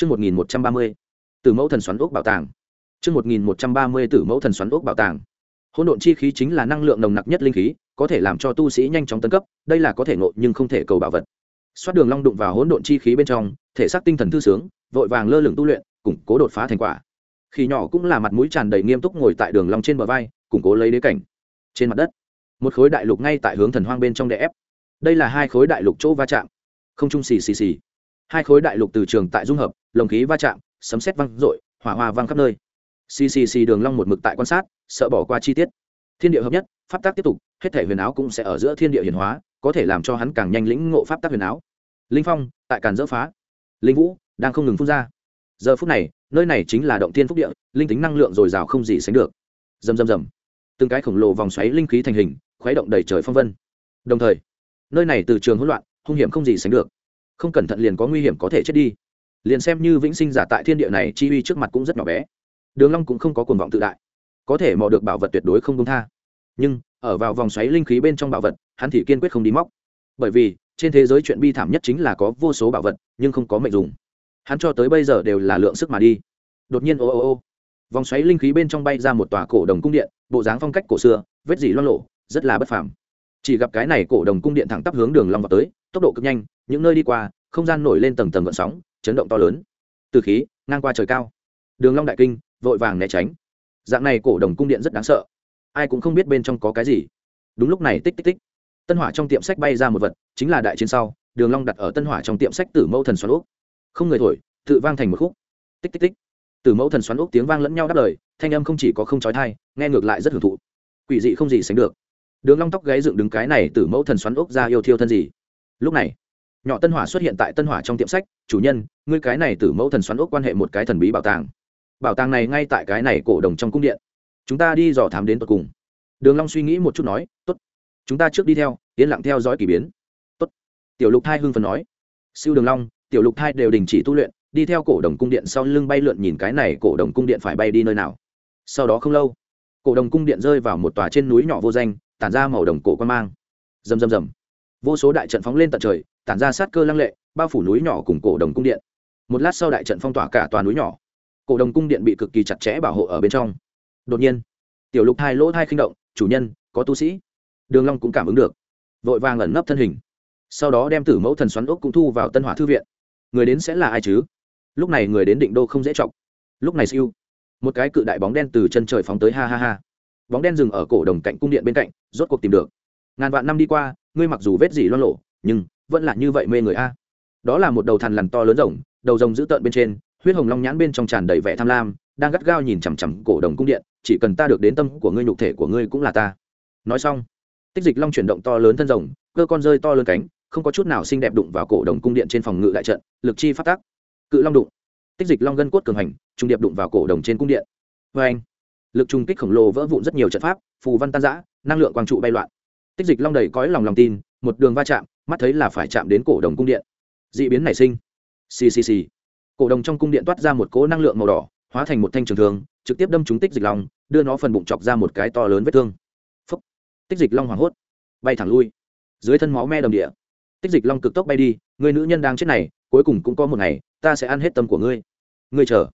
Chương 1130. Tử mẫu thần xoắn ốc bảo tàng. Chương 1130 Tử mẫu thần xoắn ốc bảo tàng. Hỗn độn chi khí chính là năng lượng nồng nặc nhất linh khí, có thể làm cho tu sĩ nhanh chóng tấn cấp, đây là có thể ngộ nhưng không thể cầu bảo vật. Xoát đường long đụng vào hỗn độn chi khí bên trong, thể xác tinh thần thư sướng, vội vàng lơ lửng tu luyện, củng cố đột phá thành quả. Khi nhỏ cũng là mặt mũi tràn đầy nghiêm túc ngồi tại đường long trên bờ vai, củng cố lấy đế cảnh. Trên mặt đất, một khối đại lục ngay tại hướng thần hoang bên trong đè ép. Đây là hai khối đại lục chỗ va chạm. Không trung xì xì xì. Hai khối đại lục từ trường tại dung hợp, lồng khí va chạm, sấm sét vang rội, hỏa hoa vang khắp nơi. ccc đường long một mực tại quan sát, sợ bỏ qua chi tiết. Thiên địa hợp nhất, pháp tác tiếp tục, hết thể huyền áo cũng sẽ ở giữa thiên địa hiển hóa, có thể làm cho hắn càng nhanh lĩnh ngộ pháp tác huyền áo. Linh phong, tại càn dỡ phá. Linh vũ đang không ngừng phun ra. Giờ phút này, nơi này chính là động thiên phúc địa, linh tính năng lượng dồi dào không gì sánh được. Rầm rầm rầm. Từng cái khổng lồ vòng xoáy linh khí thành hình, khuấy động đầy trời phong vân. Đồng thời, nơi này từ trường hỗn loạn, hung hiểm không gì sánh được. Không cẩn thận liền có nguy hiểm có thể chết đi. Liền xem như vĩnh sinh giả tại thiên địa này chi uy trước mặt cũng rất nhỏ bé. Đường Long cũng không có cuồng vọng tự đại, có thể mò được bảo vật tuyệt đối không buông tha. Nhưng, ở vào vòng xoáy linh khí bên trong bảo vật, hắn thì kiên quyết không đi móc. Bởi vì, trên thế giới chuyện bi thảm nhất chính là có vô số bảo vật, nhưng không có mệnh dùng. Hắn cho tới bây giờ đều là lượng sức mà đi. Đột nhiên ô ô ô, vòng xoáy linh khí bên trong bay ra một tòa cổ đồng cung điện, bộ dáng phong cách cổ xưa, vết dỉ loang lộ, rất là bất phàm. Chỉ gặp cái này cổ đồng cung điện thẳng tắp hướng đường long vào tới, tốc độ cực nhanh, những nơi đi qua, không gian nổi lên tầng tầng gợn sóng, chấn động to lớn. Từ khí ngang qua trời cao. Đường Long đại kinh, vội vàng né tránh. Dạng này cổ đồng cung điện rất đáng sợ, ai cũng không biết bên trong có cái gì. Đúng lúc này tích tích tích, tân hỏa trong tiệm sách bay ra một vật, chính là đại chiến sau, Đường Long đặt ở tân hỏa trong tiệm sách Tử Mẫu Thần Xoắn ốc. Không người thổi, tự vang thành một khúc. Tích tích tích. Tử Mẫu Thần Xoắn ốc tiếng vang lẫn nhau đáp lời, thanh âm không chỉ có không chói tai, nghe ngược lại rất hưởng thụ. Quỷ dị không gì sánh được. Đường Long tóc gáy dựng đứng cái này Tử Mẫu Thần Xoắn ốc ra yêu thiêu thân gì. Lúc này, nhỏ tân hỏa xuất hiện tại tân hỏa trong tiệm sách chủ nhân ngươi cái này tử mẫu thần xoắn ốc quan hệ một cái thần bí bảo tàng. Bảo tàng này ngay tại cái này cổ đồng trong cung điện. Chúng ta đi dò thám đến tận cùng. Đường long suy nghĩ một chút nói tốt chúng ta trước đi theo yên lặng theo dõi kỳ biến. Tốt. Tiểu lục thai hưng phấn nói siêu đường long tiểu lục thai đều đình chỉ tu luyện đi theo cổ đồng cung điện sau lưng bay lượn nhìn cái này cổ đồng cung điện phải bay đi nơi nào. Sau đó không lâu cổ đồng cung điện rơi vào một tòa trên núi nhỏ vô danh tản ra màu đồng cổ quan mang. Rầm rầm rầm. Vô số đại trận phóng lên tận trời, tản ra sát cơ lăng lệ, bao phủ núi nhỏ cùng cổ đồng cung điện. Một lát sau đại trận phong tỏa cả toàn núi nhỏ. Cổ đồng cung điện bị cực kỳ chặt chẽ bảo hộ ở bên trong. Đột nhiên, tiểu lục hai lỗ hai khinh động, chủ nhân, có tu sĩ. Đường long cũng cảm ứng được. Vội vàng ẩn nấp thân hình. Sau đó đem tử mẫu thần xoắn ốc cũng thu vào tân hỏa thư viện. Người đến sẽ là ai chứ? Lúc này người đến định đô không dễ trọng lúc này siêu. Một cái cự đại bóng đen từ chân trời phóng tới, ha ha ha. Bóng đen dừng ở cổ đồng cạnh cung điện bên cạnh rốt cuộc tìm được. Ngàn vạn năm đi qua, ngươi mặc dù vết gì loang lộ nhưng vẫn là như vậy mê người a. Đó là một đầu thằn lằn to lớn rồng, đầu rồng dữ tợn bên trên, huyết hồng long nhãn bên trong tràn đầy vẻ tham lam, đang gắt gao nhìn chằm chằm cổ đồng cung điện, chỉ cần ta được đến tâm của ngươi, nhục thể của ngươi cũng là ta. Nói xong, tích dịch long chuyển động to lớn thân rồng, cơ con rơi to lớn cánh, không có chút nào xinh đẹp đụng vào cổ đồng cung điện trên phòng ngự đại trận, lực chi phát tác. Cự long đụng. Tích dịch long gân cốt cường hành, trung điệp đụng vào cổ đồng trên cung điện. Vê anh lực trung kích khổng lồ vỡ vụn rất nhiều trận pháp, phù văn tan giã năng lượng quang trụ bay loạn. Tích dịch long đầy cõi lòng lòng tin, một đường va chạm, mắt thấy là phải chạm đến cổ đồng cung điện. D ị biến nảy sinh. Ccc cổ đồng trong cung điện toát ra một cỗ năng lượng màu đỏ, hóa thành một thanh trường thường trực tiếp đâm trúng tích dịch long, đưa nó phần bụng chọc ra một cái to lớn vết thương. Phấp tích dịch long hoảng hốt. Bay thẳng lui. Dưới thân máu me đầm địa. Tích dịch long cực tốc bay đi, người nữ nhân đang chết này, cuối cùng cũng có một ngày, ta sẽ ăn hết tâm của ngươi. Ngươi chờ.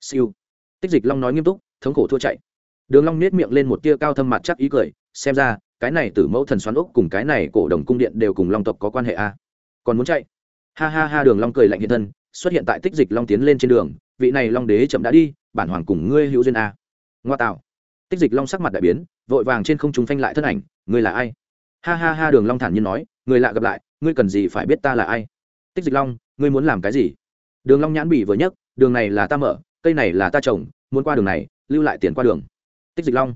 Siêu. Tích dịch long nói nghiêm túc, thống khổ thua chạy. Đường long nết miệng lên một tia cao thâm mặt chắc ý cười xem ra, cái này tử mẫu thần xoắn ốc cùng cái này cổ đồng cung điện đều cùng long tộc có quan hệ a. À? còn muốn chạy? Ha ha ha, đường long cười lạnh hiện thân, xuất hiện tại tích dịch long tiến lên trên đường, vị này long đế chậm đã đi, bản hoàng cùng ngươi hữu duyên a. Ngoa tạo. Tích dịch long sắc mặt đại biến, vội vàng trên không trung phanh lại thân ảnh, ngươi là ai? Ha ha ha, đường long thản nhiên nói, người lạ gặp lại, ngươi cần gì phải biết ta là ai? Tích dịch long, ngươi muốn làm cái gì? Đường long nhãn bỉ vừa nhấc, đường này là ta mở, cây này là ta trồng, muốn qua đường này, lưu lại tiền qua đường. Tích dịch long,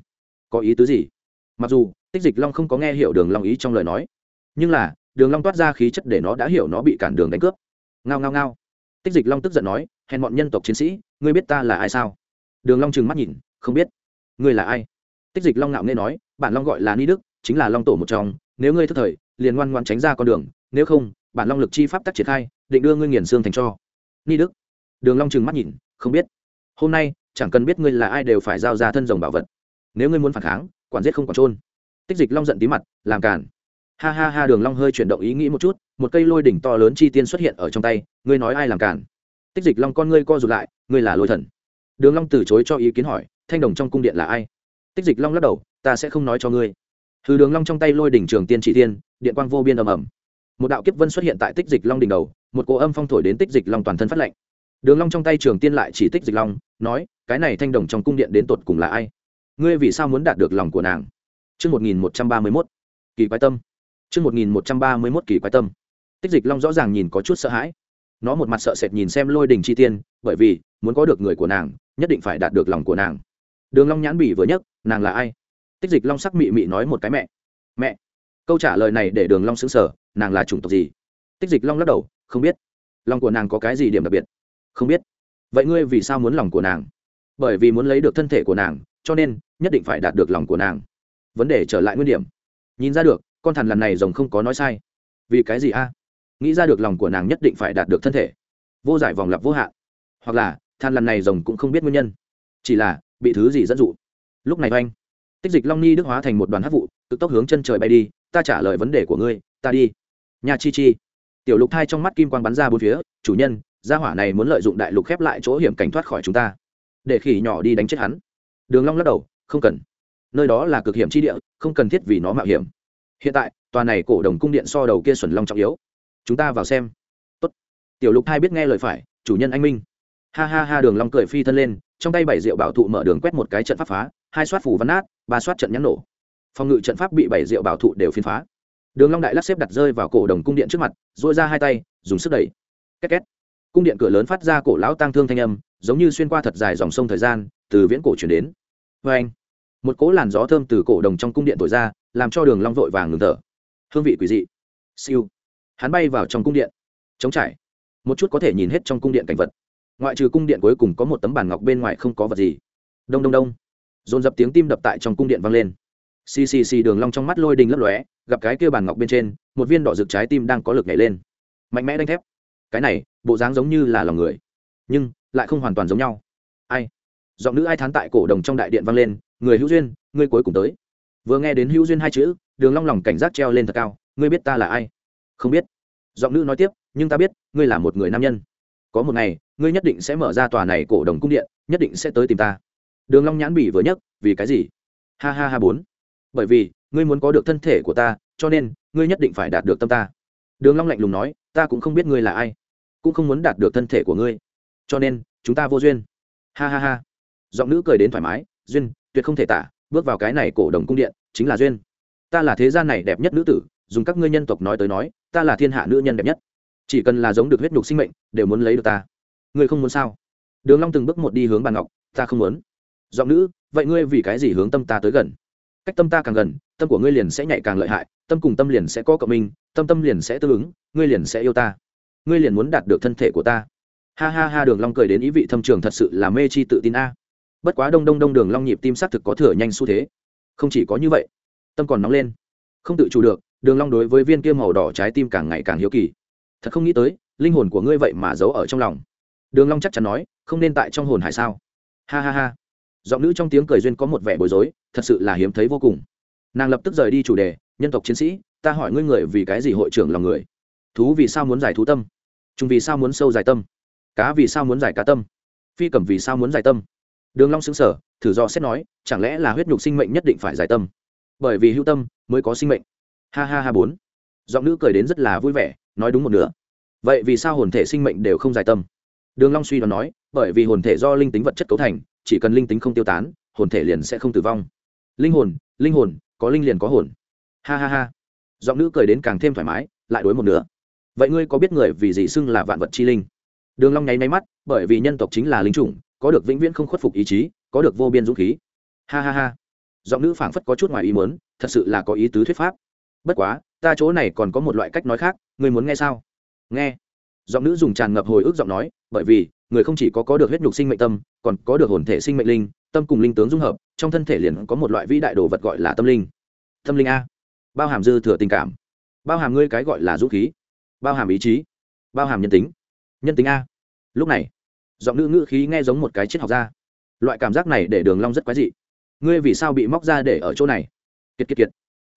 có ý tứ gì? Mặc dù, tích dịch long không có nghe hiểu đường long ý trong lời nói, nhưng là, đường long toát ra khí chất để nó đã hiểu nó bị cản đường đánh cướp. Ngao ngao ngao. Tích dịch long tức giận nói, hèn bọn nhân tộc chiến sĩ, ngươi biết ta là ai sao? Đường long trừng mắt nhìn, không biết. Ngươi là ai? Tích dịch long ngạo nghễ nói, bản long gọi là ni đức, chính là long tổ một trong, nếu ngươi thất thời, liền ngoan ngoan tránh ra con đường, nếu không, bản long lực chi pháp tắc triển khai, định đưa ngươi nghiền xương thành cho. Ni đức? Đường long trừng mắt nhìn, không biết. Hôm nay, chẳng cần biết ngươi là ai đều phải giao ra thân rồng bảo vật. Nếu ngươi muốn phản kháng quản giết không còn trôn tích dịch long giận tí mặt, làm cản ha ha ha, đường long hơi chuyển động ý nghĩ một chút, một cây lôi đỉnh to lớn chi tiên xuất hiện ở trong tay, ngươi nói ai làm cản tích dịch long con ngươi co rụt lại, ngươi là lôi thần. Đường long từ chối cho ý kiến hỏi, thanh đồng trong cung điện là ai? Tích dịch long lắc đầu, ta sẽ không nói cho ngươi. Hư đường long trong tay lôi đỉnh trường tiên chỉ tiên, điện quang vô biên ầm ầm. Một đạo kiếp vân xuất hiện tại tích dịch long đỉnh đầu, một cỗ âm phong thổi đến tích dịch long toàn thân phát lạnh. Đường long trong tay trường tiên lại chỉ tích dịch long, nói, cái này thanh đồng trong cung điện đến tột cùng là ai? Ngươi vì sao muốn đạt được lòng của nàng? Chương một nghìn một trăm ba mươi mốt, kỳ quái tâm. Chương một nghìn một trăm ba mươi mốt, kỳ quái tâm. Tích dịch long rõ ràng nhìn có chút sợ hãi. Nó một mặt sợ sệt nhìn xem lôi đình chi tiên, bởi vì, muốn có được người của nàng, nhất định phải đạt được lòng của nàng. Đường long nhãn bỉ vừa nhất nàng là ai? Tích dịch long sắc mị mị nói một cái mẹ. Mẹ. Câu trả lời này để đường long sững sờ, nàng là chủng tộc gì? Tích dịch long lắc đầu, không biết. Lòng của nàng có cái gì điểm đặc biệt? Không biết. Vậy ngươi vì sao muốn lòng của nàng? Bởi vì muốn lấy được thân thể của nàng cho nên nhất định phải đạt được lòng của nàng. Vấn đề trở lại nguyên điểm. Nhìn ra được, con thằn lằn này rồng không có nói sai. Vì cái gì a? Nghĩ ra được lòng của nàng nhất định phải đạt được thân thể. Vô giải vòng lặp vô hạn. Hoặc là than lằn này rồng cũng không biết nguyên nhân. Chỉ là, bị thứ gì dẫn dụ. Lúc này oanh, tích dịch long ni đức hóa thành một đoàn hát vụ, cực tốc hướng chân trời bay đi, ta trả lời vấn đề của ngươi, ta đi. Nhà chi chi. Tiểu lục thai trong mắt kim quang bắn ra bốn phía, chủ nhân, gia hỏa này muốn lợi dụng đại lục khép lại chỗ hiểm cảnh thoát khỏi chúng ta. Để khỉ nhỏ đi đánh chết hắn đường long lắc đầu, không cần. Nơi đó là cực hiểm chi địa, không cần thiết vì nó mạo hiểm. Hiện tại, tòa này cổ đồng cung điện so đầu kia xuẩn long trọng yếu. Chúng ta vào xem. Tốt. tiểu lục hai biết nghe lời phải, chủ nhân anh minh. Ha ha ha, đường long cười phi thân lên, trong tay bảy diệu bảo thụ mở đường quét một cái trận pháp phá, hai soát phủ văn nát, ba soát trận nhắn nổ. Phòng ngự trận pháp bị bảy diệu bảo thụ đều phiến phá. Đường long đại lắc xếp đặt rơi vào cổ đồng cung điện trước mặt, duỗi ra hai tay, dùng sức đẩy. Két két. Cung điện cửa lớn phát ra cổ lão tang thương thanh âm, giống như xuyên qua thật dài dòng sông thời gian, từ viễn cổ truyền đến vê anh, một cỗ làn gió thơm từ cổ đồng trong cung điện thổi ra, làm cho đường long vội vàng ngừng thở. Hương vị quỷ dị. Siêu. Hắn bay vào trong cung điện. Chống trải. Một chút có thể nhìn hết trong cung điện cảnh vật. Ngoại trừ cung điện cuối cùng có một tấm bàn ngọc bên ngoài không có vật gì. Đông đông đông. Dồn dập tiếng tim đập tại trong cung điện vang lên. Xì xì xì đường long trong mắt lôi đình lấp lóe, gặp cái kia bàn ngọc bên trên, một viên đỏ rực trái tim đang có lực nhảy lên. Mạnh mẽ đánh thép. Cái này, bộ dáng giống như là lòng người, nhưng lại không hoàn toàn giống nhau. Ai? Giọng nữ ai thán tại cổ đồng trong đại điện vang lên, người hữu duyên, ngươi cuối cùng tới. Vừa nghe đến hữu duyên hai chữ, đường long lòng cảnh giác treo lên thật cao, ngươi biết ta là ai? Không biết. Giọng nữ nói tiếp, nhưng ta biết, ngươi là một người nam nhân. Có một ngày, ngươi nhất định sẽ mở ra tòa này cổ đồng cung điện, nhất định sẽ tới tìm ta. Đường long nhãn bỉ vừa nhấc, vì cái gì? Ha ha ha bốn. Bởi vì, ngươi muốn có được thân thể của ta, cho nên, ngươi nhất định phải đạt được tâm ta. Đường long lạnh lùng nói, ta cũng không biết ngươi là ai, cũng không muốn đạt được thân thể của ngươi, cho nên, chúng ta vô duyên. Ha ha ha giọng nữ cười đến thoải mái, duyên, tuyệt không thể tả, bước vào cái này cổ đồng cung điện, chính là duyên. Ta là thế gian này đẹp nhất nữ tử, dùng các ngươi nhân tộc nói tới nói, ta là thiên hạ nữ nhân đẹp nhất. Chỉ cần là giống được huyết nhục sinh mệnh, đều muốn lấy được ta. Ngươi không muốn sao? Đường long từng bước một đi hướng bàn ngọc, ta không muốn. Giọng nữ, vậy ngươi vì cái gì hướng tâm ta tới gần? Cách tâm ta càng gần, tâm của ngươi liền sẽ nhạy càng lợi hại, tâm cùng tâm liền sẽ có cộng minh, tâm tâm liền sẽ tương ứng, ngươi liền sẽ yêu ta. Ngươi liền muốn đạt được thân thể của ta. Ha ha ha, đường long cười đến ý vị thâm trường thật sự là mê chi tự tin a bất quá đông đông đông đường long nhịp tim xác thực có thừa nhanh xu thế. Không chỉ có như vậy, tâm còn nóng lên. Không tự chủ được, đường long đối với viên kia màu đỏ trái tim càng ngày càng hiếu kỳ. Thật không nghĩ tới, linh hồn của ngươi vậy mà giấu ở trong lòng. Đường long chắc chắn nói, không nên tại trong hồn hải sao? Ha ha ha. Giọng nữ trong tiếng cười duyên có một vẻ bối rối, thật sự là hiếm thấy vô cùng. Nàng lập tức rời đi chủ đề, nhân tộc chiến sĩ, ta hỏi ngươi người vì cái gì hội trưởng lòng người? Thú vì sao muốn giải thú tâm? Chúng vì sao muốn sâu giải tâm? Cá vì sao muốn giải cá tâm? Phi cẩm vì sao muốn giải tâm? Đường long sững sờ, thử do xét nói chẳng lẽ là huyết nhục sinh mệnh nhất định phải giải tâm? Bởi vì hữu tâm mới có sinh mệnh. Ha ha ha bốn. Giọng nữ cười đến rất là vui vẻ nói đúng một nửa. Vậy vì sao hồn thể sinh mệnh đều không giải tâm? Đường long suy đoán nói bởi vì hồn thể do linh tính vật chất cấu thành chỉ cần linh tính không tiêu tán hồn thể liền sẽ không tử vong. Linh hồn linh hồn có linh liền có hồn. Ha ha ha. Giọng nữ cười đến càng thêm thoải mái lại đối một nửa. Vậy ngươi có biết người vì gì xưng là vạn vật chi linh? Đường long nháy nháy mắt bởi vì nhân tộc chính là linh chủng có được vĩnh viễn không khuất phục ý chí, có được vô biên dũng khí. Ha ha ha. Giọng nữ phảng phất có chút ngoài ý muốn, thật sự là có ý tứ thuyết pháp. Bất quá, ta chỗ này còn có một loại cách nói khác người muốn nghe sao? Nghe. Giọng nữ dùng tràn ngập hồi ức giọng nói, bởi vì, người không chỉ có có được huyết nhục sinh mệnh tâm, còn có được hồn thể sinh mệnh linh, tâm cùng linh tướng dung hợp, trong thân thể liền có một loại vĩ đại đồ vật gọi là tâm linh. Tâm linh a. Bao hàm dư thừa tình cảm. Bao hàm ngươi cái gọi là dũng khí. Bao hàm ý chí. Bao hàm nhân tính. Nhân tính a. Lúc này giọng nữ ngữ khí nghe giống một cái triết học gia. Loại cảm giác này để đường long rất quái dị. Ngươi vì sao bị móc ra để ở chỗ này? Kiệt kiệt kiệt.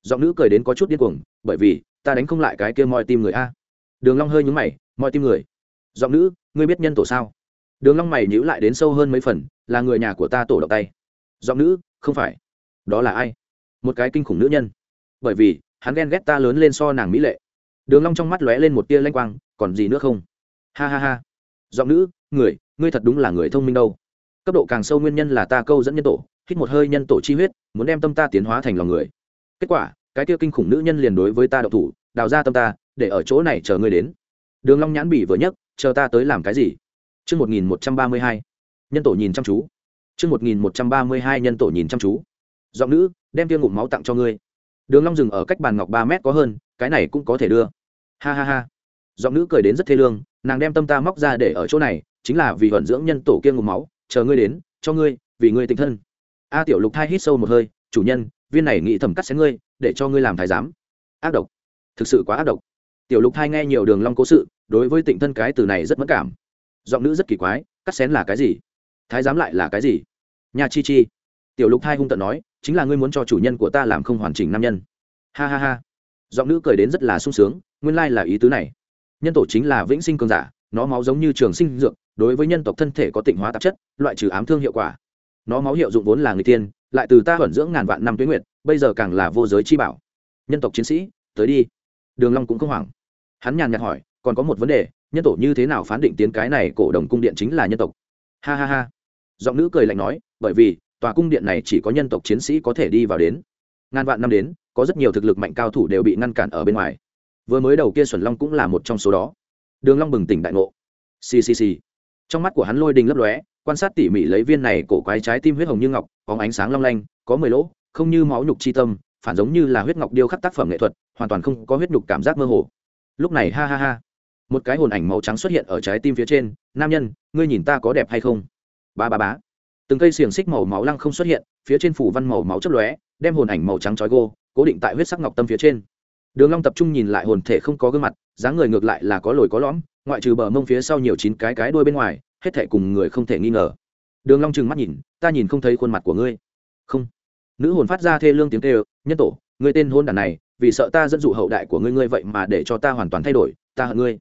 Giọng nữ cười đến có chút điên cuồng, bởi vì, ta đánh không lại cái kia moi tim người a. Đường long hơi nhướng mày, moi tim người. Giọng nữ, ngươi biết nhân tổ sao? Đường long mày nhíu lại đến sâu hơn mấy phần, là người nhà của ta tổ động tay. Giọng nữ, không phải. Đó là ai? Một cái kinh khủng nữ nhân. Bởi vì, hắn ghen ghét ta lớn lên so nàng mỹ lệ. Đường long trong mắt lóe lên một tia lanh quang, còn gì nữa không? Ha ha ha. Giọng nữ, người ngươi thật đúng là người thông minh đâu cấp độ càng sâu nguyên nhân là ta câu dẫn nhân tổ hít một hơi nhân tổ chi huyết muốn đem tâm ta tiến hóa thành lòng người kết quả cái tia kinh khủng nữ nhân liền đối với ta đậu thủ đào ra tâm ta để ở chỗ này chờ ngươi đến đường long nhãn bỉ vừa nhấc chờ ta tới làm cái gì Trước 1132, nhân tổ nhìn chăm chú. Trước 1132 nhân tổ nhìn chăm chú. Giọng nữ, đem tia ngụm máu tặng cho ngươi. Đường Long dừng ở cách bàn ngọc 3 mét có hơn, cái này cũng có thể đưa. Ha ha ha. Giọng nữ cười đến rất thê lương, nàng đem tâm ta móc ra để ở chỗ này, chính là vì vận dưỡng nhân tổ kia ngụm máu, chờ ngươi đến, cho ngươi, vì ngươi tình thân. A Tiểu Lục thai hít sâu một hơi, chủ nhân, viên này nghĩ thẩm cắt xén ngươi, để cho ngươi làm thái giám. Ác độc, thực sự quá ác độc. Tiểu Lục thai nghe nhiều Đường Long cố sự, đối với tịnh thân cái từ này rất mất cảm. Giọng nữ rất kỳ quái cắt xén là cái gì? Thái giám lại là cái gì? Nhà chi chi. Tiểu lục thai hung tận nói chính là ngươi muốn cho chủ nhân của ta làm không hoàn chỉnh nam nhân. Ha ha ha. Giọng nữ cười đến rất là sung sướng nguyên lai là ý tứ này. Nhân tổ chính là vĩnh sinh cường giả nó máu giống như trường sinh dược đối với nhân tộc thân thể có tịnh hóa tạp chất, loại trừ ám thương hiệu quả. Nó máu hiệu dụng vốn là người tiên, lại từ ta thuận dưỡng ngàn vạn năm tuyến nguyệt, bây giờ càng là vô giới chi bảo. Nhân tộc chiến sĩ, tới đi. Đường long cũng không hoảng. Hắn nhàn nhạt hỏi, còn có một vấn đề, nhân tổ như thế nào phán định tiến cái này cổ đồng cung điện chính là nhân tộc? Ha ha ha. Giọng nữ cười lạnh nói, bởi vì, tòa cung điện này chỉ có nhân tộc chiến sĩ có thể đi vào đến. Ngàn vạn năm đến, có rất nhiều thực lực mạnh cao thủ đều bị ngăn cản ở bên ngoài. Vừa mới đầu kia xuẩn long cũng là một trong số đó. Đường long bừng tỉnh đại ngộ. Ccc trong mắt của hắn lôi đình lấp lóe, quan sát tỉ mỉ lấy viên này cổ quái trái tim huyết hồng như ngọc, có ánh sáng long lanh, có mười lỗ, không như máu nhục chi tâm, phản giống như là huyết ngọc điêu khắc tác phẩm nghệ thuật, hoàn toàn không có huyết nhục cảm giác mơ hồ. Lúc này ha ha ha, một cái hồn ảnh màu trắng xuất hiện ở trái tim phía trên, nam nhân, ngươi nhìn ta có đẹp hay không? Ba ba bá từng cây xiềng xích màu máu lăng không xuất hiện, phía trên phủ văn màu máu chấp lóe, đem hồn ảnh màu trắng trói gô, cố định tại huyết sắc ngọc tâm phía trên đường long tập trung nhìn lại hồn thể không có gương mặt, dáng người ngược lại là có lồi có lõm, ngoại trừ bờ mông phía sau nhiều chín cái cái đuôi bên ngoài, hết thể cùng người không thể nghi ngờ. Đường long trừng mắt nhìn, ta nhìn không thấy khuôn mặt của ngươi. Không. Nữ hồn phát ra thê lương tiếng kêu, nhân tổ, ngươi tên hôn đản này, vì sợ ta dẫn dụ hậu đại của ngươi ngươi vậy mà để cho ta hoàn toàn thay đổi, ta hận ngươi.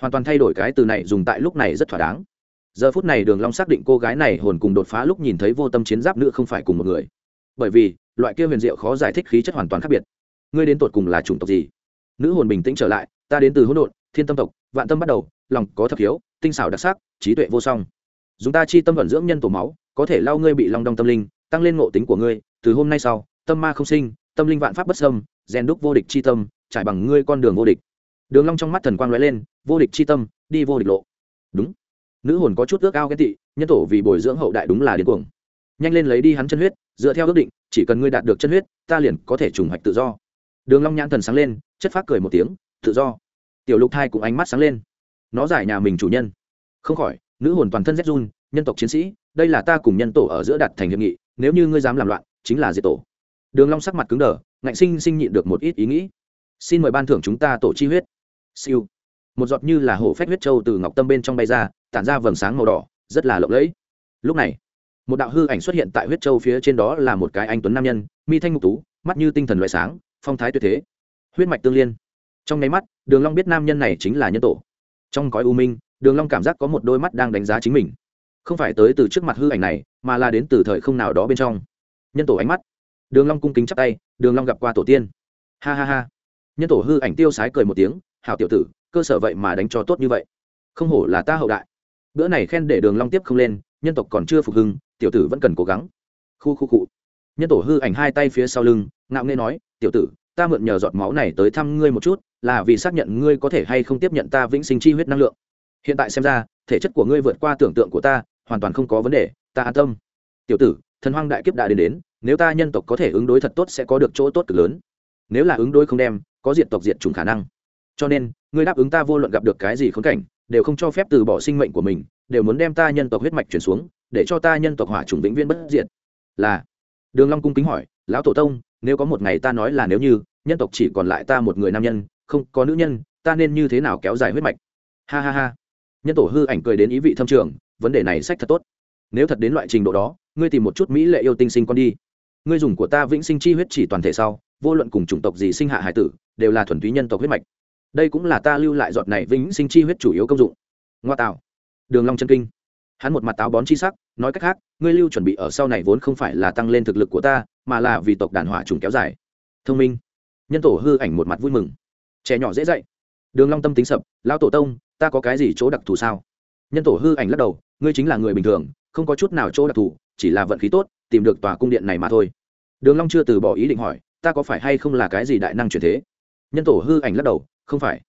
Hoàn toàn thay đổi cái từ này dùng tại lúc này rất thỏa đáng. Giờ phút này đường long xác định cô gái này hồn cùng đột phá lúc nhìn thấy vô tâm chiến giáp nữ không phải cùng một người. Bởi vì, loại kia huyền diệu khó giải thích khí chất hoàn toàn khác biệt ngươi đến tột cùng là chủng tộc gì? Nữ hồn bình tĩnh trở lại, ta đến từ hỗn độn, thiên tâm tộc, vạn tâm bắt đầu, lòng có thập hiếu tinh xảo đặc sắc, trí tuệ vô song. Dùng ta chi tâm vận dưỡng nhân tổ máu, có thể lao ngươi bị long đong tâm linh, tăng lên ngộ tính của ngươi, từ hôm nay sau, tâm ma không sinh, tâm linh vạn pháp bất sâm rèn đúc vô địch chi tâm, trải bằng ngươi con đường vô địch. Đường long trong mắt thần quang lóe lên, vô địch chi tâm, đi vô địch lộ. Đúng. Nữ hồn có chút ước ao ghen tị, nhân tổ vì bồi dưỡng hậu đại đúng là điên cuồng. Nhanh lên lấy đi hắn chân huyết, dựa theo ước định, chỉ cần ngươi đạt được chân huyết, ta liền có thể trùng hoạch tự do đường long nhãn thần sáng lên, chất phát cười một tiếng, tự do. Tiểu lục thai cũng ánh mắt sáng lên. Nó giải nhà mình chủ nhân. Không khỏi, nữ hồn toàn thân rét run, nhân tộc chiến sĩ, đây là ta cùng nhân tổ ở giữa đạt thành hiệp nghị, nếu như ngươi dám làm loạn, chính là diệt tổ. Đường long sắc mặt cứng đờ, ngạnh sinh sinh nhịn được một ít ý nghĩ. Xin mời ban thưởng chúng ta tổ chi huyết. Siêu. Một giọt như là hổ phách huyết châu từ ngọc tâm bên trong bay ra, tản ra vầng sáng màu đỏ, rất là lộng lẫy. Lúc này, một đạo hư ảnh xuất hiện tại huyết châu phía trên đó là một cái anh tuấn nam nhân, mi thanh ngục tú, mắt như tinh thần loại sáng phong thái tuyệt thế, huyết mạch tương liên. Trong nháy mắt, đường long biết nam nhân này chính là nhân tổ. Trong cõi u minh, đường long cảm giác có một đôi mắt đang đánh giá chính mình. Không phải tới từ trước mặt hư ảnh này, mà là đến từ thời không nào đó bên trong. Nhân tổ ánh mắt. Đường long cung kính chắp tay, đường long gặp qua tổ tiên. Ha ha ha. Nhân tổ hư ảnh tiêu sái cười một tiếng, hảo tiểu tử, cơ sở vậy mà đánh cho tốt như vậy. Không hổ là ta hậu đại. Bữa này khen để đường long tiếp không lên, nhân tộc còn chưa phục hưng, tiểu tử vẫn cần cố gắng. Khu khu cụ nhân tổ hư ảnh hai tay phía sau lưng, ngạo nghễ nói, tiểu tử, ta mượn nhờ giọt máu này tới thăm ngươi một chút, là vì xác nhận ngươi có thể hay không tiếp nhận ta vĩnh sinh chi huyết năng lượng. Hiện tại xem ra, thể chất của ngươi vượt qua tưởng tượng của ta, hoàn toàn không có vấn đề, ta an tâm. Tiểu tử, thần hoang đại kiếp đã đến đến, nếu ta nhân tộc có thể ứng đối thật tốt sẽ có được chỗ tốt cực lớn. Nếu là ứng đối không đem, có diện tộc diện chủng khả năng. Cho nên, ngươi đáp ứng ta vô luận gặp được cái gì khốn cảnh, đều không cho phép từ bỏ sinh mệnh của mình, đều muốn đem ta nhân tộc huyết mạch chuyển xuống, để cho ta nhân tộc hỏa chủng vĩnh viễn bất diệt. Là đường long cung kính hỏi, lão tổ tông, nếu có một ngày ta nói là nếu như, nhân tộc chỉ còn lại ta một người nam nhân, không có nữ nhân, ta nên như thế nào kéo dài huyết mạch? Ha ha ha. Nhân tổ hư ảnh cười đến ý vị thâm trường, vấn đề này sách thật tốt. Nếu thật đến loại trình độ đó, ngươi tìm một chút mỹ lệ yêu tinh sinh con đi. Ngươi dùng của ta vĩnh sinh chi huyết chỉ toàn thể sau, vô luận cùng chủng tộc gì sinh hạ hải tử, đều là thuần túy nhân tộc huyết mạch. Đây cũng là ta lưu lại giọt này vĩnh sinh chi huyết chủ yếu công dụng. Ngoa tạo. Đường long chân kinh hắn một mặt táo bón chi sắc, nói cách khác, ngươi lưu chuẩn bị ở sau này vốn không phải là tăng lên thực lực của ta, mà là vì tộc đàn hỏa trùng kéo dài. Thông minh. Nhân tổ hư ảnh một mặt vui mừng. Trẻ nhỏ dễ dạy. Đường long tâm tính sập lao tổ tông, ta có cái gì chỗ đặc thù sao? Nhân tổ hư ảnh lắc đầu, ngươi chính là người bình thường, không có chút nào chỗ đặc thù, chỉ là vận khí tốt, tìm được tòa cung điện này mà thôi. Đường long chưa từ bỏ ý định hỏi, ta có phải hay không là cái gì đại năng chuyển thế? Nhân tổ hư ảnh lắc đầu, không phải.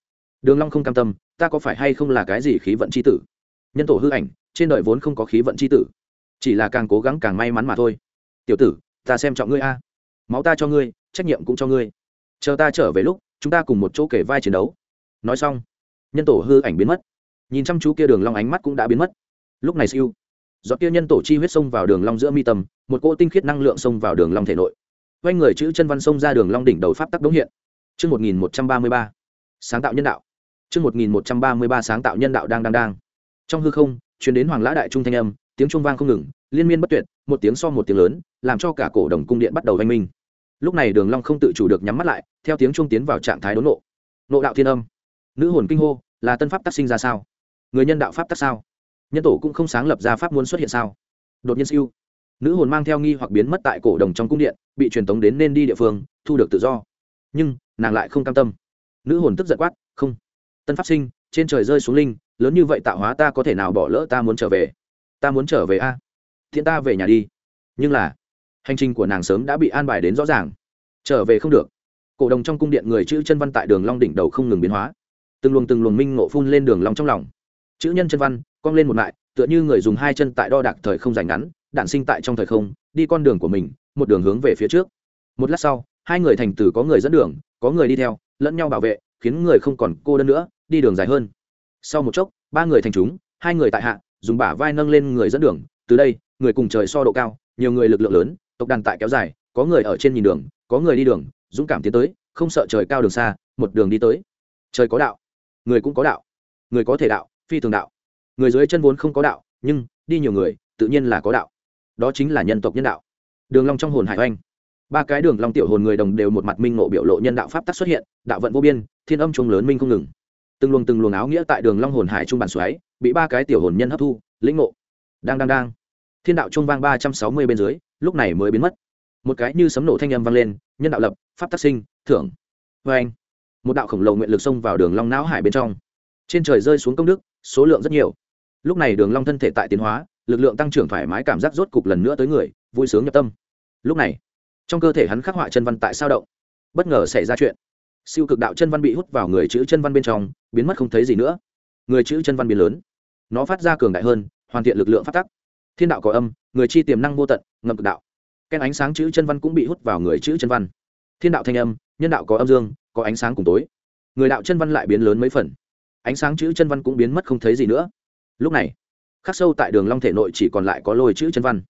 Đường long không cam tâm, ta có phải hay không là cái gì khí vận chi tử? Nhân tổ hư ảnh trên đời vốn không có khí vận chi tử, chỉ là càng cố gắng càng may mắn mà thôi. Tiểu tử, ta xem trọng ngươi a. Máu ta cho ngươi, trách nhiệm cũng cho ngươi. Chờ ta trở về lúc, chúng ta cùng một chỗ kể vai chiến đấu. Nói xong, nhân tổ hư ảnh biến mất. Nhìn chăm chú kia đường long ánh mắt cũng đã biến mất. Lúc này siêu, giọt kia nhân tổ chi huyết xông vào đường long giữa mi tâm, một cỗ tinh khiết năng lượng xông vào đường long thể nội. Quanh người chữ chân văn xông ra đường long đỉnh đầu pháp tắc đống hiện. Chương một nghìn một trăm ba mươi ba, sáng tạo nhân đạo. Chương một nghìn một trăm ba mươi ba, sáng tạo nhân đạo đang đang đang. Trong hư không truyền đến hoàng lã đại trung thanh âm, tiếng trung vang không ngừng, liên miên bất tuyệt, một tiếng so một tiếng lớn, làm cho cả cổ đồng cung điện bắt đầu vang minh. Lúc này đường long không tự chủ được nhắm mắt lại, theo tiếng trung tiến vào trạng thái đốn nộ nộ đạo thiên âm. Nữ hồn kinh hô, là tân pháp tác sinh ra sao? Người nhân đạo pháp tác sao? Nhân tổ cũng không sáng lập ra pháp muốn xuất hiện sao? Đột nhiên siêu. Nữ hồn mang theo nghi hoặc biến mất tại cổ đồng trong cung điện, bị truyền tống đến nên đi địa phương, thu được tự do. Nhưng, nàng lại không cam tâm. Nữ hồn tức giận quát, không. Tân pháp sinh, trên trời rơi xuống linh lớn như vậy tạo hóa ta có thể nào bỏ lỡ ta muốn trở về? Ta muốn trở về a. À? thiện ta về nhà đi. Nhưng là, hành trình của nàng sớm đã bị an bài đến rõ ràng. Trở về không được. Cổ đồng trong cung điện người chữ chân văn tại đường long đỉnh đầu không ngừng biến hóa. Từng luồng từng luồng minh ngộ phun lên đường long trong lòng. Chữ nhân chân văn, cong lên một lại tựa như người dùng hai chân tại đo đạc thời không dài ngắn đạn sinh tại trong thời không, đi con đường của mình, một đường hướng về phía trước. Một lát sau, hai người thành tử có người dẫn đường, có người đi theo, lẫn nhau bảo vệ, khiến người không còn cô đơn nữa, đi đường dài hơn sau một chốc, ba người thành chúng, hai người tại hạ, dùng bả vai nâng lên người dẫn đường. Từ đây, người cùng trời so độ cao, nhiều người lực lượng lớn, tộc đàn tại kéo dài, có người ở trên nhìn đường, có người đi đường, dũng cảm tiến tới, không sợ trời cao đường xa, một đường đi tới. Trời có đạo, người cũng có đạo, người có thể đạo, phi thường đạo. Người dưới chân vốn không có đạo, nhưng đi nhiều người, tự nhiên là có đạo. Đó chính là nhân tộc nhân đạo. Đường long trong hồn hải oanh. Ba cái đường long tiểu hồn người đồng đều một mặt minh ngộ biểu lộ nhân đạo pháp tắc xuất hiện, đạo vận vô biên, thiên âm trung lớn minh không ngừng từng luồng từng luồng áo nghĩa tại đường long hồn hải trung bản xoáy, bị ba cái tiểu hồn nhân hấp thu, lĩnh ngộ. Đang đang đang. Thiên đạo trung vang ba trăm sáu mươi bên dưới, lúc này mới biến mất. Một cái như sấm nổ thanh âm vang lên, nhân đạo lập, pháp tác sinh, thưởng. Vê anh, một đạo khổng lồ nguyện lực xông vào đường long não hải bên trong. Trên trời rơi xuống công đức, số lượng rất nhiều. Lúc này đường long thân thể tại tiến hóa, lực lượng tăng trưởng thoải mái cảm giác rốt cục lần nữa tới người, vui sướng nhập tâm. Lúc này, trong cơ thể hắn khắc họa chân văn tại sao động. Bất ngờ xảy ra chuyện siêu cực đạo chân văn bị hút vào người chữ chân văn bên trong, biến mất không thấy gì nữa. Người chữ chân văn biến lớn. Nó phát ra cường đại hơn, hoàn thiện lực lượng phát tắc. Thiên đạo có âm, người chi tiềm năng vô tận ngầm cực đạo. Ken ánh sáng chữ chân văn cũng bị hút vào người chữ chân văn. Thiên đạo thanh âm, nhân đạo có âm dương, có ánh sáng cùng tối. Người đạo chân văn lại biến lớn mấy phần. Ánh sáng chữ chân văn cũng biến mất không thấy gì nữa. Lúc này, khắc sâu tại đường long thể nội chỉ còn lại có lôi chữ chân văn.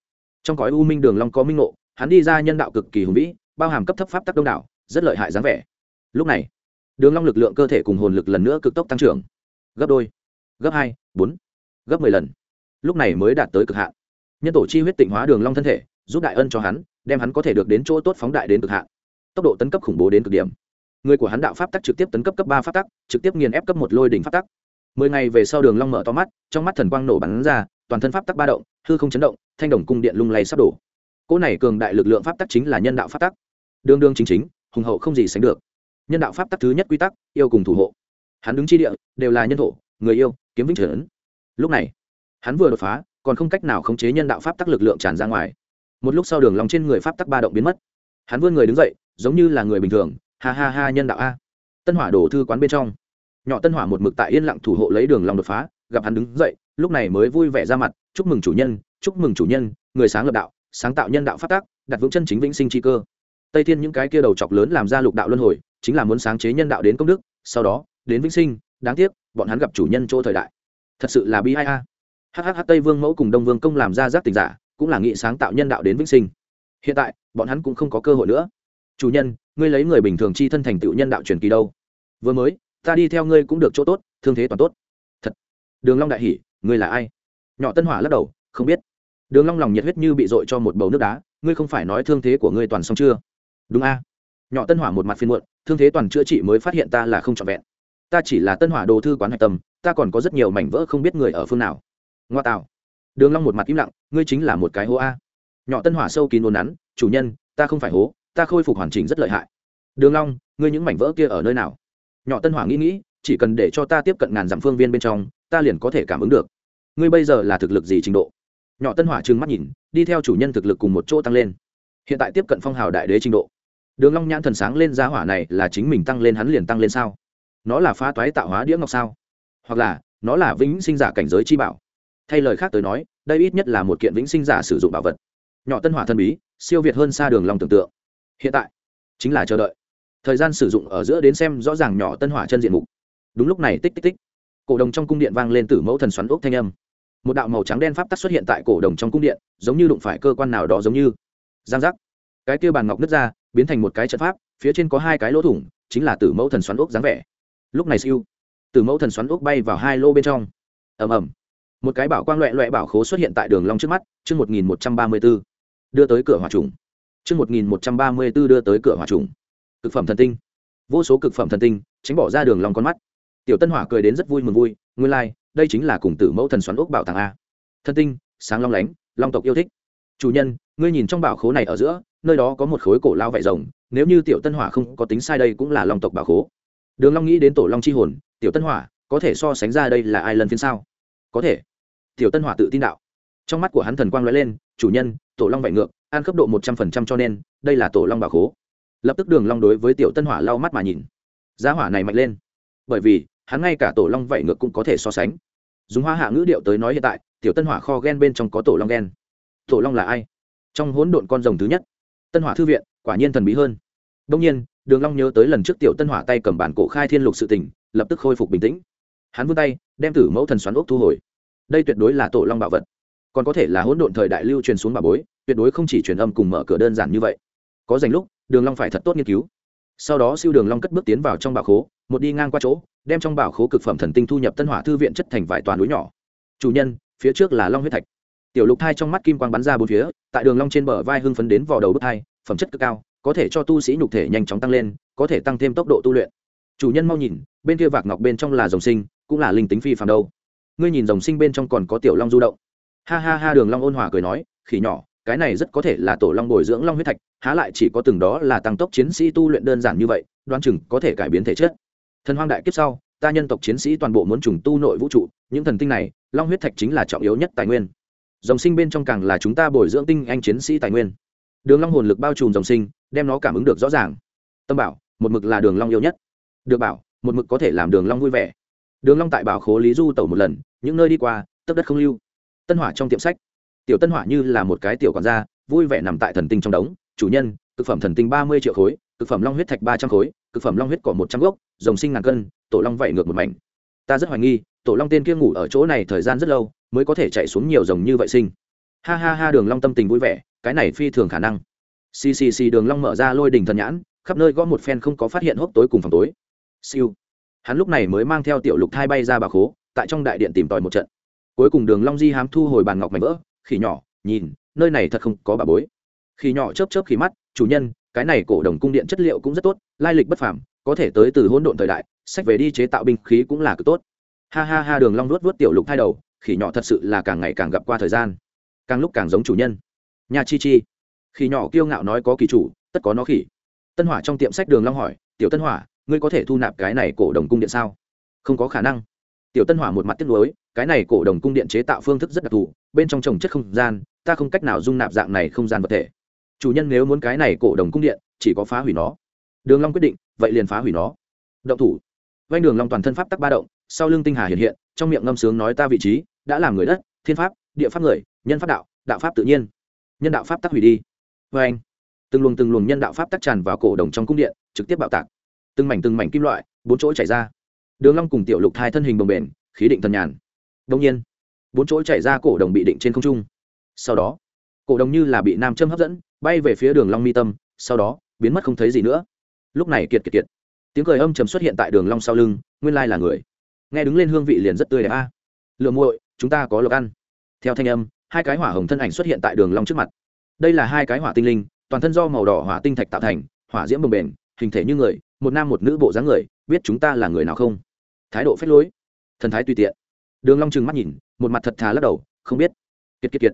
Trong cõi u minh đường long có minh ngộ, hắn đi ra nhân đạo cực kỳ hùng vĩ, bao hàm cấp thấp pháp tắc đông đảo, rất lợi hại dáng vẻ lúc này, đường long lực lượng cơ thể cùng hồn lực lần nữa cực tốc tăng trưởng. Gấp đôi, gấp hai, bốn, gấp mười lần. Lúc này mới đạt tới cực hạn. Nhân tổ chi huyết tịnh hóa đường long thân thể, giúp đại ân cho hắn, đem hắn có thể được đến chỗ tốt phóng đại đến cực hạn. Tốc độ tấn cấp khủng bố đến cực điểm. Người của hắn đạo pháp tắc trực tiếp tấn cấp cấp ba pháp tắc, trực tiếp nghiền ép cấp một lôi đỉnh pháp tắc. Mười ngày về sau đường long mở to mắt, trong mắt thần quang nổ bắn ra, toàn thân pháp tắc ba động, hư không chấn động, thanh đồng cung điện lung lay sắp đổ. Cỗ này cường đại lực lượng pháp tắc chính là nhân đạo pháp tắc. Đương đương chính chính, hùng hậu không gì sánh được nhân đạo pháp tắc thứ nhất quy tắc, yêu cùng thủ hộ. Hắn đứng chi địa, đều là nhân thổ, người yêu, kiếm vĩnh trở lúc này, hắn vừa đột phá, còn không cách nào khống chế nhân đạo pháp tắc lực lượng tràn ra ngoài. Một lúc sau đường lòng trên người pháp tắc ba động biến mất. Hắn vươn người đứng dậy, giống như là người bình thường. Ha ha ha, nhân đạo a. Tân hỏa đổ thư quán bên trong. Nhỏ tân hỏa một mực tại yên lặng thủ hộ lấy đường lòng đột phá, gặp hắn đứng dậy, lúc này mới vui vẻ ra mặt, chúc mừng chủ nhân, chúc mừng chủ nhân, người sáng lập đạo, sáng tạo nhân đạo phát tác đặt vững chân chính vĩnh sinh chi cơ. Tây thiên những cái kia đầu chọc lớn làm ra lục đạo luân hồi chính là muốn sáng chế nhân đạo đến công đức, sau đó, đến vĩnh sinh, đáng tiếc, bọn hắn gặp chủ nhân chỗ thời đại. Thật sự là bi ai a. Hhh tây vương mẫu cùng đông vương công làm ra giác tình giả, cũng là nghị sáng tạo nhân đạo đến vĩnh sinh. Hiện tại, bọn hắn cũng không có cơ hội nữa. Chủ nhân, ngươi lấy người bình thường chi thân thành tựu nhân đạo truyền kỳ đâu. Vừa mới, ta đi theo ngươi cũng được chỗ tốt, thương thế toàn tốt. Thật. Đường long đại hỉ, ngươi là ai? Nhỏ tân hỏa lắc đầu, không biết. Đường long lòng nhiệt huyết như bị dội cho một bầu nước đá, ngươi không phải nói thương thế của ngươi toàn xong chưa? Đúng a nhỏ tân hỏa một mặt phiền muộn, thương thế toàn chữa trị mới phát hiện ta là không trọn vẹn. Ta chỉ là tân hỏa đồ thư quán hạch tâm, ta còn có rất nhiều mảnh vỡ không biết người ở phương nào. Ngoa tạo. Đường long một mặt im lặng, ngươi chính là một cái hố a. Nhỏ tân hỏa sâu kín nôn nắn, chủ nhân, ta không phải hố, ta khôi phục hoàn chỉnh rất lợi hại. Đường long, ngươi những mảnh vỡ kia ở nơi nào? Nhỏ tân hỏa nghĩ nghĩ, chỉ cần để cho ta tiếp cận ngàn dặm phương viên bên trong, ta liền có thể cảm ứng được. Ngươi bây giờ là thực lực gì trình độ? Nhỏ tân hỏa trừng mắt nhìn, đi theo chủ nhân thực lực cùng một chỗ tăng lên. Hiện tại tiếp cận phong hào đại đế trình độ đường long nhãn thần sáng lên giá hỏa này là chính mình tăng lên hắn liền tăng lên sao? Nó là phá toái tạo hóa đĩa ngọc sao? Hoặc là, nó là vĩnh sinh giả cảnh giới chi bảo? Thay lời khác tới nói, đây ít nhất là một kiện vĩnh sinh giả sử dụng bảo vật. Nhỏ tân hỏa thần bí, siêu việt hơn xa đường long tưởng tượng. Hiện tại, chính là chờ đợi. Thời gian sử dụng ở giữa đến xem rõ ràng nhỏ tân hỏa chân diện mục. Đúng lúc này tích tích tích, cổ đồng trong cung điện vang lên từ mẫu thần xoắn ốc thanh âm. Một đạo màu trắng đen pháp tắc xuất hiện tại cổ đồng trong cung điện, giống như đụng phải cơ quan nào đó giống như. Giang giác cái kia bàn ngọc nứt ra biến thành một cái trận pháp phía trên có hai cái lỗ thủng chính là tử mẫu thần xoắn ốc dáng vẻ. Lúc này siêu tử mẫu thần xoắn ốc bay vào hai lô bên trong. Ầm ầm. Một cái bảo quang loẹ loẹ bảo khố xuất hiện tại đường long trước mắt chương một nghìn một trăm ba mươi b đưa tới cửa hỏa trùng. Chương một nghìn một trăm ba mươi b đưa tới cửa hỏa trùng. Cực phẩm thần tinh. Vô số cực phẩm thần tinh tránh bỏ ra đường long con mắt. Tiểu tân hỏa cười đến rất vui mừng vui nguyên lai、like, đây chính là cùng tử mẫu thần xoắn ốc bảo tàng a. Thần tinh sáng long lánh long tộc yêu thích. Chủ nhân ngươi nhìn trong bảo khố này ở giữa nơi đó có một khối cổ lao vải rồng, nếu như tiểu tân hỏa không có tính sai đây cũng là long tộc bảo khố. Đường long nghĩ đến tổ long chi hồn, tiểu tân hỏa, có thể so sánh ra đây là ai lần phiên sao? Có thể. Tiểu tân hỏa tự tin đạo. Trong mắt của hắn thần quang lóe lên, chủ nhân, tổ long vải ngược, an cấp độ một trăm phần trăm cho nên, đây là tổ long bảo khố. Lập tức đường long đối với tiểu tân hỏa lau mắt mà nhìn. Giá hỏa này mạnh lên. Bởi vì, hắn ngay cả tổ long vảy ngược cũng có thể so sánh. Dùng hoa hạ ngữ điệu tới nói hiện tại, tiểu tân hỏa kho gen bên trong có tổ long gen. Tổ long là ai? Trong hỗn độn con rồng thứ nhất tân hỏa thư viện, quả nhiên thần bí hơn. Đông nhiên, đường long nhớ tới lần trước tiểu tân hỏa tay cầm bản cổ khai thiên lục sự tình, lập tức khôi phục bình tĩnh. Hắn vươn tay, đem tử mẫu thần xoắn ốc thu hồi. Đây tuyệt đối là tổ long bảo vật. Còn có thể là hỗn độn thời đại lưu truyền xuống bà bối, tuyệt đối không chỉ truyền âm cùng mở cửa đơn giản như vậy. Có dành lúc, đường long phải thật tốt nghiên cứu. Sau đó siêu đường long cất bước tiến vào trong bảo khố, một đi ngang qua chỗ, đem trong bảo khố cực phẩm thần tinh thu nhập tân hỏa thư viện chất thành vài toàn núi nhỏ. Chủ nhân, phía trước là long huyết thạch tiểu lục thai trong mắt kim quang bắn ra bốn phía, tại đường long trên bờ vai hưng phấn đến vò đầu bức thai phẩm chất cực cao, có thể cho tu sĩ nhục thể nhanh chóng tăng lên, có thể tăng thêm tốc độ tu luyện. Chủ nhân mau nhìn, bên kia vạc ngọc bên trong là rồng sinh, cũng là linh tính phi phàm đâu. Ngươi nhìn rồng sinh bên trong còn có tiểu long du động. Ha ha ha, đường long ôn hòa cười nói, khỉ nhỏ, cái này rất có thể là tổ long bồi dưỡng long huyết thạch, há lại chỉ có từng đó là tăng tốc chiến sĩ tu luyện đơn giản như vậy đoan chừng có thể cải biến thể chất. Thần hoang đại kiếp sau, ta nhân tộc chiến sĩ toàn bộ muốn trùng tu nội vũ trụ, những thần tinh này, long huyết thạch chính là trọng yếu nhất tài nguyên dòng sinh bên trong càng là chúng ta bồi dưỡng tinh anh chiến sĩ tài nguyên. Đường long hồn lực bao trùm dòng sinh, đem nó cảm ứng được rõ ràng. Tâm bảo, một mực là đường long yêu nhất. Được bảo, một mực có thể làm đường long vui vẻ. Đường long tại bảo khố lý du tẩu một lần, những nơi đi qua, tấp đất không lưu. Tân hỏa trong tiệm sách. Tiểu tân hỏa như là một cái tiểu quản gia, vui vẻ nằm tại thần tinh trong đống. Chủ nhân, cực phẩm thần tinh ba mươi triệu khối, cực phẩm long huyết thạch ba trăm khối, cực phẩm long huyết cỏ một trăm gốc rồng sinh ngàn cân, tổ long vẩy ngược một mảnh. Ta rất hoài nghi, tổ long tên kia ngủ ở chỗ này thời gian rất lâu mới có thể chạy xuống nhiều rồng như vậy sinh. Ha ha ha, đường long tâm tình vui vẻ, cái này phi thường khả năng. Ccc đường long mở ra lôi đỉnh thần nhãn, khắp nơi gõ một phen không có phát hiện hốc tối cùng phòng tối. Siêu. Hắn lúc này mới mang theo tiểu lục thai bay ra bà khố, tại trong đại điện tìm tòi một trận. Cuối cùng đường long di hám thu hồi bàn ngọc mảnh vỡ, khỉ nhỏ, nhìn, nơi này thật không có bà bối. Khỉ nhỏ chớp chớp khỉ mắt, chủ nhân, cái này cổ đồng cung điện chất liệu cũng rất tốt, lai lịch bất phàm, có thể tới từ hỗn độn thời đại, sách về đi chế tạo binh khí cũng là cực tốt. Ha ha ha, đường long nuốt nuốt tiểu lục thai đầu khỉ nhỏ thật sự là càng ngày càng gặp qua thời gian, càng lúc càng giống chủ nhân. Nhà chi chi, khỉ nhỏ kiêu ngạo nói có kỳ chủ, tất có nó khỉ. Tân hỏa trong tiệm sách đường long hỏi, tiểu tân hỏa, ngươi có thể thu nạp cái này cổ đồng cung điện sao? Không có khả năng. Tiểu tân hỏa một mặt tiếc nuối, cái này cổ đồng cung điện chế tạo phương thức rất đặc thù, bên trong trồng chất không gian, ta không cách nào dung nạp dạng này không gian vật thể. Chủ nhân nếu muốn cái này cổ đồng cung điện, chỉ có phá hủy nó. Đường long quyết định, vậy liền phá hủy nó. Động thủ. Vanh đường long toàn thân pháp tắc ba động, sau lưng tinh hà hiện hiện, trong miệng ngâm sướng nói ta vị trí đã làm người đất, thiên pháp, địa pháp người, nhân pháp đạo đạo pháp tự nhiên. Nhân đạo pháp tắc hủy đi. Vanh từng luồng từng luồng nhân đạo pháp tắc tràn vào cổ đồng trong cung điện, trực tiếp bạo tạc. Từng mảnh từng mảnh kim loại, bốn chỗ chảy ra. Đường long cùng tiểu lục thai thân hình bồng bềnh, khí định thần nhàn. Đông nhiên, bốn chỗ chảy ra cổ đồng bị định trên không trung. Sau đó, cổ đồng như là bị nam châm hấp dẫn, bay về phía đường long mi tâm, sau đó, biến mất không thấy gì nữa. Lúc này kiệt kiệt kiệt. Tiếng cười âm trầm xuất hiện tại đường long sau lưng, nguyên lai là người. Nghe đứng lên hương vị liền rất tươi đẹp a. À. muội chúng ta có lộc ăn. Theo thanh âm, hai cái hỏa hồng thân ảnh xuất hiện tại đường long trước mặt. Đây là hai cái hỏa tinh linh, toàn thân do màu đỏ hỏa tinh thạch tạo thành, hỏa diễm bồng bềnh, hình thể như người, một nam một nữ bộ dáng người, biết chúng ta là người nào không? Thái độ phép lối. Thần thái tùy tiện. Đường long trừng mắt nhìn, một mặt thật thà lắc đầu, không biết. Kiệt kiệt kiệt.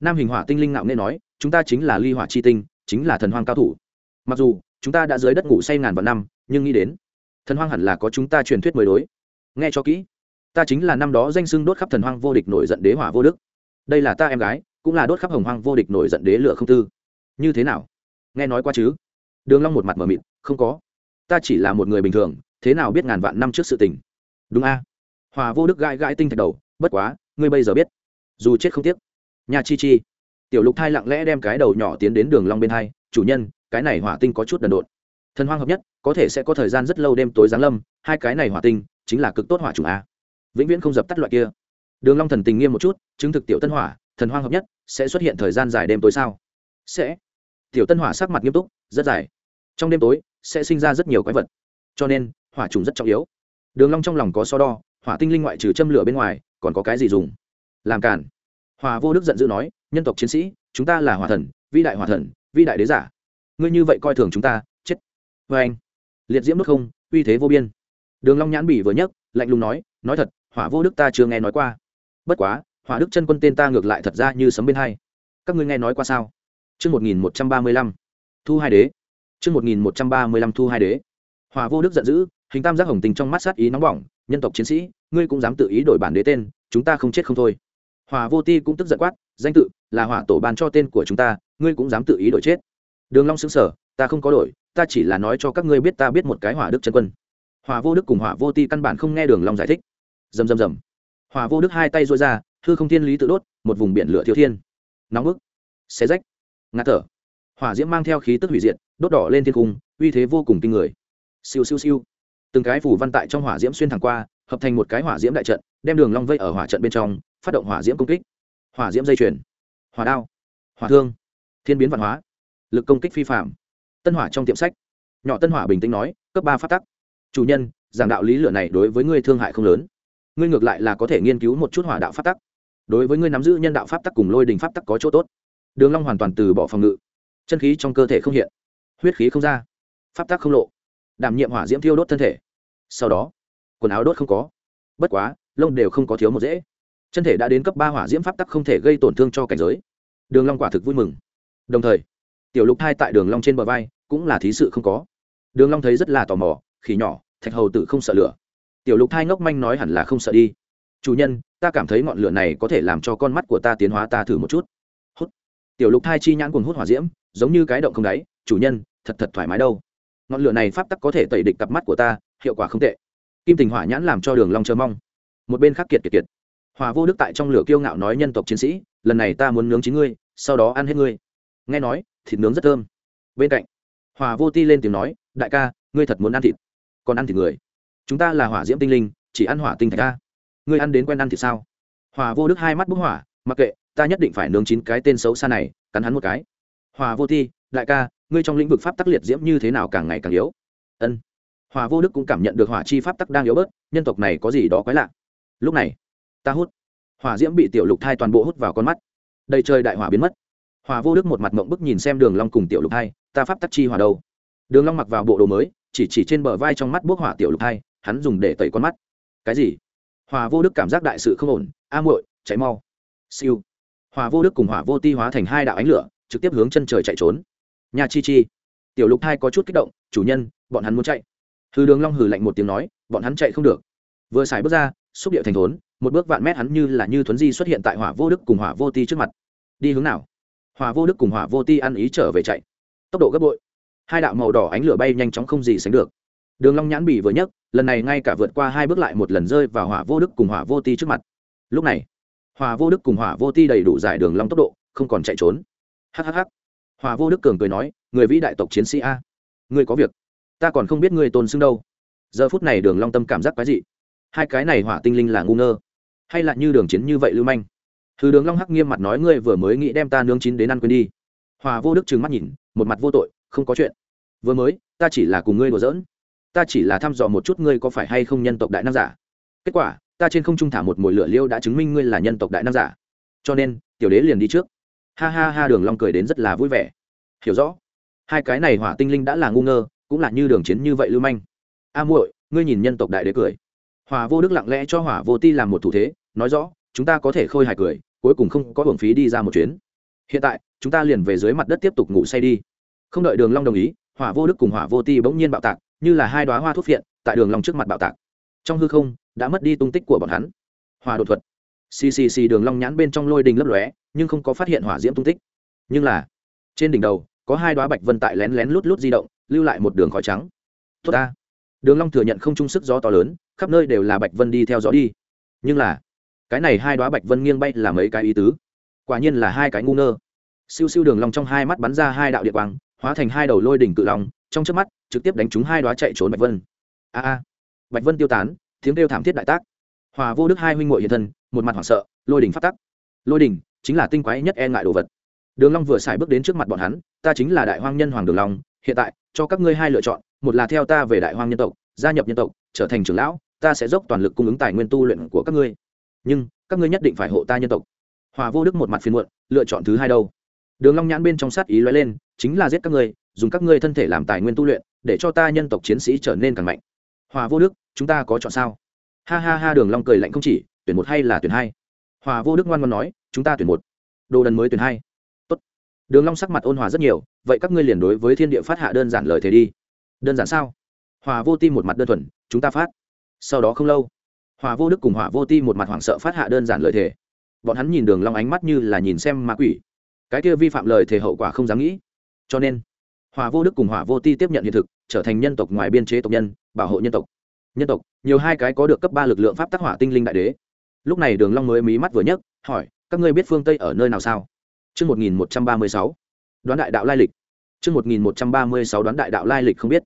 Nam hình hỏa tinh linh ngạo nghễ nói, chúng ta chính là ly hỏa chi tinh, chính là thần hoang cao thủ. Mặc dù, chúng ta đã dưới đất ngủ say ngàn vạn năm, nhưng nghĩ đến, thần hoang hẳn là có chúng ta truyền thuyết mới đối. Nghe cho kỹ ta chính là năm đó danh xưng đốt khắp thần hoang vô địch nổi giận đế hỏa vô đức. Đây là ta em gái, cũng là đốt khắp hồng hoang vô địch nổi giận đế lửa không tư. Như thế nào? Nghe nói qua chứ? Đường long một mặt mở mịt, không có. Ta chỉ là một người bình thường, thế nào biết ngàn vạn năm trước sự tình? Đúng a. Hòa vô đức gãi gãi tinh thạch đầu, bất quá, ngươi bây giờ biết. Dù chết không tiếc. Nhà chi chi. Tiểu lục thai lặng lẽ đem cái đầu nhỏ tiến đến đường long bên hai, chủ nhân, cái này hỏa tinh có chút đần độn. Thần hoang hợp nhất, có thể sẽ có thời gian rất lâu đêm tối giáng lâm, hai cái này hỏa tinh chính là cực tốt hỏa trùng a vĩnh viễn không dập tắt loại kia. Đường long thần tình nghiêm một chút, chứng thực tiểu tân hỏa, thần hoang hợp nhất, sẽ xuất hiện thời gian dài đêm tối sao? Sẽ. Tiểu tân hỏa sắc mặt nghiêm túc, rất dài. Trong đêm tối, sẽ sinh ra rất nhiều quái vật. Cho nên, hỏa trùng rất trọng yếu. Đường long trong lòng có so đo, hỏa tinh linh ngoại trừ châm lửa bên ngoài, còn có cái gì dùng? Làm cản hòa vô đức giận dữ nói, nhân tộc chiến sĩ, chúng ta là hỏa thần, vĩ đại hỏa thần, vĩ đại đế giả. Ngươi như vậy coi thường chúng ta, chết. Với anh liệt diễm đốt không, uy thế vô biên. Đường long nhãn bỉ vừa nhấc, lạnh lùng nói nói thật hỏa vô đức ta chưa nghe nói qua. Bất quá, hỏa đức chân quân tên ta ngược lại thật ra như sấm bên hay. các ngươi nghe nói qua sao? Chương một nghìn một trăm ba mươi lăm. Thu hai đế. Chương một nghìn một trăm ba mươi lăm thu hai đế. Hỏa vô đức giận dữ, hình tam giác hồng tình trong mắt sát ý nóng bỏng, nhân tộc chiến sĩ, ngươi cũng dám tự ý đổi bản đế tên, chúng ta không chết không thôi. Hòa vô ti cũng tức giận quát, danh tự, là hỏa tổ ban cho tên của chúng ta, ngươi cũng dám tự ý đổi chết. Đường long xứng sở ta không có đổi, ta chỉ là nói cho các ngươi biết ta biết một cái hỏa đức chân quân. Hỏa vô đức cùng hỏa vô ti căn bản không nghe đường long giải thích rầm rầm rầm. Hỏa vô đức hai tay duỗi ra, hư không thiên lý tự đốt, một vùng biển lửa thiếu thiên. Nóng bức. Xé rách. Ngạt thở. Hỏa diễm mang theo khí tức hủy diệt, đốt đỏ lên thiên cung, uy thế vô cùng kinh người. Siêu siêu siêu. Từng cái phủ văn tại trong hỏa diễm xuyên thẳng qua, hợp thành một cái hỏa diễm đại trận, đem đường long vây ở hỏa trận bên trong, phát động hỏa diễm công kích. Hỏa diễm dây chuyền. Hỏa đao. Hỏa thương. Thiên biến văn hóa. Lực công kích phi phạm. Tân hỏa trong tiệm sách. Nhỏ tân hỏa bình tĩnh nói, cấp ba phát tắc. Chủ nhân, giảng đạo lý lửa này đối với ngươi thương hại không lớn ngươi ngược lại là có thể nghiên cứu một chút hỏa đạo pháp tắc. Đối với ngươi nắm giữ nhân đạo pháp tắc cùng lôi đình pháp tắc có chỗ tốt. Đường long hoàn toàn từ bỏ phòng ngự. Chân khí trong cơ thể không hiện. Huyết khí không ra. Pháp tắc không lộ. Đảm nhiệm hỏa diễm thiêu đốt thân thể. Sau đó, quần áo đốt không có. Bất quá, lông đều không có thiếu một dễ. Chân thể đã đến cấp ba hỏa diễm pháp tắc không thể gây tổn thương cho cảnh giới. Đường long quả thực vui mừng. Đồng thời, tiểu lục hai tại đường long trên bờ vai cũng là thí sự không có. Đường long thấy rất là tò mò, khỉ nhỏ, thạch hầu tử không sợ lửa tiểu lục thai ngốc manh nói hẳn là không sợ đi. Chủ nhân, ta cảm thấy ngọn lửa này có thể làm cho con mắt của ta tiến hóa ta thử một chút. Hút. Tiểu lục thai chi nhãn cuồng hút hỏa diễm, giống như cái động không đáy. Chủ nhân, thật thật thoải mái đâu. Ngọn lửa này pháp tắc có thể tẩy địch cặp mắt của ta, hiệu quả không tệ. Kim tình hỏa nhãn làm cho đường long chờ mong. Một bên khác kiệt kiệt kiệt. Hòa vô đức tại trong lửa kiêu ngạo nói nhân tộc chiến sĩ, lần này ta muốn nướng chín ngươi, sau đó ăn hết ngươi. Nghe nói, thịt nướng rất thơm. Bên cạnh, hòa vô ti lên tiếng nói, đại ca, ngươi thật muốn ăn thịt. Còn ăn thịt người chúng ta là hỏa diễm tinh linh, chỉ ăn hỏa tinh thạch ta ngươi ăn đến quen ăn thì sao? Hòa vô đức hai mắt bức hỏa, mặc kệ, ta nhất định phải nướng chín cái tên xấu xa này, cắn hắn một cái. Hòa vô thi, đại ca, ngươi trong lĩnh vực pháp tắc liệt diễm như thế nào càng ngày càng yếu? Ân. Hòa vô đức cũng cảm nhận được hỏa chi pháp tắc đang yếu bớt, nhân tộc này có gì đó quái lạ. Lúc này, ta hút. Hỏa diễm bị tiểu lục thai toàn bộ hút vào con mắt. Đầy trời đại hỏa biến mất. Hòa vô đức một mặt mộng bức nhìn xem đường long cùng tiểu lục thai, ta pháp tắc chi hỏa đâu? Đường long mặc vào bộ đồ mới, chỉ chỉ trên bờ vai trong mắt bước hỏa tiểu lục thai hắn dùng để tẩy con mắt. Cái gì? Hòa vô đức cảm giác đại sự không ổn, a muội cháy mau. Siêu. Hòa vô đức cùng hỏa vô ti hóa thành hai đạo ánh lửa, trực tiếp hướng chân trời chạy trốn. Nhà chi chi. Tiểu lục hai có chút kích động, chủ nhân, bọn hắn muốn chạy. Hư đường long hừ lạnh một tiếng nói, bọn hắn chạy không được. Vừa xài bước ra, xúc địa thành thốn, một bước vạn mét hắn như là như thuấn di xuất hiện tại hỏa vô đức cùng hỏa vô ti trước mặt. Đi hướng nào? Hỏa vô đức cùng hỏa vô ti ăn ý trở về chạy. Tốc độ gấp bội. Hai đạo màu đỏ ánh lửa bay nhanh chóng không gì sánh được đường long nhãn bì vừa nhấc, lần này ngay cả vượt qua hai bước lại một lần rơi vào hỏa vô đức cùng hỏa vô ti trước mặt. Lúc này, hỏa vô đức cùng hỏa vô ti đầy đủ giải đường long tốc độ, không còn chạy trốn. Hhh hỏa vô đức cường cười nói, người vĩ đại tộc chiến sĩ a, ngươi có việc. Ta còn không biết ngươi tôn xưng đâu. Giờ phút này đường long tâm cảm giác quái dị. Hai cái này hỏa tinh linh là ngu ngơ, hay là như đường chiến như vậy lưu manh? Thứ đường long hắc nghiêm mặt nói, ngươi vừa mới nghĩ đem ta nướng chín đến ăn quên đi. Hòa vô đức trừng mắt nhìn, một mặt vô tội, không có chuyện. Vừa mới, ta chỉ là cùng ngươi đùa giỡn ta chỉ là thăm dò một chút ngươi có phải hay không nhân tộc đại nam giả. Kết quả, ta trên không trung thả một mồi lửa liêu đã chứng minh ngươi là nhân tộc đại nam giả. Cho nên, tiểu đế liền đi trước. Ha ha ha, đường long cười đến rất là vui vẻ. Hiểu rõ. Hai cái này hỏa tinh linh đã là ngu ngơ, cũng là như đường chiến như vậy lưu manh. A muội, ngươi nhìn nhân tộc đại đế cười. Hỏa vô đức lặng lẽ cho hỏa vô ti làm một thủ thế, nói rõ, chúng ta có thể khôi hài cười, cuối cùng không có hưởng phí đi ra một chuyến. Hiện tại, chúng ta liền về dưới mặt đất tiếp tục ngủ say đi. Không đợi đường long đồng ý, hỏa vô đức cùng hỏa vô ti bỗng nhiên bạo tạc như là hai đóa hoa thuốc phiện, tại đường long trước mặt bạo tạc. Trong hư không, đã mất đi tung tích của bọn hắn. Hoa đột thuật. Xì xì xì đường long nhãn bên trong lôi đình lấp lóe, nhưng không có phát hiện hỏa diễm tung tích. Nhưng là, trên đỉnh đầu, có hai đóa bạch vân tại lén lén lút lút di động, lưu lại một đường khói trắng. Tốt ta. Đường long thừa nhận không trung sức gió to lớn, khắp nơi đều là bạch vân đi theo gió đi. Nhưng là, cái này hai đóa bạch vân nghiêng bay là mấy cái ý tứ? Quả nhiên là hai cái ngu ngơ. Siêu siêu đường long trong hai mắt bắn ra hai đạo điện quang, hóa thành hai đầu lôi đỉnh cự long trong chớp mắt, trực tiếp đánh trúng hai đóa chạy trốn bạch vân. A a. Bạch vân tiêu tán, tiếng kêu thảm thiết đại tác. Hòa vô đức hai huynh muội hiện thân, một mặt hoảng sợ, lôi đỉnh phát tắc. Lôi đỉnh chính là tinh quái nhất e ngại đồ vật. Đường long vừa xài bước đến trước mặt bọn hắn, ta chính là đại hoang nhân hoàng đường long, hiện tại, cho các ngươi hai lựa chọn, một là theo ta về đại hoang nhân tộc, gia nhập nhân tộc, trở thành trưởng lão, ta sẽ dốc toàn lực cung ứng tài nguyên tu luyện của các ngươi. Nhưng, các ngươi nhất định phải hộ ta nhân tộc. Hòa vô đức một mặt phiền muộn, lựa chọn thứ hai đâu? Đường long nhãn bên trong sát ý lóe lên, chính là giết các ngươi dùng các ngươi thân thể làm tài nguyên tu luyện, để cho ta nhân tộc chiến sĩ trở nên càng mạnh. Hòa vô đức, chúng ta có chọn sao? Ha ha ha, đường long cười lạnh không chỉ, tuyển một hay là tuyển hai? Hòa vô đức ngoan ngoãn nói, chúng ta tuyển một. Đồ đần mới tuyển hai. Tốt. Đường long sắc mặt ôn hòa rất nhiều, vậy các ngươi liền đối với thiên địa phát hạ đơn giản lời thế đi. Đơn giản sao? Hòa vô ti một mặt đơn thuần, chúng ta phát. Sau đó không lâu, hòa vô đức cùng hòa vô ti một mặt hoảng sợ phát hạ đơn giản lời thề. Bọn hắn nhìn đường long ánh mắt như là nhìn xem ma quỷ. Cái kia vi phạm lời thề hậu quả không dám nghĩ. Cho nên hòa vô đức cùng hỏa vô ti tiếp nhận hiện thực trở thành nhân tộc ngoài biên chế tộc nhân bảo hộ nhân tộc nhân tộc nhiều hai cái có được cấp ba lực lượng pháp tác hỏa tinh linh đại đế lúc này đường long mới mí mắt vừa nhấc hỏi các ngươi biết phương tây ở nơi nào sao chương 1136, đoán đại đạo lai lịch. chương 1136 đoán đại đạo lai lịch không biết.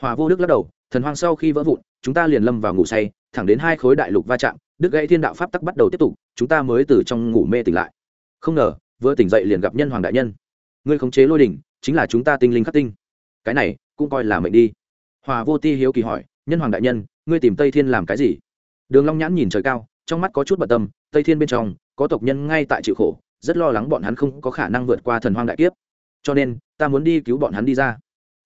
Hòa vô đức lắc đầu, thần hoang sau khi vỡ vụn, chúng ta liền lâm vào ngủ say, thẳng đến hai khối đại lục va chạm, đức gãy thiên đạo pháp tắc bắt đầu tiếp tục, chúng ta mới từ trong ngủ mê tỉnh lại. Không ngờ, vừa tỉnh dậy liền gặp nhân hoàng đại nhân. Ngươi khống chế lôi đỉnh, chính là chúng ta tinh linh khắc tinh. Cái này cũng coi là mệnh đi. Hòa vô ti hiếu kỳ hỏi, nhân hoàng đại nhân, ngươi tìm Tây Thiên làm cái gì? Đường Long nhãn nhìn trời cao, trong mắt có chút bận tâm, Tây Thiên bên trong có tộc nhân ngay tại chịu khổ, rất lo lắng bọn hắn không có khả năng vượt qua thần hoang đại kiếp. Cho nên, ta muốn đi cứu bọn hắn đi ra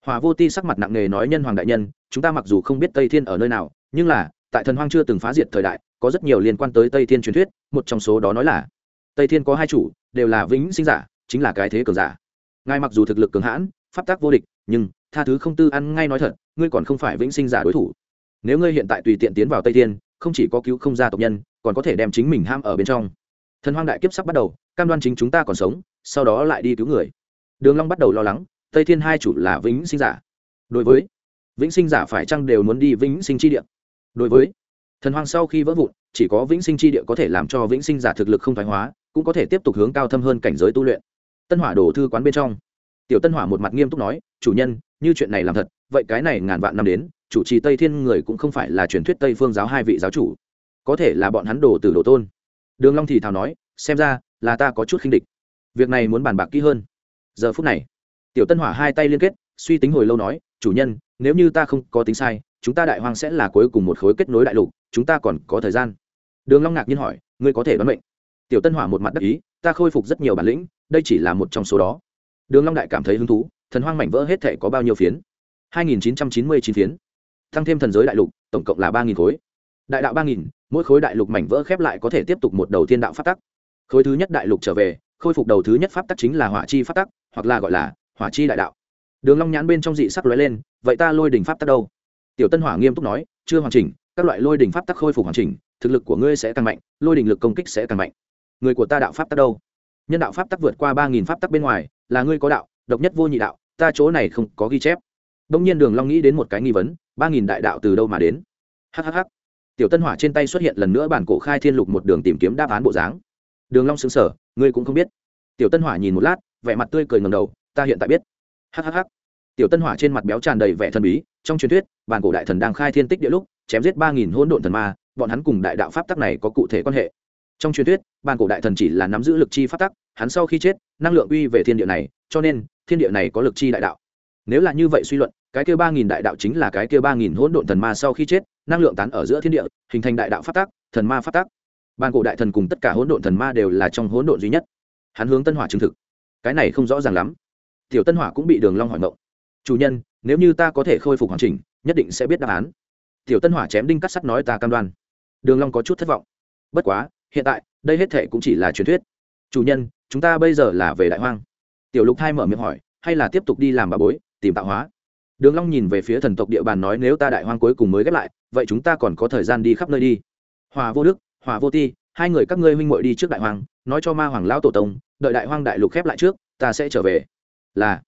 hòa vô ti sắc mặt nặng nề nói nhân hoàng đại nhân chúng ta mặc dù không biết tây thiên ở nơi nào nhưng là tại thần hoang chưa từng phá diệt thời đại có rất nhiều liên quan tới tây thiên truyền thuyết một trong số đó nói là tây thiên có hai chủ đều là vĩnh sinh giả chính là cái thế cường giả ngài mặc dù thực lực cường hãn, pháp tác vô địch, nhưng, tha thứ không tư ăn ngay nói thật, ngươi còn không phải vĩnh sinh giả đối thủ. Nếu ngươi hiện tại tùy tiện tiến vào tây thiên, không chỉ có cứu không gia tộc nhân, còn có thể đem chính mình ham ở bên trong. Thần hoang đại kiếp sắp bắt đầu, cam đoan chính chúng ta còn sống, sau đó lại đi cứu người. Đường long bắt đầu lo lắng, tây thiên hai chủ là vĩnh sinh giả. Đối với, vĩnh sinh giả phải chăng đều muốn đi vĩnh sinh chi địa? Đối với, thần hoang sau khi vỡ vụn, chỉ có vĩnh sinh chi địa có thể làm cho vĩnh sinh giả thực lực không thoái hóa, cũng có thể tiếp tục hướng cao thâm hơn cảnh giới tu luyện tân hỏa đổ thư quán bên trong. Tiểu tân hỏa một mặt nghiêm túc nói, chủ nhân, như chuyện này làm thật, vậy cái này ngàn vạn năm đến, chủ trì tây thiên người cũng không phải là truyền thuyết tây phương giáo hai vị giáo chủ. Có thể là bọn hắn đồ từ đồ tôn. Đường long thì thào nói, xem ra là ta có chút khinh địch. Việc này muốn bàn bạc kỹ hơn. Giờ phút này, tiểu tân hỏa hai tay liên kết, suy tính hồi lâu nói, chủ nhân, nếu như ta không có tính sai, chúng ta đại hoàng sẽ là cuối cùng một khối kết nối đại lục, chúng ta còn có thời gian. Đường long ngạc nhiên hỏi, ngươi có thể đoán mệnh? Tiểu tân hỏa một mặt đắc ý, ta khôi phục rất nhiều bản lĩnh đây chỉ là một trong số đó. Đường long đại cảm thấy hứng thú thần hoang mảnh vỡ hết thể có bao nhiêu phiến? 2.999 phiến. Tăng thêm thần giới đại lục tổng cộng là 3.000 khối. Đại đạo 3.000, mỗi khối đại lục mảnh vỡ khép lại có thể tiếp tục một đầu tiên đạo pháp tắc. Khối thứ nhất đại lục trở về khôi phục đầu thứ nhất pháp tắc chính là hỏa chi pháp tắc hoặc là gọi là hỏa chi đại đạo. Đường long nhãn bên trong dị sắc lóe lên vậy ta lôi đỉnh pháp tắc đâu? Tiểu tân hỏa nghiêm túc nói chưa hoàn chỉnh các loại lôi đỉnh pháp tắc khôi phục hoàn chỉnh thực lực của ngươi sẽ càng mạnh lôi đỉnh lực công kích sẽ càng mạnh. Người của ta đạo pháp tắc đâu? Nhân đạo pháp tắc vượt qua ba nghìn pháp tắc bên ngoài, là ngươi có đạo, độc nhất vô nhị đạo, ta chỗ này không có ghi chép. Đông nhiên đường long nghĩ đến một cái nghi vấn, ba nghìn đại đạo từ đâu mà đến? Hhh tiểu tân hỏa trên tay xuất hiện lần nữa bản cổ khai thiên lục một đường tìm kiếm đáp án bộ dáng. Đường long sững sờ, ngươi cũng không biết. Tiểu tân hỏa nhìn một lát, vẻ mặt tươi cười ngầm đầu, ta hiện tại biết. Hhh tiểu tân hỏa trên mặt béo tràn đầy vẻ thần bí, trong truyền thuyết, bản cổ đại thần đang khai thiên tích địa lúc, chém giết ba nghìn hỗn độn thần ma, bọn hắn cùng đại đạo pháp tắc này có cụ thể quan hệ trong truyền thuyết bàn cổ đại thần chỉ là nắm giữ lực chi phát tắc, hắn sau khi chết, năng lượng uy về thiên địa này, cho nên, thiên địa này có lực chi đại đạo. Nếu là như vậy suy luận, cái kia ba nghìn đại đạo chính là cái kia ba nghìn hỗn độn thần ma sau khi chết, năng lượng tán ở giữa thiên địa, hình thành đại đạo phát tắc, thần ma phát tắc. Bàn cổ đại thần cùng tất cả hỗn độn thần ma đều là trong hỗn độn duy nhất. Hắn hướng tân hỏa chứng thực. Cái này không rõ ràng lắm. Tiểu tân hỏa cũng bị đường long hỏi ngộ. Chủ nhân, nếu như ta có thể khôi phục hoàn chỉnh, nhất định sẽ biết đáp án. Tiểu tân hỏa chém đinh cắt sắt nói ta cam đoan. Đường long có chút thất vọng. Bất quá hiện tại, đây hết thệ cũng chỉ là truyền thuyết. Chủ nhân, chúng ta bây giờ là về đại hoang. Tiểu lục hai mở miệng hỏi, hay là tiếp tục đi làm bà bối, tìm tạo hóa? Đường long nhìn về phía thần tộc địa bàn nói nếu ta đại hoang cuối cùng mới ghép lại, vậy chúng ta còn có thời gian đi khắp nơi đi. Hòa vô đức, hòa vô ti, hai người các ngươi huynh muội đi trước đại hoang, nói cho ma hoàng lão tổ tông, đợi đại hoang đại lục khép lại trước, ta sẽ trở về. Là.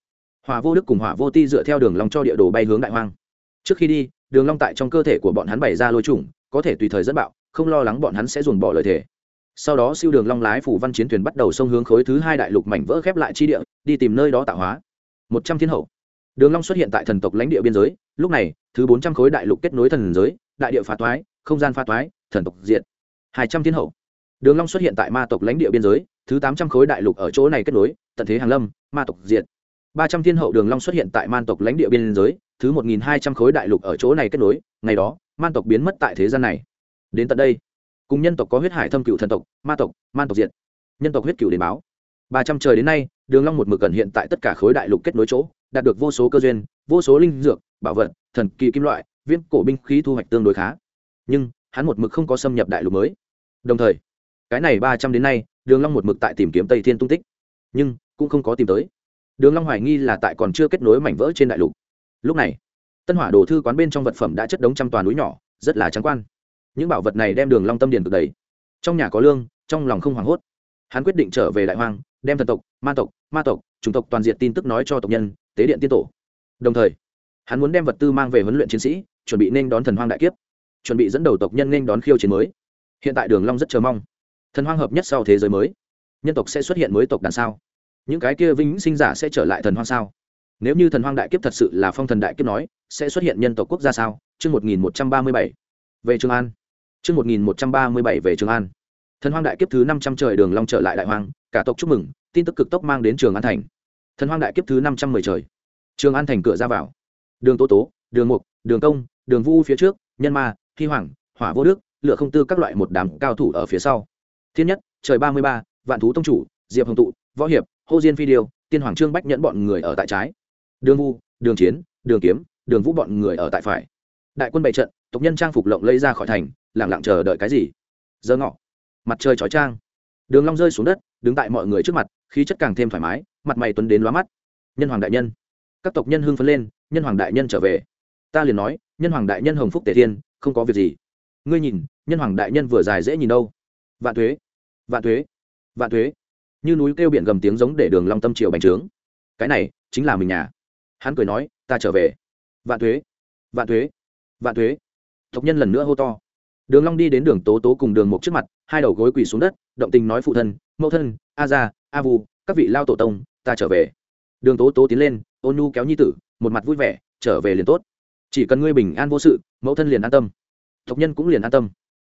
Hòa vô đức cùng hòa vô ti dựa theo đường long cho địa đồ bay hướng đại hoang. Trước khi đi, đường long tại trong cơ thể của bọn hắn bày ra lôi trùng có thể tùy thời dẫn bạo, không lo lắng bọn hắn sẽ ruồn bỏ lời thể sau đó siêu đường long lái phủ văn chiến thuyền bắt đầu xông hướng khối thứ hai đại lục mảnh vỡ khép lại chi địa, đi tìm nơi đó tạo hóa. Một trăm thiên hậu. Đường long xuất hiện tại thần tộc lãnh địa biên giới, lúc này, thứ bốn trăm khối đại lục kết nối thần giới, đại địa phá toái, không gian phá toái, thần tộc diện hai trăm thiên hậu. Đường long xuất hiện tại ma tộc lãnh địa biên giới, thứ tám trăm khối đại lục ở chỗ này kết nối, tận thế hàng lâm, ma tộc diện ba trăm thiên hậu đường long xuất hiện tại man tộc lãnh địa biên giới, thứ một nghìn hai trăm khối đại lục ở chỗ này kết nối, ngày đó, man tộc biến mất tại thế gian này. Đến tận đây cùng nhân tộc có huyết hải thâm cựu thần tộc, ma tộc, man tộc diện nhân tộc huyết cựu đến báo. Ba trăm trời đến nay, đường long một mực gần hiện tại tất cả khối đại lục kết nối chỗ, đạt được vô số cơ duyên, vô số linh dược, bảo vật, thần kỳ kim loại viên cổ binh khí thu hoạch tương đối khá. Nhưng, hắn một mực không có xâm nhập đại lục mới. Đồng thời, cái này ba trăm đến nay, đường long một mực tại tìm kiếm tây thiên tung tích. Nhưng, cũng không có tìm tới. Đường long hoài nghi là tại còn chưa kết nối mảnh vỡ trên đại lục. Lúc này, tân hỏa đồ thư quán bên trong vật phẩm đã chất đống trăm toàn núi nhỏ, rất là trắng quan những bảo vật này đem đường long tâm điền cực đầy. Trong nhà có lương, trong lòng không hoảng hốt. Hắn quyết định trở về đại hoang, đem thần tộc, ma tộc ma tộc, chủng tộc toàn diện tin tức nói cho tộc nhân, tế điện tiên tổ. Đồng thời, hắn muốn đem vật tư mang về huấn luyện chiến sĩ, chuẩn bị nên đón thần hoang đại kiếp, chuẩn bị dẫn đầu tộc nhân nên đón khiêu chiến mới. Hiện tại đường long rất chờ mong. Thần hoang hợp nhất sau thế giới mới. Nhân tộc sẽ xuất hiện mới tộc đàn sao? Những cái kia vĩnh sinh giả sẽ trở lại thần hoang sao? Nếu như thần hoang đại kiếp thật sự là phong thần đại kiếp nói, sẽ xuất hiện nhân tộc quốc gia sao? Chương một nghìn một trăm ba mươi bảy. Về trường an chương một nghìn một trăm ba mươi bảy về trường an. Thần hoang đại kiếp thứ năm trăm trời đường long trở lại đại hoang, cả tộc chúc mừng, tin tức cực tốc mang đến trường an thành. Thần hoang đại kiếp thứ năm trăm mười trời. Trường an thành cửa ra vào. Đường tố tố, đường mục, đường công, đường vu phía trước, nhân ma thi hoàng, hỏa vô đức, lựa không tư các loại một đám cao thủ ở phía sau. Thiên nhất, trời ba mươi ba, vạn thú tông chủ, diệp hồng tụ, võ hiệp, hô diên phi điêu, tiên hoàng trương bách nhẫn bọn người ở tại trái. Đường vu, đường chiến, đường kiếm, đường vũ bọn người ở tại phải đại quân bày trận, tộc nhân trang phục lộng lây ra khỏi thành, lẳng lặng chờ đợi cái gì? Giờ ngọ, mặt trời chói trang đường long rơi xuống đất, đứng tại mọi người trước mặt, khí chất càng thêm thoải mái, mặt mày tuấn đến lóa mắt. Nhân hoàng đại nhân, các tộc nhân hưng phấn lên, nhân hoàng đại nhân trở về. Ta liền nói, nhân hoàng đại nhân hồng phúc tề thiên, không có việc gì. Ngươi nhìn, nhân hoàng đại nhân vừa dài dễ nhìn đâu. Vạn thuế vạn thuế vạn thuế như núi kêu biển gầm tiếng giống để đường long tâm triều bành trướng. Cái này chính là mình nhà. Hắn cười nói, ta trở về. Vạn thuế vạn thuế vạn thuế. Tộc nhân lần nữa hô to. Đường long đi đến đường tố tố cùng đường mục trước mặt, hai đầu gối quỳ xuống đất, động tình nói phụ thân, mẫu thân, a gia, a vu, các vị lao tổ tông, ta trở về. Đường tố tố tiến lên, ôn nhu kéo nhi tử, một mặt vui vẻ, trở về liền tốt. Chỉ cần ngươi bình an vô sự, mẫu thân liền an tâm. Tộc nhân cũng liền an tâm.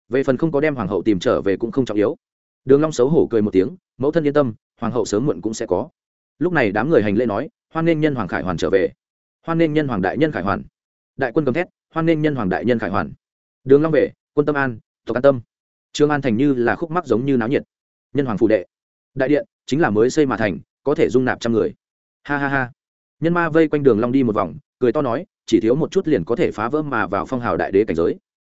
Về phần không có đem hoàng hậu tìm trở về cũng không trọng yếu. Đường long xấu hổ cười một tiếng, mẫu thân yên tâm, hoàng hậu sớm muộn cũng sẽ có. Lúc này đám người hành lễ nói, hoan nghênh nhân hoàng khải hoàn trở về. Hoan nghênh nhân hoàng đại nhân khải hoàn đại quân cầm thét, hoan nghênh nhân hoàng đại nhân khải hoàn. Đường long về, quân tâm an, tộc an tâm. Trương an thành như là khúc mắc giống như náo nhiệt. Nhân hoàng phủ đệ. Đại điện, chính là mới xây mà thành, có thể dung nạp trăm người. Ha ha ha. Nhân ma vây quanh đường long đi một vòng, cười to nói, chỉ thiếu một chút liền có thể phá vỡ mà vào phong hào đại đế cảnh giới.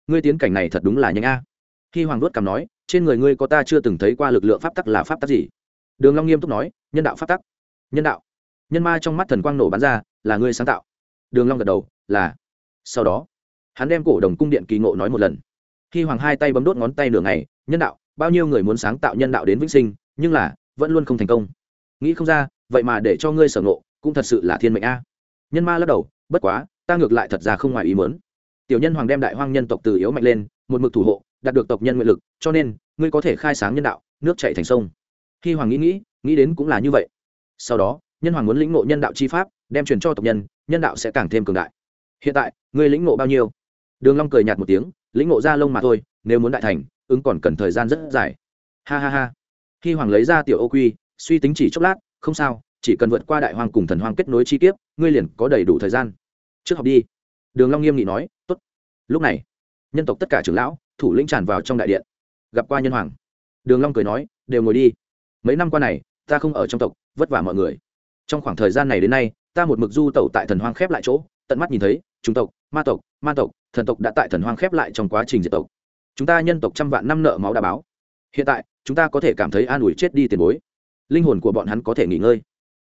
Ngươi tiến cảnh này thật đúng là nhanh a. Khi hoàng đốt cằm nói, trên người ngươi có ta chưa từng thấy qua lực lượng pháp tắc là pháp tắc gì? Đường long nghiêm túc nói, nhân đạo pháp tắc. Nhân đạo. Nhân ma trong mắt thần quang nổ bắn ra, là ngươi sáng tạo. Đường long gật đầu, là sau đó, hắn đem cổ đồng cung điện kỳ ngộ nói một lần. Khi hoàng hai tay bấm đốt ngón tay nửa ngày, nhân đạo, bao nhiêu người muốn sáng tạo nhân đạo đến vĩnh sinh, nhưng là, vẫn luôn không thành công. Nghĩ không ra, vậy mà để cho ngươi sở ngộ, cũng thật sự là thiên mệnh a. Nhân ma lắc đầu, bất quá, ta ngược lại thật ra không ngoài ý muốn. Tiểu nhân hoàng đem đại hoang nhân tộc từ yếu mạnh lên, một mực thủ hộ, đạt được tộc nhân nguyện lực, cho nên, ngươi có thể khai sáng nhân đạo, nước chạy thành sông. Khi hoàng nghĩ nghĩ nghĩ đến cũng là như vậy. Sau đó, nhân hoàng muốn lĩnh ngộ nhân đạo chi pháp, đem truyền cho tộc nhân nhân đạo sẽ càng thêm cường đại hiện tại, ngươi lĩnh ngộ bao nhiêu? Đường long cười nhạt một tiếng, lĩnh ngộ ra lông mà thôi, nếu muốn đại thành, ứng còn cần thời gian rất dài. Ha ha ha. Khi hoàng lấy ra tiểu ô quy, suy tính chỉ chốc lát, không sao, chỉ cần vượt qua đại hoàng cùng thần hoàng kết nối chi tiết ngươi liền có đầy đủ thời gian. Trước học đi. Đường long nghiêm nghị nói, tốt. Lúc này, nhân tộc tất cả trưởng lão, thủ lĩnh tràn vào trong đại điện. Gặp qua nhân hoàng. Đường long cười nói, đều ngồi đi. Mấy năm qua này, ta không ở trong tộc, vất vả mọi người. Trong khoảng thời gian này đến nay, ta một mực du tẩu tại thần hoang khép lại chỗ tận mắt nhìn thấy chúng tộc, ma tộc ma tộc, thần tộc đã tại thần hoang khép lại trong quá trình diệt tộc. Chúng ta nhân tộc trăm vạn năm nợ máu đã báo. Hiện tại, chúng ta có thể cảm thấy an ủi chết đi tiền bối. Linh hồn của bọn hắn có thể nghỉ ngơi.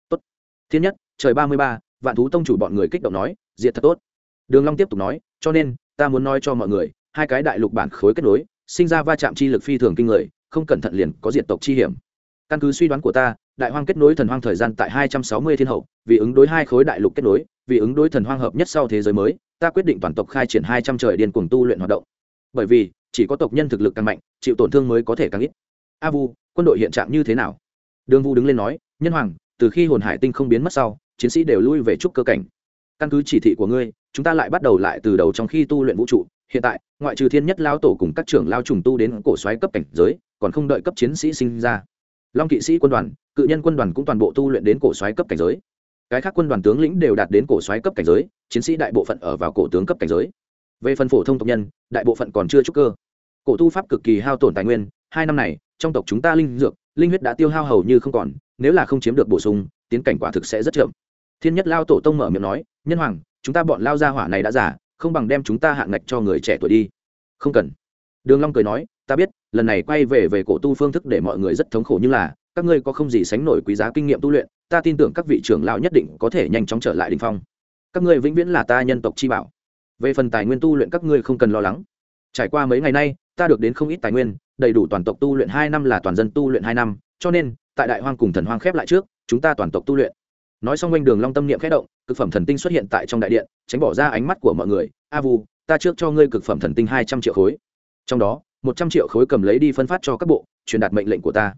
Tốt. Thiên nhất, trời ba mươi ba, vạn thú tông chủ bọn người kích động nói, diệt thật tốt. Đường long tiếp tục nói, cho nên, ta muốn nói cho mọi người, hai cái đại lục bản khối kết nối, sinh ra va chạm chi lực phi thường kinh người, không cẩn thận liền có diệt tộc chi hiểm. Căn cứ suy đoán của ta, đại hoang kết nối thần hoang thời gian tại hai trăm sáu mươi thiên hậu, vì ứng đối hai khối đại lục kết nối vì ứng đối thần hoang hợp nhất sau thế giới mới, ta quyết định toàn tộc khai triển hai trăm trời điên cuồng tu luyện hoạt động. Bởi vì, chỉ có tộc nhân thực lực càng mạnh, chịu tổn thương mới có thể càng ít. A vu, quân đội hiện trạng như thế nào? Đường vu đứng lên nói, nhân hoàng, từ khi hồn hải tinh không biến mất sau, chiến sĩ đều lui về trúc cơ cảnh. Căn cứ chỉ thị của ngươi, chúng ta lại bắt đầu lại từ đầu trong khi tu luyện vũ trụ. Hiện tại, ngoại trừ thiên nhất lao tổ cùng các trưởng lao trùng tu đến cổ xoáy cấp cảnh giới, còn không đợi cấp chiến sĩ sinh ra. Long kỵ sĩ quân đoàn, cự nhân quân đoàn cũng toàn bộ tu luyện đến cổ xoáy cấp cảnh giới cái khác quân đoàn tướng lĩnh đều đạt đến cổ xoáy cấp cảnh giới, chiến sĩ đại bộ phận ở vào cổ tướng cấp cảnh giới. Về phần phổ thông tộc nhân, đại bộ phận còn chưa trúc cơ. Cổ tu pháp cực kỳ hao tổn tài nguyên, hai năm này, trong tộc chúng ta linh dược, linh huyết đã tiêu hao hầu như không còn, nếu là không chiếm được bổ sung, tiến cảnh quả thực sẽ rất chậm. Thiên nhất lao tổ tông mở miệng nói, nhân hoàng, chúng ta bọn lao gia hỏa này đã giả không bằng đem chúng ta hạng ngạch cho người trẻ tuổi đi. Không cần. Đường long cười nói, ta biết, lần này quay về về cổ tu phương thức để mọi người rất thống khổ nhưng là các ngươi có không gì sánh nổi quý giá kinh nghiệm tu luyện, ta tin tưởng các vị trưởng lão nhất định có thể nhanh chóng trở lại đỉnh phong. Các ngươi vĩnh viễn là ta nhân tộc chi bảo. Về phần tài nguyên tu luyện các ngươi không cần lo lắng. Trải qua mấy ngày nay, ta được đến không ít tài nguyên, đầy đủ toàn tộc tu luyện hai năm là toàn dân tu luyện hai năm, cho nên, tại đại hoang cùng thần hoang khép lại trước, chúng ta toàn tộc tu luyện. Nói xong quanh đường long tâm niệm khẽ động, cực phẩm thần tinh xuất hiện tại trong đại điện, tránh bỏ ra ánh mắt của mọi người. A vu, ta trước cho ngươi cực phẩm thần tinh hai trăm triệu khối. Trong đó, một trăm triệu khối cầm lấy đi phân phát cho các bộ, truyền đạt mệnh lệnh của ta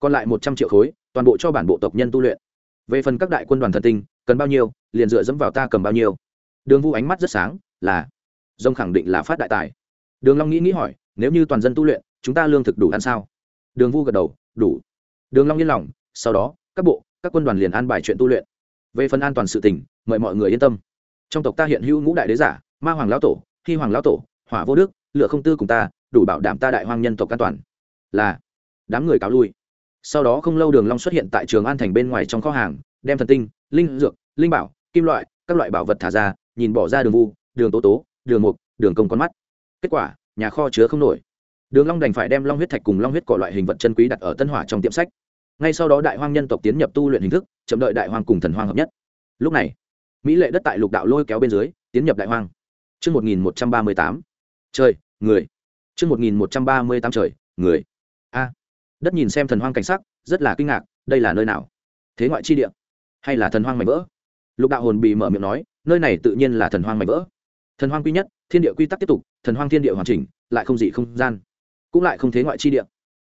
còn lại một trăm triệu khối, toàn bộ cho bản bộ tộc nhân tu luyện. Về phần các đại quân đoàn thần tinh, cần bao nhiêu, liền dựa dẫm vào ta cầm bao nhiêu. Đường vu ánh mắt rất sáng, là dông khẳng định là phát đại tài. Đường long nghĩ nghĩ hỏi, nếu như toàn dân tu luyện, chúng ta lương thực đủ ăn sao? Đường vu gật đầu, đủ. Đường long yên lòng, sau đó, các bộ, các quân đoàn liền an bài chuyện tu luyện. Về phần an toàn sự tình, mời mọi người yên tâm. Trong tộc ta hiện hữu ngũ đại đế giả, ma hoàng lão tổ, hy hoàng lão tổ, hỏa vô đức lựa không tư cùng ta, đủ bảo đảm ta đại hoang nhân tộc an toàn. Là, đám người cáo lui sau đó không lâu đường long xuất hiện tại trường an thành bên ngoài trong kho hàng, đem thần tinh, linh dược, linh bảo, kim loại, các loại bảo vật thả ra, nhìn bỏ ra đường vu, đường tố tố, đường mục, đường công con mắt. Kết quả, nhà kho chứa không nổi. Đường long đành phải đem long huyết thạch cùng long huyết cỏ loại hình vật chân quý đặt ở tân hỏa trong tiệm sách. Ngay sau đó đại hoang nhân tộc tiến nhập tu luyện hình thức, chậm đợi đại hoang cùng thần hoang hợp nhất. Lúc này, mỹ lệ đất tại lục đạo lôi kéo bên dưới, tiến nhập đại hoang. Chương một nghìn một trăm ba mươi tám. Trời, người. Chương một nghìn một trăm ba mươi tám trời, người. A đất nhìn xem thần hoang cảnh sắc, rất là kinh ngạc, đây là nơi nào? Thế ngoại chi địa? Hay là thần hoang mảnh vỡ? Lục đạo hồn bị mở miệng nói, nơi này tự nhiên là thần hoang mảnh vỡ. Thần hoang quy nhất, thiên địa quy tắc tiếp tục, thần hoang thiên địa hoàn chỉnh, lại không dị không gian, cũng lại không thế ngoại chi địa.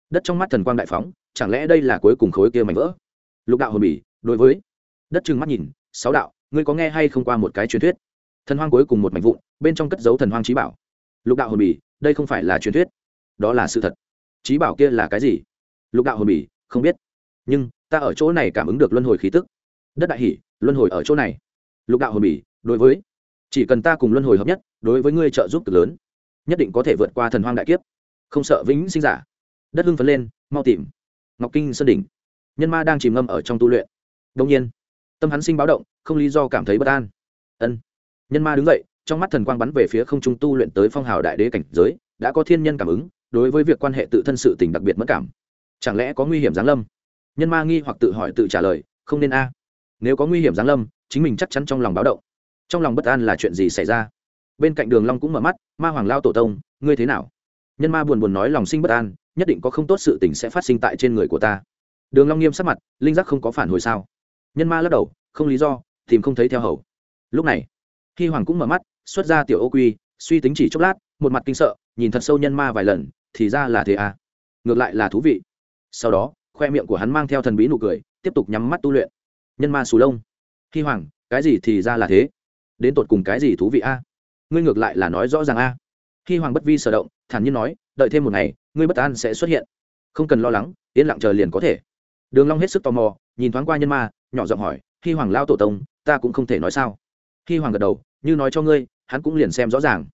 Đất trong mắt thần quang đại phóng, chẳng lẽ đây là cuối cùng khối kia mảnh vỡ? Lục đạo hồn bỉ đối với đất trừng mắt nhìn, sáu đạo, ngươi có nghe hay không qua một cái truyền thuyết? Thần hoang cuối cùng một mảnh vụn, bên trong cất dấu thần hoang trí bảo. Lục đạo hồn bỉ đây không phải là truyền thuyết, đó là sự thật. Trí bảo kia là cái gì? Lục đạo hồn bỉ không biết. Nhưng, ta ở chỗ này cảm ứng được luân hồi khí tức. Đất đại hỷ luân hồi ở chỗ này. Lục đạo hồn bỉ đối với, chỉ cần ta cùng luân hồi hợp nhất, đối với ngươi trợ giúp cực lớn, nhất định có thể vượt qua thần hoang đại kiếp. Không sợ vĩnh sinh giả. Đất hưng phấn lên, mau tìm. Ngọc kinh sơn đỉnh. Nhân ma đang chìm ngâm ở trong tu luyện. Đông nhiên, tâm hắn sinh báo động, không lý do cảm thấy bất an. Ân. Nhân ma đứng dậy, trong mắt thần quang bắn về phía không trung tu luyện tới phong hào đại đế cảnh giới, đã có thiên nhân cảm ứng, đối với việc quan hệ tự thân sự tình đặc biệt mất cảm chẳng lẽ có nguy hiểm giáng lâm? Nhân ma nghi hoặc tự hỏi tự trả lời, không nên a. Nếu có nguy hiểm giáng lâm, chính mình chắc chắn trong lòng báo động. Trong lòng bất an là chuyện gì xảy ra? Bên cạnh đường long cũng mở mắt, ma hoàng lao tổ tông, ngươi thế nào? Nhân ma buồn buồn nói, lòng sinh bất an, nhất định có không tốt sự tình sẽ phát sinh tại trên người của ta. Đường long nghiêm sắc mặt, linh giác không có phản hồi sao? Nhân ma lắc đầu, không lý do, tìm không thấy theo hầu. Lúc này khi hoàng cũng mở mắt, xuất ra tiểu ô quy, suy tính chỉ chốc lát, một mặt kinh sợ, nhìn thật sâu nhân ma vài lần, thì ra là thế à? Ngược lại là thú vị sau đó, khoe miệng của hắn mang theo thần bí nụ cười, tiếp tục nhắm mắt tu luyện. Nhân ma sù lông. Khi hoàng, cái gì thì ra là thế? Đến tột cùng cái gì thú vị a? Ngươi ngược lại là nói rõ ràng a. Khi hoàng bất vi sở động, thản nhiên nói, đợi thêm một ngày, ngươi bất an sẽ xuất hiện. Không cần lo lắng, yên lặng chờ liền có thể. Đường long hết sức tò mò, nhìn thoáng qua nhân ma, nhỏ giọng hỏi khi hoàng lao tổ tông, ta cũng không thể nói sao? Khi hoàng gật đầu, như nói cho ngươi, hắn cũng liền xem rõ ràng.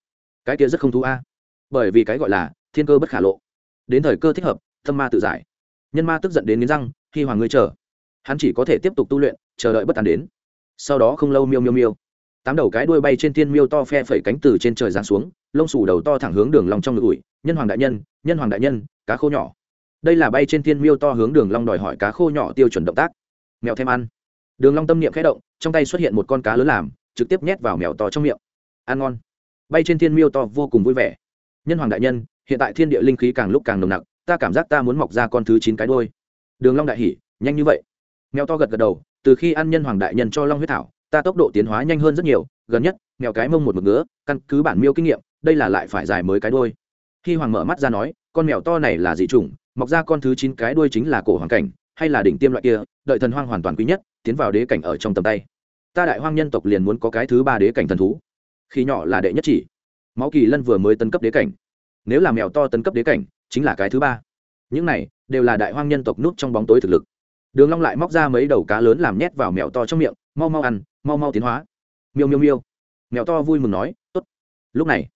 Cái kia rất không thú a. Bởi vì cái gọi là thiên cơ bất khả lộ. Đến thời cơ thích hợp, tâm ma tự giải nhân ma tức giận đến nghiến răng, khi hoàng ngươi chờ. Hắn chỉ có thể tiếp tục tu luyện, chờ đợi bất tàn đến. Sau đó không lâu miêu miêu miêu. Tám đầu cái đuôi bay trên thiên miêu to phe phẩy cánh từ trên trời giáng xuống, lông xù đầu to thẳng hướng đường long trong ngực ủi, nhân hoàng đại nhân nhân hoàng đại nhân, cá khô nhỏ. Đây là bay trên thiên miêu to hướng đường long đòi hỏi cá khô nhỏ tiêu chuẩn động tác. Mèo thêm ăn. Đường long tâm niệm khẽ động, trong tay xuất hiện một con cá lớn làm, trực tiếp nhét vào mèo to trong miệng. Ăn ngon. Bay trên thiên miêu to vô cùng vui vẻ. Nhân hoàng đại nhân, hiện tại thiên địa linh khí càng lúc càng nồng nặc ta cảm giác ta muốn mọc ra con thứ chín cái đôi đường long đại hỉ, nhanh như vậy. Mèo to gật gật đầu, từ khi ăn nhân hoàng đại nhân cho long huyết thảo, ta tốc độ tiến hóa nhanh hơn rất nhiều, gần nhất, mèo cái mông một mực ngứa, căn cứ bản miêu kinh nghiệm, đây là lại phải dài mới cái đôi khi hoàng mở mắt ra nói, con mèo to này là dị chủng, mọc ra con thứ chín cái đuôi chính là cổ hoàng cảnh, hay là đỉnh tiêm loại kia, đợi thần hoang hoàn toàn quý nhất, tiến vào đế cảnh ở trong tầm tay. Ta đại hoang nhân tộc liền muốn có cái thứ ba đế cảnh thần thú. Khi nhỏ là đệ nhất chỉ. Máu kỳ lân vừa mới tấn cấp đế cảnh. Nếu là mèo to tấn cấp đế cảnh chính là cái thứ ba. Những này đều là đại hoang nhân tộc núp trong bóng tối thực lực. Đường long lại móc ra mấy đầu cá lớn làm nhét vào mèo to trong miệng, mau mau ăn, mau mau tiến hóa. Miêu miêu miêu. Mèo to vui mừng nói, tốt. Lúc này,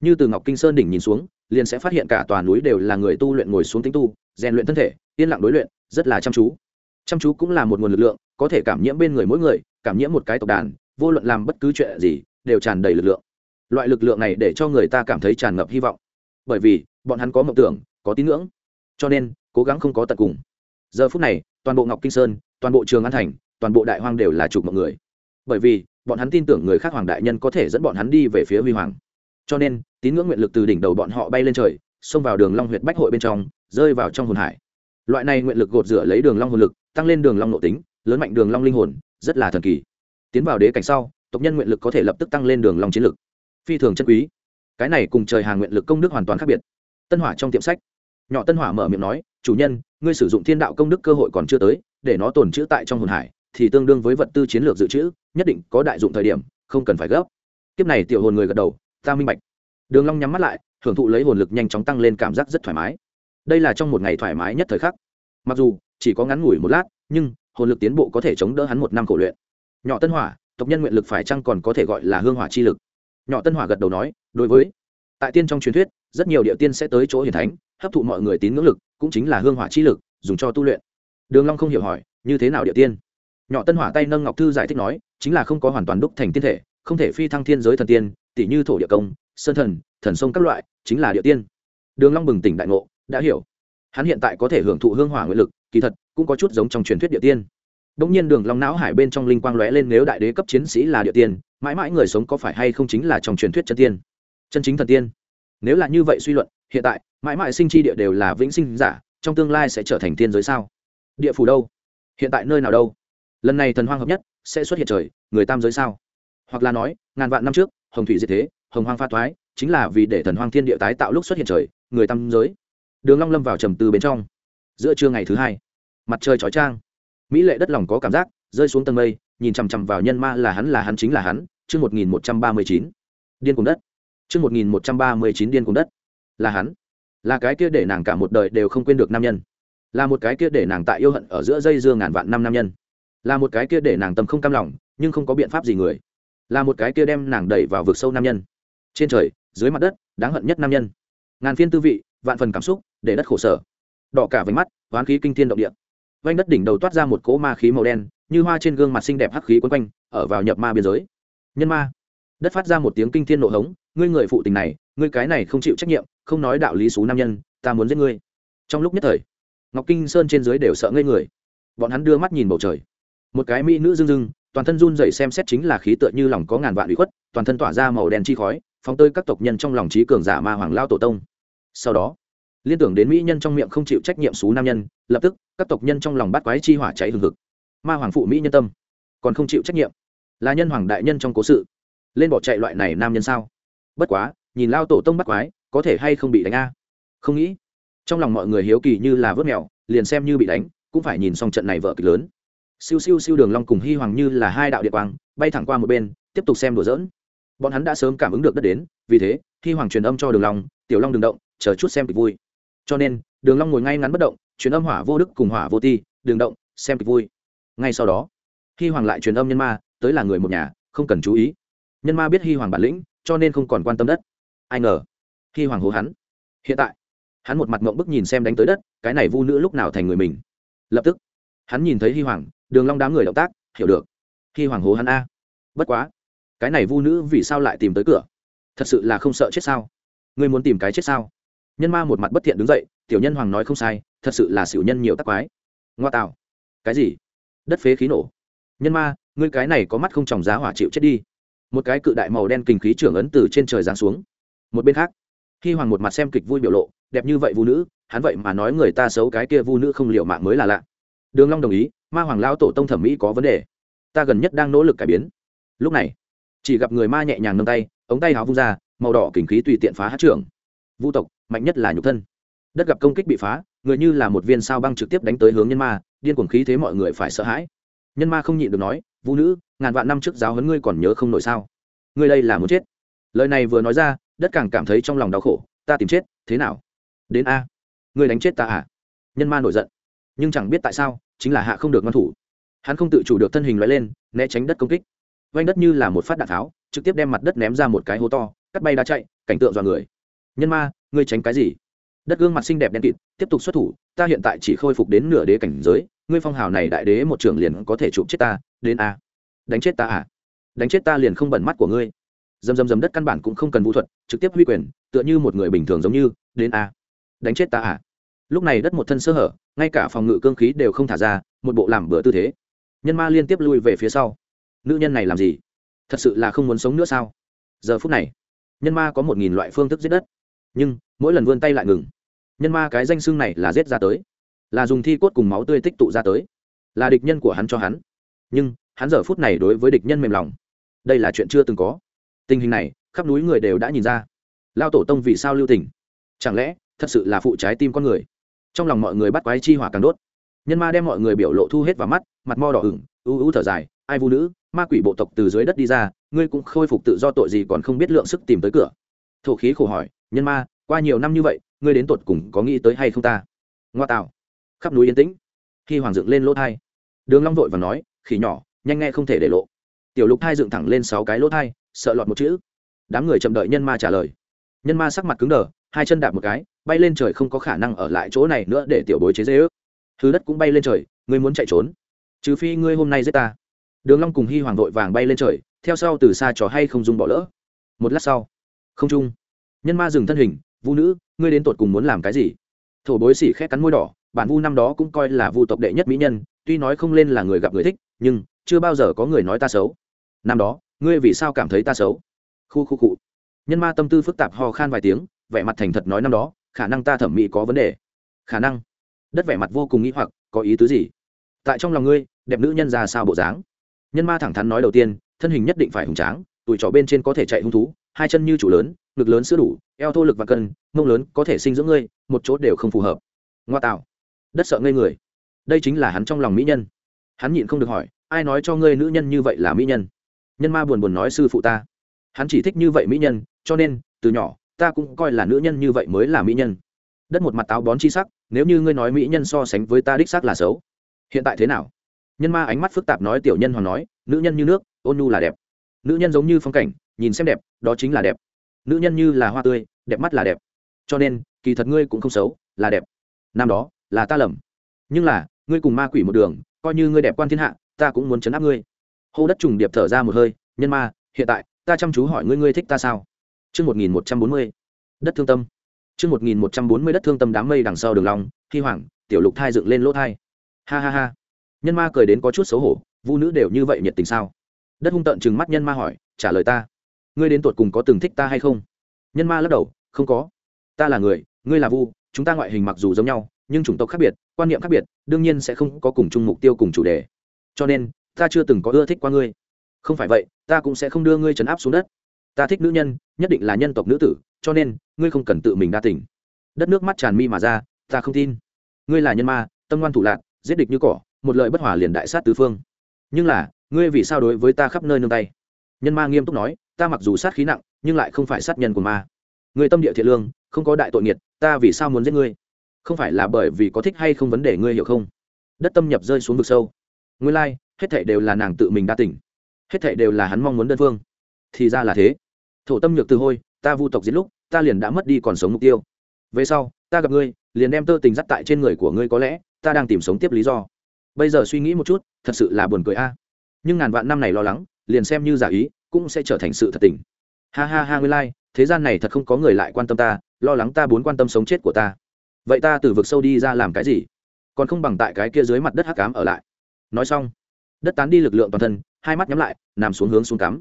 như từ ngọc kinh sơn đỉnh nhìn xuống, liền sẽ phát hiện cả tòa núi đều là người tu luyện ngồi xuống tính tu, rèn luyện thân thể, yên lặng đối luyện, rất là chăm chú. Chăm chú cũng là một nguồn lực lượng, có thể cảm nhiễm bên người mỗi người, cảm nhiễm một cái tộc đàn, vô luận làm bất cứ chuyện gì, đều tràn đầy lực lượng. Loại lực lượng này để cho người ta cảm thấy tràn ngập hy vọng. Bởi vì bọn hắn có mộng tưởng, có tín ngưỡng. Cho nên, cố gắng không có tận cùng. Giờ phút này, toàn bộ ngọc kinh sơn, toàn bộ trường an thành, toàn bộ đại hoang đều là chụp mọi người. Bởi vì, bọn hắn tin tưởng người khác hoàng đại nhân có thể dẫn bọn hắn đi về phía huy hoàng. Cho nên, tín ngưỡng nguyện lực từ đỉnh đầu bọn họ bay lên trời, xông vào đường long huyệt bách hội bên trong, rơi vào trong hồn hải. Loại này nguyện lực gột rửa lấy đường long hồn lực, tăng lên đường long nội tính, lớn mạnh đường long linh hồn, rất là thần kỳ. Tiến vào đế cảnh sau, tộc nhân nguyện lực có thể lập tức tăng lên đường long chiến lực. Phi thường chân quý. Cái này cùng trời hàng nguyện lực công đức hoàn toàn khác biệt tân hỏa trong tiệm sách. Nhỏ tân hỏa mở miệng nói, chủ nhân, ngươi sử dụng thiên đạo công đức cơ hội còn chưa tới, để nó tồn trữ tại trong hồn hải, thì tương đương với vật tư chiến lược dự trữ, nhất định có đại dụng thời điểm, không cần phải gấp. Kiếp này tiểu hồn người gật đầu, ta minh bạch. Đường long nhắm mắt lại, hưởng thụ lấy hồn lực nhanh chóng tăng lên cảm giác rất thoải mái. Đây là trong một ngày thoải mái nhất thời khắc. Mặc dù, chỉ có ngắn ngủi một lát, nhưng hồn lực tiến bộ có thể chống đỡ hắn một năm khổ luyện. Nhỏ tân hỏa, tộc nhân nguyện lực phải chăng còn có thể gọi là hương hỏa chi lực? Nhỏ tân hỏa gật đầu nói, đối với. Tại tiên trong truyền thuyết rất nhiều địa tiên sẽ tới chỗ hiển thánh, hấp thụ mọi người tín ngưỡng lực, cũng chính là hương hỏa chi lực, dùng cho tu luyện. Đường long không hiểu hỏi, như thế nào địa tiên? Nhỏ tân hỏa tay nâng ngọc thư giải thích nói, chính là không có hoàn toàn đúc thành tiên thể, không thể phi thăng thiên giới thần tiên tỷ như thổ địa công, sơn thần thần sông các loại, chính là địa tiên. Đường long bừng tỉnh đại ngộ, đã hiểu. Hắn hiện tại có thể hưởng thụ hương hỏa nguyện lực, kỳ thật, cũng có chút giống trong truyền thuyết địa tiên. Đống nhiên đường long não hải bên trong linh quang lóe lên nếu đại đế cấp chiến sĩ là địa tiên, mãi mãi người sống có phải hay không chính là trong truyền thuyết chân tiên? Chân chính thần tiên nếu là như vậy suy luận, hiện tại, mãi mãi sinh chi địa đều là vĩnh sinh giả, trong tương lai sẽ trở thành tiên giới sao? Địa phủ đâu? Hiện tại nơi nào đâu? Lần này thần hoang hợp nhất, sẽ xuất hiện trời, người tam giới sao? Hoặc là nói, ngàn vạn năm trước, hồng thủy diệt thế, hồng hoang pha thoái, chính là vì để thần hoang thiên địa tái tạo lúc xuất hiện trời, người tam giới. Đường long lâm vào trầm tư bên trong. Giữa trưa ngày thứ hai, mặt trời chói chang. Mỹ lệ đất lòng có cảm giác, rơi xuống tầng mây, nhìn chằm chằm vào nhân ma là hắn là hắn chính là hắn, chương một nghìn một trăm ba mươi chín. Điên cuồng đất chương một nghìn một trăm ba mươi chín điên cuồng đất. Là hắn. Là cái kia để nàng cả một đời đều không quên được nam nhân. Là một cái kia để nàng tại yêu hận ở giữa dây dưa ngàn vạn năm nam nhân. Là một cái kia để nàng tâm không cam lòng, nhưng không có biện pháp gì người. Là một cái kia đem nàng đẩy vào vực sâu nam nhân. Trên trời, dưới mặt đất, đáng hận nhất nam nhân. Ngàn phiên tư vị, vạn phần cảm xúc, để đất khổ sở. Đỏ cả váy mắt, hoán khí kinh thiên động địa. Vanh đất đỉnh đầu toát ra một cỗ ma khí màu đen, như hoa trên gương mặt xinh đẹp hắc khí quấn quanh, ở vào nhập ma biên giới. Nhân ma. Đất phát ra một tiếng kinh thiên nổ hống ngươi người phụ tình này, ngươi cái này không chịu trách nhiệm, không nói đạo lý xú nam nhân, ta muốn giết ngươi. Trong lúc nhất thời, ngọc kinh sơn trên dưới đều sợ ngây người. Bọn hắn đưa mắt nhìn bầu trời. Một cái mỹ nữ dưng dưng toàn thân run dậy xem xét chính là khí tựa như lòng có ngàn vạn bị khuất, toàn thân tỏa ra màu đen chi khói, phóng tơi các tộc nhân trong lòng trí cường giả ma hoàng lao tổ tông. Sau đó, liên tưởng đến mỹ nhân trong miệng không chịu trách nhiệm xú nam nhân, lập tức, các tộc nhân trong lòng bắt quái chi hỏa cháy hừng hực. Ma hoàng phụ mỹ nhân tâm, còn không chịu trách nhiệm. Là nhân hoàng đại nhân trong cố sự. Lên bỏ chạy loại này nam nhân sao? Bất quá, nhìn lao tổ tông bắt quái, có thể hay không bị đánh a? Không nghĩ. Trong lòng mọi người hiếu kỳ như là vớt mèo, liền xem như bị đánh, cũng phải nhìn xong trận này vợ kịch lớn. Siêu siêu siêu đường long cùng hy hoàng như là hai đạo địa quang, bay thẳng qua một bên, tiếp tục xem đùa dỡn bọn hắn đã sớm cảm ứng được đất đến, vì thế hy hoàng truyền âm cho đường long, tiểu long đừng động, chờ chút xem kịch vui. Cho nên, đường long ngồi ngay ngắn bất động, truyền âm hỏa vô đức cùng hỏa vô ti đường động, xem kịch vui. Ngay sau đó hy hoàng lại truyền âm nhân ma, tới là người một nhà, không cần chú ý. Nhân ma biết hy hoàng bản lĩnh cho nên không còn quan tâm đất. Ai ngờ, khi hoàng hố hắn, hiện tại, hắn một mặt mộng bức nhìn xem đánh tới đất, cái này vu nữ lúc nào thành người mình? Lập tức, hắn nhìn thấy hy hoàng, đường long đám người động tác, hiểu được. Khi hoàng hố hắn a. Bất quá, cái này vu nữ vì sao lại tìm tới cửa? Thật sự là không sợ chết sao? Ngươi muốn tìm cái chết sao? Nhân ma một mặt bất thiện đứng dậy, tiểu nhân hoàng nói không sai, thật sự là xỉu nhân nhiều tắc quái. Ngoa tạo. Cái gì? Đất phế khí nổ. Nhân ma, ngươi cái này có mắt không tròng giá hỏa chịu chết đi một cái cự đại màu đen kinh khí trưởng ấn từ trên trời giáng xuống. Một bên khác khi hoàng một mặt xem kịch vui biểu lộ, đẹp như vậy vũ nữ, hắn vậy mà nói người ta xấu cái kia vu nữ không liệu mạng mới là lạ. Đường long đồng ý, ma hoàng lao tổ tông thẩm mỹ có vấn đề. Ta gần nhất đang nỗ lực cải biến. Lúc này, chỉ gặp người ma nhẹ nhàng nâng tay, ống tay áo vung ra, màu đỏ kinh khí tùy tiện phá hát trưởng vu tộc, mạnh nhất là nhục thân. Đất gặp công kích bị phá, người như là một viên sao băng trực tiếp đánh tới hướng nhân ma, điên cuồng khí thế mọi người phải sợ hãi. Nhân ma không nhịn được nói vũ nữ ngàn vạn năm trước giáo huấn ngươi còn nhớ không nổi sao? Ngươi đây là muốn chết. Lời này vừa nói ra, đất càng cảm thấy trong lòng đau khổ. Ta tìm chết, thế nào? Đến a. Ngươi đánh chết ta à? Nhân ma nổi giận. Nhưng chẳng biết tại sao, chính là hạ không được ngăn thủ. Hắn không tự chủ được thân hình loại lên, né tránh đất công kích. Vanh đất như là một phát đạn tháo, trực tiếp đem mặt đất ném ra một cái hố to, cắt bay đá chạy, cảnh tượng dọa người. Nhân ma, ngươi tránh cái gì? Đất gương mặt xinh đẹp đen kịt, tiếp tục xuất thủ, ta hiện tại chỉ khôi phục đến nửa đế cảnh giới, ngươi phong hào này đại đế một trưởng liền có thể chụp chết ta, đến a đánh chết ta à? Đánh chết ta liền không bẩn mắt của ngươi. Dầm dầm dầm đất căn bản cũng không cần vũ thuật, trực tiếp huy quyền, tựa như một người bình thường giống như, đến a. Đánh chết ta à? Lúc này đất một thân sơ hở, ngay cả phòng ngự cương khí đều không thả ra, một bộ làm bữa tư thế. Nhân ma liên tiếp lui về phía sau. Nữ nhân này làm gì? Thật sự là không muốn sống nữa sao? Giờ phút này, nhân ma có một nghìn loại phương thức giết đất. Nhưng, mỗi lần vươn tay lại ngừng. Nhân ma cái danh xưng này là giết ra tới. Là dùng thi cốt cùng máu tươi tích tụ ra tới. Là địch nhân của hắn cho hắn. Nhưng hắn giờ phút này đối với địch nhân mềm lòng. Đây là chuyện chưa từng có. Tình hình này, khắp núi người đều đã nhìn ra. Lao tổ tông vì sao lưu tình? Chẳng lẽ, thật sự là phụ trái tim con người? Trong lòng mọi người bắt quái chi hỏa càng đốt. Nhân ma đem mọi người biểu lộ thu hết vào mắt, mặt mo đỏ ửng, ưu ưu thở dài, ai vu nữ, ma quỷ bộ tộc từ dưới đất đi ra, ngươi cũng khôi phục tự do tội gì còn không biết lượng sức tìm tới cửa. Thổ khí khổ hỏi, nhân ma, qua nhiều năm như vậy, ngươi đến tột cùng có nghĩ tới hay không ta? Ngoa tạo. Khắp núi yên tĩnh. Khi hoàng dựng lên lỗ thai, đường long vội và nói, khỉ nhỏ nhanh nghe không thể để lộ. Tiểu lục thai dựng thẳng lên sáu cái lỗ thai, sợ lọt một chữ. Đám người chậm đợi nhân ma trả lời. Nhân ma sắc mặt cứng đờ, hai chân đạp một cái, bay lên trời không có khả năng ở lại chỗ này nữa để tiểu bối chế dễ ước thứ đất cũng bay lên trời, ngươi muốn chạy trốn? Trừ phi ngươi hôm nay giết ta. Đường long cùng hy hoàng vội vàng bay lên trời, theo sau từ xa trò hay không dung bỏ lỡ. Một lát sau, không trung, nhân ma dừng thân hình, vu nữ, ngươi đến tột cùng muốn làm cái gì? Thổ bối xỉ khét cắn môi đỏ, bản vu năm đó cũng coi là vu tộc đệ nhất mỹ nhân, tuy nói không lên là người gặp người thích, nhưng chưa bao giờ có người nói ta xấu. Năm đó, ngươi vì sao cảm thấy ta xấu? Khu khu cụ nhân ma tâm tư phức tạp ho khan vài tiếng, vẻ mặt thành thật nói năm đó, khả năng ta thẩm mỹ có vấn đề. Khả năng. Đất vẻ mặt vô cùng nghĩ hoặc, có ý tứ gì? Tại trong lòng ngươi, đẹp nữ nhân ra sao bộ dáng? Nhân ma thẳng thắn nói đầu tiên, thân hình nhất định phải hùng tráng, tuổi trò bên trên có thể chạy hung thú, hai chân như chủ lớn, ngực lớn sữa đủ, eo thô lực và cân, mông lớn có thể sinh dưỡng ngươi, một chỗ đều không phù hợp. Ngoa tạo. Đất sợ ngây người. Đây chính là hắn trong lòng mỹ nhân. Hắn nhịn không được hỏi ai nói cho ngươi nữ nhân như vậy là mỹ nhân? Nhân ma buồn buồn nói sư phụ ta. Hắn chỉ thích như vậy mỹ nhân, cho nên, từ nhỏ, ta cũng coi là nữ nhân như vậy mới là mỹ nhân. Đất một mặt táo bón chi sắc, nếu như ngươi nói mỹ nhân so sánh với ta đích xác là xấu. Hiện tại thế nào? Nhân ma ánh mắt phức tạp nói tiểu nhân hoàng nói, nữ nhân như nước, ôn nhu là đẹp. Nữ nhân giống như phong cảnh, nhìn xem đẹp, đó chính là đẹp. Nữ nhân như là hoa tươi, đẹp mắt là đẹp. Cho nên, kỳ thật ngươi cũng không xấu, là đẹp. Năm đó, là ta lầm. Nhưng là, ngươi cùng ma quỷ một đường, coi như ngươi đẹp quan thiên hạ ta cũng muốn chấn áp ngươi hô đất trùng điệp thở ra một hơi nhân ma hiện tại ta chăm chú hỏi ngươi ngươi thích ta sao Chương 1140. Đất thương tâm. Chương 1140 đất thương tâm đám mây đằng sau đường long, khi hoàng, tiểu lục thai dựng lên lỗ thai. Ha ha ha. Nhân ma cười đến có chút xấu hổ, vu nữ đều như vậy nhiệt tình sao? Đất hung tận trừng mắt nhân ma hỏi, trả lời ta. Ngươi đến tuột cùng có từng thích ta hay không? Nhân ma lắc đầu, không có. Ta là người, ngươi là vu, chúng ta ngoại hình mặc dù giống nhau, nhưng chủng tộc khác biệt, quan niệm khác biệt, đương nhiên sẽ không có cùng chung mục tiêu cùng chủ đề. Cho nên, ta chưa từng có ưa thích qua ngươi. Không phải vậy, ta cũng sẽ không đưa ngươi trấn áp xuống đất. Ta thích nữ nhân nhất định là nhân tộc nữ tử cho nên ngươi không cần tự mình đa tỉnh đất nước mắt tràn mi mà ra ta không tin. Ngươi là nhân ma tâm ngoan thủ lạc giết địch như cỏ một lời bất hòa liền đại sát tứ phương. Nhưng là ngươi vì sao đối với ta khắp nơi nương tay? Nhân ma nghiêm túc nói ta mặc dù sát khí nặng nhưng lại không phải sát nhân của ma. Người tâm địa thiện lương không có đại tội nghiệt ta vì sao muốn giết ngươi? Không phải là bởi vì có thích hay không vấn đề ngươi hiểu không? Đất tâm nhập rơi xuống vực sâu nguyên lai、like, hết thảy đều là nàng tự mình đa tỉnh hết thảy đều là hắn mong muốn đơn phương. Thì ra là thế. Thổ tâm nhược từ hôi ta vu tộc diễn lúc ta liền đã mất đi còn sống mục tiêu. Về sau ta gặp ngươi liền đem tơ tình dắt tại trên người của ngươi có lẽ ta đang tìm sống tiếp lý do. Bây giờ suy nghĩ một chút thật sự là buồn cười a. Nhưng ngàn vạn năm này lo lắng liền xem như giả ý cũng sẽ trở thành sự thật tình. Ha ha ha ngươi lai、like, thế gian này thật không có người lại quan tâm ta lo lắng ta muốn quan tâm sống chết của ta. Vậy ta từ vực sâu đi ra làm cái gì? Còn không bằng tại cái kia dưới mặt đất hắc cám ở lại nói xong, đất tán đi lực lượng toàn thân, hai mắt nhắm lại, nằm xuống hướng xuống cắm.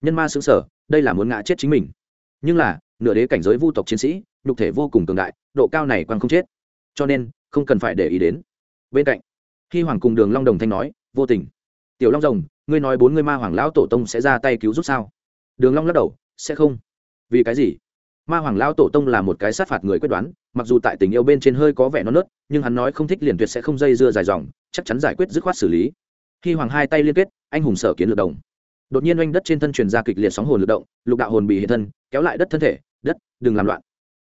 Nhân ma xứng sở đây là muốn ngã chết chính mình. Nhưng là, nửa đế cảnh giới vu tộc chiến sĩ, nhục thể vô cùng cường đại, độ cao này quăng không chết. Cho nên, không cần phải để ý đến. Bên cạnh khi hoàng cùng đường long đồng thanh nói, vô tình. Tiểu long rồng, ngươi nói bốn ngươi ma hoàng lão tổ tông sẽ ra tay cứu giúp sao? Đường long lắc đầu, sẽ không. Vì cái gì? Ma hoàng lão tổ tông là một cái sát phạt người quyết đoán, mặc dù tại tình yêu bên trên hơi có vẻ non nớt, nhưng hắn nói không thích liền tuyệt sẽ không dây dưa dài dòng chắc chắn giải quyết dứt khoát xử lý. Khi hoàng hai tay liên kết, anh hùng sở kiến lược đồng. Đột nhiên oanh đất trên thân truyền ra kịch liệt sóng hồn lực động, lục đạo hồn bị hiện thân, kéo lại đất thân thể, đất đừng làm loạn.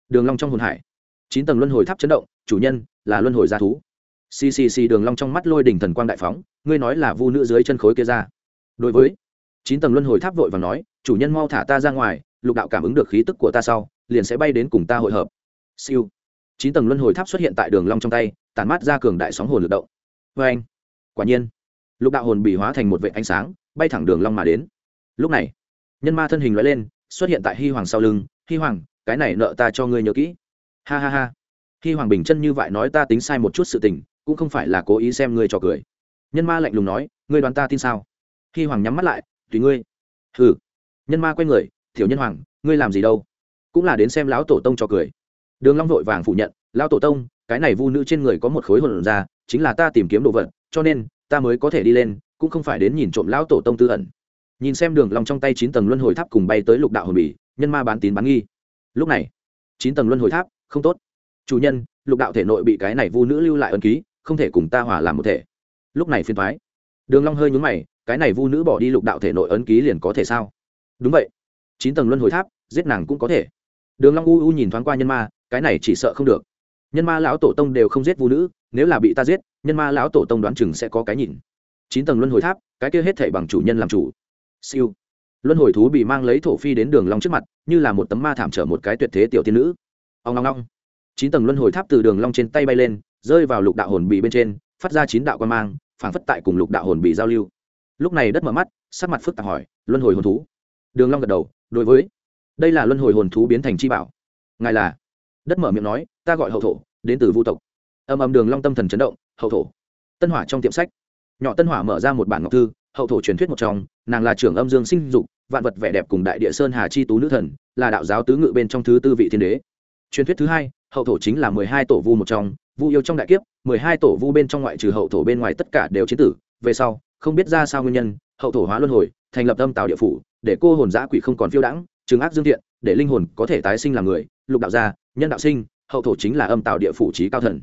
Đường long trong hồn hải. Chín tầng luân hồi tháp chấn động, chủ nhân là luân hồi gia thú. Ccc đường long trong mắt lôi đỉnh thần quang đại phóng, ngươi nói là vu nữ dưới chân khối kia ra. Đối với chín tầng luân hồi tháp vội và nói, chủ nhân mau thả ta ra ngoài, lục đạo cảm ứng được khí tức của ta sau, liền sẽ bay đến cùng ta hội hợp. Siêu. Chín tầng luân hồi tháp xuất hiện tại đường long trong tay, tản mát ra cường đại sóng hồn lực động vê anh. Quả nhiên. Lục đạo hồn bị hóa thành một vệ ánh sáng, bay thẳng đường long mà đến. Lúc này, nhân ma thân hình lóe lên, xuất hiện tại hi hoàng sau lưng. Hi hoàng, cái này nợ ta cho ngươi nhớ kỹ. Ha ha ha. Hi hoàng bình chân như vậy nói ta tính sai một chút sự tình, cũng không phải là cố ý xem ngươi cho cười. Nhân ma lạnh lùng nói, ngươi đoán ta tin sao? Hi hoàng nhắm mắt lại, tùy ngươi. Hừ. Nhân ma quay người thiểu nhân hoàng, ngươi làm gì đâu? Cũng là đến xem lão tổ tông cho cười. Đường long vội vàng phủ nhận, lão tổ tông, cái này vu nữ trên người có một khối hồn ra chính là ta tìm kiếm đồ vật, cho nên, ta mới có thể đi lên, cũng không phải đến nhìn trộm lão tổ tông tư ẩn. Nhìn xem đường long trong tay chín tầng luân hồi tháp cùng bay tới lục đạo hồn bì, nhân ma bán tín bán nghi. Lúc này, chín tầng luân hồi tháp, không tốt. Chủ nhân, lục đạo thể nội bị cái này vu nữ lưu lại ân ký, không thể cùng ta hòa làm một thể. Lúc này phiên thoái đường long hơi nhướng mày, cái này vu nữ bỏ đi lục đạo thể nội ấn ký liền có thể sao? Đúng vậy. Chín tầng luân hồi tháp, giết nàng cũng có thể. Đường long u u nhìn thoáng qua nhân ma, cái này chỉ sợ không được nhân ma lão tổ tông đều không giết vu nữ, nếu là bị ta giết, nhân ma lão tổ tông đoán chừng sẽ có cái nhìn. Chín tầng luân hồi tháp, cái kia hết thảy bằng chủ nhân làm chủ. Siêu. Luân hồi thú bị mang lấy thổ phi đến đường long trước mặt, như là một tấm ma thảm trở một cái tuyệt thế tiểu tiên nữ. Ông long long chín tầng luân hồi tháp từ đường long trên tay bay lên, rơi vào lục đạo hồn bị bên trên, phát ra chín đạo quan mang, phảng phất tại cùng lục đạo hồn bị giao lưu. Lúc này đất mở mắt, sắc mặt phức tạp hỏi, luân hồi hồn thú? Đường long gật đầu, đối với, đây là luân hồi hồn thú biến thành chi bảo. Ngài là đất mở miệng nói, ta gọi hậu thổ, đến từ vu tộc. Âm âm đường long tâm thần chấn động, hậu thổ? Tân hỏa trong tiệm sách. Nhỏ tân hỏa mở ra một bản ngọc thư, hậu thổ truyền thuyết một trong, nàng là trưởng âm dương sinh dục, vạn vật vẻ đẹp cùng đại địa sơn hà chi tú nữ thần, là đạo giáo tứ ngự bên trong thứ tư vị thiên đế. Truyền thuyết thứ hai, hậu thổ chính là mười hai tổ vu một trong, vu yêu trong đại kiếp, mười hai tổ vu bên trong ngoại trừ hậu thổ bên ngoài tất cả đều chiến tử. Về sau, không biết ra sao nguyên nhân, hậu thổ hóa luân hồi, thành lập âm tạo địa phủ, để cô hồn giã quỷ không còn phiêu đãng trừng ác dương thiện, để linh hồn có thể tái sinh làm người, lục đạo gia nhân đạo sinh, hậu thổ chính là âm tạo địa phủ trí cao thần.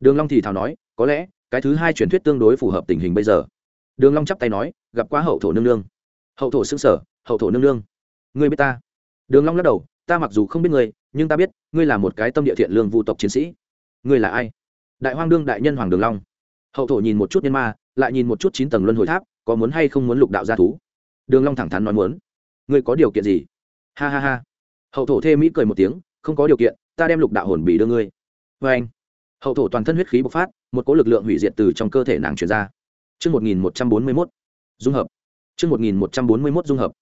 Đường long thì thào nói, có lẽ, cái thứ hai truyền thuyết tương đối phù hợp tình hình bây giờ. Đường long chắp tay nói, gặp quá hậu thổ nương nương. Hậu thổ xưng sở, hậu thổ nương nương. Ngươi biết ta? Đường long lắc đầu, ta mặc dù không biết ngươi, nhưng ta biết, ngươi là một cái tâm địa thiện lương vu tộc chiến sĩ. Ngươi là ai? Đại hoang đương đại nhân hoàng đường long. Hậu thổ nhìn một chút nhân ma, lại nhìn một chút chín tầng luân hồi tháp, có muốn hay không muốn lục đạo gia thú? Đường long thẳng thắn nói muốn. Ngươi có điều kiện gì? Ha ha ha. Hậu thổ thê mỹ cười một tiếng, không có điều kiện ta đem lục đạo hồn bị đưa ngươi với anh hậu thổ toàn thân huyết khí bộc phát một cỗ lực lượng hủy diệt từ trong cơ thể nàng truyền ra Trước 1141, dung hợp. Trước 1141 dung hợp.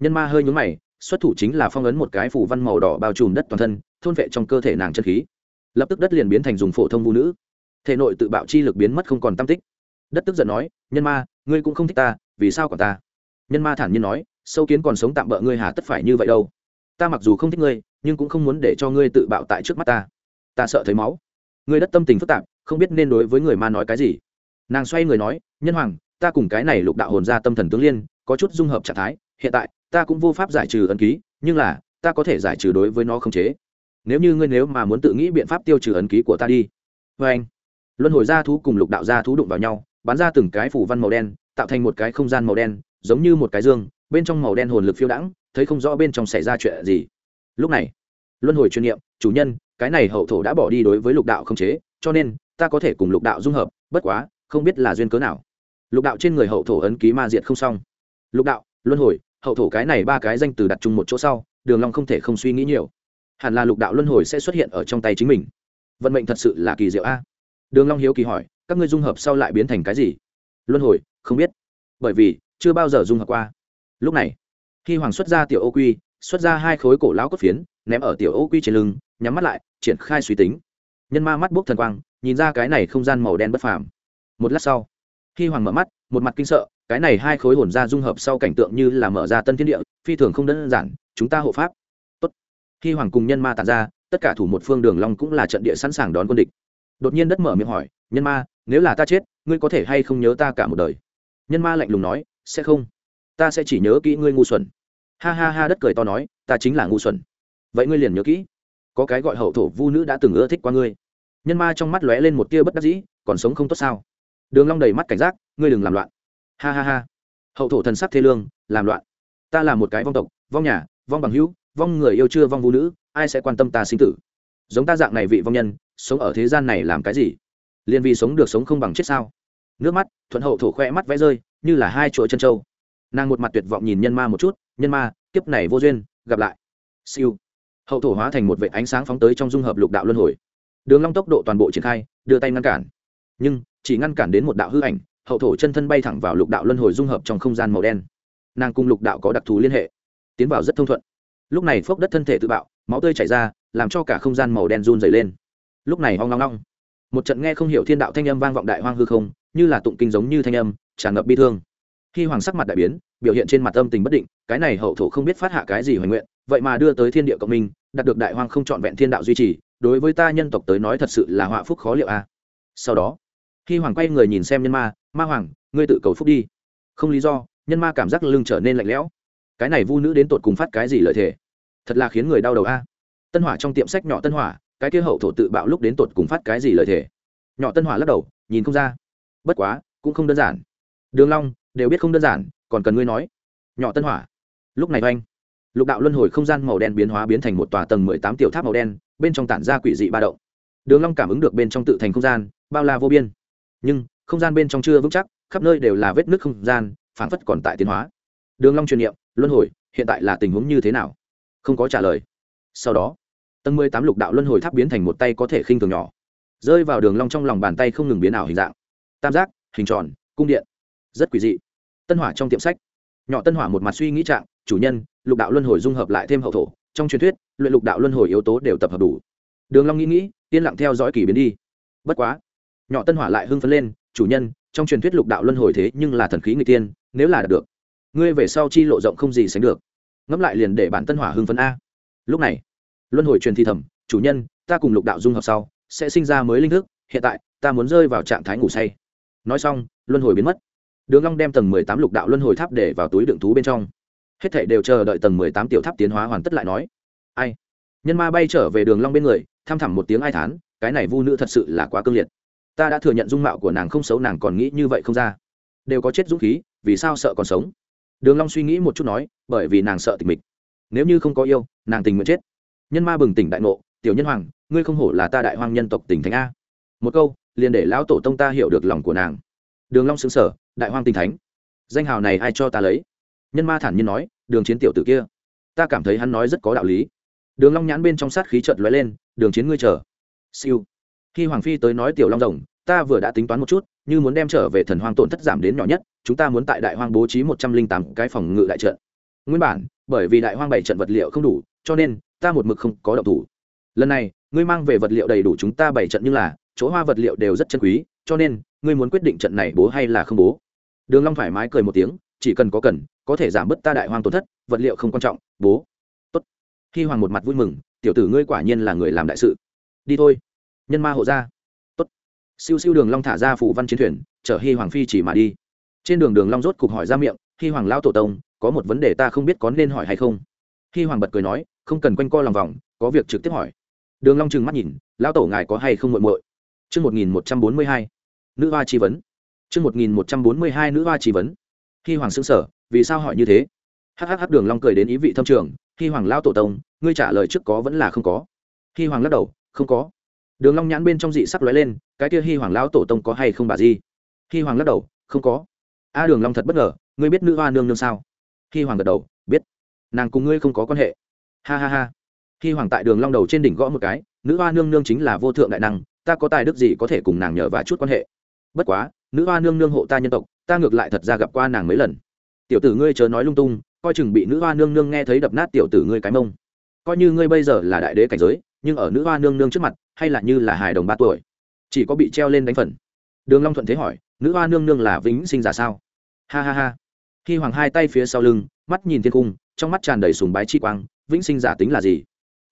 Nhân ma hơi nhướng mày, xuất thủ chính là phong ấn một cái phủ văn màu đỏ bao trùm đất toàn thân, thôn vệ trong cơ thể nàng chân khí. Lập tức đất liền biến thành dùng phổ thông vũ nữ. Thể nội tự bạo chi lực biến mất không còn tâm tích. Đất tức giận nói, "Nhân ma, ngươi cũng không thích ta, vì sao còn ta?" Nhân ma thản nhiên nói, "Sâu kiến còn sống tạm bỡ ngươi hà tất phải như vậy đâu. Ta mặc dù không thích ngươi, nhưng cũng không muốn để cho ngươi tự bạo tại trước mắt ta. Ta sợ thấy máu." Ngươi đất tâm tình phức tạp, không biết nên đối với người ma nói cái gì. Nàng xoay người nói, "Nhân hoàng, ta cùng cái này lục đạo hồn ra tâm thần tướng liên, có chút dung hợp trạng thái, hiện tại ta cũng vô pháp giải trừ ấn ký nhưng là ta có thể giải trừ đối với nó không chế nếu như ngươi nếu mà muốn tự nghĩ biện pháp tiêu trừ ấn ký của ta đi vê anh luân hồi gia thú cùng lục đạo gia thú đụng vào nhau bắn ra từng cái phủ văn màu đen tạo thành một cái không gian màu đen giống như một cái dương bên trong màu đen hồn lực phiêu đãng thấy không rõ bên trong xảy ra chuyện gì. Lúc này, luân hồi chuyên niệm, chủ nhân, cái này hậu thổ đã bỏ đi đối với lục đạo không chế, cho nên, ta có thể cùng lục đạo dung hợp, bất quá, không biết là duyên cớ nào. Lục đạo trên người hậu thổ ấn ký ma diệt không xong. Lục đạo, luân hồi, hậu thổ cái này ba cái danh từ đặt chung một chỗ sau, đường long không thể không suy nghĩ nhiều. Hẳn là lục đạo luân hồi sẽ xuất hiện ở trong tay chính mình. Vận mệnh thật sự là kỳ diệu a. Đường long hiếu kỳ hỏi, các ngươi dung hợp sau lại biến thành cái gì? Luân hồi, không biết. Bởi vì, chưa bao giờ dung hợp qua. Lúc này khi hoàng xuất ra tiểu ô quy, xuất ra hai khối cổ lão cốt phiến, ném ở tiểu ô quy trên lưng, nhắm mắt lại, triển khai suy tính. Nhân ma mắt bốc thần quang, nhìn ra cái này không gian màu đen bất phàm. Một lát sau, khi hoàng mở mắt, một mặt kinh sợ, cái này hai khối hồn ra dung hợp sau cảnh tượng như là mở ra tân thiên địa, phi thường không đơn giản, chúng ta hộ pháp. Tốt. Khi hoàng cùng nhân ma tàn ra, tất cả thủ một phương đường long cũng là trận địa sẵn sàng đón quân địch. Đột nhiên đất mở miệng hỏi, nhân ma, nếu là ta chết, ngươi có thể hay không nhớ ta cả một đời? Nhân ma lạnh lùng nói, sẽ không ta sẽ chỉ nhớ kỹ ngươi ngu xuẩn. Ha ha ha, đất cười to nói, ta chính là ngu xuẩn. Vậy ngươi liền nhớ kỹ, có cái gọi hậu thổ vu nữ đã từng ưa thích qua ngươi. Nhân ma trong mắt lóe lên một tia bất đắc dĩ, còn sống không tốt sao? Đường long đầy mắt cảnh giác, ngươi đừng làm loạn. Ha ha ha. Hậu thổ thần sắc thê lương, làm loạn. Ta là một cái vong tộc, vong nhà, vong bằng hữu, vong người yêu chưa vong vu nữ, ai sẽ quan tâm ta sinh tử? Giống ta dạng này vị vong nhân, sống ở thế gian này làm cái gì? Liên vì sống được sống không bằng chết sao? Nước mắt, thuận hậu thổ khoe mắt vẽ rơi, như là hai chuỗi chân trâu nàng một mặt tuyệt vọng nhìn nhân ma một chút, nhân ma, kiếp này vô duyên, gặp lại. Siêu. Hậu thổ hóa thành một vệ ánh sáng phóng tới trong dung hợp lục đạo luân hồi. Đường long tốc độ toàn bộ triển khai, đưa tay ngăn cản. Nhưng, chỉ ngăn cản đến một đạo hư ảnh, hậu thổ chân thân bay thẳng vào lục đạo luân hồi dung hợp trong không gian màu đen. Nàng cùng lục đạo có đặc thù liên hệ, tiến vào rất thông thuận. Lúc này phốc đất thân thể tự bạo, máu tươi chảy ra, làm cho cả không gian màu đen run dày lên. Lúc này hoang long long một trận nghe không hiểu thiên đạo thanh âm vang vọng đại hoang hư không, như là tụng kinh giống như thanh âm, tràn ngập bi thương khi hoàng sắc mặt đại biến, biểu hiện trên mặt âm tình bất định, cái này hậu thổ không biết phát hạ cái gì hoành nguyện, vậy mà đưa tới thiên địa cộng minh, đạt được đại hoang không trọn vẹn thiên đạo duy trì, đối với ta nhân tộc tới nói thật sự là họa phúc khó liệu a. À. sau đó, khi hoàng quay người nhìn xem nhân ma ma hoàng, ngươi tự cầu phúc đi. Không lý do, nhân ma cảm giác lưng trở nên lạnh lẽo. Cái này vu nữ đến tột cùng phát cái gì lợi thế? Thật là khiến người đau đầu a. Tân hỏa trong tiệm sách nhỏ tân hỏa, cái kia hậu thổ tự bạo lúc đến tột cùng phát cái gì lợi thế? Nhỏ tân hỏa lắc đầu, nhìn không ra. Bất quá, cũng không đơn giản. Đường long đều biết không đơn giản, còn cần ngươi nói. Nhỏ tân hỏa. Lúc này oanh, lục đạo luân hồi không gian màu đen biến hóa biến thành một tòa tầng mười tám tiểu tháp màu đen, bên trong tản ra quỷ dị ba động. Đường long cảm ứng được bên trong tự thành không gian, bao la vô biên. Nhưng, không gian bên trong chưa vững chắc, khắp nơi đều là vết nứt không gian, phảng phất còn tại tiến hóa. Đường long truyền niệm, luân hồi, hiện tại là tình huống như thế nào? Không có trả lời. Sau đó, tầng mười tám lục đạo luân hồi tháp biến thành một tay có thể khinh thường nhỏ. Rơi vào đường long trong lòng bàn tay không ngừng biến ảo hình dạng. Tam giác, hình tròn, cung điện. Rất quỷ dị tân hỏa trong tiệm sách. Nhỏ tân hỏa một mặt suy nghĩ trạng, chủ nhân, lục đạo luân hồi dung hợp lại thêm hậu thổ, trong truyền thuyết, luyện lục đạo luân hồi yếu tố đều tập hợp đủ. Đường long nghĩ nghĩ, yên lặng theo dõi kỳ biến đi. Bất quá, nhỏ tân hỏa lại hưng phấn lên, chủ nhân, trong truyền thuyết lục đạo luân hồi thế nhưng là thần khí người tiên nếu là đạt được, ngươi về sau chi lộ rộng không gì sánh được. Ngẫm lại liền để bản tân hỏa hưng phấn a. Lúc này, luân hồi truyền thi thầm, chủ nhân, ta cùng lục đạo dung hợp sau, sẽ sinh ra mới linh thức, hiện tại ta muốn rơi vào trạng thái ngủ say. Nói xong, luân hồi biến mất đường long đem tầng mười tám lục đạo luân hồi tháp để vào túi đựng thú bên trong. Hết thảy đều chờ đợi tầng mười tám tiểu tháp tiến hóa hoàn tất lại nói. Ai? Nhân ma bay trở về đường long bên người, tham thẳm một tiếng ai thán, cái này vu nữ thật sự là quá cương liệt. Ta đã thừa nhận dung mạo của nàng không xấu, nàng còn nghĩ như vậy không ra. Đều có chết dũng khí, vì sao sợ còn sống? Đường long suy nghĩ một chút nói, bởi vì nàng sợ tình mình nếu như không có yêu, nàng tình nguyện chết. Nhân ma bừng tỉnh đại ngộ, tiểu nhân hoàng, ngươi không hổ là ta đại hoang nhân tộc tỉnh thánh a. Một câu, liền để lão tổ tông ta hiểu được lòng của nàng. Đường long sững sờ đại hoang tinh thánh. Danh hào này ai cho ta lấy? Nhân ma thản nhiên nói, đường chiến tiểu tử kia. Ta cảm thấy hắn nói rất có đạo lý. Đường long nhãn bên trong sát khí chợt lóe lên, đường chiến ngươi chờ. Siêu. Khi hoàng phi tới nói tiểu long rồng, ta vừa đã tính toán một chút, như muốn đem trở về thần hoang tổn thất giảm đến nhỏ nhất, chúng ta muốn tại đại hoang bố trí một trăm linh tám cái phòng ngự đại trận. Nguyên bản, bởi vì đại hoang bảy trận vật liệu không đủ, cho nên, ta một mực không có động thủ. Lần này, ngươi mang về vật liệu đầy đủ chúng ta bảy trận nhưng là, chỗ hoa vật liệu đều rất chân quý, cho nên, ngươi muốn quyết định trận này bố hay là không bố? Đường long thoải mái cười một tiếng, chỉ cần có cần, có thể giảm bớt ta đại hoang tổn thất, vật liệu không quan trọng, bố. Tốt. Khi hoàng một mặt vui mừng, tiểu tử ngươi quả nhiên là người làm đại sự. Đi thôi. Nhân ma hộ ra tốt. Siêu siêu đường long thả ra phụ văn chiến thuyền, chở hi hoàng phi chỉ mà đi. Trên đường đường long rốt cục hỏi ra miệng, hi hoàng lão tổ tông, có một vấn đề ta không biết có nên hỏi hay không? Hi hoàng bật cười nói, không cần quanh co lòng vòng, có việc trực tiếp hỏi. Đường long trừng mắt nhìn, lão tổ ngài có hay không muội muội? Chương một nghìn một trăm bốn mươi hai. Nữ hoa chi vấn chương một nghìn một trăm bốn mươi hai nữ hoa chỉ vấn. Khi hoàng sững sờ, vì sao hỏi như thế? Hhh đường long cười đến ý vị thâm trường. Khi hoàng lão tổ tông, ngươi trả lời trước có vẫn là không có? Khi hoàng lắc đầu, không có. Đường long nhãn bên trong dị sắc lóe lên, cái kia hi hoàng lão tổ tông có hay không bà gì hi hoàng lắc đầu, không có. A đường long thật bất ngờ, ngươi biết nữ hoa nương nương sao? Hi hoàng gật đầu, biết. Nàng cùng ngươi không có quan hệ. Ha ha ha. Hi hoàng tại đường long đầu trên đỉnh gõ một cái, nữ hoa nương nương chính là vô thượng đại năng, ta có tài đức gì có thể cùng nàng nhờ và chút quan hệ? Bất quá nữ hoa nương nương hộ ta nhân tộc, ta ngược lại thật ra gặp qua nàng mấy lần. Tiểu tử ngươi chớ nói lung tung, coi chừng bị nữ hoa nương nương nghe thấy đập nát tiểu tử ngươi cái mông. Coi như ngươi bây giờ là đại đế cảnh giới, nhưng ở nữ hoa nương nương trước mặt, hay là như là hài đồng ba tuổi, chỉ có bị treo lên đánh phần. Đường long thuận thế hỏi, nữ hoa nương nương là vĩnh sinh giả sao? Ha ha ha. Khi hoàng hai tay phía sau lưng, mắt nhìn thiên cung, trong mắt tràn đầy sùng bái chi quang, vĩnh sinh giả tính là gì?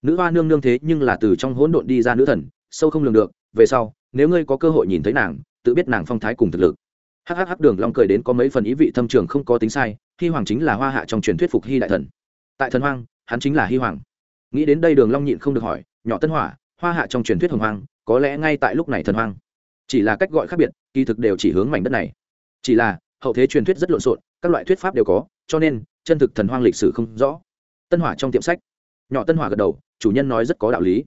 Nữ hoa nương nương thế nhưng là từ trong hỗn độn đi ra nữ thần, sâu không lường được, về sau nếu ngươi có cơ hội nhìn thấy nàng, tự biết nàng phong thái cùng thực lực. Hhh đường long cười đến có mấy phần ý vị thâm trường không có tính sai hy hoàng chính là hoa hạ trong truyền thuyết phục hy đại thần. Tại thần hoang, hắn chính là hy hoàng. Nghĩ đến đây đường long nhịn không được hỏi, nhỏ tân hỏa, hoa hạ trong truyền thuyết hồng hoang, có lẽ ngay tại lúc này thần hoang. Chỉ là cách gọi khác biệt, kỳ thực đều chỉ hướng mảnh đất này. Chỉ là, hậu thế truyền thuyết rất lộn xộn, các loại thuyết pháp đều có, cho nên, chân thực thần hoang lịch sử không rõ. Tân hỏa trong tiệm sách. Nhỏ tân hỏa gật đầu, chủ nhân nói rất có đạo lý.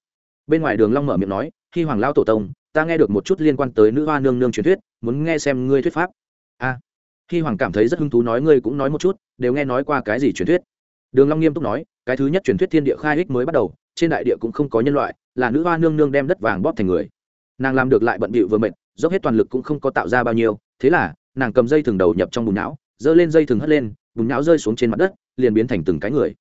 Bên ngoài đường long mở miệng nói khi hoàng lao tổ tông ta nghe được một chút liên quan tới nữ hoa nương nương truyền thuyết muốn nghe xem ngươi thuyết pháp. A à, khi hoàng cảm thấy rất hứng thú nói ngươi cũng nói một chút đều nghe nói qua cái gì truyền thuyết. Đường long nghiêm túc nói cái thứ nhất truyền thuyết thiên địa khai ích mới bắt đầu trên đại địa cũng không có nhân loại là nữ hoa nương nương đem đất vàng bóp thành người. Nàng làm được lại bận bịu vừa mệt dốc hết toàn lực cũng không có tạo ra bao nhiêu thế là nàng cầm dây thừng đầu nhập trong bùn não dơ lên dây thừng hất lên bùn não rơi xuống trên mặt đất liền biến thành từng cái người.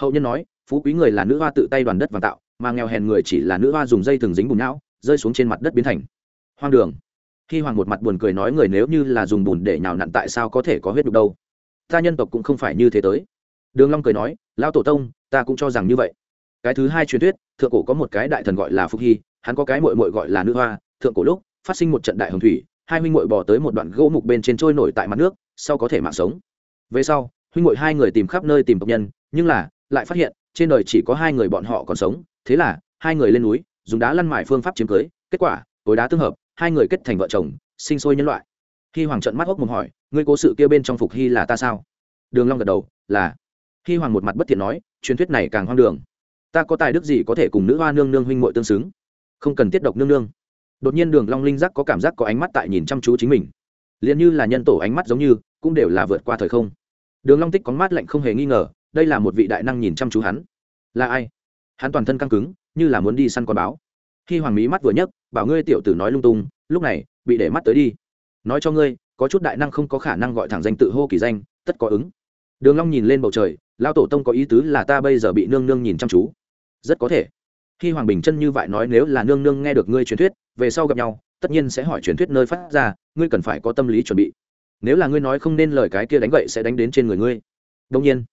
Hậu nhân nói phú quý người là nữ hoa tự tay đoàn đất vàng tạo mà nghèo hèn người chỉ là nữ hoa dùng dây thừng dính bùn não rơi xuống trên mặt đất biến thành hoang đường. Khi hoàng một mặt buồn cười nói người nếu như là dùng bùn để nhào nặn tại sao có thể có huyết đục đâu? Ta nhân tộc cũng không phải như thế tới. Đường long cười nói, lão tổ tông, ta cũng cho rằng như vậy. Cái thứ hai truyền thuyết, thượng cổ có một cái đại thần gọi là phúc hy, hắn có cái muội muội gọi là nữ hoa. Thượng cổ lúc, phát sinh một trận đại hồng thủy, hai huynh muội bò tới một đoạn gỗ mục bên trên trôi nổi tại mặt nước, sau có thể mạng sống. Về sau, huynh muội hai người tìm khắp nơi tìm tộc nhân, nhưng là, lại phát hiện, trên đời chỉ có hai người bọn họ còn sống, thế là, hai người lên núi dùng đá lăn mải phương pháp chiếm cưới, kết quả, tối đá tương hợp, hai người kết thành vợ chồng, sinh sôi nhân loại. Khi hoàng trận mắt hốc mồm hỏi, ngươi cố sự kia bên trong phục hy là ta sao? Đường long gật đầu, là. Khi hoàng một mặt bất thiện nói, truyền thuyết này càng hoang đường. Ta có tài đức gì có thể cùng nữ hoa nương nương huynh muội tương xứng? Không cần tiết độc nương nương. Đột nhiên đường long linh giác có cảm giác có ánh mắt tại nhìn chăm chú chính mình. Liền như là nhân tổ ánh mắt giống như, cũng đều là vượt qua thời không. Đường long tích có mắt lạnh không hề nghi ngờ, đây là một vị đại năng nhìn chăm chú hắn. Là ai? Hắn toàn thân căng cứng như là muốn đi săn con báo. Khi hoàng mỹ mắt vừa nhấc, bảo ngươi tiểu tử nói lung tung, lúc này, bị để mắt tới đi. Nói cho ngươi, có chút đại năng không có khả năng gọi thẳng danh tự hô kỳ danh, tất có ứng. Đường long nhìn lên bầu trời lao tổ tông có ý tứ là ta bây giờ bị nương nương nhìn chăm chú. Rất có thể. Khi hoàng bình chân như vậy nói nếu là nương nương nghe được ngươi truyền thuyết, về sau gặp nhau, tất nhiên sẽ hỏi truyền thuyết nơi phát ra, ngươi cần phải có tâm lý chuẩn bị. Nếu là ngươi nói không nên lời cái kia đánh vậy sẽ đánh đến trên người ngươi. Đông nhiên.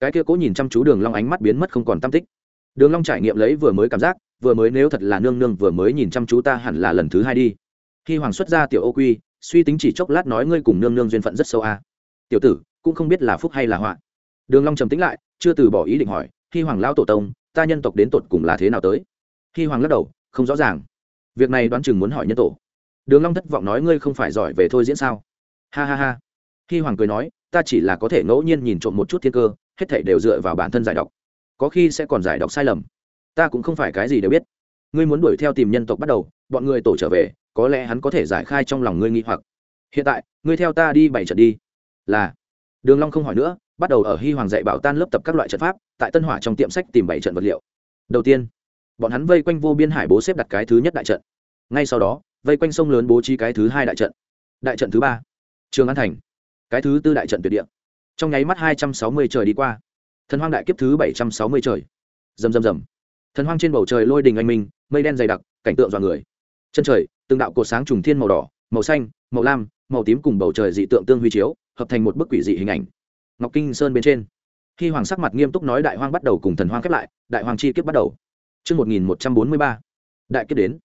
Cái kia cố nhìn chăm chú đường long ánh mắt biến mất không còn tâm tích đường long trải nghiệm lấy vừa mới cảm giác, vừa mới nếu thật là nương nương vừa mới nhìn chăm chú ta hẳn là lần thứ hai đi. Khi hoàng xuất ra tiểu ô quy, suy tính chỉ chốc lát nói ngươi cùng nương nương duyên phận rất sâu a. À. tiểu tử, cũng không biết là phúc hay là họa. Đường long trầm tĩnh lại, chưa từ bỏ ý định hỏi, khi hoàng lão tổ tông, ta nhân tộc đến tột cùng là thế nào tới? Khi hoàng lắc đầu, không rõ ràng. Việc này đoán chừng muốn hỏi nhân tổ. Đường long thất vọng nói, ngươi không phải giỏi về thôi diễn sao? Ha ha ha. Khi hoàng cười nói, ta chỉ là có thể ngẫu nhiên nhìn trộm một chút thiên cơ, hết thảy đều dựa vào bản thân giải đọc có khi sẽ còn giải đọc sai lầm. Ta cũng không phải cái gì đều biết. Ngươi muốn đuổi theo tìm nhân tộc bắt đầu, bọn ngươi tổ trở về, có lẽ hắn có thể giải khai trong lòng ngươi nghi hoặc. Hiện tại, ngươi theo ta đi bảy trận đi. Là. Đường long không hỏi nữa, bắt đầu ở hy hoàng dạy bảo tan lớp tập các loại trận pháp, tại tân hỏa trong tiệm sách tìm bảy trận vật liệu. Đầu tiên, bọn hắn vây quanh vô biên hải bố xếp đặt cái thứ nhất đại trận. Ngay sau đó, vây quanh sông lớn bố trí cái thứ hai đại trận. Đại trận thứ ba, trường an thành, cái thứ tư đại trận tuyệt địa. Trong nháy mắt hai trăm sáu mươi trời đi qua thần hoang đại kiếp thứ bảy trăm sáu mươi trời. Rầm rầm rầm. Thần hoang trên bầu trời lôi đình anh minh mây đen dày đặc cảnh tượng dọa người. Chân trời từng đạo cột sáng trùng thiên màu đỏ màu xanh màu lam màu tím cùng bầu trời dị tượng tương huy chiếu hợp thành một bức quỷ dị hình ảnh. Ngọc kinh sơn bên trên. Khi hoàng sắc mặt nghiêm túc nói đại hoang bắt đầu cùng thần hoang khép lại đại hoàng chi kiếp bắt đầu. Trước 1143, đại kiếp đến.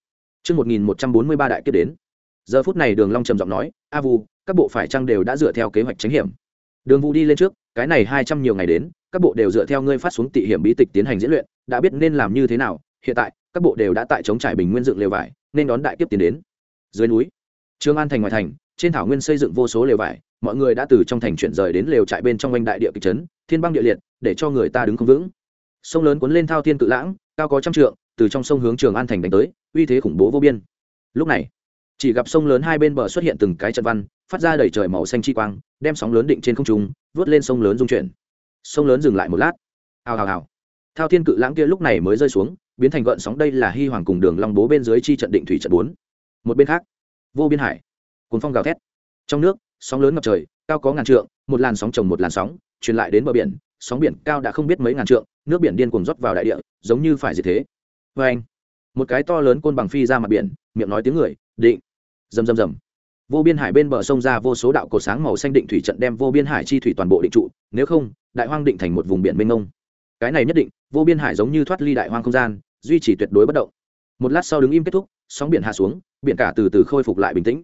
Trước 1143 đại kiếp đến. Giờ phút này Đường Long trầm giọng nói, "A Vu, các bộ phải chăng đều đã dựa theo kế hoạch tránh hiểm?" Đường vũ đi lên trước, cái này hai trăm nhiều ngày đến, các bộ đều dựa theo ngươi phát xuống tị hiểm bí tịch tiến hành diễn luyện, đã biết nên làm như thế nào, hiện tại, các bộ đều đã tại chống trải bình nguyên dựng lều vải, nên đón đại kiếp tiến đến. Dưới núi, Trương An thành ngoài thành, trên thảo nguyên xây dựng vô số lều vải, mọi người đã từ trong thành chuyển rời đến lều trại bên trong quanh đại địa kịch trấn thiên băng địa liệt để cho người ta đứng không vững sông lớn cuốn lên thao thiên cự lãng cao có trăm trượng từ trong sông hướng trường an thành đánh tới uy thế khủng bố vô biên lúc này chỉ gặp sông lớn hai bên bờ xuất hiện từng cái trận văn phát ra đầy trời màu xanh chi quang, đem sóng lớn định trên không trung, vớt lên sông lớn dung chuyển. Sông lớn dừng lại một lát. Hào hào hào. Thao thiên cự lãng kia lúc này mới rơi xuống, biến thành gợn sóng đây là hy hoàng cùng đường long bố bên dưới chi trận định thủy trận bốn. Một bên khác, vô biên hải cuốn phong gào thét. Trong nước, sóng lớn ngập trời, cao có ngàn trượng, một làn sóng chồng một làn sóng, truyền lại đến bờ biển, sóng biển cao đã không biết mấy ngàn trượng, nước biển điên cuồng rót vào đại địa, giống như phải gì thế. Với anh một cái to lớn côn bằng phi ra mặt biển, miệng nói tiếng người, định. Rầm rầm rầm vô biên hải bên bờ sông ra vô số đạo cổ sáng màu xanh định thủy trận đem vô biên hải chi thủy toàn bộ định trụ, nếu không, đại hoang định thành một vùng biển mênh mông. Cái này nhất định, vô biên hải giống như thoát ly đại hoang không gian, duy trì tuyệt đối bất động. Một lát sau đứng im kết thúc, sóng biển hạ xuống, biển cả từ từ khôi phục lại bình tĩnh.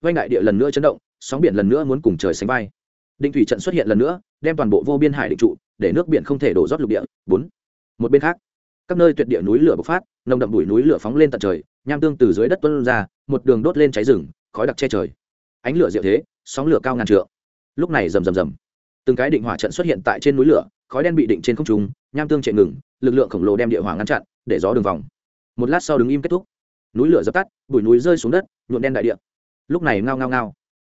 Vanh đại địa lần nữa chấn động, sóng biển lần nữa muốn cùng trời sánh vai. Định thủy trận xuất hiện lần nữa, đem toàn bộ vô biên hải định trụ, để nước biển không thể đổ rót lục địa. Bốn. Một bên khác, các nơi tuyệt địa núi lửa bộc phát, nồng đậm bụi núi lửa phóng lên tận trời, nham tương từ dưới đất tuân ra, một đường đốt lên cháy rừng khói đặc che trời. Ánh lửa diệu thế, sóng lửa cao ngàn trượng. Lúc này rầm rầm rầm. Từng cái định hỏa trận xuất hiện tại trên núi lửa, khói đen bị định trên không trung, nham tương chạy ngừng, lực lượng khổng lồ đem địa hỏa ngăn chặn, để gió đường vòng. Một lát sau đứng im kết thúc. Núi lửa dập tắt, bụi núi rơi xuống đất nhuộn đen đại địa. Lúc này ngao ngao ngao.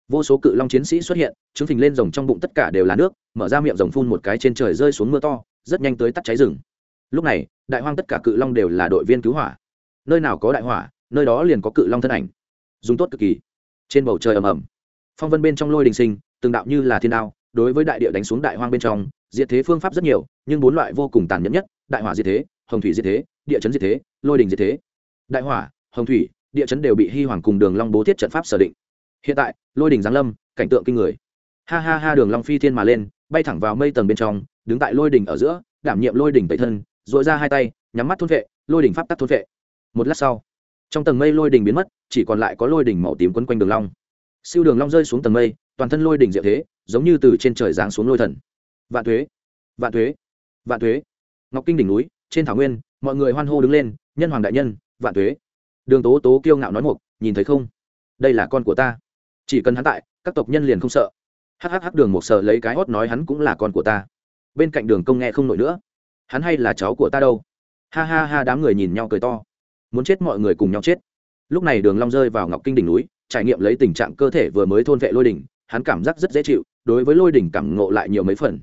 Vô số cự long chiến sĩ xuất hiện chứng phình lên rồng trong bụng tất cả đều là nước, mở ra miệng rồng phun một cái trên trời rơi xuống mưa to, rất nhanh tới tắt cháy rừng. Lúc này, đại hoang tất cả cự long đều là đội viên cứu hỏa. Nơi nào có đại hỏa, nơi đó liền có cự long thân ảnh. Dùng tốt cực kỳ trên bầu trời ầm ầm. Phong vân bên trong lôi đình sinh, từng đạo như là thiên đao, đối với đại địa đánh xuống đại hoang bên trong, diệt thế phương pháp rất nhiều, nhưng bốn loại vô cùng tàn nhẫn nhất, đại hỏa diệt thế, hồng thủy diệt thế, địa chấn diệt thế, lôi đình diệt thế. Đại hỏa, hồng thủy, địa chấn đều bị hy hoàng cùng đường long bố thiết trận pháp sở định. Hiện tại, lôi đình giáng lâm, cảnh tượng kinh người. Ha ha ha, đường long phi thiên mà lên, bay thẳng vào mây tầng bên trong, đứng tại lôi đình ở giữa, đảm nhiệm lôi đình tẩy thân dội ra hai tay, nhắm mắt thôn vệ, lôi đình pháp tắc thôn vệ. Một lát sau trong tầng mây lôi đỉnh biến mất, chỉ còn lại có lôi đỉnh màu tím quấn quanh đường long. Siêu đường long rơi xuống tầng mây, toàn thân lôi đỉnh diệu thế, giống như từ trên trời giáng xuống lôi thần. Vạn thuế vạn thuế vạn thuế ngọc kinh đỉnh núi, trên thảo nguyên, mọi người hoan hô đứng lên, nhân hoàng đại nhân, vạn thuế đường tố tố kiêu ngạo nói một, nhìn thấy không? Đây là con của ta. Chỉ cần hắn tại, các tộc nhân liền không sợ. Hhh đường một sợ lấy cái hót nói hắn cũng là con của ta. Bên cạnh đường công nghe không nổi nữa. Hắn hay là cháu của ta đâu? Ha ha ha, đám người nhìn nhau cười to muốn chết mọi người cùng nhau chết. Lúc này đường long rơi vào ngọc kinh đỉnh núi, trải nghiệm lấy tình trạng cơ thể vừa mới thôn vệ lôi đỉnh, hắn cảm giác rất dễ chịu, đối với lôi đỉnh cảm ngộ lại nhiều mấy phần.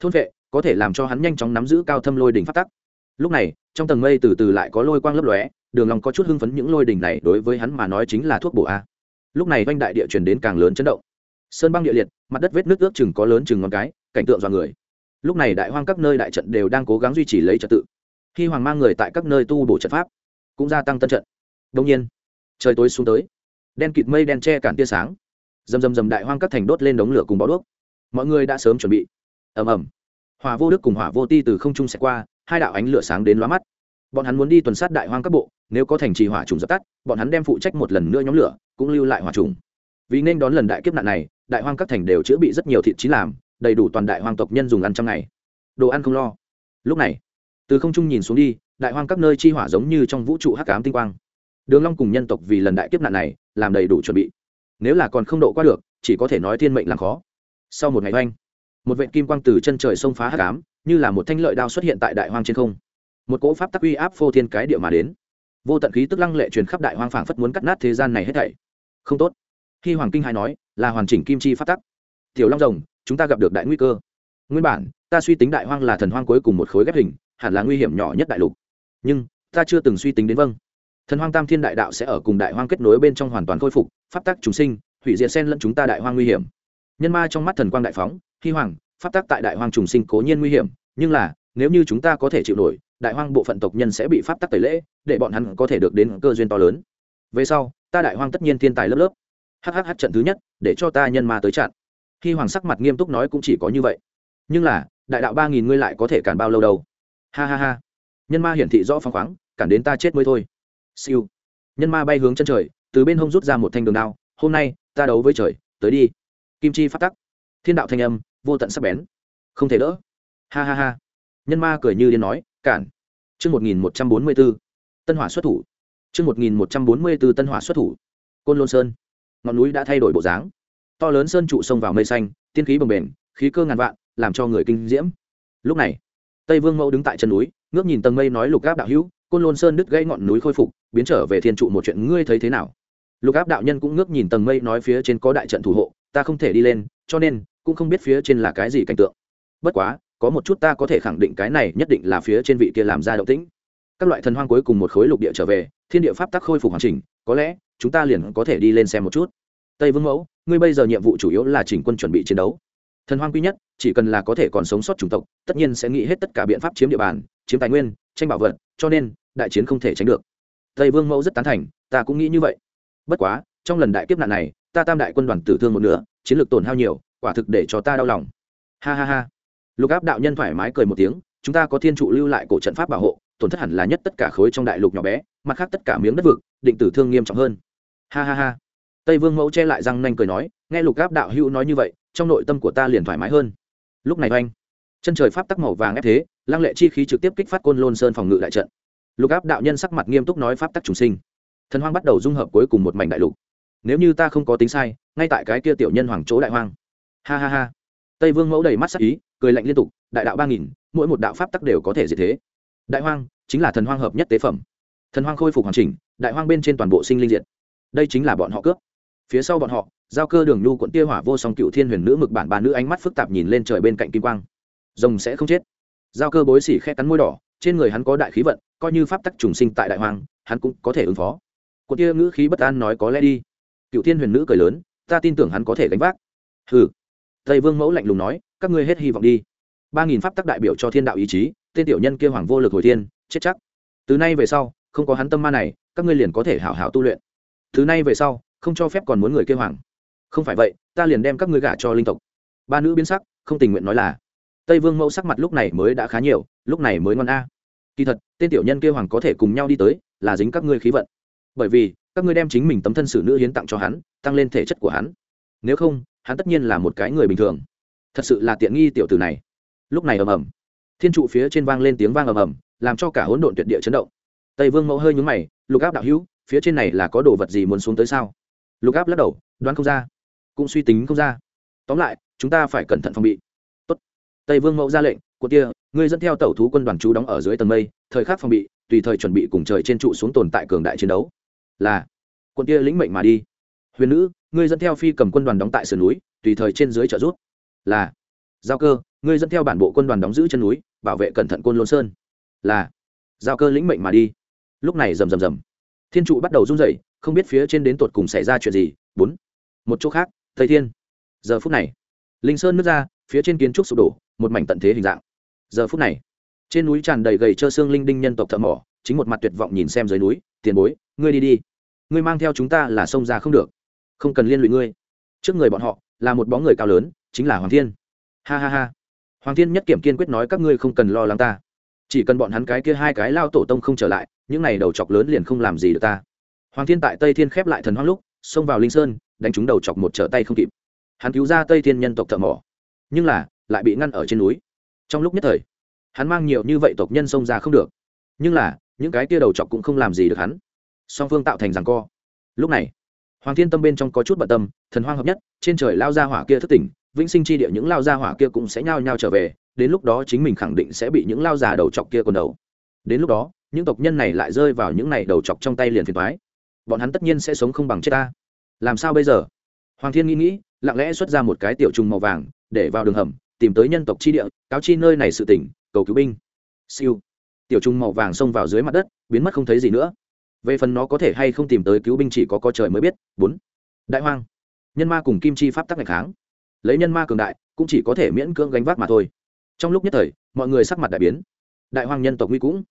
Thôn vệ có thể làm cho hắn nhanh chóng nắm giữ cao thâm lôi đỉnh phát tắc. Lúc này, trong tầng mây từ từ lại có lôi quang lấp lóe, đường long có chút hưng phấn những lôi đỉnh này đối với hắn mà nói chính là thuốc bổ a. Lúc này doanh đại địa truyền đến càng lớn chấn động. Sơn băng địa liệt, mặt đất vết nước ước chừng có lớn chừng ngón cái, cảnh tượng dọa người. Lúc này đại hoang các nơi đại trận đều đang cố gắng duy trì lấy trật tự. Khi hoàng mang người tại các nơi tu bổ trận pháp cũng gia tăng tân trận. Đông nhiên, trời tối xuống tới, đen kịt mây đen che cản tia sáng. Dầm dầm dầm đại hoang các thành đốt lên đống lửa cùng bó đuốc. Mọi người đã sớm chuẩn bị. Ầm ầm. Hỏa vô đức cùng hỏa vô ti từ không trung sẽ qua, hai đạo ánh lửa sáng đến lóa mắt. Bọn hắn muốn đi tuần sát đại hoang các bộ, nếu có thành trì hỏa trùng dập tắt, bọn hắn đem phụ trách một lần nữa nhóm lửa, cũng lưu lại hỏa trùng. Vì nên đón lần đại kiếp nạn này, đại hoang các thành đều chữa bị rất nhiều thịt chí làm, đầy đủ toàn đại hoang tộc nhân dùng ăn trong ngày. Đồ ăn không lo. Lúc này, từ không trung nhìn xuống đi đại hoang các nơi chi hỏa giống như trong vũ trụ hắc ám tinh quang. Đường long cùng nhân tộc vì lần đại kiếp nạn này, làm đầy đủ chuẩn bị. Nếu là còn không độ qua được, chỉ có thể nói thiên mệnh làm khó. Sau một ngày oanh, một vệt kim quang từ chân trời xông phá hắc ám, như là một thanh lợi đao xuất hiện tại đại hoang trên không. Một cỗ pháp tắc uy áp phô thiên cái địa mà đến. Vô tận khí tức lăng lệ truyền khắp đại hoang phảng phất muốn cắt nát thế gian này hết thảy. Không tốt. Khi hoàng kinh hai nói, là hoàn chỉnh kim chi pháp tắc. Tiểu long rồng, chúng ta gặp được đại nguy cơ. Nguyên bản, ta suy tính đại hoang là thần hoang cuối cùng một khối ghép hình, hẳn là nguy hiểm nhỏ nhất đại lục nhưng ta chưa từng suy tính đến vâng. Thần hoang tam thiên đại đạo sẽ ở cùng đại hoang kết nối bên trong hoàn toàn khôi phục, pháp tắc chúng sinh, hủy diệt sen lẫn chúng ta đại hoang nguy hiểm. Nhân ma trong mắt thần quang đại phóng hy hoàng, pháp tắc tại đại hoang trùng sinh cố nhiên nguy hiểm, nhưng là, nếu như chúng ta có thể chịu nổi, đại hoang bộ phận tộc nhân sẽ bị pháp tắc tẩy lễ, để bọn hắn có thể được đến cơ duyên to lớn. Về sau, ta đại hoang tất nhiên thiên tài lớp lớp. Hhh trận thứ nhất, để cho ta nhân ma tới chặn. Khi hoàng sắc mặt nghiêm túc nói cũng chỉ có như vậy. Nhưng là, đại đạo ba nghìn ngươi lại có thể cản bao lâu đâu? Ha ha ha nhân ma hiển thị rõ phăng khoáng, cản đến ta chết mới thôi. Siêu. Nhân ma bay hướng chân trời, từ bên hông rút ra một thanh đường đao, hôm nay, ta đấu với trời, tới đi. Kim chi phát tắc. Thiên đạo thanh âm, vô tận sắc bén. Không thể đỡ. Ha ha ha. Nhân ma cười như điên nói, cản. Chương một nghìn một trăm bốn mươi b ố tân hỏa xuất thủ. Chương một nghìn một trăm bốn mươi b ố tân hỏa xuất thủ. Côn lôn sơn. Ngọn núi đã thay đổi bộ dáng. To lớn sơn trụ sông vào mây xanh, tiên khí bồng bềnh, khí cơ ngàn vạn, làm cho người kinh diễm. Lúc này tây vương mẫu đứng tại chân núi, ngước nhìn tầng mây nói lục gáp đạo hữu, côn lôn sơn đứt gãy ngọn núi khôi phục, biến trở về thiên trụ một chuyện ngươi thấy thế nào? Lục áp đạo nhân cũng ngước nhìn tầng mây nói phía trên có đại trận thủ hộ, ta không thể đi lên, cho nên cũng không biết phía trên là cái gì cảnh tượng. Bất quá, có một chút ta có thể khẳng định cái này nhất định là phía trên vị kia làm ra động tĩnh. Các loại thần hoang cuối cùng một khối lục địa trở về, thiên địa pháp tắc khôi phục hoàn chỉnh, có lẽ chúng ta liền có thể đi lên xem một chút. Tây vương mẫu, ngươi bây giờ nhiệm vụ chủ yếu là chỉnh quân chuẩn bị chiến đấu thần hoang quy nhất, chỉ cần là có thể còn sống sót chủng tộc, tất nhiên sẽ nghĩ hết tất cả biện pháp chiếm địa bàn, chiếm tài nguyên, tranh bảo vật, cho nên, đại chiến không thể tránh được. Tây vương mẫu rất tán thành, ta cũng nghĩ như vậy. Bất quá, trong lần đại kiếp nạn này, ta tam đại quân đoàn tử thương một nửa, chiến lược tổn hao nhiều, quả thực để cho ta đau lòng. Ha ha ha. Lục áp đạo nhân thoải mái cười một tiếng, chúng ta có thiên trụ lưu lại cổ trận pháp bảo hộ, tổn thất hẳn là nhất tất cả khối trong đại lục nhỏ bé, mặt khác tất cả miếng đất vực, định tử thương nghiêm trọng hơn. Ha ha ha. Tây vương mẫu che lại răng nanh cười nói, nghe lục áp đạo hữu nói như vậy trong nội tâm của ta liền thoải mái hơn. Lúc này oanh, chân trời pháp tắc màu vàng ép thế, lăng lệ chi khí trực tiếp kích phát côn lôn sơn phòng ngự đại trận. Lục áp đạo nhân sắc mặt nghiêm túc nói pháp tắc trùng sinh. Thần hoang bắt đầu dung hợp cuối cùng một mảnh đại lục. Nếu như ta không có tính sai, ngay tại cái kia tiểu nhân hoàng chỗ đại hoang. Ha ha ha. Tây vương mẫu đầy mắt sắc ý, cười lạnh liên tục, đại đạo ba nghìn, mỗi một đạo pháp tắc đều có thể diệt thế. Đại hoang chính là thần hoang hợp nhất tế phẩm. Thần hoang khôi phục hoàn chỉnh, đại hoang bên trên toàn bộ sinh linh diệt. Đây chính là bọn họ cướp. Phía sau bọn họ giao cơ đường nhu quận tia hỏa vô song cựu thiên huyền nữ mực bản ba nữ ánh mắt phức tạp nhìn lên trời bên cạnh kim quang. Rồng sẽ không chết. Giao cơ bối xỉ khe cắn môi đỏ, trên người hắn có đại khí vận, coi như pháp tắc trùng sinh tại đại hoàng, hắn cũng có thể ứng phó. Quận tia ngữ khí bất an nói có lẽ đi. Cựu thiên huyền nữ cười lớn, ta tin tưởng hắn có thể gánh vác. Hừ. Tây vương mẫu lạnh lùng nói, các ngươi hết hy vọng đi. Ba nghìn pháp tắc đại biểu cho thiên đạo ý chí, tên tiểu nhân kia hoàng vô lực hồi thiên, chết chắc. Từ nay về sau, không có hắn tâm ma này, các ngươi liền có thể hảo hảo tu luyện. Từ nay về sau, không cho phép còn muốn người kêu hoàng không phải vậy, ta liền đem các ngươi gả cho linh tộc. Ba nữ biến sắc, không tình nguyện nói là, tây vương mẫu sắc mặt lúc này mới đã khá nhiều, lúc này mới ngon a. Kỳ thật, tên tiểu nhân kêu hoàng có thể cùng nhau đi tới, là dính các ngươi khí vận. Bởi vì, các ngươi đem chính mình tấm thân sử nữ hiến tặng cho hắn, tăng lên thể chất của hắn. Nếu không, hắn tất nhiên là một cái người bình thường. Thật sự là tiện nghi tiểu tử này. Lúc này ầm ầm, thiên trụ phía trên vang lên tiếng vang ầm ầm, làm cho cả hỗn độn tuyệt địa chấn động. Tây vương mẫu hơi nhúng mày, lục áp đạo hữu, phía trên này là có đồ vật gì muốn xuống tới sao? Lục áp lắc đầu, đoán không ra cũng suy tính không ra. Tóm lại, chúng ta phải cẩn thận phòng bị. Tốt. tây vương mẫu ra lệnh quân kia, ngươi dẫn theo tàu thú quân đoàn chú đóng ở dưới tầng mây, thời khắc phòng bị, tùy thời chuẩn bị cùng trời trên trụ xuống tồn tại cường đại chiến đấu. Là. Quân kia lĩnh mệnh mà đi. Huyền nữ, ngươi dẫn theo phi cầm quân đoàn đóng tại sườn núi, tùy thời trên dưới trợ rút là. Giao cơ, ngươi dẫn theo bản bộ quân đoàn đóng giữ chân núi, bảo vệ cẩn thận côn lôn sơn. Là. Giao cơ lĩnh mệnh mà đi. Lúc này rầm rầm rầm. Thiên trụ bắt đầu run rẩy, không biết phía trên đến tột cùng xảy ra chuyện gì. Bốn. Một chỗ khác tây thiên. Giờ phút này, linh sơn nước ra, phía trên kiến trúc sụp đổ, một mảnh tận thế hình dạng. Giờ phút này, trên núi tràn đầy gầy trơ xương linh đinh nhân tộc thợ mỏ, chính một mặt tuyệt vọng nhìn xem dưới núi, tiền bối, ngươi đi đi. Ngươi mang theo chúng ta là sông ra không được. Không cần liên lụy ngươi. Trước người bọn họ là một bóng người cao lớn, chính là hoàng thiên. Ha ha ha. Hoàng thiên nhất kiểm kiên quyết nói, các ngươi không cần lo lắng ta. Chỉ cần bọn hắn cái kia hai cái lao tổ tông không trở lại, những này đầu chọc lớn liền không làm gì được ta. Hoàng thiên tại tây thiên khép lại thần hoang lúc, xông vào linh sơn đánh trúng đầu chọc một trở tay không kịp. Hắn cứu ra tây thiên nhân tộc thợ mỏ, nhưng là lại bị ngăn ở trên núi. Trong lúc nhất thời, hắn mang nhiều như vậy tộc nhân xông ra không được. Nhưng là, những cái kia đầu chọc cũng không làm gì được hắn. Song phương tạo thành rằng co. Lúc này, hoàng thiên tâm bên trong có chút bận tâm, thần hoang hợp nhất, trên trời lao ra hỏa kia thất tỉnh, vĩnh sinh chi địa những lao ra hỏa kia cũng sẽ nhao nhao trở về, đến lúc đó chính mình khẳng định sẽ bị những lao già đầu chọc kia còn đầu. Đến lúc đó, những tộc nhân này lại rơi vào những này đầu chọc trong tay liền phiền thoái bọn hắn tất nhiên sẽ sống không bằng chết ta làm sao bây giờ? Hoàng thiên nghĩ nghĩ, lặng lẽ xuất ra một cái tiểu trùng màu vàng, để vào đường hầm, tìm tới nhân tộc chi địa, cáo chi nơi này sự tỉnh cầu cứu binh. Siêu. Tiểu trùng màu vàng xông vào dưới mặt đất, biến mất không thấy gì nữa. Về phần nó có thể hay không tìm tới cứu binh chỉ có có trời mới biết. Bốn. Đại hoang. Nhân ma cùng kim chi pháp tắc ngày kháng. Lấy nhân ma cường đại, cũng chỉ có thể miễn cưỡng gánh vác mà thôi. Trong lúc nhất thời, mọi người sắc mặt đại biến. Đại hoang nhân tộc nguy cũng.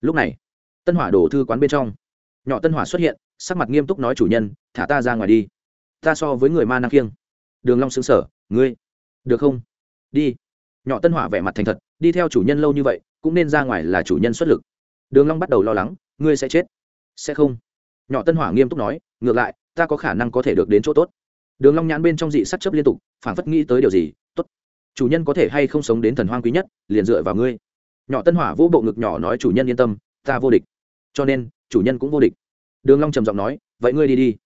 Lúc này, tân hỏa đổ thư quán bên trong. Nhỏ tân hỏa xuất hiện sắc mặt nghiêm túc nói chủ nhân, thả ta ra ngoài đi. Ta so với người ma năng kiêng đường long sững sờ, ngươi, được không? Đi. Nhỏ tân hỏa vẻ mặt thành thật, đi theo chủ nhân lâu như vậy, cũng nên ra ngoài là chủ nhân xuất lực. Đường long bắt đầu lo lắng, ngươi sẽ chết, sẽ không? Nhỏ tân hỏa nghiêm túc nói, ngược lại, ta có khả năng có thể được đến chỗ tốt. Đường long nhãn bên trong dị sắc chấp liên tục, phảng phất nghĩ tới điều gì, tốt, chủ nhân có thể hay không sống đến thần hoang quý nhất, liền dựa vào ngươi. Nhỏ tân hỏa vỗ bộ ngực nhỏ nói, chủ nhân yên tâm, ta vô địch. Cho nên, chủ nhân cũng vô địch đường long trầm giọng nói, vậy ngươi đi đi.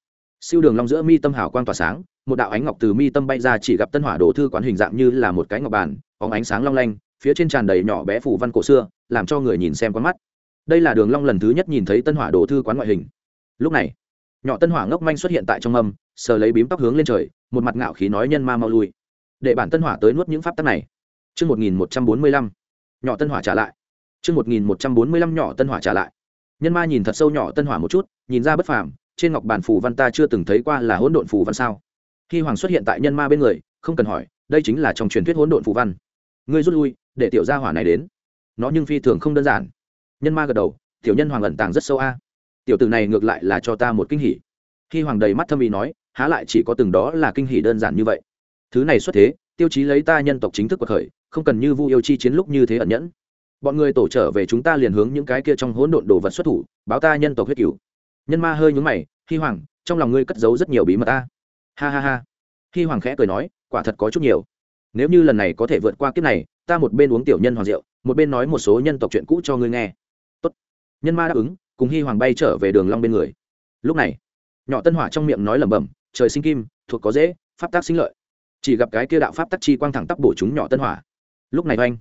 Siêu đường long giữa mi tâm hào quang tỏa sáng, một đạo ánh ngọc từ mi tâm bay ra chỉ gặp tân hỏa Đồ thư quán hình dạng như là một cái ngọc bàn, bóng ánh sáng long lanh, phía trên tràn đầy nhỏ bé phủ văn cổ xưa, làm cho người nhìn xem con mắt. Đây là đường long lần thứ nhất nhìn thấy tân hỏa Đồ thư quán ngoại hình. Lúc này, nhỏ tân hỏa ngốc manh xuất hiện tại trong âm sờ lấy bím tóc hướng lên trời, một mặt ngạo khí nói nhân ma mau lui. Để bản tân hỏa tới nuốt những pháp tắc này. Chương một nghìn một trăm bốn mươi lăm, nhỏ tân hỏa trả lại. Chương một nghìn một trăm bốn mươi lăm, nhỏ tân hỏa trả lại nhân ma nhìn thật sâu nhỏ tân hỏa một chút, nhìn ra bất phàm, trên ngọc bản phù văn ta chưa từng thấy qua là hỗn độn phù văn sao? Khi hoàng xuất hiện tại nhân ma bên người, không cần hỏi, đây chính là trong truyền thuyết hỗn độn phù văn. Ngươi rút lui, để tiểu gia hỏa này đến. Nó nhưng phi thường không đơn giản. Nhân ma gật đầu, tiểu nhân hoàng ẩn tàng rất sâu a. Tiểu tử này ngược lại là cho ta một kinh hỉ. Khi hoàng đầy mắt thâm ý nói, há lại chỉ có từng đó là kinh hỉ đơn giản như vậy. Thứ này xuất thế, tiêu chí lấy ta nhân tộc chính thức cuộc khởi, không cần như vu yêu chi chiến lúc như thế ẩn nhẫn bọn người tổ trở về chúng ta liền hướng những cái kia trong hỗn độn đồ vật xuất thủ, báo ta nhân tộc huyết cửu. Nhân ma hơi nhúng mày, hi hoàng, trong lòng ngươi cất giấu rất nhiều bí mật ta. Ha ha ha. Hi hoàng khẽ cười nói, quả thật có chút nhiều. Nếu như lần này có thể vượt qua kiếp này, ta một bên uống tiểu nhân hoàng rượu, một bên nói một số nhân tộc chuyện cũ cho ngươi nghe. Tốt. nhân ma đáp ứng, cùng hi hoàng bay trở về đường long bên người. Lúc này, nhỏ tân hỏa trong miệng nói lẩm bẩm, trời sinh kim, thuộc có dễ, pháp tác sinh lợi. Chỉ gặp cái kia đạo pháp tắc chi quang thẳng tắp bổ chúng nhỏ tân hỏa. Lúc này oanh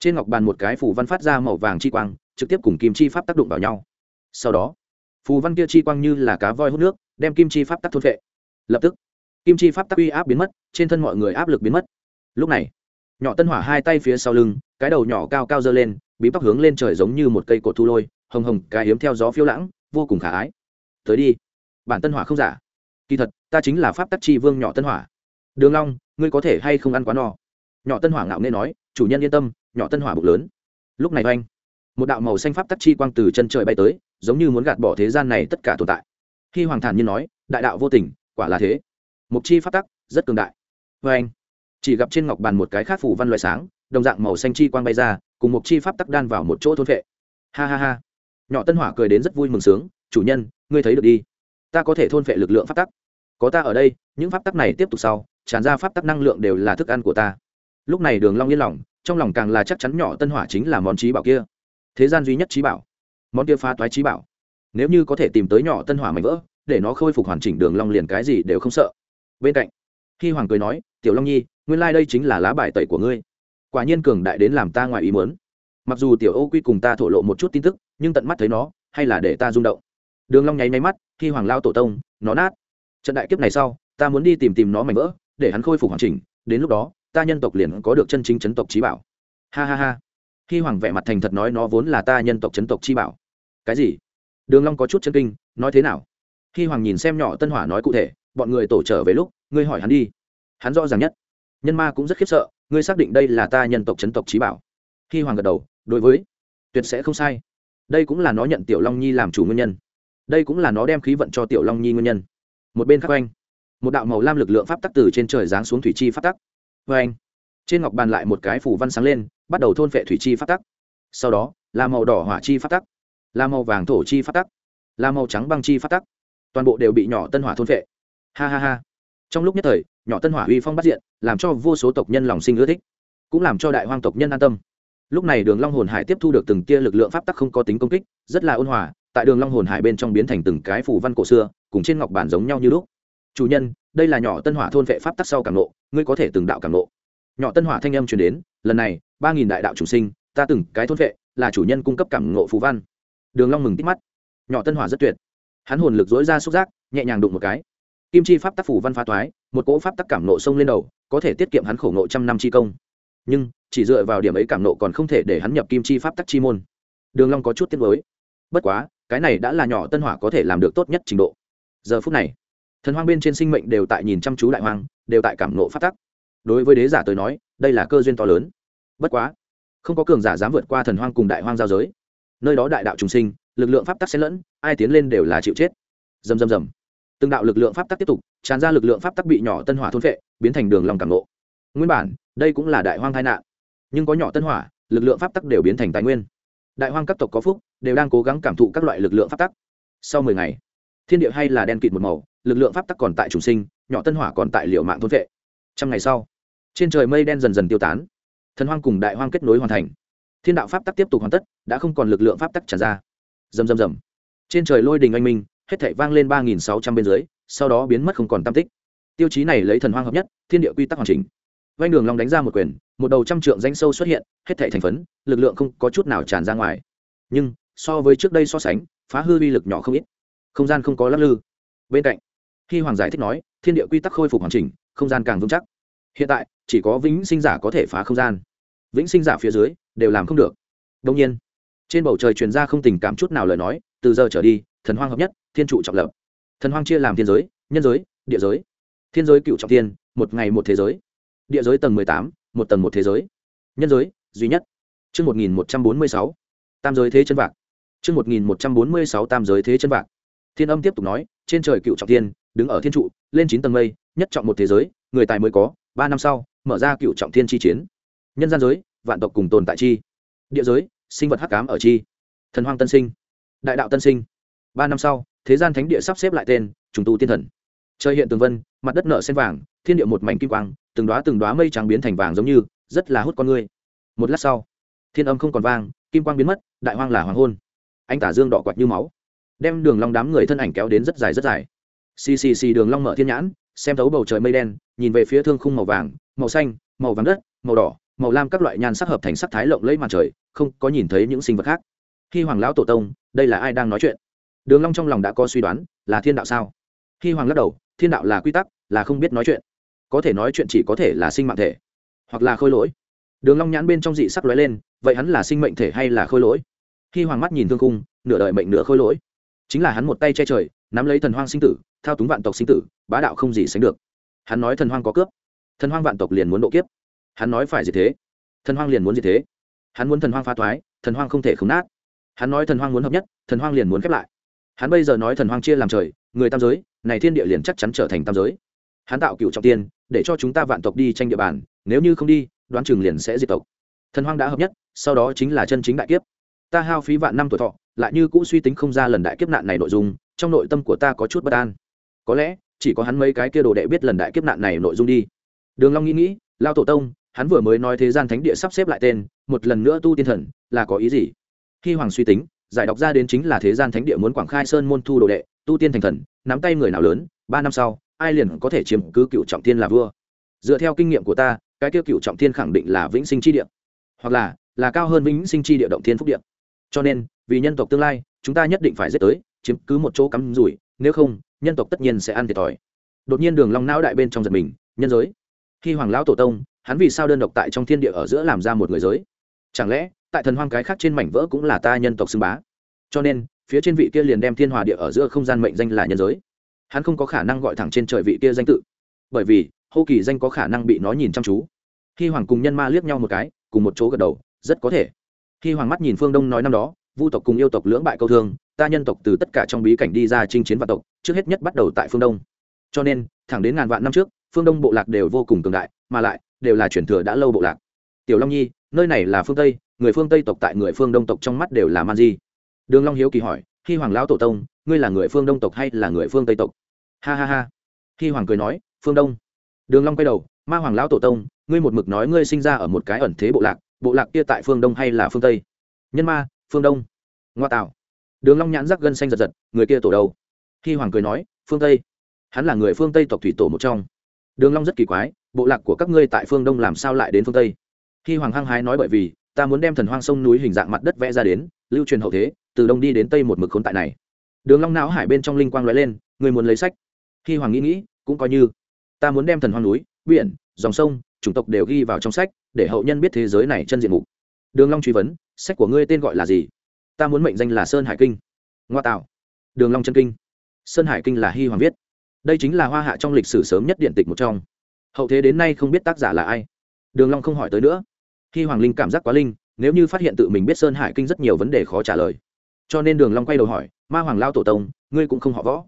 trên ngọc bàn một cái phù văn phát ra màu vàng chi quang, trực tiếp cùng kim chi pháp tác động vào nhau. Sau đó, phù văn kia chi quang như là cá voi hút nước, đem kim chi pháp tắc thôn vệ lập tức, kim chi pháp tắc uy áp biến mất, trên thân mọi người áp lực biến mất. Lúc này, nhỏ tân hỏa hai tay phía sau lưng, cái đầu nhỏ cao cao dơ lên bí tóc hướng lên trời giống như một cây cột thu lôi, hồng hồng, cái hiếm theo gió phiêu lãng, vô cùng khả ái. Tới đi, bản tân hỏa không giả. Kỳ thật, ta chính là pháp tắc chi vương nhỏ tân hỏa. Đường long, ngươi có thể hay không ăn quá no? Nhỏ tân hỏa ngạo nghễ nói, chủ nhân yên tâm nhỏ tân hỏa bụng lớn. Lúc này oanh, một đạo màu xanh pháp tắc chi quang từ chân trời bay tới, giống như muốn gạt bỏ thế gian này tất cả tồn tại. Khi hoàng thản nhiên nói, đại đạo vô tình, quả là thế. Mục chi pháp tắc, rất cường đại. Vê anh chỉ gặp trên ngọc bàn một cái khác phủ văn loại sáng, đồng dạng màu xanh chi quang bay ra, cùng mục chi pháp tắc đan vào một chỗ thôn vệ. Ha ha ha. Nhỏ tân hỏa cười đến rất vui mừng sướng, chủ nhân, ngươi thấy được đi. Ta có thể thôn vệ lực lượng pháp tắc. Có ta ở đây, những pháp tắc này tiếp tục sau, tràn ra pháp tắc năng lượng đều là thức ăn của ta. Lúc này đường long yên lòng trong lòng càng là chắc chắn nhỏ tân hỏa chính là món trí bảo kia. Thế gian duy nhất trí bảo, món kia phá toái trí bảo. Nếu như có thể tìm tới nhỏ tân hỏa mạnh vỡ, để nó khôi phục hoàn chỉnh đường long liền cái gì đều không sợ. Bên cạnh khi hoàng cười nói, tiểu long nhi, nguyên lai like đây chính là lá bài tẩy của ngươi. Quả nhiên cường đại đến làm ta ngoài ý muốn. Mặc dù tiểu ô quy cùng ta thổ lộ một chút tin tức, nhưng tận mắt thấy nó, hay là để ta rung động. Đường long nháy nháy mắt khi hoàng lao tổ tông, nó nát. Trận đại kiếp này sau, ta muốn đi tìm tìm nó mảnh vỡ, để hắn khôi phục hoàn chỉnh, đến lúc đó ta nhân tộc liền có được chân chính chấn tộc trí bảo. Ha ha ha. Khi hoàng vẻ mặt thành thật nói nó vốn là ta nhân tộc chấn tộc chi bảo. Cái gì? Đường long có chút chân kinh, nói thế nào? Khi hoàng nhìn xem nhỏ tân hỏa nói cụ thể, bọn người tổ trở về lúc, ngươi hỏi hắn đi. Hắn rõ ràng nhất. Nhân ma cũng rất khiếp sợ, ngươi xác định đây là ta nhân tộc chấn tộc trí bảo. Khi hoàng gật đầu, đối với. Tuyệt sẽ không sai. Đây cũng là nó nhận tiểu long nhi làm chủ nguyên nhân. Đây cũng là nó đem khí vận cho tiểu long nhi nguyên nhân. Một bên khác anh một đạo màu lam lực lượng pháp tắc từ trên trời giáng xuống thủy chi pháp tắc vê anh. Trên ngọc bàn lại một cái phủ văn sáng lên, bắt đầu thôn phệ thủy chi pháp tắc. Sau đó, là màu đỏ hỏa chi pháp tắc, là màu vàng thổ chi pháp tắc, là màu trắng băng chi pháp tắc. Toàn bộ đều bị nhỏ tân hỏa thôn phệ. Ha ha ha. Trong lúc nhất thời, nhỏ tân hỏa uy phong bắt diện, làm cho vô số tộc nhân lòng sinh ưa thích, cũng làm cho đại hoang tộc nhân an tâm. Lúc này đường long hồn hải tiếp thu được từng tia lực lượng pháp tắc không có tính công kích, rất là ôn hòa, tại đường long hồn hải bên trong biến thành từng cái phủ văn cổ xưa, cùng trên ngọc bản giống nhau như lúc chủ nhân, đây là nhỏ tân hỏa thôn vệ pháp tắc sau cảm nộ ngươi có thể từng đạo cảm nộ nhỏ tân hỏa thanh âm truyền đến, lần này, ba nghìn đại đạo chủ sinh, ta từng cái thôn vệ, là chủ nhân cung cấp cảm ngộ phú văn. Đường long mừng tít mắt. Nhỏ tân hỏa rất tuyệt. Hắn hồn lực dối ra xúc giác, nhẹ nhàng đụng một cái. Kim chi pháp tắc phủ văn phá thoái một cỗ pháp tắc cảm nộ sông lên đầu, có thể tiết kiệm hắn khổ nộ trăm năm chi công. Nhưng, chỉ dựa vào điểm ấy cảm nộ còn không thể để hắn nhập kim chi pháp tắc chi môn. Đường long có chút tiếc nuối. Bất quá, cái này đã là nhỏ tân hỏa có thể làm được tốt nhất trình độ. Giờ phút này thần hoang bên trên sinh mệnh đều tại nhìn chăm chú đại hoang, đều tại cảm nộ phát tắc. Đối với đế giả tới nói, đây là cơ duyên to lớn. Bất quá, không có cường giả dám vượt qua thần hoang cùng đại hoang giao giới. Nơi đó đại đạo trùng sinh, lực lượng pháp tắc xen lẫn, ai tiến lên đều là chịu chết. Dầm dầm dầm từng đạo lực lượng pháp tắc tiếp tục, tràn ra lực lượng pháp tắc bị nhỏ tân hỏa thôn vệ biến thành đường lòng cảm nộ nguyên bản, đây cũng là đại hoang tai nạn. Nhưng có nhỏ tân hỏa, lực lượng pháp tắc đều biến thành tài nguyên. Đại hoang các tộc có phúc, đều đang cố gắng cảm thụ các loại lực lượng pháp tắc. Sau mười ngày thiên địa hay là đen kịt một màu, lực lượng pháp tắc còn tại trùng sinh, nhỏ tân hỏa còn tại liệu mạng thôn vệ trăm ngày sau, trên trời mây đen dần dần tiêu tán. Thần hoang cùng đại hoang kết nối hoàn thành. Thiên đạo pháp tắc tiếp tục hoàn tất, đã không còn lực lượng pháp tắc tràn ra. Rầm rầm rầm. Trên trời lôi đình anh minh, hết thảy vang lên ba nghìn sáu trăm bên dưới, sau đó biến mất không còn tam tích. Tiêu chí này lấy thần hoang hợp nhất, thiên địa quy tắc hoàn chỉnh. Vanh đường long đánh ra một quyền, một đầu trăm trượng danh sâu xuất hiện, hết thảy thành phấn, lực lượng không có chút nào tràn ra ngoài. Nhưng, so với trước đây so sánh, phá hư vi lực nhỏ không ít không gian không có lắc lư. Bên cạnh khi hoàng giải thích nói, thiên địa quy tắc khôi phục hoàn chỉnh, không gian càng vững chắc. Hiện tại, chỉ có vĩnh sinh giả có thể phá không gian. Vĩnh sinh giả phía dưới, đều làm không được. Đông nhiên, trên bầu trời truyền ra không tình cảm chút nào lời nói, từ giờ trở đi, thần hoang hợp nhất, thiên trụ trọng lập. Thần hoang chia làm thiên giới, nhân giới, địa giới. Thiên giới cựu trọng thiên, một ngày một thế giới. Địa giới tầng mười tám, một tầng một thế giới. Nhân giới, duy nhất. Chương một nghìn một trăm bốn mươi sáu, tam giới thế chân vạc. Chương một nghìn một trăm bốn mươi sáu, tam giới thế chân vạc thiên âm tiếp tục nói, trên trời cựu trọng thiên, đứng ở thiên trụ, lên chín tầng mây, nhất trọng một thế giới, người tài mới có, ba năm sau, mở ra cựu trọng thiên chi chiến. Nhân gian giới, vạn tộc cùng tồn tại chi. Địa giới, sinh vật hắc cám ở chi. Thần hoang tân sinh. Đại đạo tân sinh. Ba năm sau, thế gian thánh địa sắp xếp lại tên, trùng tu tiên thần. Trời hiện tường vân, mặt đất nợ sen vàng, thiên địa một mảnh kim quang, từng đoá từng đoá mây trắng biến thành vàng giống như, rất là hút con người. Một lát sau, thiên âm không còn vang, kim quang biến mất, đại hoang là hoàng hôn. Anh tả dương đỏ quạt như máu đem đường long đám người thân ảnh kéo đến rất dài rất dài. Xì xì xì đường long mở thiên nhãn, xem thấu bầu trời mây đen, nhìn về phía thương khung màu vàng, màu xanh, màu vàng đất, màu đỏ, màu lam các loại nhan sắc hợp thành sắc thái lộng lẫy màn trời, không có nhìn thấy những sinh vật khác. Khi hoàng lão tổ tông, đây là ai đang nói chuyện? Đường long trong lòng đã có suy đoán, là thiên đạo sao? Khi hoàng lắc đầu, thiên đạo là quy tắc, là không biết nói chuyện. Có thể nói chuyện chỉ có thể là sinh mạng thể, hoặc là khôi lỗi. Đường long nhãn bên trong dị sắc lóe lên, vậy hắn là sinh mệnh thể hay là khôi lỗi? Khi hoàng mắt nhìn thương cung nửa đời mệnh nửa khôi lỗi chính là hắn một tay che trời, nắm lấy thần hoang sinh tử, thao túng vạn tộc sinh tử, bá đạo không gì sánh được. Hắn nói thần hoang có cướp, thần hoang vạn tộc liền muốn độ kiếp. Hắn nói phải gì thế? Thần hoang liền muốn gì thế? Hắn muốn thần hoang phá thoái thần hoang không thể khống nát. Hắn nói thần hoang muốn hợp nhất, thần hoang liền muốn khép lại. Hắn bây giờ nói thần hoang chia làm trời, người tam giới, này thiên địa liền chắc chắn trở thành tam giới. Hắn tạo cựu trọng tiên, để cho chúng ta vạn tộc đi tranh địa bàn, nếu như không đi, đoán chừng liền sẽ diệt tộc. Thần hoang đã hợp nhất, sau đó chính là chân chính đại kiếp. Ta hao phí vạn năm tuổi thọ lại như cũ suy tính không ra lần đại kiếp nạn này nội dung, trong nội tâm của ta có chút bất an. Có lẽ, chỉ có hắn mấy cái kia đồ đệ biết lần đại kiếp nạn này nội dung đi. Đường long nghĩ nghĩ lao tổ tông, hắn vừa mới nói thế gian thánh địa sắp xếp lại tên, một lần nữa tu tiên thần, là có ý gì? Khi hoàng suy tính, giải đọc ra đến chính là thế gian thánh địa muốn quảng khai sơn môn thu đồ đệ, tu tiên thành thần, nắm tay người nào lớn, ba năm sau, ai liền có thể chiếm cứ cựu trọng thiên là vua. Dựa theo kinh nghiệm của ta, cái kia cựu trọng thiên khẳng định là vĩnh sinh chi địa, hoặc là là cao hơn vĩnh sinh chi địa động thiên phúc địa. Cho nên vì nhân tộc tương lai, chúng ta nhất định phải giết tới, chiếm cứ một chỗ cắm rủi, nếu không, nhân tộc tất nhiên sẽ ăn thiệt thòi. Đột nhiên đường long não đại bên trong giật mình, nhân giới. Khi hoàng lão tổ tông, hắn vì sao đơn độc tại trong thiên địa ở giữa làm ra một người giới? Chẳng lẽ, tại thần hoang cái khác trên mảnh vỡ cũng là ta nhân tộc xưng bá? Cho nên, phía trên vị kia liền đem thiên hòa địa ở giữa không gian mệnh danh là nhân giới. Hắn không có khả năng gọi thẳng trên trời vị kia danh tự. Bởi vì, hô kỳ danh có khả năng bị nó nhìn chăm chú. Khi hoàng cùng nhân ma liếc nhau một cái, cùng một chỗ gật đầu, rất có thể. Khi hoàng mắt nhìn phương đông nói năm đó vu tộc cùng yêu tộc lưỡng bại câu thương, ta nhân tộc từ tất cả trong bí cảnh đi ra chinh chiến vạn tộc, trước hết nhất bắt đầu tại phương đông. Cho nên, thẳng đến ngàn vạn năm trước, phương đông bộ lạc đều vô cùng cường đại, mà lại, đều là chuyển thừa đã lâu bộ lạc. Tiểu long nhi, nơi này là phương tây, người phương tây tộc tại người phương đông tộc trong mắt đều là man di. Đường long hiếu kỳ hỏi khi hoàng lão tổ tông, ngươi là người phương đông tộc hay là người phương tây tộc? Ha ha ha. Khi hoàng cười nói, phương đông. Đường long quay đầu, ma hoàng lão tổ tông, ngươi một mực nói ngươi sinh ra ở một cái ẩn thế bộ lạc bộ lạc kia tại phương đông hay là phương tây? Nhân ma phương đông ngoa tạo đường long nhãn rắc gân xanh giật giật người kia tổ đầu khi hoàng cười nói phương tây hắn là người phương tây tộc thủy tổ một trong đường long rất kỳ quái bộ lạc của các ngươi tại phương đông làm sao lại đến phương tây khi hoàng hăng hái nói bởi vì ta muốn đem thần hoang sông núi hình dạng mặt đất vẽ ra đến lưu truyền hậu thế từ đông đi đến tây một mực khốn tại này đường long não hải bên trong linh quang lóe lên người muốn lấy sách khi hoàng nghĩ nghĩ cũng coi như ta muốn đem thần hoang núi biển dòng sông chủng tộc đều ghi vào trong sách để hậu nhân biết thế giới này chân diện mục đường long truy vấn, sách của ngươi tên gọi là gì? Ta muốn mệnh danh là sơn hải kinh. Ngoa tạo. Đường long chân kinh. Sơn hải kinh là Hi hoàng viết. Đây chính là hoa hạ trong lịch sử sớm nhất điện tịch một trong. Hậu thế đến nay không biết tác giả là ai. Đường long không hỏi tới nữa. Hi hoàng linh cảm giác quá linh, nếu như phát hiện tự mình biết sơn hải kinh rất nhiều vấn đề khó trả lời. Cho nên đường long quay đầu hỏi, ma hoàng lao tổ tông, ngươi cũng không họ võ.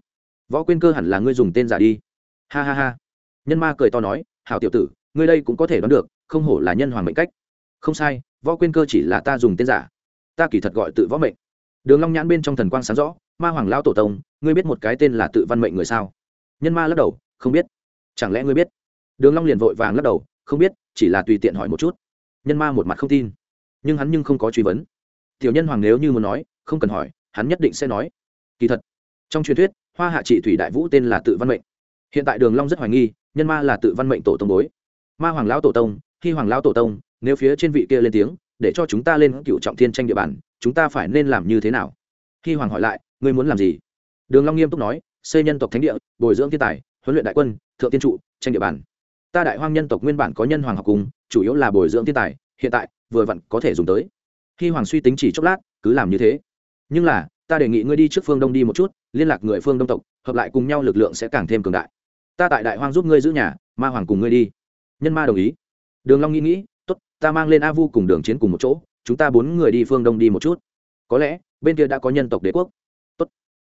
Võ quên cơ hẳn là ngươi dùng tên giả đi. Ha ha ha. Nhân ma cười to nói, hảo tiểu tử, ngươi đây cũng có thể đoán được, không hổ là nhân hoàng mệnh cách không sai, võ quên cơ chỉ là ta dùng tên giả. Ta kỳ thật gọi tự võ mệnh. Đường long nhãn bên trong thần quang sáng rõ, ma hoàng Lão tổ tông, ngươi biết một cái tên là tự văn mệnh người sao? Nhân ma lắc đầu, không biết. Chẳng lẽ ngươi biết? Đường long liền vội vàng lắc đầu, không biết, chỉ là tùy tiện hỏi một chút. Nhân ma một mặt không tin. Nhưng hắn nhưng không có truy vấn. Tiểu nhân hoàng nếu như muốn nói, không cần hỏi, hắn nhất định sẽ nói. Kỳ thật, trong truyền thuyết, hoa hạ trị thủy đại vũ tên là tự văn mệnh. Hiện tại đường long rất hoài nghi, nhân ma là tự văn mệnh tổ tông bối. Ma hoàng lão tổ tông khi hoàng lão tổ tông nếu phía trên vị kia lên tiếng, để cho chúng ta lên cựu trọng thiên tranh địa bàn, chúng ta phải nên làm như thế nào? Khi hoàng hỏi lại, ngươi muốn làm gì? Đường long nghiêm túc nói, xây nhân tộc thánh địa, bồi dưỡng thiên tài, huấn luyện đại quân, thượng tiên trụ, tranh địa bàn. Ta đại hoang nhân tộc nguyên bản có nhân hoàng học cùng, chủ yếu là bồi dưỡng thiên tài, hiện tại, vừa vặn có thể dùng tới. Khi hoàng suy tính chỉ chốc lát, cứ làm như thế. Nhưng là, ta đề nghị ngươi đi trước phương đông đi một chút, liên lạc người phương đông tộc, hợp lại cùng nhau lực lượng sẽ càng thêm cường đại. Ta tại đại hoang giúp ngươi giữ nhà, ma hoàng cùng ngươi đi. Nhân ma đồng ý. Đường long nghĩ nghĩ ta mang lên a vu cùng đường chiến cùng một chỗ, chúng ta bốn người đi phương đông đi một chút. Có lẽ, bên kia đã có nhân tộc đế quốc. Tốt.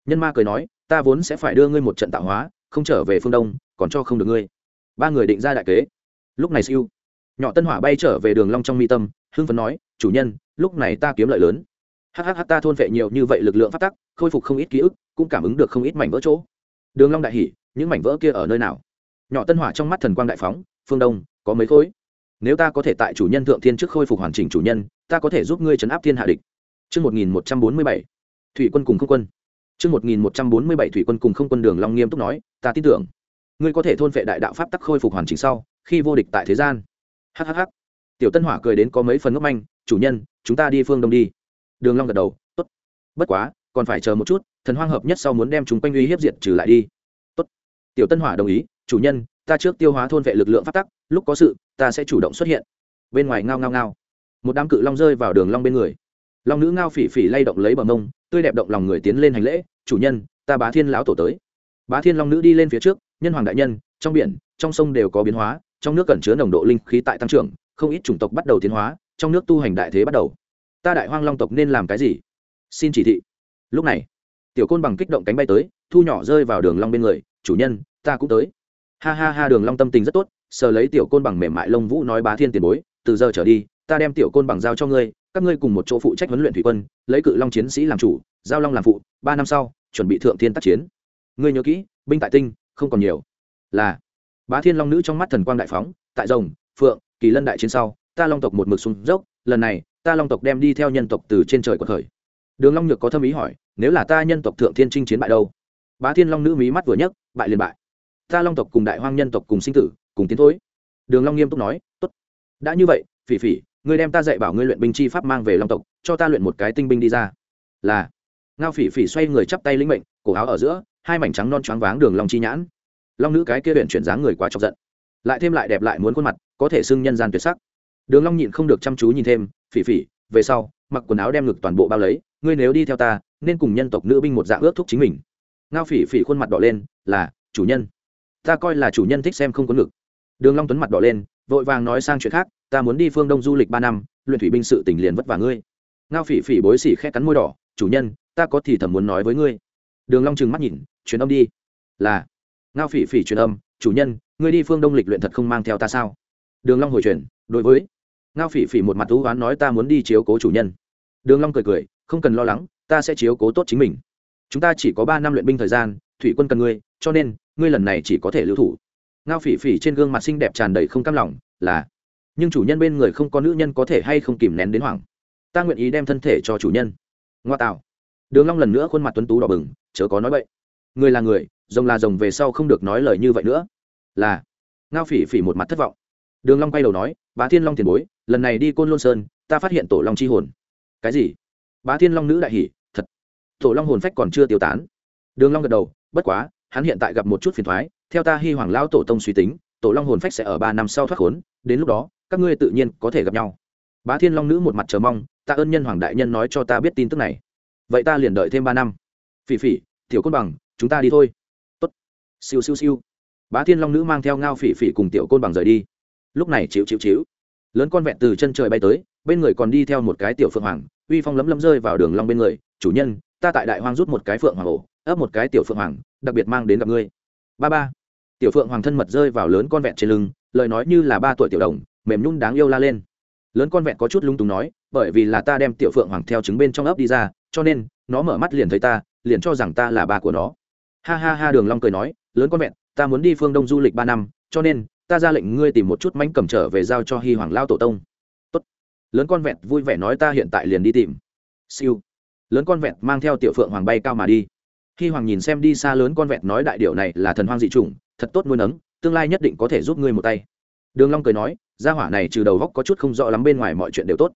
Nhân ma cười nói, ta vốn sẽ phải đưa ngươi một trận tạo hóa, không trở về phương đông, còn cho không được ngươi. Ba người định ra đại kế. Lúc này siêu, nhỏ tân hỏa bay trở về đường long trong mi tâm, hưng phấn nói, chủ nhân, lúc này ta kiếm lợi lớn. Hhh ta thôn vệ nhiều như vậy lực lượng phát tắc, khôi phục không ít ký ức, cũng cảm ứng được không ít mảnh vỡ chỗ. Đường long đại hỉ, những mảnh vỡ kia ở nơi nào? Nhỏ tân hỏa trong mắt thần quang đại phóng, phương đông, có mấy khối? Nếu ta có thể tại chủ nhân thượng thiên trước khôi phục hoàn chỉnh chủ nhân ta có thể giúp ngươi chấn áp thiên hạ địch Trước 1147, thủy quân cùng không quân. Trước 1147 thủy quân cùng không quân đường long nghiêm túc nói, ta tin tưởng, ngươi có thể thôn vệ đại đạo pháp tắc khôi phục hoàn chỉnh sau, khi vô địch tại thế gian. Hắc hắc Tiểu Tân Hỏa cười đến có mấy phần ngốc manh, chủ nhân, chúng ta đi phương đông đi. Đường Long gật đầu, tốt. Bất quá, còn phải chờ một chút, thần hoang hợp nhất sau muốn đem chúng quanh uy hiếp diệt trừ lại đi. Tốt. Tiểu Tân Hỏa đồng ý, chủ nhân, ta trước tiêu hóa thôn vệ lực lượng pháp tắc, lúc có sự, ta sẽ chủ động xuất hiện. Bên ngoài ngao ngao ngao, một đám cự long rơi vào đường long bên người. Long nữ ngao phỉ phỉ lay động lấy bờ mông, tươi đẹp động lòng người tiến lên hành lễ, chủ nhân, ta Bá Thiên lão tổ tới. Bá Thiên long nữ đi lên phía trước, nhân hoàng đại nhân, trong biển, trong sông đều có biến hóa, trong nước cẩn chứa nồng độ linh khí tại tăng trưởng, không ít chủng tộc bắt đầu tiến hóa, trong nước tu hành đại thế bắt đầu. Ta đại hoang long tộc nên làm cái gì? Xin chỉ thị. Lúc này, tiểu côn bằng kích động cánh bay tới, thu nhỏ rơi vào đường long bên người, chủ nhân, ta cũng tới. Ha ha ha đường long tâm tình rất tốt, sờ lấy tiểu côn bằng mềm mại lông vũ nói bá thiên tiền bối, từ giờ trở đi, ta đem tiểu côn bằng giao cho ngươi, các ngươi cùng một chỗ phụ trách huấn luyện thủy quân, lấy cự long chiến sĩ làm chủ, giao long làm phụ, ba năm sau, chuẩn bị thượng thiên tác chiến. Ngươi nhớ kỹ, binh tại tinh, không còn nhiều. Là Bá Thiên Long nữ trong mắt thần quang đại phóng, tại rồng, phượng, kỳ lân đại chiến sau, ta long tộc một mực xuống dốc, lần này, ta long tộc đem đi theo nhân tộc từ trên trời của khởi. Đường Long Nhược có thâm ý hỏi, nếu là ta nhân tộc thượng thiên chinh chiến bại đâu? Bá Thiên Long nữ mí mắt vừa nhấc, bại liền bại. Ta long tộc cùng đại hoang nhân tộc cùng sinh tử, cùng tiến thối. Đường Long nghiêm túc nói, tốt. Đã như vậy, Phỉ Phỉ, ngươi đem ta dạy bảo ngươi luyện binh chi pháp mang về long tộc, cho ta luyện một cái tinh binh đi ra. Là. Ngao Phỉ Phỉ xoay người chắp tay lĩnh mệnh, cổ áo ở giữa, hai mảnh trắng non choáng váng đường long chi nhãn. Long nữ cái kia luyện chuyển dáng người quá chọc giận. Lại thêm lại đẹp lại muốn khuôn mặt, có thể xưng nhân gian tuyệt sắc. Đường Long nhịn không được chăm chú nhìn thêm, Phỉ Phỉ, về sau, mặc quần áo đem ngực toàn bộ bao lấy, ngươi nếu đi theo ta, nên cùng nhân tộc nữ binh một dạng ước thúc chính mình. Ngao Phỉ Phỉ khuôn mặt đỏ lên, là, chủ nhân. Ta coi là chủ nhân thích xem không có ngực. Đường Long tuấn mặt đỏ lên, vội vàng nói sang chuyện khác, ta muốn đi phương Đông du lịch ba năm, luyện thủy binh sự tình liền vất vả ngươi. Ngao Phỉ Phỉ bối xỉ khẽ cắn môi đỏ, chủ nhân, ta có thì thầm muốn nói với ngươi. Đường Long trừng mắt nhìn, truyền âm đi. Là. Ngao Phỉ Phỉ truyền âm, chủ nhân, ngươi đi phương Đông lịch luyện thật không mang theo ta sao? Đường Long hồi truyền, đối với ngao phỉ phỉ một mặt thú oán nói ta muốn đi chiếu cố chủ nhân đường long cười cười không cần lo lắng ta sẽ chiếu cố tốt chính mình chúng ta chỉ có ba năm luyện binh thời gian thủy quân cần ngươi cho nên, ngươi lần này chỉ có thể lưu thủ. Ngao phỉ phỉ trên gương mặt xinh đẹp tràn đầy không cam lòng, là, nhưng chủ nhân bên người không có nữ nhân có thể hay không kìm nén đến hoảng. Ta nguyện ý đem thân thể cho chủ nhân. Ngoa tạo. Đường long lần nữa khuôn mặt tuấn tú đỏ bừng, chớ có nói bậy. Người là người, rồng là rồng về sau không được nói lời như vậy nữa. Là, ngao phỉ phỉ một mặt thất vọng. Đường long quay đầu nói, bá thiên long tiền bối, lần này đi côn lôn sơn, ta phát hiện tổ long chi hồn. Cái gì? Bá thiên long nữ đại hỉ, thật. Tổ long hồn phách còn chưa tiêu tán. Đường long gật đầu, bất quá hắn hiện tại gặp một chút phiền toái theo ta hy hoàng lão tổ tông suy tính, tổ long hồn phách sẽ ở ba năm sau thoát khốn, đến lúc đó, các ngươi tự nhiên có thể gặp nhau. Bá thiên long nữ một mặt chờ mong, ta ơn nhân hoàng đại nhân nói cho ta biết tin tức này. Vậy ta liền đợi thêm ba năm. Phỉ phỉ, tiểu côn bằng, chúng ta đi thôi. Tốt. Siêu siêu siêu. Bá thiên long nữ mang theo ngao phỉ phỉ cùng tiểu côn bằng rời đi. Lúc này chịu chịu chịu. Lớn con vẹn từ chân trời bay tới, bên người còn đi theo một cái tiểu phượng hoàng, uy phong lấm lấm rơi vào đường long bên người. Chủ nhân, ta tại đại hoang rút một cái phượng hoàng ổ ấp một cái tiểu phượng hoàng, đặc biệt mang đến gặp ngươi. Ba ba. Tiểu phượng hoàng thân mật rơi vào lớn con vẹn trên lưng, lời nói như là ba tuổi tiểu đồng, mềm nhún đáng yêu la lên. Lớn con vẹn có chút lung túng nói, bởi vì là ta đem tiểu phượng hoàng theo trứng bên trong ấp đi ra, cho nên, nó mở mắt liền thấy ta, liền cho rằng ta là ba của nó. Ha ha ha, đường long cười nói, lớn con vẹn, ta muốn đi phương đông du lịch ba năm, cho nên, ta ra lệnh ngươi tìm một chút mánh cầm trở về giao cho hy hoàng lao tổ tông. Tốt. lớn con vẹn vui vẻ nói ta hiện tại liền đi tìm. Siêu. Lớn con vẹn mang theo tiểu phượng hoàng bay cao mà đi hy hoàng nhìn xem đi xa lớn con vẹn nói đại điệu này là thần hoang dị chủng, thật tốt nuôi nấng, tương lai nhất định có thể giúp ngươi một tay. Đường long cười nói, gia hỏa này trừ đầu góc có chút không rõ lắm bên ngoài mọi chuyện đều tốt.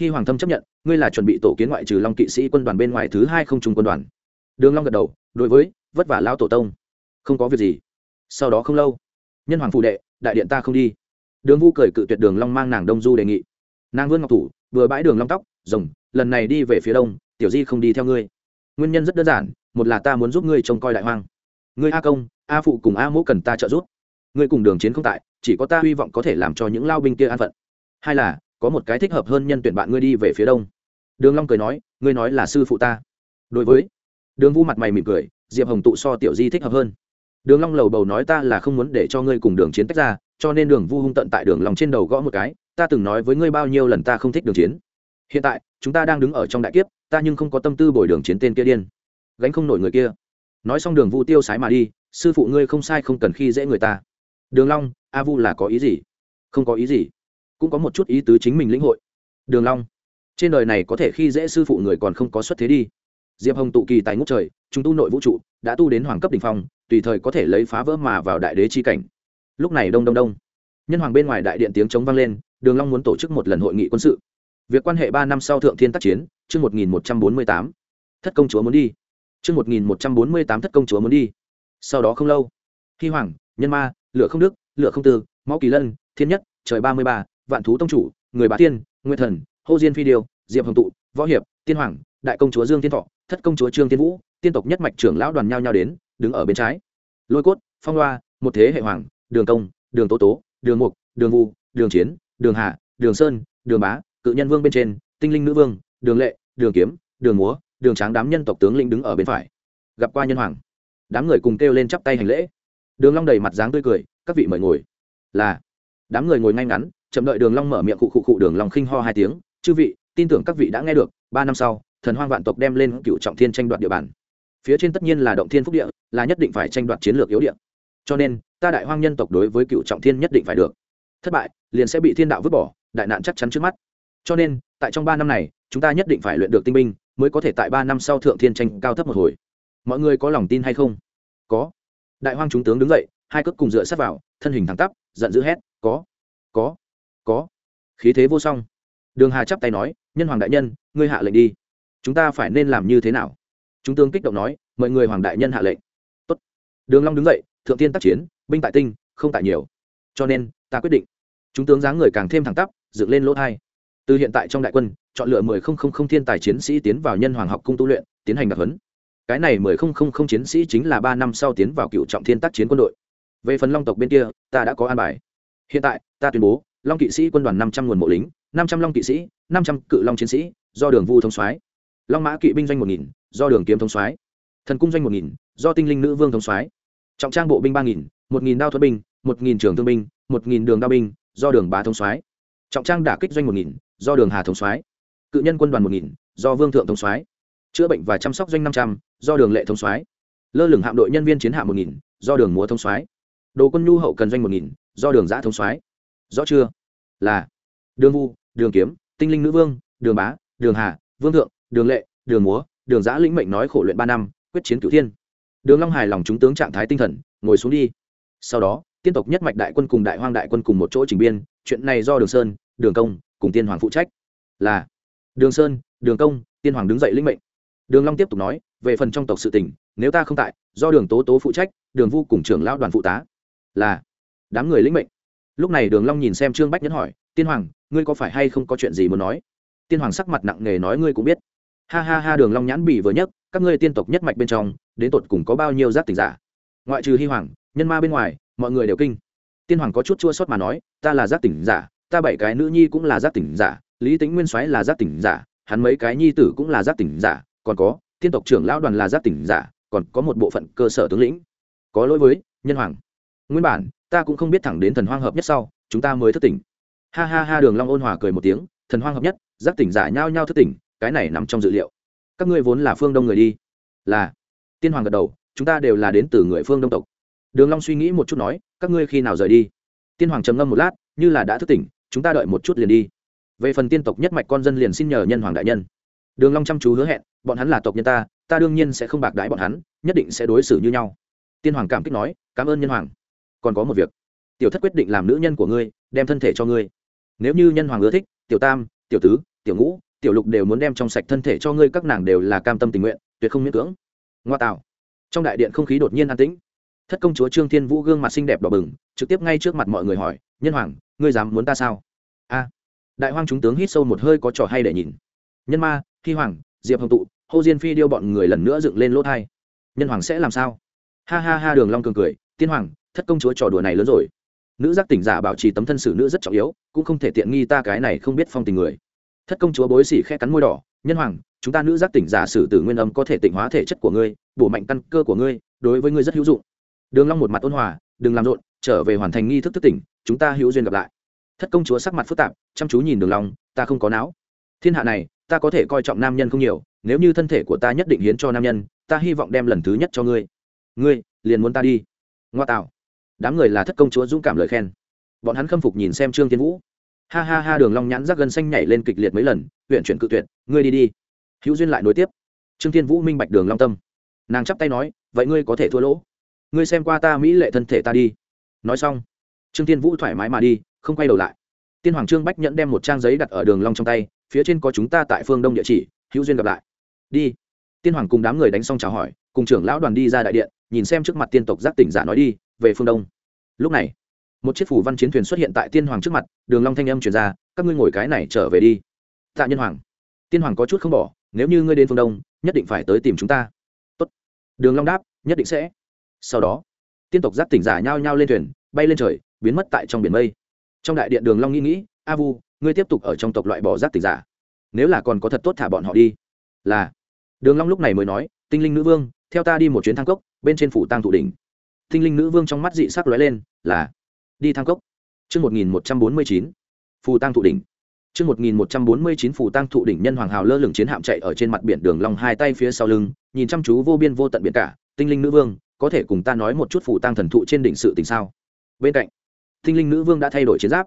Hy hoàng thâm chấp nhận, ngươi là chuẩn bị tổ kiến ngoại trừ long kỵ sĩ quân đoàn bên ngoài thứ hai không trung quân đoàn. Đường long gật đầu, đối với, vất vả lao tổ tông. Không có việc gì. Sau đó không lâu, nhân hoàng phụ đệ, đại điện ta không đi. Đường vu cười cự tuyệt đường long mang nàng đông du đề nghị. Nàng vươn ngọc thủ, vừa bãi đường long tóc, rồng, lần này đi về phía đông, tiểu di không đi theo ngươi nguyên nhân rất đơn giản, một là ta muốn giúp ngươi trông coi đại hoang. Ngươi a công, a phụ cùng a mỗ cần ta trợ giúp. Ngươi cùng đường chiến không tại, chỉ có ta hy vọng có thể làm cho những lao binh kia an phận. Hai là, có một cái thích hợp hơn nhân tuyển bạn ngươi đi về phía đông. Đường long cười nói, ngươi nói là sư phụ ta. Đối với, đường vu mặt mày mỉm cười, diệp hồng tụ so tiểu di thích hợp hơn. Đường long lầu bầu nói ta là không muốn để cho ngươi cùng đường chiến tách ra, cho nên đường vu hung tận tại đường lòng trên đầu gõ một cái, ta từng nói với ngươi bao nhiêu lần ta không thích đường chiến. Hiện tại, chúng ta đang đứng ở trong đại kiếp ta nhưng không có tâm tư bồi đường chiến tên kia điên. Gánh không nổi người kia. Nói xong đường vu tiêu sái mà đi, sư phụ ngươi không sai không cần khi dễ người ta. Đường long, a vu là có ý gì? Không có ý gì. Cũng có một chút ý tứ chính mình lĩnh hội. Đường long, trên đời này có thể khi dễ sư phụ người còn không có xuất thế đi. Diệp hồng tụ kỳ tài ngũ trời chúng tu nội vũ trụ, đã tu đến hoàng cấp đỉnh phong, tùy thời có thể lấy phá vỡ mà vào đại đế chi cảnh. Lúc này đông đông đông. Nhân hoàng bên ngoài đại điện tiếng chống vang lên, đường long muốn tổ chức một lần hội nghị quân sự. Việc quan hệ ba năm sau thượng thiên tác chiến chương một nghìn một trăm bốn mươi tám. Thất công chúa muốn đi. Chương một nghìn một trăm bốn mươi tám thất công chúa muốn đi. Sau đó không lâu hy hoàng nhân ma lửa không đức lửa không tư máu kỳ lân thiên nhất trời ba mươi ba vạn thú tông chủ người bá tiên nguyên thần hô diên phi điều diệp hồng tụ võ hiệp tiên hoàng đại công chúa dương tiên thọ thất công chúa trương tiên vũ tiên tộc nhất mạch trưởng lão đoàn nhau nhau đến đứng ở bên trái. Lôi cốt phong loa một thế hệ hoàng đường công đường tố tố đường mục đường Vũ, đường chiến đường hạ đường sơn đường bá cự nhân vương bên trên tinh linh nữ vương đường lệ đường kiếm, đường múa, đường tráng đám nhân tộc tướng lĩnh đứng ở bên phải. Gặp qua nhân hoàng, đám người cùng kêu lên chắp tay hành lễ. Đường long đầy mặt dáng tươi cười, các vị mời ngồi. Là, đám người ngồi ngay ngắn, chậm đợi đường long mở miệng cụ cụ cụ đường long khinh ho hai tiếng. Chư vị, tin tưởng các vị đã nghe được, ba năm sau, thần hoang vạn tộc đem lên cựu trọng thiên tranh đoạt địa bàn. Phía trên tất nhiên là động thiên phúc địa, là nhất định phải tranh đoạt chiến lược yếu địa. Cho nên, ta đại hoang nhân tộc đối với cựu trọng thiên nhất định phải được. Thất bại, liền sẽ bị thiên đạo vứt bỏ, đại nạn chắc chắn trước mắt cho nên, tại trong ba năm này, chúng ta nhất định phải luyện được tinh binh, mới có thể tại ba năm sau thượng thiên tranh cao thấp một hồi. Mọi người có lòng tin hay không? Có. Đại hoang chúng tướng đứng dậy, hai cước cùng dựa sát vào, thân hình thẳng tắp, giận dữ hét, có có có. Khí thế vô song. Đường hà chắp tay nói, nhân hoàng đại nhân, ngươi hạ lệnh đi. Chúng ta phải nên làm như thế nào? Chúng tướng kích động nói mời người hoàng đại nhân hạ lệnh. Tốt. đường long đứng dậy, thượng tiên tác chiến, binh tại tinh, không tại nhiều. Cho nên, ta quyết định. Chúng tướng dáng người càng thêm thẳng tắp, dựng lên lỗ thai từ hiện tại trong đại quân, chọn lựa mười không không không thiên tài chiến sĩ tiến vào nhân hoàng học cung tu luyện, tiến hành đặc huấn. Cái này mười không không không chiến sĩ chính là ba năm sau tiến vào cựu trọng thiên tác chiến quân đội. Về phần long tộc bên kia, ta đã có an bài. Hiện tại, ta tuyên bố, long kỵ sĩ quân đoàn năm trăm nguồn mộ lính, năm trăm long kỵ sĩ, năm trăm cự long chiến sĩ, do đường vu thông soái. Long mã kỵ binh doanh một nghìn, do đường kiếm thông soái. Thần cung doanh một nghìn, do tinh linh nữ vương thông soái. Trọng trang bộ binh ba nghìn, một nghìn đao thuật binh, một nghìn trường thương binh, một nghìn đường đao binh, do đường bá thông soái. Trọng trang đả kích doanh một nghìn do đường hà thống soái, cự nhân quân đoàn một nghìn, do vương thượng thống soái, chữa bệnh và chăm sóc doanh năm trăm, do đường lệ thống soái, lơ lửng hạm đội nhân viên chiến hạm một nghìn, do đường múa thống soái, đồ quân nhu hậu cần doanh một nghìn, do đường giã thống soái. Rõ chưa? Là đường vu, đường kiếm, tinh linh nữ vương, đường bá, đường hà, vương thượng, đường lệ, đường múa, đường giã lĩnh mệnh nói khổ luyện ba năm, quyết chiến cửu thiên. Đường long hài lòng chúng tướng trạng thái tinh thần, ngồi xuống đi. Sau đó, tiên tộc nhất mạch đại quân cùng đại hoang đại quân cùng một chỗ trình biên, chuyện này do đường sơn, đường công cùng tiên hoàng phụ trách. Là, đường sơn, đường công, tiên hoàng đứng dậy lĩnh mệnh. Đường long tiếp tục nói, về phần trong tộc sự tình, nếu ta không tại, do đường tố tố phụ trách, đường vu cùng trưởng lão đoàn phụ tá. Là, đám người lĩnh mệnh. Lúc này đường long nhìn xem trương bách nhẫn hỏi, tiên hoàng, ngươi có phải hay không có chuyện gì muốn nói? Tiên hoàng sắc mặt nặng nề nói, ngươi cũng biết. Ha ha ha, đường long nhãn bỉ vừa nhất các ngươi tiên tộc nhất mạch bên trong, đến tột cùng có bao nhiêu giác tỉnh giả? Ngoại trừ hy hoàng, nhân ma bên ngoài, mọi người đều kinh. Tiên hoàng có chút chua xót mà nói, ta là giác tỉnh giả ta bảy cái nữ nhi cũng là giác tỉnh giả, lý tính nguyên soái là giác tỉnh giả, hắn mấy cái nhi tử cũng là giác tỉnh giả, còn có, tiên tộc trưởng lão đoàn là giác tỉnh giả, còn có một bộ phận cơ sở tướng lĩnh. Có lỗi với, nhân hoàng. Nguyên bản, ta cũng không biết thẳng đến thần hoang hợp nhất sau, chúng ta mới thức tỉnh. Ha ha ha, đường long ôn hòa cười một tiếng, thần hoang hợp nhất, giác tỉnh giả nhao nhao thức tỉnh, cái này nằm trong dự liệu. Các ngươi vốn là phương đông người đi. Là. Tiên hoàng gật đầu, chúng ta đều là đến từ người phương đông tộc. Đường long suy nghĩ một chút nói, các ngươi khi nào rời đi? Tiên hoàng trầm ngâm một lát, như là đã thức tỉnh chúng ta đợi một chút liền đi. Về phần tiên tộc nhất mạch con dân liền xin nhờ nhân hoàng đại nhân. Đường long chăm chú hứa hẹn, bọn hắn là tộc nhân ta ta đương nhiên sẽ không bạc đãi bọn hắn, nhất định sẽ đối xử như nhau. Tiên hoàng cảm kích nói, cảm ơn nhân hoàng. Còn có một việc. Tiểu thất quyết định làm nữ nhân của ngươi, đem thân thể cho ngươi. Nếu như nhân hoàng ưa thích, tiểu tam, tiểu tứ, tiểu ngũ, tiểu lục đều muốn đem trong sạch thân thể cho ngươi, các nàng đều là cam tâm tình nguyện, tuyệt không miễn cưỡng. Ngoa tạo. Trong đại điện không khí đột nhiên an tĩnh thất công chúa trương thiên vũ gương mặt xinh đẹp đỏ bừng, trực tiếp ngay trước mặt mọi người hỏi, nhân hoàng, ngươi dám muốn ta sao? A. Đại hoang chúng tướng hít sâu một hơi có trò hay để nhìn. Nhân ma thi hoàng, diệp hồng tụ, hô diên phi điêu bọn người lần nữa dựng lên lỗ thai. Nhân hoàng sẽ làm sao? Ha ha ha, đường long cường cười, tiên hoàng, thất công chúa trò đùa này lớn rồi. Nữ giác tỉnh giả bảo trì tấm thân xử nữ rất trọng yếu, cũng không thể tiện nghi ta cái này không biết phong tình người. Thất công chúa bối xỉ khe cắn môi đỏ, nhân hoàng, chúng ta nữ giác tỉnh giả sử tử nguyên âm có thể tịnh hóa thể chất của ngươi, bổ mạnh căn cơ của ngươi, đối với ngươi rất hữu dụng đường long một mặt ôn hòa, đừng làm rộn, trở về hoàn thành nghi thức thức tỉnh, chúng ta hữu duyên gặp lại. Thất công chúa sắc mặt phức tạp, chăm chú nhìn đường long, ta không có não. Thiên hạ này, ta có thể coi trọng nam nhân không nhiều, nếu như thân thể của ta nhất định hiến cho nam nhân, ta hy vọng đem lần thứ nhất cho ngươi. Ngươi, liền muốn ta đi. Ngoa tạo. Đám người là thất công chúa dũng cảm lời khen. Bọn hắn khâm phục nhìn xem trương tiên vũ. Ha ha ha, đường long nhãn rắc gân xanh nhảy lên kịch liệt mấy lần, huyện chuyển cự tuyệt, ngươi đi đi. Hữu duyên lại nối tiếp. Trương tiên vũ minh bạch đường long tâm. Nàng chắp tay nói, vậy ngươi có thể thua lỗ ngươi xem qua ta mỹ lệ thân thể ta đi. Nói xong, trương tiên vũ thoải mái mà đi, không quay đầu lại. Tiên hoàng trương bách nhẫn đem một trang giấy đặt ở đường long trong tay, phía trên có chúng ta tại phương đông địa chỉ, hữu duyên gặp lại. Đi. Tiên hoàng cùng đám người đánh xong chào hỏi, cùng trưởng lão đoàn đi ra đại điện, nhìn xem trước mặt tiên tộc giác tỉnh giả nói đi, về phương đông. Lúc này, một chiếc phủ văn chiến thuyền xuất hiện tại tiên hoàng trước mặt, đường long thanh âm truyền ra, các ngươi ngồi cái này trở về đi. Tạ nhân hoàng. Tiên hoàng có chút không bỏ, nếu như ngươi đến phương đông, nhất định phải tới tìm chúng ta. Tốt. Đường long đáp, nhất định sẽ sau đó, tiên tộc giác tỉnh giả nhao nhao lên thuyền, bay lên trời, biến mất tại trong biển mây. Trong đại điện đường long nghĩ nghĩ, a vu, ngươi tiếp tục ở trong tộc loại bỏ giác tỉnh giả. Nếu là còn có thật tốt thả bọn họ đi. Là. Đường long lúc này mới nói, tinh linh nữ vương, theo ta đi một chuyến thang cốc, bên trên phủ tang thụ đỉnh. Tinh linh nữ vương trong mắt dị sắc lóe lên, là, đi thang cốc. Chương một nghìn một trăm bốn mươi chín phù tang thụ đỉnh. Chương một nghìn một trăm bốn mươi chín phù tang thụ đỉnh, nhân hoàng hào lơ lửng chiến hạm chạy ở trên mặt biển đường long hai tay phía sau lưng, nhìn chăm chú vô biên vô tận biển cả. Tinh linh nữ vương có thể cùng ta nói một chút phù tang thần thụ trên đỉnh sự tình sao? Bên cạnh, tinh linh nữ vương đã thay đổi chiến giáp.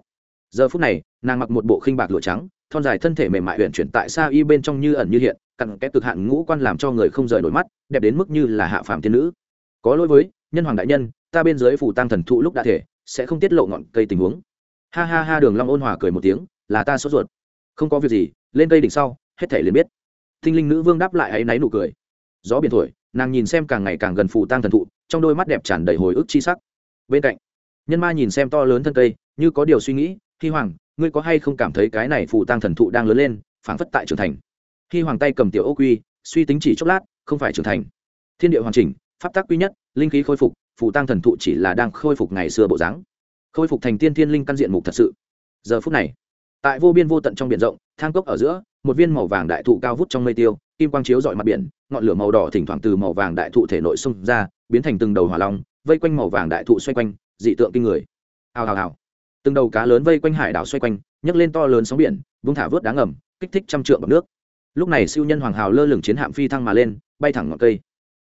Giờ phút này, nàng mặc một bộ khinh bạc lụa trắng, thon dài thân thể mềm mại huyện chuyển tại xa y bên trong như ẩn như hiện, cặn kép cực hạn ngũ quan làm cho người không rời nổi mắt, đẹp đến mức như là hạ phàm thiên nữ. Có lỗi với, nhân hoàng đại nhân, ta bên dưới phủ tăng thần thụ lúc đã thể, sẽ không tiết lộ ngọn cây tình huống. Ha ha ha, đường long ôn hòa cười một tiếng, là ta sốt ruột. Không có việc gì, lên cây đỉnh sau, hết thể liền biết. Thinh linh nữ vương đáp lại ấy náy nụ cười. Gió biển thổi nàng nhìn xem càng ngày càng gần phủ tăng thần thụ, trong đôi mắt đẹp tràn đầy hồi ức chi sắc. Bên cạnh, nhân ma nhìn xem to lớn thân cây, như có điều suy nghĩ hy hoàng, ngươi có hay không cảm thấy cái này phủ tăng thần thụ đang lớn lên, phảng phất tại trưởng thành? Hy hoàng tay cầm tiểu ô quy, suy tính chỉ chốc lát, không phải trưởng thành. Thiên địa hoàn chỉnh, pháp tác quy nhất, linh khí khôi phục, phù tăng thần thụ chỉ là đang khôi phục ngày xưa bộ dáng. Khôi phục thành tiên thiên linh căn diện mục thật sự. Giờ phút này tại vô biên vô tận trong biển rộng, thang cốc ở giữa, một viên màu vàng đại thụ cao vút trong mây tiêu, kim quang chiếu dọi mặt biển, ngọn lửa màu đỏ thỉnh thoảng từ màu vàng đại thụ thể nội xung ra, biến thành từng đầu hỏa long, vây quanh màu vàng đại thụ xoay quanh, dị tượng kinh người. Hào hào hào. Từng đầu cá lớn vây quanh hải đảo xoay quanh, nhấc lên to lớn sóng biển, vung thả vớt đá ngầm, kích thích trăm trượng bằng nước. Lúc này siêu nhân hoàng hào lơ lửng chiến hạm phi thăng mà lên, bay thẳng ngọn cây.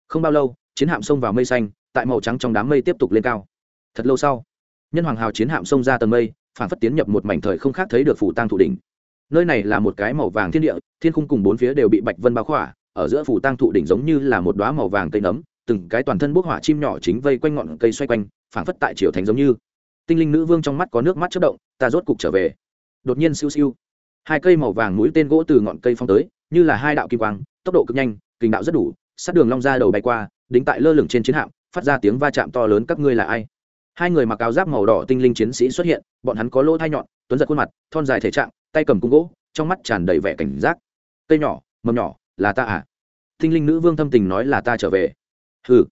Không bao lâu, chiến hạm xông vào mây xanh, tại màu trắng trong đám mây tiếp tục lên cao. Thật lâu sau, nhân hoàng hào chiến hạm xông ra tầng mây phản phất tiến nhập một mảnh thời không khác thấy được phủ tăng thụ đỉnh. Nơi này là một cái màu vàng thiên địa, thiên khung cùng bốn phía đều bị bạch vân bao khỏa, ở giữa phủ tăng thụ đỉnh giống như là một đoá màu vàng cây nấm, từng cái toàn thân bốc hỏa chim nhỏ chính vây quanh ngọn cây xoay quanh phản phất tại triều thành giống như. Tinh linh nữ vương trong mắt có nước mắt chất động, ta rốt cục trở về. Đột nhiên siêu siêu, hai cây màu vàng mũi tên gỗ từ ngọn cây phong tới, như là hai đạo kim quang, tốc độ cực nhanh kình đạo rất đủ, sát đường long ra đầu bay qua, đính tại lơ lửng trên chiến hạm, phát ra tiếng va chạm to lớn, các ngươi là ai? Hai người mặc áo giáp màu đỏ tinh linh chiến sĩ xuất hiện, bọn hắn có lỗ thai nhọn, tuấn giật khuôn mặt, thon dài thể trạng, tay cầm cung gỗ, trong mắt tràn đầy vẻ cảnh giác. Cây nhỏ, mầm nhỏ, là ta à? Tinh linh nữ vương thâm tình nói là ta trở về. Hừ.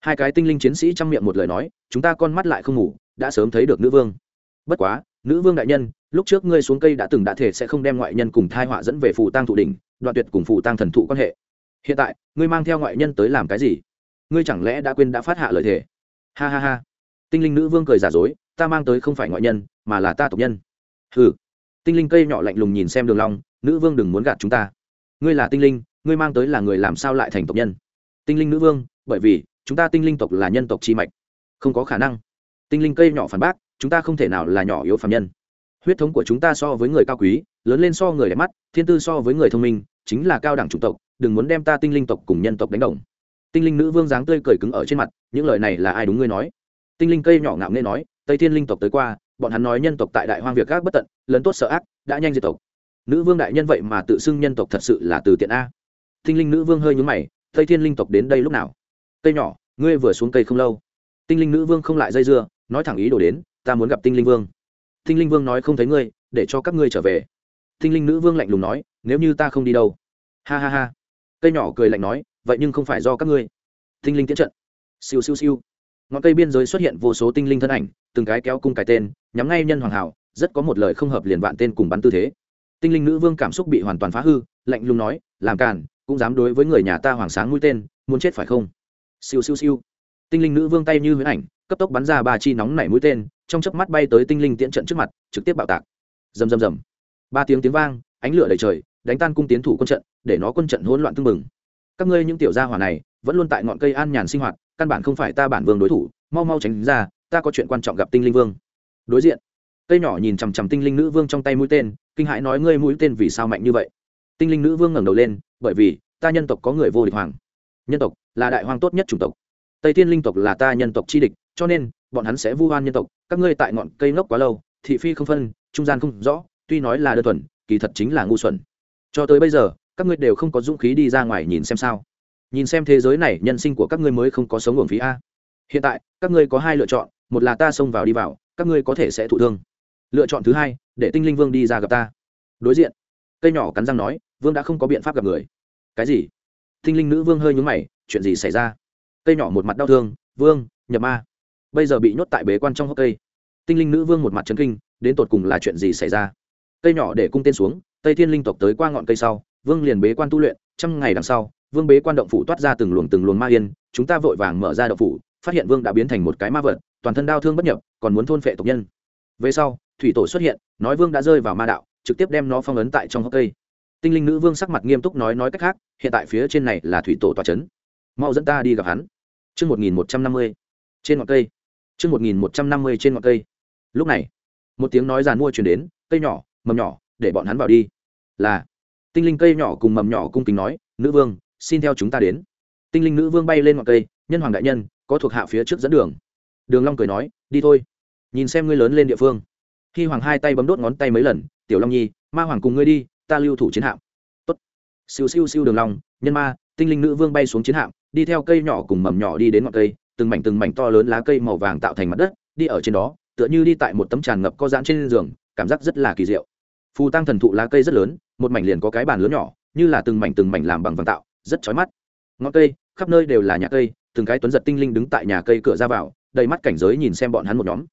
Hai cái tinh linh chiến sĩ trong miệng một lời nói, chúng ta con mắt lại không ngủ, đã sớm thấy được nữ vương. Bất quá, nữ vương đại nhân, lúc trước ngươi xuống cây đã từng đã thể sẽ không đem ngoại nhân cùng thai họa dẫn về phù tang thụ đỉnh, đoạn tuyệt cùng phù tang thần thụ quan hệ. Hiện tại, ngươi mang theo ngoại nhân tới làm cái gì? Ngươi chẳng lẽ đã quên đã phát hạ lời thề? Ha ha ha tinh linh nữ vương cười giả dối, ta mang tới không phải ngoại nhân, mà là ta tộc nhân. Ừ tinh linh cây nhỏ lạnh lùng nhìn xem đường long, nữ vương đừng muốn gạt chúng ta. Ngươi là tinh linh, ngươi mang tới là người làm sao lại thành tộc nhân? Tinh linh nữ vương, bởi vì chúng ta tinh linh tộc là nhân tộc chi mạch, không có khả năng. Tinh linh cây nhỏ phản bác, chúng ta không thể nào là nhỏ yếu phàm nhân. Huyết thống của chúng ta so với người cao quý, lớn lên so người đẹp mắt, thiên tư so với người thông minh, chính là cao đẳng chủng tộc, đừng muốn đem ta tinh linh tộc cùng nhân tộc đánh đồng. Tinh linh nữ vương dáng tươi cười cứng ở trên mặt, những lời này là ai đúng ngươi nói? Tinh linh cây nhỏ ngạo nghê nói, tây thiên linh tộc tới qua, bọn hắn nói nhân tộc tại đại hoang việc gác bất tận, lớn tốt sợ ác, đã nhanh diệt tộc. Nữ vương đại nhân vậy mà tự xưng nhân tộc thật sự là từ tiện a. Tinh linh nữ vương hơi nhúng mày, tây thiên linh tộc đến đây lúc nào? Cây nhỏ, ngươi vừa xuống cây không lâu. Tinh linh nữ vương không lại dây dưa, nói thẳng ý đồ đến, ta muốn gặp tinh linh vương. Tinh linh vương nói không thấy ngươi, để cho các ngươi trở về. Tinh linh nữ vương lạnh lùng nói, nếu như ta không đi đâu. Ha ha ha. Cây nhỏ cười lạnh nói, vậy nhưng không phải do các ngươi. Tinh linh tiến trận. Siêu siêu siêu ngọn cây biên giới xuất hiện vô số tinh linh thân ảnh, từng cái kéo cung cái tên, nhắm ngay nhân hoàng hảo, rất có một lời không hợp liền vạn tên cùng bắn tư thế. Tinh linh nữ vương cảm xúc bị hoàn toàn phá hư, lạnh lùng nói, làm càn, cũng dám đối với người nhà ta hoàng sáng mũi tên, muốn chết phải không? Siêu siêu siêu. Tinh linh nữ vương tay như huyễn ảnh, cấp tốc bắn ra ba chi nóng nảy mũi tên, trong chớp mắt bay tới tinh linh tiễn trận trước mặt, trực tiếp bạo tạc. Rầm rầm rầm. Ba tiếng tiếng vang, ánh lửa đầy trời, đánh tan cung tiến thủ quân trận, để nó quân trận hỗn loạn tương bừng. Các ngươi những tiểu gia hỏa này, vẫn luôn tại ngọn cây an nhàn sinh hoạt căn bản không phải ta bản vương đối thủ, mau mau tránh ra, ta có chuyện quan trọng gặp tinh linh vương. Đối diện, cây nhỏ nhìn chằm chằm tinh linh nữ vương trong tay mũi tên, kinh hãi nói ngươi mũi tên vì sao mạnh như vậy? Tinh linh nữ vương ngẩng đầu lên, bởi vì ta nhân tộc có người vô địch hoàng. Nhân tộc là đại hoàng tốt nhất chủng tộc. Tây thiên linh tộc là ta nhân tộc chi địch, cho nên bọn hắn sẽ vu oan nhân tộc. Các ngươi tại ngọn cây ngốc quá lâu, thị phi không phân, trung gian không rõ, tuy nói là đơn thuần, kỳ thật chính là ngu xuẩn. Cho tới bây giờ, các ngươi đều không có dũng khí đi ra ngoài nhìn xem sao nhìn xem thế giới này, nhân sinh của các ngươi mới không có sống uổng phí a. Hiện tại, các ngươi có hai lựa chọn, một là ta xông vào đi vào, các ngươi có thể sẽ thụ thương. Lựa chọn thứ hai, để tinh linh vương đi ra gặp ta. Đối diện, cây nhỏ cắn răng nói, vương đã không có biện pháp gặp người. Cái gì? Tinh linh nữ vương hơi nhúng mày, chuyện gì xảy ra? Cây nhỏ một mặt đau thương, vương, nhập ma. Bây giờ bị nhốt tại bế quan trong hốc cây. Tinh linh nữ vương một mặt trấn kinh, đến tột cùng là chuyện gì xảy ra? Cây nhỏ để cung tên xuống, tây thiên linh tộc tới qua ngọn cây sau, vương liền bế quan tu luyện, trăm ngày đằng sau vương bế quan động phủ toát ra từng luồng từng luồng ma yên, chúng ta vội vàng mở ra động phủ, phát hiện vương đã biến thành một cái ma vật, toàn thân đau thương bất nhập, còn muốn thôn phệ tộc nhân. Về sau, thủy tổ xuất hiện, nói vương đã rơi vào ma đạo, trực tiếp đem nó phong ấn tại trong hốc cây. Tinh linh nữ vương sắc mặt nghiêm túc nói nói cách khác, hiện tại phía trên này là thủy tổ tòa trấn mau dẫn ta đi gặp hắn. Chương một nghìn một trăm năm mươi, trên ngọn cây. Chương một nghìn một trăm năm mươi trên ngọn cây. Lúc này, một tiếng nói giàn mua chuyển đến, cây nhỏ, mầm nhỏ, để bọn hắn vào đi. Là, tinh linh cây nhỏ cùng mầm nhỏ cung kính nói, nữ vương xin theo chúng ta đến. Tinh linh nữ vương bay lên ngọn cây, nhân hoàng đại nhân, có thuộc hạ phía trước dẫn đường. Đường long cười nói, đi thôi. Nhìn xem ngươi lớn lên địa phương. Khi hoàng hai tay bấm đốt ngón tay mấy lần, tiểu long nhi, ma hoàng cùng ngươi đi, ta lưu thủ chiến hạm. Tốt. Siêu siêu siêu đường long, nhân ma, tinh linh nữ vương bay xuống chiến hạm, đi theo cây nhỏ cùng mầm nhỏ đi đến ngọn cây, từng mảnh từng mảnh to lớn lá cây màu vàng tạo thành mặt đất, đi ở trên đó, tựa như đi tại một tấm tràn ngập có giãn trên giường, cảm giác rất là kỳ diệu. Phù tăng thần thụ lá cây rất lớn, một mảnh liền có cái bàn lớn nhỏ, như là từng mảnh từng mảnh làm bằng vàng tạo rất chói mắt. Ngọn cây, khắp nơi đều là nhà cây, từng cái tuấn giật tinh linh đứng tại nhà cây cửa ra vào, đầy mắt cảnh giới nhìn xem bọn hắn một nhóm.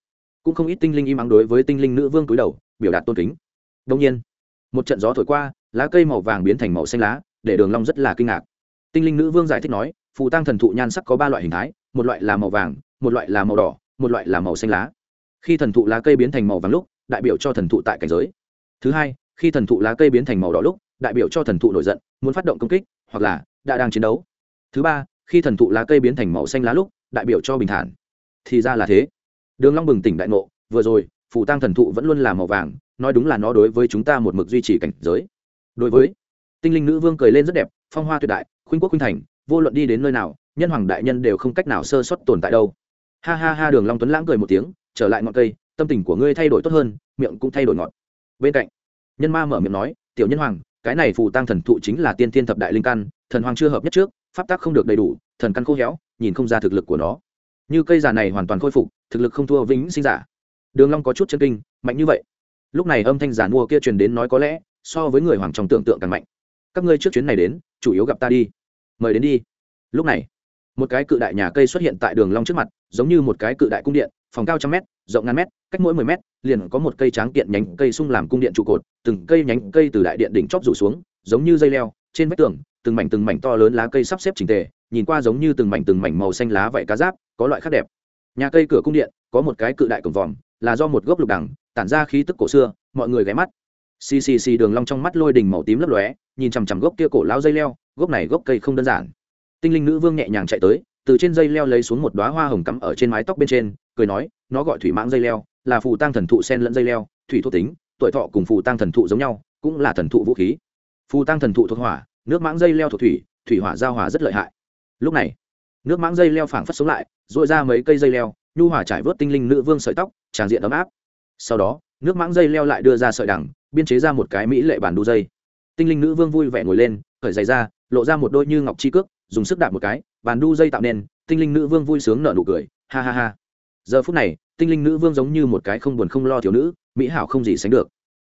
Cũng không ít tinh linh im ắng đối với tinh linh nữ vương cúi đầu, biểu đạt tôn kính. Đông nhiên, một trận gió thổi qua, lá cây màu vàng biến thành màu xanh lá, để đường long rất là kinh ngạc. Tinh linh nữ vương giải thích nói, phù tăng thần thụ nhan sắc có ba loại hình thái, một loại là màu vàng, một loại là màu đỏ, một loại là màu xanh lá. Khi thần thụ lá cây biến thành màu vàng lúc, đại biểu cho thần thụ tại cảnh giới. Thứ hai, khi thần thụ lá cây biến thành màu đỏ lúc đại biểu cho thần thụ nổi giận, muốn phát động công kích, hoặc là đã đang chiến đấu. Thứ ba, khi thần thụ lá cây biến thành màu xanh lá lúc, đại biểu cho bình thản. Thì ra là thế. Đường long bừng tỉnh đại ngộ, vừa rồi phụ tăng thần thụ vẫn luôn là màu vàng, nói đúng là nó đối với chúng ta một mực duy trì cảnh giới. Đối với, tinh linh nữ vương cười lên rất đẹp, phong hoa tuyệt đại, khuynh quốc khuynh thành, vô luận đi đến nơi nào, nhân hoàng đại nhân đều không cách nào sơ suất tồn tại đâu. Ha ha ha, đường long tuấn lãng cười một tiếng, trở lại ngọn cây, tâm tình của ngươi thay đổi tốt hơn, miệng cũng thay đổi ngọt bên cạnh, nhân ma mở miệng nói, tiểu nhân hoàng cái này phù tăng thần thụ chính là tiên thiên thập đại linh căn, thần hoàng chưa hợp nhất trước, pháp tắc không được đầy đủ, thần căn khô héo, nhìn không ra thực lực của nó. Như cây già này hoàn toàn khôi phục, thực lực không thua vĩnh sinh giả. Đường long có chút chân kinh, mạnh như vậy. Lúc này âm thanh giả mua kia truyền đến nói có lẽ, so với người hoàng trong tưởng tượng càng mạnh. Các ngươi trước chuyến này đến, chủ yếu gặp ta đi. Mời đến đi. Lúc này một cái cự đại nhà cây xuất hiện tại đường long trước mặt, giống như một cái cự đại cung điện, phòng cao trăm mét, rộng ngàn mét, cách mỗi mười mét, liền có một cây tráng kiện nhánh cây sung làm cung điện trụ cột, từng cây nhánh cây từ đại điện đỉnh chóp rủ xuống, giống như dây leo, trên vách tường, từng mảnh từng mảnh to lớn lá cây sắp xếp chỉnh tề, nhìn qua giống như từng mảnh từng mảnh màu xanh lá vậy cá giáp, có loại khác đẹp. Nhà cây cửa cung điện, có một cái cự đại cổng vòm, là do một gốc lục đẳng tản ra khí tức cổ xưa, mọi người ghé mắt. Xì xì xì đường long trong mắt lôi đình màu tím lấp lóe, nhìn chằm chằm gốc kia cổ lão dây leo, gốc này gốc cây không đơn giản tinh linh nữ vương nhẹ nhàng chạy tới, từ trên dây leo lấy xuống một đóa hoa hồng cắm ở trên mái tóc bên trên, cười nói, nó gọi thủy mãng dây leo, là phù tăng thần thụ sen lẫn dây leo, thủy thuộc tính, tuổi thọ cùng phù tăng thần thụ giống nhau, cũng là thần thụ vũ khí. Phù tăng thần thụ thuộc hỏa, nước mãng dây leo thuộc thủy thủy hỏa giao hòa rất lợi hại. Lúc này, nước mãng dây leo phảng phất sống lại dội ra mấy cây dây leo, nhu hỏa trải vớt tinh linh nữ vương sợi tóc, tràn diện ấm áp. Sau đó, nước mãng dây leo lại đưa ra sợi đằng, biên chế ra một cái mỹ lệ bản đu dây. Tinh linh nữ vương vui vẻ ngồi lên khởi giày ra, lộ ra một đôi như ngọc chi cước dùng sức đạp một cái, bàn đu dây tạo nên, tinh linh nữ vương vui sướng nở nụ cười, ha ha ha. Giờ phút này, tinh linh nữ vương giống như một cái không buồn không lo thiếu nữ, mỹ hảo không gì sánh được.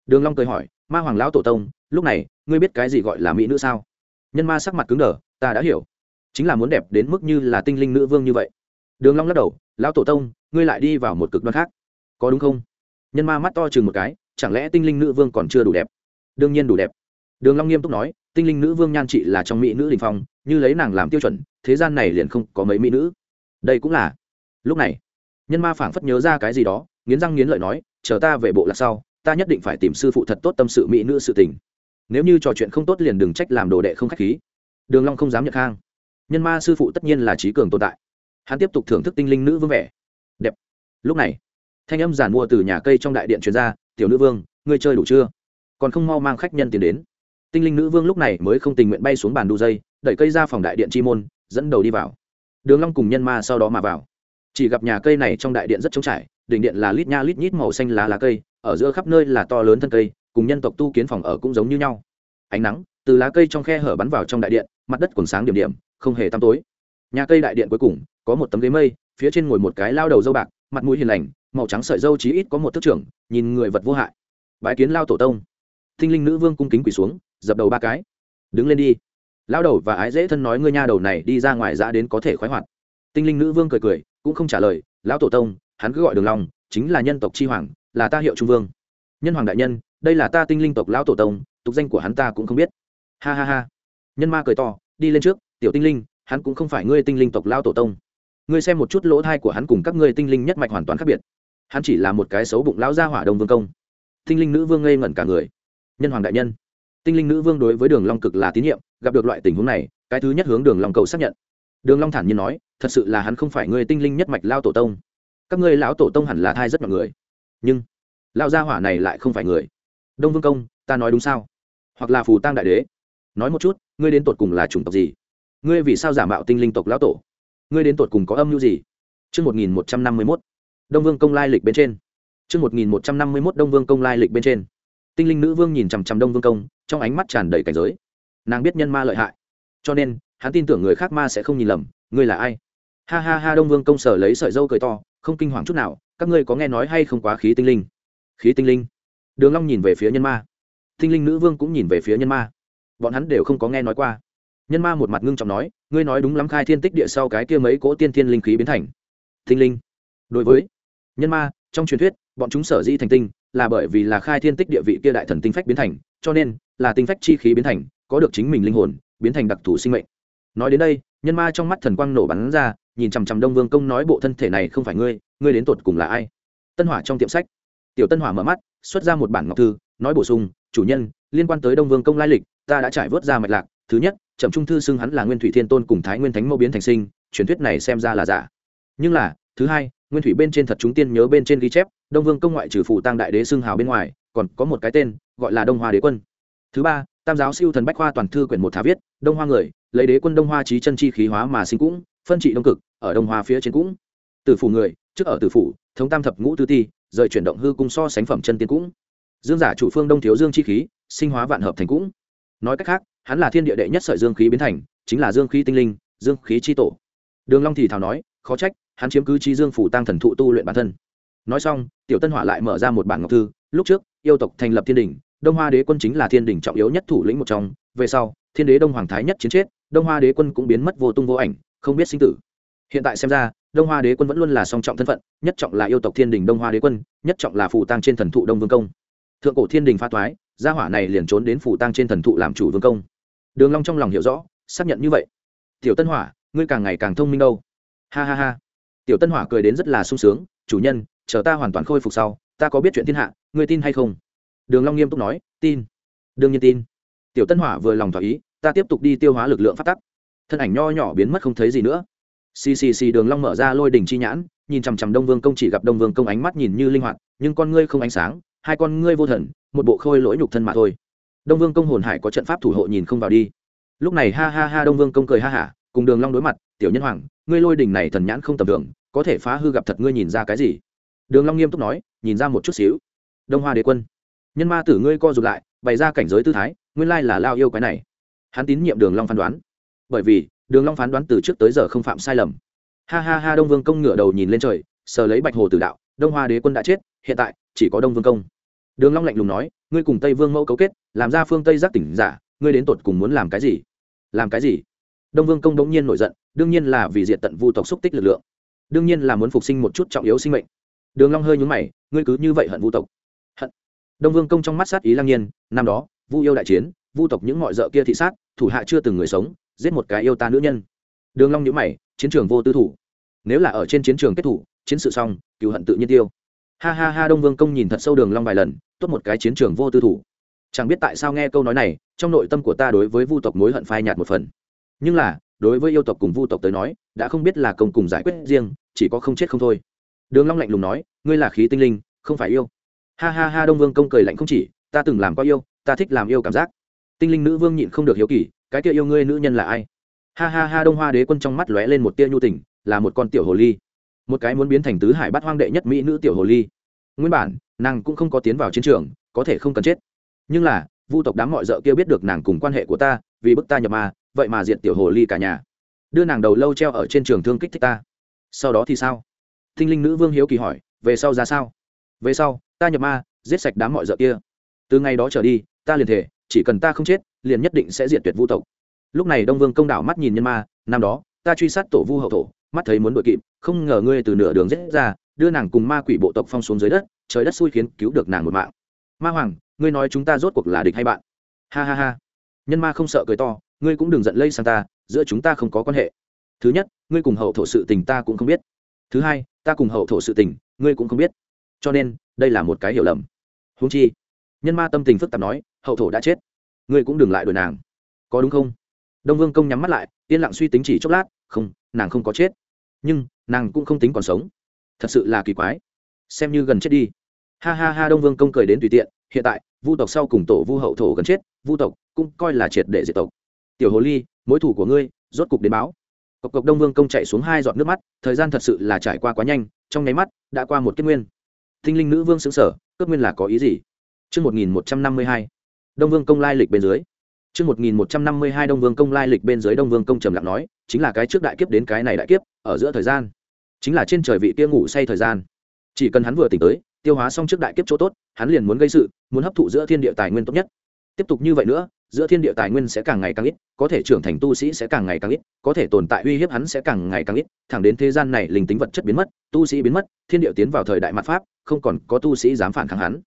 Đường long cười hỏi, ma hoàng lão tổ tông, lúc này, ngươi biết cái gì gọi là mỹ nữ sao? Nhân ma sắc mặt cứng đờ, ta đã hiểu. Chính là muốn đẹp đến mức như là tinh linh nữ vương như vậy. Đường long lắc đầu, lão tổ tông, ngươi lại đi vào một cực đoan khác. Có đúng không? Nhân ma mắt to chừng một cái, chẳng lẽ tinh linh nữ vương còn chưa đủ đẹp? Đương nhiên đủ đẹp. Đường long nghiêm túc nói tinh linh nữ vương nhan trị là trong mỹ nữ đình phong, như lấy nàng làm tiêu chuẩn, thế gian này liền không có mấy mỹ nữ. Đây cũng là, lúc này, nhân ma phảng phất nhớ ra cái gì đó, nghiến răng nghiến lợi nói, chờ ta về bộ lạc sau, ta nhất định phải tìm sư phụ thật tốt tâm sự mỹ nữ sự tình. Nếu như trò chuyện không tốt liền đừng trách làm đồ đệ không khách khí. Đường long không dám nhận khang. Nhân ma sư phụ tất nhiên là trí cường tồn tại. Hắn tiếp tục thưởng thức tinh linh nữ vương vẻ. Đẹp. Lúc này, thanh âm giản mua từ nhà cây trong đại điện truyền ra, tiểu nữ vương, ngươi chơi đủ chưa? Còn không mau mang khách nhân tiền đến tinh linh nữ vương lúc này mới không tình nguyện bay xuống bàn đu dây, đẩy cây ra phòng đại điện chi môn, dẫn đầu đi vào. Đường long cùng nhân ma sau đó mà vào. Chỉ gặp nhà cây này trong đại điện rất trống trải, đỉnh điện là lít nha lít nhít màu xanh lá lá cây, ở giữa khắp nơi là to lớn thân cây, cùng nhân tộc tu kiến phòng ở cũng giống như nhau. Ánh nắng từ lá cây trong khe hở bắn vào trong đại điện, mặt đất còn sáng điểm điểm, không hề tăm tối. Nhà cây đại điện cuối cùng có một tấm ghế mây, phía trên ngồi một cái lao đầu dâu bạc, mặt mũi hiền lành, màu trắng sợi dâu chí ít có một thước trưởng, nhìn người vật vô hại. Bái kiến lao tổ tông. Thinh linh nữ vương cung kính quỳ xuống dập đầu ba cái. Đứng lên đi. Lao đầu và ái dễ thân nói ngươi nha đầu này đi ra ngoài ra đến có thể khoái hoạt. Tinh linh nữ vương cười cười, cũng không trả lời. Lão tổ tông, hắn cứ gọi đường long, chính là nhân tộc chi hoàng, là ta hiệu trung vương. Nhân hoàng đại nhân, đây là ta tinh linh tộc lão tổ tông, tục danh của hắn ta cũng không biết. Ha ha ha. Nhân ma cười to, đi lên trước, tiểu tinh linh, hắn cũng không phải ngươi tinh linh tộc lão tổ tông. Ngươi xem một chút lỗ thai của hắn cùng các ngươi tinh linh nhất mạch hoàn toàn khác biệt. Hắn chỉ là một cái xấu bụng lão gia hỏa đông vương công. Tinh linh nữ vương ngây ngẩn cả người. Nhân hoàng đại nhân tinh linh nữ vương đối với đường long cực là tín nhiệm gặp được loại tình huống này cái thứ nhất hướng đường long cầu xác nhận. Đường long thản nhiên nói thật sự là hắn không phải người tinh linh nhất mạch lao tổ tông. Các ngươi lão tổ tông hẳn là thai rất mọi người. Nhưng lão gia hỏa này lại không phải người. Đông vương công ta nói đúng sao? Hoặc là phù tang đại đế? Nói một chút ngươi đến tột cùng là chủng tộc gì? Ngươi vì sao giả mạo tinh linh tộc lão tổ? Ngươi đến tột cùng có âm mưu gì? Trước 1151, Đông Vương công lai lịch bên trên. Trước 1151 Đông Vương công lai lịch bên trên. Tinh linh nữ vương nhìn chằm chằm Đông Vương công, trong ánh mắt tràn đầy cảnh giới. Nàng biết nhân ma lợi hại, cho nên hắn tin tưởng người khác ma sẽ không nhìn lầm, ngươi là ai? Ha ha ha Đông Vương công sở lấy sợi dâu cười to, không kinh hoàng chút nào, các ngươi có nghe nói hay không quá khí tinh linh? Khí tinh linh? Đường Long nhìn về phía nhân ma. Tinh linh nữ vương cũng nhìn về phía nhân ma. Bọn hắn đều không có nghe nói qua. Nhân ma một mặt ngưng trọng nói, ngươi nói đúng lắm khai thiên tích địa sau cái kia mấy cỗ tiên thiên linh khí biến thành. Tinh linh. Đối với nhân ma trong truyền thuyết bọn chúng sở dĩ thành tinh là bởi vì là khai thiên tích địa vị kia đại thần tinh phách biến thành, cho nên là tinh phách chi khí biến thành, có được chính mình linh hồn, biến thành đặc thù sinh mệnh. Nói đến đây, nhân ma trong mắt thần quang nổ bắn ra, nhìn chằm chằm đông vương công nói bộ thân thể này không phải ngươi ngươi đến tột cùng là ai? Tân hỏa trong tiệm sách. Tiểu tân hỏa mở mắt, xuất ra một bản ngọc thư, nói bổ sung, chủ nhân, liên quan tới đông vương công lai lịch, ta đã trải vớt ra mạch lạc. Thứ nhất, trầm trung thư xưng hắn là nguyên thủy thiên tôn cùng thái nguyên thánh mẫu biến thành sinh, truyền thuyết này xem ra là giả. Nhưng là, thứ hai, nguyên thủy bên trên thật chúng tiên nhớ bên trên ghi chép đông vương công ngoại trừ phụ tăng đại đế xưng hào bên ngoài, còn có một cái tên, gọi là đông hoa đế quân. Thứ ba, tam giáo siêu thần bách khoa toàn thư quyển một thả viết, đông hoa người, lấy đế quân đông hoa trí chân chi khí hóa mà sinh cũng, phân trị đông cực, ở đông hoa phía trên cũng. Tử phủ người, trước ở tử phủ, thống tam thập ngũ tư ti, rời chuyển động hư cung so sánh phẩm chân tiên cũng. Dương giả chủ phương đông thiếu dương chi khí, sinh hóa vạn hợp thành cũng. Nói cách khác, hắn là thiên địa đệ nhất sợi dương khí biến thành, chính là dương khí tinh linh, dương khí chi tổ. Đường long thì thào nói, khó trách, hắn chiếm cứ chi dương phủ tăng thần thụ tu luyện bản thân nói xong, tiểu tân hỏa lại mở ra một bản ngọc thư, lúc trước, yêu tộc thành lập thiên đình, đông hoa đế quân chính là thiên đình trọng yếu nhất thủ lĩnh một trong, về sau, thiên đế đông hoàng thái nhất chiến chết, đông hoa đế quân cũng biến mất vô tung vô ảnh, không biết sinh tử. Hiện tại xem ra, đông hoa đế quân vẫn luôn là song trọng thân phận, nhất trọng là yêu tộc thiên đình đông hoa đế quân, nhất trọng là phù tăng trên thần thụ đông vương công. Thượng cổ thiên đình pha thoái gia hỏa này liền trốn đến phù tăng trên thần thụ làm chủ vương công. Đường long trong lòng hiểu rõ, xác nhận như vậy. Tiểu tân hỏa, ngươi càng ngày càng thông minh đâu. Ha ha ha. Tiểu tân hỏa cười đến rất là sung sướng, chủ nhân chờ ta hoàn toàn khôi phục sau, ta có biết chuyện thiên hạ, ngươi tin hay không? Đường long nghiêm túc nói, tin. Đương nhiên tin. Tiểu tân hỏa vừa lòng thỏa ý, ta tiếp tục đi tiêu hóa lực lượng phát tắc. Thân ảnh nho nhỏ biến mất không thấy gì nữa. Xì xì xì, đường long mở ra lôi đỉnh chi nhãn, nhìn chằm chằm đông vương công chỉ gặp đông vương công ánh mắt nhìn như linh hoạt, nhưng con ngươi không ánh sáng, hai con ngươi vô thần, một bộ khôi lỗi nhục thân mà thôi. Đông vương công hồn hải có trận pháp thủ hộ nhìn không vào đi. Lúc này ha ha ha, đông vương công cười ha hả, cùng đường long đối mặt, tiểu nhân hoàng, ngươi lôi đỉnh này thần nhãn không tầm thường, có thể phá hư gặp thật ngươi nhìn ra cái gì? Đường long nghiêm túc nói, nhìn ra một chút xíu. Đông hoa đế quân. Nhân ma tử ngươi co rụt lại, bày ra cảnh giới tư thái, nguyên lai là lao yêu cái này. Hắn tín nhiệm đường long phán đoán. Bởi vì, đường long phán đoán từ trước tới giờ không phạm sai lầm. Ha ha ha, đông vương công ngửa đầu nhìn lên trời, sờ lấy bạch hồ tử đạo, đông hoa đế quân đã chết, hiện tại, chỉ có đông vương công. Đường long lạnh lùng nói, ngươi cùng tây vương mẫu cấu kết, làm ra phương tây giác tỉnh giả, ngươi đến tột cùng muốn làm cái gì? Làm cái gì? Đông vương công đống nhiên nổi giận, đương nhiên là vì diệt tận vu tộc xúc tích lực lượng. Đương nhiên là muốn phục sinh một chút trọng yếu sinh mệnh đường long hơi nhún mày, ngươi cứ như vậy hận vu tộc. Hận? Đông vương công trong mắt sát ý lăng nhiên, năm đó, vu yêu đại chiến, vu tộc những mọi dợ kia thị sát, thủ hạ chưa từng người sống, giết một cái yêu ta nữ nhân. Đường long nhíu mày, chiến trường vô tư thủ. Nếu là ở trên chiến trường kết thủ, chiến sự xong cựu hận tự nhiên tiêu. Ha ha ha, đông vương công nhìn thật sâu đường long vài lần, tốt một cái chiến trường vô tư thủ. Chẳng biết tại sao nghe câu nói này, trong nội tâm của ta đối với vu tộc mối hận phai nhạt một phần. Nhưng là, đối với yêu tộc cùng vu tộc tới nói, đã không biết là công cùng giải quyết riêng, chỉ có không chết không thôi đường long lạnh lùng nói, ngươi là khí tinh linh, không phải yêu. Ha ha ha, đông vương công cười lạnh không chỉ, ta từng làm qua yêu, ta thích làm yêu cảm giác. Tinh linh nữ vương nhịn không được hiếu kỳ, cái kia yêu ngươi nữ nhân là ai? Ha ha ha, đông hoa đế quân trong mắt lóe lên một tia nhu tình, là một con tiểu hồ ly. Một cái muốn biến thành tứ hải bát hoang đệ nhất mỹ nữ tiểu hồ ly. Nguyên bản, nàng cũng không có tiến vào chiến trường, có thể không cần chết. Nhưng là, vu tộc đám mọi d ợ kia biết được nàng cùng quan hệ của ta, vì bức ta nhập ma, vậy mà diện tiểu hồ ly cả nhà. Đưa nàng đầu lâu treo ở trên trường thương kích thích ta. Sau đó thì sao? Thinh linh nữ vương hiếu kỳ hỏi, về sau ra sao? Về sau, ta nhập ma, giết sạch đám mọi d kia. Từ ngày đó trở đi, ta liền thể, chỉ cần ta không chết, liền nhất định sẽ diệt tuyệt vu tộc. Lúc này đông vương công đảo mắt nhìn nhân ma, năm đó, ta truy sát tổ vu hậu thổ, mắt thấy muốn đội kịp, không ngờ ngươi từ nửa đường rết ra, đưa nàng cùng ma quỷ bộ tộc phong xuống dưới đất, trời đất xui khiến cứu được nàng một mạng. Ma hoàng, ngươi nói chúng ta rốt cuộc là địch hay bạn? Ha ha ha. Nhân ma không sợ cười to, ngươi cũng đừng giận lây sang ta, giữa chúng ta không có quan hệ. Thứ nhất, ngươi cùng hậu thổ sự tình ta cũng không biết. Thứ hai ta cùng hậu thổ sự tình, ngươi cũng không biết. Cho nên, đây là một cái hiểu lầm. Húng chi, nhân ma tâm tình phức tạp nói, hậu thổ đã chết. Ngươi cũng đừng lại đuổi nàng. Có đúng không? Đông vương công nhắm mắt lại, yên lặng suy tính chỉ chốc lát, không, nàng không có chết. Nhưng, nàng cũng không tính còn sống. Thật sự là kỳ quái. Xem như gần chết đi. Ha ha ha, đông vương công cười đến tùy tiện, hiện tại, vu tộc sau cùng tổ vu hậu thổ gần chết, vu tộc cũng coi là triệt để diệt tộc. Tiểu hồ ly, mối thủ của ngươi, rốt cục đến báo cộc cộc đông vương công chạy xuống hai giọt nước mắt thời gian thật sự là trải qua quá nhanh trong nháy mắt đã qua một kiếp nguyên tinh linh nữ vương xứng sở cướp nguyên là có ý gì chương một nghìn một trăm năm mươi hai Đông Vương công lai lịch bên dưới. chương một nghìn một trăm năm mươi hai Đông Vương công lai lịch bên dưới Đông Vương công trầm lặng nói, chính là cái trước đại kiếp đến cái này đại kiếp, ở giữa thời gian, chính là trên trời vị kia ngủ say thời gian. Chỉ cần hắn vừa tỉnh tới, tiêu hóa xong trước đại kiếp chỗ tốt, hắn liền muốn gây sự, muốn hấp thụ giữa thiên địa tài nguyên tốt nhất. Tiếp tục như vậy nữa, giữa thiên địa tài nguyên sẽ càng ngày càng ít, có thể trưởng thành tu sĩ sẽ càng ngày càng ít, có thể tồn tại uy hiếp hắn sẽ càng ngày càng ít, thẳng đến thế gian này linh tính vật chất biến mất, tu sĩ biến mất, thiên địa tiến vào thời đại mạt pháp, không còn có tu sĩ dám phản kháng hắn.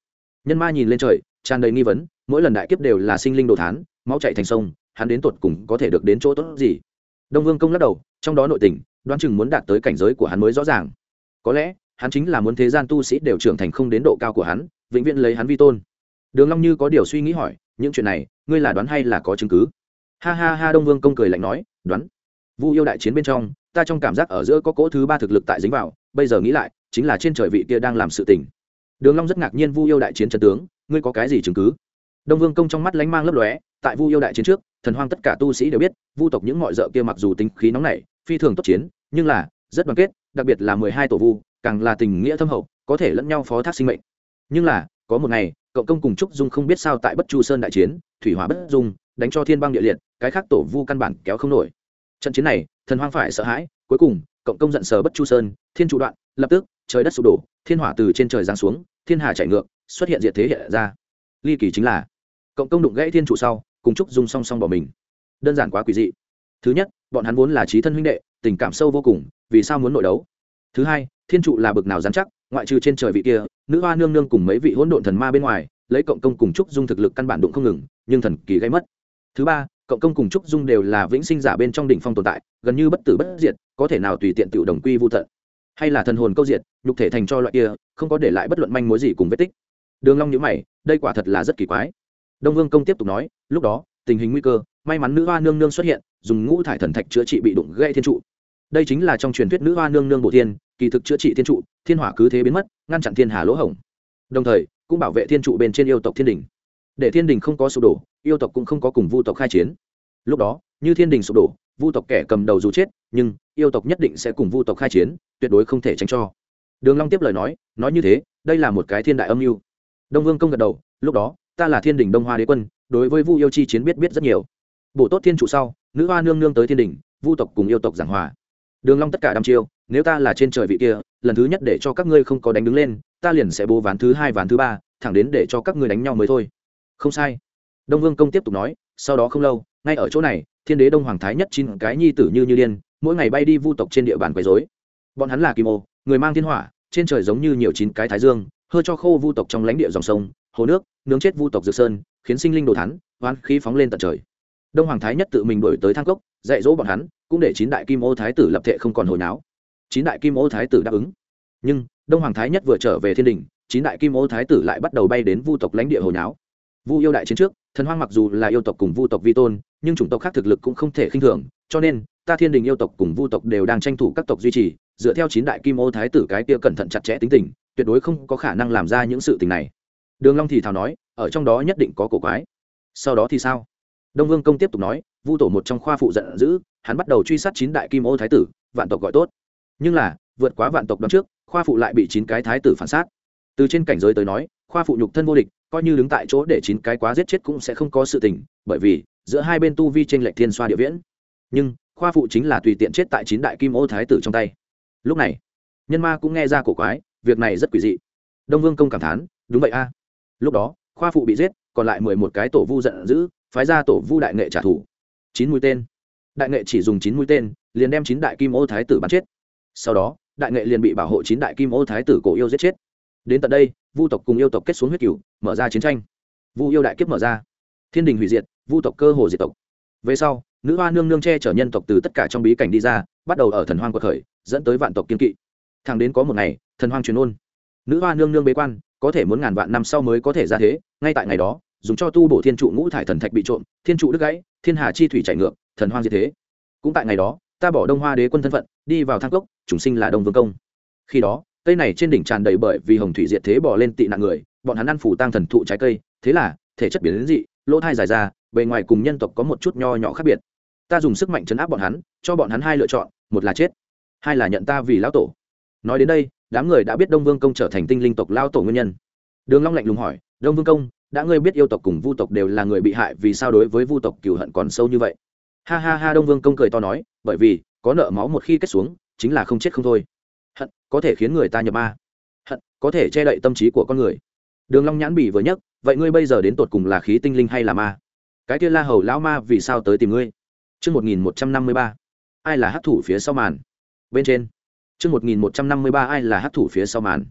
Nhân ma nhìn lên trời, tràn đầy nghi vấn, mỗi lần đại kiếp đều là sinh linh đồ thán, máu chảy thành sông, hắn đến tột cùng có thể được đến chỗ tốt gì? Đông Vương công lắc đầu, trong đó nội tình, đoán chừng muốn đạt tới cảnh giới của hắn mới rõ ràng. Có lẽ, hắn chính là muốn thế gian tu sĩ đều trưởng thành không đến độ cao của hắn, vĩnh viễn lấy hắn vi tôn. Đường Long như có điều suy nghĩ hỏi, những chuyện này, ngươi là đoán hay là có chứng cứ? Ha ha ha Đông Vương công cười lạnh nói, đoán. Vu yêu đại chiến bên trong, ta trong cảm giác ở giữa có cỗ thứ ba thực lực tại dính vào, bây giờ nghĩ lại, chính là trên trời vị kia đang làm sự tình. Đường Long rất ngạc nhiên Vu yêu đại chiến chân tướng, ngươi có cái gì chứng cứ? Đông Vương công trong mắt lánh mang lấp lóe, tại Vu yêu đại chiến trước, thần hoang tất cả tu sĩ đều biết, Vu tộc những mọi dợ kia mặc dù tính khí nóng nảy, phi thường tốt chiến, nhưng là rất đoàn kết, đặc biệt là mười hai tổ Vu, càng là tình nghĩa thâm hậu, có thể lẫn nhau phó thác sinh mệnh. Nhưng là, có một ngày, cộng công cùng trúc dung không biết sao tại Bất Chu Sơn đại chiến, thủy hỏa bất dung, đánh cho thiên băng địa liệt, cái khác tổ Vu căn bản kéo không nổi. Trận chiến này, thần hoang phải sợ hãi, cuối cùng, cộng công giận sờ Bất Chu Sơn, thiên trụ đoạn, lập tức, trời đất sụp đổ, thiên hỏa từ trên trời giáng xuống, thiên hà chảy ngược, xuất hiện diện thế hiện ra. Ly kỳ chính là, cộng công đụng gãy thiên trụ sau, cùng trúc dung song song bỏ mình đơn giản quá quỷ dị thứ nhất bọn hắn vốn là trí thân huynh đệ tình cảm sâu vô cùng vì sao muốn nội đấu thứ hai thiên trụ là bực nào dám chắc ngoại trừ trên trời vị kia nữ hoa nương nương cùng mấy vị hỗn độn thần ma bên ngoài, lấy cộng công cùng trúc dung thực lực căn bản đụng không ngừng, nhưng thần kỳ gây mất. Thứ ba, cộng công cùng trúc dung đều là vĩnh sinh giả bên trong đỉnh phong tồn tại, gần như bất tử bất diệt, có thể nào tùy tiện tự đồng quy vô tận. Hay là thần hồn câu diệt, nhục thể thành cho loại kia, không có để lại bất luận manh mối gì cùng vết tích. Đường long nhíu mày, đây quả thật là rất kỳ quái. Đông vương công tiếp tục nói, lúc đó, tình hình nguy cơ, may mắn nữ hoa nương nương xuất hiện, dùng ngũ thải thần thạch chữa trị bị đụng gây thiên trụ. Đây chính là trong truyền thuyết nữ hoa nương nương bổ thiên kỳ thực chữa trị thiên trụ, thiên hỏa cứ thế biến mất, ngăn chặn thiên hà lỗ hổng. Đồng thời, cũng bảo vệ thiên trụ bên trên yêu tộc thiên đình. Để thiên đình không có sụp đổ, yêu tộc cũng không có cùng vu tộc khai chiến. Lúc đó, như thiên đình sụp đổ, vu tộc kẻ cầm đầu dù chết, nhưng yêu tộc nhất định sẽ cùng vu tộc khai chiến, tuyệt đối không thể tránh cho. Đường long tiếp lời nói nói như thế, đây là một cái thiên đại âm mưu. Đông vương công gật đầu, lúc đó, ta là thiên đình đông hoa đế quân, đối với vu yêu chi chiến biết biết rất nhiều. Bổ tốt thiên trụ sau, nữ hoa nương nương tới thiên đình, vu tộc cùng yêu tộc giảng hòa. Đường long tất cả đăm chiêu nếu ta là trên trời vị kia, lần thứ nhất để cho các ngươi không có đánh đứng lên, ta liền sẽ bố ván thứ hai, ván thứ ba, thẳng đến để cho các ngươi đánh nhau mới thôi. Không sai. Đông vương công tiếp tục nói, sau đó không lâu, ngay ở chỗ này, thiên đế đông hoàng thái nhất chín cái nhi tử như như điên, mỗi ngày bay đi vu tộc trên địa bàn quấy rối. Bọn hắn là kim ô, người mang thiên hỏa, trên trời giống như nhiều chín cái thái dương hơi cho khô vu tộc trong lãnh địa dòng sông, hồ nước, nướng chết vu tộc dược sơn, khiến sinh linh đồ thắn oán khí phóng lên tận trời. Đông hoàng thái nhất tự mình đổi tới thang cốc, dạy dỗ bọn hắn, cũng để chín đại kim ô thái tử lập thệ không còn hồi náo chín đại kim ô thái tử đáp ứng. Nhưng, đông hoàng thái nhất vừa trở về thiên đình, chín đại kim ô thái tử lại bắt đầu bay đến vu tộc lãnh địa hồi náo vu yêu đại chiến trước, thần hoang mặc dù là yêu tộc cùng vu tộc vi tôn, nhưng chủng tộc khác thực lực cũng không thể khinh thường, cho nên, ta thiên đình yêu tộc cùng vu tộc đều đang tranh thủ các tộc duy trì, dựa theo chín đại kim ô thái tử cái kia cẩn thận chặt chẽ tính tình, tuyệt đối không có khả năng làm ra những sự tình này. Đường long thì thào nói, ở trong đó nhất định có cổ quái. Sau đó thì sao? Đông vương công tiếp tục nói, vu tổ một trong khoa phụ giận dữ, hắn bắt đầu truy sát chín đại kim ô thái tử, vạn tộc gọi tốt nhưng là, vượt quá vạn tộc đón trước, khoa phụ lại bị chín cái thái tử phản sát. Từ trên cảnh giới tới nói, khoa phụ nhục thân vô địch, coi như đứng tại chỗ để chín cái quá giết chết cũng sẽ không có sự tình, bởi vì, giữa hai bên tu vi tranh lệch thiên xoa địa viễn. Nhưng, khoa phụ chính là tùy tiện chết tại chín đại kim ô thái tử trong tay. Lúc này, nhân ma cũng nghe ra cổ quái, việc này rất quỷ dị. Đông vương công cảm thán, đúng vậy a. Lúc đó, khoa phụ bị giết, còn lại mười một cái tổ vu giận dữ, phái ra tổ vu đại nghệ trả thù. Chín mũi tên. Đại nghệ chỉ dùng chín mũi tên, liền đem chín đại kim ô thái tử bắn chết sau đó, đại nghệ liền bị bảo hộ chín đại kim ô thái tử cổ yêu giết chết. Đến tận đây, vu tộc cùng yêu tộc kết xuống huyết cửu, mở ra chiến tranh. Vu yêu đại kiếp mở ra. Thiên đình hủy diệt, vu tộc cơ hồ diệt tộc. Về sau, nữ hoa nương nương che chở nhân tộc từ tất cả trong bí cảnh đi ra, bắt đầu ở thần hoang cuộc khởi, dẫn tới vạn tộc kiên kỵ. Thằng đến có một ngày, thần hoang truyền ôn. Nữ hoa nương nương bế quan, có thể muốn ngàn vạn năm sau mới có thể ra thế, ngay tại ngày đó, dùng cho tu bổ thiên trụ ngũ thải thần thạch bị trộm, thiên trụ đứt gãy, thiên hà chi thủy chạy ngược, thần hoang diệt thế. Cũng tại ngày đó ta bỏ đông hoa đế quân thân phận, đi vào thang cốc, chúng sinh là đông vương công. Khi đó, cây này trên đỉnh tràn đầy bởi vì hồng thủy diệt thế bỏ lên tị nạn người, bọn hắn ăn phủ tăng thần thụ trái cây, thế là, thể chất biến đến dị, lỗ thai dài ra, bề ngoài cùng nhân tộc có một chút nho nhỏ khác biệt. Ta dùng sức mạnh chấn áp bọn hắn, cho bọn hắn hai lựa chọn, một là chết, hai là nhận ta vì lão tổ. Nói đến đây, đám người đã biết đông vương công trở thành tinh linh tộc lao tổ nguyên nhân. Đường long lạnh lùng hỏi, đông vương công, đã ngươi biết yêu tộc cùng vu tộc đều là người bị hại vì sao đối với vu tộc cừu hận còn sâu như vậy? Ha ha ha, đông vương công cười to nói bởi vì có nợ máu một khi kết xuống chính là không chết không thôi hận có thể khiến người ta nhập ma hận có thể che đậy tâm trí của con người đường long nhãn bỉ vừa nhấc vậy ngươi bây giờ đến tột cùng là khí tinh linh hay là ma cái kia la hầu lão ma vì sao tới tìm ngươi Trước 1153, ai là hấp thủ phía sau màn? Bên trên. Trước 1153 ai là hấp thủ phía sau màn?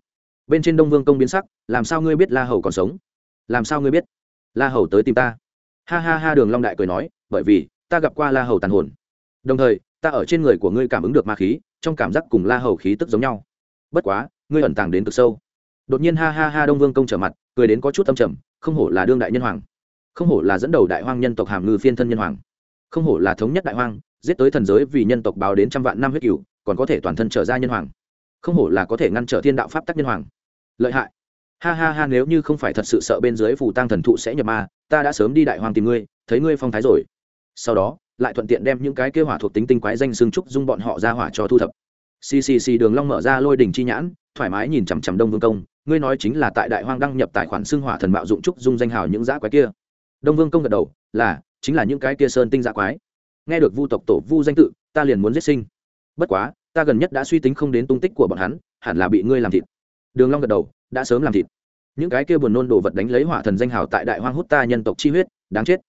Bên trên Đông Vương công biến sắc, làm sao ngươi biết La Hầu còn sống? Làm sao ngươi biết? La Hầu tới tìm ta. Ha ha ha Đường Long đại cười nói, bởi vì ta gặp qua La Hầu tàn hồn. Đồng thời, ta ở trên người của ngươi cảm ứng được ma khí, trong cảm giác cùng La Hầu khí tức giống nhau. Bất quá, ngươi ẩn tàng đến cực sâu. Đột nhiên ha ha ha Đông Vương công trở mặt, cười đến có chút âm trầm, không hổ là đương đại nhân hoàng. Không hổ là dẫn đầu đại hoang nhân tộc hàm ngư phiên thân nhân hoàng. Không hổ là thống nhất đại hoang giết tới thần giới vì nhân tộc báo đến trăm vạn năm huyết cửu còn có thể toàn thân trở ra nhân hoàng. Không hổ là có thể ngăn trở thiên đạo pháp tắc nhân hoàng. Lợi hại. Ha ha ha nếu như không phải thật sự sợ bên dưới phù tăng thần thụ sẽ nhập ma ta đã sớm đi đại hoàng tìm ngươi thấy ngươi phong thái rồi. Sau đó lại thuận tiện đem những cái kêu hỏa thuộc tính tinh quái danh xương trúc dung bọn họ ra hỏa cho thu thập. Ccc đường long mở ra lôi đỉnh chi nhãn, thoải mái nhìn chằm chằm đông vương công, ngươi nói chính là tại đại hoang đăng nhập tài khoản xương hỏa thần mạo dụng trúc dung danh hào những dã quái kia. Đông vương công gật đầu, là, chính là những cái kia sơn tinh dã quái. Nghe được vu tộc tổ vu danh tự, ta liền muốn giết sinh. Bất quá, ta gần nhất đã suy tính không đến tung tích của bọn hắn, hẳn là bị ngươi làm thịt. Đường long gật đầu, đã sớm làm thịt. Những cái kia buồn nôn đồ vật đánh lấy hỏa thần danh hào tại đại hoang hút ta nhân tộc chi huyết, đáng chết.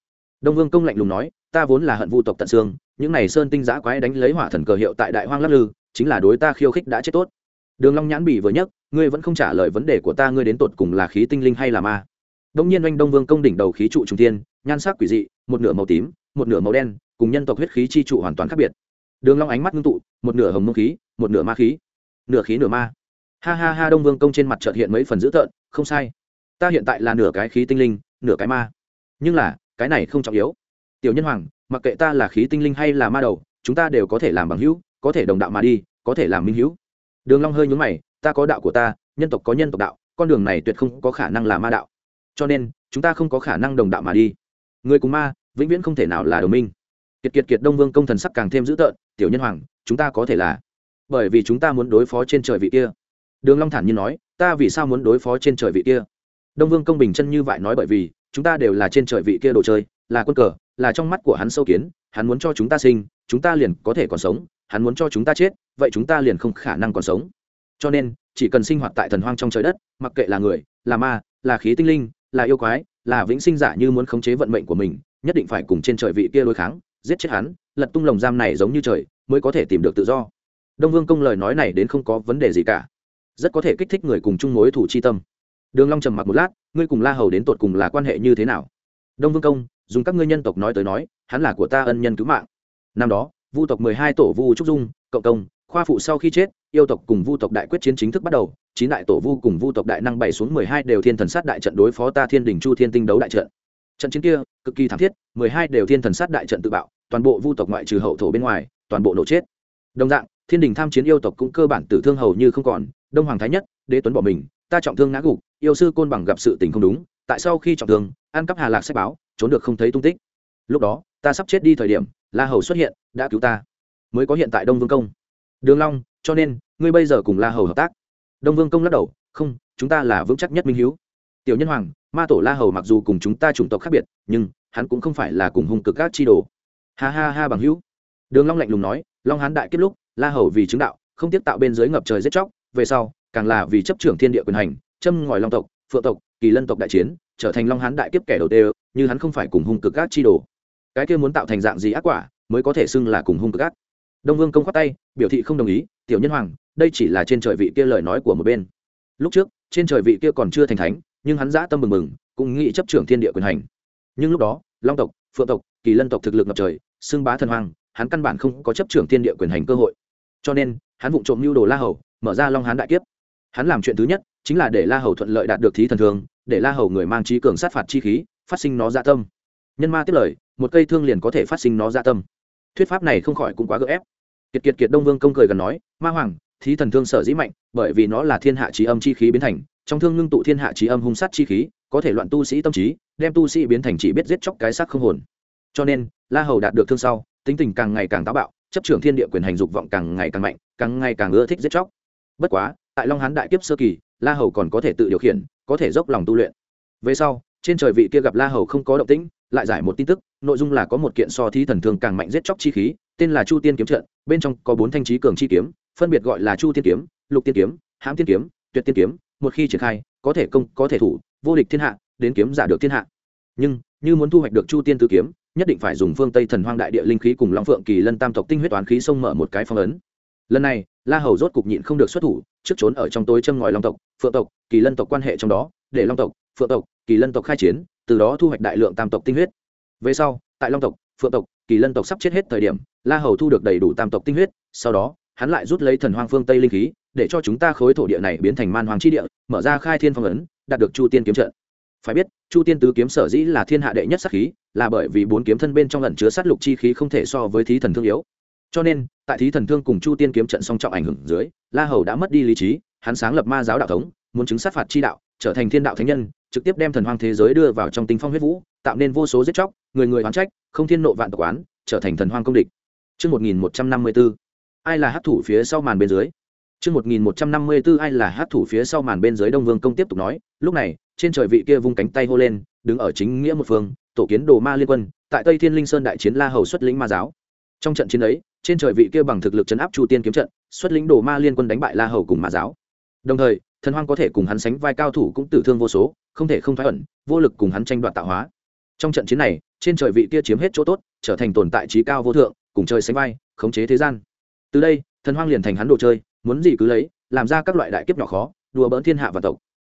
Đông vương công lạnh lùng nói ta vốn là hận vu tộc tận xương những này sơn tinh giã quái đánh lấy hỏa thần cờ hiệu tại đại hoang lắc lư chính là đối ta khiêu khích đã chết tốt. Đường long nhãn bỉ vừa nhấc ngươi vẫn không trả lời vấn đề của ta ngươi đến tột cùng là khí tinh linh hay là ma? Đông nhiên oanh đông vương công đỉnh đầu khí trụ trung thiên, nhan sắc quỷ dị một nửa màu tím một nửa màu đen cùng nhân tộc huyết khí chi trụ hoàn toàn khác biệt. Đường long ánh mắt ngưng tụ một nửa hồng mông khí một nửa ma khí. Nửa khí nửa ma. Ha ha ha đông vương công trên mặt chợt hiện mấy phần dữ tợn không sai. Ta hiện tại là nửa cái khí tinh linh nửa cái ma. Nhưng là cái này không trọng yếu tiểu nhân hoàng, mặc kệ ta là khí tinh linh hay là ma đầu, chúng ta đều có thể làm bằng hữu, có thể đồng đạo mà đi, có thể làm minh hữu. Đường long hơi nhướng mày, ta có đạo của ta, nhân tộc có nhân tộc đạo, con đường này tuyệt không có khả năng là ma đạo. Cho nên, chúng ta không có khả năng đồng đạo mà đi. Người cùng ma, vĩnh viễn không thể nào là đồng minh. Kiệt kiệt kiệt đông vương công thần sắc càng thêm dữ tợn, tiểu nhân hoàng, chúng ta có thể là. Bởi vì chúng ta muốn đối phó trên trời vị kia. Đường long thản nhiên nói, ta vì sao muốn đối phó trên trời vị kia? Đông vương công bình chân như vậy nói bởi vì, chúng ta đều là trên trời vị kia đồ chơi, là quân cờ là trong mắt của hắn sâu kiến, hắn muốn cho chúng ta sinh, chúng ta liền có thể còn sống, hắn muốn cho chúng ta chết, vậy chúng ta liền không khả năng còn sống. Cho nên, chỉ cần sinh hoạt tại thần hoang trong trời đất, mặc kệ là người, là ma, là khí tinh linh, là yêu quái, là vĩnh sinh giả như muốn khống chế vận mệnh của mình, nhất định phải cùng trên trời vị kia đối kháng, giết chết hắn, lật tung lồng giam này giống như trời, mới có thể tìm được tự do. Đông vương công lời nói này đến không có vấn đề gì cả. Rất có thể kích thích người cùng chung mối thủ chi tâm. Đường long trầm mặc một lát, ngươi cùng la hầu đến tột cùng là quan hệ như thế nào? Đông vương công dùng các ngươi nhân tộc nói tới nói, hắn là của ta ân nhân cứu mạng. Năm đó, vu tộc mười hai tổ vu trúc dung, cộng công, khoa phụ sau khi chết, yêu tộc cùng vu tộc đại quyết chiến chính thức bắt đầu, chín đại tổ vu cùng vu tộc đại năng bảy xuống mười hai đều thiên thần sát đại trận đối phó ta thiên đình chu thiên tinh đấu đại trận. Trận chiến kia, cực kỳ thảm thiết, mười hai đều thiên thần sát đại trận tự bạo, toàn bộ vu tộc ngoại trừ hậu thổ bên ngoài, toàn bộ nổ chết. Đồng dạng, thiên đình tham chiến yêu tộc cũng cơ bản tử thương hầu như không còn, đông hoàng thái nhất, đế tuấn bỏ mình, ta trọng thương ngã gục, yêu sư côn bằng gặp sự tình không đúng, tại sau khi trọng thương an cắp hà lạc sách báo trốn được không thấy tung tích. Lúc đó, ta sắp chết đi thời điểm, la hầu xuất hiện, đã cứu ta. Mới có hiện tại đông vương công. Đường long, cho nên, ngươi bây giờ cùng la hầu hợp tác. Đông vương công lắc đầu, không, chúng ta là vững chắc nhất minh hiếu. Tiểu nhân hoàng, ma tổ la hầu mặc dù cùng chúng ta chủng tộc khác biệt, nhưng, hắn cũng không phải là cùng hung cực các chi đồ. Ha ha ha bằng hữu. Đường long lạnh lùng nói, long hán đại kết lúc, la hầu vì chứng đạo, không tiếp tạo bên dưới ngập trời giết chóc, về sau, càng là vì chấp trưởng thiên địa quyền hành, châm ngòi long tộc, phượng tộc, kỳ lân tộc đại chiến trở thành long hán đại kiếp kẻ đầu tiên như hắn không phải cùng hung cực Gác chi đồ. Cái kia muốn tạo thành dạng gì ác quả, mới có thể xưng là cùng hung cực Gác. đông vương công khoát tay, biểu thị không đồng ý, tiểu nhân hoàng, đây chỉ là trên trời vị kia lời nói của một bên. Lúc trước, trên trời vị kia còn chưa thành thánh, nhưng hắn dã tâm mừng mừng, cũng nghĩ chấp trưởng thiên địa quyền hành. Nhưng lúc đó, long tộc, phượng tộc, kỳ lân tộc thực lực ngập trời, xưng bá thần hoàng, hắn căn bản không có chấp trưởng thiên địa quyền hành cơ hội. Cho nên, hắn vụng trộm mưu đồ la hầu, mở ra long hán đại kiếp hắn làm chuyện thứ nhất chính là để la hầu thuận lợi đạt được thí thần thường để la hầu người mang trí cường sát phạt chi khí, phát sinh nó dạ tâm. Nhân ma tiếp lời, một cây thương liền có thể phát sinh nó dạ tâm. Thuyết pháp này không khỏi cũng quá gỡ ép. Kiệt kiệt kiệt đông vương công cười gần nói, ma hoàng, thí thần thương sở dĩ mạnh, bởi vì nó là thiên hạ trí âm chi khí biến thành, trong thương ngưng tụ thiên hạ trí âm hung sát chi khí, có thể loạn tu sĩ tâm trí, đem tu sĩ biến thành chỉ biết giết chóc cái xác không hồn. Cho nên, la hầu đạt được thương sau, tính tình càng ngày càng táo bạo, chấp trưởng thiên địa quyền hành dục vọng càng ngày càng mạnh, càng ngày càng ưa thích giết chóc. Bất quá tại long hán đại kiếp sơ kỳ, la hầu còn có thể tự điều khiển, có thể dốc lòng tu luyện. Về sau, trên trời vị kia gặp la hầu không có động tĩnh, lại giải một tin tức, nội dung là có một kiện so thi thần thường càng mạnh giết chóc chi khí, tên là chu tiên kiếm trận, bên trong có bốn thanh trí cường chi kiếm, phân biệt gọi là chu tiên kiếm, lục tiên kiếm, hãm tiên kiếm, tuyệt tiên kiếm, một khi triển khai, có thể công, có thể thủ, vô địch thiên hạ, đến kiếm giả được thiên hạ. Nhưng, như muốn thu hoạch được chu tiên tứ kiếm, nhất định phải dùng phương tây thần hoang đại địa linh khí cùng long phượng kỳ lân tam tộc tinh huyết toán khí sông mở một cái phong ấn lần này, la hầu rốt cục nhịn không được xuất thủ, trước trốn ở trong tối châm ngòi long tộc, phượng tộc, kỳ lân tộc quan hệ trong đó, để long tộc, phượng tộc, kỳ lân tộc khai chiến, từ đó thu hoạch đại lượng tam tộc tinh huyết. Về sau, tại long tộc, phượng tộc, kỳ lân tộc sắp chết hết thời điểm, la hầu thu được đầy đủ tam tộc tinh huyết, sau đó, hắn lại rút lấy thần hoang phương tây linh khí, để cho chúng ta khối thổ địa này biến thành man hoàng chi địa, mở ra khai thiên phong ấn, đạt được chu tiên kiếm trận. Phải biết, chu tiên tứ kiếm sở dĩ là thiên hạ đệ nhất sát khí, là bởi vì bốn kiếm thân bên trong lần chứa sát lục chi khí không thể so với thí thần thương yếu cho nên tại thí thần thương cùng chu tiên kiếm trận song trọng ảnh hưởng dưới la hầu đã mất đi lý trí hắn sáng lập ma giáo đạo thống muốn chứng sát phạt chi đạo trở thành thiên đạo thánh nhân trực tiếp đem thần hoang thế giới đưa vào trong tinh phong huyết vũ tạo nên vô số giết chóc người người oán trách không thiên nộ vạn tộc oán trở thành thần hoang công địch Trước 1154, ai là hát thủ phía sau màn bên dưới? Trước 1154 ai là hát thủ phía sau màn bên dưới Đông Vương công tiếp tục nói, lúc này, trên trời vị kia vung cánh tay hô lên, đứng ở chính nghĩa một phương, tổ kiến đồ ma liên quân, tại Tây Thiên Linh Sơn đại chiến La Hầu xuất lĩnh ma giáo. Trong trận chiến ấy, trên trời vị kia bằng thực lực chấn áp Chu Tiên kiếm trận, xuất lĩnh đồ ma liên quân đánh bại La Hầu cùng ma giáo. Đồng thời, thần hoang có thể cùng hắn sánh vai cao thủ cũng tử thương vô số, không thể không thoái ẩn, vô lực cùng hắn tranh đoạt tạo hóa. Trong trận chiến này, trên trời vị kia chiếm hết chỗ tốt, trở thành tồn tại trí cao vô thượng, cùng trời sánh vai, khống chế thế gian. Từ đây, thần hoang liền thành hắn đồ chơi, muốn gì cứ lấy, làm ra các loại đại kiếp nhỏ khó, đùa bỡn thiên hạ và tộc.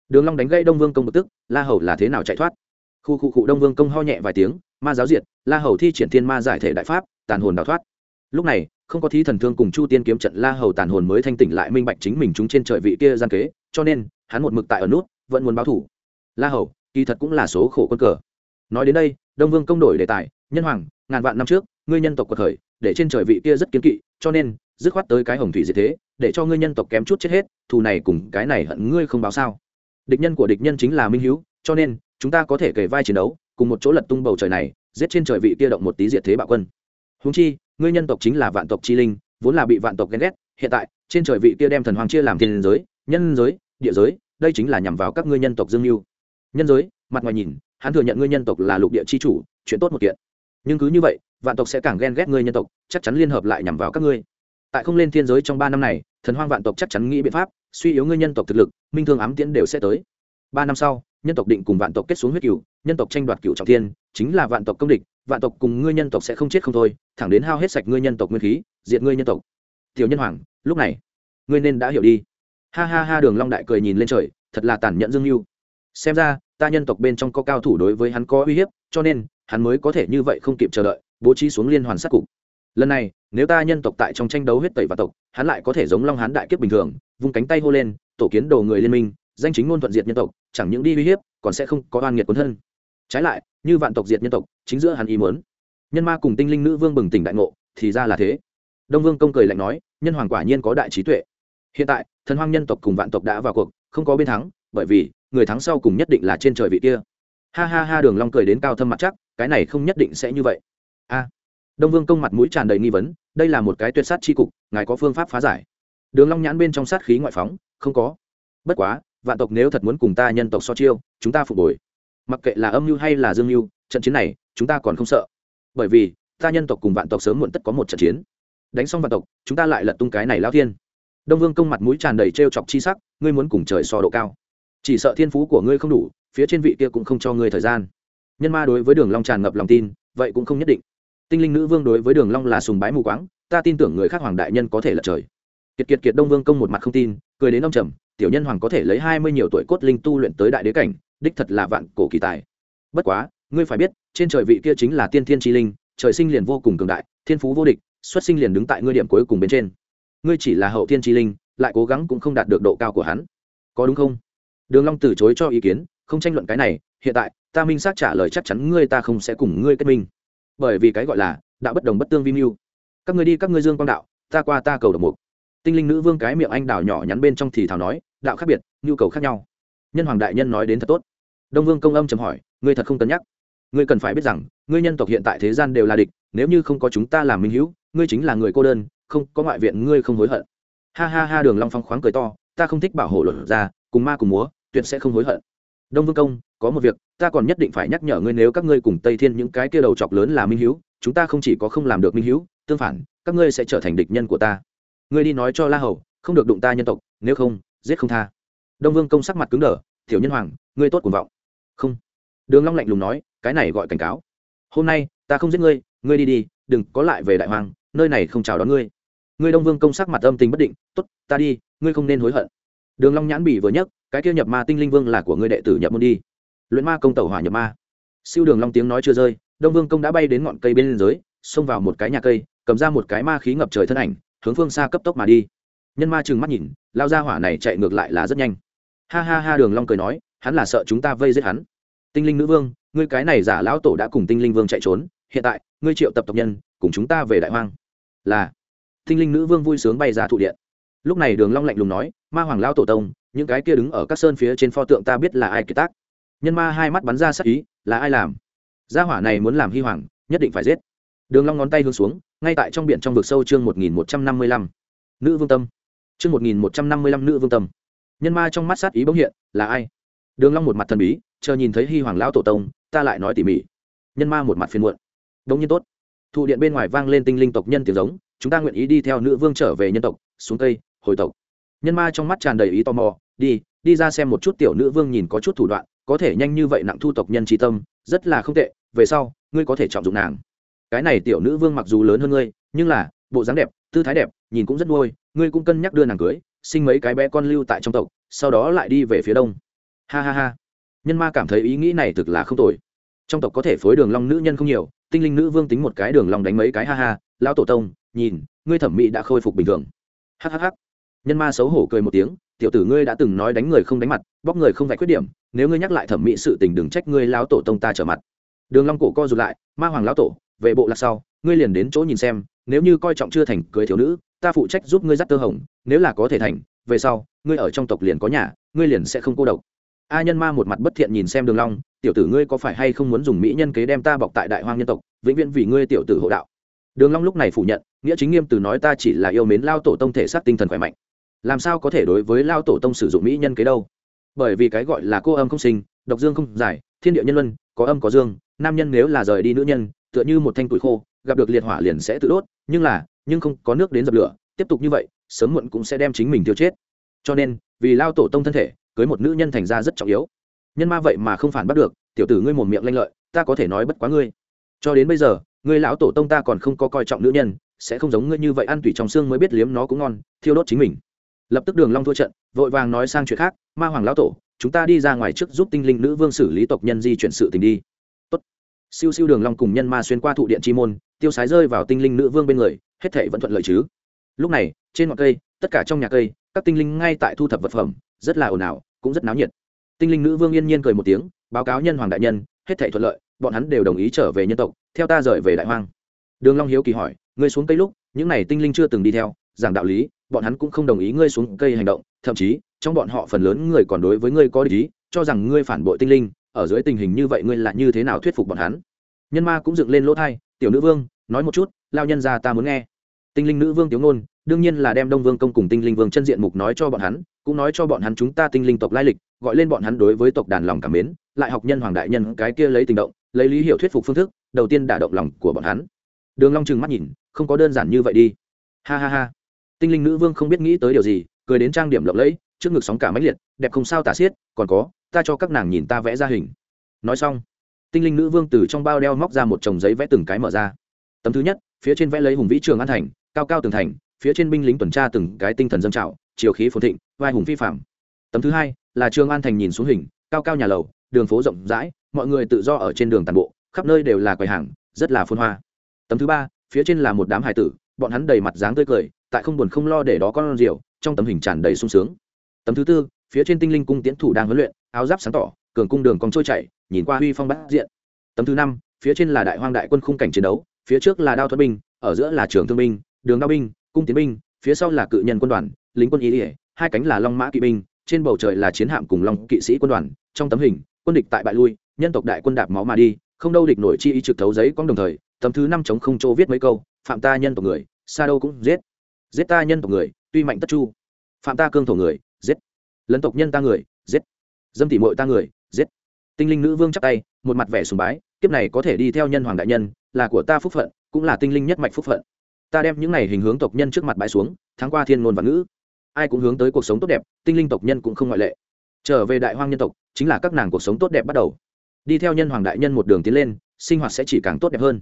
Đường Long đánh gãy Đông Vương công bực tức, La Hầu là thế nào chạy thoát? Khu khu khu Đông Vương công ho nhẹ vài tiếng, ma giáo diệt, La Hầu thi triển thiên ma giải thể đại pháp, tàn hồn đào thoát. Lúc này, không có thí thần thương cùng Chu Tiên kiếm trận La Hầu tàn hồn mới thanh tỉnh lại minh bạch chính mình chúng trên trời vị kia gian kế, cho nên, hắn một mực tại ở nút, vẫn muốn báo thủ. La Hầu, kỳ thật cũng là số khổ quân cờ. Nói đến đây, Đông Vương công đổi đề tài, nhân hoàng, ngàn vạn năm trước, ngươi nhân tộc quật khởi, để trên trời vị kia rất kiến kỵ, cho nên, dứt khoát tới cái hồng thủy gì thế, để cho ngươi nhân tộc kém chút chết hết, thù này cùng cái này hận ngươi không báo sao? địch nhân của địch nhân chính là minh hữu cho nên chúng ta có thể kể vai chiến đấu cùng một chỗ lật tung bầu trời này giết trên trời vị kia động một tí diệt thế bạo quân húng chi ngươi nhân tộc chính là vạn tộc chi linh, vốn là bị vạn tộc ghen ghét, hiện tại, trên trời vị kia đem thần hoàng chia làm thiên giới, nhân giới, địa giới, đây chính là nhằm vào các ngươi nhân tộc dương mưu nhân giới, mặt ngoài nhìn, hắn thừa nhận ngươi nhân tộc là lục địa chi chủ, chuyện tốt một kiện. Nhưng cứ như vậy, vạn tộc sẽ càng ghen ghét ngươi nhân tộc, chắc chắn liên hợp lại nhằm vào các ngươi. Tại không lên thiên giới trong ba năm này, thần hoang vạn tộc chắc chắn nghĩ biện pháp, suy yếu ngươi nhân tộc thực lực, minh thương ám tiễn đều sẽ tới. Ba năm sau, nhân tộc định cùng vạn tộc kết xuống huyết cựu nhân tộc tranh đoạt cựu trọng thiên, chính là vạn tộc công địch vạn tộc cùng ngươi nhân tộc sẽ không chết không thôi, thẳng đến hao hết sạch ngươi nhân tộc nguyên khí, diệt ngươi nhân tộc. Tiểu nhân hoàng, lúc này, ngươi nên đã hiểu đi. Ha ha ha, đường long đại cười nhìn lên trời, thật là tàn nhẫn dương lưu. xem ra, ta nhân tộc bên trong có cao thủ đối với hắn có uy hiếp, cho nên, hắn mới có thể như vậy không kịp chờ đợi, bố trí xuống liên hoàn sát cục. Lần này, nếu ta nhân tộc tại trong tranh đấu huyết tẩy và tộc, hắn lại có thể giống long hán đại kiếp bình thường, vung cánh tay hô lên, tổ kiến đồ người liên minh, danh chính ngôn thuận diệt nhân tộc, chẳng những đi uy hiếp, còn sẽ không có oan nghiệt cuốn thân. Trái lại như vạn tộc diệt nhân tộc, chính giữa hắn ý muốn. Nhân ma cùng tinh linh nữ vương bừng tỉnh đại ngộ, thì ra là thế. Đông vương công cười lạnh nói, nhân hoàng quả nhiên có đại trí tuệ. Hiện tại, thần hoang nhân tộc cùng vạn tộc đã vào cuộc, không có bên thắng, bởi vì, người thắng sau cùng nhất định là trên trời vị kia. Ha ha ha, đường long cười đến cao thâm mặt chắc, cái này không nhất định sẽ như vậy. A. Đông vương công mặt mũi tràn đầy nghi vấn, đây là một cái tuyệt sát chi cục, ngài có phương pháp phá giải. Đường long nhãn bên trong sát khí ngoại phóng, không có. Bất quá, vạn tộc nếu thật muốn cùng ta nhân tộc so chiêu, chúng ta phục hồi mặc kệ là âm mưu hay là dương mưu, trận chiến này, chúng ta còn không sợ. Bởi vì, ta nhân tộc cùng vạn tộc sớm muộn tất có một trận chiến. Đánh xong vạn tộc, chúng ta lại lật tung cái này lao thiên. Đông vương công mặt mũi tràn đầy t chọc chi sắc, ngươi muốn cùng trời so độ cao. Chỉ sợ thiên phú của ngươi không đủ, phía trên vị kia cũng không cho ngươi thời gian. Nhân ma đối với đường long tràn ngập lòng tin, vậy cũng không nhất định. Tinh linh nữ vương đối với đường long là sùng bái mù quáng, ta tin tưởng người khác hoàng đại nhân có thể lật trời. Kiệt kiệt kiệt đông vương công một mặt không tin, cười đến ông trầm, tiểu nhân hoàng có thể lấy hai mươi nhiều tuổi cốt linh tu luyện tới đại đế cảnh đích thật là vạn cổ kỳ tài. Bất quá, ngươi phải biết, trên trời vị kia chính là tiên thiên chi linh, trời sinh liền vô cùng cường đại, thiên phú vô địch, xuất sinh liền đứng tại ngươi điểm cuối cùng bên trên. Ngươi chỉ là hậu thiên chi linh, lại cố gắng cũng không đạt được độ cao của hắn. Có đúng không? Đường long từ chối cho ý kiến, không tranh luận cái này, hiện tại, ta minh xác trả lời chắc chắn ngươi ta không sẽ cùng ngươi kết minh. Bởi vì cái gọi là đạo bất đồng bất tương vi mưu. Các ngươi đi, các ngươi dương quang đạo, ta qua ta cầu độc mục. Tinh linh nữ vương cái miệng anh đào nhỏ nhắn bên trong thì thào nói, đạo khác biệt, nhu cầu khác nhau. Nhân hoàng đại nhân nói đến thật tốt đông vương công âm chấm hỏi, ngươi thật không cân nhắc? Ngươi cần phải biết rằng, ngươi nhân tộc hiện tại thế gian đều là địch, nếu như không có chúng ta làm minh hữu, ngươi chính là người cô đơn, không, có ngoại viện ngươi không hối hận. Ha ha ha, đường long phong khoáng cười to, ta không thích bảo hộ luật ra cùng ma cùng múa, tuyệt sẽ không hối hận. Đông vương công, có một việc, ta còn nhất định phải nhắc nhở ngươi nếu các ngươi cùng tây thiên những cái kia đầu chọc lớn là minh hữu, chúng ta không chỉ có không làm được minh hữu, tương phản, các ngươi sẽ trở thành địch nhân của ta. Ngươi đi nói cho la hầu, không được đụng ta nhân tộc, nếu không, giết không tha. Đông vương công sắc mặt cứng đờ, tiểu nhân hoàng, ngươi tốt cuồng vọng không. Đường long lạnh lùng nói, cái này gọi cảnh cáo. Hôm nay, ta không giết ngươi ngươi đi đi, đừng có lại về đại hoàng, nơi này không chào đón ngươi. Ngươi đông vương công sắc mặt âm tình bất định, tốt, ta đi, ngươi không nên hối hận. Đường long nhãn bỉ vừa nhấc, cái kia nhập ma tinh linh vương là của ngươi đệ tử nhập môn đi. Luyện ma công tẩu hỏa nhập ma. Siêu đường long tiếng nói chưa rơi, đông vương công đã bay đến ngọn cây bên dưới, xông vào một cái nhà cây, cầm ra một cái ma khí ngập trời thân ảnh, hướng phương xa cấp tốc mà đi. Nhân ma trừng mắt nhìn, lao ra hỏa này chạy ngược lại là rất nhanh. Ha ha ha, đường long cười nói hắn là sợ chúng ta vây giết hắn. Tinh linh nữ vương, ngươi cái này giả lão tổ đã cùng tinh linh vương chạy trốn, hiện tại, ngươi triệu tập tộc nhân, cùng chúng ta về đại hoang. Là. Tinh linh nữ vương vui sướng bay ra thụ điện. Lúc này đường long lạnh lùng nói, ma hoàng lão tổ tông, những cái kia đứng ở các sơn phía trên pho tượng ta biết là ai kiệt tác. Nhân ma hai mắt bắn ra sắc ý, là ai làm? Gia hỏa này muốn làm hy hoàng, nhất định phải giết. Đường long ngón tay hướng xuống, ngay tại trong biển trong vực sâu chương một nghìn một trăm năm mươi lăm. Nữ vương tâm. Chương một nghìn một trăm năm mươi lăm nữ vương tâm. Nhân ma trong mắt sát ý bỗng hiện, là ai? Đường long một mặt thần bí, chờ nhìn thấy Hi hoàng lão tổ tông, ta lại nói tỉ mỉ. Nhân ma một mặt phiền muộn. Đông nhiên tốt. Thụ điện bên ngoài vang lên tinh linh tộc nhân tiếng giống, chúng ta nguyện ý đi theo nữ vương trở về nhân tộc, xuống tây hồi tộc. Nhân ma trong mắt tràn đầy ý tò mò, đi đi ra xem một chút tiểu nữ vương nhìn có chút thủ đoạn, có thể nhanh như vậy nặng thu tộc nhân trí tâm, rất là không tệ, về sau, ngươi có thể trọng dụng nàng. Cái này tiểu nữ vương mặc dù lớn hơn ngươi, nhưng là, bộ dáng đẹp, tư thái đẹp, nhìn cũng rất nuôi, ngươi cũng cân nhắc đưa nàng cưới, sinh mấy cái bé con lưu tại trong tộc, sau đó lại đi về phía đông ha ha ha. Nhân ma cảm thấy ý nghĩ này thực là không tồi. Trong tộc có thể phối đường long nữ nhân không nhiều tinh linh nữ vương tính một cái đường long đánh mấy cái ha ha lão tổ tông nhìn ngươi thẩm mỹ đã khôi phục bình thường. Ha ha ha, nhân ma xấu hổ cười một tiếng tiểu tử ngươi đã từng nói đánh người không đánh mặt bóc người không vạch khuyết điểm nếu ngươi nhắc lại thẩm mỹ sự tình đừng trách ngươi lão tổ tông ta trở mặt. Đường long cổ co rụt lại ma hoàng lão tổ về bộ lạc sau ngươi liền đến chỗ nhìn xem nếu như coi trọng chưa thành cưới thiếu nữ ta phụ trách giúp ngươi dắt tơ hồng nếu là có thể thành về sau ngươi ở trong tộc liền có nhà ngươi liền sẽ không cô độc a nhân ma một mặt bất thiện nhìn xem đường long, tiểu tử ngươi có phải hay không muốn dùng mỹ nhân kế đem ta bọc tại đại hoang nhân tộc, vĩnh viễn vì ngươi tiểu tử hộ đạo? Đường long lúc này phủ nhận, nghĩa chính nghiêm từ nói ta chỉ là yêu mến lao tổ tông thể xác tinh thần khỏe mạnh. Làm sao có thể đối với lao tổ tông sử dụng mỹ nhân kế đâu? Bởi vì cái gọi là cô âm không sinh, độc dương không giải, thiên địa nhân luân, có âm có dương, nam nhân nếu là rời đi nữ nhân, tựa như một thanh tuổi khô, gặp được liệt hỏa liền sẽ tự đốt, nhưng là, nhưng không có nước đến dập lửa, tiếp tục như vậy, sớm muộn cũng sẽ đem chính mình tiêu chết. Cho nên, vì lao tổ tông thân thể cưới một nữ nhân thành ra rất trọng yếu. Nhân ma vậy mà không phản bắt được, tiểu tử ngươi một miệng lanh lợi, ta có thể nói bất quá ngươi. Cho đến bây giờ, ngươi lão tổ tông ta còn không có coi trọng nữ nhân, sẽ không giống ngươi như vậy ăn tủy trong xương mới biết liếm nó cũng ngon, thiêu đốt chính mình. Lập tức đường long thua trận, vội vàng nói sang chuyện khác, ma hoàng lão tổ, chúng ta đi ra ngoài trước giúp tinh linh nữ vương xử lý tộc nhân di chuyển sự tình đi. Tốt. Siêu siêu đường long cùng nhân ma xuyên qua thụ điện chi môn, tiêu sái rơi vào tinh linh nữ vương bên người, hết thảy vẫn thuận lợi chứ. Lúc này, trên ngọn cây tất cả trong nhà cây các tinh linh ngay tại thu thập vật phẩm rất là ồn ào cũng rất náo nhiệt. Tinh linh nữ vương yên nhiên cười một tiếng báo cáo nhân hoàng đại nhân hết thảy thuận lợi bọn hắn đều đồng ý trở về nhân tộc theo ta rời về đại hoang. Đường long hiếu kỳ hỏi ngươi xuống cây lúc những này tinh linh chưa từng đi theo giảng đạo lý bọn hắn cũng không đồng ý ngươi xuống cây hành động thậm chí trong bọn họ phần lớn người còn đối với ngươi có ý cho rằng ngươi phản bội tinh linh ở dưới tình hình như vậy ngươi là như thế nào thuyết phục bọn hắn? Nhân ma cũng dựng lên lỗ thay, tiểu nữ vương nói một chút lao nhân gia ta muốn nghe. Tinh linh nữ vương tiếng ngôn đương nhiên là đem đông vương công cùng tinh linh vương chân diện mục nói cho bọn hắn, cũng nói cho bọn hắn chúng ta tinh linh tộc lai lịch, gọi lên bọn hắn đối với tộc đàn lòng cảm mến, lại học nhân hoàng đại nhân cái kia lấy tình động, lấy lý hiệu thuyết phục phương thức, đầu tiên đả động lòng của bọn hắn. Đường long trừng mắt nhìn, không có đơn giản như vậy đi. Ha ha ha. Tinh linh nữ vương không biết nghĩ tới điều gì, cười đến trang điểm lộng lẫy, trước ngực sóng cả mãnh liệt, đẹp không sao tả xiết, còn có, ta cho các nàng nhìn ta vẽ ra hình. Nói xong, tinh linh nữ vương từ trong bao đeo móc ra một chồng giấy vẽ từng cái mở ra. Tấm thứ nhất, phía trên vẽ lấy hùng vĩ trường an thành, cao cao tường thành phía trên binh lính tuần tra từng cái tinh thần dân trào, chiều khí phồn thịnh, vai hùng phi phạm. Tấm thứ hai là trường an thành nhìn xuống hình, cao cao nhà lầu, đường phố rộng rãi, mọi người tự do ở trên đường tàn bộ, khắp nơi đều là quầy hàng, rất là phôn hoa. Tấm thứ ba, phía trên là một đám hải tử, bọn hắn đầy mặt dáng tươi cười, tại không buồn không lo để đó con rượu, trong tấm hình tràn đầy sung sướng. Tấm thứ tư, phía trên tinh linh cung tiến thủ đang huấn luyện, áo giáp sáng tỏ, cường cung đường còn trôi chảy, nhìn qua huy phong bát diện. Tấm thứ năm, phía trên là đại hoang đại quân khung cảnh chiến đấu, phía trước là đao thuật binh, ở giữa là trường thương binh, đường đao binh cung tiến binh, phía sau là cự nhân quân đoàn, lính quân ý ỉa hai cánh là long mã kỵ binh, trên bầu trời là chiến hạm cùng long kỵ sĩ quân đoàn, trong tấm hình, quân địch tại bại lui, nhân tộc đại quân đạp máu mà đi, không đâu địch nổi chi ý trực thấu giấy con đồng thời, tấm thứ năm chống không chỗ viết mấy câu, phạm ta nhân tộc người, xa đâu cũng giết. Giết ta nhân tộc người, tuy mạnh tất chu. Phạm ta cương thổ người, giết. Lấn tộc nhân ta người, giết. Dâm tỉ mội ta người, giết. Tinh linh nữ vương chắc tay, một mặt vẻ sùng bái, kiếp này có thể đi theo nhân hoàng đại nhân, là của ta phúc phận, cũng là tinh linh nhất mạch phúc phận ta đem những này hình hướng tộc nhân trước mặt bãi xuống tháng qua thiên ngôn và ngữ. Ai cũng hướng tới cuộc sống tốt đẹp, tinh linh tộc nhân cũng không ngoại lệ. Trở về đại hoang nhân tộc, chính là các nàng cuộc sống tốt đẹp bắt đầu. Đi theo nhân hoàng đại nhân một đường tiến lên, sinh hoạt sẽ chỉ càng tốt đẹp hơn.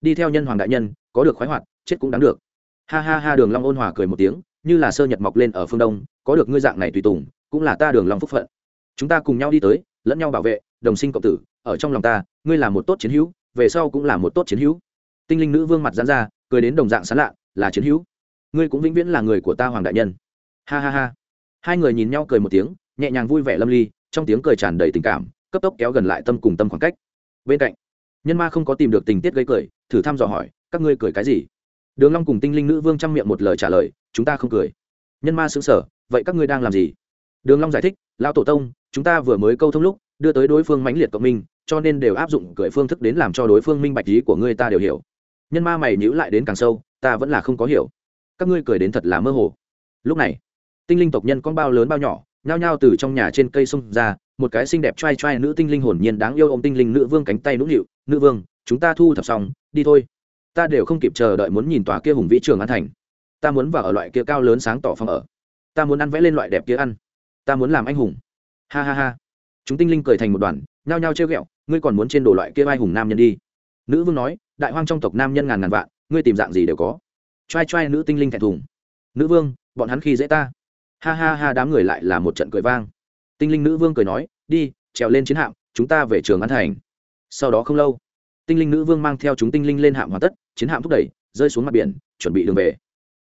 Đi theo nhân hoàng đại nhân, có được khoái hoạt, chết cũng đáng được. Ha ha ha, đường long ôn hòa cười một tiếng, như là sơ nhật mọc lên ở phương đông, có được ngươi dạng này tùy tùng, cũng là ta đường long phúc phận. Chúng ta cùng nhau đi tới, lẫn nhau bảo vệ, đồng sinh cộng tử, ở trong lòng ta, ngươi là một tốt chiến hữu, về sau cũng là một tốt chiến hữu. Tinh linh nữ vương mặt giãn ra cười đến đồng dạng sán lạ, là chiến hữu. Ngươi cũng vĩnh viễn là người của ta hoàng đại nhân. Ha ha ha. Hai người nhìn nhau cười một tiếng, nhẹ nhàng vui vẻ lâm ly, trong tiếng cười tràn đầy tình cảm, cấp tốc kéo gần lại tâm cùng tâm khoảng cách. Bên cạnh, nhân ma không có tìm được tình tiết gây cười, thử thăm dò hỏi, các ngươi cười cái gì? Đường long cùng tinh linh nữ vương chăm miệng một lời trả lời, chúng ta không cười. Nhân ma sững sờ, vậy các ngươi đang làm gì? Đường long giải thích, lão tổ tông, chúng ta vừa mới câu thông lúc, đưa tới đối phương mãnh liệt cộng minh, cho nên đều áp dụng cười phương thức đến làm cho đối phương minh bạch ý của ngươi ta đều hiểu nhân ma mày nhữ lại đến càng sâu, ta vẫn là không có hiểu. Các ngươi cười đến thật là mơ hồ. Lúc này, tinh linh tộc nhân con bao lớn bao nhỏ, nhao nhao từ trong nhà trên cây sông ra, một cái xinh đẹp trai trai nữ tinh linh hồn nhiên đáng yêu ô m tinh linh nữ vương cánh tay nũng nịu, nữ vương, chúng ta thu thập xong, đi thôi. Ta đều không kịp chờ đợi muốn nhìn tòa kia hùng vĩ trường an thành. Ta muốn vào ở loại kia cao lớn sáng tỏ phòng ở. Ta muốn ăn vẽ lên loại đẹp kia ăn. Ta muốn làm anh hùng. Ha ha ha. Chúng tinh linh cười thành một đoàn, nhao nhao trêu ghẹo, ngươi còn muốn trên đồ loại kia vai hùng nam nhân đi? Nữ vương nói, đại hoang trong tộc nam nhân ngàn ngàn vạn, ngươi tìm dạng gì đều có. T r a i t r a i nữ tinh linh thẹn thùng. Nữ vương, bọn hắn khi dễ ta. Ha ha ha, đám người lại là một trận cười vang. Tinh linh nữ vương cười nói, đi, trèo lên chiến hạm, chúng ta về trường an thành. Sau đó không lâu, tinh linh nữ vương mang theo chúng tinh linh lên hạm hoàn tất, chiến hạm thúc đẩy, rơi xuống mặt biển, chuẩn bị đường về.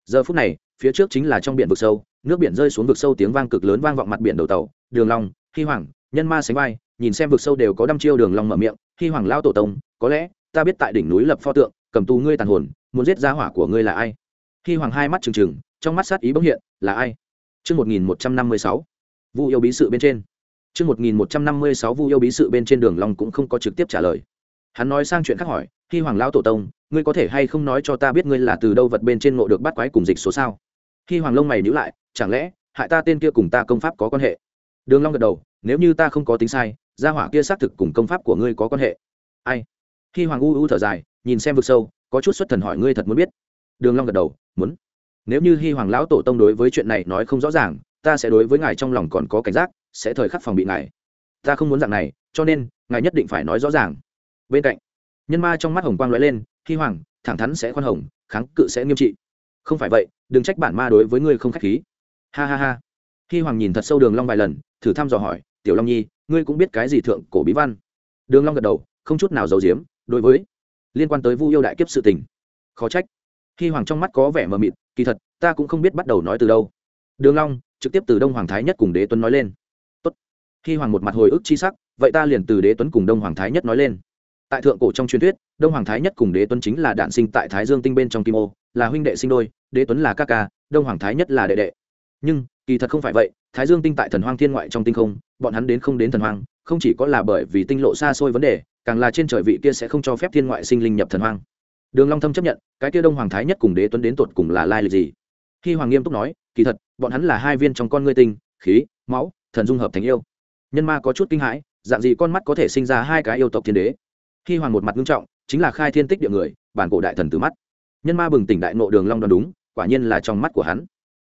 Giờ phút này, phía trước chính là trong biển vực sâu, nước biển rơi xuống vực sâu tiếng vang cực lớn vang vọng mặt biển đầu tàu, đường long, hy hoàng, nhân ma sánh vai, nhìn xem vực sâu đều có đăm chiêu đường long mở miệng, hy hoàng lao tổ tông, có lẽ ta biết tại đỉnh núi lập pho tượng, cầm tù ngươi tàn hồn, muốn giết gia hỏa của ngươi là ai? Khi hoàng hai mắt trừng trừng, trong mắt sát ý bỗng hiện, là ai? Chương một nghìn một trăm năm mươi sáu. Vu yêu bí sự bên trên. Chương một nghìn một trăm năm mươi sáu, vu yêu bí sự bên trên đường long cũng không có trực tiếp trả lời. Hắn nói sang chuyện khác hỏi khi hoàng lão tổ tông, ngươi có thể hay không nói cho ta biết ngươi là từ đâu vật bên trên ngộ được bắt quái cùng dịch số sao? Khi hoàng lông mày nhíu lại, chẳng lẽ, hại ta tên kia cùng ta công pháp có quan hệ? Đường long gật đầu, nếu như ta không có tính sai, gia hỏa kia xác thực cùng công pháp của ngươi có quan hệ. Ai? Khi hoàng u u thở dài, nhìn xem vực sâu, có chút xuất thần hỏi ngươi thật muốn biết. Đường long gật đầu, muốn. Nếu như hi hoàng lão tổ tông đối với chuyện này nói không rõ ràng, ta sẽ đối với ngài trong lòng còn có cảnh giác, sẽ thời khắc phòng bị ngài. Ta không muốn dạng này, cho nên, ngài nhất định phải nói rõ ràng. Bên cạnh, nhân ma trong mắt hồng quang lóe lên, hi hoàng, thẳng thắn sẽ khoan hồng, kháng cự sẽ nghiêm trị. Không phải vậy, đừng trách bản ma đối với ngươi không khách khí. Ha ha ha. Hi hoàng nhìn thật sâu đường long vài lần, thử thăm dò hỏi, tiểu long nhi, ngươi cũng biết cái gì thượng cổ bí văn? Đường long gật đầu, không chút nào giấu giếm đối với liên quan tới vu yêu đại kiếp sự tình, khó trách. Khi hoàng trong mắt có vẻ mờ mịt, kỳ thật, ta cũng không biết bắt đầu nói từ đâu. Đường long, trực tiếp từ đông hoàng thái nhất cùng đế tuấn nói lên. Tốt. Khi hoàng một mặt hồi ức chi sắc, vậy ta liền từ đế tuấn cùng đông hoàng thái nhất nói lên. Tại thượng cổ trong truyền thuyết, đông hoàng thái nhất cùng đế tuấn chính là đản sinh tại thái dương tinh bên trong kim ô, là huynh đệ sinh đôi, đế tuấn là ca ca, đông hoàng thái nhất là đệ đệ. Nhưng, kỳ thật không phải vậy, thái dương tinh tại thần hoang thiên ngoại trong tinh không, bọn hắn đến không đến thần hoang không chỉ có là bởi vì tinh lộ xa xôi vấn đề, càng là trên trời vị kia sẽ không cho phép thiên ngoại sinh linh nhập thần hoang. Đường long thâm chấp nhận, cái kia đông hoàng thái nhất cùng đế tuấn đến tuột cùng là lai lịch gì? Khi hoàng nghiêm túc nói, kỳ thật, bọn hắn là hai viên trong con ngươi tinh, khí, máu, thần dung hợp thành yêu. Nhân ma có chút kinh hãi, dạng gì con mắt có thể sinh ra hai cái yêu tộc thiên đế? Khi hoàng một mặt nghiêm trọng, chính là khai thiên tích địa người, bản cổ đại thần từ mắt. Nhân ma bừng tỉnh đại nộ đường long đoán đúng, quả nhiên là trong mắt của hắn.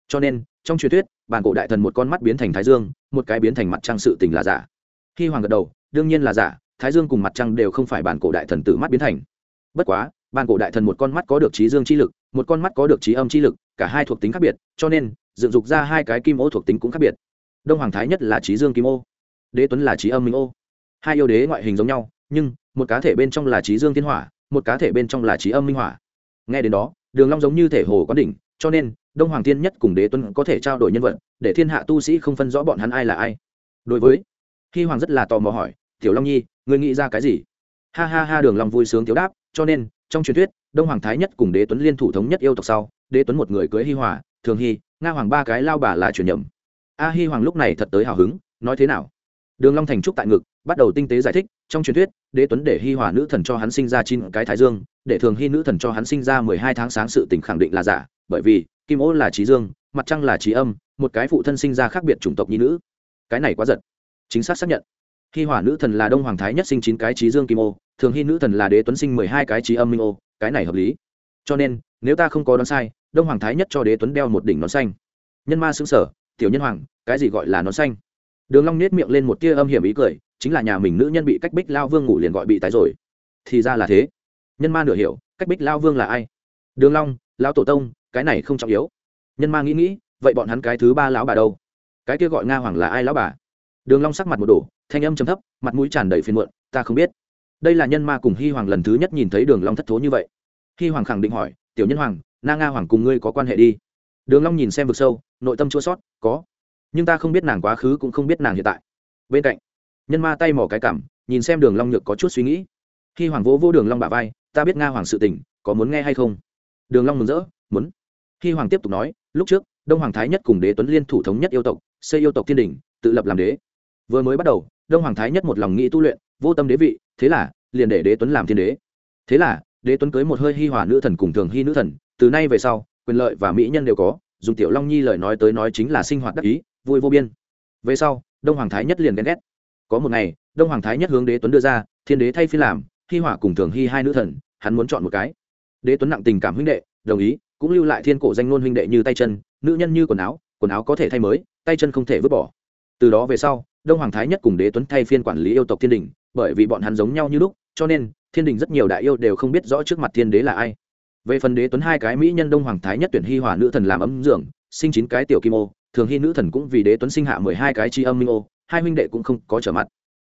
Cho nên, trong truyền thuyết, bản cổ đại thần một con mắt biến thành thái dương, một cái biến thành mặt trăng sự tình là giả khi hoàng gật đầu, đương nhiên là giả, thái dương cùng mặt trăng đều không phải bản cổ đại thần tử mắt biến thành. Bất quá, bản cổ đại thần một con mắt có được trí dương chi lực, một con mắt có được trí âm chi lực, cả hai thuộc tính khác biệt, cho nên, dựng dục ra hai cái kim ô thuộc tính cũng khác biệt. Đông hoàng thái nhất là trí dương kim ô, đế tuấn là trí âm minh ô. Hai yêu đế ngoại hình giống nhau, nhưng, một cá thể bên trong là trí dương thiên hỏa, một cá thể bên trong là trí âm minh hỏa. Nghe đến đó, đường long giống như thể hồ có đỉnh, cho nên, đông hoàng thiên nhất cùng đế tuấn có thể trao đổi nhân vật, để thiên hạ tu sĩ không phân rõ bọn hắn ai là ai. Đối với khi hoàng rất là tò mò hỏi tiểu long nhi ngươi nghĩ ra cái gì? Ha ha ha đường long vui sướng thiếu đáp cho nên trong truyền thuyết đông hoàng thái nhất cùng đế tuấn liên thủ thống nhất yêu tộc sau đế tuấn một người cưới hi hòa thường Hi, nga hoàng ba cái lao bà là truyền nhầm. A hi hoàng lúc này thật tới hào hứng nói thế nào? Đường long thành trúc tại ngực bắt đầu tinh tế giải thích trong truyền thuyết đế tuấn để hi hòa nữ thần cho hắn sinh ra chín cái thái dương để thường Hi nữ thần cho hắn sinh ra mười hai tháng sáng sự tình khẳng định là giả bởi vì kim ô là trí dương mặt trăng là trí âm một cái phụ thân sinh ra khác biệt chủng tộc nhi nữ. Cái này quá giật chính xác xác nhận. Khi hỏa nữ thần là đông hoàng thái nhất sinh chín cái trí dương kim ô, thường hy nữ thần là đế tuấn sinh mười hai cái trí âm minh ô, cái này hợp lý. Cho nên, nếu ta không có đoán sai, đông hoàng thái nhất cho đế tuấn đeo một đỉnh nón xanh. Nhân ma xứng sở, tiểu nhân hoàng, cái gì gọi là nón xanh? Đường long nết miệng lên một tia âm hiểm ý cười, chính là nhà mình nữ nhân bị cách bích lao vương ngủ liền gọi bị tái rồi. Thì ra là thế. Nhân ma nửa hiểu, cách bích lao vương là ai? Đường long, lão tổ tông, cái này không trọng yếu. Nhân ma nghĩ nghĩ, vậy bọn hắn cái thứ ba lão bà đâu? Cái kia gọi nga hoàng là ai lão bà? Đường long sắc mặt một đổ thanh âm trầm thấp mặt mũi tràn đầy phiền muộn ta không biết. Đây là nhân ma cùng hi hoàng lần thứ nhất nhìn thấy đường long thất thố như vậy. Hi hoàng khẳng định hỏi tiểu nhân hoàng na nga hoàng cùng ngươi có quan hệ đi? Đường long nhìn xem vực sâu nội tâm chua xót, có nhưng ta không biết nàng quá khứ cũng không biết nàng hiện tại. Bên cạnh nhân ma tay mò cái cảm nhìn xem đường long nhược có chút suy nghĩ. Hi hoàng vỗ vô đường long bả vai ta biết nga hoàng sự tình có muốn nghe hay không? Đường long mừng rỡ muốn. Hi hoàng tiếp tục nói lúc trước đông hoàng thái nhất cùng đế tuấn liên thủ thống nhất yêu tộc xây yêu tộc thiên đình tự lập làm đế vừa mới bắt đầu, đông hoàng thái nhất một lòng nghĩ tu luyện, vô tâm đế vị, thế là, liền để đế tuấn làm thiên đế. Thế là, đế tuấn cưới một hơi hi hòa nữ thần cùng thường hi nữ thần, từ nay về sau, quyền lợi và mỹ nhân đều có, dùng tiểu long nhi lời nói tới nói chính là sinh hoạt đắc ý, vui vô biên. Về sau, đông hoàng thái nhất liền ghen ghét. Có một ngày, đông hoàng thái nhất hướng đế tuấn đưa ra, thiên đế thay phi làm, hi hỏa cùng thường hy hai nữ thần, hắn muốn chọn một cái. Đế tuấn nặng tình cảm huynh đệ, đồng ý, cũng lưu lại thiên cổ danh ngôn huynh đệ như tay chân, nữ nhân như quần áo quần áo có thể thay mới, tay chân không thể vứt bỏ. Từ đó về sau đông hoàng thái nhất cùng đế tuấn thay phiên quản lý yêu tộc thiên đình, bởi vì bọn hắn giống nhau như lúc, cho nên, thiên đình rất nhiều đại yêu đều không biết rõ trước mặt thiên đế là ai. Về phần đế tuấn hai cái mỹ nhân đông hoàng thái nhất tuyển hi hòa nữ thần làm ấm dưỡng sinh chín cái tiểu kim ô, thường hy nữ thần cũng vì đế tuấn sinh hạ mười hai cái tri âm minh ô, hai huynh đệ cũng không có trở mặt.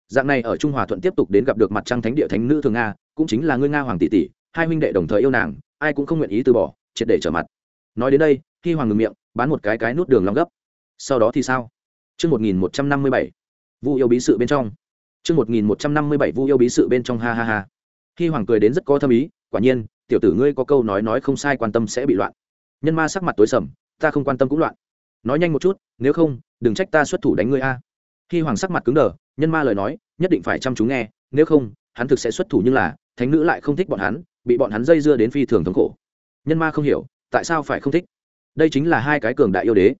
Dạng này ở trung hòa thuận tiếp tục đến gặp được mặt trăng thánh địa thánh nữ thường nga, cũng chính là ngươi nga hoàng tỷ tỷ, hai huynh đệ đồng thời yêu nàng, ai cũng không nguyện ý từ bỏ, triệt để trở mặt. Nói đến đây khi hoàng ngừng miệng, bán một cái cái nút đường long gấp. Sau đó thì sao? Chương một nghìn một trăm năm mươi bảy vu yêu bí sự bên trong. Chương một nghìn một trăm năm mươi bảy vu yêu bí sự bên trong, ha ha ha. Khi hoàng cười đến rất có thâm ý, quả nhiên, tiểu tử ngươi có câu nói nói không sai quan tâm sẽ bị loạn. Nhân ma sắc mặt tối sầm, ta không quan tâm cũng loạn. Nói nhanh một chút, nếu không, đừng trách ta xuất thủ đánh ngươi a. Khi hoàng sắc mặt cứng đờ, nhân ma lời nói, nhất định phải chăm chú nghe, nếu không, hắn thực sẽ xuất thủ nhưng là, thánh nữ lại không thích bọn hắn, bị bọn hắn dây dưa đến phi thường thống khổ. Nhân ma không hiểu, tại sao phải không thích? Đây chính là hai cái cường đại yêu đế.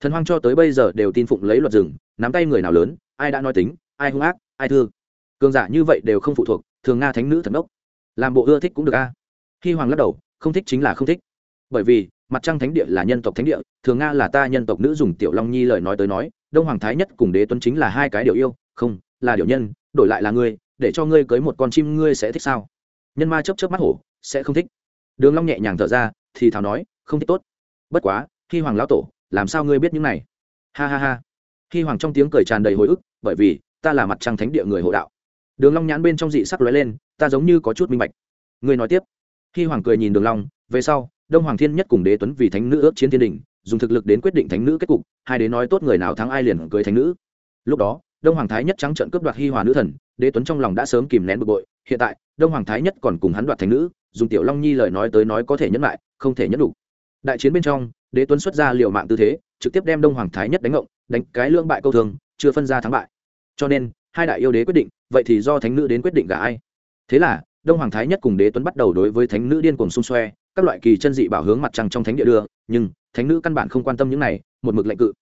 Thần hoang cho tới bây giờ đều tin phụng lấy luật rừng, nắm tay người nào lớn ai đã nói tính, ai hung ác, ai thương. Cường giả như vậy đều không phụ thuộc, thường nga thánh nữ thần đốc. Làm bộ ưa thích cũng được a. Khi hoàng lắc đầu, không thích chính là không thích. Bởi vì, mặt trăng thánh địa là nhân tộc thánh địa, thường nga là ta nhân tộc nữ dùng tiểu long nhi lời nói tới nói, đông hoàng thái nhất cùng đế tuấn chính là hai cái điều yêu, không, là điều nhân, đổi lại là ngươi, để cho ngươi cưới một con chim ngươi sẽ thích sao? Nhân ma chấp chớp mắt hổ, sẽ không thích. Đường long nhẹ nhàng thở ra, thì thào nói, không thích tốt. Bất quá, khi hoàng lão tổ, làm sao ngươi biết những này? Ha ha ha khi hoàng trong tiếng cười tràn đầy hồi ức, bởi vì ta là mặt trăng thánh địa người hộ đạo. Đường long nhãn bên trong dị sắc lóe lên, ta giống như có chút minh bạch. Ngươi nói tiếp. Khi hoàng cười nhìn đường long, về sau, đông hoàng thiên nhất cùng đế tuấn vì thánh nữ ước chiến thiên đình, dùng thực lực đến quyết định thánh nữ kết cục, hai đế nói tốt người nào thắng ai liền cưới thánh nữ. Lúc đó, đông hoàng thái nhất trắng trợn cướp đoạt hi hòa nữ thần, đế tuấn trong lòng đã sớm kìm nén bực bội, hiện tại, đông hoàng thái nhất còn cùng hắn đoạt thánh nữ, dùng tiểu long nhi lời nói tới nói có thể nhẫn lại, không thể nhẫn đủ. Đại chiến bên trong đế tuấn xuất ra liều mạng tư thế, trực tiếp đem đông hoàng thái nhất đánh ngộng, đánh cái lưỡng bại câu thường chưa phân ra thắng bại. Cho nên, hai đại yêu đế quyết định, vậy thì do thánh nữ đến quyết định cả ai? Thế là, đông hoàng thái nhất cùng đế tuấn bắt đầu đối với thánh nữ điên cuồng xung xoe, các loại kỳ chân dị bảo hướng mặt trăng trong thánh địa đưa, nhưng thánh nữ căn bản không quan tâm những này, một mực lệnh cự.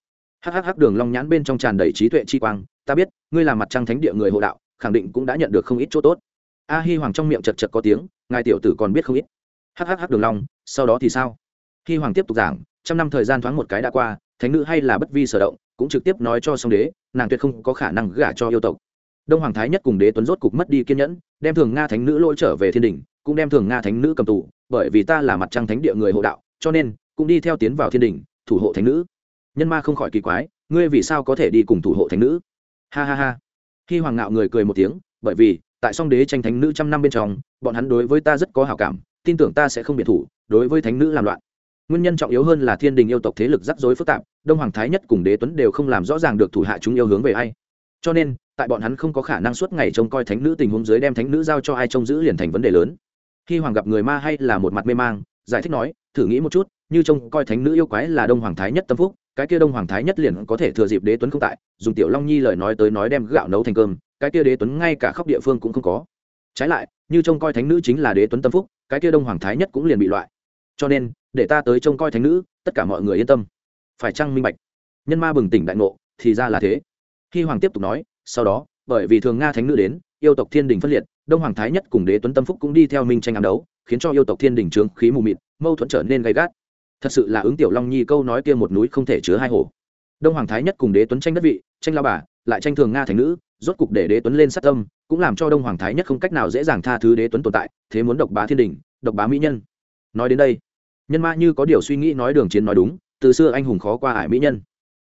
Hhh đường long nhãn bên trong tràn đầy trí tuệ chi quang, ta biết, ngươi là mặt trăng thánh địa người hộ đạo, khẳng định cũng đã nhận được không ít chỗ tốt. A hi hoàng trong miệng chật chật có tiếng, ngài tiểu tử còn biết không ít. Hhh đường long, sau đó thì sao? Hi hoàng tiếp tục giảng trăm năm thời gian thoáng một cái đã qua, thánh nữ hay là bất vi sở động, cũng trực tiếp nói cho song đế, nàng tuyệt không có khả năng gả cho yêu tộc. Đông hoàng thái nhất cùng đế tuấn rốt cục mất đi kiên nhẫn, đem thường nga thánh nữ lôi trở về thiên đình, cũng đem thường nga thánh nữ cầm tù, bởi vì ta là mặt trăng thánh địa người hộ đạo, cho nên, cũng đi theo tiến vào thiên đình, thủ hộ thánh nữ. Nhân ma không khỏi kỳ quái, ngươi vì sao có thể đi cùng thủ hộ thánh nữ? Ha ha ha. Khi hoàng ngạo người cười một tiếng, bởi vì, tại song đế tranh thánh nữ trăm năm bên trong, bọn hắn đối với ta rất có hảo cảm, tin tưởng ta sẽ không biệt thủ, đối với thánh nữ làm loạn nguyên nhân trọng yếu hơn là thiên đình yêu tộc thế lực rắc rối phức tạp, đông hoàng thái nhất cùng đế tuấn đều không làm rõ ràng được thủ hạ chúng yêu hướng về ai. Cho nên, tại bọn hắn không có khả năng suốt ngày trông coi thánh nữ tình huống dưới đem thánh nữ giao cho ai trông giữ liền thành vấn đề lớn. Khi hoàng gặp người ma hay là một mặt mê mang, giải thích nói, thử nghĩ một chút, như trông coi thánh nữ yêu quái là đông hoàng thái nhất tâm phúc, cái kia đông hoàng thái nhất liền có thể thừa dịp đế tuấn không tại, dùng tiểu long nhi lời nói tới nói đem gạo nấu thành cơm, cái kia đế tuấn ngay cả khóc địa phương cũng không có. Trái lại, như trông coi thánh nữ chính là đế tuấn tâm phúc, cái kia đông hoàng thái nhất cũng liền bị loại. Cho nên để ta tới trông coi thánh nữ, tất cả mọi người yên tâm. Phải chăng minh bạch? Nhân ma bừng tỉnh đại ngộ, thì ra là thế. Khi hoàng tiếp tục nói, sau đó, bởi vì thường nga thánh nữ đến, yêu tộc thiên đình phân liệt, đông hoàng thái nhất cùng đế tuấn tâm phúc cũng đi theo minh tranh ám đấu, khiến cho yêu tộc thiên đình trướng khí mù mịt, mâu thuẫn trở nên gay gắt. Thật sự là ứng tiểu long nhi câu nói kia một núi không thể chứa hai hồ. Đông hoàng thái nhất cùng đế tuấn tranh đất vị, tranh lao bà, lại tranh thường nga thành nữ, rốt cục để đế tuấn lên sát tâm, cũng làm cho đông hoàng thái nhất không cách nào dễ dàng tha thứ đế tuấn tồn tại, thế muốn độc bá thiên đình, độc bá mỹ nhân. Nói đến đây nhân ma như có điều suy nghĩ nói đường chiến nói đúng, từ xưa anh hùng khó qua ải mỹ nhân.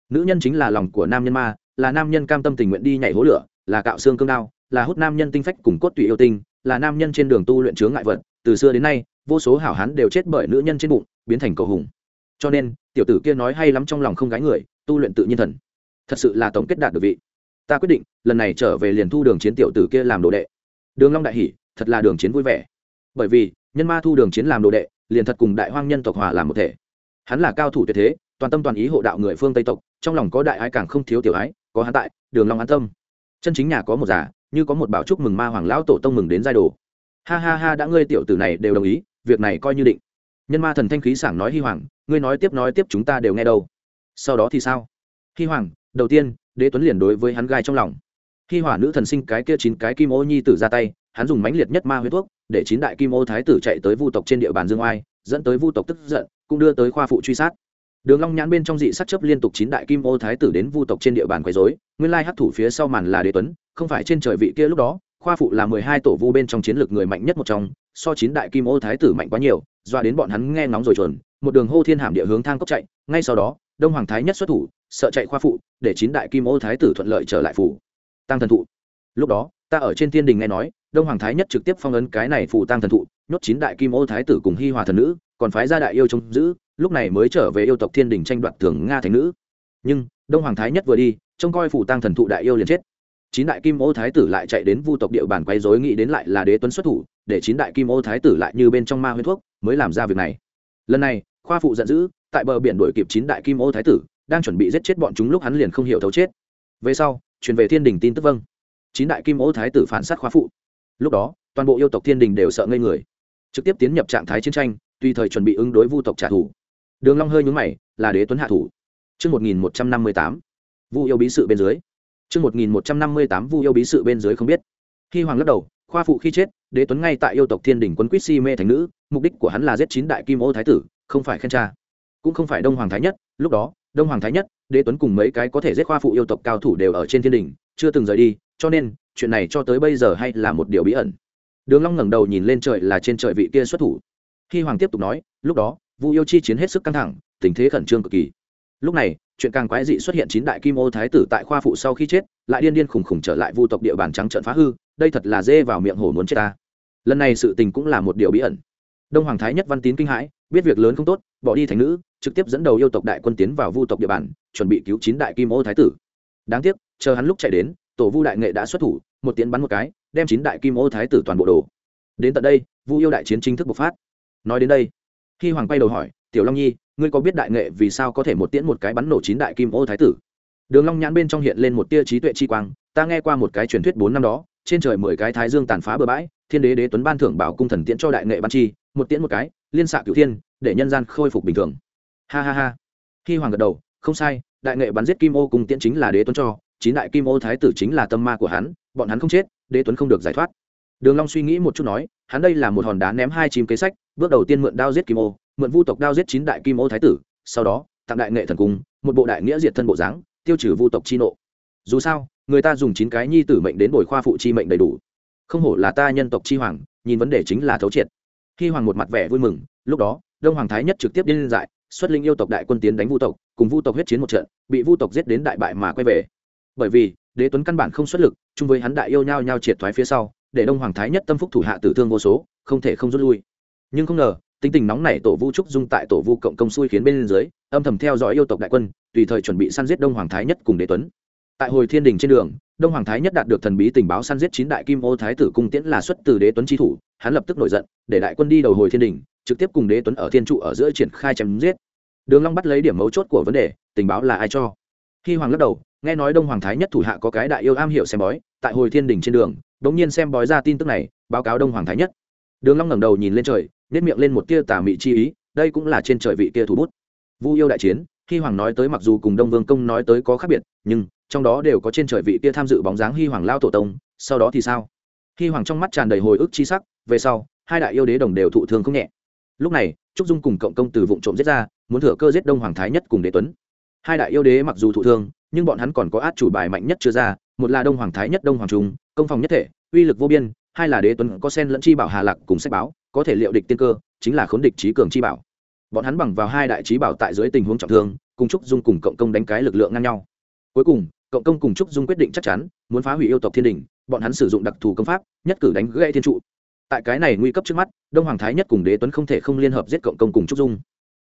Nữ nhân chính là lòng của nam nhân ma, là nam nhân cam tâm tình nguyện đi nhảy hố lửa, là cạo xương cương đao, là hút nam nhân tinh phách cùng cốt tụy yêu tinh, là nam nhân trên đường tu luyện chướng ngại vật, từ xưa đến nay, vô số hảo hán đều chết bởi nữ nhân trên bụng, biến thành cầu hùng. Cho nên, tiểu tử kia nói hay lắm trong lòng không gái người, tu luyện tự nhiên thần. Thật sự là tổng kết đạt được vị. Ta quyết định, lần này trở về liền thu đường chiến tiểu tử kia làm đồ đệ. Đường long đại hỉ, thật là đường chiến vui vẻ. Bởi vì, nhân ma thu đường chiến làm đồ đệ liền thật cùng đại hoang nhân tộc hòa làm một thể. Hắn là cao thủ tuyệt thế, toàn tâm toàn ý hộ đạo người phương tây tộc, trong lòng có đại ái càng không thiếu tiểu ái, có hắn tại, đường long an tâm. Chân chính nhà có một giả như có một bảo chúc mừng ma hoàng lão tổ tông mừng đến giai đồ. Ha ha ha, đã ngươi tiểu tử này đều đồng ý, việc này coi như định. Nhân ma thần thanh khí sảng nói hi hoàng, ngươi nói tiếp nói tiếp chúng ta đều nghe đâu. Sau đó thì sao? Hi hoàng, đầu tiên, đế tuấn liền đối với hắn gai trong lòng. Hi hỏa nữ thần sinh cái kia chín cái kim ô nhi tử ra tay, hắn dùng mãnh liệt nhất ma huyết thuốc để chín đại kim ô thái tử chạy tới vu tộc trên địa bàn dương oai, dẫn tới vu tộc tức giận, cũng đưa tới khoa phụ truy sát. Đường long nhãn bên trong dị sắc chấp liên tục chín đại kim ô thái tử đến vu tộc trên địa bàn quấy rối, nguyên lai hắc thủ phía sau màn là đế tuấn, không phải trên trời vị kia lúc đó, khoa phụ là mười hai tổ vu bên trong chiến lược người mạnh nhất một trong, so chín đại kim ô thái tử mạnh quá nhiều doa đến bọn hắn nghe ngóng rồi chuẩn một đường hô thiên hàm địa hướng thang cốc chạy, ngay sau đó, đông hoàng thái nhất xuất thủ, sợ chạy khoa phụ, để chín đại kim ô thái tử thuận lợi trở lại phủ. Tăng thần thụ. Lúc đó, ta ở trên thiên đình nghe nói đông hoàng thái nhất trực tiếp phong ấn cái này phù tăng thần thụ, nhốt chín đại kim ô thái tử cùng hi hòa thần nữ, còn phái ra đại yêu trông giữ, lúc này mới trở về yêu tộc thiên đình tranh đoạt thường nga thành nữ. Nhưng, đông hoàng thái nhất vừa đi, trông coi phù tăng thần thụ đại yêu liền chết. Chín đại kim ô thái tử lại chạy đến vu tộc địa bàn quấy rối, nghĩ đến lại là đế tuấn xuất thủ, để chín đại kim ô thái tử lại như bên trong ma huyết thuốc, mới làm ra việc này. Lần này, khoa phụ giận dữ, tại bờ biển đuổi kịp chín đại kim ô thái tử, đang chuẩn bị giết chết bọn chúng lúc hắn liền không hiểu thấu chết. Về sau, truyền về thiên đình tin tức vâng. Chín đại kim ô thái tử phản sát khoa phụ lúc đó, toàn bộ yêu tộc thiên đình đều sợ ngây người. Trực tiếp tiến nhập trạng thái chiến tranh, tùy thời chuẩn bị ứng đối vu tộc trả thù. Đường long hơi nhướng mày, là đế tuấn hạ thủ. Chương một nghìn một trăm năm mươi tám, vu yêu bí sự bên dưới. Chương một nghìn một trăm năm mươi tám, vu yêu bí sự bên dưới không biết. Khi hoàng lắc đầu, khoa phụ khi chết, đế tuấn ngay tại yêu tộc thiên đình quân quyết si mê thành nữ, mục đích của hắn là giết chín đại kim ô thái tử, không phải khen cha. Cũng không phải đông hoàng thái nhất, lúc đó, đông hoàng thái nhất, đế tuấn cùng mấy cái có thể giết khoa phụ yêu tộc cao thủ đều ở trên thiên đình, chưa từng rời đi, cho nên chuyện này cho tới bây giờ hay là một điều bí ẩn. Đường long ngẩng đầu nhìn lên trời là trên trời vị kia xuất thủ. Khi hoàng tiếp tục nói, lúc đó, vu yêu chi chiến hết sức căng thẳng, tình thế khẩn trương cực kỳ. Lúc này, chuyện càng quái dị xuất hiện chín đại kim ô thái tử tại khoa phụ sau khi chết, lại điên điên khủng khủng trở lại vu tộc địa bàn trắng trận phá hư, đây thật là dê vào miệng hổ muốn chết ta. Lần này sự tình cũng là một điều bí ẩn. Đông hoàng thái nhất văn tín kinh hãi, biết việc lớn không tốt, bỏ đi thành nữ, trực tiếp dẫn đầu yêu tộc đại quân tiến vào vu tộc địa bàn, chuẩn bị cứu chín đại kim ô thái tử. Đáng tiếc, chờ hắn lúc chạy đến tổ vu đại nghệ đã xuất thủ, một tiến bắn một cái, đem chín đại kim ô thái tử toàn bộ đồ đến tận đây, vu yêu đại chiến chính thức bộc phát. Nói đến đây, khi hoàng quay đầu hỏi, tiểu long nhi, ngươi có biết đại nghệ vì sao có thể một tiễn một cái bắn nổ chín đại kim ô thái tử? Đường long nhãn bên trong hiện lên một tia trí tuệ chi quang, ta nghe qua một cái truyền thuyết bốn năm đó, trên trời mười cái thái dương tàn phá bờ bãi, thiên đế đế tuấn ban thưởng bảo cung thần tiễn cho đại nghệ ban chi, một tiễn một cái, liên xạ cửu thiên, để nhân gian khôi phục bình thường. Ha ha ha. Khi hoàng gật đầu, không sai, đại nghệ bắn giết kim ô cùng tiễn chính là đế tuấn cho chín đại kim ô thái tử chính là tâm ma của hắn, bọn hắn không chết, đế tuấn không được giải thoát. Đường long suy nghĩ một chút nói, hắn đây là một hòn đá ném hai chim kế sách, bước đầu tiên mượn đao giết kim ô, mượn vu tộc đao giết chín đại kim ô thái tử, sau đó, tặng đại nghệ thần cung, một bộ đại nghĩa diệt thân bộ dáng, tiêu trừ vu tộc chi nộ. Dù sao, người ta dùng chín cái nhi tử mệnh đến bồi khoa phụ chi mệnh đầy đủ. Không hổ là ta nhân tộc chi hoàng, nhìn vấn đề chính là thấu triệt. Khi hoàng một mặt vẻ vui mừng, lúc đó, đông hoàng thái nhất trực tiếp điên dại, xuất linh yêu tộc đại quân tiến đánh vu tộc, cùng vu tộc huyết chiến một trận, bị vu tộc giết đến đại bại mà quay về bởi vì, đế tuấn căn bản không xuất lực, chung với hắn đại yêu nhau nhau triệt thoái phía sau, để đông hoàng thái nhất tâm phúc thủ hạ tử thương vô số, không thể không rút lui. Nhưng không ngờ, tính tình nóng này tổ vu trúc dung tại tổ vu cộng công xui khiến bên dưới, âm thầm theo dõi yêu tộc đại quân, tùy thời chuẩn bị săn giết đông hoàng thái nhất cùng đế tuấn. Tại hồi thiên đình trên đường, đông hoàng thái nhất đạt được thần bí tình báo săn giết chín đại kim ô thái tử cung tiễn là xuất từ đế tuấn tri thủ, hắn lập tức nổi giận, để đại quân đi đầu hồi thiên đình, trực tiếp cùng đế tuấn ở thiên trụ ở giữa triển khai chém giết. Đường long bắt lấy điểm mấu chốt của vấn đề, tình báo là ai cho? Khi hoàng lắc đầu, nghe nói đông hoàng thái nhất thủ hạ có cái đại yêu am hiểu xem bói, tại hồi thiên đình trên đường, đống nhiên xem bói ra tin tức này, báo cáo đông hoàng thái nhất. Đường long ngẩng đầu nhìn lên trời nét miệng lên một tia tà mị chi ý, đây cũng là trên trời vị kia thủ bút. Vu yêu đại chiến khi hoàng nói tới mặc dù cùng đông vương công nói tới có khác biệt, nhưng trong đó đều có trên trời vị kia tham dự bóng dáng Hi hoàng lao tổ tông, sau đó thì sao? Hi hoàng trong mắt tràn đầy hồi ức chi sắc, về sau, hai đại yêu đế đồng đều thụ thương không nhẹ. Lúc này, trúc dung cùng cộng công từ vụ trộm giết ra, muốn thừa cơ giết đông hoàng thái nhất cùng đế tuấn hai đại yêu đế mặc dù thụ thương, nhưng bọn hắn còn có át chủ bài mạnh nhất chưa ra, một là đông hoàng thái nhất đông hoàng trung, công phòng nhất thể, uy lực vô biên, hai là đế tuấn có sen lẫn chi bảo hà lạc cùng sách báo, có thể liệu địch tiên cơ, chính là khốn địch trí cường chi bảo. Bọn hắn bằng vào hai đại trí bảo tại dưới tình huống trọng thương, cùng trúc dung cùng cộng công đánh cái lực lượng ngang nhau. Cuối cùng, cộng công cùng trúc dung quyết định chắc chắn, muốn phá hủy yêu tộc thiên đình, bọn hắn sử dụng đặc thù công pháp, nhất cử đánh gãy thiên trụ. Tại cái này nguy cấp trước mắt, đông hoàng thái nhất cùng đế tuấn không thể không liên hợp giết cộng công cùng trúc dung.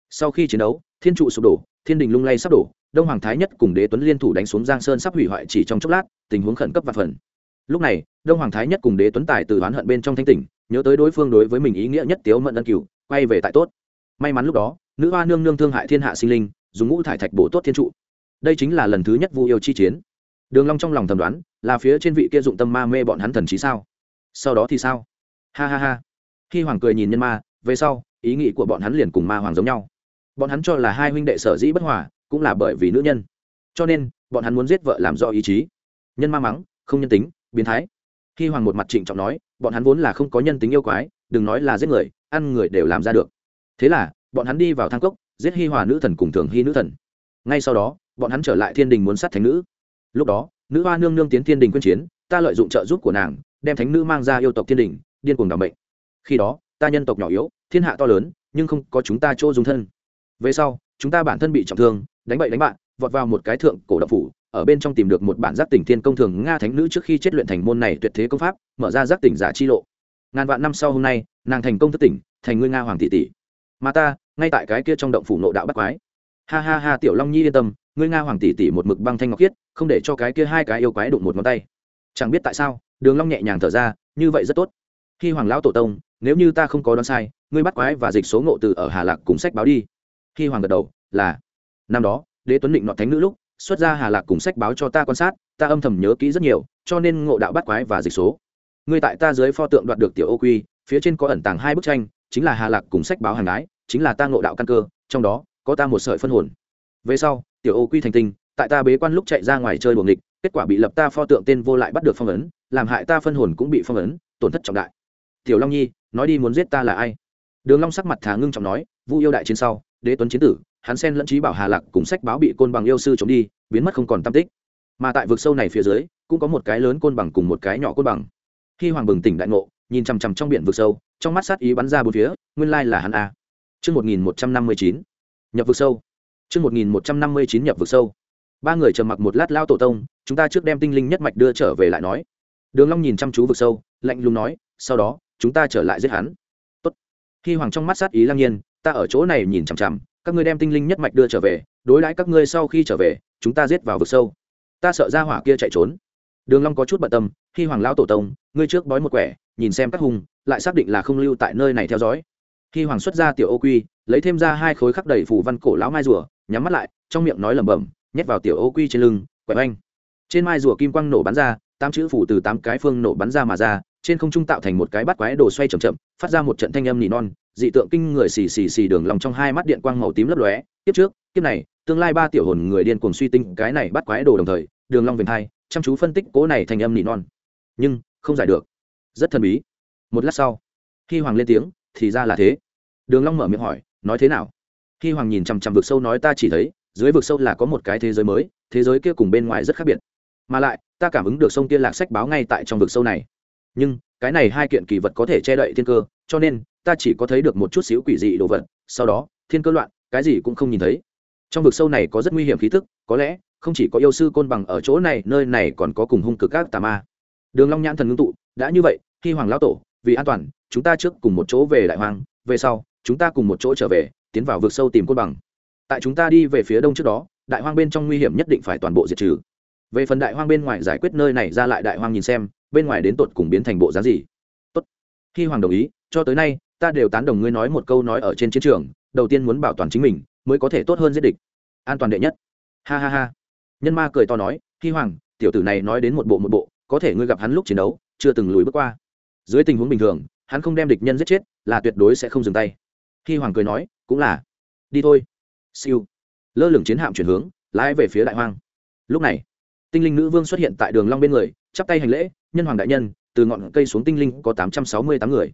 Sau khi chiến đấu thiên trụ sụp đổ, thiên đình lung lay sắp đổ, đông hoàng thái nhất cùng đế tuấn liên thủ đánh xuống giang sơn sắp hủy hoại chỉ trong chốc lát, tình huống khẩn cấp và phần. Lúc này, đông hoàng thái nhất cùng đế tuấn tài từ oán hận bên trong thanh tỉnh, nhớ tới đối phương đối với mình ý nghĩa nhất tiếu mận ân cửu, quay về tại tốt. May mắn lúc đó, nữ hoa nương nương thương hại thiên hạ sinh linh, dùng ngũ thải thạch bổ tốt thiên trụ. Đây chính là lần thứ nhất vu yêu chi chiến. Đường long trong lòng thầm đoán, là phía trên vị kia dụng tâm ma mê bọn hắn thần trí sao? Sau đó thì sao? Ha ha ha. Khi hoàng cười nhìn nhân ma, về sau, ý nghĩ của bọn hắn liền cùng ma hoàng giống nhau bọn hắn cho là hai huynh đệ sở dĩ bất hòa, cũng là bởi vì nữ nhân. Cho nên, bọn hắn muốn giết vợ làm do ý chí. Nhân ma mắng, không nhân tính, biến thái. Khi hoàng một mặt trịnh trọng nói, bọn hắn vốn là không có nhân tính yêu quái, đừng nói là giết người, ăn người đều làm ra được. Thế là, bọn hắn đi vào thang cốc, giết hi hòa nữ thần cùng thường hy nữ thần. Ngay sau đó, bọn hắn trở lại thiên đình muốn sát thánh nữ. Lúc đó, nữ hoa nương nương tiến thiên đình quyên chiến, ta lợi dụng trợ giúp của nàng, đem thánh nữ mang ra yêu tộc thiên đình, điên cuồng đảm bệnh khi đó, ta nhân tộc nhỏ yếu, thiên hạ to lớn, nhưng không có chúng ta chỗ dùng thân về sau, chúng ta bản thân bị trọng thương, đánh bậy đánh bạn vọt vào một cái thượng cổ độc phủ, ở bên trong tìm được một bản giác tỉnh thiên công thường nga thánh nữ trước khi chết luyện thành môn này tuyệt thế công pháp, mở ra giác tỉnh giả chi lộ. Ngàn vạn năm sau hôm nay, nàng thành công thất tỉnh, thành ngươi nga hoàng tỷ tỷ. Mà ta, ngay tại cái kia trong động phủ nộ đạo bắt quái. Ha ha ha, tiểu long nhi yên tâm, ngươi nga hoàng tỷ tỷ một mực băng thanh ngọc khiết, không để cho cái kia hai cái yêu quái đụng một ngón tay. Chẳng biết tại sao, đường long nhẹ nhàng thở ra, như vậy rất tốt. Khi hoàng lão tổ tông, nếu như ta không có đoán sai, ngươi bắt quái và dịch số ngộ từ ở hà lạc cùng sách báo đi khi hoàng gật đầu, là, năm đó, đế tuấn định nọ thánh nữ lúc, xuất ra hà lạc cùng sách báo cho ta quan sát, ta âm thầm nhớ kỹ rất nhiều, cho nên ngộ đạo bắt quái và dịch số. Ngươi tại ta dưới pho tượng đoạt được tiểu ô quy, phía trên có ẩn tàng hai bức tranh, chính là hà lạc cùng sách báo hàng ái chính là ta ngộ đạo căn cơ, trong đó, có ta một sợi phân hồn. Về sau, tiểu ô quy thành tinh, tại ta bế quan lúc chạy ra ngoài chơi buồng địch kết quả bị lập ta pho tượng tên vô lại bắt được phong ấn, làm hại ta phân hồn cũng bị phong ấn, tổn thất trọng đại. Tiểu long nhi, nói đi muốn giết ta là ai? Đường long sắc mặt thả ngưng trọng nói, vu yêu đại chiến sau đế tuấn chiến tử hắn sen lẫn trí bảo hà lạc cùng sách báo bị côn bằng yêu sư chống đi biến mất không còn tam tích mà tại vực sâu này phía dưới cũng có một cái lớn côn bằng cùng một cái nhỏ côn bằng khi hoàng bừng tỉnh đại ngộ nhìn chằm chằm trong biển vực sâu trong mắt sát ý bắn ra bốn phía nguyên lai là hắn a Trư một nghìn một trăm năm mươi chín nhập vực sâu. Trư một nghìn một trăm năm mươi chín nhập vực sâu. Ba người trầm mặc một lát lao tổ tông, chúng ta trước đem tinh linh nhất mạch đưa trở về lại nói. Đường Long nhìn chăm chú vực sâu, lạnh lùng nói, sau đó, chúng ta trở lại giết hắn. Tốt. Khi hoàng trong mắt sát ý lang nhiên, ta ở chỗ này nhìn chằm chằm, các ngươi đem tinh linh nhất mạch đưa trở về, đối đãi các ngươi sau khi trở về, chúng ta giết vào vực sâu. Ta sợ ra hỏa kia chạy trốn. Đường Long có chút bận tâm, khi hoàng lão tổ tông, ngươi trước bói một quẻ, nhìn xem các hùng, lại xác định là không lưu tại nơi này theo dõi. Khi hoàng xuất ra tiểu ô quy, lấy thêm ra hai khối khắc đầy phủ văn cổ lão mai rùa, nhắm mắt lại, trong miệng nói lẩm bẩm, nhét vào tiểu ô quy trên lưng, quẹt anh. Trên mai rùa kim quang nổ bắn ra, tám chữ phủ từ tám cái phương nổ bắn ra mà ra, trên không trung tạo thành một cái bát quái đồ xoay chậm chậm, phát ra một trận thanh âm nỉ non, dị tượng kinh người xì xì xì đường lòng trong hai mắt điện quang màu tím lấp lóe, tiếp trước, kiếp này, tương lai ba tiểu hồn người điên cuồng suy tinh cái này bắt quái đồ đồng thời, đường long về hai, chăm chú phân tích cố này thành âm nỉ non. Nhưng, không giải được. Rất thần bí. Một lát sau, khi hoàng lên tiếng, thì ra là thế. Đường Long mở miệng hỏi, nói thế nào? Khi hoàng nhìn chằm chằm vực sâu nói ta chỉ thấy, dưới vực sâu là có một cái thế giới mới, thế giới kia cùng bên ngoài rất khác biệt. Mà lại, ta cảm ứng được sông kia lạc sách báo ngay tại trong vực sâu này. Nhưng, cái này hai kiện kỳ vật có thể che đậy thiên cơ, cho nên ta chỉ có thấy được một chút xíu quỷ dị đồ vật, sau đó, thiên cơ loạn, cái gì cũng không nhìn thấy. Trong vực sâu này có rất nguy hiểm khí tức, có lẽ, không chỉ có yêu sư côn bằng ở chỗ này, nơi này còn có cùng hung cực các tà ma. Đường long nhãn thần ngưng tụ, đã như vậy khi hoàng lão tổ, vì an toàn, chúng ta trước cùng một chỗ về đại hoàng về sau, chúng ta cùng một chỗ trở về, tiến vào vực sâu tìm côn bằng. Tại chúng ta đi về phía đông trước đó, đại hoang bên trong nguy hiểm nhất định phải toàn bộ diệt trừ. Về phần đại hoang bên ngoài giải quyết nơi này ra lại đại hoang nhìn xem, bên ngoài đến tột cùng biến thành bộ dáng gì? Tốt. Khi hoàng đồng ý, cho tới nay ta đều tán đồng ngươi nói một câu nói ở trên chiến trường, đầu tiên muốn bảo toàn chính mình, mới có thể tốt hơn giết địch. An toàn đệ nhất. Ha ha ha. Nhân ma cười to nói khi hoàng, tiểu tử này nói đến một bộ một bộ, có thể ngươi gặp hắn lúc chiến đấu, chưa từng lùi bước qua. Dưới tình huống bình thường, hắn không đem địch nhân giết chết, là tuyệt đối sẽ không dừng tay. Khi hoàng cười nói, cũng là. Đi thôi. Siêu. Lơ lửng chiến hạm chuyển hướng, lái về phía đại hoang. Lúc này, tinh linh nữ vương xuất hiện tại đường long bên người, chắp tay hành lễ, nhân hoàng đại nhân, từ ngọn cây xuống tinh linh có tám trăm sáu mươi tám người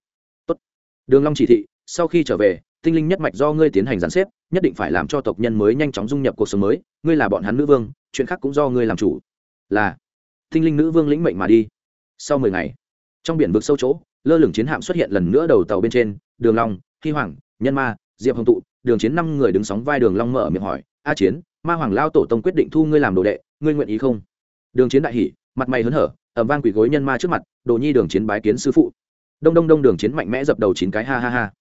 đường long chỉ thị, sau khi trở về, tinh linh nhất mạch do ngươi tiến hành dàn xếp, nhất định phải làm cho tộc nhân mới nhanh chóng dung nhập cuộc sống mới. Ngươi là bọn hắn nữ vương, chuyện khác cũng do ngươi làm chủ. Là, tinh linh nữ vương lĩnh mệnh mà đi. Sau mười ngày, trong biển vực sâu chỗ, lơ lửng chiến hạm xuất hiện lần nữa đầu tàu bên trên. Đường long, hy hoàng, nhân ma, diệp hồng tụ, đường chiến năm người đứng sóng vai đường long mở miệng hỏi, a chiến, ma hoàng lao tổ tông quyết định thu ngươi làm đồ đệ, ngươi nguyện ý không? Đường chiến đại hỉ, mặt mày hớn hở, ẩm vang quỳ gối nhân ma trước mặt, đồ nhi đường chiến bái kiến sư phụ đông đông đông đường chiến mạnh mẽ dập đầu chín cái, ha ha ha.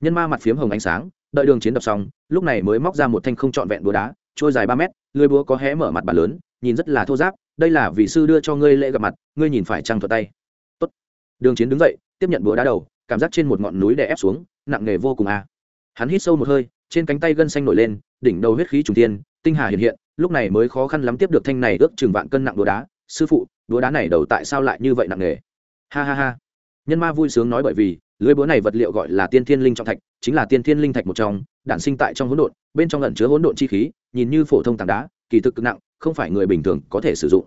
Nhân ma mặt phiếm hồng ánh sáng, đợi đường chiến đập xong, lúc này mới móc ra một thanh không trọn vẹn búa đá, trôi dài ba mét, lưới búa có hé mở mặt bàn lớn, nhìn rất là thô giáp, đây là vị sư đưa cho ngươi lễ gặp mặt, ngươi nhìn phải trăng thuật tay. Tốt. đường chiến đứng dậy, tiếp nhận búa đá đầu, cảm giác trên một ngọn núi đè ép xuống, nặng nề vô cùng a. Hắn hít sâu một hơi, trên cánh tay gân xanh nổi lên, đỉnh đầu huyết khí trùng tiên tinh hà hiện hiện, lúc này mới khó khăn lắm tiếp được thanh này ước chừng vạn cân nặng búa đá. Sư phụ, búa đá này đầu tại sao lại như vậy nặng nề? Ha ha ha nhân ma vui sướng nói bởi vì, lưới búa này vật liệu gọi là tiên thiên linh trọng thạch, chính là tiên thiên linh thạch một trong, đản sinh tại trong hỗn độn, bên trong lẩn chứa hỗn độn chi khí, nhìn như phổ thông tảng đá, kỳ thực cực nặng, không phải người bình thường có thể sử dụng.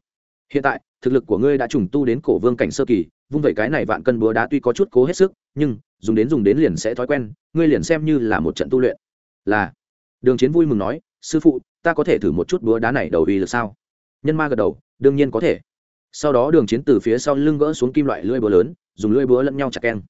Hiện tại, thực lực của ngươi đã trùng tu đến cổ vương cảnh sơ kỳ, vung vẩy cái này vạn cân búa đá tuy có chút cố hết sức, nhưng, dùng đến dùng đến liền sẽ thói quen, ngươi liền xem như là một trận tu luyện. Là. Đường chiến vui mừng nói, sư phụ, ta có thể thử một chút búa đá này đầu uy được sao? Nhân ma gật đầu, đương nhiên có thể sau đó đường chiến từ phía sau lưng gỡ xuống kim loại lưỡi búa lớn, dùng lưỡi búa lẫn nhau chặt keng.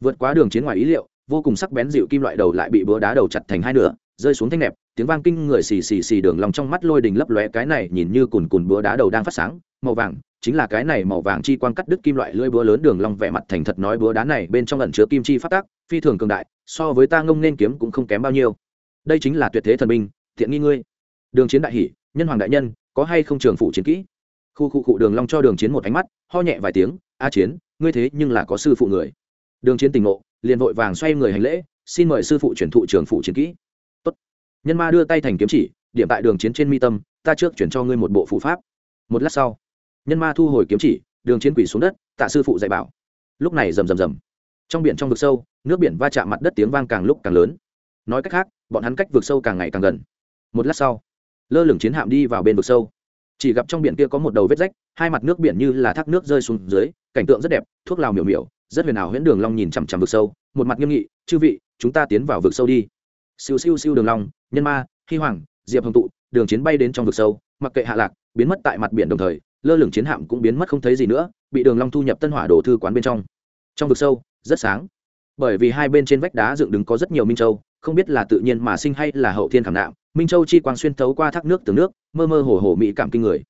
Vượt quá đường chiến ngoài ý liệu, vô cùng sắc bén dịu kim loại đầu lại bị búa đá đầu chặt thành hai nửa, rơi xuống thanh nẹp, tiếng vang kinh người xì xì xì đường lòng trong mắt lôi đình lấp lóe, cái này nhìn như cùn cùn búa đá đầu đang phát sáng, màu vàng, chính là cái này màu vàng chi quang cắt đứt kim loại lưỡi búa lớn đường long vẻ mặt thành thật nói búa đá này bên trong ẩn chứa kim chi phát tác, phi thường cường đại, so với ta ngông nên kiếm cũng không kém bao nhiêu. Đây chính là tuyệt thế thần binh, thiện nghi ngươi. Đường chiến đại hỷ nhân hoàng đại nhân, có hay không trường phụ chiến kỹ? Khu khu cụ đường long cho đường chiến một ánh mắt, ho nhẹ vài tiếng, a chiến, ngươi thế nhưng là có sư phụ người. Đường chiến tình ngộ, liền vội vàng xoay người hành lễ, xin mời sư phụ chuyển thụ trường phụ chiến kỹ. Tốt. nhân ma đưa tay thành kiếm chỉ, điểm tại đường chiến trên mi tâm, ta trước chuyển cho ngươi một bộ phụ pháp. Một lát sau, nhân ma thu hồi kiếm chỉ, đường chiến quỷ xuống đất, tạ sư phụ dạy bảo. Lúc này rầm rầm rầm. Trong biển trong vực sâu, nước biển va chạm mặt đất tiếng vang càng lúc càng lớn. Nói cách khác, bọn hắn cách vực sâu càng ngày càng gần. Một lát sau, lơ lửng chiến hạm đi vào bên vực sâu chỉ gặp trong biển kia có một đầu vết rách, hai mặt nước biển như là thác nước rơi xuống dưới, cảnh tượng rất đẹp, thuốc lào miểu miểu, rất huyền ảo, huyễn đường long nhìn chằm chằm vực sâu, một mặt nghiêm nghị, chư vị, chúng ta tiến vào vực sâu đi. Siêu siêu siêu đường long, nhân ma, hy hoàng, diệp hồng tụ, đường chiến bay đến trong vực sâu, mặc kệ hạ lạc, biến mất tại mặt biển đồng thời, lơ lửng chiến hạm cũng biến mất không thấy gì nữa, bị đường long thu nhập tân hỏa đồ thư quán bên trong. Trong vực sâu, rất sáng. Bởi vì hai bên trên vách đá dựng đứng có rất nhiều minh châu, không biết là tự nhiên mà sinh hay là hậu thiên khảm nạm minh châu chi quang xuyên thấu qua thác nước từ nước, mơ mơ hồ hồ mỹ cảm kinh người.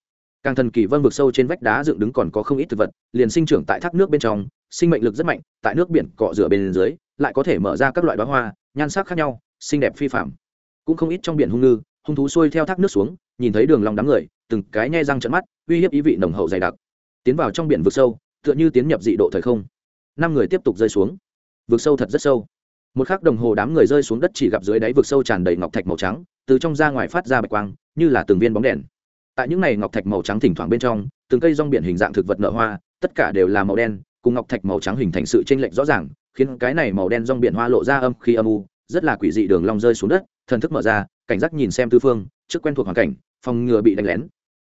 Càng thần kỳ vân vực sâu trên vách đá dựng đứng còn có không ít thực vật, liền sinh trưởng tại thác nước bên trong, sinh mệnh lực rất mạnh, tại nước biển cọ rửa bên dưới, lại có thể mở ra các loại bá hoa, nhan sắc khác nhau, xinh đẹp phi phạm cũng không ít trong biển hung ngư, hung thú xuôi theo thác nước xuống, nhìn thấy đường lòng đám người, từng cái nhe răng trận mắt, uy hiếp ý vị nồng hậu dày đặc. Tiến vào trong biển vực sâu, tựa như tiến nhập dị độ thời không. Năm người tiếp tục rơi xuống. Vực sâu thật rất sâu một khắc đồng hồ đám người rơi xuống đất chỉ gặp dưới đáy vực sâu tràn đầy ngọc thạch màu trắng, từ trong ra ngoài phát ra bạch quang, như là từng viên bóng đèn. Tại những này ngọc thạch màu trắng thỉnh thoảng bên trong, từng cây rong biển hình dạng thực vật nở hoa, tất cả đều là màu đen, cùng ngọc thạch màu trắng hình thành sự chênh lệch rõ ràng, khiến cái này màu đen rong biển hoa lộ ra âm khi âm u, rất là quỷ dị đường long rơi xuống đất, thần thức mở ra, cảnh giác nhìn xem tư phương, trước quen thuộc hoàn cảnh, phòng ngừa bị đánh lén.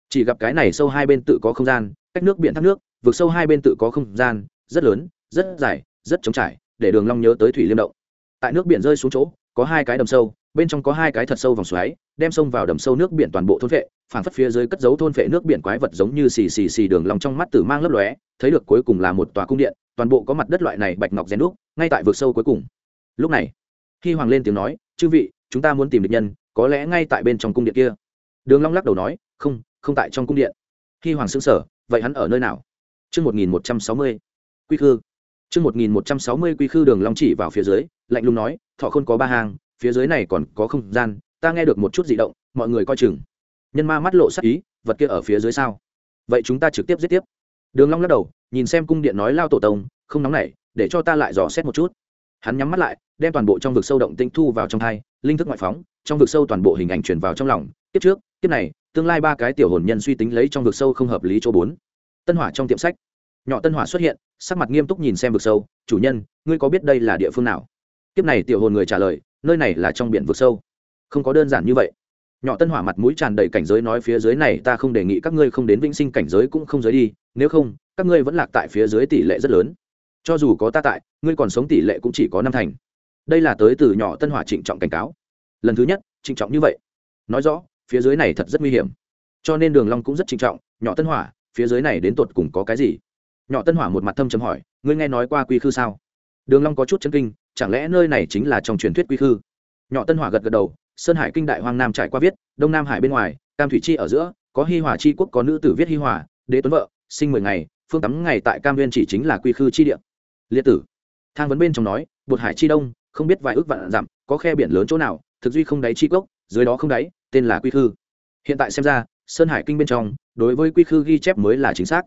Chỉ gặp cái này sâu hai bên tự có không gian, cách nước biển thác nước vượt sâu hai bên tự có không gian, rất lớn, rất dài, rất trống trải, để đường long nhớ tới thủy liêm động tại nước biển rơi xuống chỗ, có hai cái đầm sâu, bên trong có hai cái thật sâu vòng xoáy, đem sông vào đầm sâu nước biển toàn bộ thôn vệ phảng phất phía dưới cất giấu thôn vệ nước biển quái vật giống như xì xì xì đường lòng trong mắt tử mang lấp lóe, thấy được cuối cùng là một tòa cung điện, toàn bộ có mặt đất loại này bạch ngọc rèn đúc, ngay tại vực sâu cuối cùng. Lúc này khi hoàng lên tiếng nói, chư vị, chúng ta muốn tìm địch nhân, có lẽ ngay tại bên trong cung điện kia. Đường long lắc đầu nói, không không tại trong cung điện. Khi hoàng sững sờ, vậy hắn ở nơi nào? Chương một nghìn một trăm sáu mươi. Quy khư chương một nghìn một trăm sáu mươi quy khư đường long chỉ vào phía dưới, lạnh lùng nói, thọ không có ba hàng phía dưới này còn có không gian, ta nghe được một chút dị động, mọi người coi chừng. Nhân ma mắt lộ sắc ý, vật kia ở phía dưới sao? Vậy chúng ta trực tiếp giết tiếp. Đường long lắc đầu, nhìn xem cung điện nói lao tổ tông, không nóng nảy, để cho ta lại dò xét một chút. Hắn nhắm mắt lại, đem toàn bộ trong vực sâu động tinh thu vào trong thai, linh thức ngoại phóng, trong vực sâu toàn bộ hình ảnh truyền vào trong lòng. Tiếp trước, tiếp này, tương lai ba cái tiểu hồn nhân suy tính lấy trong vực sâu không hợp lý chỗ bốn. Tân hỏa trong tiệm sách nhỏ tân hỏa xuất hiện, sắc mặt nghiêm túc nhìn xem vực sâu, chủ nhân, ngươi có biết đây là địa phương nào? Kiếp này tiểu hồn người trả lời, nơi này là trong biển vực sâu. Không có đơn giản như vậy. Nhỏ tân hỏa mặt mũi tràn đầy cảnh giới nói, phía dưới này ta không đề nghị các ngươi không đến vĩnh sinh cảnh giới cũng không giới đi, nếu không, các ngươi vẫn lạc tại phía dưới tỷ lệ rất lớn. Cho dù có ta tại, ngươi còn sống tỷ lệ cũng chỉ có năm thành. Đây là tới từ nhỏ tân hỏa trịnh trọng cảnh cáo. Lần thứ nhất, trịnh trọng như vậy. Nói rõ, phía dưới này thật rất nguy hiểm. Cho nên đường long cũng rất trịnh trọng, nhỏ tân hỏa, phía dưới này đến tột cùng có cái gì? Nhỏ tân hỏa một mặt thâm trầm hỏi, ngươi nghe nói qua quy khư sao? Đường long có chút chấn kinh, chẳng lẽ nơi này chính là trong truyền thuyết quy khư? Nhỏ tân hỏa gật gật đầu, sơn hải kinh đại hoang nam trải qua viết, đông nam hải bên ngoài, cam thủy chi ở giữa, có hi hòa chi quốc, có nữ tử viết hi hòa, đế tuấn vợ, sinh mười ngày, phương tắm ngày tại cam viên chỉ chính là quy khư chi địa. Liệt tử, thang vấn bên trong nói bột hải chi đông, không biết vài ước vạn dặm, có khe biển lớn chỗ nào, thực duy không đáy chi cốc, dưới đó không đáy, tên là quy khư. Hiện tại xem ra, sơn hải kinh bên trong, đối với quy khư ghi chép mới là chính xác.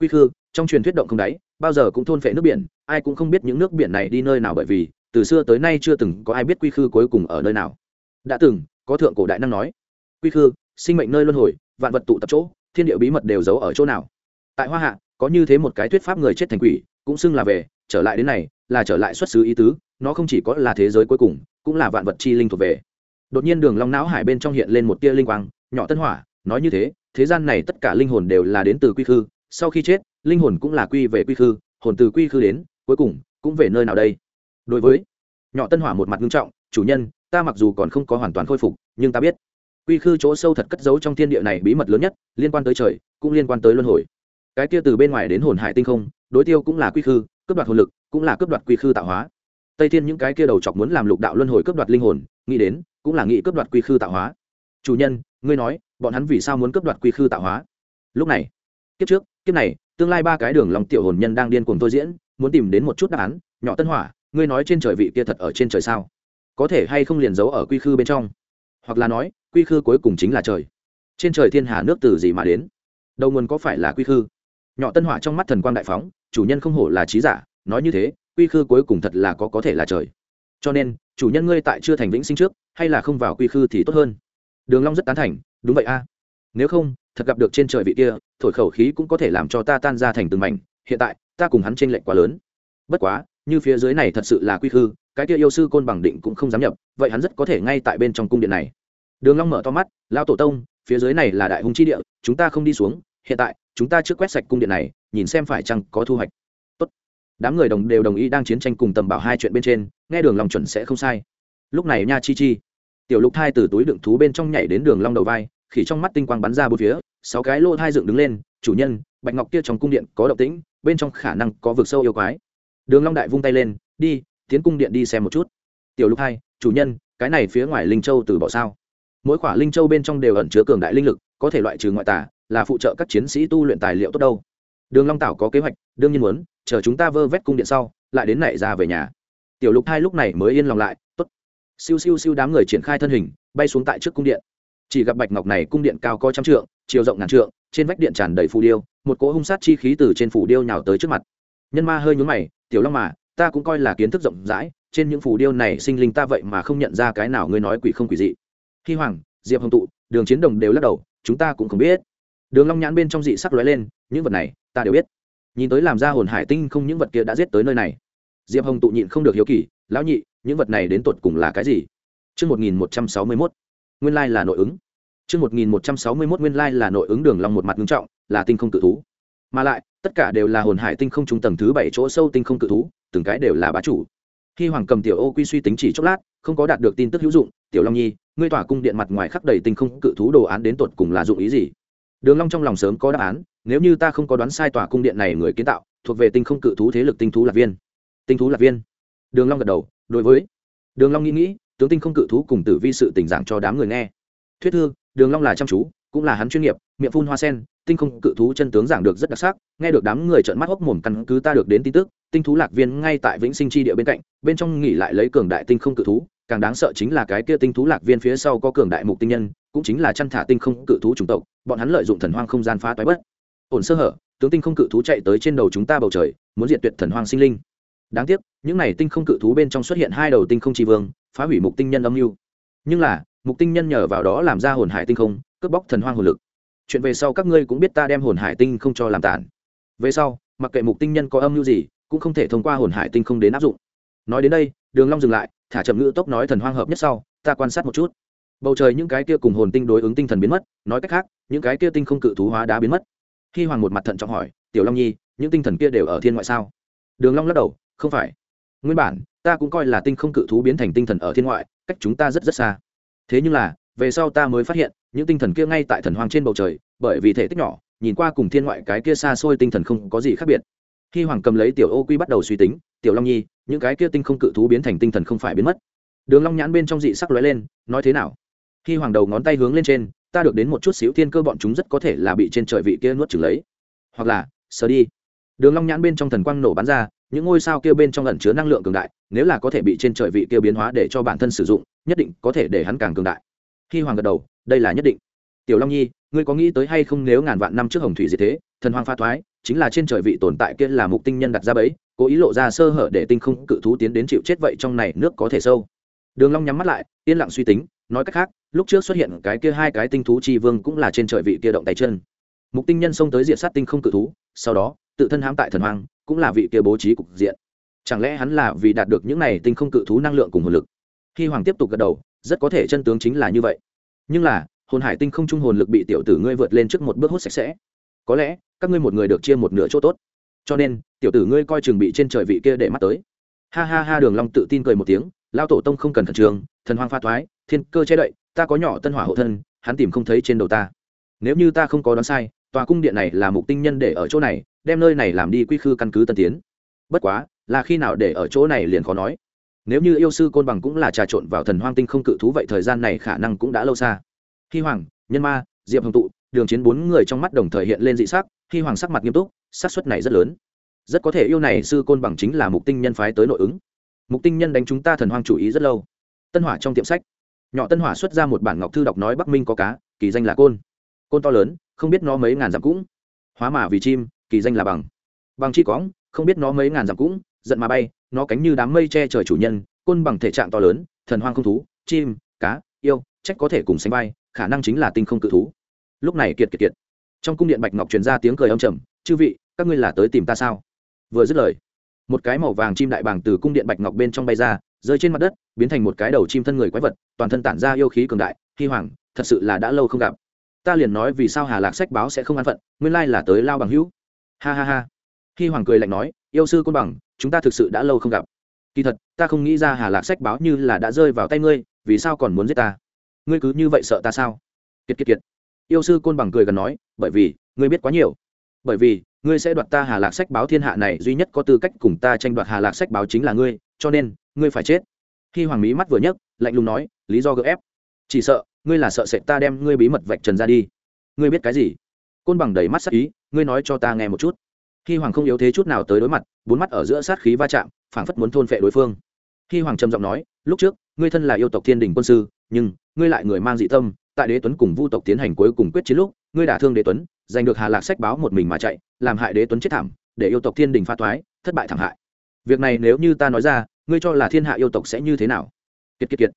Quy khư trong truyền thuyết động không đáy, bao giờ cũng thôn phệ nước biển, ai cũng không biết những nước biển này đi nơi nào bởi vì, từ xưa tới nay chưa từng có ai biết quy khư cuối cùng ở nơi nào. Đã từng, có thượng cổ đại năng nói, quy khư, sinh mệnh nơi luân hồi, vạn vật tụ tập chỗ, thiên địa bí mật đều giấu ở chỗ nào? Tại hoa hạ, có như thế một cái thuyết pháp người chết thành quỷ, cũng xưng là về, trở lại đến này, là trở lại xuất xứ ý tứ, nó không chỉ có là thế giới cuối cùng, cũng là vạn vật chi linh thuộc về. Đột nhiên đường long não hải bên trong hiện lên một tia linh quang, nhỏ tân hỏa, nói như thế thế gian này tất cả linh hồn đều là đến từ quy khư, sau khi chết linh hồn cũng là quy về quy khư, hồn từ quy khư đến, cuối cùng cũng về nơi nào đây? Đối với nhỏ tân hỏa một mặt nghiêm trọng, chủ nhân, ta mặc dù còn không có hoàn toàn khôi phục, nhưng ta biết quy khư chỗ sâu thật cất giấu trong thiên địa này bí mật lớn nhất, liên quan tới trời, cũng liên quan tới luân hồi. Cái kia từ bên ngoài đến hồn hải tinh không, đối tiêu cũng là quy khư, cướp đoạt hồn lực, cũng là cướp đoạt quy khư tạo hóa. Tây thiên những cái kia đầu chọc muốn làm lục đạo luân hồi cướp đoạt linh hồn, nghĩ đến, cũng là nghĩ cướp đoạt quy khư tạo hóa. Chủ nhân, ngươi nói, bọn hắn vì sao muốn cướp đoạt quy khư tạo hóa? Lúc này, kiếp trước, kiếp này tương lai ba cái đường lòng tiểu hồn nhân đang điên cuồng tôi diễn, muốn tìm đến một chút đáp án. Nhỏ tân hỏa, ngươi nói trên trời vị kia thật ở trên trời sao? Có thể hay không liền giấu ở quy khư bên trong? Hoặc là nói, quy khư cuối cùng chính là trời. Trên trời thiên hà nước từ gì mà đến? Đầu nguồn có phải là quy khư? Nhỏ tân hỏa trong mắt thần quang đại phóng, chủ nhân không hổ là trí giả, nói như thế, quy khư cuối cùng thật là có có thể là trời. Cho nên, chủ nhân ngươi tại chưa thành vĩnh sinh trước, hay là không vào quy khư thì tốt hơn? Đường long rất tán thành, đúng vậy a. Nếu không thật gặp được trên trời vị kia, thổi khẩu khí cũng có thể làm cho ta tan ra thành từng mảnh, hiện tại, ta cùng hắn tranh lệch quá lớn. Bất quá, như phía dưới này thật sự là quy khư, cái kia yêu sư côn bằng định cũng không dám nhập, vậy hắn rất có thể ngay tại bên trong cung điện này. Đường long mở to mắt lao tổ tông, phía dưới này là đại hùng chi địa, chúng ta không đi xuống, hiện tại, chúng ta trước quét sạch cung điện này, nhìn xem phải chăng có thu hoạch. Tốt. Đám người đồng đều đồng ý đang chiến tranh cùng tầm bảo hai chuyện bên trên, nghe đường long chuẩn sẽ không sai. Lúc này nha chi chi, tiểu lục thai từ túi đựng thú bên trong nhảy đến đường long đầu vai khỉ trong mắt tinh quang bắn ra bốn phía, sáu cái lô thai dựng đứng lên, chủ nhân, bạch ngọc kia trong cung điện có động tĩnh, bên trong khả năng có vực sâu yêu quái. Đường long đại vung tay lên, đi, tiến cung điện đi xem một chút. Tiểu lục hai, chủ nhân, cái này phía ngoài linh châu từ bỏ sao? Mỗi khỏa linh châu bên trong đều ẩn chứa cường đại linh lực, có thể loại trừ ngoại tả là phụ trợ các chiến sĩ tu luyện tài liệu tốt đâu. Đường long tảo có kế hoạch, đương nhiên muốn, chờ chúng ta vơ vét cung điện sau, lại đến nảy ra về nhà. Tiểu lục hai lúc này mới yên lòng lại, tốt. Siêu siêu siêu đám người triển khai thân hình, bay xuống tại trước cung điện chỉ gặp bạch ngọc này cung điện cao có trăm trượng chiều rộng ngàn trượng trên vách điện tràn đầy phù điêu một cỗ hung sát chi khí từ trên phù điêu nhào tới trước mặt. Nhân ma hơi nhún mày tiểu long mà ta cũng coi là kiến thức rộng rãi trên những phù điêu này sinh linh ta vậy mà không nhận ra cái nào ngươi nói quỷ không quỷ dị. Khi hoàng diệp hồng tụ đường chiến đồng đều lắc đầu chúng ta cũng không biết. Đường long nhãn bên trong dị sắc lóe lên những vật này ta đều biết. Nhìn tới làm ra hồn hải tinh không những vật kia đã giết tới nơi này. Diệp hồng tụ nhịn không được hiếu kỳ lão nhị những vật này đến tột cùng là cái gì? Trước 1161, nguyên lai là nội ứng. Trước 1161 nguyên lai là nội ứng đường long một mặt ngưng trọng, là tinh không cự thú. Mà lại, tất cả đều là hồn hải tinh không trung tầng thứ bảy chỗ sâu tinh không cự thú, từng cái đều là bá chủ. Khi Hoàng cầm tiểu ô quy suy tính chỉ chốc lát, không có đạt được tin tức hữu dụng, "Tiểu Long Nhi, ngươi tỏa cung điện mặt ngoài khắc đầy tinh không cự thú đồ án đến tột cùng là dụng ý gì?" Đường Long trong lòng sớm có đáp án, nếu như ta không có đoán sai tòa cung điện này người kiến tạo, thuộc về tinh không cự thú thế lực tinh thú lạc viên. Tinh thú lạc viên. Đường Long gật đầu, đối với. Đường Long nghĩ nghĩ, tướng tinh không cự thú cùng tử vi sự tình giảng cho đám người nghe. Thuyết thư, Đường Long là chăm chú, cũng là hắn chuyên nghiệp, miệng phun hoa sen, tinh không cự thú chân tướng giảng được rất đặc sắc, nghe được đám người trợn mắt hốc mồm căn cứ ta được đến tin tức, tinh thú lạc viên ngay tại Vĩnh Sinh chi địa bên cạnh, bên trong nghỉ lại lấy cường đại tinh không cự thú, càng đáng sợ chính là cái kia tinh thú lạc viên phía sau có cường đại mục tinh nhân, cũng chính là chăn thả tinh không cự thú chủng tộc, bọn hắn lợi dụng thần hoang không gian phá toái bất. Ổn sơ hở, tướng tinh không cự thú chạy tới trên đầu chúng ta bầu trời, muốn diệt tuyệt thần hoang sinh linh. Đáng tiếc, những này tinh không cự thú bên trong xuất hiện hai đầu tinh không tri vương, phá hủy mục tinh nhân âm mưu. Nhưng là, mục tinh nhân nhờ vào đó làm ra hồn hải tinh không, cướp bóc thần hoang hồn lực. Chuyện về sau các ngươi cũng biết ta đem hồn hải tinh không cho làm tản về sau mặc kệ mục tinh nhân có âm mưu gì cũng không thể thông qua hồn hải tinh không đến áp dụng. Nói đến đây đường long dừng lại thả chậm ngữ tốc nói thần hoang hợp nhất sau ta quan sát một chút. Bầu trời những cái kia cùng hồn tinh đối ứng tinh thần biến mất nói cách khác những cái kia tinh không cự thú hóa đã biến mất. Khi hoàng một mặt thận trọng hỏi tiểu long nhi những tinh thần kia đều ở thiên ngoại sao? Đường long lắc đầu không phải nguyên bản, ta cũng coi là tinh không cự thú biến thành tinh thần ở thiên ngoại, cách chúng ta rất rất xa. Thế nhưng là, về sau ta mới phát hiện, những tinh thần kia ngay tại thần hoang trên bầu trời, bởi vì thể tích nhỏ, nhìn qua cùng thiên ngoại cái kia xa xôi tinh thần không có gì khác biệt. Khi hoàng cầm lấy tiểu ô quy bắt đầu suy tính, tiểu long nhi, những cái kia tinh không cự thú biến thành tinh thần không phải biến mất. Đường long nhãn bên trong dị sắc lóe lên, nói thế nào? Khi hoàng đầu ngón tay hướng lên trên, ta được đến một chút xíu thiên cơ bọn chúng rất có thể là bị trên trời vị kia nuốt chửng lấy. Hoặc là, sờ đi. Đường long nhãn bên trong thần quang nổ bắn ra những ngôi sao kia bên trong ẩn chứa năng lượng cường đại, nếu là có thể bị trên trời vị kia biến hóa để cho bản thân sử dụng, nhất định có thể để hắn càng cường đại. Khi hoàng gật đầu, đây là nhất định. Tiểu long nhi, ngươi có nghĩ tới hay không nếu ngàn vạn năm trước hồng thủy diệt thế, thần hoàng pha thoái, chính là trên trời vị tồn tại kia là mục tinh nhân đặt ra bẫy, cố ý lộ ra sơ hở để tinh không cự thú tiến đến chịu chết vậy trong này nước có thể sâu. Đường long nhắm mắt lại, yên lặng suy tính, nói cách khác, lúc trước xuất hiện cái kia hai cái tinh thú chi vương cũng là trên trời vị kia động tay chân. Mục tinh nhân xông tới diệt sát tinh không cự thú, sau đó, tự thân hãm tại thần hoàng cũng là vị kia bố trí cục diện. Chẳng lẽ hắn là vì đạt được những này tinh không cự thú năng lượng cùng hồn lực? Khi hoàng tiếp tục gật đầu, rất có thể chân tướng chính là như vậy. Nhưng là, hồn hải tinh không trung hồn lực bị tiểu tử ngươi vượt lên trước một bước hút sạch sẽ. Có lẽ, các ngươi một người được chia một nửa chỗ tốt. Cho nên, tiểu tử ngươi coi chừng bị trên trời vị kia để mắt tới. Ha ha ha, đường long tự tin cười một tiếng lao tổ tông không cần khẩn trương, thần hoang pha thoái, thiên cơ che đậy, ta có nhỏ tân hỏa hộ thân, hắn tìm không thấy trên đầu ta. Nếu như ta không có đoán sai, tòa cung điện này là mục tinh nhân để ở chỗ này đem nơi này làm đi quy khư căn cứ tân tiến. Bất quá, là khi nào để ở chỗ này liền khó nói. Nếu như yêu sư côn bằng cũng là trà trộn vào thần hoang tinh không cự thú vậy thời gian này khả năng cũng đã lâu xa. Hy hoàng, nhân ma, diệp hồng tụ, đường chiến bốn người trong mắt đồng thời hiện lên dị sắc hy hoàng sắc mặt nghiêm túc, xác suất này rất lớn. Rất có thể yêu này sư côn bằng chính là mục tinh nhân phái tới nội ứng. Mục tinh nhân đánh chúng ta thần hoang chủ ý rất lâu. Tân hỏa trong tiệm sách. Nhỏ tân hỏa xuất ra một bản ngọc thư đọc nói bắc minh có cá, kỳ danh là côn. Côn to lớn, không biết nó mấy ngàn dặm cũng. Hóa mà vì chim kỳ danh là bằng. Bằng chi cóng không biết nó mấy ngàn dặm cũng, giận mà bay, nó cánh như đám mây che trời chủ nhân, côn bằng thể trạng to lớn, thần hoang không thú, chim, cá, yêu, trách có thể cùng sánh vai, khả năng chính là tinh không cự thú. Lúc này kiệt kiệt kiệt. Trong cung điện bạch ngọc truyền ra tiếng cười âm trầm, chư vị, các ngươi là tới tìm ta sao? Vừa dứt lời, một cái màu vàng chim đại bàng từ cung điện bạch ngọc bên trong bay ra, rơi trên mặt đất, biến thành một cái đầu chim thân người quái vật, toàn thân tản ra yêu khí cường đại hy hoàng, thật sự là đã lâu không gặp. Ta liền nói vì sao hà lạc sách báo sẽ không an phận, nguyên lai là tới lao bằng hữu ha ha ha. Khi hoàng cười lạnh nói, yêu sư côn bằng, chúng ta thực sự đã lâu không gặp. Kỳ thật, ta không nghĩ ra hà lạc sách báo như là đã rơi vào tay ngươi, vì sao còn muốn giết ta? Ngươi cứ như vậy sợ ta sao? Kiệt kiệt kiệt. Yêu sư côn bằng cười gần nói, bởi vì, ngươi biết quá nhiều. Bởi vì, ngươi sẽ đoạt ta hà lạc sách báo thiên hạ này duy nhất có tư cách cùng ta tranh đoạt hà lạc sách báo chính là ngươi, cho nên, ngươi phải chết. Khi hoàng mỹ mắt vừa nhấc, lạnh lùng nói, lý do gợ ép. Chỉ sợ, ngươi là sợ sệt ta đem ngươi bí mật vạch trần ra đi. Ngươi biết cái gì? Côn bằng đầy mắt sắc ý, ngươi nói cho ta nghe một chút. Khi hoàng không yếu thế chút nào tới đối mặt, bốn mắt ở giữa sát khí va chạm, phảng phất muốn thôn phệ đối phương. Khi hoàng trầm giọng nói, lúc trước, ngươi thân là yêu tộc thiên đình quân sư, nhưng ngươi lại người mang dị tâm, tại đế tuấn cùng vu tộc tiến hành cuối cùng quyết chiến lúc, ngươi đả thương đế tuấn, giành được hà lạc sách báo một mình mà chạy, làm hại đế tuấn chết thảm, để yêu tộc thiên đình pha thoái thất bại thảm hại. Việc này nếu như ta nói ra, ngươi cho là thiên hạ yêu tộc sẽ như thế nào? Kiệt kiệt kiệt.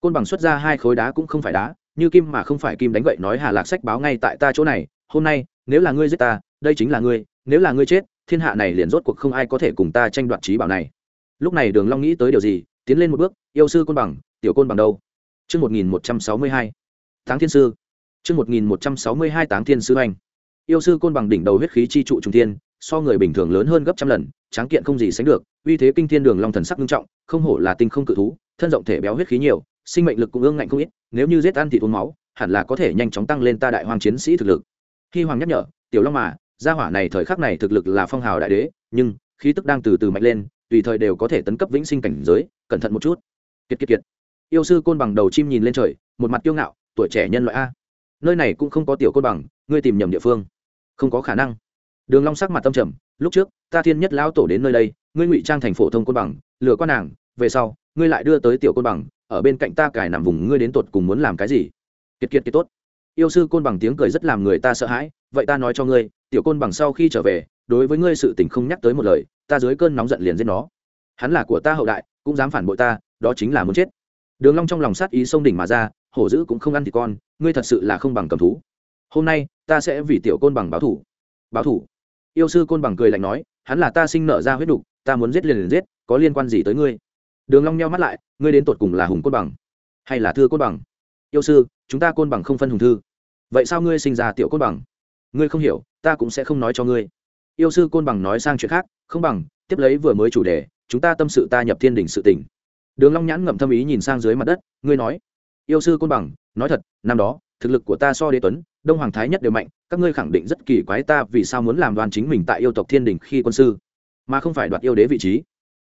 Côn bằng xuất ra hai khối đá cũng không phải đá, như kim mà không phải kim đánh gậy nói hà lạc sách báo ngay tại ta chỗ này hôm nay, nếu là ngươi giết ta, đây chính là ngươi, nếu là ngươi chết, thiên hạ này liền rốt cuộc không ai có thể cùng ta tranh đoạt trí bảo này. Lúc này đường long nghĩ tới điều gì, tiến lên một bước, yêu sư côn bằng, tiểu côn bằng đâu? Chương một nghìn một trăm sáu mươi hai, táng thiên sư. Chương một nghìn một trăm sáu mươi hai, táng thiên sư anh yêu sư côn bằng đỉnh đầu huyết khí chi trụ trung thiên, so người bình thường lớn hơn gấp trăm lần, tráng kiện không gì sánh được, uy thế kinh thiên đường long thần sắc nghiêm trọng, không hổ là tinh không cự thú, thân rộng thể béo huyết khí nhiều, sinh mệnh lực cũng ương ngạnh không ít, nếu như giết ăn thì uống máu, hẳn là có thể nhanh chóng tăng lên ta đại hoàng chiến sĩ thực lực khi hoàng nhắc nhở, tiểu long mà, gia hỏa này thời khắc này thực lực là phong hào đại đế, nhưng khí tức đang từ từ mạnh lên, tùy thời đều có thể tấn cấp vĩnh sinh cảnh giới, cẩn thận một chút. Kiệt kiệt kiệt. Yêu sư côn bằng đầu chim nhìn lên trời, một mặt kiêu ngạo, tuổi trẻ nhân loại a, nơi này cũng không có tiểu côn bằng, ngươi tìm nhầm địa phương. Không có khả năng. Đường long sắc mặt tâm trầm, lúc trước, ta thiên nhất lão tổ đến nơi đây, ngươi ngụy trang thành phổ thông côn bằng, lừa quan nàng, về sau, ngươi lại đưa tới tiểu côn bằng, ở bên cạnh ta cài nằm vùng ngươi đến tột cùng muốn làm cái gì? Kiệt kiệt kiệt tốt yêu sư côn bằng tiếng cười rất làm người ta sợ hãi, vậy ta nói cho ngươi, tiểu côn bằng sau khi trở về, đối với ngươi sự tình không nhắc tới một lời, ta dưới cơn nóng giận liền giết nó. Hắn là của ta hậu đại, cũng dám phản bội ta, đó chính là muốn chết. Đường long trong lòng sát ý sông đỉnh mà ra, hổ dữ cũng không ăn thịt con, ngươi thật sự là không bằng cầm thú. Hôm nay, ta sẽ vì tiểu côn bằng báo thủ. Báo thủ? Yêu sư côn bằng cười lạnh nói, hắn là ta sinh nợ ra huyết đục, ta muốn giết liền liền giết, có liên quan gì tới ngươi? Đường long nheo mắt lại, ngươi đến tột cùng là hùng côn bằng hay là thưa côn bằng? Yêu sư chúng ta côn bằng không phân hùng thư. Vậy sao ngươi sinh ra tiểu côn bằng? Ngươi không hiểu, ta cũng sẽ không nói cho ngươi. Yêu sư côn bằng nói sang chuyện khác, không bằng, tiếp lấy vừa mới chủ đề, chúng ta tâm sự ta nhập thiên đình sự tỉnh đường long nhãn ngậm thâm ý nhìn sang dưới mặt đất, ngươi nói, yêu sư côn bằng, nói thật, năm đó, thực lực của ta so đế tuấn, đông hoàng thái nhất đều mạnh, các ngươi khẳng định rất kỳ quái ta vì sao muốn làm đoàn chính mình tại yêu tộc thiên đình khi quân sư, mà không phải đoạt yêu đế vị trí.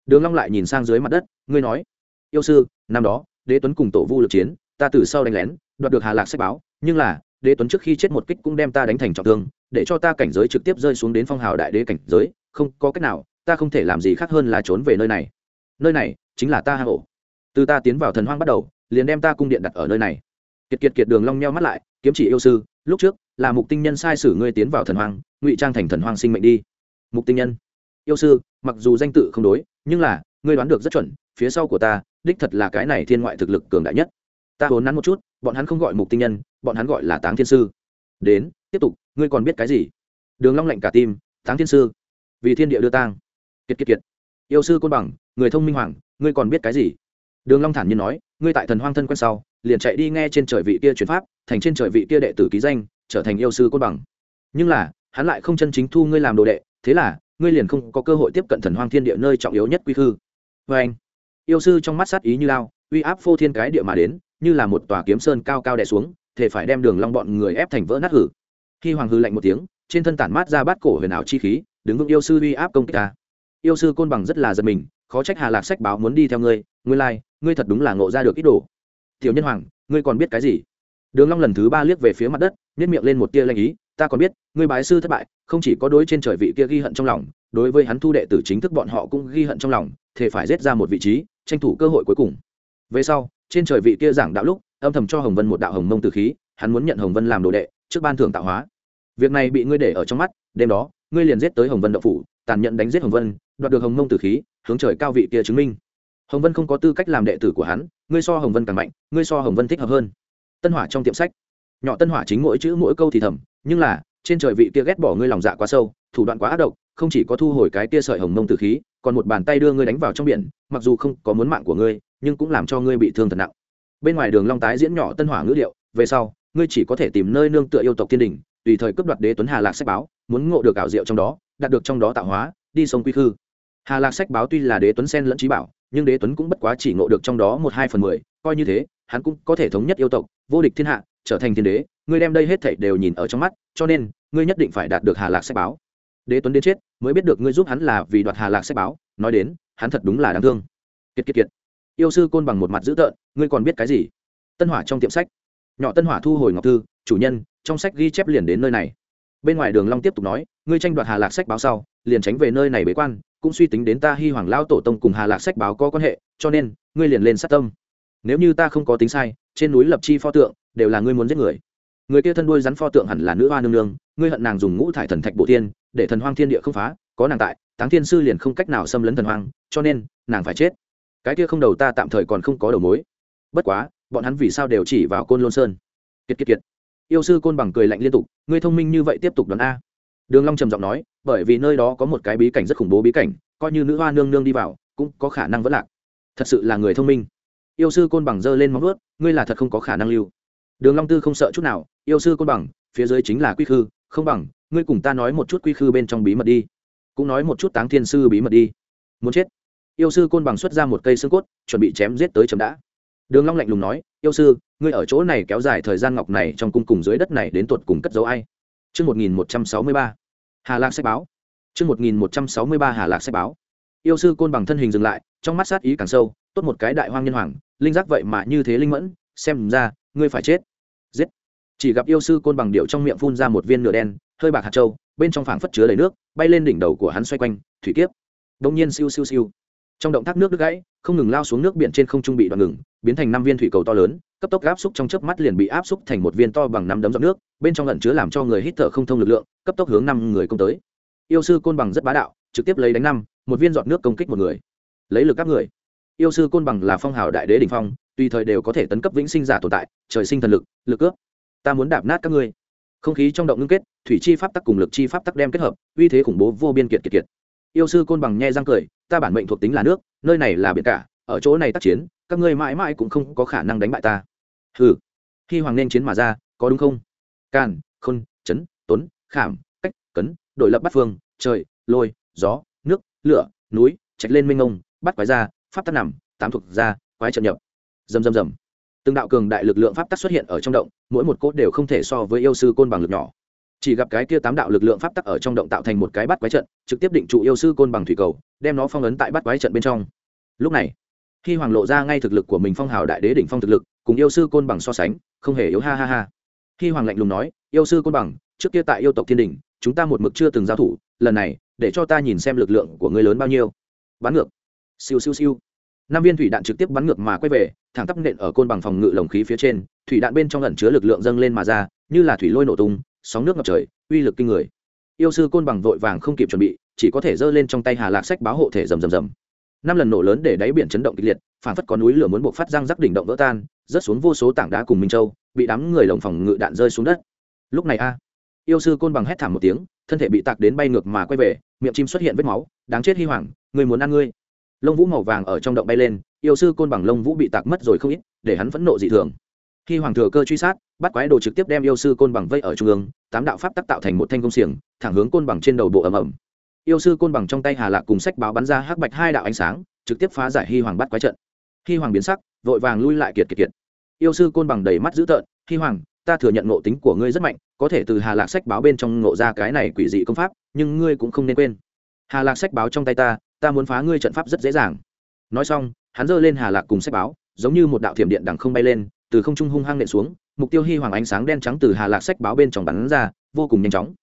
Đường long lại nhìn sang dưới mặt đất, ngươi nói, yêu sư, năm đó, đế tuấn cùng tổ vu lực chiến, ta từ sau đánh lén đoạt được hà lạc sách báo, nhưng là, đế tuấn trước khi chết một kích cũng đem ta đánh thành trọng thương, để cho ta cảnh giới trực tiếp rơi xuống đến phong hào đại đế cảnh giới, không có cách nào, ta không thể làm gì khác hơn là trốn về nơi này. Nơi này chính là ta hà hổ từ ta tiến vào thần hoang bắt đầu, liền đem ta cung điện đặt ở nơi này. Kiệt kiệt kiệt đường long nheo mắt lại, kiếm chỉ yêu sư, lúc trước là mục tinh nhân sai sử ngươi tiến vào thần hoang, ngụy trang thành thần hoang sinh mệnh đi. Mục tinh nhân, yêu sư, mặc dù danh tự không đối, nhưng là, ngươi đoán được rất chuẩn, phía sau của ta, đích thật là cái này thiên ngoại thực lực cường đại nhất ta vốn nắn một chút, bọn hắn không gọi mục tinh nhân, bọn hắn gọi là táng thiên sư. Đến, tiếp tục, ngươi còn biết cái gì? Đường long lạnh cả tim, táng thiên sư. Vì thiên địa đưa tang. Kiệt kiệt kiệt. Yêu sư côn bằng, người thông minh hoàng, ngươi còn biết cái gì? Đường long thản nhiên nói, ngươi tại thần hoang thân quen sau, liền chạy đi nghe trên trời vị kia truyền pháp, thành trên trời vị kia đệ tử ký danh, trở thành yêu sư côn bằng. Nhưng là, hắn lại không chân chính thu ngươi làm đồ đệ, thế là, ngươi liền không có cơ hội tiếp cận thần hoang thiên địa nơi trọng yếu nhất quy hư. vê vâng. anh yêu sư trong mắt sát ý như lao, uy áp phô thiên cái địa mà đến như là một tòa kiếm sơn cao cao đè xuống thể phải đem đường long bọn người ép thành vỡ nát hử. Khi hoàng hư lạnh một tiếng trên thân tản mát ra bát cổ huyền ảo chi khí đứng vững yêu sư uy áp công kích ta. Yêu sư côn bằng rất là giật mình khó trách hà lạc sách báo muốn đi theo ngươi ngươi lai、like, ngươi thật đúng là ngộ ra được ít đồ. Tiểu nhân hoàng ngươi còn biết cái gì? Đường long lần thứ ba liếc về phía mặt đất nhếch miệng lên một tia lanh ý ta còn biết ngươi bái sư thất bại không chỉ có đối trên trời vị kia ghi hận trong lòng đối với hắn thu đệ tử chính thức bọn họ cũng ghi hận trong lòng thể phải giết ra một vị trí tranh thủ cơ hội cuối cùng. Về sau trên trời vị kia giảng đạo lúc, âm thầm cho hồng vân một đạo hồng mông từ khí, hắn muốn nhận hồng vân làm đồ đệ, trước ban thưởng tạo hóa. Việc này bị ngươi để ở trong mắt, đêm đó, ngươi liền giết tới hồng vân đậu phủ, tàn nhẫn đánh giết hồng vân, đoạt được hồng mông tử khí, hướng trời cao vị kia chứng minh. Hồng vân không có tư cách làm đệ tử của hắn, ngươi so hồng vân càng mạnh, ngươi so hồng vân thích hợp hơn. Tân hỏa trong tiệm sách. Nhỏ tân hỏa chính mỗi chữ mỗi câu thì thầm, nhưng là, trên trời vị kia ghét bỏ ngươi lòng dạ quá sâu, thủ đoạn quá ác độc, không chỉ có thu hồi cái kia sợi hồng mông tử khí, còn một bàn tay đưa ngươi đánh vào trong biển, mặc dù không có muốn mạng của ngươi nhưng cũng làm cho ngươi bị thương thật nặng. Bên ngoài đường long tái diễn nhỏ tân hỏa ngữ điệu, về sau, ngươi chỉ có thể tìm nơi nương tựa yêu tộc thiên đình, tùy thời cướp đoạt đế tuấn hà lạc sách báo, muốn ngộ được ảo diệu trong đó, đạt được trong đó tạo hóa, đi sông quy khư. Hà lạc sách báo tuy là đế tuấn sen lẫn trí bảo, nhưng đế tuấn cũng bất quá chỉ ngộ được trong đó một hai phần mười, coi như thế, hắn cũng có thể thống nhất yêu tộc, vô địch thiên hạ, trở thành thiên đế, ngươi đem đây hết thảy đều nhìn ở trong mắt, cho nên, ngươi nhất định phải đạt được hà lạc sách báo. Đế tuấn đến chết, mới biết được ngươi giúp hắn là vì đoạt hà lạc sách báo, nói đến, hắn thật đúng là đáng thương. Kiệt kiệt kiệt yêu sư côn bằng một mặt dữ tợn, ngươi còn biết cái gì? Tân hỏa trong tiệm sách. Nhỏ tân hỏa thu hồi ngọc thư, chủ nhân, trong sách ghi chép liền đến nơi này. Bên ngoài đường long tiếp tục nói, ngươi tranh đoạt hà lạc sách báo sau, liền tránh về nơi này bế quan, cũng suy tính đến ta hy hoàng lao tổ tông cùng hà lạc sách báo có quan hệ, cho nên, ngươi liền lên sát tâm. Nếu như ta không có tính sai, trên núi lập chi pho tượng, đều là ngươi muốn giết người. Người kia thân đuôi rắn pho tượng hẳn là nữ hoa nương nương, ngươi hận nàng dùng ngũ thải thần thạch bộ tiên để thần hoang thiên địa không phá, có nàng tại, táng thiên sư liền không cách nào xâm lấn thần hoang, cho nên, nàng phải chết cái kia không đầu ta tạm thời còn không có đầu mối. Bất quá, bọn hắn vì sao đều chỉ vào côn lôn sơn? Kiệt kiệt kiệt. Yêu sư côn bằng cười lạnh liên tục, ngươi thông minh như vậy tiếp tục đoán a. Đường long trầm giọng nói, bởi vì nơi đó có một cái bí cảnh rất khủng bố bí cảnh, coi như nữ hoa nương nương đi vào, cũng có khả năng vẫn lạc. Thật sự là người thông minh. Yêu sư côn bằng giơ lên móng ướt ngươi là thật không có khả năng lưu. Đường long tư không sợ chút nào, yêu sư côn bằng, phía dưới chính là quy khư, không bằng, ngươi cùng ta nói một chút quy khư bên trong bí mật đi. Cũng nói một chút táng thiên sư bí mật đi. Muốn chết yêu sư côn bằng xuất ra một cây xương cốt chuẩn bị chém giết tới chấm đã đường long lạnh lùng nói yêu sư ngươi ở chỗ này kéo dài thời gian ngọc này trong cung cùng dưới đất này đến tuột cùng cất giấu ai Trước 1163, Hà Lạc sách báo. Trước 1163 Hà Lạc sách báo. Yêu sư côn bằng thân hình dừng lại, trong mắt sát ý càng sâu, tốt một cái đại hoang nhân hoàng, linh giác vậy mà như thế linh mẫn, xem ra, ngươi phải chết. Giết. Chỉ gặp yêu sư côn bằng điệu trong miệng phun ra một viên nửa đen, hơi bạc hạt châu, bên trong phảng phất chứa đầy nước, bay lên đỉnh đầu của hắn xoay quanh, thủy kiếp. Đột nhiên siêu siêu siêu. Trong động thác nước đứt gãy, không ngừng lao xuống nước biển trên không trung bị đoạn ngừng, biến thành năm viên thủy cầu to lớn, cấp tốc áp xúc trong chớp mắt liền bị áp xúc thành một viên to bằng năm đấm giọt nước, bên trong ẩn chứa làm cho người hít thở không thông lực lượng, cấp tốc hướng năm người công tới. Yêu sư côn bằng rất bá đạo, trực tiếp lấy đánh năm, một viên giọt nước công kích một người. Lấy lực các người. Yêu sư côn bằng là phong hào đại đế đỉnh phong, tùy thời đều có thể tấn cấp vĩnh sinh giả tồn tại, trời sinh thần lực, lực cướp. Ta muốn đạp nát các ngươi. Không khí trong động ngưng kết, thủy chi pháp tắc cùng lực chi pháp tắc đem kết hợp, uy thế khủng bố vô biên kiệt kiệt kiệt. Yêu sư côn bằng nhe răng cười, ta bản mệnh thuộc tính là nước, nơi này là biển cả, ở chỗ này tác chiến, các ngươi mãi mãi cũng không có khả năng đánh bại ta. Hừ. Khi hoàng nên chiến mà ra có đúng không? Càn khôn chấn tuấn khảm cách cấn đội lập bắt phương trời lôi gió nước lửa núi trạch lên minh ngông bắt quái ra pháp tắc nằm tám thuộc ra quái trận nhập. Dầm dầm dầm từng đạo cường đại lực lượng pháp tắc xuất hiện ở trong động mỗi một cốt đều không thể so với yêu sư côn bằng lực nhỏ chỉ gặp cái kia tám đạo lực lượng pháp tắc ở trong động tạo thành một cái bắt quái trận, trực tiếp định trụ yêu sư côn bằng thủy cầu, đem nó phong ấn tại bắt quái trận bên trong. Lúc này, khi hoàng lộ ra ngay thực lực của mình phong hào đại đế đỉnh phong thực lực, cùng yêu sư côn bằng so sánh, không hề yếu ha ha ha. Khi hoàng lạnh lùng nói, yêu sư côn bằng, trước kia tại yêu tộc thiên đình chúng ta một mực chưa từng giao thủ, lần này, để cho ta nhìn xem lực lượng của người lớn bao nhiêu. Bắn ngược. Siêu siêu siêu. Năm viên thủy đạn trực tiếp bắn ngược mà quay về, thẳng tắp nện ở côn bằng phòng ngự lồng khí phía trên, thủy đạn bên trong ẩn chứa lực lượng dâng lên mà ra, như là thủy lôi nổ tung sóng nước ngập trời, uy lực kinh người. Yêu sư côn bằng vội vàng không kịp chuẩn bị, chỉ có thể giơ lên trong tay hà lạc sách báo hộ thể rầm rầm rầm. Năm lần nổ lớn để đáy biển chấn động kịch liệt, phản phất có núi lửa muốn buộc phát răng rắc đỉnh động vỡ tan, rớt xuống vô số tảng đá cùng minh châu, bị đám người lồng phòng ngự đạn rơi xuống đất. Lúc này a, yêu sư côn bằng hét thảm một tiếng, thân thể bị tạc đến bay ngược mà quay về, miệng chim xuất hiện vết máu, đáng chết hy hoàng, người muốn ăn ngươi. Lông vũ màu vàng ở trong động bay lên, yêu sư côn bằng lông vũ bị tạc mất rồi không ít, để hắn phẫn nộ dị thường khi hoàng thừa cơ truy sát, bắt quái đồ trực tiếp đem yêu sư côn bằng vây ở trung ương, tám đạo pháp tác tạo thành một thanh công xiềng, thẳng hướng côn bằng trên đầu bộ ầm ầm. Yêu sư côn bằng trong tay hà lạc cùng sách báo bắn ra hắc bạch hai đạo ánh sáng, trực tiếp phá giải hy hoàng bắt quái trận. Hi hoàng biến sắc, vội vàng lui lại kiệt kiệt kiệt. Yêu sư côn bằng đầy mắt dữ tợn, Hi hoàng, ta thừa nhận ngộ tính của ngươi rất mạnh, có thể từ hà lạc sách báo bên trong ngộ ra cái này quỷ dị công pháp, nhưng ngươi cũng không nên quên. Hà lạc sách báo trong tay ta ta muốn phá ngươi trận pháp rất dễ dàng. Nói xong, hắn giơ lên hà lạc cùng sách báo, giống như một đạo thiểm điện đằng không bay lên từ không trung hung hăng nện xuống, mục tiêu hy hoàng ánh sáng đen trắng từ hà lạc sách báo bên trong bắn ra, vô cùng nhanh chóng.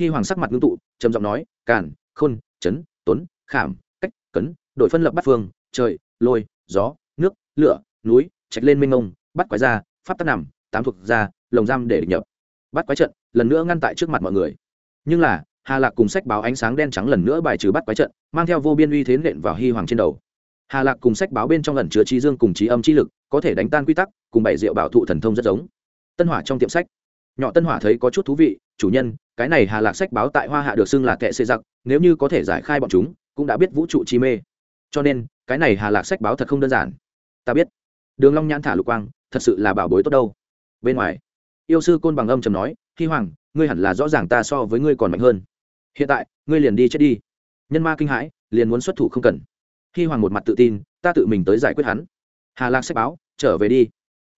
Hy hoàng sắc mặt ngưng tụ, trầm giọng nói, càn, khôn chấn tuấn, khảm, cách, cấn, đội phân lập bắt phương, trời, lôi, gió, nước, lửa, núi, trạch lên mênh ngông bắt quái ra pháp tắc nằm, tám thuộc ra lồng giam để nhập. Bắt quái trận, lần nữa ngăn tại trước mặt mọi người. Nhưng là, hà lạc cùng sách báo ánh sáng đen trắng lần nữa bài trừ bắt quái trận, mang theo vô biên uy thế nện vào hy hoàng trên đầu hà lạc cùng sách báo bên trong lần chứa trí dương cùng trí âm trí lực, có thể đánh tan quy tắc, cùng bảy diệu bảo thụ thần thông rất giống. Tân hỏa trong tiệm sách. Nhỏ tân hỏa thấy có chút thú vị, chủ nhân, cái này hà lạc sách báo tại hoa hạ được xưng là kệ xê giặc, nếu như có thể giải khai bọn chúng, cũng đã biết vũ trụ chi mê. Cho nên, cái này hà lạc sách báo thật không đơn giản. Ta biết. Đường long nhãn thả lục quang, thật sự là bảo bối tốt đâu. Bên ngoài, yêu sư côn bằng âm trầm nói khi hoàng, ngươi hẳn là rõ ràng ta so với ngươi còn mạnh hơn. Hiện tại, ngươi liền đi chết đi. Nhân ma kinh hãi, liền muốn xuất thủ không cần hy hoàng một mặt tự tin, ta tự mình tới giải quyết hắn. Hà lạc sách báo, trở về đi.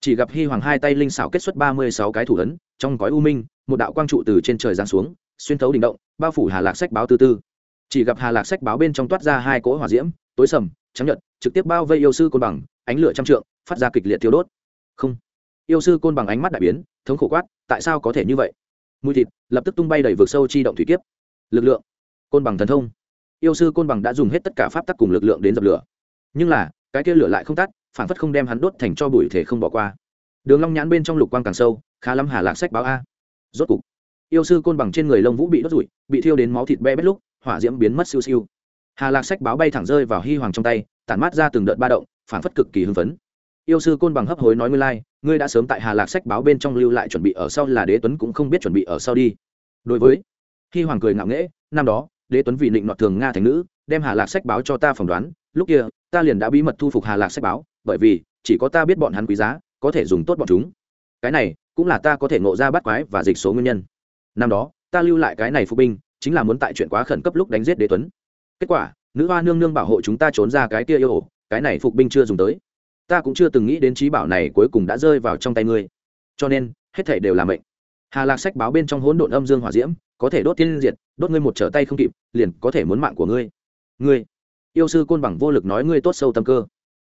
Chỉ gặp hy hoàng hai tay linh xảo kết xuất ba mươi sáu cái thủ ấn, trong gói u minh, một đạo quang trụ từ trên trời giáng xuống, xuyên thấu đỉnh động, bao phủ hà lạc sách báo tư tư. Chỉ gặp hà lạc sách báo bên trong toát ra hai cỗ hỏa diễm, tối sầm, trắng nhật trực tiếp bao vây yêu sư côn bằng, ánh lửa trăm trượng, phát ra kịch liệt thiêu đốt. Không. Yêu sư côn bằng ánh mắt đại biến, thống khổ quát, tại sao có thể như vậy? Mùi thịt lập tức tung bay đẩy vực sâu chi động thủy kiếp. Lực lượng. Côn bằng thần thông yêu sư côn bằng đã dùng hết tất cả pháp tắc cùng lực lượng đến dập lửa. Nhưng là, cái kia lửa lại không tắt, phản phất không đem hắn đốt thành cho bụi thể không bỏ qua. Đường long nhãn bên trong lục quang càng sâu, khá lắm hà lạc sách báo a. Rốt cục, yêu sư côn bằng trên người lông vũ bị đốt rụi, bị thiêu đến máu thịt be bét lúc, hỏa diễm biến mất siêu siêu. Hà lạc sách báo bay thẳng rơi vào hy hoàng trong tay, tản mát ra từng đợt ba động, phản phất cực kỳ hưng phấn. Yêu sư côn bằng hấp hối nói ngươi lai, ngươi đã sớm tại hà lạc sách báo bên trong lưu lại chuẩn bị ở sau là đế tuấn cũng không biết chuẩn bị ở sau đi. Đối với hy hoàng cười ngạo nghễ, năm đó đế tuấn vì định nọ thường nga thành nữ, đem hà lạc sách báo cho ta phỏng đoán, lúc kia, ta liền đã bí mật thu phục hà lạc sách báo, bởi vì, chỉ có ta biết bọn hắn quý giá, có thể dùng tốt bọn chúng. Cái này, cũng là ta có thể ngộ ra bắt quái và dịch số nguyên nhân. Năm đó, ta lưu lại cái này phục binh, chính là muốn tại chuyện quá khẩn cấp lúc đánh giết đế tuấn. Kết quả, nữ hoa nương nương bảo hộ chúng ta trốn ra cái kia yêu ổ, cái này phục binh chưa dùng tới. Ta cũng chưa từng nghĩ đến trí bảo này cuối cùng đã rơi vào trong tay ngươi. Cho nên, hết thể đều là mệnh hà lạc sách báo bên trong hỗn độn âm dương hỏa diễm, có thể đốt tiên diệt, đốt ngươi một trở tay không kịp, liền có thể muốn mạng của ngươi. Ngươi, yêu sư côn bằng vô lực nói ngươi tốt sâu tâm cơ.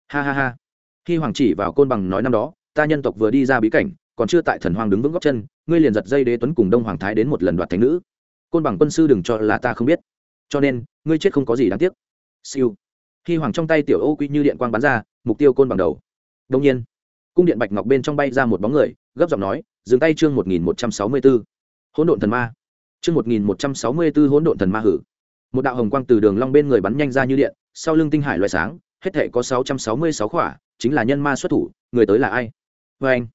Ha ha ha. Khi hoàng chỉ vào côn bằng nói năm đó, ta nhân tộc vừa đi ra bí cảnh, còn chưa tại thần hoàng đứng vững góc chân, ngươi liền giật dây đế tuấn cùng đông hoàng thái đến một lần đoạt thánh nữ. Côn bằng quân sư đừng cho là ta không biết. Cho nên, ngươi chết không có gì đáng tiếc. Siêu. Khi hoàng trong tay tiểu ô quy như điện quang bắn ra, mục tiêu côn bằng đầu. Đông nhiên, cung điện bạch ngọc bên trong bay ra một bóng người, gấp giọng nói dừng tay chương một nghìn một trăm sáu mươi b ố hỗn độn thần ma. Chương một nghìn một trăm sáu mươi b ố hỗn độn thần ma hử. Một đạo hồng quang từ đường long bên người bắn nhanh ra như điện, sau lưng tinh hải loại sáng, hết thảy có sáu trăm sáu mươi sáu khỏa, chính là nhân ma xuất thủ, người tới là ai? Vê anh.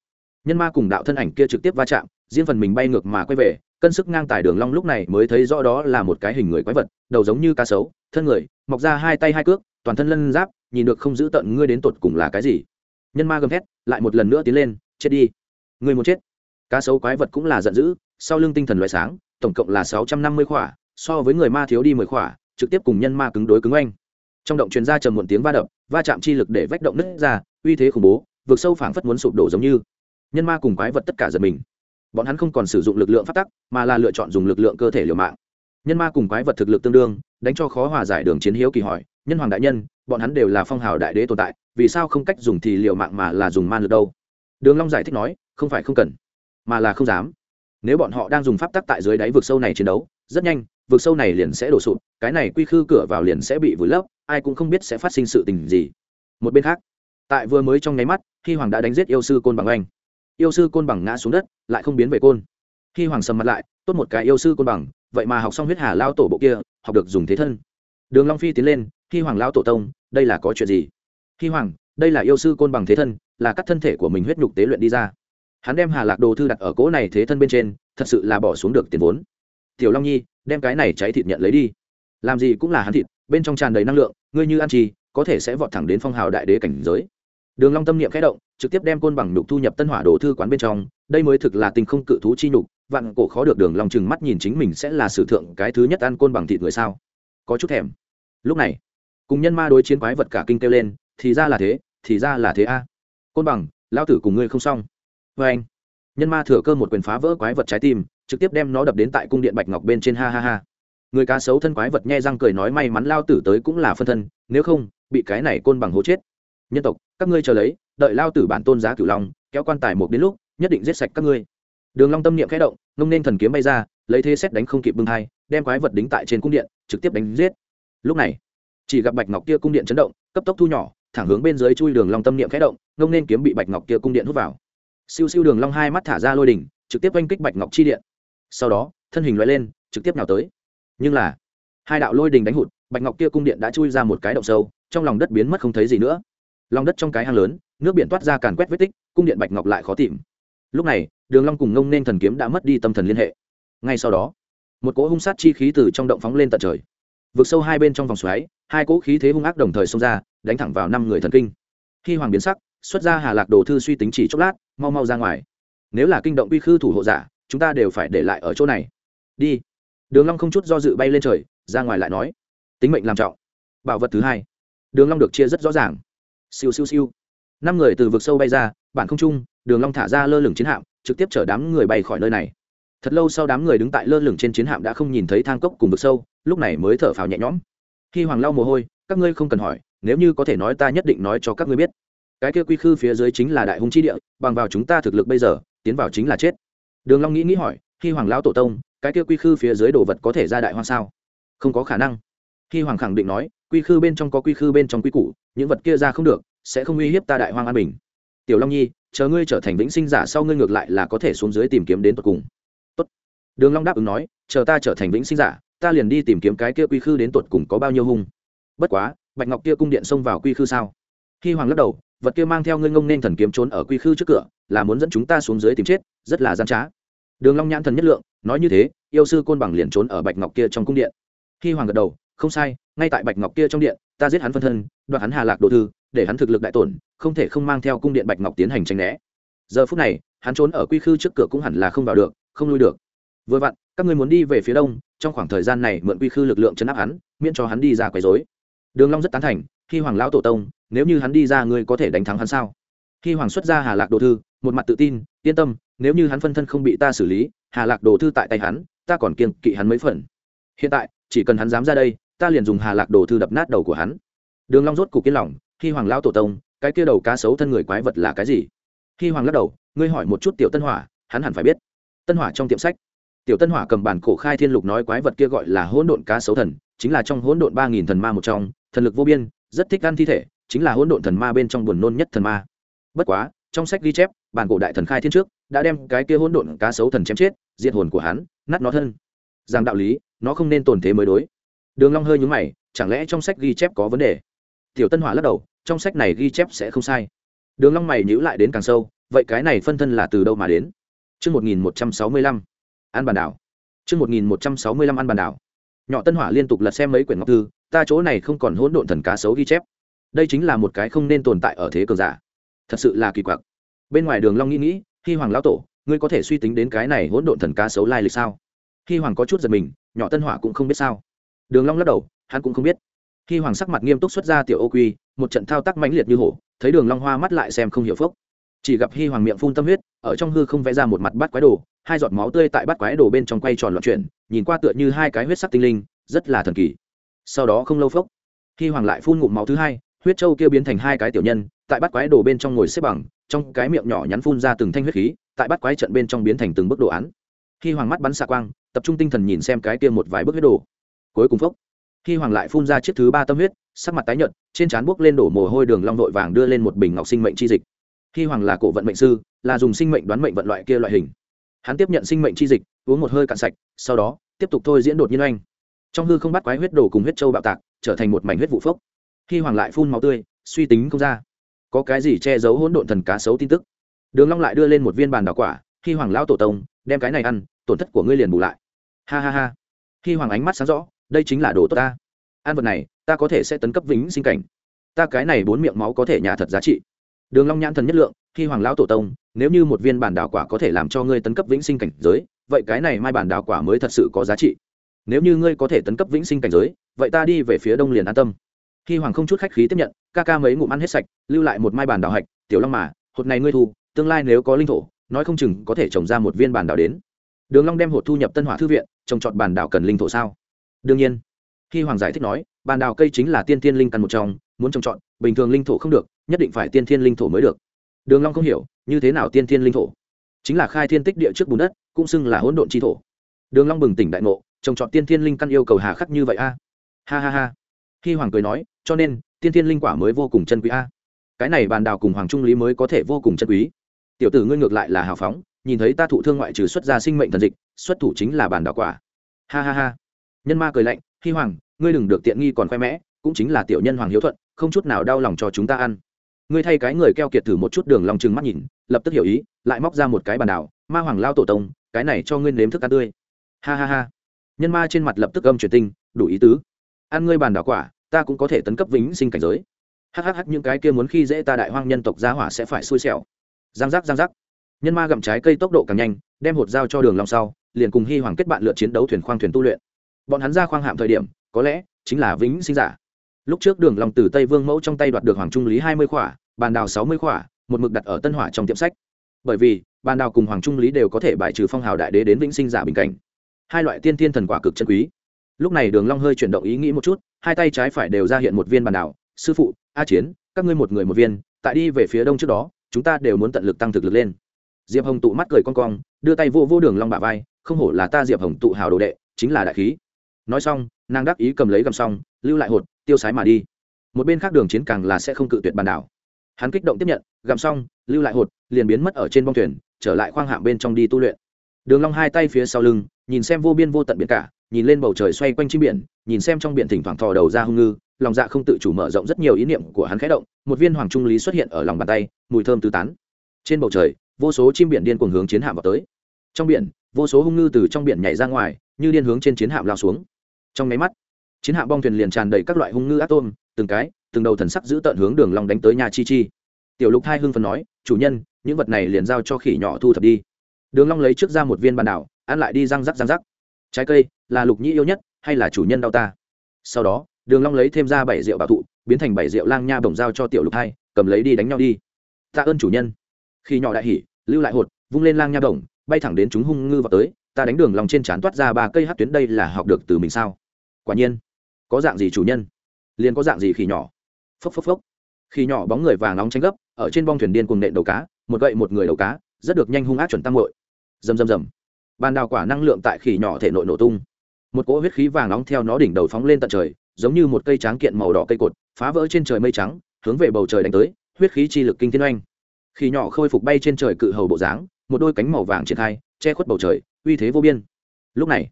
Nhân ma cùng đạo thân ảnh kia trực tiếp va chạm, riêng phần mình bay ngược mà quay về, cân sức ngang tài đường long lúc này mới thấy rõ đó là một cái hình người quái vật, đầu giống như cá sấu, thân người, mọc ra hai tay hai cước, toàn thân lân giáp, nhìn được không giữ tận ngươi đến tột cùng là cái gì? Nhân ma gầm thét, lại một lần nữa tiến lên, chết đi. Ngươi muốn chết cá sấu quái vật cũng là giận dữ, sau lưng tinh thần loại sáng, tổng cộng là sáu trăm năm mươi khỏa, so với người ma thiếu đi mười khỏa, trực tiếp cùng nhân ma cứng đối cứng oanh. Trong động truyền ra trầm một tiếng va đập, va chạm chi lực để vách động nứt ra, uy thế khủng bố vượt sâu phảng phất muốn sụp đổ giống như. Nhân ma cùng quái vật tất cả giật mình. Bọn hắn không còn sử dụng lực lượng phát tắc, mà là lựa chọn dùng lực lượng cơ thể liều mạng. Nhân ma cùng quái vật thực lực tương đương, đánh cho khó hòa giải đường chiến hiếu kỳ hỏi, nhân hoàng đại nhân, bọn hắn đều là phong hào đại đế tồn tại, vì sao không cách dùng thì liều mạng mà là dùng man lực đâu? Đường long giải thích nói, không phải không cần mà là không dám. Nếu bọn họ đang dùng pháp tắc tại dưới đáy vực sâu này chiến đấu, rất nhanh, vực sâu này liền sẽ đổ sụp, cái này quy khư cửa vào liền sẽ bị vùi lấp, ai cũng không biết sẽ phát sinh sự tình gì. Một bên khác, tại vừa mới trong nháy mắt khi hoàng đã đánh giết yêu sư côn bằng anh. Yêu sư côn bằng ngã xuống đất, lại không biến về côn. Khi hoàng sầm mặt lại, tốt một cái yêu sư côn bằng, vậy mà học xong huyết hà lao tổ bộ kia, học được dùng thế thân. Đường long phi tiến lên khi hoàng lao tổ tông, đây là có chuyện gì? Khi hoàng, đây là yêu sư côn bằng thế thân, là cắt thân thể của mình huyết nhục tế luyện đi ra hắn đem hà lạc đồ thư đặt ở cỗ này thế thân bên trên, thật sự là bỏ xuống được tiền vốn. Tiểu long nhi, đem cái này cháy thịt nhận lấy đi. Làm gì cũng là hắn thịt, bên trong tràn đầy năng lượng, ngươi như ăn chi, có thể sẽ vọt thẳng đến phong hào đại đế cảnh giới. Đường long tâm niệm khẽ động, trực tiếp đem côn bằng nhục thu nhập tân hỏa đồ thư quán bên trong, đây mới thực là tình không cự thú chi nhục, vạn cổ khó được đường long chừng mắt nhìn chính mình sẽ là sử thượng cái thứ nhất ăn côn bằng thịt người sao. Có chút thèm. Lúc này, cùng nhân ma đối chiến quái vật cả kinh kêu lên, thì ra là thế, thì ra là thế a. Côn bằng, lão tử cùng ngươi không xong với anh. Nhân ma thừa cơ một quyền phá vỡ quái vật trái tim, trực tiếp đem nó đập đến tại cung điện bạch ngọc bên trên, ha ha ha. Người cá sấu thân quái vật nhe răng cười nói may mắn lao tử tới cũng là phân thân, nếu không, bị cái này côn bằng hố chết. Nhân tộc, các ngươi chờ lấy, đợi lao tử bản tôn giá cửu long, kéo quan tài một đến lúc, nhất định giết sạch các ngươi. Đường long tâm niệm khẽ động, ngông nên thần kiếm bay ra, lấy thế xét đánh không kịp bưng hai đem quái vật đính tại trên cung điện, trực tiếp đánh giết. Lúc này, chỉ gặp bạch ngọc kia cung điện chấn động, cấp tốc thu nhỏ, thẳng hướng bên dưới chui đường long tâm niệm khẽ động, ngông nên kiếm bị bạch ngọc kia cung điện hút vào siêu siêu đường long hai mắt thả ra lôi đỉnh, trực tiếp oanh kích bạch ngọc chi điện. Sau đó, thân hình loại lên, trực tiếp nào tới. Nhưng là, hai đạo lôi đình đánh hụt, bạch ngọc kia cung điện đã chui ra một cái động sâu, trong lòng đất biến mất không thấy gì nữa. Lòng đất trong cái hang lớn, nước biển toát ra càn quét vết tích, cung điện bạch ngọc lại khó tìm. Lúc này, đường long cùng ngông nên thần kiếm đã mất đi tâm thần liên hệ. Ngay sau đó, một cỗ hung sát chi khí từ trong động phóng lên tận trời. Vượt sâu hai bên trong vòng xoáy, hai cỗ khí thế hung ác đồng thời xông ra, đánh thẳng vào năm người thần kinh. Khi hoàng biến sắc, xuất ra hà lạc đồ thư suy tính chỉ chốc lát mau mau ra ngoài. Nếu là kinh động uy khư thủ hộ giả, chúng ta đều phải để lại ở chỗ này. Đi. Đường long không chút do dự bay lên trời, ra ngoài lại nói, tính mệnh làm trọng. Bảo vật thứ hai. Đường long được chia rất rõ ràng. Siêu siêu siêu. Năm người từ vực sâu bay ra, bản không trung, đường long thả ra lơ lửng chiến hạm, trực tiếp chở đám người bay khỏi nơi này. Thật lâu sau đám người đứng tại lơ lửng trên chiến hạm đã không nhìn thấy thang cốc cùng vực sâu, lúc này mới thở phào nhẹ nhõm. Khi hoàng lau mồ hôi, các ngươi không cần hỏi, nếu như có thể nói ta nhất định nói cho các ngươi biết cái kia quy khư phía dưới chính là đại hung chi địa, bằng vào chúng ta thực lực bây giờ, tiến vào chính là chết. Đường long nghĩ nghĩ hỏi khi hoàng lão tổ tông, cái kia quy khư phía dưới đồ vật có thể ra đại hoang sao? Không có khả năng. Khi hoàng khẳng định nói, quy khư bên trong có quy khư bên trong quy củ, những vật kia ra không được, sẽ không uy hiếp ta đại hoang an bình. Tiểu long nhi, chờ ngươi trở thành vĩnh sinh giả sau ngươi ngược lại là có thể xuống dưới tìm kiếm đến tận cùng. Tốt. đường long đáp ứng nói, chờ ta trở thành vĩnh sinh giả, ta liền đi tìm kiếm cái kia quy khư đến tận cùng có bao nhiêu hung. Bất quá, bạch ngọc kia cung điện xông vào quy khư sao? Khi hoàng lắc đầu vật kia mang theo ngươi ngông nên thần kiếm trốn ở quy khư trước cửa, là muốn dẫn chúng ta xuống dưới tìm chết, rất là gian trá. Đường long nhãn thần nhất lượng, nói như thế, yêu sư côn bằng liền trốn ở bạch ngọc kia trong cung điện. Khi hoàng gật đầu, không sai, ngay tại bạch ngọc kia trong điện, ta giết hắn phân thân, đoạt hắn hà lạc đồ thư, để hắn thực lực đại tổn, không thể không mang theo cung điện bạch ngọc tiến hành tranh né. Giờ phút này, hắn trốn ở quy khư trước cửa cũng hẳn là không vào được, không lui được. Vừa vặn, các ngươi muốn đi về phía đông, trong khoảng thời gian này mượn quy khư lực lượng chấn áp hắn, miễn cho hắn đi ra quấy rối. Đường long rất tán thành, khi hoàng lão tổ tông nếu như hắn đi ra ngươi có thể đánh thắng hắn sao? Khi hoàng xuất ra hà lạc đồ thư, một mặt tự tin, yên tâm, nếu như hắn phân thân không bị ta xử lý, hà lạc đồ thư tại tay hắn, ta còn kiên kỵ hắn mấy phần. Hiện tại, chỉ cần hắn dám ra đây, ta liền dùng hà lạc đồ thư đập nát đầu của hắn. Đường long rốt cục kiên lòng, khi hoàng lão tổ tông, cái kia đầu cá sấu thân người quái vật là cái gì? Khi hoàng lắc đầu, ngươi hỏi một chút tiểu tân hỏa, hắn hẳn phải biết. Tân hỏa trong tiệm sách. Tiểu tân hỏa cầm bản cổ khai thiên lục nói quái vật kia gọi là hỗn độn cá sấu thần, chính là trong hỗn độn ba nghìn thần ma một trong, thần lực vô biên, rất thích ăn thi thể chính là hỗn độn thần ma bên trong buồn nôn nhất thần ma. Bất quá, trong sách ghi chép, bản cổ đại thần khai thiên trước, đã đem cái kia hỗn độn cá sấu thần chém chết, diệt hồn của hắn, nát nó thân. Rằng đạo lý, nó không nên tồn thế mới đối. Đường long hơi nhướng mày, chẳng lẽ trong sách ghi chép có vấn đề? Tiểu tân hỏa lắc đầu, trong sách này ghi chép sẽ không sai. Đường long mày nhíu lại đến càng sâu, vậy cái này phân thân là từ đâu mà đến? Chương một nghìn một trăm sáu mươi lăm, an bàn đảo. Chương một nghìn một trăm sáu mươi lăm, an bàn đảo. Nhỏ tân hỏa liên tục lật xem mấy quyển ngọc thư, ta chỗ này không còn hỗn độn thần cá sấu ghi chép đây chính là một cái không nên tồn tại ở thế cường giả. Thật sự là kỳ quặc. Bên ngoài đường long nghĩ nghĩ khi hoàng lão tổ, ngươi có thể suy tính đến cái này hỗn độn thần cá xấu lai lịch sao? Khi hoàng có chút giật mình, nhỏ tân hỏa cũng không biết sao. Đường long lắc đầu, hắn cũng không biết. Khi hoàng sắc mặt nghiêm túc xuất ra tiểu ô quy, một trận thao tác mãnh liệt như hổ, thấy đường long hoa mắt lại xem không hiểu phốc. Chỉ gặp hi hoàng miệng phun tâm huyết, ở trong hư không vẽ ra một mặt bát quái đồ, hai giọt máu tươi tại bát quái đồ bên trong quay tròn loạn chuyển, nhìn qua tựa như hai cái huyết sắc tinh linh, rất là thần kỳ. Sau đó không lâu phốc, hi hoàng lại phun ngụm máu thứ hai huyết châu kia biến thành hai cái tiểu nhân, tại bắt quái đồ bên trong ngồi xếp bằng, trong cái miệng nhỏ nhắn phun ra từng thanh huyết khí, tại bắt quái trận bên trong biến thành từng bức đồ án. Khi hoàng mắt bắn xạ quang, tập trung tinh thần nhìn xem cái kia một vài bức huyết đồ. Cuối cùng phốc, Khi hoàng lại phun ra chiếc thứ ba tâm huyết, sắc mặt tái nhợt, trên trán buốc lên đổ mồ hôi đường long vội vàng đưa lên một bình ngọc sinh mệnh chi dịch. Khi hoàng là cổ vận mệnh sư, là dùng sinh mệnh đoán mệnh vận loại kia loại hình. Hắn tiếp nhận sinh mệnh chi dịch, uống một hơi cạn sạch, sau đó, tiếp tục thôi diễn đột nhiên oanh. Trong hư không bắt quái huyết đồ cùng huyết châu bạo tạc, trở thành một mảnh huyết vụ phốc. Khi hoàng lại phun máu tươi, suy tính không ra. Có cái gì che giấu hỗn độn thần cá sấu tin tức? Đường long lại đưa lên một viên bàn đào quả, Khi hoàng lão tổ tông, đem cái này ăn, tổn thất của ngươi liền bù lại. Ha ha ha. Khi hoàng ánh mắt sáng rõ, đây chính là đồ tốt ta. Ăn vật này, ta có thể sẽ tấn cấp vĩnh sinh cảnh. Ta cái này bốn miệng máu có thể nhà thật giá trị. Đường long nhãn thần nhất lượng, khi hoàng lão tổ tông, nếu như một viên bản đào quả có thể làm cho ngươi tấn cấp vĩnh sinh cảnh giới, vậy cái này mai bản đào quả mới thật sự có giá trị. Nếu như ngươi có thể tấn cấp vĩnh sinh cảnh giới, vậy ta đi về phía đông liền an tâm khi hoàng không chút khách khí tiếp nhận, ca ca mấy ngụm ăn hết sạch, lưu lại một mai bản đảo hạch, tiểu long mà, hột này ngươi thu, tương lai nếu có linh thổ, nói không chừng có thể trồng ra một viên bản đảo đến. Đường long đem hột thu nhập tân hỏa thư viện, trồng trọt bản đảo cần linh thổ sao? Đương nhiên. Khi hoàng giải thích nói bản đảo cây chính là tiên tiên linh căn một trong, muốn trồng trọt, bình thường linh thổ không được, nhất định phải tiên thiên linh thổ mới được. Đường long không hiểu, như thế nào tiên thiên linh thổ? Chính là khai thiên tích địa trước bùn đất, cũng xưng là hỗn độn chi thổ. Đường long bừng tỉnh đại ngộ, trồng trọt tiên thiên linh căn yêu cầu hà khắc như vậy a. Ha ha ha. Khi hoàng cười nói cho nên tiên thiên linh quả mới vô cùng chân quý a. Cái này bàn đào cùng hoàng trung lý mới có thể vô cùng chân quý. Tiểu tử ngươi ngược lại là hào phóng, nhìn thấy ta thụ thương ngoại trừ xuất ra sinh mệnh thần dịch, xuất thủ chính là bàn đào quả. Ha ha ha. Nhân ma cười lạnh hy hoàng, ngươi đừng được tiện nghi còn khoe mẽ, cũng chính là tiểu nhân hoàng hiếu thuận, không chút nào đau lòng cho chúng ta ăn. Ngươi thay cái người keo kiệt thử một chút đường lòng chừng mắt nhìn, lập tức hiểu ý, lại móc ra một cái bàn đảo ma hoàng lao tổ tông, cái này cho ngươi nếm thức ăn tươi. Ha ha ha. Nhân ma trên mặt lập tức âm truyền tinh, đủ ý tứ. Ăn ngươi bàn đảo quả ta cũng có thể tấn cấp vĩnh sinh cảnh giới. Hhh những cái kia muốn khi dễ ta đại hoang nhân tộc gia hỏa sẽ phải xui xẻo. Giang giác giang giác. Nhân ma gặm trái cây tốc độ càng nhanh, đem hột dao cho đường lòng sau, liền cùng hy hoàng kết bạn lượt chiến đấu thuyền khoang thuyền tu luyện. Bọn hắn ra khoang hạm thời điểm, có lẽ chính là vĩnh sinh giả. Lúc trước đường lòng từ tây vương mẫu trong tay đoạt được hoàng trung lý hai mươi khỏa, bàn đào sáu mươi khỏa, một mực đặt ở tân hỏa trong tiệm sách. Bởi vì, bàn đào cùng hoàng trung lý đều có thể bài trừ phong hào đại đế đến vĩnh sinh giả bình cảnh. Hai loại tiên thiên thần quả cực chân quý lúc này đường long hơi chuyển động ý nghĩ một chút, hai tay trái phải đều ra hiện một viên bàn đảo. Sư phụ, a chiến, các ngươi một người một viên, tại đi về phía đông trước đó, chúng ta đều muốn tận lực tăng thực lực lên. Diệp hồng tụ mắt cười con cong, đưa tay vô vô đường long bả vai, không hổ là ta diệp hồng tụ hào đồ đệ, chính là đại khí. Nói xong, nàng đáp ý cầm lấy cầm xong lưu lại hột, tiêu sái mà đi. Một bên khác đường chiến càng là sẽ không cự tuyệt bàn đảo. Hắn kích động tiếp nhận gặm xong lưu lại hột, liền biến mất ở trên bong thuyền, trở lại khoang hạng bên trong đi tu luyện. Đường long hai tay phía sau lưng, nhìn xem vô biên vô tận biển cả nhìn lên bầu trời xoay quanh chim biển, nhìn xem trong biển thỉnh thoảng thò đầu ra hung ngư, lòng dạ không tự chủ mở rộng rất nhiều ý niệm của hắn khẽ động, một viên hoàng trung lý xuất hiện ở lòng bàn tay, mùi thơm tứ tán. Trên bầu trời, vô số chim biển điên cuồng hướng chiến hạm vào tới. Trong biển, vô số hung ngư từ trong biển nhảy ra ngoài, như điên hướng trên chiến hạm lao xuống. Trong máy mắt, chiến hạm bong thuyền liền tràn đầy các loại hung ngư ác tôm, từng cái, từng đầu thần sắc giữ tận hướng đường long đánh tới nhà chi chi. Tiểu lục hai hưng phấn nói, chủ nhân, những vật này liền giao cho khỉ nhỏ thu thập đi. Đường long lấy trước ra một viên bàn đảo, ăn lại đi răng rắc răng rắc trái cây, là lục nhĩ yêu nhất, hay là chủ nhân đau ta? Sau đó, đường long lấy thêm ra bảy rượu bảo thụ, biến thành bảy rượu lang nha bổng giao cho tiểu lục hai, cầm lấy đi đánh nhau đi. Tạ ơn chủ nhân. Khi nhỏ đại hỉ, lưu lại hột, vung lên lang nha bổng, bay thẳng đến chúng hung ngư vào tới, ta đánh đường lòng trên trán toát ra ba cây hát tuyến đây là học được từ mình sao? Quả nhiên, có dạng gì chủ nhân? Liền có dạng gì khỉ nhỏ? Phốc phốc phốc. Khi nhỏ bóng người vàng nóng tranh gấp, ở trên bong thuyền điên cùng nện đầu cá, một gậy một người đầu cá, rất được nhanh hung ác chuẩn tăng hội rầm rầm rầm ban đào quả năng lượng tại khỉ nhỏ thể nội nổ tung. Một cỗ huyết khí vàng nóng theo nó đỉnh đầu phóng lên tận trời, giống như một cây tráng kiện màu đỏ cây cột, phá vỡ trên trời mây trắng, hướng về bầu trời đánh tới, huyết khí chi lực kinh thiên oanh. Khỉ nhỏ khôi phục bay trên trời cự hầu bộ dáng, một đôi cánh màu vàng triển khai, che khuất bầu trời, uy thế vô biên. Lúc này,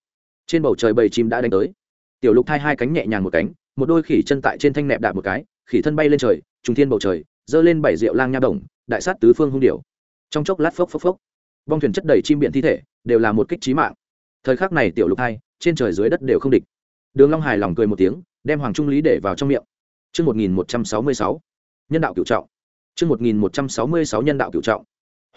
trên bầu trời bầy chim đã đánh tới. Tiểu lục thai hai cánh nhẹ nhàng một cánh, một đôi khỉ chân tại trên thanh nẹp đạp một cái, khỉ thân bay lên trời, trùng thiên bầu trời, giơ lên bảy rượu lang nha đồng, đại sát tứ phương hung điểu. Trong chốc lát phốc phốc phốc bong thuyền chất đầy chim biển thi thể, đều là một kích trí mạng. Thời khắc này tiểu lục hai, trên trời dưới đất đều không địch. Đường long hài lòng cười một tiếng, đem hoàng trung lý để vào trong miệng. Chương một nghìn một trăm sáu mươi sáu. Nhân đạo cửu trọng. Chương một nghìn một trăm sáu mươi sáu nhân đạo cửu trọng.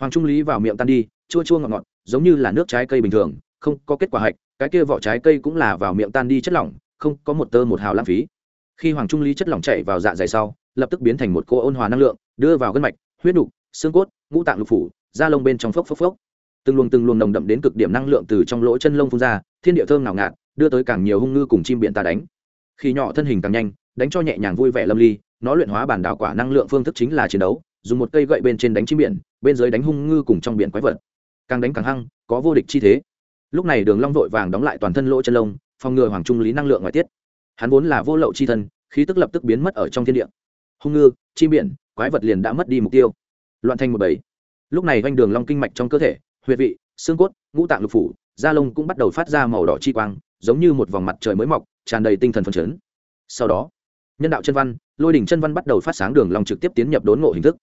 Hoàng trung lý vào miệng tan đi, chua chua ngọt ngọt, giống như là nước trái cây bình thường, không có kết quả hạch, cái kia vỏ trái cây cũng là vào miệng tan đi chất lỏng, không có một tơ một hào lãng phí. Khi hoàng trung lý chất lỏng chảy vào dạ dày sau, lập tức biến thành một cô ôn hòa năng lượng, đưa vào gân mạch, huyết đủ xương cốt, ngũ tạng lục phủ, da lông bên trong phốc phốc phốc. Từng luồng từng luồng nồng đậm đến cực điểm năng lượng từ trong lỗ chân lông phun ra, thiên địa thơm ngào ngạt, đưa tới càng nhiều hung ngư cùng chim biển ta đánh. Khi nhỏ thân hình càng nhanh, đánh cho nhẹ nhàng vui vẻ lâm ly, nó luyện hóa bản đảo quả năng lượng phương thức chính là chiến đấu, dùng một cây gậy bên trên đánh chim biển, bên dưới đánh hung ngư cùng trong biển quái vật. Càng đánh càng hăng, có vô địch chi thế. Lúc này đường long vội vàng đóng lại toàn thân lỗ chân lông, phòng ngừa hoàng trung lý năng lượng ngoại tiết. Hắn vốn là vô lậu chi thân, khí tức lập tức biến mất ở trong thiên địa. Hung ngư, chim biển, quái vật liền đã mất đi mục tiêu loạn thành một bầy. Lúc này quanh đường long kinh mạch trong cơ thể, huyệt vị, xương cốt, ngũ tạng lục phủ, da lông cũng bắt đầu phát ra màu đỏ chi quang, giống như một vòng mặt trời mới mọc, tràn đầy tinh thần phấn chấn. Sau đó, nhân đạo chân văn, lôi đỉnh chân văn bắt đầu phát sáng đường long trực tiếp tiến nhập đốn ngộ hình thức.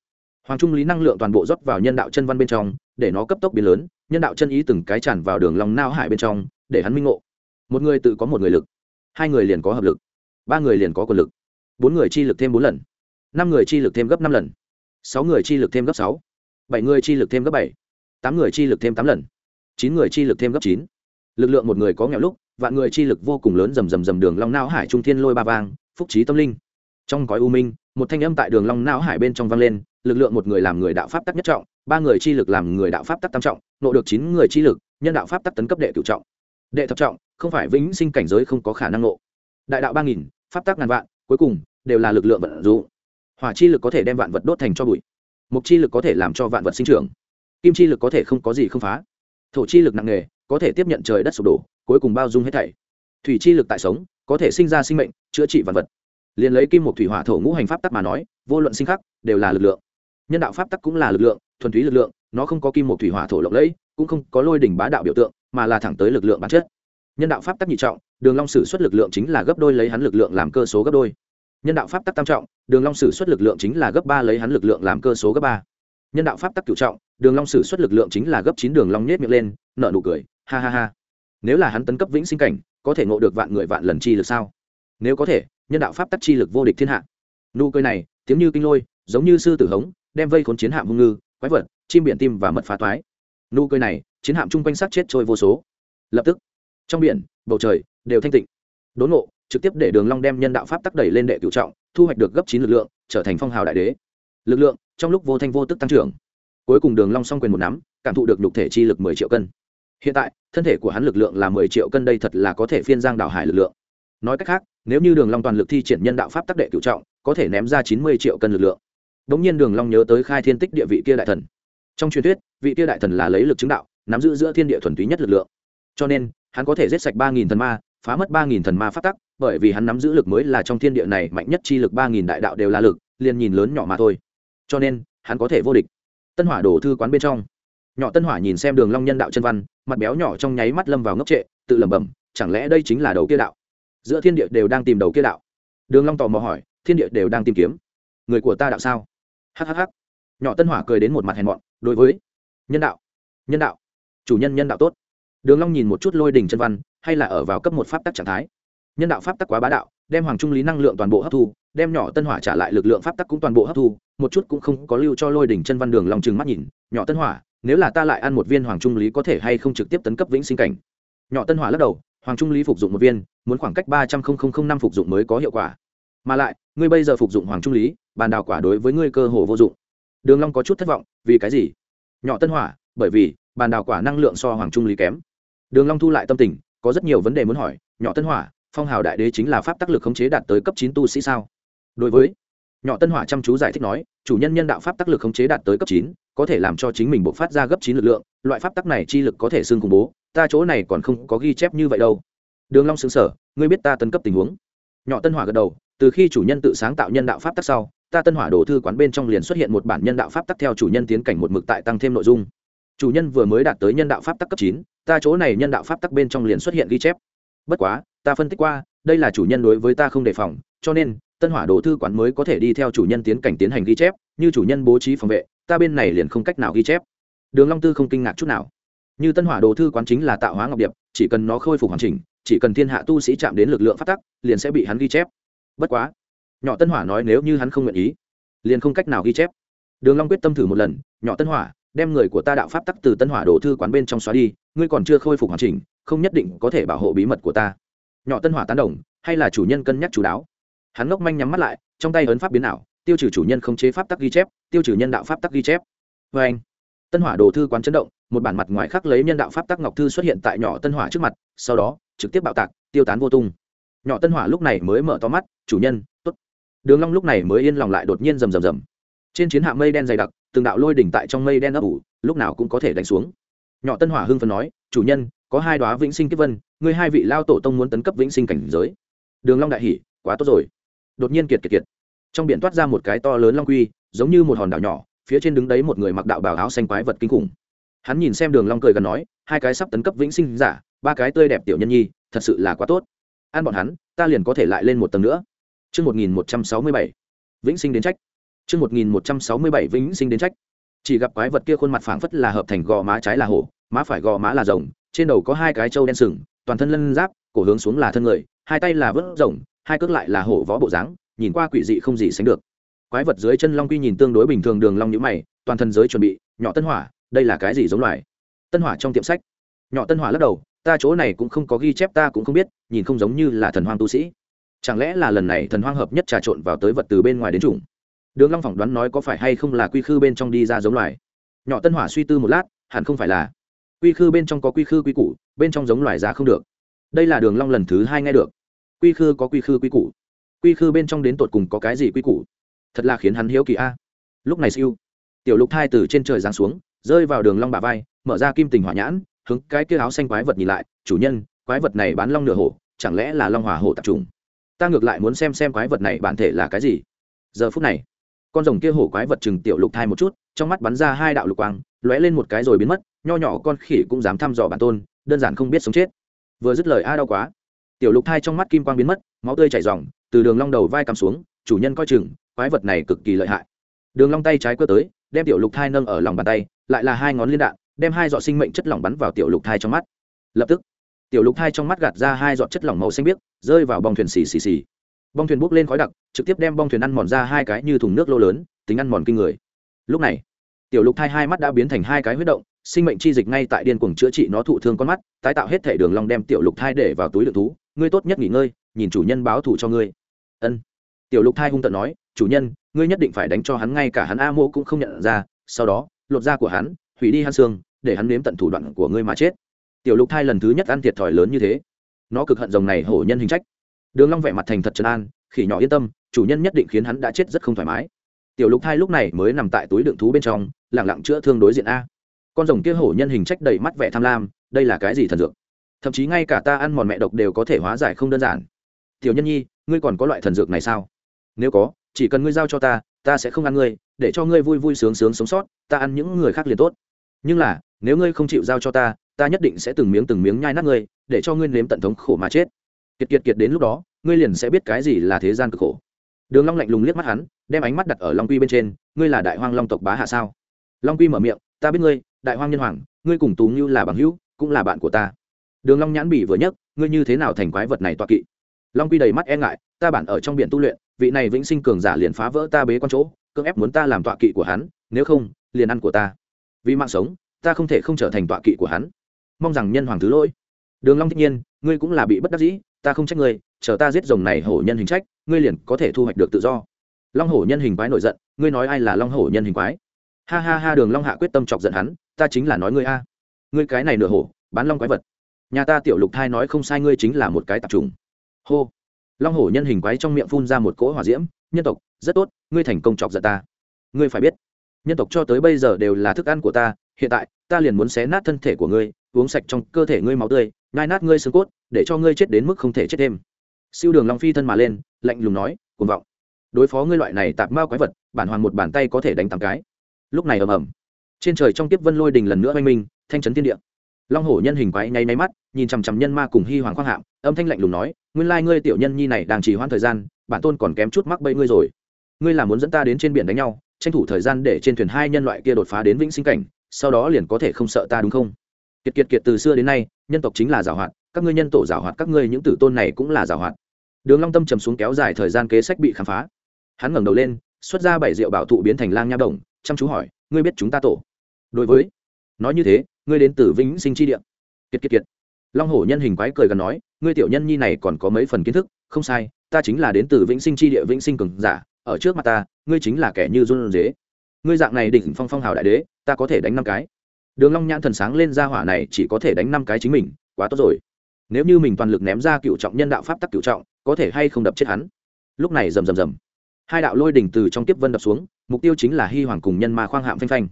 Hoàng trung lý năng lượng toàn bộ rót vào nhân đạo chân văn bên trong, để nó cấp tốc biến lớn, nhân đạo chân ý từng cái tràn vào đường long nao hải bên trong, để hắn minh ngộ. Một người tự có một người lực, hai người liền có hợp lực, ba người liền có quyền lực, bốn người chi lực thêm bốn lần, năm người chi lực thêm gấp năm lần sáu người chi lực thêm gấp sáu. Bảy người chi lực thêm gấp bảy. Tám người chi lực thêm tám lần. Chín người chi lực thêm gấp chín. Lực lượng một người có nghèo lúc, vạn người chi lực vô cùng lớn rầm rầm rầm đường long não hải trung thiên lôi ba vang, phúc trí tâm linh. Trong cõi u minh, một thanh âm tại đường long não hải bên trong vang lên, lực lượng một người làm người đạo pháp tắc nhất trọng, ba người chi lực làm người đạo pháp tắc tam trọng, nộ được chín người chi lực, nhân đạo pháp tắc tấn cấp đệ cửu trọng. Đệ thập trọng, không phải vĩnh sinh cảnh giới không có khả năng nộ. Đại đạo ba nghìn, pháp tắc ngàn vạn, cuối cùng đều là lực lượng vận dụng hỏa chi lực có thể đem vạn vật đốt thành cho bụi, mục chi lực có thể làm cho vạn vật sinh trưởng, kim chi lực có thể không có gì không phá, thổ chi lực nặng nề, có thể tiếp nhận trời đất sụp đổ, cuối cùng bao dung hết thảy. Thủy chi lực tại sống, có thể sinh ra sinh mệnh, chữa trị vạn vật. Liền lấy kim một thủy hỏa thổ ngũ hành pháp tắc mà nói, vô luận sinh khắc, đều là lực lượng. Nhân đạo pháp tắc cũng là lực lượng, thuần túy lực lượng, nó không có kim một thủy hỏa thổ lộng lẫy, cũng không có lôi đỉnh bá đạo biểu tượng, mà là thẳng tới lực lượng bản chất. Nhân đạo pháp tắc nhị trọng, đường long sử xuất lực lượng chính là gấp đôi lấy hắn lực lượng làm cơ số gấp đôi nhân đạo pháp tắc tam trọng, đường long sử xuất lực lượng chính là gấp ba lấy hắn lực lượng làm cơ số gấp ba. Nhân đạo pháp tắc cửu trọng, đường long sử xuất lực lượng chính là gấp chín đường long nhếch miệng lên, nở nụ cười, ha ha ha. Nếu là hắn tấn cấp vĩnh sinh cảnh, có thể ngộ được vạn người vạn lần chi lực sao? Nếu có thể, nhân đạo pháp tắc chi lực vô địch thiên hạ. Nụ cười này, tiếng như kinh lôi, giống như sư tử hống, đem vây khốn chiến hạm hung ngư, quái vật, chim biển tim và mật phá toái. Nụ cười này, chiến hạm chung quanh sát chết trôi vô số. Lập tức, trong biển, bầu trời đều thanh tịnh. Đốn ngộ trực tiếp để đường long đem nhân đạo pháp tắc đẩy lên đệ cửu trọng, thu hoạch được gấp chín lực lượng, trở thành phong hào đại đế. Lực lượng, trong lúc vô thanh vô tức tăng trưởng. Cuối cùng đường long song quyền một nắm, cảm thụ được nhục thể chi lực mười triệu cân. Hiện tại, thân thể của hắn lực lượng là mười triệu cân đây thật là có thể phiên giang đảo hải lực lượng. Nói cách khác, nếu như đường long toàn lực thi triển nhân đạo pháp tác đệ cửu trọng, có thể ném ra chín mươi triệu cân lực lượng. Đống nhiên đường long nhớ tới khai thiên tích địa vị kia đại thần. Trong truyền thuyết, vị kia đại thần là lấy lực chứng đạo, nắm giữ giữa thiên địa thuần túy nhất lực lượng. Cho nên, hắn có thể giết sạch ba nghìn thần ma, phá mất ba nghìn thần ma pháp tắc bởi vì hắn nắm giữ lực mới là trong thiên địa này mạnh nhất chi lực ba nghìn đại đạo đều là lực, liền nhìn lớn nhỏ mà thôi. Cho nên, hắn có thể vô địch. Tân hỏa đổ thư quán bên trong. Nhỏ tân hỏa nhìn xem đường long nhân đạo chân văn, mặt béo nhỏ trong nháy mắt lâm vào ngốc trệ, tự lẩm bẩm, chẳng lẽ đây chính là đầu kia đạo? Giữa thiên địa đều đang tìm đầu kia đạo. Đường long tò mò hỏi, thiên địa đều đang tìm kiếm. Người của ta đạo sao? Hhh nhỏ tân hỏa cười đến một mặt hèn mọn, đối với nhân đạo nhân đạo, chủ nhân nhân đạo tốt. Đường long nhìn một chút lôi đỉnh chân văn, hay là ở vào cấp một pháp tắc trạng thái nhân đạo pháp tắc quá bá đạo, đem hoàng trung lý năng lượng toàn bộ hấp thu, đem nhỏ tân hỏa trả lại lực lượng pháp tắc cũng toàn bộ hấp thu, một chút cũng không có lưu cho lôi đỉnh chân văn đường long chừng mắt nhìn, nhỏ tân hỏa, nếu là ta lại ăn một viên hoàng trung lý có thể hay không trực tiếp tấn cấp vĩnh sinh cảnh? Nhỏ tân hỏa lắc đầu, hoàng trung lý phục dụng một viên, muốn khoảng cách ba trăm linh năm phục dụng mới có hiệu quả. Mà lại, ngươi bây giờ phục dụng hoàng trung lý, bàn đào quả đối với ngươi cơ hồ vô dụng. Đường long có chút thất vọng, vì cái gì? Nhỏ tân hỏa, bởi vì bàn đào quả năng lượng so hoàng trung lý kém. Đường long thu lại tâm tình, có rất nhiều vấn đề muốn hỏi, nhỏ tân hỏa phong hào đại đế chính là pháp tác lực khống chế đạt tới cấp chín tu sĩ sao? Đối với nhỏ tân hỏa chăm chú giải thích nói, chủ nhân nhân đạo pháp tác lực khống chế đạt tới cấp chín, có thể làm cho chính mình bộc phát ra gấp chín lực lượng, loại pháp tắc này chi lực có thể xương khủng bố, ta chỗ này còn không có ghi chép như vậy đâu. Đường long sững sờ, ngươi biết ta tấn cấp tình huống. Nhỏ tân hỏa gật đầu, từ khi chủ nhân tự sáng tạo nhân đạo pháp tắc sau, ta tân hỏa đổ thư quán bên trong liền xuất hiện một bản nhân đạo pháp tắc theo chủ nhân tiến cảnh một mực tại tăng thêm nội dung. Chủ nhân vừa mới đạt tới nhân đạo pháp tắc cấp chín, ta chỗ này nhân đạo pháp tắc bên trong liền xuất hiện ghi chép bất quá, ta phân tích qua, đây là chủ nhân đối với ta không đề phòng, cho nên, tân hỏa đồ thư quán mới có thể đi theo chủ nhân tiến cảnh tiến hành ghi chép, như chủ nhân bố trí phòng vệ, ta bên này liền không cách nào ghi chép. Đường long tư không kinh ngạc chút nào. Như tân hỏa đồ thư quán chính là tạo hóa ngọc điệp, chỉ cần nó khôi phục hoàn chỉnh, chỉ cần thiên hạ tu sĩ chạm đến lực lượng phát tắc, liền sẽ bị hắn ghi chép. Bất quá, nhỏ tân hỏa nói nếu như hắn không nguyện ý, liền không cách nào ghi chép. Đường long quyết tâm thử một lần, nhỏ tân hỏa, đem người của ta đạo pháp tắc từ tân hỏa đồ thư quán bên trong xóa đi, ngươi còn chưa khôi phục hoàn chỉnh không nhất định có thể bảo hộ bí mật của ta. Nhỏ tân hỏa tán đồng, hay là chủ nhân cân nhắc chủ đáo. Hắn ngốc manh nhắm mắt lại, trong tay ấn pháp biến ảo, tiêu trừ chủ nhân không chế pháp tắc ghi chép, tiêu trừ nhân đạo pháp tắc ghi chép. Vê anh, tân hỏa đồ thư quán chấn động, một bản mặt ngoài khắc lấy nhân đạo pháp tắc ngọc thư xuất hiện tại nhỏ tân hỏa trước mặt, sau đó, trực tiếp bạo tạc, tiêu tán vô tung. Nhỏ tân hỏa lúc này mới mở to mắt, chủ nhân, tốt. Đường long lúc này mới yên lòng lại đột nhiên rầm rầm rầm. Trên chiến hạ mây đen dày đặc, từng đạo lôi đỉnh tại trong mây đen ấp ủ, lúc nào cũng có thể đánh xuống. Nhỏ tân hỏa hưng phấn nói, chủ nhân có hai đóa vĩnh sinh kiếp vân ngươi hai vị lao tổ tông muốn tấn cấp vĩnh sinh cảnh giới. Đường long đại hỉ quá tốt rồi. Đột nhiên kiệt kiệt kiệt. Trong biển toát ra một cái to lớn long quy giống như một hòn đảo nhỏ phía trên đứng đấy một người mặc đạo bào áo xanh quái vật kinh khủng. Hắn nhìn xem đường long cười gần nói hai cái sắp tấn cấp vĩnh sinh giả ba cái tươi đẹp tiểu nhân nhi thật sự là quá tốt. Ăn bọn hắn ta liền có thể lại lên một tầng nữa. Chương 1167, vĩnh sinh đến trách. chương 1167 vĩnh sinh đến trách. Chỉ gặp quái vật kia khuôn mặt phảng phất là hợp thành gò má trái là hổ, má phải gò má là rồng, trên đầu có hai cái trâu đen sừng, toàn thân lân giáp, cổ hướng xuống là thân người, hai tay là vớt rồng, hai cước lại là hổ võ bộ dáng, nhìn qua quỷ dị không gì sánh được. Quái vật dưới chân long quy nhìn tương đối bình thường đường long nhíu mày toàn thân giới chuẩn bị nhỏ tân hỏa đây là cái gì giống loài? Tân hỏa trong tiệm sách. Nhỏ tân hỏa lắc đầu ta chỗ này cũng không có ghi chép ta cũng không biết nhìn không giống như là thần hoang tu sĩ. Chẳng lẽ là lần này thần hoang hợp nhất trà trộn vào tới vật từ bên ngoài đến chủng? Đường long phỏng đoán nói có phải hay không là quy khư bên trong đi ra giống loài. Nhỏ tân hỏa suy tư một lát hẳn không phải là quy khư bên trong có quy khư quy củ, bên trong giống loài giá không được. Đây là đường long lần thứ hai nghe được. Quy khư có quy khư quy củ. Quy khư bên trong đến tột cùng có cái gì quy củ? Thật là khiến hắn hiếu kỳ a. Lúc này siêu, tiểu lục thai từ trên trời giáng xuống, rơi vào đường long bả vai, mở ra kim tình hỏa nhãn, hướng cái kia áo xanh quái vật nhìn lại, chủ nhân, quái vật này bán long nửa hổ, chẳng lẽ là long hỏa hổ tập trùng? ta ngược lại muốn xem xem quái vật này bản thể là cái gì. Giờ phút này, con rồng kia hổ quái vật chừng tiểu lục thai một chút, trong mắt bắn ra hai đạo lục quang, lóe lên một cái rồi biến mất nho nhỏ con khỉ cũng dám thăm dò bản tôn, đơn giản không biết sống chết. Vừa dứt lời, a đau quá. Tiểu lục thai trong mắt kim quang biến mất, máu tươi chảy ròng, từ đường long đầu vai cắm xuống, chủ nhân coi chừng, quái vật này cực kỳ lợi hại. Đường long tay trái quơ tới, đem tiểu lục thai nâng ở lòng bàn tay, lại là hai ngón liên đạn, đem hai giọt sinh mệnh chất lỏng bắn vào tiểu lục thai trong mắt. Lập tức, tiểu lục thai trong mắt gạt ra hai giọt chất lỏng màu xanh biếc, rơi vào bong thuyền xì xì xì. Bong thuyền bốc lên khói đặc, trực tiếp đem bong thuyền ăn mòn ra hai cái như thùng nước lô lớn, tính ăn mòn kinh người. Lúc này, tiểu lục thai hai mắt đã biến thành hai cái huyết động sinh mệnh chi dịch ngay tại điên cuồng chữa trị nó thụ thương con mắt, tái tạo hết thể đường long đem tiểu lục thai để vào túi đựng thú, ngươi tốt nhất nghỉ ngơi, nhìn chủ nhân báo thù cho ngươi. Ân. Tiểu lục thai hung tợn nói, chủ nhân, ngươi nhất định phải đánh cho hắn ngay cả hắn a mô cũng không nhận ra, sau đó, lột da của hắn, hủy đi hắn xương, để hắn nếm tận thủ đoạn của ngươi mà chết. Tiểu lục thai lần thứ nhất ăn thiệt thòi lớn như thế. Nó cực hận rồng này hổ nhân hình trách. Đường long vẻ mặt thành thật trấn an, khỉ nhỏ yên tâm, chủ nhân nhất định khiến hắn đã chết rất không thoải mái. Tiểu lục thai lúc này mới nằm tại túi đựng thú bên trong lẳng lặng chữa thương đối diện a con rồng kia hổ nhân hình trách đầy mắt vẻ tham lam, đây là cái gì thần dược? Thậm chí ngay cả ta ăn mòn mẹ độc đều có thể hóa giải không đơn giản. Tiểu nhân nhi, ngươi còn có loại thần dược này sao? Nếu có, chỉ cần ngươi giao cho ta ta sẽ không ăn ngươi, để cho ngươi vui vui sướng sướng sống sót, ta ăn những người khác liền tốt. Nhưng là, nếu ngươi không chịu giao cho ta ta nhất định sẽ từng miếng từng miếng nhai nát ngươi, để cho ngươi nếm tận thống khổ mà chết. Kiệt kiệt kiệt đến lúc đó, ngươi liền sẽ biết cái gì là thế gian cực khổ. Đường long lạnh lùng liếc mắt hắn, đem ánh mắt đặt ở long quy bên trên, ngươi là đại hoang long tộc bá hạ sao? Long quy mở miệng, ta biết ngươi đại hoang nhân hoàng, ngươi cùng tú như là bằng hữu, cũng là bạn của ta. Đường long nhãn bỉ vừa nhấc, ngươi như thế nào thành quái vật này toa kỵ? Long quy đầy mắt e ngại, ta bản ở trong biển tu luyện, vị này vĩnh sinh cường giả liền phá vỡ ta bế quan chỗ, cưỡng ép muốn ta làm tọa kỵ của hắn, nếu không, liền ăn của ta. Vì mạng sống, ta không thể không trở thành tọa kỵ của hắn. Mong rằng nhân hoàng thứ lỗi. Đường long thích nhiên, ngươi cũng là bị bất đắc dĩ, ta không trách ngươi, chờ ta giết rồng này hổ nhân hình trách, ngươi liền có thể thu hoạch được tự do. Long hổ nhân hình quái nổi giận, ngươi nói ai là long hổ nhân hình quái? Ha ha ha đường long hạ quyết tâm chọc giận hắn ta chính là nói ngươi a ngươi cái này nửa hổ bán long quái vật nhà ta tiểu lục thai nói không sai ngươi chính là một cái tạp trùng hô long hổ nhân hình quái trong miệng phun ra một cỗ hỏa diễm nhân tộc rất tốt ngươi thành công chọc giận ta ngươi phải biết nhân tộc cho tới bây giờ đều là thức ăn của ta hiện tại ta liền muốn xé nát thân thể của ngươi uống sạch trong cơ thể ngươi máu tươi ngai nát ngươi xương cốt để cho ngươi chết đến mức không thể chết thêm siêu đường long phi thân mà lên lạnh lùng nói cuồng vọng đối phó ngươi loại này tạp mao quái vật bản hoàng một bàn tay có thể đánh tám cái lúc này ầm ầm. Trên trời trong tiếp vân lôi đình lần nữa oanh minh, thanh chấn thiên địa. Long hổ nhân hình quái nháy máy mắt, nhìn chằm chằm nhân ma cùng hy hoàng khoang hạm, âm thanh lạnh lùng nói, nguyên lai ngươi tiểu nhân nhi này đang trì hoãn thời gian, bản tôn còn kém chút mắc bẫy ngươi rồi. Ngươi là muốn dẫn ta đến trên biển đánh nhau, tranh thủ thời gian để trên thuyền hai nhân loại kia đột phá đến vĩnh sinh cảnh, sau đó liền có thể không sợ ta đúng không? Kiệt kiệt kiệt, từ xưa đến nay, nhân tộc chính là giảo hoạt, các ngươi nhân tổ giảo hoạt, các ngươi những tử tôn này cũng là giảo hoạt. Đường long tâm trầm xuống kéo dài thời gian kế sách bị khám phá. Hắn ngẩng đầu lên, xuất ra bảy rượu bảo thụ biến thành lang nha đồng chăm chú hỏi, ngươi biết chúng ta tổ? Đối với. Nói như thế, ngươi đến từ vĩnh sinh chi địa. Kiệt kiệt kiệt. Long hổ nhân hình quái cười gần nói, ngươi tiểu nhân nhi này còn có mấy phần kiến thức, không sai, ta chính là đến từ vĩnh sinh chi địa vĩnh sinh cường giả, ở trước mặt ta, ngươi chính là kẻ như run dế. Ngươi dạng này đỉnh phong phong hào đại đế, ta có thể đánh năm cái. Đường long nhãn thần sáng lên ra hỏa này chỉ có thể đánh năm cái chính mình, quá tốt rồi. Nếu như mình toàn lực ném ra cựu trọng nhân đạo pháp tắc cựu trọng, có thể hay không đập chết hắn? Lúc này rầm rầm rầm. Hai đạo lôi đỉnh từ trong tiếp vân đập xuống mục tiêu chính là hy hoàng cùng nhân ma khoang hạm phanh phanh.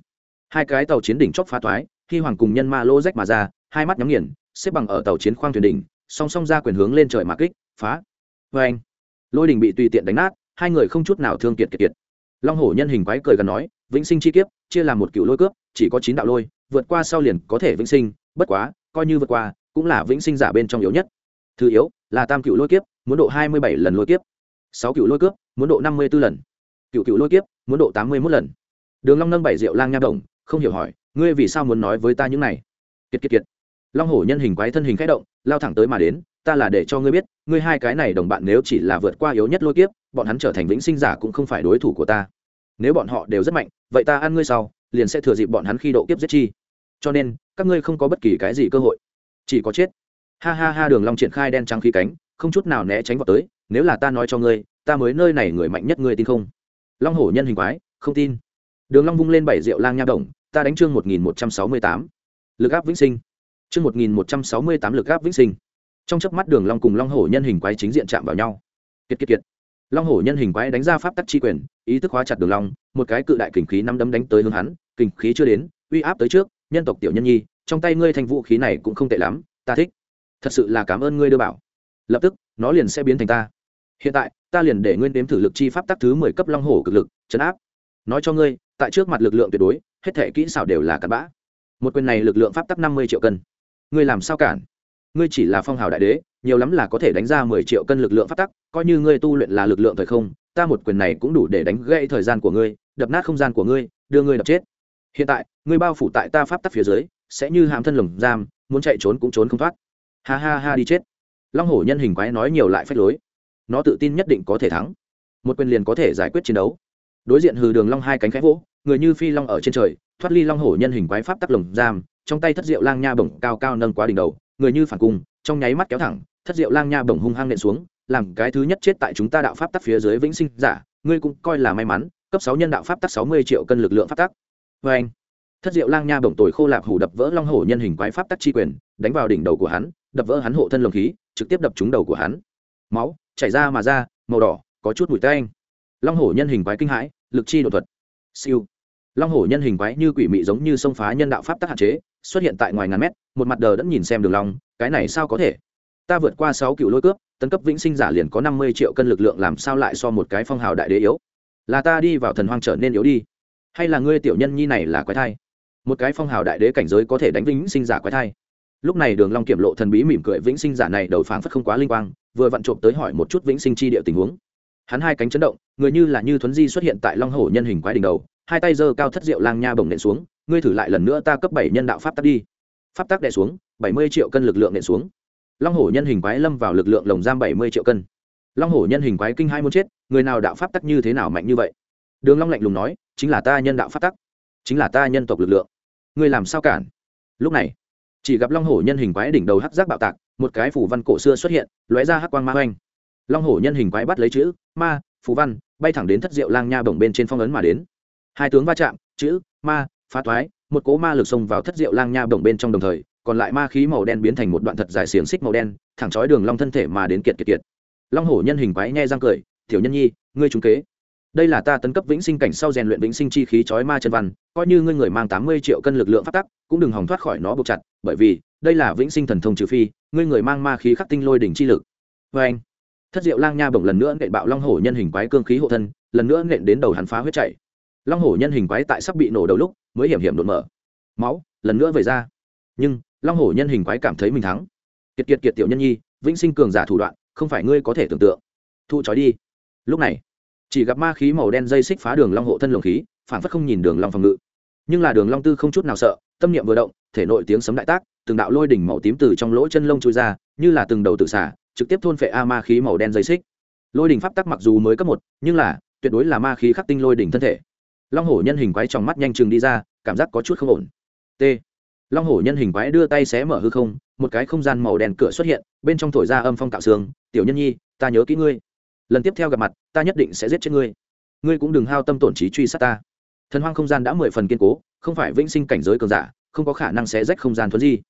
Hai cái tàu chiến đỉnh chóp phá toái hy hoàng cùng nhân ma lô rách mà ra, hai mắt nhắm nghiền, xếp bằng ở tàu chiến khoang thuyền đỉnh, song song ra quyền hướng lên trời mà kích, phá. Vê anh, lôi đỉnh bị tùy tiện đánh nát, hai người không chút nào thương kiệt kiệt kiệt. Long hổ nhân hình quái cười gần nói, vĩnh sinh chi kiếp, chia làm một cựu lôi cướp, chỉ có chín đạo lôi, vượt qua sau liền có thể vĩnh sinh, bất quá, coi như vượt qua, cũng là vĩnh sinh giả bên trong yếu nhất. Thứ yếu, là tam cựu lôi kiếp, muốn độ hai mươi bảy lần lôi kiếp. Sáu cựu lôi cướp, muốn độ năm mươi b ố lần. Cựu cựu lôi kiếp muốn độ tám mươi mốt lần. Đường long nâng bảy rượu lang nha đồng, không hiểu hỏi, ngươi vì sao muốn nói với ta những này? Kiệt kiệt kiệt. Long hổ nhân hình quái thân hình k h ẽ động, lao thẳng tới mà đến, ta là để cho ngươi biết, ngươi hai cái này đồng bạn nếu chỉ là vượt qua yếu nhất lôi kiếp, bọn hắn trở thành vĩnh sinh giả cũng không phải đối thủ của ta. Nếu bọn họ đều rất mạnh, vậy ta ăn ngươi sau, liền sẽ thừa dịp bọn hắn khi độ kiếp giết chi. Cho nên, các ngươi không có bất kỳ cái gì cơ hội. Chỉ có chết. Ha ha ha, đường long triển khai đen trắng khí cánh, không chút nào né tránh vào tới, nếu là ta nói cho ngươi, ta mới nơi này người mạnh nhất ngươi tin không? Long hổ nhân hình quái, không tin. Đường long vung lên bảy rượu lang nha đồng, ta đánh chương một nghìn một trăm sáu mươi tám. Lực áp vĩnh sinh. Chương một nghìn một trăm sáu mươi tám lực áp vĩnh sinh. Trong chớp mắt đường long cùng long hổ nhân hình quái chính diện chạm vào nhau. Kiệt kiệt kiệt. Long hổ nhân hình quái đánh ra pháp tắc chi quyền, ý thức hóa chặt đường long, một cái cự đại kình khí năm đấm đánh tới hướng hắn, kình khí chưa đến, uy áp tới trước, nhân tộc tiểu nhân nhi, trong tay ngươi thành vũ khí này cũng không tệ lắm, ta thích. Thật sự là cảm ơn ngươi đưa bảo. Lập tức, nó liền sẽ biến thành ta. Hiện tại ta liền để Nguyên đếm thử lực chi pháp tắc thứ mười cấp long hổ cực lực, chấn áp. Nói cho ngươi, tại trước mặt lực lượng tuyệt đối, hết thể kỹ xảo đều là cặn bã. Một quyền này lực lượng pháp tắc năm mươi triệu cân. Ngươi làm sao cản? Ngươi chỉ là phong hào đại đế, nhiều lắm là có thể đánh ra mười triệu cân lực lượng pháp tắc, coi như ngươi tu luyện là lực lượng thời không, ta một quyền này cũng đủ để đánh gãy thời gian của ngươi, đập nát không gian của ngươi, đưa ngươi đập chết. Hiện tại, ngươi bao phủ tại ta pháp tắc phía dưới, sẽ như hàm thân lồng giam, muốn chạy trốn cũng trốn không thoát. Ha ha ha, đi chết. Long hổ nhân hình quái nói nhiều lại phách lối nó tự tin nhất định có thể thắng. Một quyền liền có thể giải quyết chiến đấu. Đối diện hừ đường long hai cánh khẽ vỗ, người như phi long ở trên trời, thoát ly long hổ nhân hình quái pháp tắc lồng giam, trong tay thất diệu lang nha bổng cao cao nâng quá đỉnh đầu, người như phản cung, trong nháy mắt kéo thẳng, thất diệu lang nha bổng hung hăng nện xuống, làm cái thứ nhất chết tại chúng ta đạo pháp tắc phía dưới vĩnh sinh giả, ngươi cũng coi là may mắn, cấp sáu nhân đạo pháp tắc sáu mươi triệu cân lực lượng pháp tắc. Vê anh, thất diệu lang nha bổng tồi khô lạp hủ đập vỡ long hổ nhân hình quái pháp tắc chi quyền, đánh vào đỉnh đầu của hắn, đập vỡ hắn hộ thân lồng khí, trực tiếp đập trúng đầu của hắn. Máu chảy ra mà ra, màu đỏ, có chút mùi tanh. Long hổ nhân hình quái kinh hãi, lực chi đột thuật. Siêu. Long hổ nhân hình quái như quỷ mị giống như sông phá nhân đạo pháp tắc hạn chế, xuất hiện tại ngoài ngàn mét, một mặt đờ đẫn nhìn xem đường long, cái này sao có thể? Ta vượt qua sáu cựu lôi cướp, tấn cấp vĩnh sinh giả liền có năm mươi triệu cân lực lượng làm sao lại so một cái phong hào đại đế yếu? Là ta đi vào thần hoang trở nên yếu đi. Hay là ngươi tiểu nhân nhi này là quái thai? Một cái phong hào đại đế cảnh giới có thể đánh vĩnh sinh giả quái thai? Lúc này đường long kiểm lộ thần bí mỉm cười vĩnh sinh giả này đầu phảng phất không quá linh quang, vừa vặn trộm tới hỏi một chút vĩnh sinh chi địa tình huống. Hắn hai cánh chấn động, người như là như thuấn di xuất hiện tại long hổ nhân hình quái đỉnh đầu, hai tay giơ cao thất diệu lang nha bồng nện xuống, ngươi thử lại lần nữa ta cấp bảy nhân đạo pháp tắc đi. Pháp tắc đè xuống, bảy mươi triệu cân lực lượng nện xuống. Long hổ nhân hình quái lâm vào lực lượng lồng giam bảy mươi triệu cân. Long hổ nhân hình quái kinh hai muốn chết, người nào đạo pháp tắc như thế nào mạnh như vậy? Đường long lạnh lùng nói, chính là ta nhân đạo pháp tắc. Chính là ta nhân tộc lực lượng. Ngươi làm sao cản? Lúc này chỉ gặp long hổ nhân hình quái đỉnh đầu hắc giác bạo tạc, một cái phủ văn cổ xưa xuất hiện, lóe ra hắc quang ma oanh long hổ nhân hình quái bắt lấy chữ, ma, phù văn, bay thẳng đến thất diệu lang nha bổng bên trên phong ấn mà đến. Hai tướng va chạm, chữ, ma, phá thoái một cỗ ma lực xông vào thất diệu lang nha bổng bên trong đồng thời, còn lại ma khí màu đen biến thành một đoạn thật dài xiềng xích màu đen, thẳng chói đường long thân thể mà đến kiệt kiệt kiệt. Long hổ nhân hình quái nhe răng cười, tiểu nhân nhi, ngươi trúng kế. Đây là ta tấn cấp vĩnh sinh cảnh sau rèn luyện vĩnh sinh chi khí chói ma chân văn, coi như ngươi người mang tám mươi triệu cân lực lượng phát tắc cũng đừng hòng thoát khỏi nó buộc chặt, bởi vì đây là vĩnh sinh thần thông trừ phi, ngươi người mang ma khí khắc tinh lôi đỉnh chi lực. Vê anh, thất diệu lang nha bổng lần nữa nện bạo long hổ nhân hình quái cương khí hộ thân, lần nữa nện đến đầu hắn phá huyết chảy long hổ nhân hình quái tại sắp bị nổ đầu lúc mới hiểm hiểm đột mở. Máu lần nữa về ra. Nhưng long hổ nhân hình quái cảm thấy mình thắng. Kiệt kiệt kiệt tiểu nhân nhi, vĩnh sinh cường giả thủ đoạn, không phải ngươi có thể tưởng tượng. Thu trói đi. Lúc này, chỉ gặp ma khí màu đen dây xích phá đường long hộ thân lồng khí phản phất không nhìn đường long phòng ngự. Nhưng là đường long tư không chút nào sợ tâm niệm vừa động, thể nội tiếng sấm đại tác, từng đạo lôi đỉnh màu tím từ trong lỗ chân lông chui ra, như là từng đầu tự xả trực tiếp thôn phệ a ma khí màu đen dây xích. Lôi đỉnh pháp tắc mặc dù mới cấp một, nhưng là, tuyệt đối là ma khí khắc tinh lôi đỉnh thân thể. Long hổ nhân hình quái trong mắt nhanh chừng đi ra, cảm giác có chút không ổn. T. Long hổ nhân hình quái đưa tay xé mở hư không, một cái không gian màu đen cửa xuất hiện, bên trong thổi ra âm phong tạo xương, tiểu nhân nhi, ta nhớ kỹ ngươi. Lần tiếp theo gặp mặt, ta nhất định sẽ giết chết ngươi. Ngươi cũng đừng hao tâm tổn trí truy sát ta thần hoang không gian đã mười phần kiên cố, không phải vĩnh sinh cảnh giới cường giả, không có khả năng sẽ rách không gian thuấn di.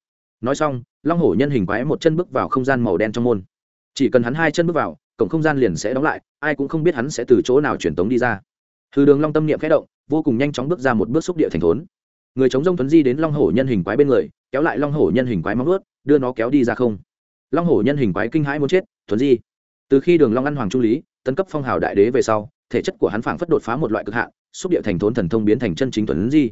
Nói xong, long hổ nhân hình quái một chân bước vào không gian màu đen trong môn. Chỉ cần hắn hai chân bước vào, cổng không gian liền sẽ đóng lại, ai cũng không biết hắn sẽ từ chỗ nào truyền tống đi ra. Thư đường long tâm niệm khẽ động, vô cùng nhanh chóng bước ra một bước xúc địa thành thốn. Người chống rông thuấn di đến long hổ nhân hình quái bên người, kéo lại long hổ nhân hình quái móng ướt đưa nó kéo đi ra không. Long hổ nhân hình quái kinh hãi muốn chết thuấn di. Từ khi đường long ăn hoàng trung lý, tấn cấp phong hào đại đế về sau thể chất của hắn phảng phất đột phá một loại cực hạn, xúc địa thành thốn thần thông biến thành chân chính thuấn di.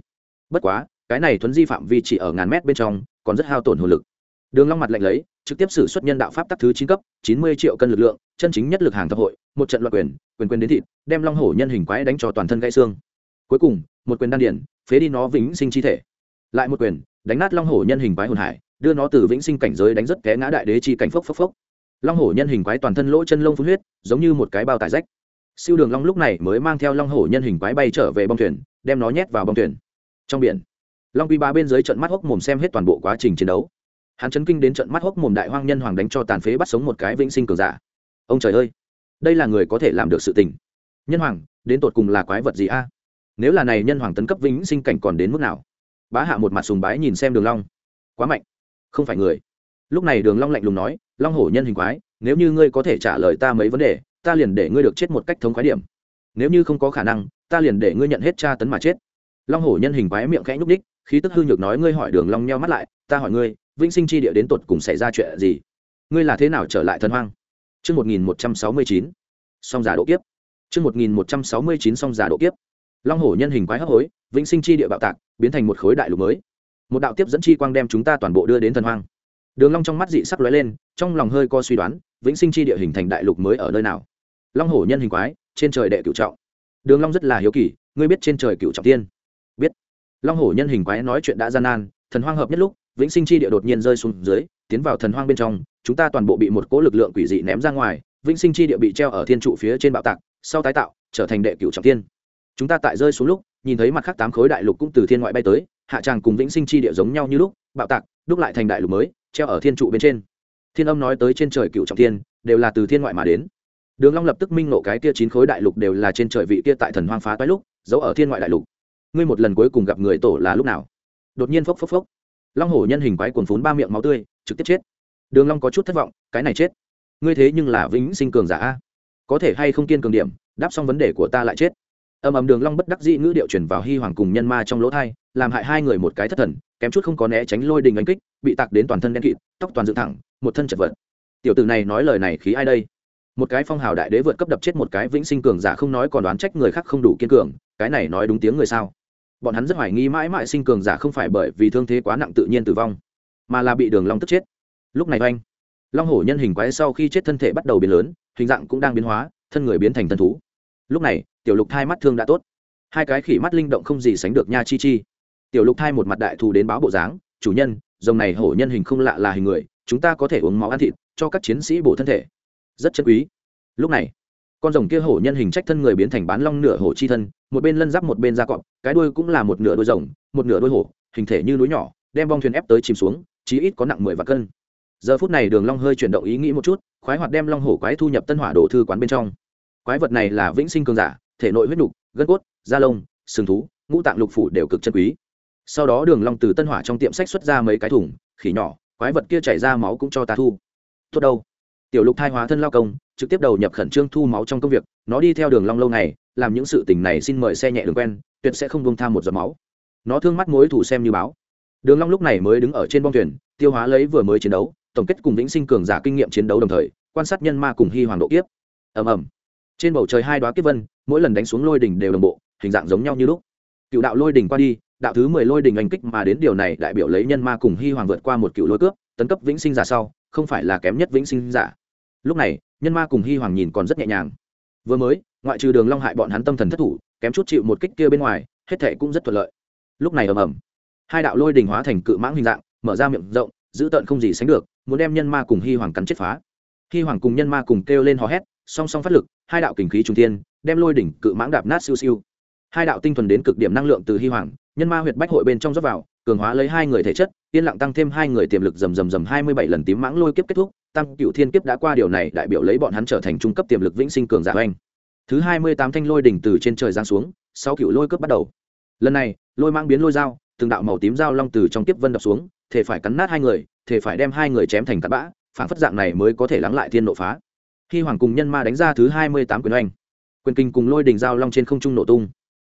Bất quá, cái này thuấn di phạm vi chỉ ở ngàn mét bên trong, còn rất hao tổn hồn lực. Đường long mặt lạnh lấy, trực tiếp sử xuất nhân đạo pháp tắc thứ chín cấp, chín mươi triệu cân lực lượng, chân chính nhất lực hàng thập hội, một trận loạt quyền quyền quyền đến thịt, đem long hổ nhân hình quái đánh cho toàn thân gãy xương. Cuối cùng, một quyền đan điển, phế đi nó vĩnh sinh chi thể. Lại một quyền, đánh nát long hổ nhân hình quái hồn hải, đưa nó từ vĩnh sinh cảnh giới đánh rất té ngã đại đế chi cảnh phốc phốc phốc. Long hổ nhân hình quái toàn thân lỗ chân lông phun huyết, giống như một cái bao tải rách siêu đường long lúc này mới mang theo long hổ nhân hình quái bay trở về bong thuyền, đem nó nhét vào bong thuyền. Trong biển, long quy ba bên dưới trận mắt hốc mồm xem hết toàn bộ quá trình chiến đấu. Hắn chấn kinh đến trận mắt hốc mồm đại hoang nhân hoàng đánh cho tàn phế bắt sống một cái vĩnh sinh cường giả. Ông trời ơi, đây là người có thể làm được sự tình. Nhân hoàng, đến tột cùng là quái vật gì a? Nếu là này nhân hoàng tấn cấp vĩnh sinh cảnh còn đến mức nào? Bá hạ một mặt sùng bái nhìn xem đường long. Quá mạnh. Không phải người. Lúc này đường long lạnh lùng nói, long hổ nhân hình quái, nếu như ngươi có thể trả lời ta mấy vấn đề ta liền để ngươi được chết một cách thống khoái điểm. Nếu như không có khả năng, ta liền để ngươi nhận hết tra tấn mà chết. Long hổ nhân hình quái miệng khẽ nhúc đích khí tức hư nhược nói ngươi hỏi đường long nheo mắt lại, ta hỏi ngươi, vĩnh sinh chi địa đến tột cùng xảy ra chuyện gì? Ngươi là thế nào trở lại thần hoang? Chương một nghìn một trăm sáu mươi chín. Song giả độ kiếp. Chương một nghìn một trăm sáu mươi chín song giả độ kiếp. Long hổ nhân hình quái hấp hối, vĩnh sinh chi địa bạo tạc, biến thành một khối đại lục mới. Một đạo tiếp dẫn chi quang đem chúng ta toàn bộ đưa đến thần hoang. Đường long trong mắt dị sắc lóe lên, trong lòng hơi co suy đoán, vĩnh sinh chi địa hình thành đại lục mới ở nơi nào? Long hổ nhân hình quái, trên trời đệ cửu trọng. Đường long rất là hiếu kỳ, ngươi biết trên trời cửu trọng tiên? Biết. Long hổ nhân hình quái nói chuyện đã gian nan, thần hoang hợp nhất lúc, vĩnh sinh chi địa đột nhiên rơi xuống dưới, tiến vào thần hoang bên trong, chúng ta toàn bộ bị một cỗ lực lượng quỷ dị ném ra ngoài, vĩnh sinh chi địa bị treo ở thiên trụ phía trên bạo tạc, sau tái tạo, trở thành đệ cửu trọng tiên. Chúng ta tại rơi xuống lúc, nhìn thấy mặt khác tám khối đại lục cũng từ thiên ngoại bay tới, hạ tràng cùng vĩnh sinh chi địa giống nhau như lúc, bạo tạc, đúc lại thành đại lục mới, treo ở thiên trụ bên trên. Thiên âm nói tới trên trời cựu trọng tiên, đều là từ thiên ngoại mà đến đường long lập tức minh ngộ cái kia chín khối đại lục đều là trên trời vị kia tại thần hoang phá toái lúc, giấu ở thiên ngoại đại lục. Ngươi một lần cuối cùng gặp người tổ là lúc nào? Đột nhiên phốc phốc phốc. Long hổ nhân hình quái cuồn phún ba miệng máu tươi, trực tiếp chết. Đường long có chút thất vọng, cái này chết. Ngươi thế nhưng là vĩnh sinh cường giả a. Có thể hay không kiên cường điểm, đáp xong vấn đề của ta lại chết. Âm ầm đường long bất đắc dĩ ngữ điệu truyền vào hi hoàng cùng nhân ma trong lỗ thay làm hại hai người một cái thất thần, kém chút không có né tránh lôi đình đánh kích, bị tạc đến toàn thân đen kịt, tóc toàn dựng thẳng, một thân chật vật. Tiểu tử này nói lời này khí ai đây? Một cái phong hào đại đế vượt cấp đập chết một cái vĩnh sinh cường giả không nói còn đoán trách người khác không đủ kiên cường, cái này nói đúng tiếng người sao? Bọn hắn rất hoài nghi mãi mãi sinh cường giả không phải bởi vì thương thế quá nặng tự nhiên tử vong, mà là bị đường long tức chết. Lúc này oanh, long hổ nhân hình quái sau khi chết thân thể bắt đầu biến lớn, hình dạng cũng đang biến hóa, thân người biến thành thân thú. Lúc này, tiểu lục thai mắt thương đã tốt. Hai cái khỉ mắt linh động không gì sánh được nha chi chi. Tiểu lục thai một mặt đại thù đến báo bộ dáng, chủ nhân dòng này hổ nhân hình không lạ là hình người, chúng ta có thể uống máu ăn thịt, cho các chiến sĩ bổ thân thể rất chân quý. Lúc này, con rồng kia hổ nhân hình trách thân người biến thành bán long nửa hổ chi thân, một bên lân giáp một bên da cọp, cái đuôi cũng là một nửa đuôi rồng, một nửa đuôi hổ, hình thể như núi nhỏ, đem bong thuyền ép tới chìm xuống, chí ít có nặng mười vạn cân. Giờ phút này đường long hơi chuyển động ý nghĩ một chút, khoái hoạt đem long hổ quái thu nhập tân hỏa đồ thư quán bên trong. Quái vật này là vĩnh sinh cường giả, thể nội huyết nục, gân cốt, da lông, sừng thú, ngũ tạng lục phủ đều cực chân quý. Sau đó đường long từ tân hỏa trong tiệm sách xuất ra mấy cái thùng, khỉ nhỏ, quái vật kia chảy ra máu cũng cho ta thu. Tốt đâu? Tiểu lục thai hóa thân lao công trực tiếp đầu nhập khẩn trương thu máu trong công việc nó đi theo đường long lâu này, làm những sự tình này xin mời xe nhẹ đường quen tuyệt sẽ không buông tham một giọt máu. Nó thương mắt mối thủ xem như báo. Đường long lúc này mới đứng ở trên bong thuyền tiêu hóa lấy vừa mới chiến đấu tổng kết cùng vĩnh sinh cường giả kinh nghiệm chiến đấu đồng thời quan sát nhân ma cùng hy hoàng độ kiếp. Ầm ầm. Trên bầu trời hai đóa kiếp vân mỗi lần đánh xuống lôi đỉnh đều đồng bộ hình dạng giống nhau như lúc. Cựu đạo lôi đỉnh qua đi đạo thứ mười lôi đỉnh anh kích mà đến điều này đại biểu lấy nhân ma cùng hy hoàng vượt qua một cựu lôi cướp tấn cấp vĩnh sinh giả sau không phải là kém nhất vĩnh sinh giả. Lúc này nhân ma cùng hy hoàng nhìn còn rất nhẹ nhàng. Vừa mới ngoại trừ đường long hại bọn hắn tâm thần thất thủ kém chút chịu một kích kia bên ngoài hết thề cũng rất thuận lợi. Lúc này ầm ầm hai đạo lôi đỉnh hóa thành cự mãng hình dạng mở ra miệng rộng giữ tận không gì sánh được muốn đem nhân ma cùng hy hoàng cắn chết phá. Hy hoàng cùng nhân ma cùng kêu lên hò hét song song phát lực hai đạo kình khí trung thiên, đem lôi đỉnh cự mãng đạp nát siêu siêu. Hai đạo tinh thuần đến cực điểm năng lượng từ hy hoàng nhân ma huyệt bách hội bên trong rót vào cường hóa lấy hai người thể chất yên lặng tăng thêm hai người tiềm lực rầm rầm rầm hai mươi bảy lần tím mãng lôi kiếp kết thúc tăng cựu thiên kiếp đã qua điều này đại biểu lấy bọn hắn trở thành trung cấp tiềm lực vĩnh sinh cường giả oanh. Thứ hai mươi tám thanh lôi đỉnh từ trên trời giáng xuống sau cựu lôi cướp bắt đầu. Lần này, lôi mang biến lôi dao, từng đạo màu tím dao long từ trong kiếp vân đập xuống, thể phải cắn nát hai người, thể phải đem hai người chém thành tạt bã, phản phất dạng này mới có thể lắng lại thiên nộ phá. Khi hoàng cùng nhân ma đánh ra thứ hai mươi tám quyền oanh, quyền kinh cùng lôi đỉnh dao long trên không trung nổ tung.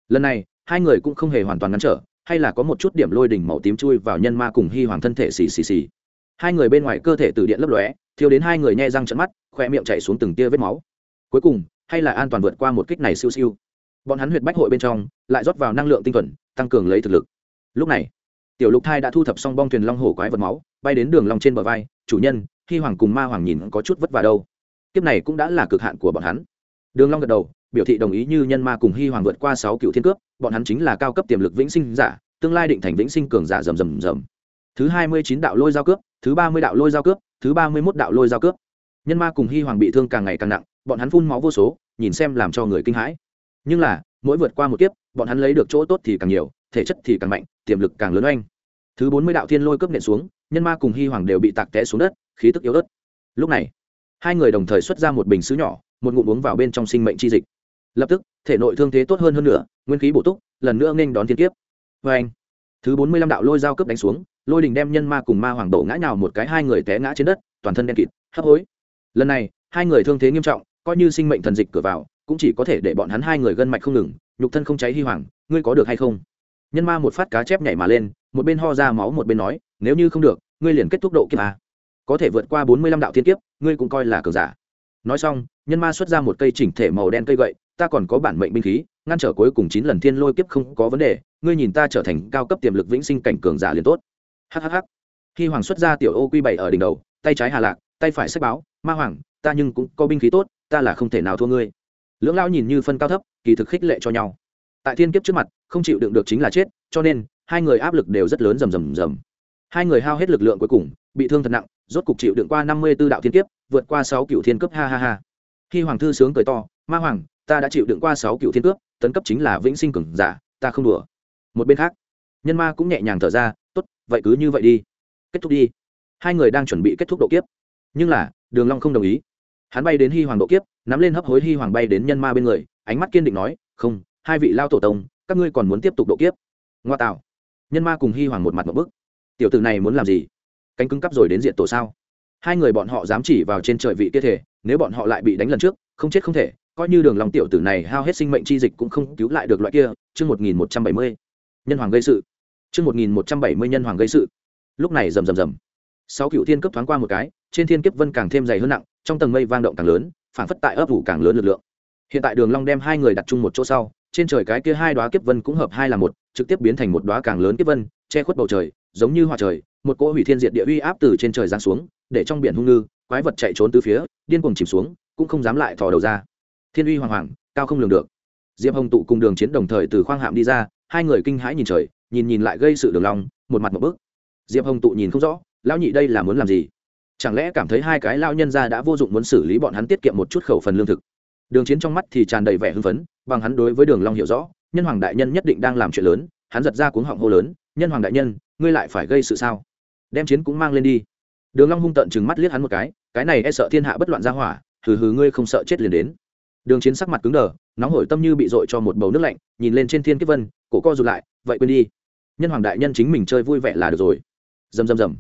Lần này, hai người cũng không hề hoàn toàn ngăn trở hay là có một chút điểm lôi đỉnh màu tím chui vào nhân ma cùng hy hoàng thân thể xì xì xì. Hai người bên ngoài cơ thể từ điện lấp lóe thiếu đến hai người nhe răng trận mắt, khoe miệng chạy xuống từng tia vết máu. Cuối cùng, hay là an toàn vượt qua một kích này siêu siêu. Bọn hắn huyệt bách hội bên trong, lại rót vào năng lượng tinh thuần, tăng cường lấy thực lực. Lúc này, tiểu lục thai đã thu thập xong bong thuyền long hổ quái vật máu, bay đến đường lòng trên bờ vai, chủ nhân, hy hoàng cùng ma hoàng nhìn có chút vất vả đâu. Kiếp này cũng đã là cực hạn của bọn hắn. Đường long gật đầu biểu thị đồng ý như nhân ma cùng hy hoàng vượt qua sáu cựu thiên cướp, bọn hắn chính là cao cấp tiềm lực vĩnh sinh giả, tương lai định thành vĩnh sinh cường giả rầm rầm rầm. Thứ hai mươi chín đạo lôi giao cướp, thứ ba mươi đạo lôi giao cướp, thứ ba mươi mốt đạo lôi giao cướp. Nhân ma cùng hy hoàng bị thương càng ngày càng nặng, bọn hắn phun máu vô số, nhìn xem làm cho người kinh hãi. Nhưng là, mỗi vượt qua một kiếp, bọn hắn lấy được chỗ tốt thì càng nhiều, thể chất thì càng mạnh, tiềm lực càng lớn oanh. Thứ bốn mươi đạo thiên lôi cướp nện xuống, nhân ma cùng hy hoàng đều bị tạc té xuống đất, khí tức yếu ớt. Lúc này, hai người đồng thời xuất ra một bình xứ nhỏ, một ngụm uống vào bên trong sinh mệnh chi dịch lập tức, thể nội thương thế tốt hơn hơn nữa, nguyên khí bổ túc, lần nữa nghênh đón thiên kiếp. Vê anh, thứ bốn mươi lăm đạo lôi dao cướp đánh xuống, lôi đình đem nhân ma cùng ma hoàng đổ ngã nhào một cái, hai người té ngã trên đất, toàn thân đen kịt, hấp hối. Lần này, hai người thương thế nghiêm trọng, coi như sinh mệnh thần dịch cửa vào, cũng chỉ có thể để bọn hắn hai người gân mạch không ngừng, nhục thân không cháy hy hoàng, ngươi có được hay không? Nhân ma một phát cá chép nhảy mà lên, một bên ho ra máu một bên nói, nếu như không được, ngươi liền kết thúc độ kiếp à. có thể vượt qua bốn mươi lăm đạo thiên kiếp, ngươi cũng coi là cờ giả. Nói xong, nhân ma xuất ra một cây chỉnh thể màu đen cây gậy ta còn có bản mệnh binh khí, ngăn trở cuối cùng chín lần thiên lôi kiếp không có vấn đề, ngươi nhìn ta trở thành cao cấp tiềm lực vĩnh sinh cảnh cường giả liền tốt. Hhh. Khi hoàng xuất ra tiểu ô quy bảy ở đỉnh đầu, tay trái hà lạc, tay phải sách báo, ma hoàng, ta nhưng cũng có binh khí tốt, ta là không thể nào thua ngươi. Lưỡng lão nhìn như phân cao thấp, kỳ thực khích lệ cho nhau. Tại thiên kiếp trước mặt, không chịu đựng được chính là chết, cho nên, hai người áp lực đều rất lớn rầm rầm rầm. Hai người hao hết lực lượng cuối cùng, bị thương thật nặng, rốt cục chịu đựng qua năm mươi b ố đạo thiên kiếp, vượt qua sáu cựu thiên cấp, ha ha ha. Khi hoàng thư sướng cười to, ma hoàng ta đã chịu đựng qua sáu cựu thiên cướp, tấn cấp chính là vĩnh sinh cường giả, ta không đùa. Một bên khác, nhân ma cũng nhẹ nhàng thở ra, tốt, vậy cứ như vậy đi. Kết thúc đi. Hai người đang chuẩn bị kết thúc độ kiếp. Nhưng là, đường long không đồng ý. Hắn bay đến hy hoàng độ kiếp, nắm lên hấp hối hy hoàng bay đến nhân ma bên người, ánh mắt kiên định nói, không, hai vị lao tổ tông, các ngươi còn muốn tiếp tục độ kiếp. Ngoa tạo. Nhân ma cùng hy hoàng một mặt một bức. Tiểu tử này muốn làm gì? Cánh cứng cắp rồi đến diện tổ sao? Hai người bọn họ dám chỉ vào trên trời vị kia thể, nếu bọn họ lại bị đánh lần trước, không chết không thể coi như đường lòng tiểu tử này hao hết sinh mệnh chi dịch cũng không cứu lại được loại kia, chương một nghìn một trăm bảy mươi, nhân hoàng gây sự. Chương một nghìn một trăm bảy mươi nhân hoàng gây sự. Lúc này rầm rầm rầm. Sáu cựu thiên cấp thoáng qua một cái, trên thiên kiếp vân càng thêm dày hơn nặng, trong tầng mây vang động càng lớn, phản phất tại ấp ủ càng lớn lực lượng. Hiện tại đường long đem hai người đặt chung một chỗ sau, trên trời cái kia hai đóa kiếp vân cũng hợp hai là một, trực tiếp biến thành một đóa càng lớn kiếp vân, che khuất bầu trời, giống như hòa trời, một cỗ hủy thiên diệt địa uy áp từ trên trời giáng xuống, để trong biển hung ngư, quái vật chạy trốn từ phía, điên cuồng chìm xuống, cũng không dám lại thò đầu ra thiên uy hoàng hoàng, cao không lường được. Diệp hồng tụ cùng đường chiến đồng thời từ khoang hạm đi ra, hai người kinh hãi nhìn trời, nhìn nhìn lại gây sự đường long, một mặt một bước. Diệp hồng tụ nhìn không rõ, lão nhị đây là muốn làm gì? Chẳng lẽ cảm thấy hai cái lao nhân ra đã vô dụng muốn xử lý bọn hắn tiết kiệm một chút khẩu phần lương thực? Đường chiến trong mắt thì tràn đầy vẻ hưng phấn, bằng hắn đối với đường long hiểu rõ, nhân hoàng đại nhân nhất định đang làm chuyện lớn, hắn giật ra cuống họng hô lớn, nhân hoàng đại nhân, ngươi lại phải gây sự sao? Đem chiến cũng mang lên đi. Đường long hung tợn chừng mắt liếc hắn một cái cái này e sợ thiên hạ bất loạn ra hỏa, hừ hừ ngươi không sợ chết liền đến đường chiến sắc mặt cứng đờ, nóng hổi tâm như bị dội cho một bầu nước lạnh, nhìn lên trên thiên kiếp vân, cổ co rụt lại, vậy quên đi. Nhân hoàng đại nhân chính mình chơi vui vẻ là được rồi. Rầm rầm rầm.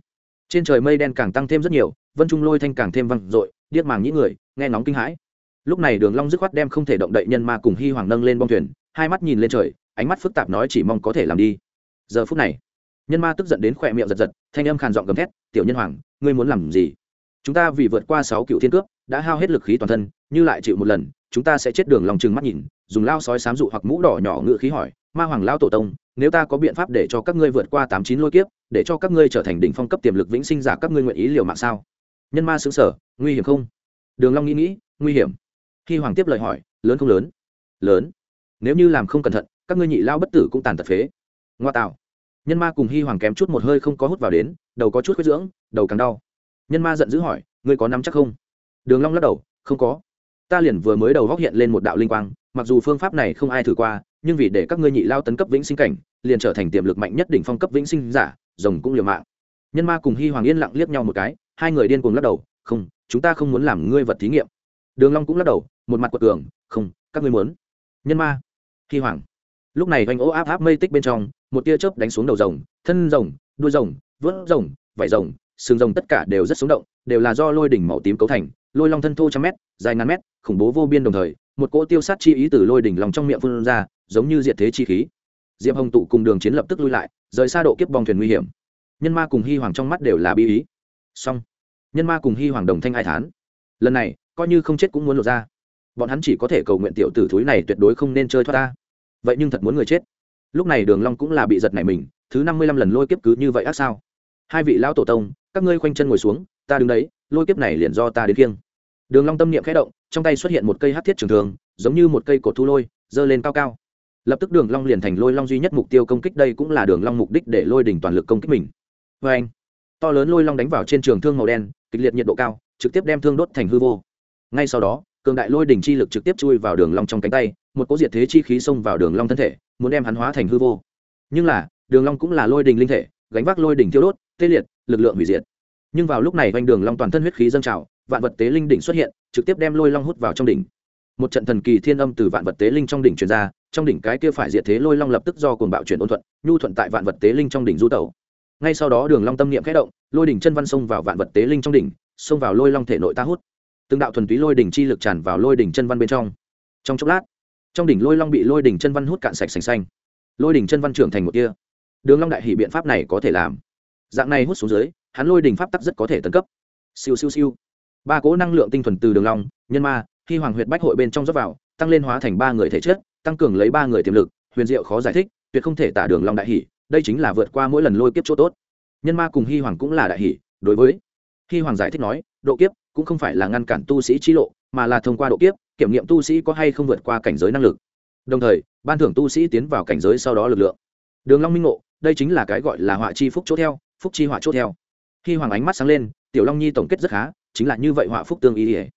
Trên trời mây đen càng tăng thêm rất nhiều, vân trung lôi thanh càng thêm văng dội, điếc màng những người, nghe ngóng kinh hãi. Lúc này đường long dứt khoát đem không thể động đậy nhân ma cùng Hi hoàng nâng lên bong thuyền, hai mắt nhìn lên trời, ánh mắt phức tạp nói chỉ mong có thể làm đi. Giờ phút này, nhân ma tức giận đến khỏe miệng giật giật, thanh âm khàn giọng gầm thét, tiểu nhân hoàng, ngươi muốn làm gì? Chúng ta vì vượt qua sáu cựu thiên cướp, đã hao hết lực khí toàn thân, như lại chịu một lần chúng ta sẽ chết đường lòng chừng mắt nhìn, dùng lao sói sám dụ hoặc mũ đỏ nhỏ ngựa khí hỏi, ma hoàng lao tổ tông, nếu ta có biện pháp để cho các ngươi vượt qua tám chín lôi kiếp, để cho các ngươi trở thành đỉnh phong cấp tiềm lực vĩnh sinh giả các ngươi nguyện ý liều mạng sao? Nhân ma xứng sở nguy hiểm không? Đường long nghĩ nghĩ, nguy hiểm. Khi hoàng tiếp lời hỏi, lớn không lớn? Lớn. Nếu như làm không cẩn thận, các ngươi nhị lao bất tử cũng tàn tật phế. Ngoa tạo. Nhân ma cùng hi hoàng kém chút một hơi không có hút vào đến, đầu có chút khuyết dưỡng, đầu càng đau. Nhân ma giận dữ hỏi, ngươi có nắm chắc không? Đường long lắc đầu, không có ta liền vừa mới đầu góc hiện lên một đạo linh quang, mặc dù phương pháp này không ai thử qua, nhưng vì để các ngươi nhị lao tấn cấp vĩnh sinh cảnh, liền trở thành tiềm lực mạnh nhất đỉnh phong cấp vĩnh sinh giả, rồng cũng liều mạng. Nhân ma cùng hi hoàng yên lặng liếc nhau một cái, hai người điên cuồng lắc đầu, không, chúng ta không muốn làm ngươi vật thí nghiệm. Đường long cũng lắc đầu, một mặt quật cường, không, các ngươi muốn. Nhân ma, hi hoàng, lúc này vành ố áp áp mây tích bên trong, một tia chớp đánh xuống đầu rồng, thân rồng, đuôi rồng, vớt rồng, vảy rồng sừng rồng tất cả đều rất sống động, đều là do lôi đỉnh màu tím cấu thành lôi long thân thô trăm mét, dài ngàn mét, khủng bố vô biên đồng thời, một cỗ tiêu sát chi ý từ lôi đỉnh lòng trong miệng phun ra, giống như diệt thế chi khí. Diệp hồng tụ cùng đường chiến lập tức lui lại, rời xa độ kiếp bong thuyền nguy hiểm. Nhân ma cùng hy hoàng trong mắt đều là bi ý. Song nhân ma cùng hy hoàng đồng thanh hai thán. Lần này, coi như không chết cũng muốn lột ra. Bọn hắn chỉ có thể cầu nguyện tiểu tử thúi này tuyệt đối không nên chơi thoát ta. Vậy nhưng thật muốn người chết. Lúc này đường long cũng là bị giật nảy mình, thứ năm mươi lăm lần lôi kiếp cứ như vậy ác sao? Hai vị lão tổ tông, các ngươi khoanh chân ngồi xuống, ta đứng đấy, lôi kiếp này liền do ta đến kiêng đường long tâm niệm khẽ động, trong tay xuất hiện một cây hắc thiết trường thường giống như một cây cột thu lôi dơ lên cao cao. Lập tức đường long liền thành lôi long duy nhất mục tiêu công kích, đây cũng là đường long mục đích để lôi đỉnh toàn lực công kích mình. Với anh, to lớn lôi long đánh vào trên trường thương màu đen, kịch liệt nhiệt độ cao, trực tiếp đem thương đốt thành hư vô. Ngay sau đó, cường đại lôi đỉnh chi lực trực tiếp chui vào đường long trong cánh tay, một cỗ diệt thế chi khí xông vào đường long thân thể, muốn đem hắn hóa thành hư vô. Nhưng là, đường long cũng là lôi đỉnh linh thể, gánh vác lôi đỉnh tiêu đốt, tê liệt, lực lượng hủy diệt. Nhưng vào lúc này quanh đường long toàn thân huyết khí dâng trào vạn vật tế linh đỉnh xuất hiện, trực tiếp đem lôi long hút vào trong đỉnh. Một trận thần kỳ thiên âm từ vạn vật tế linh trong đỉnh truyền ra, trong đỉnh cái kia phải diệt thế lôi long lập tức do cuồng bạo chuyển ôn thuận, nhu thuận tại vạn vật tế linh trong đỉnh du tẩu. Ngay sau đó đường long tâm niệm khẽ động, lôi đỉnh chân văn xông vào vạn vật tế linh trong đỉnh, xông vào lôi long thể nội ta hút. Từng đạo thuần túy lôi đỉnh chi lực tràn vào lôi đỉnh chân văn bên trong. Trong chốc lát, trong đỉnh lôi long bị lôi đỉnh chân văn hút cạn sạch sành xanh. Lôi đỉnh chân văn trưởng thành một kia đường long đại hỉ biện pháp này có thể làm. Dạng này hút xuống dưới, hắn lôi đỉnh pháp tắc rất có thể tấn cấp. Siêu siêu siêu ba cỗ năng lượng tinh thuần từ đường long, nhân ma, khi hoàng huyệt bách hội bên trong rót vào, tăng lên hóa thành ba người thể chất, tăng cường lấy ba người tiềm lực, huyền diệu khó giải thích, tuyệt không thể tả đường long đại hỉ đây chính là vượt qua mỗi lần lôi kiếp chỗ tốt. Nhân ma cùng hi hoàng cũng là đại hỉ đối với hi hoàng giải thích nói, độ kiếp cũng không phải là ngăn cản tu sĩ chi lộ, mà là thông qua độ kiếp, kiểm nghiệm tu sĩ có hay không vượt qua cảnh giới năng lực. Đồng thời, ban thưởng tu sĩ tiến vào cảnh giới sau đó lực lượng. Đường long minh ngộ, đây chính là cái gọi là họa chi phúc chỗ theo, phúc chi họa chỗ theo. Khi hoàng ánh mắt sáng lên, tiểu long nhi tổng kết rất khá chính là như vậy họa phúc tương ý ỉa.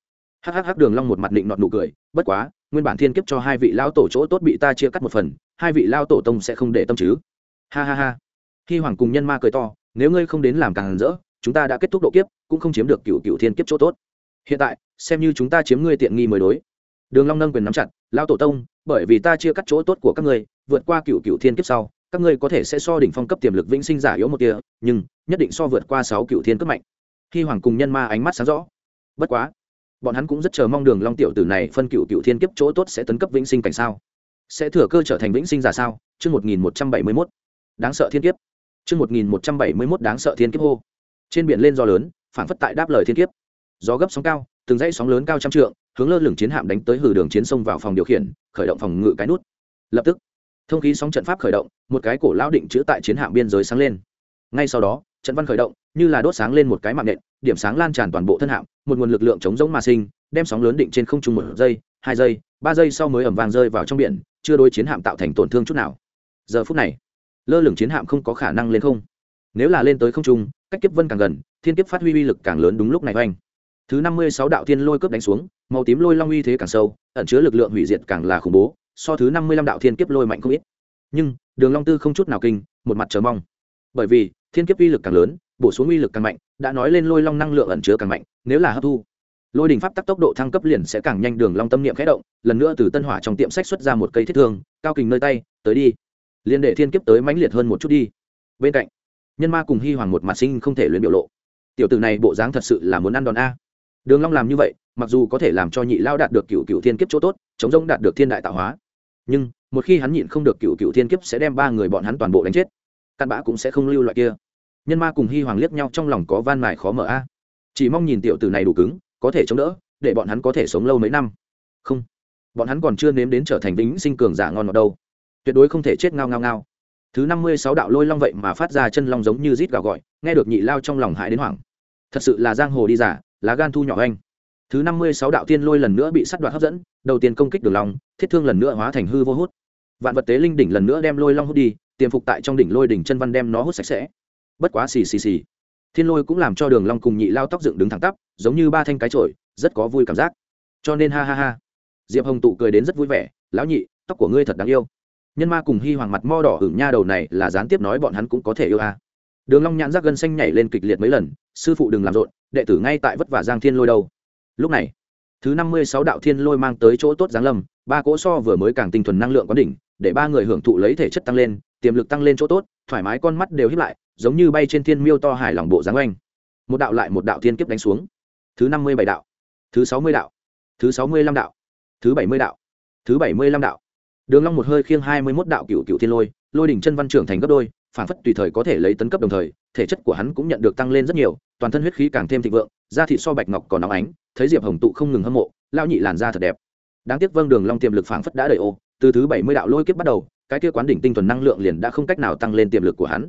Hhh đường long một mặt định nọt nụ cười, bất quá, nguyên bản thiên kiếp cho hai vị lao tổ chỗ tốt bị ta chia cắt một phần, hai vị lao tổ tông sẽ không để tâm chứ. Ha ha ha. Khi hoàng cùng nhân ma cười to, nếu ngươi không đến làm càng rỡ, chúng ta đã kết thúc độ kiếp, cũng không chiếm được cựu cựu thiên kiếp chỗ tốt. Hiện tại, xem như chúng ta chiếm ngươi tiện nghi mới đối. Đường long nâng quyền nắm chặt lao tổ tông, bởi vì ta chia cắt chỗ tốt của các ngươi, vượt qua cựu cựu thiên kiếp sau, các ngươi có thể sẽ so đỉnh phong cấp tiềm lực vĩnh sinh giả yếu một tia, nhưng nhất định so vượt qua sáu cựu thiên cấp mạnh khi hoàng cùng nhân ma ánh mắt sáng rõ, bất quá, bọn hắn cũng rất chờ mong đường long tiểu tử này phân cựu cựu thiên kiếp chỗ tốt sẽ tấn cấp vĩnh sinh cảnh sao? Sẽ thừa cơ trở thành vĩnh sinh giả sao? Chương một nghìn một trăm bảy mươi mốt, đáng sợ thiên kiếp. Chương một nghìn một trăm bảy mươi mốt, đáng sợ thiên kiếp hô. Trên biển lên gió lớn phản phất tại đáp lời thiên kiếp. Gió gấp sóng cao, từng dãy sóng lớn cao trăm trượng, hướng lơ lửng chiến hạm đánh tới hử đường chiến sông vào phòng điều khiển, khởi động phòng ngự cái nút. Lập tức, thông khí sóng trận pháp khởi động, một cái cổ lão định chữ tại chiến hạm biên giới sáng lên. Ngay sau đó trận văn khởi động, như là đốt sáng lên một cái mạng nện, điểm sáng lan tràn toàn bộ thân hạm, một nguồn lực lượng chống giống mà sinh, đem sóng lớn định trên không trung một giây, hai giây, ba giây sau mới ẩm vàng rơi vào trong biển, chưa đôi chiến hạm tạo thành tổn thương chút nào. Giờ phút này, lơ lửng chiến hạm không có khả năng lên không. Nếu là lên tới không trung, cách kiếp vân càng gần, thiên kiếp phát huy uy lực càng lớn đúng lúc này oanh. Thứ năm mươi sáu đạo thiên lôi cướp đánh xuống, màu tím lôi long uy thế càng sâu, ẩn chứa lực lượng hủy diệt càng là khủng bố, so thứ năm mươi lăm đạo thiên kiếp lôi mạnh không ít. Nhưng, đường long tư không chút nào kinh, một mặt chờ mong bởi vì, thiên kiếp uy lực càng lớn, bổ xuống uy lực càng mạnh, đã nói lên lôi long năng lượng ẩn chứa càng mạnh, nếu là hấp thu, lôi đình pháp tắc tốc độ thăng cấp liền sẽ càng nhanh, đường long tâm niệm khẽ động, lần nữa từ tân hỏa trong tiệm sách xuất ra một cây thiết thương, cao kình nơi tay, tới đi liên đệ thiên kiếp tới mãnh liệt hơn một chút đi. Bên cạnh, nhân ma cùng hy hoàng một mặt sinh không thể luyện biểu lộ. Tiểu tử này bộ dáng thật sự là muốn ăn đòn a. Đường long làm như vậy, mặc dù có thể làm cho nhị lao đạt được cựu cựu thiên kiếp chỗ tốt, chống rông đạt được thiên đại tạo hóa, nhưng một khi hắn nhịn không được cựu cựu thiên kiếp sẽ đem ba người bọn hắn toàn bộ đánh chết căn bã cũng sẽ không lưu loại kia. Nhân ma cùng hy hoàng liếc nhau trong lòng có van mài khó mở a. Chỉ mong nhìn tiểu tử này đủ cứng, có thể chống đỡ, để bọn hắn có thể sống lâu mấy năm. Không. Bọn hắn còn chưa nếm đến trở thành vĩnh sinh cường giả ngon ngọt đâu. Tuyệt đối không thể chết ngao ngao ngao. Thứ năm mươi sáu đạo lôi long vậy mà phát ra chân long giống như rít gào gọi, nghe được nhị lao trong lòng hại đến hoảng. Thật sự là giang hồ đi giả, lá gan thu nhỏ anh. Thứ năm mươi sáu đạo tiên lôi lần nữa bị sát đoạt hấp dẫn, đầu tiên công kích đường long thiết thương lần nữa hóa thành hư vô hút. Vạn vật tế linh đỉnh lần nữa đem lôi long hút đi tiềm phục tại trong đỉnh lôi đỉnh chân văn đem nó hút sạch sẽ. Bất quá xì xì xì. Thiên lôi cũng làm cho đường long cùng nhị lao tóc dựng đứng thẳng tắp, giống như ba thanh cái chổi, rất có vui cảm giác. Cho nên ha ha ha. Diệp hồng tụ cười đến rất vui vẻ, lão nhị, tóc của ngươi thật đáng yêu. Nhân ma cùng hy hoàng mặt mo đỏ hửng nha đầu này là gián tiếp nói bọn hắn cũng có thể yêu à. đường long nhãn giác gân xanh nhảy lên kịch liệt mấy lần, sư phụ đừng làm rộn, đệ tử ngay tại vất vả giang thiên lôi đâu. Lúc này, thứ năm mươi sáu đạo thiên lôi mang tới chỗ tốt giáng lâm ba cỗ so vừa mới càng tinh thuần năng lượng có đỉnh, để ba người hưởng thụ lấy thể chất tăng lên, tiềm lực tăng lên chỗ tốt, thoải mái con mắt đều hiếp lại, giống như bay trên thiên miêu to hài lòng bộ dáng oanh. Một đạo lại một đạo thiên kiếp đánh xuống. Thứ năm mươi bảy đạo. Thứ sáu mươi đạo. Thứ sáu mươi lăm đạo. Thứ bảy mươi đạo. Thứ bảy mươi lăm đạo. Đường long một hơi khiêng hai mươi mốt đạo cựu cựu thiên lôi lôi đỉnh chân văn trưởng thành gấp đôi, phản phất tùy thời có thể lấy tấn cấp đồng thời, thể chất của hắn cũng nhận được tăng lên rất nhiều, toàn thân huyết khí càng thêm thịnh vượng, da thịt so bạch ngọc còn nóng ánh, thấy diệp hồng tụ không ngừng hâm mộ lao nhị làn da thật đẹp đáng tiếc vâng đường long tiềm lực phảng phất đã đầy ô, từ thứ bảy mươi đạo lôi kiếp bắt đầu, cái kia quán đỉnh tinh thuần năng lượng liền đã không cách nào tăng lên tiềm lực của hắn.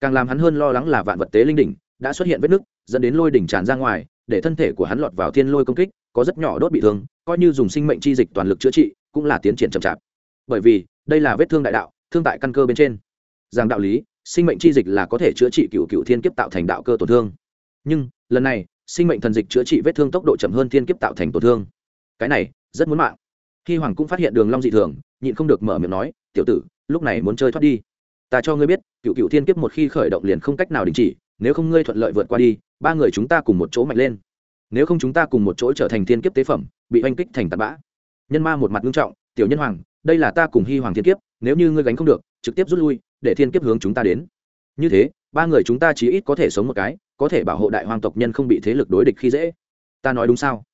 Càng làm hắn hơn lo lắng là vạn vật tế linh đỉnh đã xuất hiện vết nứt, dẫn đến lôi đỉnh tràn ra ngoài, để thân thể của hắn lọt vào thiên lôi công kích, có rất nhỏ đốt bị thương, coi như dùng sinh mệnh chi dịch toàn lực chữa trị, cũng là tiến triển chậm chạp. Bởi vì, đây là vết thương đại đạo, thương tại căn cơ bên trên. Rằng đạo lý, sinh mệnh chi dịch là có thể chữa trị cựu cựu thiên kiếp tạo thành đạo cơ tổn thương. Nhưng, lần này, sinh mệnh thần dịch chữa trị vết thương tốc độ chậm hơn thiên kiếp tạo thành tổn thương. Cái này rất muốn mạng. Khi hoàng cũng phát hiện đường long dị thường, nhịn không được mở miệng nói, tiểu tử, lúc này muốn chơi thoát đi. Ta cho ngươi biết cựu cựu thiên kiếp một khi khởi động liền không cách nào đình chỉ, nếu không ngươi thuận lợi vượt qua đi, ba người chúng ta cùng một chỗ mạnh lên. Nếu không chúng ta cùng một chỗ trở thành thiên kiếp tế phẩm, bị oanh kích thành tạt bã. Nhân ma một mặt nghiêm trọng, tiểu nhân hoàng, đây là ta cùng hy hoàng thiên kiếp, nếu như ngươi gánh không được, trực tiếp rút lui, để thiên kiếp hướng chúng ta đến. Như thế, ba người chúng ta chí ít có thể sống một cái, có thể bảo hộ đại hoàng tộc nhân không bị thế lực đối địch khi dễ. Ta nói đúng sao?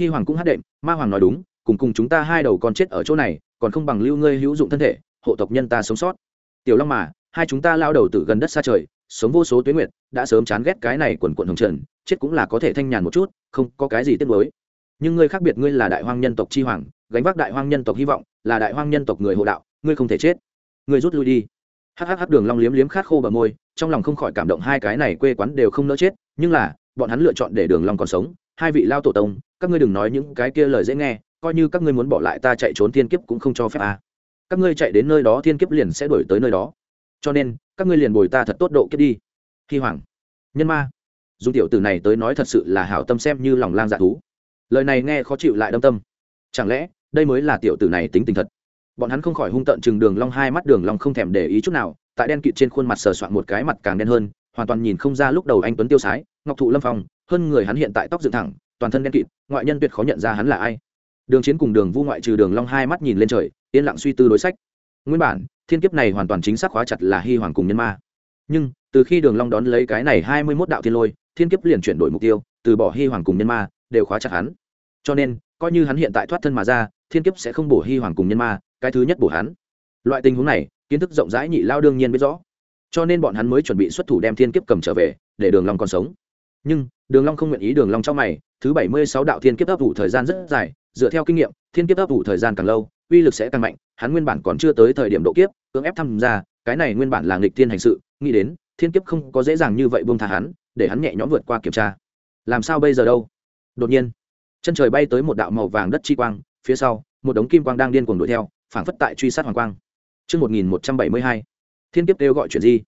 Hy hoàng cũng hát đệm, ma hoàng nói đúng cùng cùng chúng ta hai đầu con chết ở chỗ này, còn không bằng lưu ngươi hữu dụng thân thể, hộ tộc nhân ta sống sót. Tiểu long mà, hai chúng ta lao đầu từ gần đất xa trời, sống vô số tuyến nguyệt, đã sớm chán ghét cái này quần quận hồng trần, chết cũng là có thể thanh nhàn một chút, không có cái gì tiếc nuối. Nhưng ngươi khác biệt ngươi là đại hoang nhân tộc chi hoàng, gánh vác đại hoang nhân tộc hy vọng, là đại hoang nhân tộc người hộ đạo, ngươi không thể chết. Ngươi rút lui đi. Hhh đường long liếm liếm khát khô bờ môi, trong lòng không khỏi cảm động hai cái này quê quán đều không nỡ chết, nhưng là, bọn hắn lựa chọn để đường long còn sống. Hai vị lao tổ tông, các ngươi đừng nói những cái kia lời dễ nghe coi như các ngươi muốn bỏ lại ta chạy trốn thiên kiếp cũng không cho phép à. Các ngươi chạy đến nơi đó thiên kiếp liền sẽ đuổi tới nơi đó. Cho nên, các ngươi liền bồi ta thật tốt độ kiếp đi. Hy hoàng. Nhân ma. Dùng tiểu tử này tới nói thật sự là hảo tâm xem như lòng lang dạ thú. Lời này nghe khó chịu lại đâm tâm. Chẳng lẽ, đây mới là tiểu tử này tính tình thật? Bọn hắn không khỏi hung tợn chừng đường long hai mắt đường long không thèm để ý chút nào, tại đen kịt trên khuôn mặt sờ soạn một cái mặt càng đen hơn, hoàn toàn nhìn không ra lúc đầu anh tuấn tiêu sái, ngọc thụ lâm phong, hơn người hắn hiện tại tóc dựng thẳng, toàn thân đen kịt, ngoại nhân tuyệt khó nhận ra hắn là ai đường chiến cùng đường vu ngoại trừ đường long hai mắt nhìn lên trời, yên lặng suy tư đối sách. Nguyên bản, thiên kiếp này hoàn toàn chính xác khóa chặt là hy hoàng cùng nhân ma. Nhưng, từ khi đường long đón lấy cái này hai mươi 21 đạo thiên lôi, thiên kiếp liền chuyển đổi mục tiêu, từ bỏ hy hoàng cùng nhân ma, đều khóa chặt hắn. Cho nên, coi như hắn hiện tại thoát thân mà ra, thiên kiếp sẽ không bổ hy hoàng cùng nhân ma, cái thứ nhất bổ hắn. Loại tình huống này, kiến thức rộng rãi nhị lao đương nhiên biết rõ. Cho nên bọn hắn mới chuẩn bị xuất thủ đem thiên kiếp cầm trở về, để đường long còn sống. Nhưng, đường long không nguyện ý đường long trong mày, thứ bảy mươi sáu đạo thiên kiếp ấp ủ thời gian rất dài dựa theo kinh nghiệm thiên kiếp ấp ủ thời gian càng lâu uy lực sẽ càng mạnh hắn nguyên bản còn chưa tới thời điểm độ kiếp cưỡng ép tham gia cái này nguyên bản là nghịch thiên hành sự nghĩ đến thiên kiếp không có dễ dàng như vậy buông tha hắn để hắn nhẹ nhõm vượt qua kiểm tra làm sao bây giờ đâu đột nhiên chân trời bay tới một đạo màu vàng đất chi quang phía sau một đống kim quang đang điên cuồng đuổi theo phảng phất tại truy sát hoàng quang Chương 1172. Thiên kiếp kêu gọi chuyện gì?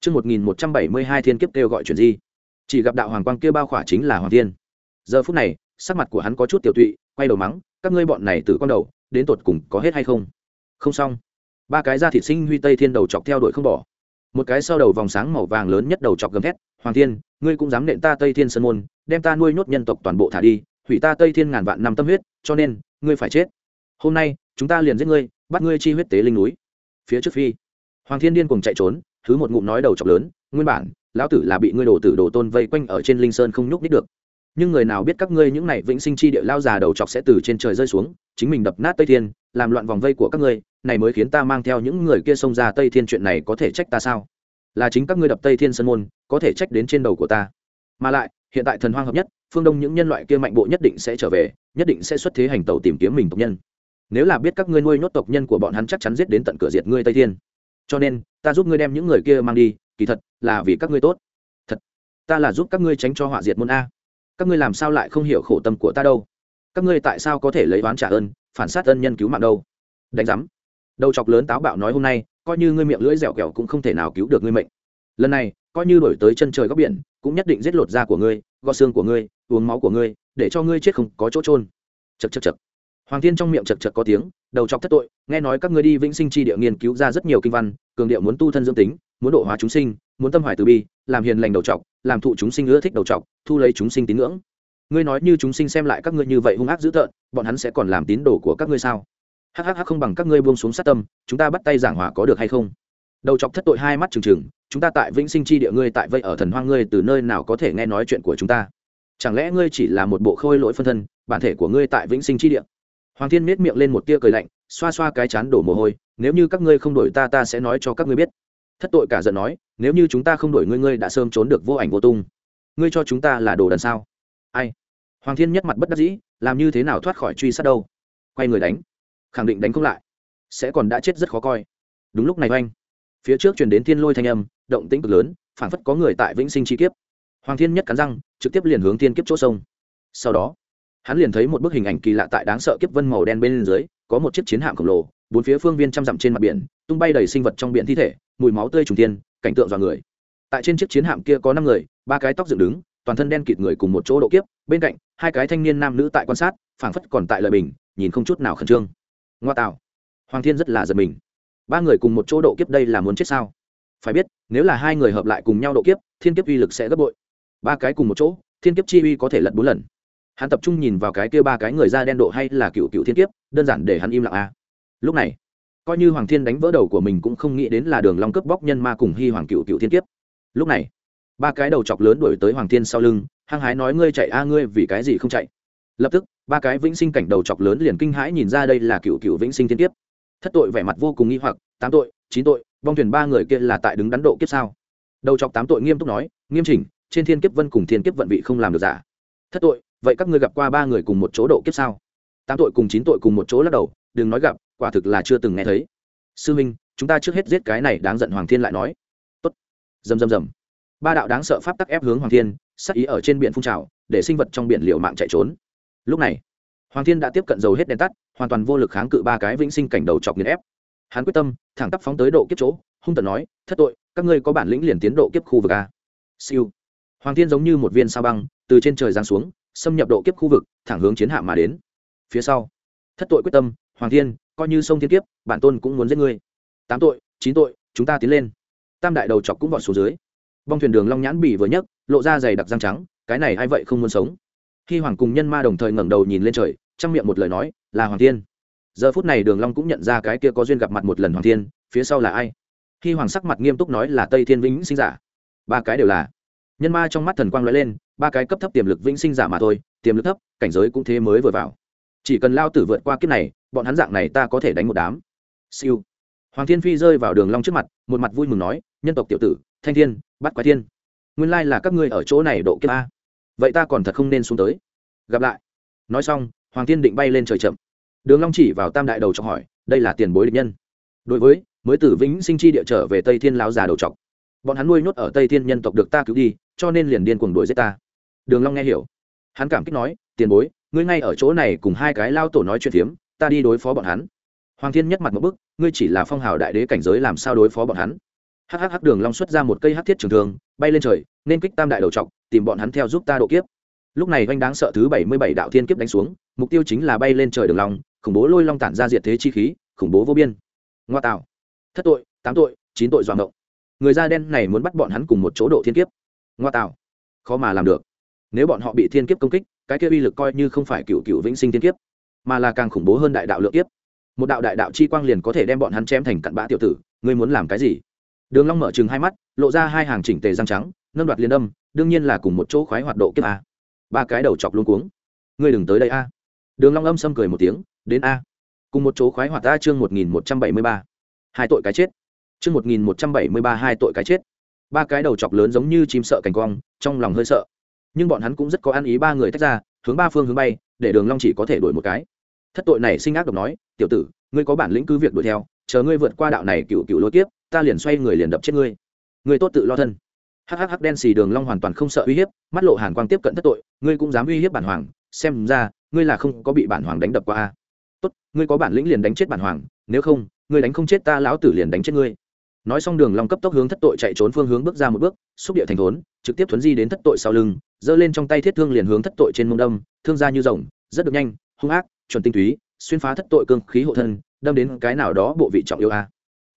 Chương 1172 thiên kiếp kêu gọi chuyện gì? Chỉ gặp đạo hoàng quang kia bao khỏa chính là Hoàng Thiên. Giờ phút này, sắc mặt của hắn có chút tiểu tụy, quay đầu mắng, các ngươi bọn này tử con đầu, đến tột cùng có hết hay không? Không xong. Ba cái da thịt sinh huy tây thiên đầu chọc theo đuổi không bỏ. Một cái sau đầu vòng sáng màu vàng lớn nhất đầu chọc gầm thét, "Hoàng Thiên, ngươi cũng dám nện ta Tây Thiên sơn môn, đem ta nuôi nhốt nhân tộc toàn bộ thả đi, hủy ta Tây Thiên ngàn vạn năm tâm huyết, cho nên, ngươi phải chết. Hôm nay, chúng ta liền giết ngươi, bắt ngươi chi huyết tế linh núi." phía trước phi hoàng thiên điên cùng chạy trốn thứ một ngụm nói đầu chọc lớn nguyên bản lão tử là bị ngươi đồ tử đồ tôn vây quanh ở trên linh sơn không nhúc nít được nhưng người nào biết các ngươi những này vĩnh sinh chi địa lao già đầu chọc sẽ từ trên trời rơi xuống, chính mình đập nát tây thiên, làm loạn vòng vây của các ngươi, này mới khiến ta mang theo những người kia xông ra tây thiên chuyện này có thể trách ta sao? Là chính các ngươi đập tây thiên sơn môn, có thể trách đến trên đầu của ta. Mà lại, hiện tại thần hoang hợp nhất, phương đông những nhân loại kia mạnh bộ nhất định sẽ trở về, nhất định sẽ xuất thế hành tàu tìm kiếm mình tộc nhân. Nếu là biết các ngươi nuôi nhốt tộc nhân của bọn hắn chắc chắn giết đến tận cửa diệt ngươi tây thiên. Cho nên, ta giúp ngươi đem những người kia mang đi, kỳ thật là vì các ngươi tốt. Thật, ta là giúp các ngươi tránh cho họa diệt môn a các ngươi làm sao lại không hiểu khổ tâm của ta đâu? Các ngươi tại sao có thể lấy oán trả ơn, phản sát ân nhân cứu mạng đâu? Đánh giám. Đầu chọc lớn táo bạo nói hôm nay, coi như ngươi miệng lưỡi dẻo kẹo cũng không thể nào cứu được ngươi mệnh. Lần này, coi như đổi tới chân trời góc biển, cũng nhất định giết lột da của ngươi, gọt xương của ngươi, uống máu của ngươi, để cho ngươi chết không có chỗ trôn chật chật chật hoàng thiên trong miệng chật chật có tiếng, đầu chọc thất tội, nghe nói các ngươi đi vĩnh sinh tri địa nghiên cứu ra rất nhiều kinh văn, cường điệu muốn tu thân dưỡng tính, muốn độ hóa chúng sinh, muốn tâm hoài từ bi, làm hiền lành đầu trọc làm thụ chúng sinh ưa thích đầu trọc, thu lấy chúng sinh tín ngưỡng. Ngươi nói như chúng sinh xem lại các ngươi như vậy hung ác dữ tợn, bọn hắn sẽ còn làm tín đồ của các ngươi sao? Hhh không bằng các ngươi buông xuống sát tâm, chúng ta bắt tay giảng hòa có được hay không? Đầu chọc thất tội hai mắt trừng trừng, chúng ta tại vĩnh sinh chi địa ngươi tại vậy ở thần hoang ngươi từ nơi nào có thể nghe nói chuyện của chúng ta? Chẳng lẽ ngươi chỉ là một bộ khôi lỗi phân thân, bản thể của ngươi tại vĩnh sinh chi địa? Hoàng thiên miết miệng lên một tia cười lạnh, xoa xoa cái chán đổ mồ hôi, nếu như các ngươi không đổi ta ta sẽ nói cho các ngươi biết thất tội cả giận nói, nếu như chúng ta không đổi ngươi ngươi đã sớm trốn được vô ảnh vô tung. Ngươi cho chúng ta là đồ đần sao? Ai? Hoàng thiên nhất mặt bất đắc dĩ, làm như thế nào thoát khỏi truy sát đâu? Quay người đánh. Khẳng định đánh không lại. Sẽ còn đã chết rất khó coi. Đúng lúc này oanh, phía trước truyền đến thiên lôi thanh âm, động tĩnh cực lớn, phảng phất có người tại vĩnh sinh chi kiếp. Hoàng thiên nhất cắn răng, trực tiếp liền hướng thiên kiếp chỗ sông. Sau đó, hắn liền thấy một bức hình ảnh kỳ lạ tại đáng sợ kiếp vân màu đen bên dưới, có một chiếc chiến hạm khổng lồ, bốn phía phương viên trăm dặm trên mặt biển, tung bay đầy sinh vật trong biển thi thể mùi máu tươi trùng tiên cảnh tượng dọa người. Tại trên chiếc chiến hạm kia có năm người, ba cái tóc dựng đứng, toàn thân đen kịt người cùng một chỗ độ kiếp, bên cạnh, hai cái thanh niên nam nữ tại quan sát, phảng phất còn tại lợi bình, nhìn không chút nào khẩn trương. Ngoa tạo. Hoàng thiên rất là giật mình. Ba người cùng một chỗ độ kiếp đây là muốn chết sao? Phải biết, nếu là hai người hợp lại cùng nhau độ kiếp, thiên kiếp uy lực sẽ gấp bội. Ba cái cùng một chỗ, thiên kiếp chi uy có thể lật bốn lần. Hắn tập trung nhìn vào cái kia ba cái người da đen độ hay là cựu cựu thiên kiếp, đơn giản để hắn im lặng a à. lúc này coi như hoàng thiên đánh vỡ đầu của mình cũng không nghĩ đến là đường long cướp bóc nhân ma cùng hy hoàng cựu cựu thiên kiếp. Lúc này, ba cái đầu chọc lớn đuổi tới hoàng thiên sau lưng, hăng hái nói, ngươi chạy a, ngươi vì cái gì không chạy? Lập tức, ba cái vĩnh sinh cảnh đầu chọc lớn liền kinh hãi nhìn ra đây là cựu cựu vĩnh sinh thiên kiếp. Thất tội vẻ mặt vô cùng nghi hoặc, tám tội, chín tội bong thuyền ba người kia là tại đứng đắn độ kiếp sao? Đầu chọc tám tội nghiêm túc nói, nghiêm chỉnh, trên thiên kiếp vân cùng thiên kiếp vận vị không làm được giả. Thất tội, vậy các ngươi gặp qua ba người cùng một chỗ độ kiếp sao? Tám tội cùng chín tội cùng một chỗ lắc đầu, đừng nói gặp quả thực là chưa từng nghe thấy. Sư minh, chúng ta trước hết giết cái này đáng giận hoàng thiên lại nói. Tốt. Dầm dầm dầm. Ba đạo đáng sợ pháp tắc ép hướng hoàng thiên sắc ý ở trên biển phun trào, để sinh vật trong biển liều mạng chạy trốn. Lúc này, hoàng thiên đã tiếp cận dầu hết đèn tắt, hoàn toàn vô lực kháng cự ba cái vĩnh sinh cảnh đầu chọc nghiền ép. Hắn quyết tâm, thẳng tắp phóng tới độ kiếp chỗ, hung tận nói, thất tội, các ngươi có bản lĩnh liền tiến độ kiếp khu vực a siêu. Hoàng thiên giống như một viên sao băng, từ trên trời giáng xuống, xâm nhập độ kiếp khu vực, thẳng hướng chiến hạm mà đến. Phía sau, thất tội quyết tâm, hoàng thiên coi như sông thiên kiếp, bản tôn cũng muốn giết ngươi. Tám tội, chín tội, chúng ta tiến lên. Tam đại đầu chọc cũng vọt xuống dưới. Bong thuyền đường long nhãn bỉ vừa nhấc, lộ ra dày đặc răng trắng, cái này ai vậy không muốn sống? Khi hoàng cùng nhân ma đồng thời ngẩng đầu nhìn lên trời, trong miệng một lời nói, là hoàng thiên. Giờ phút này đường long cũng nhận ra cái kia có duyên gặp mặt một lần hoàng thiên, phía sau là ai? Khi hoàng sắc mặt nghiêm túc nói là tây thiên vĩnh sinh giả. Ba cái đều là. Nhân ma trong mắt thần quang lóe lên, ba cái cấp thấp tiềm lực vĩnh sinh giả mà thôi, tiềm lực thấp, cảnh giới cũng thế mới vừa vào chỉ cần lao tử vượt qua kiếp này, bọn hắn dạng này ta có thể đánh một đám. Siêu. Hoàng thiên phi rơi vào đường long trước mặt, một mặt vui mừng nói, nhân tộc tiểu tử, thanh thiên, bắt quái thiên. Nguyên lai là các ngươi ở chỗ này độ kiếp a. Vậy ta còn thật không nên xuống tới. Gặp lại. Nói xong, hoàng thiên định bay lên trời chậm. Đường long chỉ vào tam đại đầu cho hỏi, đây là tiền bối địch nhân. Đối với, mới tử vĩnh sinh chi địa trở về tây thiên lão già đầu trọc bọn hắn nuôi nhốt ở tây thiên nhân tộc được ta cứu đi, cho nên liền điên cuồng đuổi giết ta. Đường long nghe hiểu. Hắn cảm kích nói, tiền bối ngươi ngay ở chỗ này cùng hai cái lao tổ nói chuyện phiếm, ta đi đối phó bọn hắn. Hoàng thiên nhất mặt một bức ngươi chỉ là phong hào đại đế cảnh giới làm sao đối phó bọn hắn? Hhh đường long xuất ra một cây hắc thiết trường thương, bay lên trời, nên kích tam đại đầu trọc, tìm bọn hắn theo giúp ta độ kiếp. Lúc này anh đáng sợ thứ bảy mươi bảy đạo thiên kiếp đánh xuống, mục tiêu chính là bay lên trời đường long, khủng bố lôi long tản ra diệt thế chi khí, khủng bố vô biên. Ngoa tạo. Thất tội, tám tội, chín tội doạng động người da đen này muốn bắt bọn hắn cùng một chỗ độ thiên kiếp. Ngoa tạo. Khó mà làm được. Nếu bọn họ bị thiên kiếp công kích cái kia uy lực coi như không phải cựu cựu vĩnh sinh tiên kiếp, mà là càng khủng bố hơn đại đạo lượng kiếp. Một đạo đại đạo chi quang liền có thể đem bọn hắn chém thành cặn bã tiểu tử, ngươi muốn làm cái gì? Đường long mở chừng hai mắt, lộ ra hai hàng chỉnh tề răng trắng, nâng đoạt liên âm, đương nhiên là cùng một chỗ khoái hoạt độ kiếp a. Ba cái đầu chọc luôn cuống. Ngươi đừng tới đây a. Đường long âm sâm cười một tiếng, đến a. Cùng một chỗ khoái hoạt ta chương một nghìn một trăm bảy mươi ba. Hai tội cái chết. Chương một nghìn một trăm bảy mươi ba hai tội cái chết. Ba cái đầu chọc lớn giống như chim sợ cảnh quang, trong lòng hơi sợ nhưng bọn hắn cũng rất có ăn ý ba người tách ra, hướng ba phương hướng bay, để đường long chỉ có thể đuổi một cái. Thất tội này sinh ác độc nói, tiểu tử, ngươi có bản lĩnh cứ việc đuổi theo, chờ ngươi vượt qua đạo này cựu cựu lôi tiếp ta liền xoay người liền đập chết ngươi. Ngươi tốt tự lo thân. Hắc hắc đen xì đường long hoàn toàn không sợ uy hiếp, mắt lộ hàn quang tiếp cận thất tội, ngươi cũng dám uy hiếp bản hoàng, xem ra, ngươi là không có bị bản hoàng đánh đập qua a. Tốt, ngươi có bản lĩnh liền đánh chết bản hoàng, nếu không, ngươi đánh không chết ta, lão tử liền đánh chết ngươi nói xong đường long cấp tốc hướng thất tội chạy trốn phương hướng bước ra một bước, xúc địa thành thốn, trực tiếp thuấn di đến thất tội sau lưng, giơ lên trong tay thiết thương liền hướng thất tội trên mông đâm, thương ra như rồng, rất được nhanh, hung ác, chuẩn tinh túy, xuyên phá thất tội cương khí hộ thân, đâm đến cái nào đó bộ vị trọng yêu a.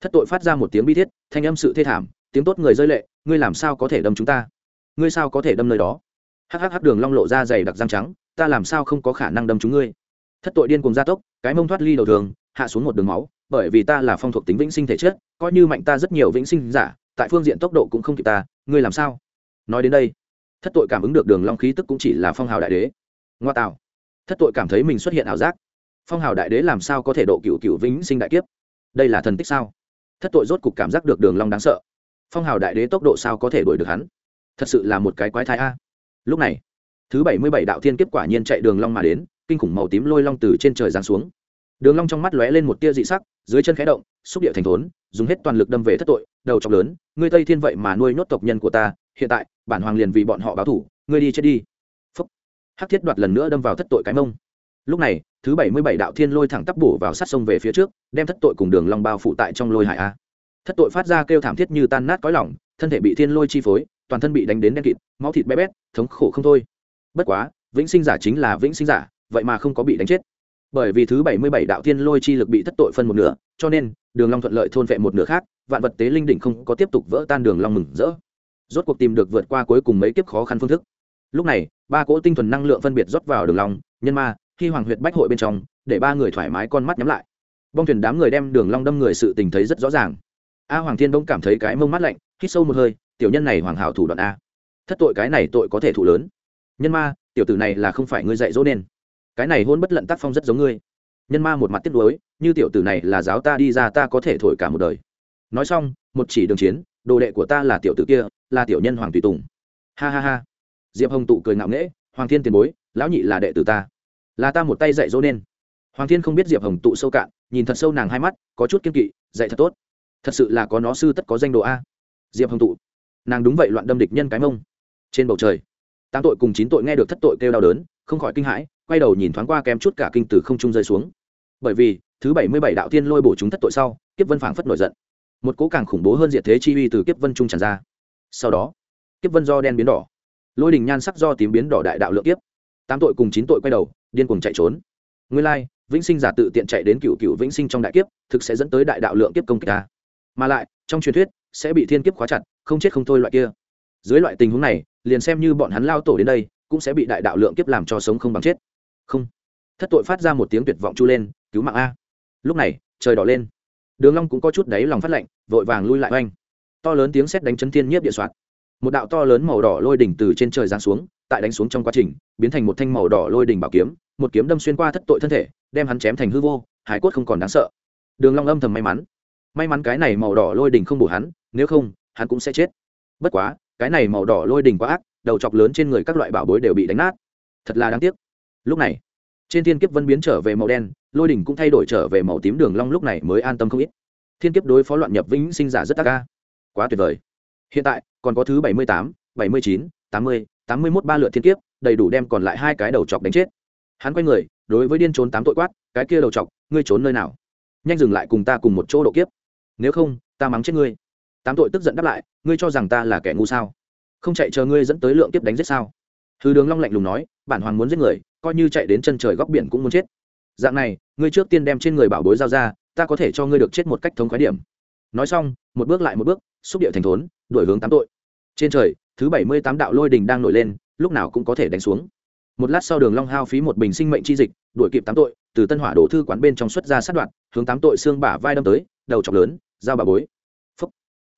Thất tội phát ra một tiếng bi thiết, thanh âm sự thê thảm, tiếng tốt người rơi lệ, ngươi làm sao có thể đâm chúng ta? Ngươi sao có thể đâm nơi đó? Hắc hắc đường long lộ ra dày đặc răng trắng, ta làm sao không có khả năng đâm chúng ngươi? Thất tội điên cuồng gia tốc, cái mông thoát ly đầu đường, hạ xuống một đường máu bởi vì ta là phong thuộc tính vĩnh sinh thể chất, coi như mạnh ta rất nhiều vĩnh sinh giả, tại phương diện tốc độ cũng không kịp ta, ngươi làm sao? Nói đến đây, thất tội cảm ứng được đường long khí tức cũng chỉ là phong hào đại đế. Ngoa tạo. Thất tội cảm thấy mình xuất hiện ảo giác. Phong hào đại đế làm sao có thể độ cựu cựu vĩnh sinh đại kiếp? Đây là thần tích sao? Thất tội rốt cục cảm giác được đường long đáng sợ. Phong hào đại đế tốc độ sao có thể đuổi được hắn? Thật sự là một cái quái thai a. Lúc này, thứ bảy mươi bảy đạo thiên kiếp quả nhiên chạy đường long mà đến, kinh khủng màu tím lôi long từ trên trời giáng xuống đường long trong mắt lóe lên một tia dị sắc, dưới chân khẽ động, xúc địa thành thốn, dùng hết toàn lực đâm về thất tội, đầu trọc lớn, ngươi tây thiên vậy mà nuôi nốt tộc nhân của ta, hiện tại, bản hoàng liền vì bọn họ báo thù ngươi đi chết đi. Phúc. Hắc thiết đoạt lần nữa đâm vào thất tội cái mông. Lúc này, thứ bảy mươi bảy đạo thiên lôi thẳng tắp bổ vào sát sông về phía trước, đem thất tội cùng đường long bao phủ tại trong lôi hải a. Thất tội phát ra kêu thảm thiết như tan nát cõi lòng, thân thể bị thiên lôi chi phối, toàn thân bị đánh đến đen kịt, máu thịt bé bét, thống khổ không thôi. Bất quá, vĩnh sinh giả chính là vĩnh sinh giả, vậy mà không có bị đánh chết bởi vì thứ bảy mươi bảy đạo thiên lôi chi lực bị thất tội phân một nửa, cho nên, đường long thuận lợi thôn vệ một nửa khác, vạn vật tế linh đỉnh không có tiếp tục vỡ tan đường long mừng rỡ. Rốt cuộc tìm được vượt qua cuối cùng mấy kiếp khó khăn phương thức. Lúc này, ba cỗ tinh thuần năng lượng phân biệt rót vào đường long, nhân ma khi hoàng huyệt bách hội bên trong, để ba người thoải mái con mắt nhắm lại. Bong thuyền đám người đem đường long đâm người sự tình thấy rất rõ ràng. A hoàng thiên đông cảm thấy cái mông mắt lạnh, hít sâu một hơi, tiểu nhân này hoàng hảo thủ đoạn a. Thất tội cái này tội có thể thủ lớn. Nhân ma, tiểu tử này là không phải ngươi dạy dỗ nên cái này hôn bất lận tác phong rất giống ngươi. Nhân ma một mặt tiếp nuối, như tiểu tử này là giáo ta đi ra ta có thể thổi cả một đời. Nói xong, một chỉ đường chiến, đồ đệ của ta là tiểu tử kia, là tiểu nhân hoàng tùy tùng. Ha ha ha. Diệp hồng tụ cười ngạo nghễ, hoàng thiên tiền bối, lão nhị là đệ tử ta. Là ta một tay dạy dỗ nên. Hoàng thiên không biết diệp hồng tụ sâu cạn, nhìn thật sâu nàng hai mắt, có chút kiên kỵ, dạy thật tốt. Thật sự là có nó sư tất có danh độ a. Diệp hồng tụ. Nàng đúng vậy loạn đâm địch nhân cái mông. Trên bầu trời, tám tội cùng chín tội nghe được thất tội kêu đau đớn, không khỏi kinh hãi quay đầu nhìn thoáng qua kém chút cả kinh từ không trung rơi xuống. Bởi vì, thứ bảy mươi bảy đạo tiên lôi bổ chúng thất tội sau, kiếp vân phảng phất nổi giận. Một cố càng khủng bố hơn diệt thế chi uy từ kiếp vân trung tràn ra. Sau đó, kiếp vân do đen biến đỏ. Lôi đình nhan sắc do tím biến đỏ đại đạo lượng kiếp. Tám tội cùng chín tội quay đầu, điên cùng chạy trốn. Nguyên lai, vĩnh sinh giả tự tiện chạy đến cựu cựu vĩnh sinh trong đại kiếp, thực sẽ dẫn tới đại đạo lượng kiếp công kích ta. Mà lại, trong truyền thuyết, sẽ bị thiên kiếp khóa chặt, không chết không thôi loại kia. Dưới loại tình huống này, liền xem như bọn hắn lao tổ đến đây, cũng sẽ bị đại đạo lượng kiếp làm cho sống không bằng chết không. Thất tội phát ra một tiếng tuyệt vọng chu lên, cứu mạng a. Lúc này, trời đỏ lên. Đường long cũng có chút đáy lòng phát lạnh vội vàng lui lại oanh. To lớn tiếng sét đánh chấn thiên nhiếp địa soạn. Một đạo to lớn màu đỏ lôi đỉnh từ trên trời giáng xuống, tại đánh xuống trong quá trình, biến thành một thanh màu đỏ lôi đỉnh bảo kiếm, một kiếm đâm xuyên qua thất tội thân thể, đem hắn chém thành hư vô, hải cốt không còn đáng sợ. Đường long âm thầm may mắn. May mắn cái này màu đỏ lôi đỉnh không bổ hắn, nếu không, hắn cũng sẽ chết. Bất quá, cái này màu đỏ lôi đỉnh quá ác, đầu chọc lớn trên người các loại bảo bối đều bị đánh nát. Thật là đáng tiếc lúc này, trên thiên kiếp vân biến trở về màu đen, lôi đỉnh cũng thay đổi trở về màu tím đường long lúc này mới an tâm không ít. Thiên kiếp đối phó loạn nhập vĩnh sinh giả rất tác ca quá tuyệt vời. Hiện tại, còn có thứ bảy mươi tám, bảy mươi chín, tám mươi tám mươi mốt ba lượt thiên kiếp, đầy đủ đem còn lại hai cái đầu chọc đánh chết. Hắn quay người, đối với điên trốn tám tội quát, cái kia đầu chọc, ngươi trốn nơi nào? Nhanh dừng lại cùng ta cùng một chỗ độ kiếp. Nếu không, ta mắng chết ngươi. Tám tội tức giận đáp lại, ngươi cho rằng ta là kẻ ngu sao? Không chạy chờ ngươi dẫn tới lượng kiếp đánh giết sao? Hư đường long lạnh lùng nói, bản hoàng muốn giết người, coi như chạy đến chân trời góc biển cũng muốn chết. Dạng này, ngươi trước tiên đem trên người bảo bối giao ra, ta có thể cho ngươi được chết một cách thống khoái điểm. Nói xong, một bước lại một bước, xúc điệu thành thốn, đuổi hướng tám tội. Trên trời, thứ bảy mươi tám đạo lôi đình đang nổi lên, lúc nào cũng có thể đánh xuống. Một lát sau đường long hao phí một bình sinh mệnh chi dịch, đuổi kịp tám tội, từ tân hỏa đổ thư quán bên trong xuất ra sát đoạn, hướng tám tội xương bả vai đâm tới, đầu chọc lớn dao bà bối. Phúc.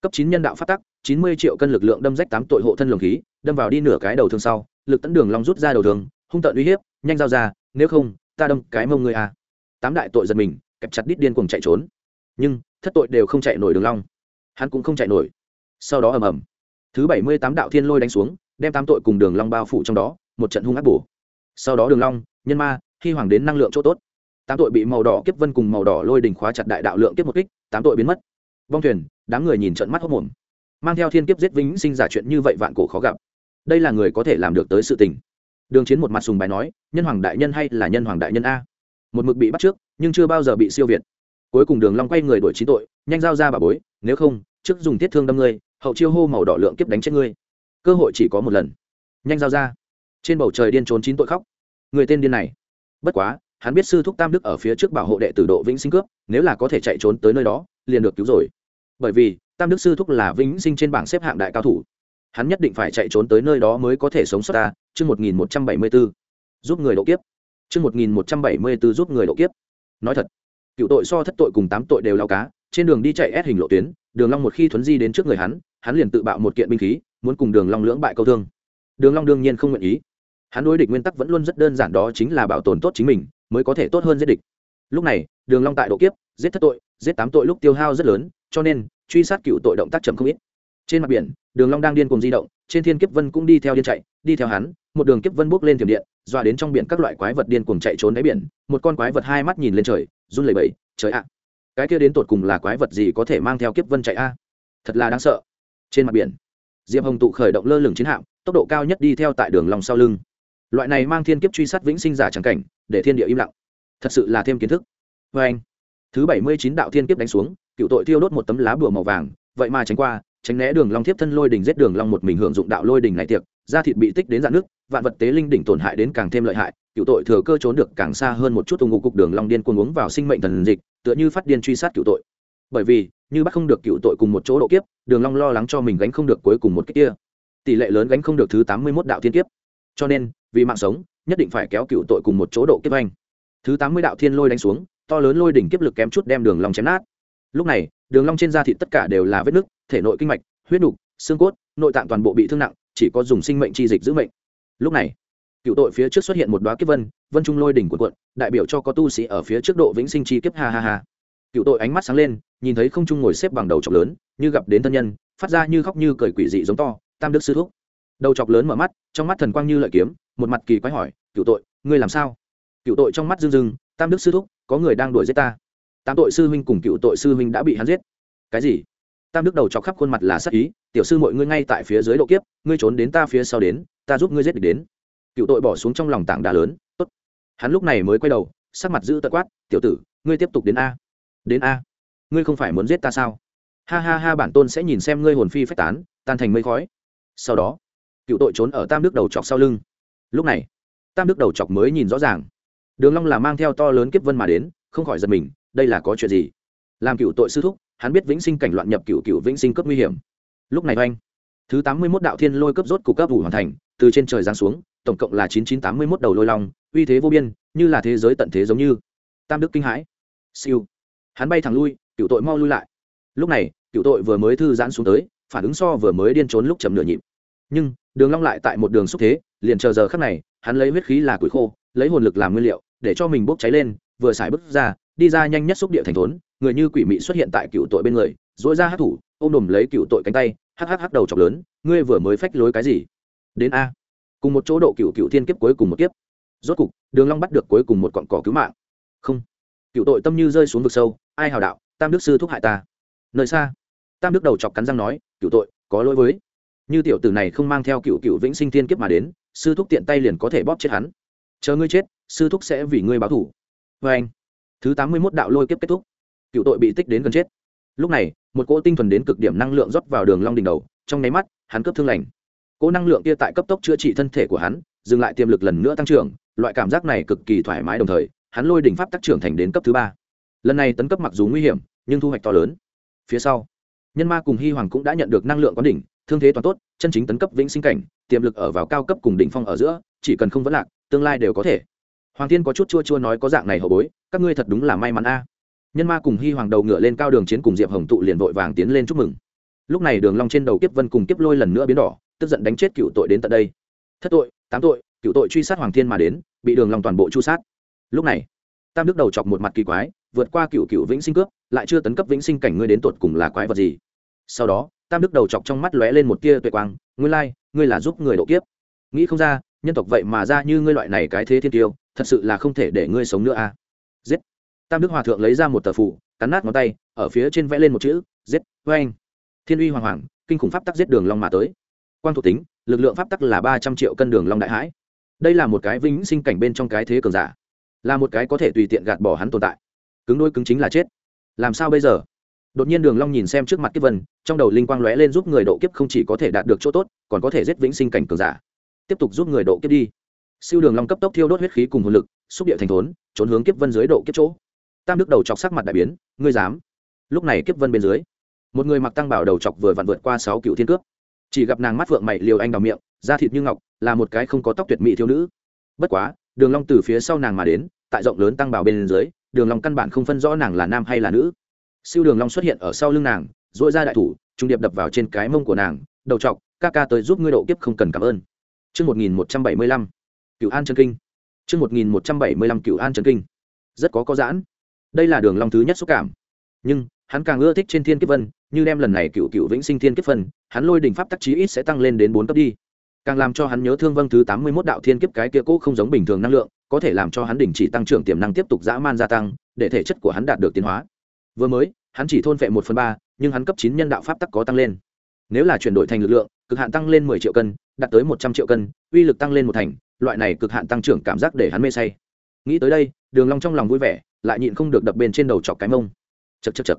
cấp chín nhân đạo phát tắc, chín mươi triệu cân lực lượng đâm rách tám tội hộ thân lồng khí đâm vào đi nửa cái đầu thương sau, lực tấn đường long rút ra đầu thương, hung tợn uy hiếp, nhanh giao ra, nếu không, ta đâm cái mông ngươi à. Tám đại tội giật mình, kẹp chặt đít điên cuồng chạy trốn. Nhưng, thất tội đều không chạy nổi đường long. Hắn cũng không chạy nổi. Sau đó ầm ầm. Thứ bảy mươi tám đạo thiên lôi đánh xuống, đem tám tội cùng đường long bao phủ trong đó, một trận hung ác bổ. Sau đó đường long, nhân ma khi hoàng đến năng lượng chỗ tốt. Tám tội bị màu đỏ kiếp vân cùng màu đỏ lôi đỉnh khóa chặt đại đạo lượng kiếp một kích, tám tội biến mất. Vong thuyền, đám người nhìn trận mắt hốt mồm mang theo thiên kiếp giết vĩnh sinh giả chuyện như vậy vạn cổ khó gặp đây là người có thể làm được tới sự tình. Đường chiến một mặt sùng bài nói, nhân hoàng đại nhân hay là nhân hoàng đại nhân a? Một mực bị bắt trước, nhưng chưa bao giờ bị siêu việt. Cuối cùng đường long quay người đổi chín tội, nhanh giao ra bà bối, nếu không, trước dùng thiết thương đâm ngươi, hậu chiêu hô màu đỏ lượng kiếp đánh chết ngươi. Cơ hội chỉ có một lần. Nhanh giao ra. Trên bầu trời điên trốn chín tội khóc. Người tên điên này. Bất quá, hắn biết sư thúc tam đức ở phía trước bảo hộ đệ tử độ vĩnh sinh cướp, nếu là có thể chạy trốn tới nơi đó, liền được cứu rồi. Bởi vì, tam đức sư thúc là vĩnh sinh trên bảng xếp hạng đại cao thủ hắn nhất định phải chạy trốn tới nơi đó mới có thể sống sót ta, chương một nghìn một trăm bảy mươi b ố giúp người độ kiếp. Chương một nghìn một trăm bảy mươi b ố giúp người độ kiếp. Nói thật, cựu tội so thất tội cùng tám tội đều lao cá, trên đường đi chạy ép hình lộ tuyến, đường long một khi thuấn di đến trước người hắn hắn liền tự bạo một kiện binh khí, muốn cùng đường long lưỡng bại câu thương. Đường long đương nhiên không nguyện ý. Hắn đối địch nguyên tắc vẫn luôn rất đơn giản đó chính là bảo tồn tốt chính mình, mới có thể tốt hơn giết địch. Lúc này, đường long tại độ kiếp, giết thất tội, giết tám tội lúc tiêu hao rất lớn, cho nên, truy sát cựu tội động tác chậm không ít trên mặt biển, đường long đang điên cuồng di động, trên thiên kiếp vân cũng đi theo điên chạy, đi theo hắn, một đường kiếp vân bước lên thiểm điện, dọa đến trong biển các loại quái vật điên cuồng chạy trốn đáy biển, một con quái vật hai mắt nhìn lên trời, run lẩy bẩy, trời ạ. Cái kia đến tột cùng là quái vật gì có thể mang theo kiếp vân chạy a? Thật là đáng sợ. Trên mặt biển, diệp hồng tụ khởi động lơ lửng chiến hạm, tốc độ cao nhất đi theo tại đường long sau lưng. Loại này mang thiên kiếp truy sát vĩnh sinh giả chẳng cảnh, để thiên địa im lặng. Thật sự là thêm kiến thức. Vê anh thứ bảy mươi chín đạo thiên kiếp đánh xuống, cựu tội thiêu đốt một tấm lá bùa màu vàng, vậy mà tránh qua tránh né đường long tiếp thân lôi đỉnh giết đường long một mình hưởng dụng đạo lôi đỉnh này tiệc, da thịt bị tích đến dạn nước, vạn vật tế linh đỉnh tổn hại đến càng thêm lợi hại, cựu tội thừa cơ trốn được càng xa hơn một chút tung ngụ cục đường long điên cuồng uống vào sinh mệnh thần dịch, tựa như phát điên truy sát cựu tội. Bởi vì, như bắt không được cựu tội cùng một chỗ độ kiếp, đường long lo lắng cho mình gánh không được cuối cùng một cái kia. Tỷ lệ lớn gánh không được thứ tám mươi 81 đạo thiên kiếp. Cho nên, vì mạng sống, nhất định phải kéo cựu tội cùng một chỗ độ kiếp anh. Thứ tám mươi đạo thiên lôi đánh xuống, to lớn lôi đỉnh kiếp lực kém chút đem đường long chém nát. Lúc này đường long trên da thịt tất cả đều là vết nứt, thể nội kinh mạch, huyết nục, xương cốt, nội tạng toàn bộ bị thương nặng, chỉ có dùng sinh mệnh chi dịch giữ mệnh. Lúc này, cựu tội phía trước xuất hiện một đóa kiếp vân vân trung lôi đỉnh của quận, đại biểu cho có tu sĩ ở phía trước độ vĩnh sinh chi kiếp, ha ha ha. Cựu tội ánh mắt sáng lên, nhìn thấy không trung ngồi xếp bằng đầu chọc lớn, như gặp đến thân nhân, phát ra như khóc như cười quỷ dị giống to, tam đức sư thúc. Đầu chọc lớn mở mắt, trong mắt thần quang như lợi kiếm, một mặt kỳ quái hỏi, cựu tội, ngươi làm sao? Cựu tội trong mắt rưng rưng, tam đức sư thúc, có người đang đuổi giết ta tam tội sư huynh cùng cựu tội sư huynh đã bị hắn giết. Cái gì? Tam đức đầu chọc khắp khuôn mặt là sắc ý, tiểu sư mọi ngươi ngay tại phía dưới độ kiếp, ngươi trốn đến ta phía sau đến, ta giúp ngươi giết địch đến. Cựu tội bỏ xuống trong lòng tảng đá lớn, tốt. Hắn lúc này mới quay đầu, sắc mặt giữ tật quát, tiểu tử, ngươi tiếp tục đến a. Đến a. Ngươi không phải muốn giết ta sao? Ha ha ha, bản tôn sẽ nhìn xem ngươi hồn phi phách tán, tan thành mây khói. Sau đó, cựu tội trốn ở tam đức đầu chọc sau lưng. Lúc này, tam đức đầu chọc mới nhìn rõ ràng. Đường long là mang theo to lớn kiếp vân mà đến, không khỏi giật mình đây là có chuyện gì? Làm cựu tội sư thúc, hắn biết vĩnh sinh cảnh loạn nhập cựu cựu vĩnh sinh cấp nguy hiểm. Lúc này oanh, thứ tám mươi mốt đạo thiên lôi cấp rốt cục cấp ủ hoàn thành, từ trên trời giáng xuống, tổng cộng là chín chín tám mươi mốt đầu lôi long, uy thế vô biên, như là thế giới tận thế giống như. Tam đức kinh hãi. Siêu. Hắn bay thẳng lui, cựu tội mau lui lại. Lúc này, cựu tội vừa mới thư giãn xuống tới, phản ứng so vừa mới điên trốn lúc chầm nửa nhịp. Nhưng, đường long lại tại một đường xúc thế, liền chờ giờ khắc này, hắn lấy huyết khí là củi khô, lấy hồn lực làm nguyên liệu, để cho mình bốc cháy lên, vừa xài bước ra đi ra nhanh nhất xúc địa thành thốn, người như quỷ mị xuất hiện tại cựu tội bên người dỗi ra hát thủ, ôm đùm lấy cựu tội cánh tay, hắc hắc hắc đầu chọc lớn, ngươi vừa mới phách lối cái gì? Đến a. Cùng một chỗ độ cựu cựu thiên kiếp cuối cùng một kiếp. Rốt cục, đường long bắt được cuối cùng một cọn cỏ cứu mạng. Không. Cựu tội tâm như rơi xuống vực sâu, ai hào đạo, tam đức sư thúc hại ta. Nơi xa, tam đức đầu chọc cắn răng nói, cựu tội, có lỗi với. Như tiểu tử này không mang theo cựu cựu vĩnh sinh thiên kiếp mà đến, sư thúc tiện tay liền có thể bóp chết hắn. Chờ ngươi chết, sư thúc sẽ vì ngươi báo thủ vê vâng. anh thứ tám mươi mốt đạo lôi kiếp kết thúc. Cựu tội bị tích đến gần chết. Lúc này, một cỗ tinh thuần đến cực điểm năng lượng rót vào đường long đỉnh đầu, trong nháy mắt, hắn cướp thương lành. Cỗ năng lượng kia tại cấp tốc chữa trị thân thể của hắn, dừng lại tiềm lực lần nữa tăng trưởng, loại cảm giác này cực kỳ thoải mái đồng thời, hắn lôi đỉnh pháp tác trưởng thành đến cấp thứ ba. Lần này tấn cấp mặc dù nguy hiểm, nhưng thu hoạch to lớn. Phía sau, nhân ma cùng hy hoàng cũng đã nhận được năng lượng quán đỉnh, thương thế toàn tốt, chân chính tấn cấp vĩnh sinh cảnh, tiềm lực ở vào cao cấp cùng đỉnh phong ở giữa, chỉ cần không vấn lạc, tương lai đều có thể hoàng thiên có chút chua chua nói có dạng này hậu bối các ngươi thật đúng là may mắn a. Nhân ma cùng hy hoàng đầu ngựa lên cao đường chiến cùng diệp hồng tụ liền vội vàng tiến lên chúc mừng. Lúc này đường long trên đầu kiếp vân cùng kiếp lôi lần nữa biến đỏ tức giận đánh chết cựu tội đến tận đây. Thất tội tám tội cựu tội truy sát hoàng thiên mà đến bị đường long toàn bộ chu sát. Lúc này tam đức đầu chọc một mặt kỳ quái vượt qua cựu cựu vĩnh sinh cướp lại chưa tấn cấp vĩnh sinh cảnh ngươi đến tuột cùng là quái vật gì? Sau đó tam đức đầu chọc trong mắt lóe lên một tia tuệ quang ngươi lai、like, ngươi là giúp người độ kiếp. Nghĩ không ra nhân tộc vậy mà ra như ngươi loại này cái thế thiên tiêu thật sự là không thể để ngươi sống nữa a à? giết. Tam đức hòa thượng lấy ra một tờ phủ cắn nát ngón tay, ở phía trên vẽ lên một chữ, giết vê anh thiên uy hoàng hoàng, kinh khủng pháp tắc giết đường long mà tới. Quang thuộc tính, lực lượng pháp tắc là ba trăm triệu cân đường long đại hải đây là một cái vĩnh sinh cảnh bên trong cái thế cường giả, là một cái có thể tùy tiện gạt bỏ hắn tồn tại. Cứng đôi cứng chính là chết. Làm sao bây giờ? Đột nhiên đường long nhìn xem trước mặt kiếp vân, trong đầu linh quang lóe lên giúp người độ kiếp không chỉ có thể đạt được chỗ tốt, còn có thể giết vĩnh sinh cảnh cường giả. Tiếp tục giúp người độ kiếp đi siêu đường long cấp tốc thiêu đốt huyết khí cùng hồn lực xúc địa thành thốn trốn hướng kiếp vân dưới độ kiếp chỗ. Tam đức đầu chọc sắc mặt đại biến ngươi dám? Lúc này kiếp vân bên dưới một người mặc tăng bảo đầu chọc vừa vặn vượt qua sáu cựu thiên cước. Chỉ gặp nàng mắt phượng mày liều anh đào miệng da thịt như ngọc là một cái không có tóc tuyệt mỹ thiếu nữ. Bất quá đường long từ phía sau nàng mà đến tại rộng lớn tăng bảo bên dưới đường long căn bản không phân rõ nàng là nam hay là nữ. Siêu đường long xuất hiện ở sau lưng nàng dội ra đại thủ trung điệp đập vào trên cái mông của nàng đầu chọc, ca ca tới giúp ngươi độ kiếp không cần cảm ơn. Trước 1175, Cửu An chân kinh. Trước 1175 Cửu An chân kinh. Rất có có giãn. Đây là đường long thứ nhất xúc cảm. Nhưng, hắn càng ưa thích trên thiên kiếp vân, như đem lần này cựu cựu vĩnh sinh thiên kiếp phần, hắn lôi đỉnh pháp tắc chí ít sẽ tăng lên đến bốn cấp đi. Càng làm cho hắn nhớ thương vâng thứ tám mươi 81 đạo thiên kiếp cái kia cố không giống bình thường năng lượng, có thể làm cho hắn đỉnh chỉ tăng trưởng tiềm năng tiếp tục dã man gia tăng, để thể chất của hắn đạt được tiến hóa. Vừa mới, hắn chỉ thôn vệ một phần ba nhưng hắn cấp chín nhân đạo pháp tắc có tăng lên nếu là chuyển đổi thành lực lượng cực hạn tăng lên mười triệu cân đạt tới một trăm triệu cân uy lực tăng lên một thành loại này cực hạn tăng trưởng cảm giác để hắn mê say. Nghĩ tới đây, đường long trong lòng vui vẻ, lại nhịn không được đập bên trên đầu chọc cái mông. Chật chật chật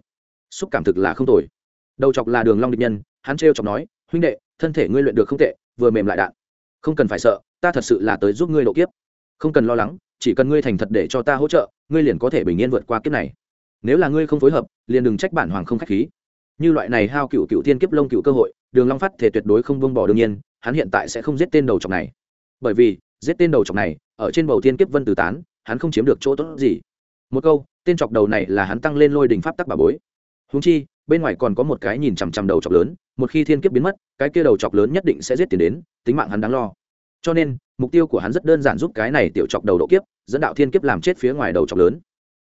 xúc cảm thực là không tồi. Đầu chọc là đường long địch nhân, hắn treo chọc nói, huynh đệ, thân thể ngươi luyện được không tệ, vừa mềm lại đạn. Không cần phải sợ, ta thật sự là tới giúp ngươi độ kiếp. Không cần lo lắng, chỉ cần ngươi thành thật để cho ta hỗ trợ, ngươi liền có thể bình yên vượt qua kiếp này. Nếu là ngươi không phối hợp, liền đừng trách bản hoàng không khách khí. Như loại này hao cựu cựu thiên kiếp lông cựu cơ hội, đường long phát thể tuyệt đối không buông bỏ đương nhiên, hắn hiện tại sẽ không giết tên đầu trọc này bởi vì, giết tên đầu chọc này, ở trên bầu thiên kiếp vân từ tán, hắn không chiếm được chỗ tốt gì. Một câu, tên chọc đầu này là hắn tăng lên lôi đỉnh pháp tắc bà bối. Húng chi, bên ngoài còn có một cái nhìn chằm chằm đầu chọc lớn, một khi thiên kiếp biến mất, cái kia đầu chọc lớn nhất định sẽ giết tiền đến, tính mạng hắn đáng lo. Cho nên, mục tiêu của hắn rất đơn giản giúp cái này tiểu chọc đầu độ kiếp, dẫn đạo thiên kiếp làm chết phía ngoài đầu chọc lớn.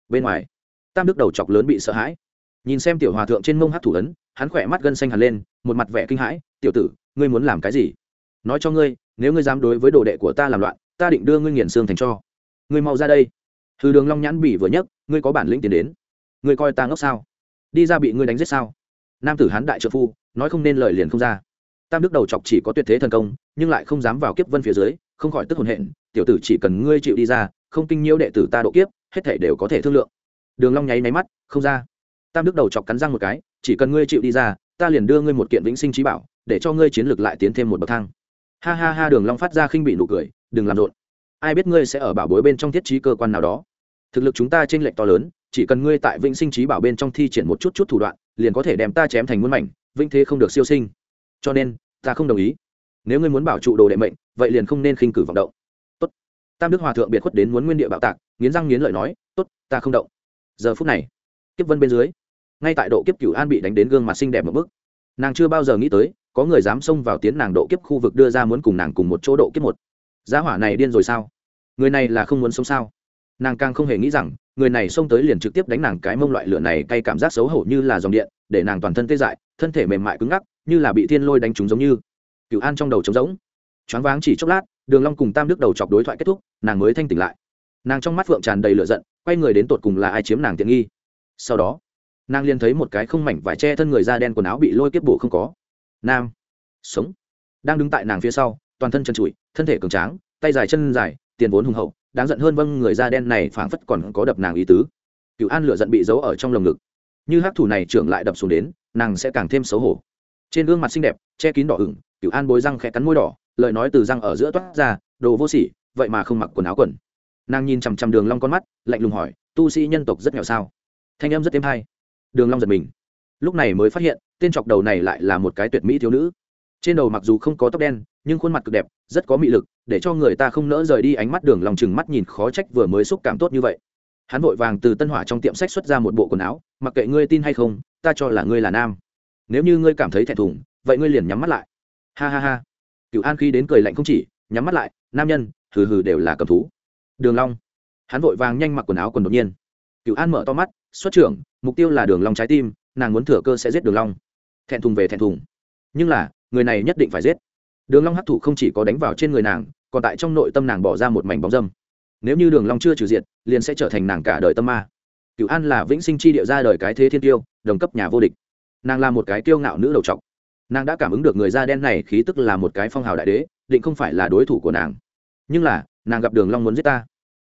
Bên ngoài, tam đức đầu chọc lớn bị sợ hãi. Nhìn xem tiểu hòa thượng trên mông hát thủ ấn, hắn khỏe mắt gân xanh hẳn lên, một mặt vẻ kinh hãi, tiểu tử, ngươi muốn làm cái gì? Nói cho ngươi, nếu ngươi dám đối với đồ đệ của ta làm loạn, ta định đưa ngươi nghiền xương thành cho. Ngươi mau ra đây. Hư đường long nhãn bỉ vừa nhấc, ngươi có bản lĩnh tiến đến. Ngươi coi ta ngốc sao? Đi ra bị ngươi đánh giết sao? Nam tử hán đại trợ phu, nói không nên lời liền không ra. Tam đức đầu chọc chỉ có tuyệt thế thần công, nhưng lại không dám vào kiếp vân phía dưới, không khỏi tức hồn hện. Tiểu tử chỉ cần ngươi chịu đi ra, không kinh nhiễu đệ tử ta độ kiếp, hết thể đều có thể thương lượng. Đường long nháy máy mắt, không ra. Tam đức đầu chọc cắn răng một cái, chỉ cần ngươi chịu đi ra, ta liền đưa ngươi một kiện vĩnh sinh trí bảo, để cho ngươi chiến lược lại tiến thêm một bậc thang ha ha ha, đường long phát ra khinh bị nụ cười, đừng làm rộn. Ai biết ngươi sẽ ở bảo bối bên trong thiết trí cơ quan nào đó. Thực lực chúng ta trên lệnh to lớn, chỉ cần ngươi tại vĩnh sinh trí bảo bên trong thi triển một chút chút thủ đoạn, liền có thể đem ta chém thành muôn mảnh, vĩnh thế không được siêu sinh. Cho nên, ta không đồng ý. Nếu ngươi muốn bảo trụ đồ đệ mệnh, vậy liền không nên khinh cử vọng động. Tốt. Tam đức hòa thượng biệt khuất đến muốn nguyên địa bảo tạc, nghiến răng nghiến lợi nói, tốt, ta không động. Giờ phút này, kiếp vân bên dưới, ngay tại độ kiếp cửu an bị đánh đến gương mặt xinh đẹp một bức nàng chưa bao giờ nghĩ tới có người dám xông vào tiến nàng độ kiếp khu vực đưa ra muốn cùng nàng cùng một chỗ độ kiếp một. Giá hỏa này điên rồi sao? Người này là không muốn sống sao? Nàng càng không hề nghĩ rằng, người này xông tới liền trực tiếp đánh nàng cái mông loại lửa này, cay cảm giác xấu hổ như là dòng điện, để nàng toàn thân tê dại, thân thể mềm mại cứng ngắc, như là bị thiên lôi đánh trúng giống như. Cựu an trong đầu trống rỗng. Choáng váng chỉ chốc lát, đường long cùng tam đức đầu chọc đối thoại kết thúc, nàng mới thanh tỉnh lại. Nàng trong mắt phượng tràn đầy lửa giận, quay người đến tột cùng là ai chiếm nàng tiện nghi? Sau đó, nàng liền thấy một cái không mảnh vải che thân người da đen quần áo bị lôi kiếp bổ không có nam, sống. Đang đứng tại nàng phía sau, toàn thân chân trụi, thân thể cường tráng, tay dài chân dài, tiền vốn hùng hậu, đáng giận hơn vâng người da đen này phảng phất còn có đập nàng ý tứ. Cựu an lửa giận bị giấu ở trong lồng ngực. Như hắc thủ này trưởng lại đập xuống đến, nàng sẽ càng thêm xấu hổ. Trên gương mặt xinh đẹp, che kín đỏ ửng cựu an bối răng khẽ cắn môi đỏ, lời nói từ răng ở giữa toát ra, đồ vô sỉ, vậy mà không mặc quần áo quần. Nàng nhìn chằm chằm đường long con mắt, lạnh lùng hỏi, tu sĩ nhân tộc rất nghèo sao? Thanh em rất êm hay. Đường long giật mình. Lúc này mới phát hiện tên chọc đầu này lại là một cái tuyệt mỹ thiếu nữ. Trên đầu mặc dù không có tóc đen, nhưng khuôn mặt cực đẹp, rất có mị lực, để cho người ta không nỡ rời đi ánh mắt đường lòng chừng mắt nhìn khó trách vừa mới xúc cảm tốt như vậy. Hắn vội vàng từ tân hỏa trong tiệm sách xuất ra một bộ quần áo, mặc kệ ngươi tin hay không, ta cho là ngươi là nam. Nếu như ngươi cảm thấy thẹn thùng, vậy ngươi liền nhắm mắt lại. Ha ha ha. Cựu an khi đến cười lạnh không chỉ, nhắm mắt lại, nam nhân, hừ hừ đều là cầm thú. Đường long. Hắn vội vàng nhanh mặc quần áo quần đột nhiên. Cựu an mở to mắt, xuất trưởng, mục tiêu là đường long trái tim nàng muốn thừa cơ sẽ giết đường long. Thẹn thùng về thẹn thùng. Nhưng là, người này nhất định phải giết. Đường long hấp thụ không chỉ có đánh vào trên người nàng, còn tại trong nội tâm nàng bỏ ra một mảnh bóng dâm. Nếu như đường long chưa trừ diệt, liền sẽ trở thành nàng cả đời tâm ma. Cửu an là vĩnh sinh chi địa ra đời cái thế thiên tiêu, đồng cấp nhà vô địch. Nàng là một cái tiêu ngạo nữ đầu trọc. Nàng đã cảm ứng được người da đen này khí tức là một cái phong hào đại đế, định không phải là đối thủ của nàng. Nhưng là, nàng gặp đường long muốn giết ta.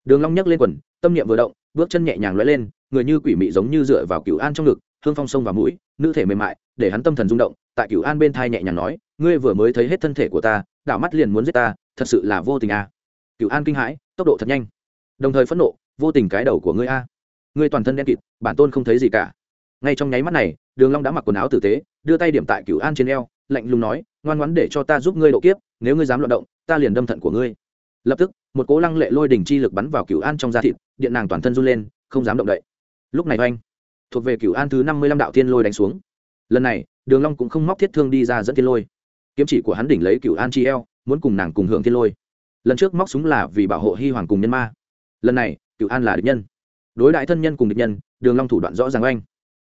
Đường long nhấc lên quần, tâm niệm vừa động, bước chân nhẹ nhàng lóe lên, người như quỷ mị giống như dựa vào cửu an trong ngực hương phong sông vào mũi, nữ thể mềm mại, để hắn tâm thần rung động, tại cửu an bên thai nhẹ nhàng nói, ngươi vừa mới thấy hết thân thể của ta, đảo mắt liền muốn giết ta, thật sự là vô tình à. cửu an kinh hãi, tốc độ thật nhanh. Đồng thời phẫn nộ, vô tình cái đầu của ngươi a, ngươi toàn thân đen kịt, bản tôn không thấy gì cả. Ngay trong nháy mắt này, đường long đã mặc quần áo tử tế, đưa tay điểm tại cửu an trên eo, lạnh lùng nói, ngoan ngoãn để cho ta giúp ngươi độ kiếp, nếu ngươi dám loạn động, ta liền đâm thận của ngươi. Lập tức, một cố lăng lệ lôi đỉnh chi lực bắn vào cửu an trong da thịt, điện nàng toàn thân run lên, không dám động đậy. Lúc này oanh thuộc về cửu an thứ năm mươi lăm đạo thiên lôi đánh xuống. Lần này, đường long cũng không móc thiết thương đi ra dẫn thiên lôi. Kiếm chỉ của hắn đỉnh lấy cửu an chi eo, muốn cùng nàng cùng hưởng thiên lôi. Lần trước móc súng là vì bảo hộ hi hoàng cùng nhân ma. Lần này, cửu an là địch nhân. Đối đại thân nhân cùng địch nhân, đường long thủ đoạn rõ ràng oanh.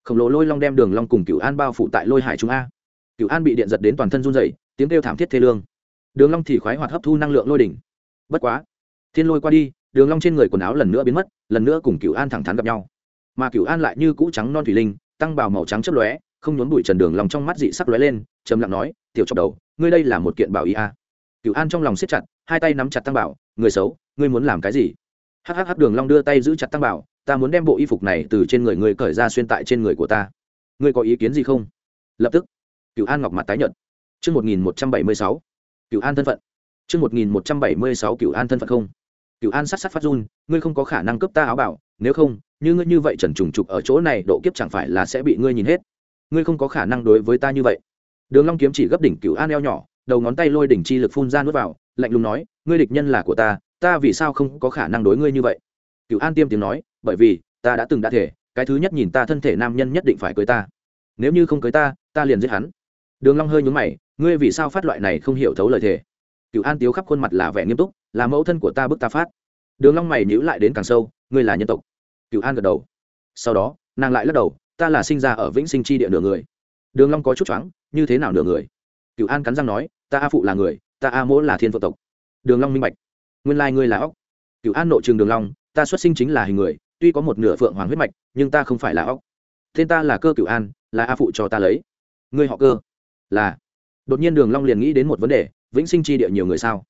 Khổng lồ lôi long đem đường long cùng cửu an bao phủ tại lôi hải trung a. Cửu an bị điện giật đến toàn thân run rẩy, tiếng kêu thảm thiết thê lương. Đường long thì khoái hoạt hấp thu năng lượng lôi đỉnh. Bất quá, thiên lôi qua đi, đường long trên người quần áo lần nữa biến mất, lần nữa cùng cửu an thẳng thắn gặp nhau mà cửu an lại như cũ trắng non thủy linh, tăng bào màu trắng chấp lóe, không nhốn bụi trần đường lòng trong mắt dị sắc lóe lên, trầm lặng nói, tiểu chọc đầu, ngươi đây là một kiện bảo ý a. À. cửu an trong lòng siết chặt, hai tay nắm chặt tăng bảo người xấu, ngươi muốn làm cái gì? Hhh đường long đưa tay giữ chặt tăng bảo ta muốn đem bộ y phục này từ trên người ngươi cởi ra xuyên tại trên người của ta. Ngươi có ý kiến gì không? Lập tức, cửu an ngọc mặt tái nhợt. Chương một nghìn một trăm bảy mươi sáu, cửu an thân phận. Chương một nghìn một trăm bảy mươi sáu, cửu an thân phận không? Cửu an sát sát phát run, ngươi không có khả năng cướp ta áo bảo nếu không, như ngươi như vậy trần trùng trục ở chỗ này, độ kiếp chẳng phải là sẽ bị ngươi nhìn hết. Ngươi không có khả năng đối với ta như vậy. Đường long kiếm chỉ gấp đỉnh cửu an eo nhỏ, đầu ngón tay lôi đỉnh chi lực phun ra nuốt vào, lạnh lùng nói, ngươi địch nhân là của ta ta vì sao không có khả năng đối ngươi như vậy? Cửu an tiêm tiếng nói, bởi vì, ta đã từng đã thể, cái thứ nhất nhìn ta thân thể nam nhân nhất định phải cưới ta. Nếu như không cưới ta ta liền giết hắn. Đường long hơi nhướng mày, ngươi vì sao phát loại này không hiểu thấu lời thể. cửu an tiếu khắp khuôn mặt là vẻ nghiêm túc, là mẫu thân của ta bức ta phát. Đường long mày nhíu lại đến càng sâu ngươi là nhân tộc. Cửu an gật đầu. Sau đó, nàng lại lắc đầu, ta là sinh ra ở vĩnh sinh chi địa nửa người. Đường long có chút choáng, như thế nào nửa người? Cửu an cắn răng nói, ta a phụ là người, ta a mỗ là thiên phượng tộc. Đường long minh bạch. Nguyên lai ngươi là ốc. Cửu an nội trường đường long, ta xuất sinh chính là hình người, tuy có một nửa phượng hoàng huyết mạch, nhưng ta không phải là ốc. Tên ta là cơ cửu an, là a phụ cho ta lấy. Ngươi họ cơ. Là. Đột nhiên đường long liền nghĩ đến một vấn đề, vĩnh sinh chi địa nhiều người sao?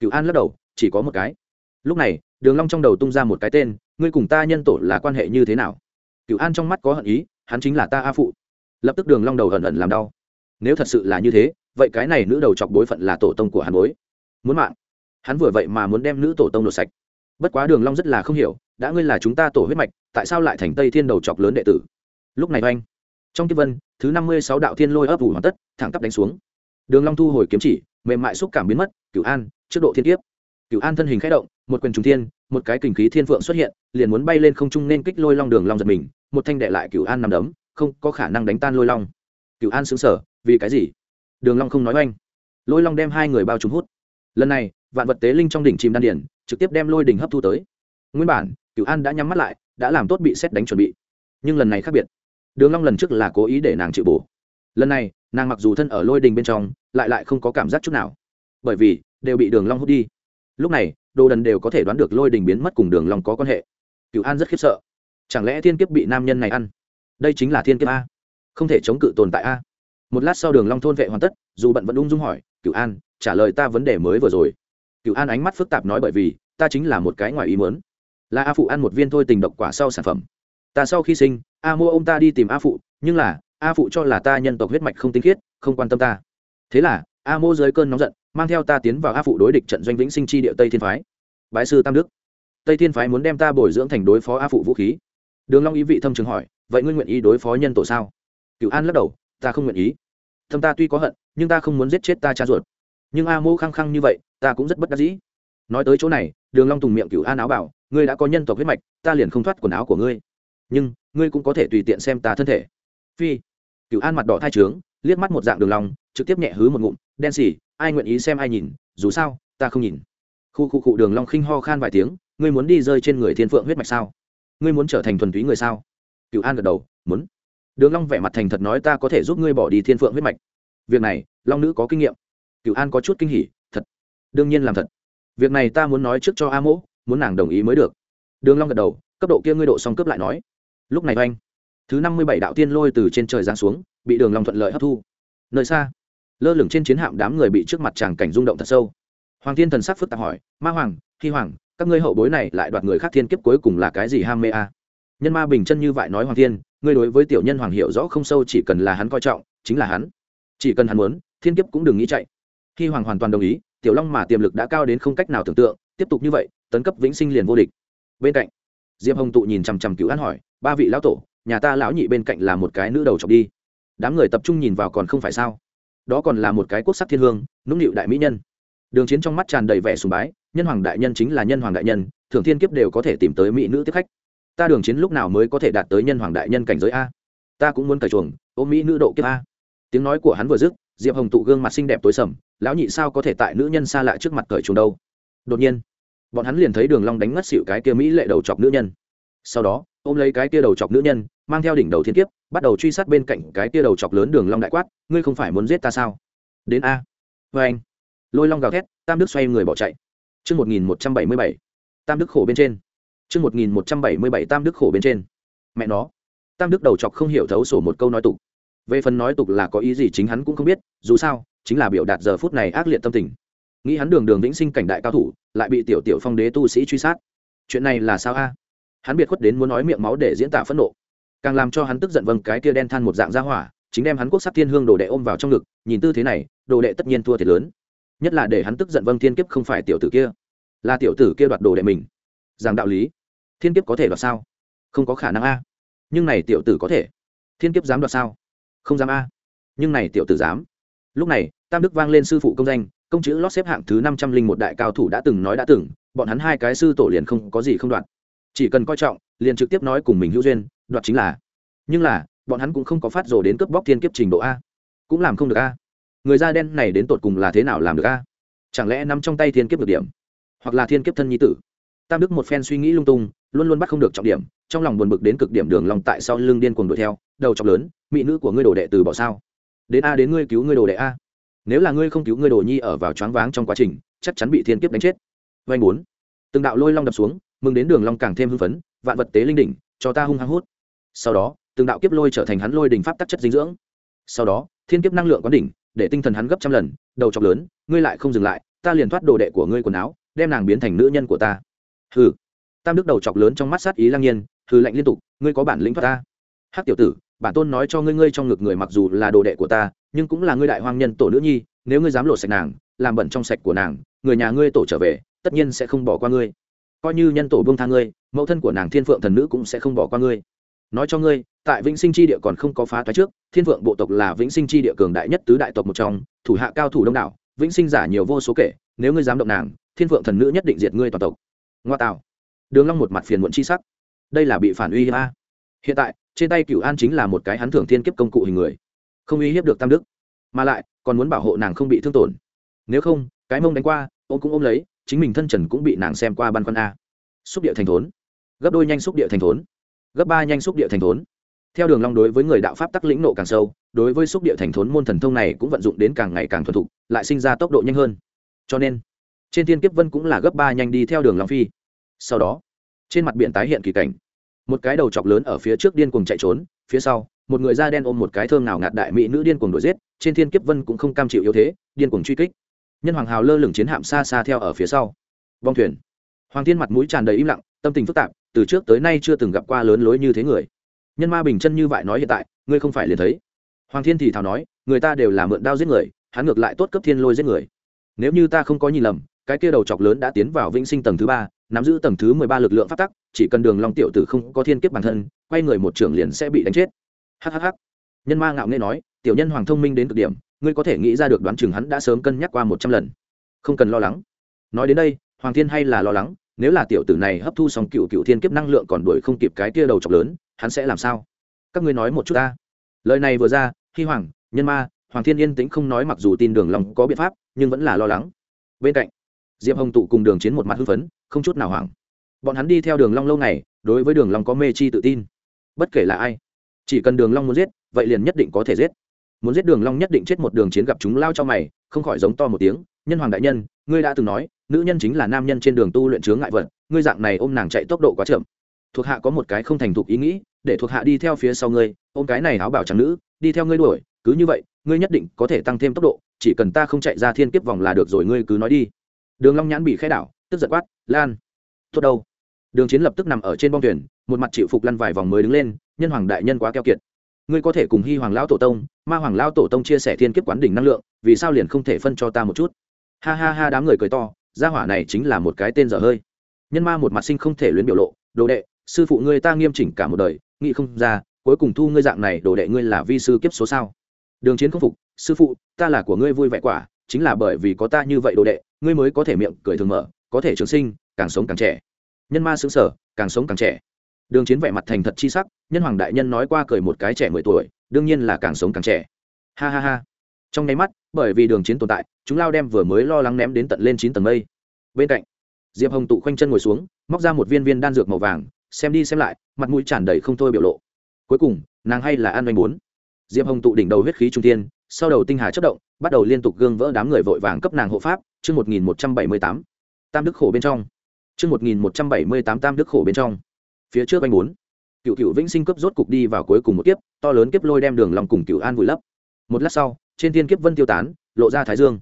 Cửu an lắc đầu, chỉ có một cái. Lúc này, đường long trong đầu tung ra một cái tên ngươi cùng ta nhân tổ là quan hệ như thế nào? Cửu an trong mắt có hận ý, hắn chính là ta a phụ. Lập tức đường long đầu hận hận làm đau. Nếu thật sự là như thế, vậy cái này nữ đầu chọc bối phận là tổ tông của hắn bối. Muốn mạng. Hắn vừa vậy mà muốn đem nữ tổ tông lột sạch. Bất quá đường long rất là không hiểu, đã ngươi là chúng ta tổ huyết mạch, tại sao lại thành tây thiên đầu chọc lớn đệ tử? Lúc này oanh. Trong kiếp vân, thứ năm mươi sáu đạo thiên lôi ấp ủ hoàn tất, thẳng tắp đánh xuống. Đường long thu hồi kiếm chỉ, mềm mại xúc cảm biến mất, cửu an, trước độ thiên kiếp. Cửu an thân hình khẽ động, một quyền trùng thiên một cái kình khí thiên phượng xuất hiện, liền muốn bay lên không trung nên kích lôi long đường long giật mình, một thanh đệ lại cửu an nằm đấm, không có khả năng đánh tan lôi long. Cửu an xứng sở vì cái gì? Đường long không nói oanh. Lôi long đem hai người bao trùm hút. Lần này, vạn vật tế linh trong đỉnh chìm đan điển trực tiếp đem lôi đỉnh hấp thu tới. Nguyên bản, cửu an đã nhắm mắt lại, đã làm tốt bị xét đánh chuẩn bị. Nhưng lần này khác biệt. Đường long lần trước là cố ý để nàng chịu bổ. Lần này, nàng mặc dù thân ở lôi đình bên trong, lại lại không có cảm giác chút nào. Bởi vì, đều bị đường long hút đi. Lúc này đồ đần đều có thể đoán được lôi đình biến mất cùng đường long có quan hệ. Cựu an rất khiếp sợ. Chẳng lẽ thiên kiếp bị nam nhân này ăn? Đây chính là thiên kiếp a. Không thể chống cự tồn tại a. Một lát sau đường long thôn vệ hoàn tất, dù bận vẫn ung dung hỏi cựu an, trả lời ta vấn đề mới vừa rồi. Cựu an ánh mắt phức tạp nói bởi vì, ta chính là một cái ngoài ý muốn. Là a phụ ăn một viên thôi tình độc quả sau sản phẩm. Ta sau khi sinh, a mua ông ta đi tìm a phụ, nhưng là, a phụ cho là ta nhân tộc huyết mạch không tinh khiết, không quan tâm ta. Thế là, a mô dưới cơn nóng giận mang theo ta tiến vào a phụ đối địch trận doanh vĩnh sinh chi địa tây thiên phái. Bái sư tam đức. Tây thiên phái muốn đem ta bồi dưỡng thành đối phó a phụ vũ khí. Đường long ý vị thâm trường hỏi, vậy ngươi nguyện ý đối phó nhân tổ sao? Cửu an lắc đầu, ta không nguyện ý. Thâm ta tuy có hận, nhưng ta không muốn giết chết ta cha ruột. Nhưng a mô khăng khăng như vậy, ta cũng rất bất đắc dĩ. Nói tới chỗ này, đường long tùng miệng cửu an áo bảo, ngươi đã có nhân tộc huyết mạch, ta liền không thoát quần áo của ngươi. Nhưng, ngươi cũng có thể tùy tiện xem ta thân thể. Phi. Cửu an mặt đỏ thai trướng, liếc mắt một dạng đường long, trực tiếp nhẹ hứ một ngụm, đen xì ai nguyện ý xem ai nhìn dù sao ta không nhìn. Khu khu cụ đường long khinh ho khan vài tiếng ngươi muốn đi rơi trên người thiên phượng huyết mạch sao? Ngươi muốn trở thành thuần túy người sao? Cựu an gật đầu muốn. Đường long vẻ mặt thành thật nói ta có thể giúp ngươi bỏ đi thiên phượng huyết mạch. Việc này long nữ có kinh nghiệm. Cựu an có chút kinh hỉ thật. Đương nhiên làm thật. Việc này ta muốn nói trước cho a mỗ muốn nàng đồng ý mới được. Đường long gật đầu cấp độ kia ngươi độ xong cấp lại nói. Lúc này anh, thứ năm mươi bảy đạo tiên lôi từ trên trời giáng xuống bị đường long thuận lợi hấp thu. Nơi xa lơ lửng trên chiến hạm đám người bị trước mặt chàng cảnh rung động thật sâu. Hoàng thiên thần sắc phức tạp hỏi, ma hoàng khi hoàng, các ngươi hậu bối này lại đoạt người khác thiên kiếp cuối cùng là cái gì ham mê a? À? nhân ma bình chân như vậy nói hoàng thiên, ngươi đối với tiểu nhân hoàng hiệu rõ không sâu, chỉ cần là hắn coi trọng, chính là hắn. Chỉ cần hắn muốn, thiên kiếp cũng đừng nghĩ chạy. Khi hoàng hoàn toàn đồng ý, tiểu long mà tiềm lực đã cao đến không cách nào tưởng tượng, tiếp tục như vậy, tấn cấp vĩnh sinh liền vô địch. Bên cạnh, diệp hồng tụ nhìn chằm chằm cứu an hỏi, ba vị lão tổ, nhà ta lão nhị bên cạnh là một cái nữ đầu chọc đi. Đám người tập trung nhìn vào còn không phải sao? Đó còn là một cái quốc sắc thiên hương, nũng nịu đại mỹ nhân. Đường chiến trong mắt tràn đầy vẻ sùng bái, nhân hoàng đại nhân chính là nhân hoàng đại nhân thường thiên kiếp đều có thể tìm tới mỹ nữ tiếp khách. Ta đường chiến lúc nào mới có thể đạt tới nhân hoàng đại nhân cảnh giới a? Ta cũng muốn cởi chuồng, ôm mỹ nữ độ kiếp a. Tiếng nói của hắn vừa dứt, diệp hồng tụ gương mặt xinh đẹp tối sầm, lão nhị sao có thể tại nữ nhân xa lạ trước mặt cởi chuồng đâu? Đột nhiên, bọn hắn liền thấy đường long đánh ngất xỉu cái kia mỹ lệ đầu chọc nữ nhân. Sau đó, ôm lấy cái kia đầu chọc nữ nhân, mang theo đỉnh đầu thiên kiếp bắt đầu truy sát bên cạnh cái kia đầu chọc lớn đường long đại quát, ngươi không phải muốn giết ta sao? Đến a. Với anh. Lôi long gào thét, tam đức xoay người bỏ chạy. Chương một nghìn một trăm bảy mươi bảy. Tam đức khổ bên trên. Chương một nghìn một trăm bảy mươi bảy, tam đức khổ bên trên. Mẹ nó. Tam đức đầu chọc không hiểu thấu sổ một câu nói tục. Về phần nói tục là có ý gì chính hắn cũng không biết, dù sao, chính là biểu đạt giờ phút này ác liệt tâm tình. Nghĩ hắn đường đường vĩnh sinh cảnh đại cao thủ, lại bị tiểu tiểu phong đế tu sĩ truy sát. Chuyện này là sao a? Hắn biệt khuất đến muốn nói miệng máu để diễn tả phẫn nộ càng làm cho hắn tức giận vâng cái kia đen than một dạng ra hỏa, chính đem hắn quốc sắc thiên hương đồ đệ ôm vào trong ngực, nhìn tư thế này, đồ đệ tất nhiên thua thiệt lớn. Nhất là để hắn tức giận vâng thiên kiếp không phải tiểu tử kia, là tiểu tử kia đoạt đồ đệ mình. Rằng đạo lý, thiên kiếp có thể đoạt sao? Không có khả năng a. Nhưng này tiểu tử có thể. Thiên kiếp dám đoạt sao? Không dám a. Nhưng này tiểu tử dám. Lúc này, tam đức vang lên sư phụ công danh, công chữ lót xếp hạng thứ năm trăm linh một đại cao thủ đã từng nói đã từng, bọn hắn hai cái sư tổ liền không có gì không đoạt chỉ cần coi trọng, liền trực tiếp nói cùng mình hữu duyên, đoạt chính là. Nhưng là, bọn hắn cũng không có phát rồ đến cướp bóc thiên kiếp trình độ a. Cũng làm không được a. Người da đen này đến tột cùng là thế nào làm được a? Chẳng lẽ nằm trong tay thiên kiếp được điểm? Hoặc là thiên kiếp thân nhi tử? Tam đức một phen suy nghĩ lung tung, luôn luôn bắt không được trọng điểm, trong lòng buồn bực đến cực điểm đường lòng tại sau lưng điên cuồng đuổi theo, đầu chọc lớn, mỹ nữ của ngươi đồ đệ từ bỏ sao? Đến a đến ngươi cứu ngươi đồ đệ a. Nếu là ngươi không cứu ngươi đồ nhi ở vào choáng váng trong quá trình, chắc chắn bị thiên kiếp đánh chết. Vanh bốn. Từng đạo lôi long đập xuống mừng đến đường long càng thêm hưng phấn, vạn vật tế linh đỉnh, cho ta hung hăng hút. Sau đó, từng đạo kiếp lôi trở thành hắn lôi đỉnh pháp tắc chất dinh dưỡng. Sau đó, thiên kiếp năng lượng quán đỉnh, để tinh thần hắn gấp trăm lần, đầu chọc lớn, ngươi lại không dừng lại, ta liền thoát đồ đệ của ngươi quần áo, đem nàng biến thành nữ nhân của ta. Hừ. Tam đức đầu chọc lớn trong mắt sát ý lang nhiên, hừ lạnh liên tục, ngươi có bản lĩnh thoát ta. Hắc tiểu tử, bản tôn nói cho ngươi ngươi trong ngực người mặc dù là đồ đệ của ta, nhưng cũng là ngươi đại hoang nhân tổ nữ nhi, nếu ngươi dám lộ sạch nàng, làm bẩn trong sạch của nàng, người nhà ngươi tổ trở về, tất nhiên sẽ không bỏ qua ngươi coi như nhân tổ buông tha ngươi, mẫu thân của nàng thiên phượng thần nữ cũng sẽ không bỏ qua ngươi. Nói cho ngươi, tại vĩnh sinh chi địa còn không có phá toái trước, thiên phượng bộ tộc là vĩnh sinh chi địa cường đại nhất tứ đại tộc một trong, thủ hạ cao thủ đông đảo, vĩnh sinh giả nhiều vô số kể, nếu ngươi dám động nàng, thiên phượng thần nữ nhất định diệt ngươi toàn tộc. Ngoa tạo. Đường long một mặt phiền muộn chi sắc. Đây là bị phản uy a. Hiện tại, trên tay Cửu an chính là một cái hắn thưởng thiên kiếp công cụ hình người. Không uy hiếp được tam đức. Mà lại, còn muốn bảo hộ nàng không bị thương tổn. Nếu không, cái mông đánh qua, ôm cũng ôm lấy chính mình thân trần cũng bị nàng xem qua băn khoăn a. Xúc địa thành thốn. Gấp đôi nhanh xúc địa thành thốn. Gấp ba nhanh xúc địa thành thốn. Theo đường long đối với người đạo pháp tắc lĩnh nộ càng sâu, đối với xúc địa thành thốn môn thần thông này cũng vận dụng đến càng ngày càng thuần thục, lại sinh ra tốc độ nhanh hơn. Cho nên, trên thiên kiếp vân cũng là gấp ba nhanh đi theo đường long phi. Sau đó, trên mặt biển tái hiện kỳ cảnh. Một cái đầu chọc lớn ở phía trước điên cuồng chạy trốn, phía sau, một người da đen ôm một cái thơm nào ngạt đại mỹ nữ điên cuồng đuổi giết, trên thiên kiếp vân cũng không cam chịu yếu thế, điên cuồng truy kích nhân hoàng hào lơ lửng chiến hạm xa xa theo ở phía sau. Bong thuyền. Hoàng thiên mặt mũi tràn đầy im lặng, tâm tình phức tạp, từ trước tới nay chưa từng gặp qua lớn lối như thế người. Nhân ma bình chân như vậy nói hiện tại, ngươi không phải liền thấy. Hoàng thiên thì thào nói, người ta đều là mượn đao giết người, hắn ngược lại tốt cấp thiên lôi giết người. Nếu như ta không có nhìn lầm, cái kia đầu chọc lớn đã tiến vào vĩnh sinh tầng thứ ba, nắm giữ tầng thứ mười ba lực lượng phát tắc, chỉ cần đường long tiểu tử không có thiên kiếp bản thân, quay người một trưởng liền sẽ bị đánh chết. Hhh nhân ma ngạo nghễ nói, tiểu nhân hoàng thông minh đến cực điểm ngươi có thể nghĩ ra được đoán chừng hắn đã sớm cân nhắc qua một trăm lần. Không cần lo lắng. Nói đến đây, hoàng thiên hay là lo lắng, nếu là tiểu tử này hấp thu xong cựu cựu thiên kiếp năng lượng còn đuổi không kịp cái kia đầu chọc lớn, hắn sẽ làm sao? Các ngươi nói một chút ta. Lời này vừa ra khi hoàng, nhân ma, hoàng thiên yên tĩnh không nói mặc dù tin đường long có biện pháp, nhưng vẫn là lo lắng. Bên cạnh, diệp hồng tụ cùng đường chiến một mặt hưng phấn, không chút nào hoảng. Bọn hắn đi theo đường long lâu ngày đối với đường long có mê chi tự tin. Bất kể là ai, chỉ cần đường long muốn giết, vậy liền nhất định có thể giết muốn giết đường long nhất định chết một đường chiến gặp chúng lao cho mày, không khỏi giống to một tiếng, nhân hoàng đại nhân, ngươi đã từng nói, nữ nhân chính là nam nhân trên đường tu luyện chướng ngại vật, ngươi dạng này ôm nàng chạy tốc độ quá chậm. Thuộc hạ có một cái không thành thục ý nghĩ, để thuộc hạ đi theo phía sau ngươi, ôm cái này áo bảo trắng nữ, đi theo ngươi đuổi, cứ như vậy, ngươi nhất định có thể tăng thêm tốc độ, chỉ cần ta không chạy ra thiên kiếp vòng là được rồi, ngươi cứ nói đi. Đường long nhãn bị khẽ đảo, tức giật quát, lan, tốt đâu. Đường chiến lập tức nằm ở trên bong thuyền, một mặt chịu phục lăn vài vòng mới đứng lên, nhân hoàng đại nhân quá keo kiệt ngươi có thể cùng hy hoàng lão tổ tông, ma hoàng lão tổ tông chia sẻ thiên kiếp quán đỉnh năng lượng, vì sao liền không thể phân cho ta một chút? Ha ha ha, đám người cười to, gia hỏa này chính là một cái tên dở hơi. Nhân ma một mặt sinh không thể luyến biểu lộ, đồ đệ, sư phụ ngươi ta nghiêm chỉnh cả một đời, nghĩ không ra, cuối cùng thu ngươi dạng này, đồ đệ ngươi là vi sư kiếp số sao? Đường chiến không phục, sư phụ, ta là của ngươi vui vẻ quả, chính là bởi vì có ta như vậy đồ đệ, ngươi mới có thể miệng cười thường mở, có thể trường sinh, càng sống càng trẻ. Nhân ma xứng sở càng sống càng trẻ đường chiến vẻ mặt thành thật chi sắc, nhân hoàng đại nhân nói qua cười một cái trẻ mười tuổi, đương nhiên là càng sống càng trẻ. Ha ha ha. Trong nháy mắt, bởi vì đường chiến tồn tại, chúng lao đem vừa mới lo lắng ném đến tận lên chín tầng mây. Bên cạnh, diệp hồng tụ khoanh chân ngồi xuống, móc ra một viên viên đan dược màu vàng, xem đi xem lại, mặt mũi tràn đầy không thôi biểu lộ. Cuối cùng, nàng hay là an oanh bốn. Diệp hồng tụ đỉnh đầu huyết khí trung tiên sau đầu tinh hà chất động, bắt đầu liên tục gương vỡ đám người vội vàng cấp nàng hộ pháp, chương một nghìn một trăm bảy mươi tám. Tam đức khổ bên trong. Chương một nghìn một trăm bảy mươi tám tam đức khổ bên trong phía trước anh muốn cựu cựu vĩnh sinh cấp rốt cục đi vào cuối cùng một kiếp, to lớn kiếp lôi đem đường lòng cùng cựu an vùi lấp. Một lát sau, trên thiên kiếp vân tiêu tán, lộ ra thái dương.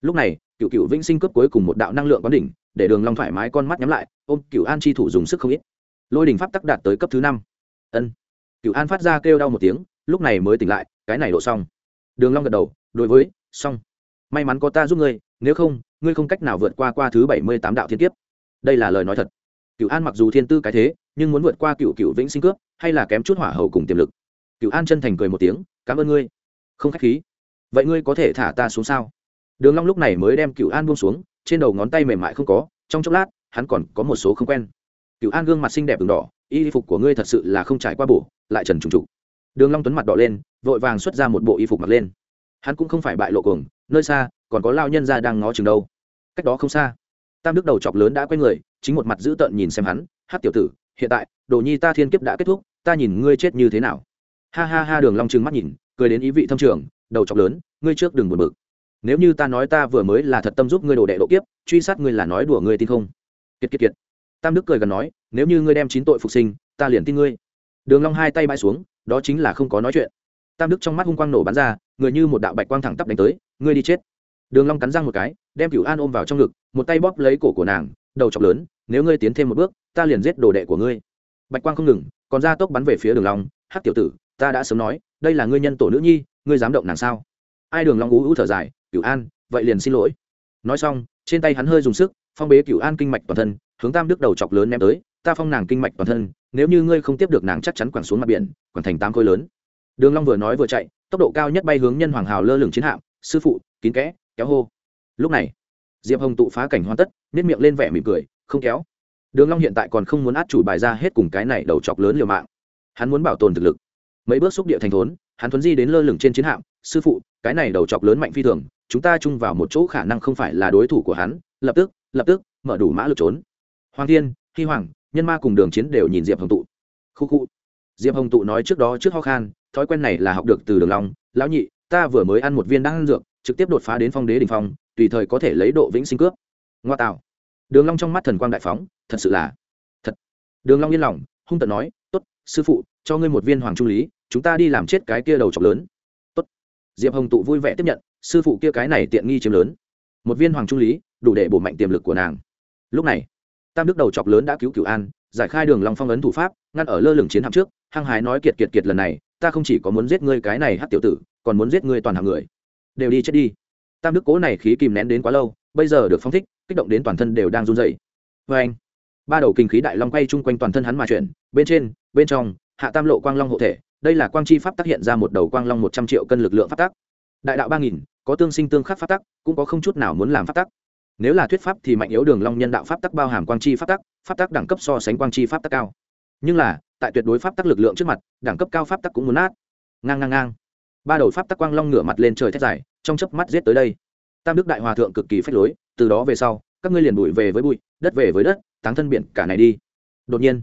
Lúc này, cựu cựu vĩnh sinh cấp cuối cùng một đạo năng lượng quán đỉnh, để đường long thoải mái con mắt nhắm lại, ôm cựu an chi thủ dùng sức không ít. Lôi đỉnh pháp tắc đạt tới cấp thứ năm. Ân. Cựu an phát ra kêu đau một tiếng, lúc này mới tỉnh lại, cái này lộ xong. Đường long gật đầu, đối với, xong. May mắn có ta giúp ngươi, nếu không, ngươi không cách nào vượt qua qua thứ bảy mươi tám đạo thiên kiếp. Đây là lời nói thật cựu an mặc dù thiên tư cái thế, nhưng muốn vượt qua cựu cựu vĩnh sinh cướp, hay là kém chút hỏa hầu cùng tiềm lực. Cựu an chân thành cười một tiếng, cảm ơn ngươi. Không khách khí. Vậy ngươi có thể thả ta xuống sao? Đường long lúc này mới đem cựu an buông xuống, trên đầu ngón tay mềm mại không có, trong chốc lát, hắn còn có một số không quen. Cựu an gương mặt xinh đẹp đường đỏ, y phục của ngươi thật sự là không trải qua bổ, lại trần trùng trục. Đường long tuấn mặt đỏ lên, vội vàng xuất ra một bộ y phục mặc lên. Hắn cũng không phải bại lộ cuồng, nơi xa, còn có lao nhân ra đang ngó chừng đâu. Cách đó không xa tam đức đầu chọc lớn đã quay người, chính một mặt dữ tợn nhìn xem hắn, hát tiểu tử, hiện tại, đồ nhi ta thiên kiếp đã kết thúc, ta nhìn ngươi chết như thế nào? Ha ha ha, đường long trừng mắt nhìn, cười đến ý vị thâm trường, đầu chọc lớn, ngươi trước đừng buồn bực. Nếu như ta nói ta vừa mới là thật tâm giúp ngươi đồ đệ độ kiếp, truy sát ngươi là nói đùa ngươi tin không? Kiệt kiệt kiệt. Tam đức cười gần nói, nếu như ngươi đem chín tội phục sinh, ta liền tin ngươi. Đường long hai tay bãi xuống, đó chính là không có nói chuyện. Tam đức trong mắt hung quang nổ bắn ra, người như một đạo bạch quang thẳng tắp đánh tới, ngươi đi chết đường long cắn răng một cái, đem cửu an ôm vào trong ngực, một tay bóp lấy cổ của nàng, đầu chọc lớn, nếu ngươi tiến thêm một bước, ta liền giết đồ đệ của ngươi. Bạch quang không ngừng, còn ra tốc bắn về phía đường long, hắc tiểu tử, ta đã sớm nói, đây là ngươi nhân tổ nữ nhi, ngươi dám động nàng sao? Ai đường long ú ú thở dài, cửu an, vậy liền xin lỗi. Nói xong, trên tay hắn hơi dùng sức, phong bế cửu an kinh mạch toàn thân, hướng tam đức đầu chọc lớn ném tới, ta phong nàng kinh mạch toàn thân, nếu như ngươi không tiếp được nàng chắc chắn quẳng xuống mặt biển, quẳng thành tám khối lớn. Đường long vừa nói vừa chạy, tốc độ cao nhất bay hướng nhân hoàng hào lơ lửng chiến hạm, sư phụ, kín kẽ kéo hô. Lúc này, diệp hồng tụ phá cảnh hoàn tất nếp miệng lên vẻ mỉm cười, không kéo. Đường long hiện tại còn không muốn át chủ bài ra hết cùng cái này đầu chọc lớn liều mạng. Hắn muốn bảo tồn thực lực. Mấy bước xúc địa thành thốn, hắn thuấn di đến lơ lửng trên chiến hạm, sư phụ, cái này đầu chọc lớn mạnh phi thường, chúng ta chung vào một chỗ khả năng không phải là đối thủ của hắn, lập tức lập tức, mở đủ mã lực trốn. Hoàng thiên, hy hoàng, nhân ma cùng đường chiến đều nhìn diệp hồng tụ. Khu khu. Diệp hồng tụ nói trước đó trước ho khan, thói quen này là học được từ đường long, lão nhị ta vừa mới ăn một viên đan dược, trực tiếp đột phá đến phong đế đỉnh phong, tùy thời có thể lấy độ vĩnh sinh cướp. Ngoa tạo. Đường long trong mắt thần quang đại phóng, thật sự là thật. Đường long yên lòng, hung tợn nói, tốt, sư phụ, cho ngươi một viên hoàng trung lý, chúng ta đi làm chết cái kia đầu chọc lớn. Tốt. Diệp hồng tụ vui vẻ tiếp nhận, sư phụ kia cái này tiện nghi chiếm lớn. Một viên hoàng trung lý, đủ để bổ mạnh tiềm lực của nàng. Lúc này, tam đức đầu chọc lớn đã cứu cửu an, giải khai đường long phong ấn thủ pháp, ngăn ở lơ lửng chiến hạm trước, hăng hái nói kiệt kiệt kiệt lần này, ta không chỉ có muốn giết ngươi cái này hát tiểu tử còn muốn giết ngươi toàn hàng người. Đều đi chết đi. Tam đức cố này khí kìm nén đến quá lâu, bây giờ được phong thích, kích động đến toàn thân đều đang run dậy vê anh, ba đầu kinh khí đại long quay chung quanh toàn thân hắn mà chuyển, bên trên, bên trong, hạ tam lộ quang long hộ thể, đây là quang chi pháp tác hiện ra một đầu quang long một trăm triệu cân lực lượng pháp tác. Đại đạo ba nghìn, có tương sinh tương khắc pháp tác, cũng có không chút nào muốn làm pháp tác. Nếu là thuyết pháp thì mạnh yếu đường long nhân đạo pháp tác bao hàm quang chi pháp tác pháp tác đẳng cấp so sánh quang chi pháp tác cao. Nhưng là, tại tuyệt đối pháp tác lực lượng trước mặt, đẳng cấp cao pháp tác cũng muốn nát. Ngang ngang ngang ba đầu pháp tắc quang long ngửa mặt lên trời thét dài, trong chớp mắt giết tới đây. Tam đức đại hòa thượng cực kỳ phách lối, từ đó về sau, các ngươi liền bụi về với bụi, đất về với đất, táng thân biển cả này đi. Đột nhiên,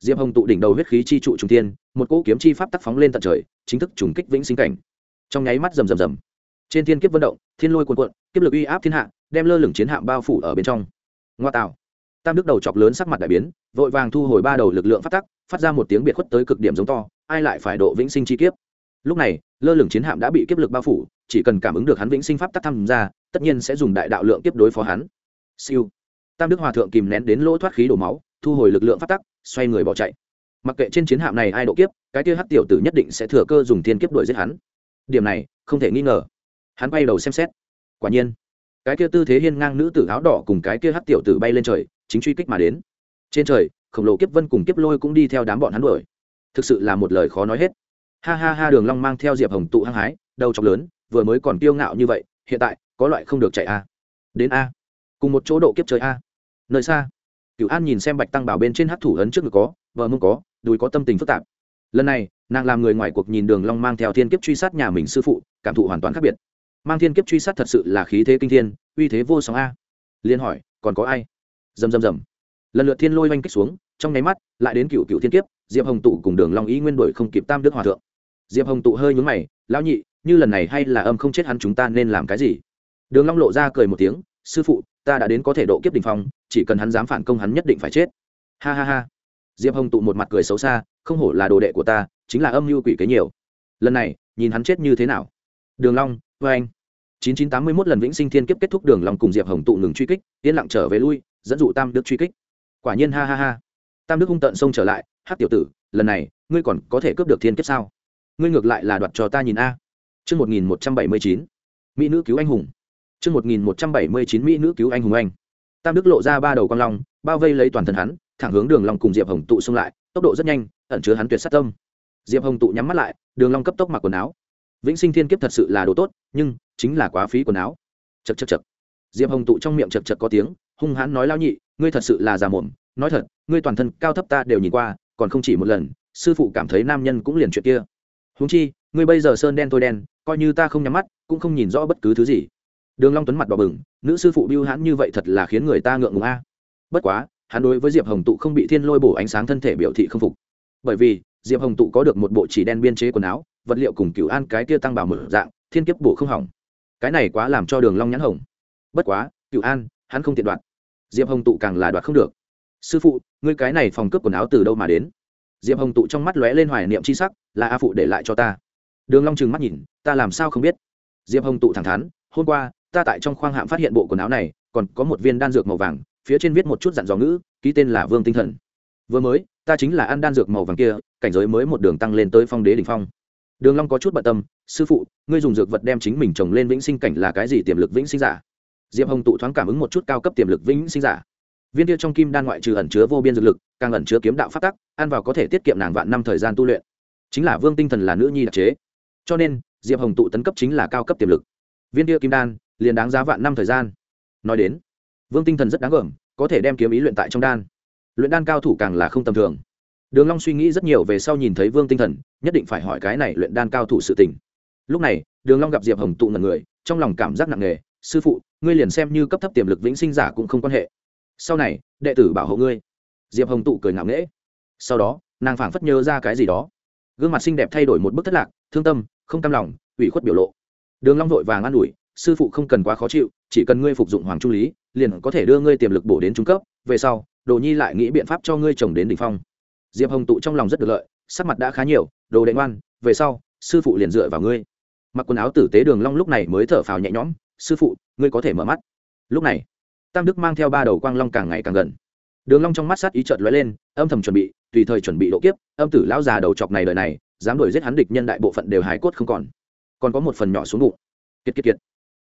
diệp hồng tụ đỉnh đầu huyết khí chi trụ trung tiên một cỗ kiếm chi pháp tắc phóng lên tận trời, chính thức trùng kích vĩnh sinh cảnh. Trong nháy mắt rầm rầm rầm. Trên thiên kiếp vận động, thiên lôi cuồn cuộn, kiếp lực uy áp thiên hạ, đem lơ lửng chiến hạm bao phủ ở bên trong. Ngoa tạo. Tam đức đầu chọc lớn sắc mặt đại biến, vội vàng thu hồi ba đầu lực lượng phát tắc, phát ra một tiếng biệt khuất tới cực điểm giống to, ai lại phải độ vĩnh sinh chi kiếp? Lúc này lơ lửng chiến hạm đã bị kiếp lực bao phủ, chỉ cần cảm ứng được hắn vĩnh sinh pháp tắc tham gia, tất nhiên sẽ dùng đại đạo lượng tiếp đối phó hắn. Siêu. Tam đức hòa thượng kìm nén đến lỗ thoát khí đổ máu, thu hồi lực lượng phát tắc, xoay người bỏ chạy. Mặc kệ trên chiến hạm này ai độ kiếp, cái kia hắc tiểu tử nhất định sẽ thừa cơ dùng thiên kiếp đuổi giết hắn. Điểm này, không thể nghi ngờ. Hắn bay đầu xem xét. Quả nhiên, cái kia tư thế hiên ngang nữ tử áo đỏ cùng cái kia hắc tiểu tử bay lên trời, chính truy kích mà đến. Trên trời, khổng lồ kiếp vân cùng kiếp lôi cũng đi theo đám bọn hắn đuổi. Thực sự là một lời khó nói hết ha ha ha, đường long mang theo diệp hồng tụ hăng hái, đầu chọc lớn, vừa mới còn kiêu ngạo như vậy, hiện tại, có loại không được chạy a. Đến a. Cùng một chỗ độ kiếp trời a. Nơi xa. Cửu an nhìn xem bạch tăng bảo bên trên hát thủ ấn trước ngực có vợ mông có, đùi có tâm tình phức tạp. Lần này, nàng làm người ngoài cuộc nhìn đường long mang theo thiên kiếp truy sát nhà mình sư phụ, cảm thụ hoàn toàn khác biệt. Mang thiên kiếp truy sát thật sự là khí thế kinh thiên, uy thế vô song a. Liên hỏi, còn có ai? Rầm rầm rầm. Lần lượt thiên lôi oanh kích xuống, trong nháy mắt, lại đến cựu cựu thiên kiếp, diệp hồng tụ cùng đường long ý nguyên đuổi không kịp tam đức hòa thượng diệp hồng tụ hơi nhướng mày, lão nhị, như lần này hay là âm không chết hắn chúng ta nên làm cái gì? Đường long lộ ra cười một tiếng, sư phụ, ta đã đến có thể độ kiếp đỉnh phong, chỉ cần hắn dám phản công hắn nhất định phải chết. Ha ha ha. Diệp hồng tụ một mặt cười xấu xa, không hổ là đồ đệ của ta, chính là âm mưu quỷ kế nhiều. Lần này, nhìn hắn chết như thế nào? Đường long với anh. 9981 lần vĩnh sinh thiên kiếp kết thúc, đường long cùng diệp hồng tụ ngừng truy kích tiến lặng trở về lui, dẫn dụ tam đức truy kích. Quả nhiên ha ha ha. Tam đức hung tận xông trở lại hát tiểu tử, lần này, ngươi còn có thể cướp được thiên kiếp sao? Ngươi ngược lại là đoạt cho ta nhìn a. Chương một nghìn một trăm bảy mươi chín, mỹ nữ cứu anh hùng. Chương một nghìn một trăm bảy mươi chín, mỹ nữ cứu anh hùng anh. Tam đức lộ ra ba đầu con long, bao vây lấy toàn thân hắn, thẳng hướng đường long cùng diệp hồng tụ xông lại, tốc độ rất nhanh, ẩn chứa hắn tuyệt sát tâm. Diệp hồng tụ nhắm mắt lại, đường long cấp tốc mặc quần áo. Vĩnh sinh thiên kiếp thật sự là đồ tốt, nhưng chính là quá phí quần áo. Chật chật chật diệp hồng tụ trong miệng chật chật có tiếng, hung hãn nói lao nhị, ngươi thật sự là già mồm nói thật, ngươi toàn thân cao thấp ta đều nhìn qua, còn không chỉ một lần, sư phụ cảm thấy nam nhân cũng liền chuyện kia huống chi, ngươi bây giờ sơn đen tôi đen, coi như ta không nhắm mắt, cũng không nhìn rõ bất cứ thứ gì. Đường long tuấn mặt đỏ bừng, nữ sư phụ biêu hãn như vậy thật là khiến người ta ngượng ngùng a. Bất quá, hắn đối với diệp hồng tụ không bị thiên lôi bổ ánh sáng thân thể biểu thị không phục. Bởi vì, diệp hồng tụ có được một bộ chỉ đen biên chế quần áo, vật liệu cùng cửu an cái kia tăng bảo mở dạng, thiên kiếp bổ không hỏng. Cái này quá làm cho đường long nhãn hồng. Bất quá, cửu an, hắn không tiện đoạt. Diệp hồng tụ càng là đoạt không được. Sư phụ, ngươi cái này phòng cướp quần áo từ đâu mà đến? Diệp hồng tụ trong mắt lóe lên hoài niệm c h i sắc, là a phụ để lại cho ta. Đường long trừng mắt nhìn, ta làm sao không biết? Diệp hồng tụ thẳng thắn, hôm qua, ta tại trong khoang hạm phát hiện bộ quần áo này, còn có một viên đan dược màu vàng, phía trên viết một chút dặn dò ngữ, ký tên là vương tinh thần. Vừa mới, ta chính là ăn đan dược màu vàng kia, cảnh giới mới một đường tăng lên tới phong đế đ ỉ n h phong. Đường long có chút bận tâm, sư phụ, ngươi dùng dược vật đem chính mình trồng lên vĩnh sinh cảnh là cái gì tiềm lực vĩnh sinh giả? Diệp hồng tụ thoáng cảm ứng một chút cao cấp tiềm lực vĩnh sinh giả viên kia trong kim đan ngoại trừ ẩn chứa vô biên dược lực, càng ẩn chứa kiếm đạo phát tắc, ăn vào có thể tiết kiệm nàng vạn năm thời gian tu luyện. Chính là vương tinh thần là nữ nhi đặc chế. Cho nên, diệp hồng tụ tấn cấp chính là cao cấp tiềm lực. Viên kia kim đan, liền đáng giá vạn năm thời gian. Nói đến, vương tinh thần rất đáng gờm có thể đem kiếm ý luyện tại trong đan. Luyện đan cao thủ càng là không tầm thường. Đường long suy nghĩ rất nhiều về sau nhìn thấy vương tinh thần, nhất định phải hỏi cái này luyện đan cao thủ sự tình. Lúc này, đường long gặp diệp hồng tụ ngẩn người, trong lòng cảm giác nặng nề, sư phụ, ngươi liền xem như cấp thấp tiềm lực vĩnh sinh giả cũng không quan hệ sau này, đệ tử bảo hộ ngươi. Diệp hồng tụ cười ngạo nghễ. Sau đó, nàng phảng phất nhớ ra cái gì đó. Gương mặt xinh đẹp thay đổi một bức thất lạc, thương tâm, không cam lòng, ủy khuất biểu lộ. Đường long vội vàng an ủi, sư phụ không cần quá khó chịu, chỉ cần ngươi phục dụng hoàng trung lý, liền có thể đưa ngươi tiềm lực bổ đến trung cấp, về sau, đồ nhi lại nghĩ biện pháp cho ngươi trồng đến đỉnh phong. Diệp hồng tụ trong lòng rất được lợi, sắc mặt đã khá nhiều, đồ đệ ngoan, về sau, sư phụ liền dựa vào ngươi. Mặc quần áo tử tế đường long lúc này mới thở phào nhẹ nhõm, sư phụ, ngươi có thể mở mắt. Lúc này tam đức mang theo ba đầu quang long càng ngày càng gần. Đường long trong mắt sát ý chợt lóe lên, âm thầm chuẩn bị, tùy thời chuẩn bị độ kiếp, âm tử lão già đầu chọc này đời này, dám đuổi giết hắn địch nhân đại bộ phận đều hái cốt không còn. Còn có một phần nhỏ xuống bụng. Kiệt kiệt kiệt.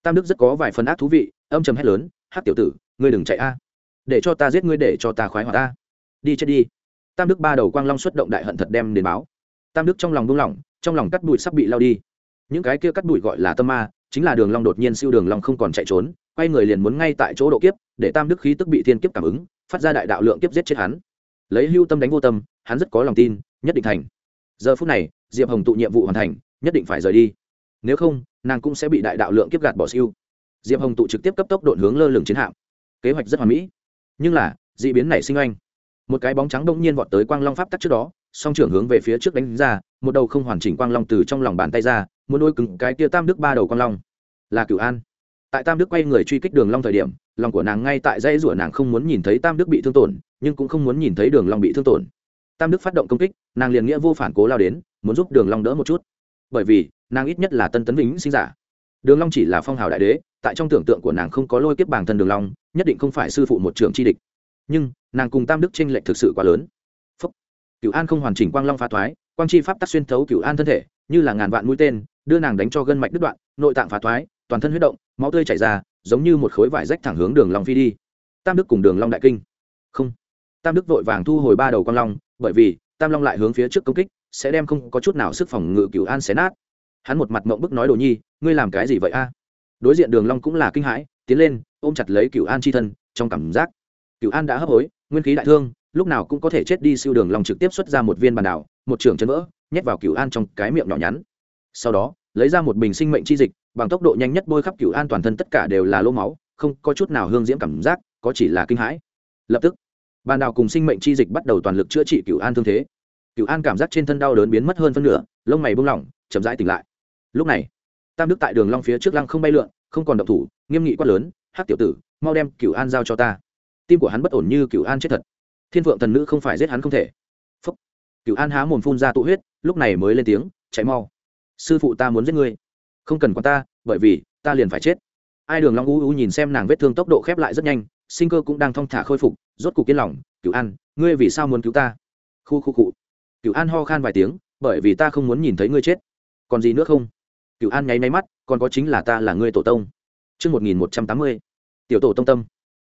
Tam đức rất có vài phần ác thú vị, âm trầm hét lớn hát tiểu tử, ngươi đừng chạy a. Để cho ta giết ngươi, để cho ta khoái hoạt ta đi chết đi. Tam đức ba đầu quang long xuất động đại hận thật đem đến báo. Tam đức trong lòng buông lỏng, trong lòng cắt bụi sắp bị lao đi. Những cái kia cắt bụi gọi là tâm ma, chính là đường long đột nhiên siêu đường long không còn chạy trốn quay người liền muốn ngay tại chỗ độ kiếp, để tam đức khí tức bị thiên kiếp cảm ứng, phát ra đại đạo lượng kiếp giết chết hắn. Lấy hưu tâm đánh vô tâm, hắn rất có lòng tin, nhất định thành. Giờ phút này, diệp hồng tụ nhiệm vụ hoàn thành, nhất định phải rời đi. Nếu không, nàng cũng sẽ bị đại đạo lượng kiếp gạt bỏ siêu. Diệp hồng tụ trực tiếp cấp tốc độn hướng lơ lửng chiến hạm. Kế hoạch rất hoàn mỹ. Nhưng là d ị biến nảy sinh oanh. Một cái bóng trắng đông nhiên vọt tới quang long pháp tắc trước đó, song trưởng hướng về phía trước đánh ra, một đầu không hoàn chỉnh quang long từ trong lòng bàn tay ra, muốn đôi cứng cái tia tam đức ba đầu quang long. Là cửu an tại tam đức quay người truy kích đường long thời điểm, lòng của nàng ngay tại dây rủa nàng không muốn nhìn thấy tam đức bị thương tổn, nhưng cũng không muốn nhìn thấy đường long bị thương tổn. Tam đức phát động công kích, nàng liền nghĩa vô phản cố lao đến, muốn giúp đường long đỡ một chút. Bởi vì, nàng ít nhất là tân tấn vĩnh sinh giả. Đường long chỉ là phong hào đại đế, tại trong tưởng tượng của nàng không có lôi kiếp bảng thân đường long, nhất định không phải sư phụ một trưởng chi địch. Nhưng, nàng cùng tam đức tranh lệch thực sự quá lớn. Phúc. cửu an không hoàn chỉnh quang long phá thoái, quang chi pháp tắc xuyên thấu cửu an thân thể, như là ngàn vạn mũi tên, đưa nàng đánh cho gân mạch đứt đoạn, nội tạng phá thoái toàn thân huyết động, máu tươi chảy ra, giống như một khối vải rách thẳng hướng đường long phi đi. Tam đức cùng đường long đại kinh. Không. Tam đức vội vàng thu hồi ba đầu quang long, bởi vì, tam long lại hướng phía trước công kích, sẽ đem không có chút nào sức phòng ngự cửu an xé nát. Hắn một mặt mộng bức nói đồ nhi, ngươi làm cái gì vậy a? Đối diện đường long cũng là kinh hãi, tiến lên, ôm chặt lấy cửu an chi thân, trong cảm giác, cửu an đã hấp hối, nguyên khí đại thương, lúc nào cũng có thể chết đi siêu đường long trực tiếp xuất ra một viên bàn đảo, một trường chân vỡ, nhét vào cửu an trong cái miệng nhỏ nhắn. Sau đó, lấy ra một bình sinh mệnh chi dịch bằng tốc độ nhanh nhất bôi khắp cửu an toàn thân tất cả đều là lỗ máu, không có chút nào hương diễm cảm giác, có chỉ là kinh hãi. Lập tức, bàn đào cùng sinh mệnh chi dịch bắt đầu toàn lực chữa trị cửu an thương thế. Cửu an cảm giác trên thân đau đớn biến mất hơn phân nửa, lông mày buông lỏng, chậm rãi tỉnh lại. Lúc này, tam đức tại đường long phía trước lăng không bay lượn, không còn động thủ, nghiêm nghị quát lớn, hắc tiểu tử, mau đem cửu an giao cho ta. Tim của hắn bất ổn như cửu an chết thật. Thiên vượng thần nữ không phải giết hắn không thể. Phúc. Cửu an há mồm phun ra tụ huyết, lúc này mới lên tiếng, chạy mau. Sư phụ ta muốn giết ngươi không cần quan ta, bởi vì ta liền phải chết. Ai đường long u u nhìn xem nàng vết thương tốc độ khép lại rất nhanh, sinh cơ cũng đang thong thả khôi phục, rốt cục kiên lòng, cửu an, ngươi vì sao muốn cứu ta? Khu khu cụ cửu an ho khan vài tiếng, bởi vì ta không muốn nhìn thấy ngươi chết. Còn gì nữa không? Cửu an nháy máy mắt, còn có chính là ta là ngươi tổ tông. Chương một nghìn một trăm tám mươi. Tiểu tổ tông tâm.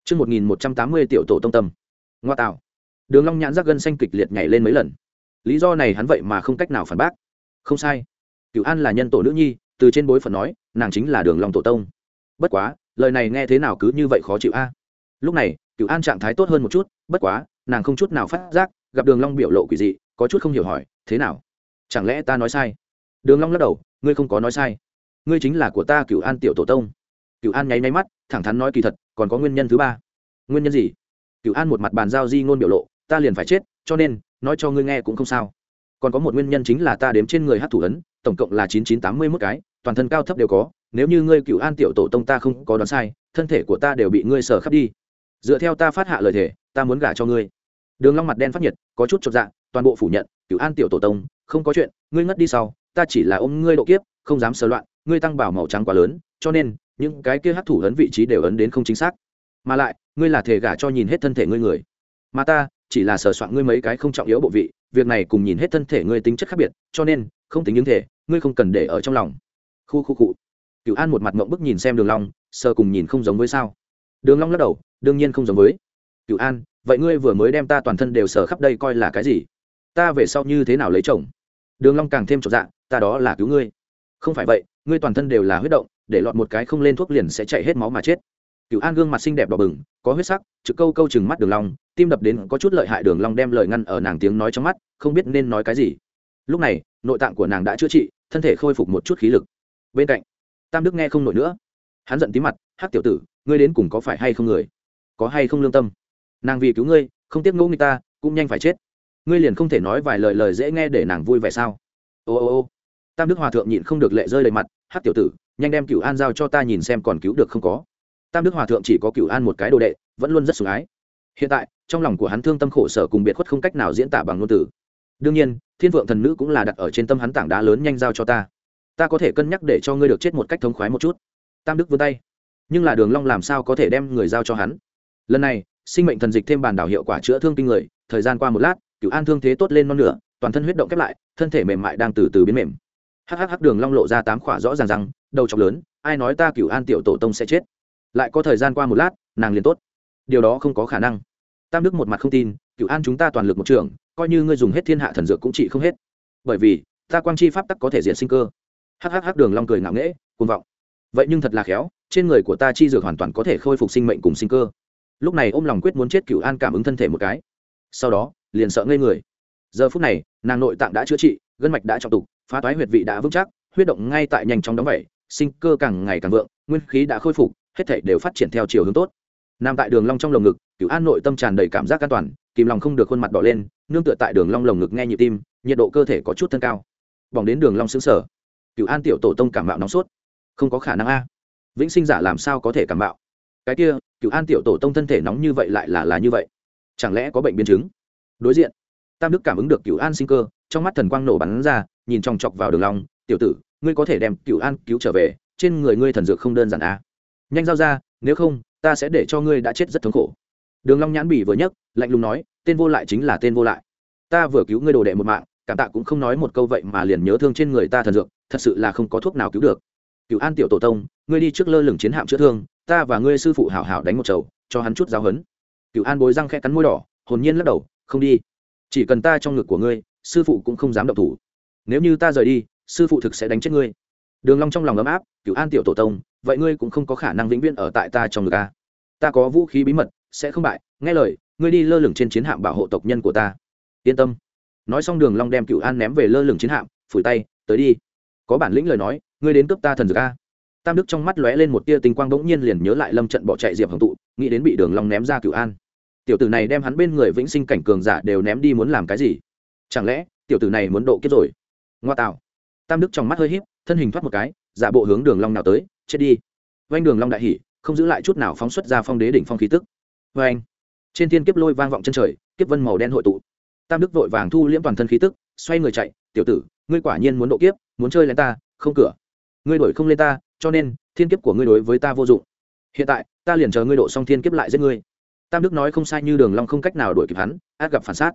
Chương một nghìn một trăm tám mươi tiểu tổ tông tâm. Ngoa tạo. Đường long nhãn rắc gân xanh kịch liệt nhảy lên mấy lần. Lý do này hắn vậy mà không cách nào phản bác. Không sai. Cửu an là nhân tổ nữ nhi từ trên bối phận nói, nàng chính là đường long tổ tông. Bất quá, lời này nghe thế nào cứ như vậy khó chịu a? Lúc này, cửu an trạng thái tốt hơn một chút, bất quá, nàng không chút nào phát giác, gặp đường long biểu lộ quỷ dị, có chút không hiểu hỏi, thế nào? Chẳng lẽ ta nói sai? Đường long lắc đầu, ngươi không có nói sai. Ngươi chính là của ta cửu an tiểu tổ tông. Cửu an nháy nháy mắt, thẳng thắn nói kỳ thật, còn có nguyên nhân thứ ba. Nguyên nhân gì? Cửu an một mặt bàn giao di ngôn biểu lộ, ta liền phải chết, cho nên, nói cho ngươi nghe cũng không sao. Còn có một nguyên nhân chính là ta đếm trên người hát thủ ấn, tổng cộng là chín chín tám mươi mốt cái toàn thân cao thấp đều có, nếu như ngươi cửu an tiểu tổ tông ta không có đoán sai, thân thể của ta đều bị ngươi sờ khắp đi. Dựa theo ta phát hạ lời thể ta muốn gả cho ngươi. Đường long mặt đen phát nhiệt, có chút chột dạ toàn bộ phủ nhận cửu an tiểu tổ tông, không có chuyện, ngươi ngất đi sau, ta chỉ là ôm ngươi độ kiếp, không dám sờ loạn, ngươi tăng bảo màu trắng quá lớn, cho nên, những cái kia hấp thủ ấn vị trí đều ấn đến không chính xác. Mà lại, ngươi là thể gả cho nhìn hết thân thể ngươi người. Mà ta, chỉ là sờ soạn ngươi mấy cái không trọng yếu bộ vị, việc này cùng nhìn hết thân thể ngươi tính chất khác biệt, cho nên, không tính những thể, ngươi không cần để ở trong lòng khu khu cụ cựu an một mặt mộng bức nhìn xem đường long sơ cùng nhìn không giống với sao. Đường long lắc đầu đương nhiên không giống với. Cựu an vậy ngươi vừa mới đem ta toàn thân đều sờ khắp đây coi là cái gì? Ta về sau như thế nào lấy chồng? Đường long càng thêm trọn dạng, ta đó là cứu ngươi. Không phải vậy ngươi toàn thân đều là huyết động để lọt một cái không lên thuốc liền sẽ chạy hết máu mà chết. Cựu an gương mặt xinh đẹp đỏ bừng có huyết sắc trực câu câu chừng mắt đường long tim đập đến có chút lợi hại đường long đem lời ngăn ở nàng tiếng nói trong mắt không biết nên nói cái gì. Lúc này nội tạng của nàng đã chữa trị thân thể khôi phục một chút khí lực bên cạnh, tam đức nghe không nổi nữa. Hắn giận tí mặt, hắc tiểu tử, ngươi đến cùng có phải hay không người? Có hay không lương tâm? Nàng vì cứu ngươi, không tiếc ngỗ người ta, cũng nhanh phải chết. Ngươi liền không thể nói vài lời lời dễ nghe để nàng vui vẻ sao? Ô ô ô. Tam đức hòa thượng nhịn không được lệ rơi đầy mặt hát tiểu tử, nhanh đem cửu an giao cho ta nhìn xem còn cứu được không có. Tam đức hòa thượng chỉ có cửu an một cái đồ đệ, vẫn luôn rất sủng ái. Hiện tại, trong lòng của hắn thương tâm khổ sở cùng biệt khuất không cách nào diễn tả bằng ngôn từ. Đương nhiên, thiên vượng thần nữ cũng là đặt ở trên tâm hắn tảng đá lớn nhanh giao cho ta ta có thể cân nhắc để cho ngươi được chết một cách thống khoái một chút. Tam đức vươn tay. Nhưng là đường long làm sao có thể đem người giao cho hắn? Lần này, sinh mệnh thần dịch thêm bàn đảo hiệu quả chữa thương kinh người, thời gian qua một lát, cửu an thương thế tốt lên non nửa, toàn thân huyết động khép lại, thân thể mềm mại đang từ từ biến mềm. Hắc đường long lộ ra tám khỏa rõ ràng rằng, đầu chọc lớn, ai nói ta cửu an tiểu tổ tông sẽ chết? Lại có thời gian qua một lát, nàng liền tốt. Điều đó không có khả năng. Tam đức một mặt không tin, cửu an chúng ta toàn lực một trường, coi như ngươi dùng hết thiên hạ thần dược cũng trị không hết. Bởi vì, ta quang chi pháp tắc có thể diện sinh cơ hắc đường long cười ngạo nghễ, cuồng vọng. Vậy nhưng thật là khéo, trên người của ta chi dược hoàn toàn có thể khôi phục sinh mệnh cùng sinh cơ. Lúc này ôm lòng quyết muốn chết cửu an cảm ứng thân thể một cái. Sau đó, liền sợ ngây người. Giờ phút này, nàng nội tạng đã chữa trị, gân mạch đã trọng tục phá toái huyệt vị đã vững chắc, huyết động ngay tại nhanh chóng đóng vẩy sinh cơ càng ngày càng vượng, nguyên khí đã khôi phục, hết thảy đều phát triển theo chiều hướng tốt. Nằm tại đường long trong lồng ngực, cửu an nội tâm tràn đầy cảm giác an toàn, kìm lòng không được khuôn mặt đỏ lên, nương tựa tại đường long lồng ngực nghe nhịp tim, nhiệt độ cơ thể có chút thân cao. Bỏng đến đường long sững sờ cửu an tiểu tổ tông cảm mạo nóng sốt. Không có khả năng a. Vĩnh sinh giả làm sao có thể cảm mạo? Cái kia, cửu an tiểu tổ tông thân thể nóng như vậy lại là là như vậy? Chẳng lẽ có bệnh biến chứng? Đối diện, tam đức cảm ứng được cửu an sinh cơ, trong mắt thần quang nổ bắn ra, nhìn chòng chọc vào đường long, tiểu tử, ngươi có thể đem cửu an cứu trở về, trên người ngươi thần dược không đơn giản a. Nhanh giao ra, nếu không, ta sẽ để cho ngươi đã chết rất thống khổ. Đường long nhãn bỉ vừa nhấc, lạnh lùng nói, tên vô lại chính là tên vô lại. Ta vừa cứu ngươi đồ đệ một mạng cảm tạ cũng không nói một câu vậy mà liền nhớ thương trên người ta thần dược, thật sự là không có thuốc nào cứu được. Cửu an tiểu tổ tông, ngươi đi trước lơ lửng chiến hạm chữa thương, ta và ngươi sư phụ hảo hảo đánh một chầu, cho hắn chút giáo hấn. cửu an bối răng khẽ cắn môi đỏ, hồn nhiên lắc đầu, không đi. Chỉ cần ta trong ngực của ngươi, sư phụ cũng không dám động thủ. Nếu như ta rời đi, sư phụ thực sẽ đánh chết ngươi. Đường long trong lòng ấm áp, cửu an tiểu tổ tông, vậy ngươi cũng không có khả năng vĩnh viễn ở tại ta trong ngực ta ta có vũ khí bí mật, sẽ không bại, nghe lời, ngươi đi lơ lửng trên chiến hạm bảo hộ tộc nhân của ta. Yên tâm nói xong đường long đem cửu an ném về lơ lửng chiến hạm, phủi tay, tới đi. Có bản lĩnh lời nói, ngươi đến cướp ta thần dược a. Tam đức trong mắt lóe lên một tia tinh quang bỗng nhiên liền nhớ lại lâm trận bỏ chạy diệp hồng tụ, nghĩ đến bị đường long ném ra cửu an. Tiểu tử này đem hắn bên người vĩnh sinh cảnh cường giả đều ném đi muốn làm cái gì? Chẳng lẽ, tiểu tử này muốn độ kiếp rồi? Ngoa tạo. Tam đức trong mắt hơi híp, thân hình thoát một cái, giả bộ hướng đường long nào tới, chết đi. Vanh đường long đại hỉ, không giữ lại chút nào phóng xuất ra phong đế đỉnh phong khí tức. Vanh trên thiên kiếp lôi vang vọng chân trời, kiếp vân màu đen hội tụ tam đức vội vàng thu liễm toàn thân khí tức, xoay người chạy, tiểu tử, ngươi quả nhiên muốn độ kiếp, muốn chơi lên ta, không cửa. Ngươi đổi không lên ta, cho nên, thiên kiếp của ngươi đối với ta vô dụng. Hiện tại, ta liền chờ ngươi độ xong thiên kiếp lại giết ngươi. Tam đức nói không sai như đường long không cách nào đuổi kịp hắn, át gặp phản sát.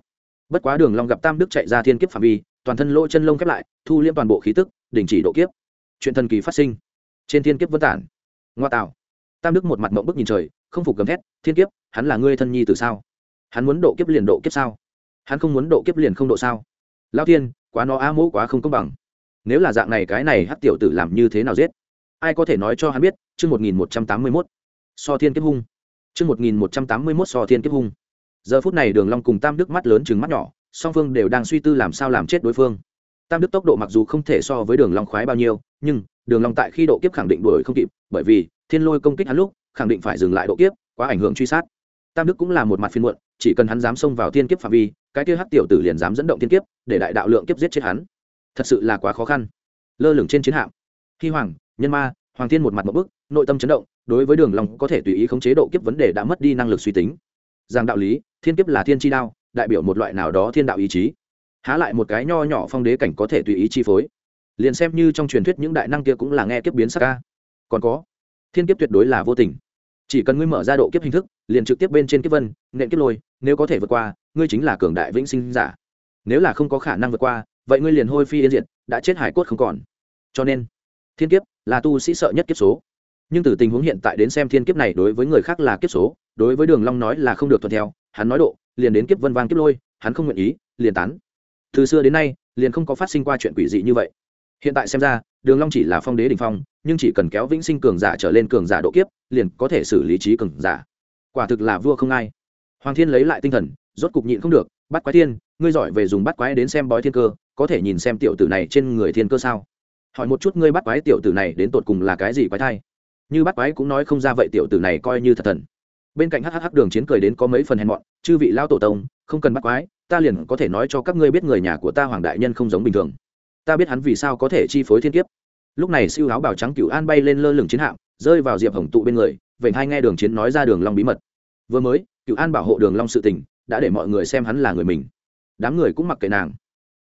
Bất quá đường long gặp tam đức chạy ra thiên kiếp phạm vi, toàn thân lỗ chân lông khép lại, thu liễm toàn bộ khí tức, đình chỉ độ kiếp. Chuyện thần kỳ phát sinh. Trên thiên kiếp vân tản. Ngoa tạo. Tam đức một mặt mộng bức nhìn trời, không phục gầm thét, thiên kiếp, hắn là ngươi thân nhi từ sao? Hắn muốn độ kiếp liền độ kiếp sao? Hắn không muốn độ kiếp liền không độ sao? Lao thiên, quá nó a mỗ quá không công bằng. Nếu là dạng này cái này hắc tiểu tử làm như thế nào giết? Ai có thể nói cho hắn biết, chương một nghìn một trăm tám mươi mốt. So thiên kiếp hung. Chương một nghìn một trăm tám mươi mốt so thiên kiếp hung. Giờ phút này đường long cùng tam đức mắt lớn chừng mắt nhỏ, song phương đều đang suy tư làm sao làm chết đối phương. Tam đức tốc độ mặc dù không thể so với đường long khoái bao nhiêu, nhưng đường long tại khi độ kiếp khẳng định đuổi không kịp, bởi vì thiên lôi công kích hắn lúc, khẳng định phải dừng lại độ kiếp, quá ảnh hưởng truy sát. Tam đức cũng là một mặt phiên muộn, chỉ cần hắn dám xông vào thiên kiếp phạm vi cái kia hắc tiểu tử liền dám dẫn động thiên kiếp, để đại đạo lượng kiếp giết chết hắn. Thật sự là quá khó khăn. Lơ lửng trên chiến hạm. Khi hoàng, nhân ma, hoàng thiên một mặt một bức, nội tâm chấn động, đối với đường long có thể tùy ý khống chế độ kiếp vấn đề đã mất đi năng lực suy tính. Rằng đạo lý, thiên kiếp là thiên chi đao, đại biểu một loại nào đó thiên đạo ý chí. Há lại một cái nho nhỏ phong đế cảnh có thể tùy ý chi phối. Liền xem như trong truyền thuyết những đại năng kia cũng là nghe kiếp biến sắc ca còn có, thiên kiếp tuyệt đối là vô tình chỉ cần ngươi mở ra độ kiếp hình thức, liền trực tiếp bên trên kiếp vân, nện kiếp lôi, nếu có thể vượt qua, ngươi chính là cường đại vĩnh sinh giả. Nếu là không có khả năng vượt qua, vậy ngươi liền hôi phi yên diệt, đã chết hải cốt không còn. Cho nên, thiên kiếp là tu sĩ sợ nhất kiếp số. Nhưng từ tình huống hiện tại đến xem thiên kiếp này đối với người khác là kiếp số, đối với đường long nói là không được thuận theo, hắn nói độ, liền đến kiếp vân vang kiếp lôi, hắn không nguyện ý, liền tán. Từ xưa đến nay, liền không có phát sinh qua chuyện quỷ dị như vậy hiện tại xem ra, đường long chỉ là phong đế đỉnh phong, nhưng chỉ cần kéo vĩnh sinh cường giả trở lên cường giả độ kiếp, liền có thể xử lý trí cường giả. Quả thực là vua không ai. Hoàng thiên lấy lại tinh thần, rốt cục nhịn không được, bắt quái thiên, ngươi giỏi về dùng bắt quái đến xem bói thiên cơ, có thể nhìn xem tiểu tử này trên người thiên cơ sao? Hỏi một chút ngươi bắt quái tiểu tử này đến tột cùng là cái gì quái thai? Như bắt quái cũng nói không ra vậy tiểu tử này coi như thật thần. Bên cạnh hhh đường chiến cười đến có mấy phần hèn mọn, chư vị lao tổ tông, không cần bắt quái, ta liền có thể nói cho các ngươi biết người nhà của ta hoàng đại nhân không giống bình thường ta biết hắn vì sao có thể chi phối thiên kiếp. Lúc này siêu áo bào trắng cựu an bay lên lơ lửng chiến hạm, rơi vào diệp hồng tụ bên người vậy hai nghe đường chiến nói ra đường long bí mật. Vừa mới, cựu an bảo hộ đường long sự tình, đã để mọi người xem hắn là người mình. Đám người cũng mặc kệ nàng.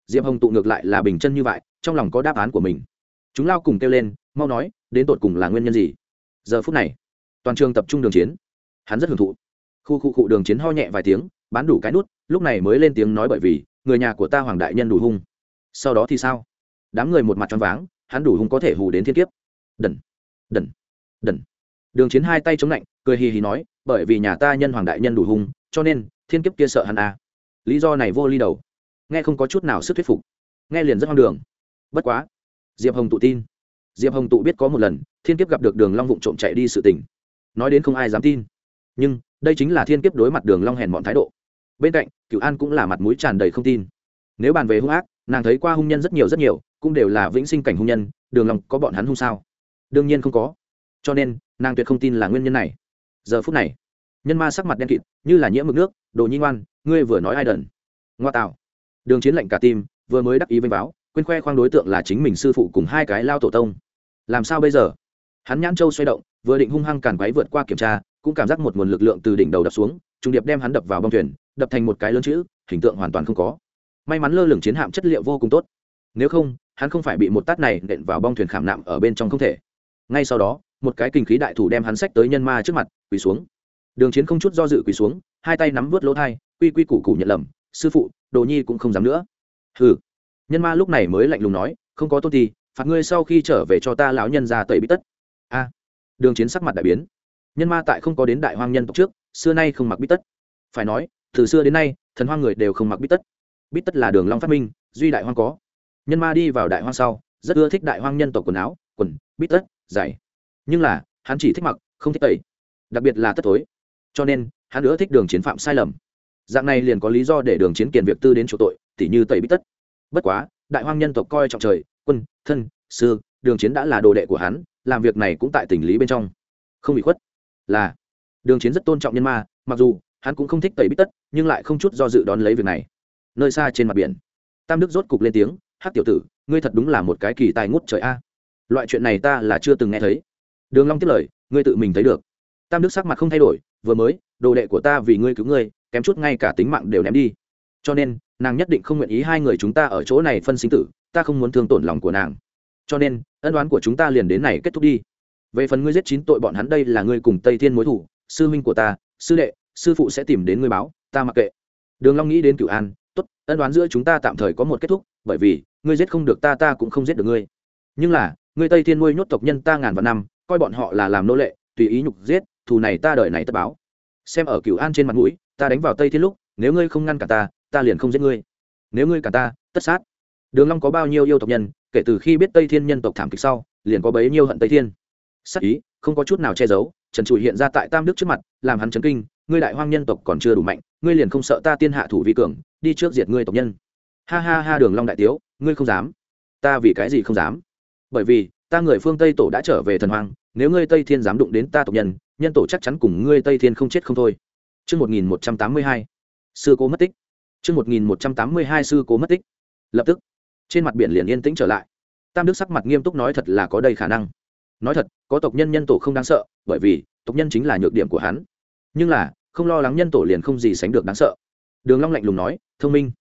Diệp hồng tụ ngược lại là bình chân như vậy, trong lòng có đáp án của mình. Chúng lao cùng kêu lên, mau nói, đến tột cùng là nguyên nhân gì? Giờ phút này, toàn trường tập trung đường chiến. Hắn rất hưởng thụ. Khu khu cụ đường chiến ho nhẹ vài tiếng, bán đủ cái nút, lúc này mới lên tiếng nói bởi vì, người nhà của ta hoàng đại nhân đủ hung. Sau đó thì sao? Đám người một mặt tròn váng, hắn đủ hung có thể hù đến thiên kiếp. Đần đần đần. Đường chiến hai tay chống lạnh, cười hì hì nói, bởi vì nhà ta nhân hoàng đại nhân đủ hung, cho nên thiên kiếp kia sợ hắn à. lý do này vô ly đầu. Nghe không có chút nào sức thuyết phục. Nghe liền rất hoang đường. Bất quá, diệp hồng tụ tin. Diệp hồng tụ biết có một lần, thiên kiếp gặp được đường long vụng trộm chạy đi sự tình. Nói đến không ai dám tin. Nhưng, đây chính là thiên kiếp đối mặt đường long hèn mọn thái độ. Bên cạnh, cửu an cũng là mặt mũi tràn đầy không tin. Nếu bàn về hung ác nàng thấy qua hung nhân rất nhiều rất nhiều, cũng đều là vĩnh sinh cảnh hung nhân, đường lòng có bọn hắn hung sao? Đương nhiên không có. Cho nên, nàng tuyệt không tin là nguyên nhân này. Giờ phút này, nhân ma sắc mặt đen kịt, như là nhiễm mực nước, đồ nhi ngoan, ngươi vừa nói ai đần? Ngoa tạo. Đường chiến lệnh cả tim vừa mới đắc ý vênh báo, quên khoe khoang đối tượng là chính mình sư phụ cùng hai cái lao tổ tông. Làm sao bây giờ? Hắn nhãn châu xoay động, vừa định hung hăng càn váy vượt qua kiểm tra, cũng cảm giác một nguồn lực lượng từ đỉnh đầu đập xuống trung điệp đem hắn đập vào bong thuyền, đập thành một cái lớn chữ, hình tượng hoàn toàn không có may mắn lơ lửng chiến hạm chất liệu vô cùng tốt. Nếu không, hắn không phải bị một tát này nện vào bong thuyền khảm nạm ở bên trong không thể. Ngay sau đó, một cái kinh khí đại thủ đem hắn sách tới nhân ma trước mặt, quỳ xuống. Đường chiến không chút do dự quỳ xuống, hai tay nắm vớt lỗ thai, quy quy củ củ nhận lầm, sư phụ, đồ nhi cũng không dám nữa. Hừ. Nhân ma lúc này mới lạnh lùng nói, không có tôn ti phạt ngươi sau khi trở về cho ta lão nhân ra tẩy bít tất. A. Đường chiến sắc mặt đại biến. Nhân ma tại không có đến đại hoang nhân tộc trước, xưa nay không mặc bít tất. Phải nói, từ xưa đến nay, thần hoang người đều không mặc bít tất bít tất là đường long phát minh, duy đại hoang có. Nhân ma đi vào đại hoang sau, rất ưa thích đại hoang nhân tộc quần áo, quần, bít tất, giày. Nhưng là, hắn chỉ thích mặc, không thích tẩy. Đặc biệt là tất tối cho nên, hắn ưa thích đường chiến phạm sai lầm. Dạng này liền có lý do để đường chiến kiền việc tư đến chỗ tội, tỉ như tẩy bít tất. Bất quá, đại hoang nhân tộc coi trọng trời, quân, thân, sư, đường chiến đã là đồ đệ của hắn, làm việc này cũng tại tình lý bên trong. Không bị khuất. Là, đường chiến rất tôn trọng nhân ma, mặc dù, hắn cũng không thích tẩy bít tất, nhưng lại không chút do dự đón lấy việc này nơi xa trên mặt biển. Tam đức rốt cục lên tiếng hát tiểu tử, ngươi thật đúng là một cái kỳ tài ngút trời a. Loại chuyện này ta là chưa từng nghe thấy. Đường long tiếp lời, ngươi tự mình thấy được. Tam đức sắc mặt không thay đổi, vừa mới, đồ đệ của ta vì ngươi cứu ngươi, kém chút ngay cả tính mạng đều ném đi. Cho nên, nàng nhất định không nguyện ý hai người chúng ta ở chỗ này phân sinh tử, ta không muốn thương tổn lòng của nàng. Cho nên, ân đoán của chúng ta liền đến này kết thúc đi. Về phần ngươi giết chín tội bọn hắn đây là ngươi cùng tây thiên mối thủ, sư huynh của ta, sư đệ, sư phụ sẽ tìm đến ngươi báo, ta mặc kệ. Đường long nghĩ đến cửu an ân đoán giữa chúng ta tạm thời có một kết thúc, bởi vì, ngươi giết không được ta ta cũng không giết được ngươi. Nhưng là, ngươi tây thiên nuôi nhốt tộc nhân ta ngàn vạn năm, coi bọn họ là làm nô lệ, tùy ý nhục giết, thù này ta đợi này tất báo. Xem ở cửu an trên mặt mũi, ta đánh vào tây thiên lúc, nếu ngươi không ngăn cả ta ta liền không giết ngươi. Nếu ngươi cả ta, tất sát. Đường long có bao nhiêu yêu tộc nhân, kể từ khi biết tây thiên nhân tộc thảm kịch sau, liền có bấy nhiêu hận tây thiên. Sát ý, không có chút nào che giấu, trần trụi hiện ra tại tam đức trước mặt, làm hắn chấn kinh, ngươi đại hoang nhân tộc còn chưa đủ mạnh, ngươi liền không sợ ta tiên hạ thủ vi cường đi trước diệt ngươi tộc nhân ha ha ha đường long đại tiếu ngươi không dám ta vì cái gì không dám bởi vì ta người phương tây tổ đã trở về thần hoang nếu ngươi tây thiên dám đụng đến ta tộc nhân nhân tổ chắc chắn cùng ngươi tây thiên không chết không thôi Trước 1182, sư cố mất tích. Trước 1182 sư cố mất tích. Lập tức, trên mặt biển liền yên tĩnh trở lại. Tam Đức sắc mặt nghiêm túc nói thật là có đầy khả năng. Nói thật, có tộc nhân nhân tổ không đáng sợ, bởi vì tộc nhân chính là nhược điểm của hắn. Nhưng là, không lo lắng nhân tổ liền không gì sánh được đáng sợ. Đường Long lạnh lùng nói, thông minh.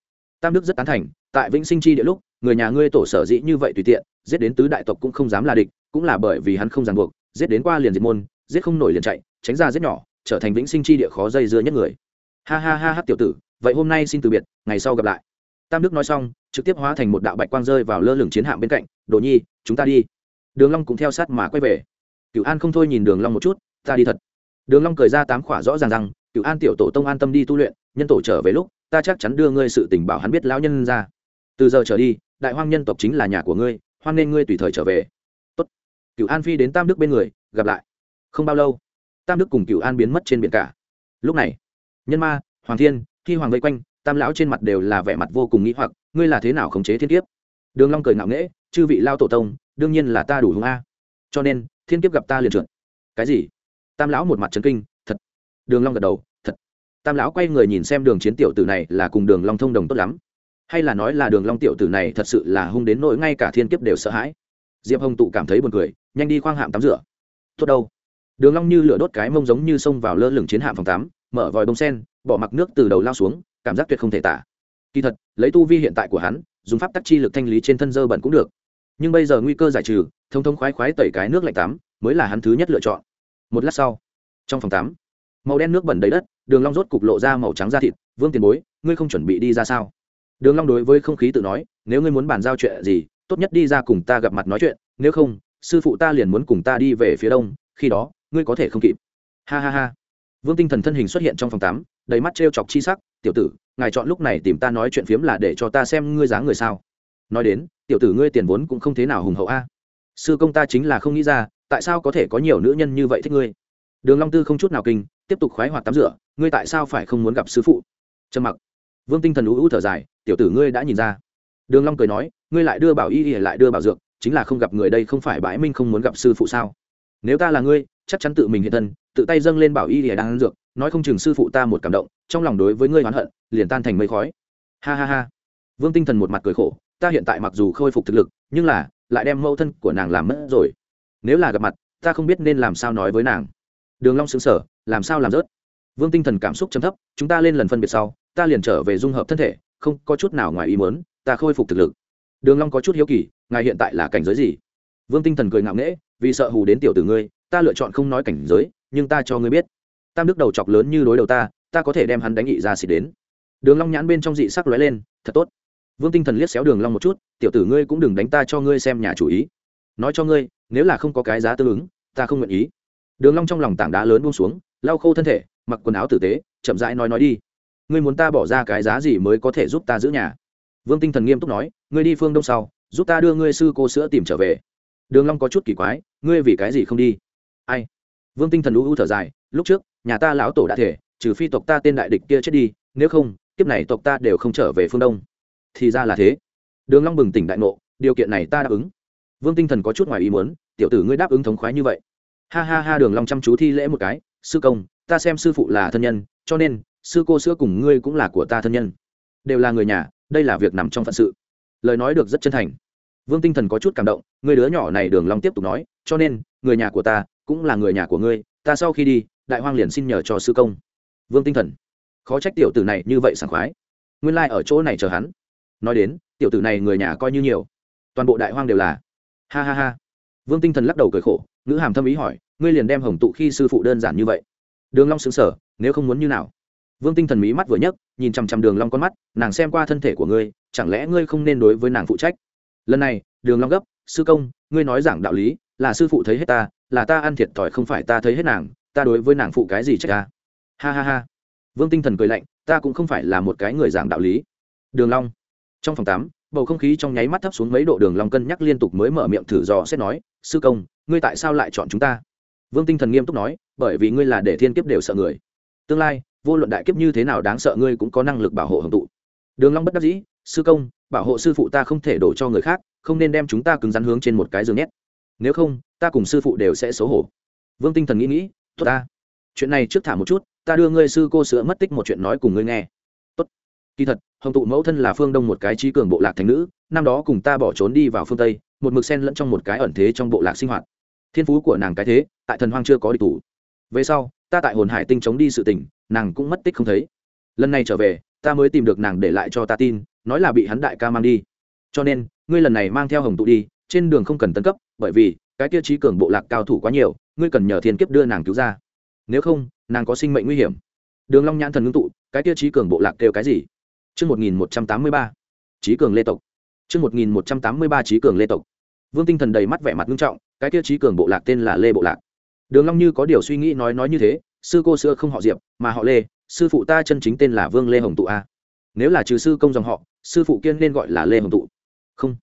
Tam Đức rất tán thành, tại Vĩnh Sinh chi địa lúc, người nhà ngươi tổ sở dĩ như vậy tùy tiện, giết đến tứ đại tộc cũng không dám là địch, cũng là bởi vì hắn không ràng buộc, giết đến qua liền diệt môn, giết không nổi liền chạy, tránh ra giết nhỏ, trở thành Vĩnh Sinh chi địa khó dây dưa nhất người. Ha ha ha ha tiểu tử, vậy hôm nay xin từ biệt ngày sau gặp lại tam đức nói xong trực tiếp hóa thành một đạo bạch quang rơi vào lơ lửng chiến hạm bên cạnh đồ nhi chúng ta đi đường long cũng theo sát mà quay về cửu an không thôi nhìn đường long một chút ta đi thật đường long cười ra tám khỏa rõ ràng rằng cửu an tiểu tổ tông an tâm đi tu luyện nhân tổ trở về lúc, ta chắc chắn đưa ngươi sự tình bảo hắn biết lão nhân ra. Từ giờ trở đi, đại hoang nhân tộc chính là nhà của ngươi, hoan nên ngươi tùy thời trở về. Tốt. cựu an phi đến tam đức bên người, gặp lại. Không bao lâu, tam đức cùng cựu an biến mất trên biển cả. Lúc này, nhân ma, hoàng thiên khi hoàng vây quanh, tam lão trên mặt đều là vẻ mặt vô cùng nghĩ hoặc, ngươi là thế nào khống chế thiên kiếp? Đường long cười ngạo nghễ, chư vị lao tổ tông, đương nhiên là ta đủ hung a. Cho nên, thiên kiếp gặp ta liền trượt. Cái gì? Tam lão một mặt chấn kinh, thật. Đường long gật đầu tam lão quay người nhìn xem đường chiến tiểu tử này là cùng đường long thông đồng tốt lắm. Hay là nói là đường long tiểu tử này thật sự là hung đến nỗi ngay cả thiên kiếp đều sợ hãi. Diệp hồng tụ cảm thấy buồn cười, nhanh đi khoang hạm tắm rửa. Tốt đâu. Đường long như lửa đốt cái mông giống như xông vào lơ lửng chiến hạm phòng tắm, mở vòi bông sen, bỏ mặc nước từ đầu lao xuống, cảm giác tuyệt không thể tả. Kỳ thật, lấy tu vi hiện tại của hắn, dùng pháp tắc chi lực thanh lý trên thân dơ bẩn cũng được. Nhưng bây giờ nguy cơ giải trừ, thông thông khoái khoái tẩy cái nước lạnh tắm, mới là hắn thứ nhất lựa chọn. Một lát sau, trong phòng tắm màu đen nước bẩn đầy đất, đường long rốt cục lộ ra màu trắng da thịt, vương tiền bối, ngươi không chuẩn bị đi ra sao? Đường long đối với không khí tự nói, nếu ngươi muốn bàn giao chuyện gì, tốt nhất đi ra cùng ta gặp mặt nói chuyện, nếu không, sư phụ ta liền muốn cùng ta đi về phía đông, khi đó, ngươi có thể không kịp. Ha ha ha. Vương tinh thần thân hình xuất hiện trong phòng tắm, đầy mắt trêu chọc chi sắc, tiểu tử, ngài chọn lúc này tìm ta nói chuyện phiếm là để cho ta xem ngươi dáng người sao. Nói đến, tiểu tử ngươi tiền vốn cũng không thế nào hùng hậu a. Sư công ta chính là không nghĩ ra, tại sao có thể có nhiều nữ nhân như vậy thích ngươi? Đường long tư không chút nào kinh, tiếp tục khoái hoạt tắm rửa, ngươi tại sao phải không muốn gặp sư phụ? Trầm mặc. Vương tinh thần ú ú thở dài, tiểu tử ngươi đã nhìn ra. Đường long cười nói, ngươi lại đưa bảo y y lại đưa bảo dược, chính là không gặp người đây không phải bãi minh không muốn gặp sư phụ sao? Nếu ta là ngươi, chắc chắn tự mình hiện thân, tự tay dâng lên bảo y y đang ăn dược, nói không chừng sư phụ ta một cảm động, trong lòng đối với ngươi oán hận, liền tan thành mây khói. Ha ha ha. Vương tinh thần một mặt cười khổ, ta hiện tại mặc dù khôi phục thực lực, nhưng là, lại đem mẫu thân của nàng làm mất rồi. Nếu là gặp mặt, ta không biết nên làm sao nói với nàng đường long sững sờ, làm sao làm rớt? Vương tinh thần cảm xúc chấm thấp, chúng ta lên lần phân biệt sau, ta liền trở về dung hợp thân thể, không có chút nào ngoài ý muốn, ta khôi phục thực lực. Đường long có chút hiếu kỳ, ngài hiện tại là cảnh giới gì? Vương tinh thần cười ngạo nghễ, vì sợ hù đến tiểu tử ngươi, ta lựa chọn không nói cảnh giới, nhưng ta cho ngươi biết. Tam đức đầu chọc lớn như đối đầu ta ta có thể đem hắn đánh nghị ra xịt đến. Đường long nhãn bên trong dị sắc lóe lên, thật tốt. Vương tinh thần liếc xéo đường long một chút, tiểu tử ngươi cũng đừng đánh ta cho ngươi xem nhà chủ ý. Nói cho ngươi, nếu là không có cái giá tương ứng, ta không nguyện ý đường long trong lòng tảng đá lớn buông xuống, lau khô thân thể, mặc quần áo tử tế, chậm rãi nói nói đi. Ngươi muốn ta bỏ ra cái giá gì mới có thể giúp ta giữ nhà? Vương tinh thần nghiêm túc nói, ngươi đi phương đông sau, giúp ta đưa ngươi sư cô sữa tìm trở về. Đường long có chút kỳ quái, ngươi vì cái gì không đi? Ai? Vương tinh thần u u thở dài, lúc trước, nhà ta lão tổ đã thể, trừ phi tộc ta tên đại địch kia chết đi, nếu không, kiếp này tộc ta đều không trở về phương đông. Thì ra là thế. Đường long bừng tỉnh đại ngộ, điều kiện này ta đáp ứng. Vương tinh thần có chút ngoài ý muốn, tiểu tử ngươi đáp ứng thống khoái như vậy ha ha ha, đường long chăm chú thi lễ một cái. Sư công, ta xem sư phụ là thân nhân, cho nên, sư cô sữa cùng ngươi cũng là của ta thân nhân. Đều là người nhà, đây là việc nằm trong phận sự. Lời nói được rất chân thành. Vương tinh thần có chút cảm động, người đứa nhỏ này đường long tiếp tục nói, cho nên, người nhà của ta cũng là người nhà của ngươi, ta sau khi đi, đại hoang liền xin nhờ cho sư công. Vương tinh thần, khó trách tiểu tử này như vậy sảng khoái. Nguyên lai like ở chỗ này chờ hắn. Nói đến, tiểu tử này người nhà coi như nhiều. Toàn bộ đại hoang đều là. Ha ha ha. Vương tinh thần lắc đầu cười khổ nữ hàm thâm ý hỏi, ngươi liền đem hồng tụ khi sư phụ đơn giản như vậy? Đường long sững sờ, nếu không muốn như nào? Vương tinh thần mí mắt vừa nhấc, nhìn chằm chằm đường long con mắt, nàng xem qua thân thể của ngươi, chẳng lẽ ngươi không nên đối với nàng phụ trách? Lần này, đường long gấp, sư công, ngươi nói giảng đạo lý, là sư phụ thấy hết ta, là ta ăn thiệt thòi không phải ta thấy hết nàng, ta đối với nàng phụ cái gì trách ta? Ha ha ha. Vương tinh thần cười lạnh, ta cũng không phải là một cái người giảng đạo lý. Đường long, trong phòng tắm bầu không khí trong nháy mắt thấp xuống mấy độ đường long cân nhắc liên tục mới mở miệng thử dò xét nói, sư công ngươi tại sao lại chọn chúng ta? Vương tinh thần nghiêm túc nói, bởi vì ngươi là để thiên kiếp đều sợ người. Tương lai, vô luận đại kiếp như thế nào đáng sợ ngươi cũng có năng lực bảo hộ hồng tụ đường long bất đắc dĩ, sư công, bảo hộ sư phụ ta không thể đổ cho người khác, không nên đem chúng ta cứng rắn hướng trên một cái giường nhét. Nếu không, ta cùng sư phụ đều sẽ xấu hổ. Vương tinh thần nghĩ nghĩ, tốt ta. Chuyện này trước thả một chút, ta đưa ngươi sư cô sữa mất tích một chuyện nói cùng ngươi nghe. Tốt. Kỳ thật, hồng tụ mẫu thân là phương đông một cái trí cường bộ lạc thành nữ, năm đó cùng ta bỏ trốn đi vào phương tây, một mực sen lẫn trong một cái ẩn thế trong bộ lạc sinh hoạt thiên phú của nàng cái thế tại thần hoang chưa có địch thủ. Về sau ta tại hồn hải tinh chống đi sự tình nàng cũng mất tích không thấy. Lần này trở về ta mới tìm được nàng để lại cho ta tin nói là bị hắn đại ca mang đi. Cho nên ngươi lần này mang theo hồng tụ đi trên đường không cần tấn cấp bởi vì cái tiêu chí cường bộ lạc cao thủ quá nhiều ngươi cần nhờ thiên kiếp đưa nàng cứu ra. Nếu không nàng có sinh mệnh nguy hiểm. Đường long nhãn thần ngưng tụ cái tiêu chí cường bộ lạc kêu cái gì? Trước 1183, trí cường lê tộc. Trước 1183 trí cường lê tộc. Vương Tinh Thần đầy mắt vẻ mặt nghiêm trọng, cái tiêu chí cường bộ lạc tên là Lê Bộ Lạc. Đường Long như có điều suy nghĩ nói nói như thế, sư cô xưa không họ Diệp, mà họ Lê, sư phụ ta chân chính tên là Vương Lê Hồng Tụ a. Nếu là trừ sư công dòng họ, sư phụ kiên nên gọi là Lê Hồng Tụ. Không.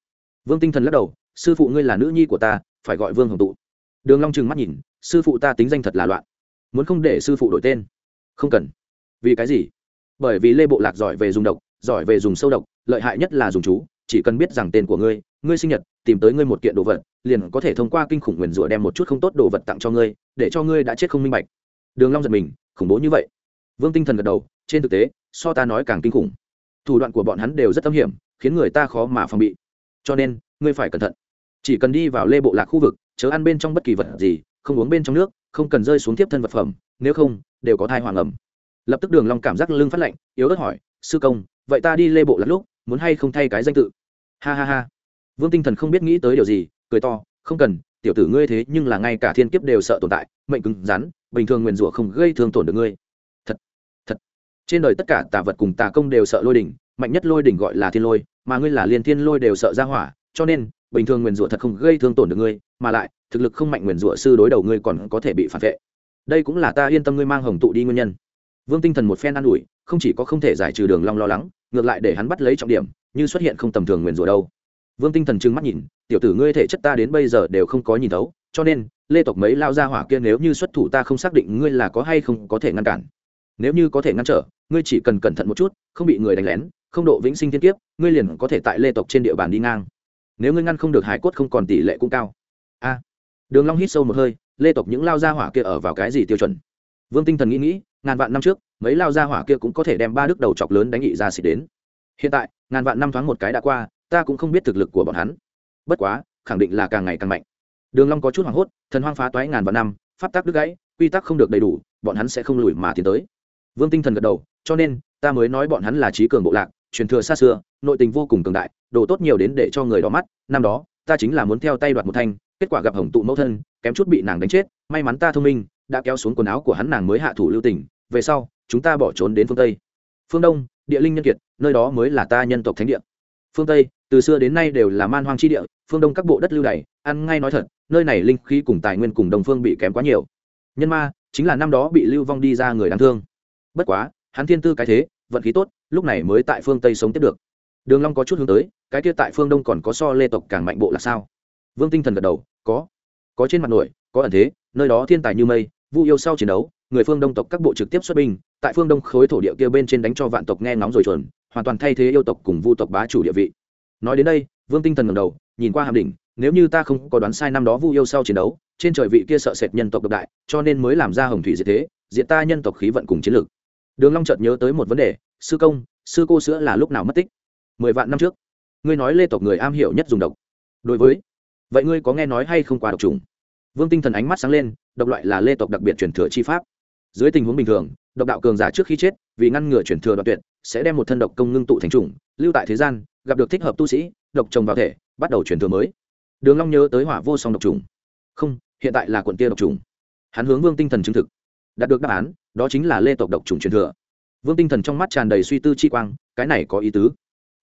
Vương Tinh Thần lắc đầu, sư phụ ngươi là nữ nhi của ta phải gọi vương hồng tụ đường long trừng mắt nhìn sư phụ ta tính danh thật là loạn muốn không để sư phụ đổi tên không cần vì cái gì bởi vì lê bộ lạc giỏi về dùng độc giỏi về dùng sâu độc lợi hại nhất là dùng chú chỉ cần biết rằng tên của ngươi ngươi sinh nhật, tìm tới ngươi một kiện đồ vật, liền có thể thông qua kinh khủng nguyền rủa đem một chút không tốt đồ vật tặng cho ngươi, để cho ngươi đã chết không minh bạch. Đường long giật mình, khủng bố như vậy. Vương tinh thần gật đầu, trên thực tế, so ta nói càng kinh khủng. Thủ đoạn của bọn hắn đều rất âm hiểm, khiến người ta khó mà phòng bị. Cho nên, ngươi phải cẩn thận. Chỉ cần đi vào lê bộ lạc khu vực, chớ ăn bên trong bất kỳ vật gì, không uống bên trong nước, không cần rơi xuống tiếp thân vật phẩm, nếu không, đều có thai hoàng ẩm. Lập tức đường long cảm giác lưng phát lạnh, yếu ớt hỏi, sư công, vậy ta đi lê bộ lạc lúc, muốn hay không thay cái danh tự? Ha ha ha. Vương tinh thần không biết nghĩ tới điều gì, cười to, không cần, tiểu tử ngươi thế nhưng là ngay cả thiên kiếp đều sợ tồn tại, mệnh cứng rắn, bình thường nguyền rủa không gây thương tổn được ngươi. Thật thật. Trên đời tất cả tà vật cùng tà công đều sợ lôi đỉnh, mạnh nhất lôi đỉnh gọi là thiên lôi, mà ngươi là liên thiên lôi đều sợ ra hỏa, cho nên, bình thường nguyền rủa thật không gây thương tổn được ngươi, mà lại, thực lực không mạnh nguyền rủa sư đối đầu ngươi còn có thể bị phản vệ. Đây cũng là ta yên tâm ngươi mang hồng tụ đi nguyên nhân. Vương tinh thần một phen an ủi, không chỉ có không thể giải trừ đường long lo lắng, ngược lại để hắn bắt lấy trọng điểm như xuất hiện không tầm thường nguyền rủa đâu. Vương tinh thần trừng mắt nhìn, tiểu tử ngươi thể chất ta đến bây giờ đều không có nhìn thấu, cho nên, lê tộc mấy lao ra hỏa kia nếu như xuất thủ ta không xác định ngươi là có hay không có thể ngăn cản. Nếu như có thể ngăn trở, ngươi chỉ cần cẩn thận một chút, không bị người đánh lén, không độ vĩnh sinh thiên kiếp, ngươi liền có thể tại lê tộc trên địa bàn đi ngang. Nếu ngươi ngăn không được hải cốt không còn tỷ lệ cũng cao. A. Đường long hít sâu một hơi, lê tộc những lao gia hỏa kia ở vào cái gì tiêu chuẩn? Vương tinh thần nghĩ nghĩ, ngàn vạn năm trước, mấy lao gia hỏa kia cũng có thể đem ba đức đầu chọc lớn đánh nghị ra xịt đến hiện tại, ngàn vạn năm thoáng một cái đã qua, ta cũng không biết thực lực của bọn hắn. Bất quá, khẳng định là càng ngày càng mạnh. Đường long có chút hoảng hốt, thần hoang phá toái ngàn vạn năm, pháp tắc đứt gãy, quy tắc không được đầy đủ, bọn hắn sẽ không lùi mà tiến tới. Vương tinh thần gật đầu, cho nên, ta mới nói bọn hắn là trí cường bộ lạc, truyền thừa xa xưa, nội tình vô cùng cường đại, đồ tốt nhiều đến để cho người đỏ mắt. Năm đó, ta chính là muốn theo tay đoạt một thanh, kết quả gặp hồng tụ mẫu thân, kém chút bị nàng đánh chết. May mắn ta thông minh, đã kéo xuống quần áo của hắn nàng mới hạ thủ lưu tình, về sau, chúng ta bỏ trốn đến phương tây. Phương đông địa linh nhân kiệt nơi đó mới là ta nhân tộc thánh địa. Phương tây từ xưa đến nay đều là man hoang chi địa phương đông các bộ đất lưu này, ăn ngay nói thật nơi này linh khí cùng tài nguyên cùng đồng phương bị kém quá nhiều. Nhân ma chính là năm đó bị lưu vong đi ra người đáng thương. Bất quá hắn thiên tư cái thế vận khí tốt lúc này mới tại phương tây sống tiếp được. Đường long có chút hướng tới cái kia tại phương đông còn có so lê tộc càng mạnh bộ là sao? Vương tinh thần gật đầu có. Có trên mặt nổi có ẩn thế nơi đó thiên tài như mây vu yêu sau chiến đấu người phương đông tộc các bộ trực tiếp xuất binh tại phương đông khối thổ địa kia bên trên đánh cho vạn tộc nghe ngóng rồi chuẩn hoàn toàn thay thế yêu tộc cùng vu tộc bá chủ địa vị. Nói đến đây, vương tinh thần ngẩng đầu, nhìn qua hàm đỉnh, nếu như ta không có đoán sai năm đó vu yêu sau chiến đấu, trên trời vị kia sợ sệt nhân tộc độc đại, cho nên mới làm ra hồng thủy diệt thế, diệt ta nhân tộc khí vận cùng chiến lược. Đường long chợt nhớ tới một vấn đề, sư công, sư cô sữa là lúc nào mất tích? Mười vạn năm trước. Ngươi nói lê tộc người am hiểu nhất dùng độc. Đối với, vậy ngươi có nghe nói hay không qua độc trùng vương tinh thần ánh mắt sáng lên, độc loại là lê tộc đặc biệt truyền thừa chi pháp. Dưới tình huống bình thường độc đạo cường giả trước khi chết, vì ngăn ngừa chuyển thừa đoạn tuyệt, sẽ đem một thân độc công ngưng tụ thành trùng lưu tại thế gian, gặp được thích hợp tu sĩ, độc trồng vào thể, bắt đầu chuyển thừa mới. Đường long nhớ tới hỏa vô song độc trùng không, hiện tại là quận tia độc trùng hắn hướng vương tinh thần chứng thực. Đạt được đáp án, đó chính là lê tộc độc trùng truyền thừa. Vương tinh thần trong mắt tràn đầy suy tư chi quang, cái này có ý tứ.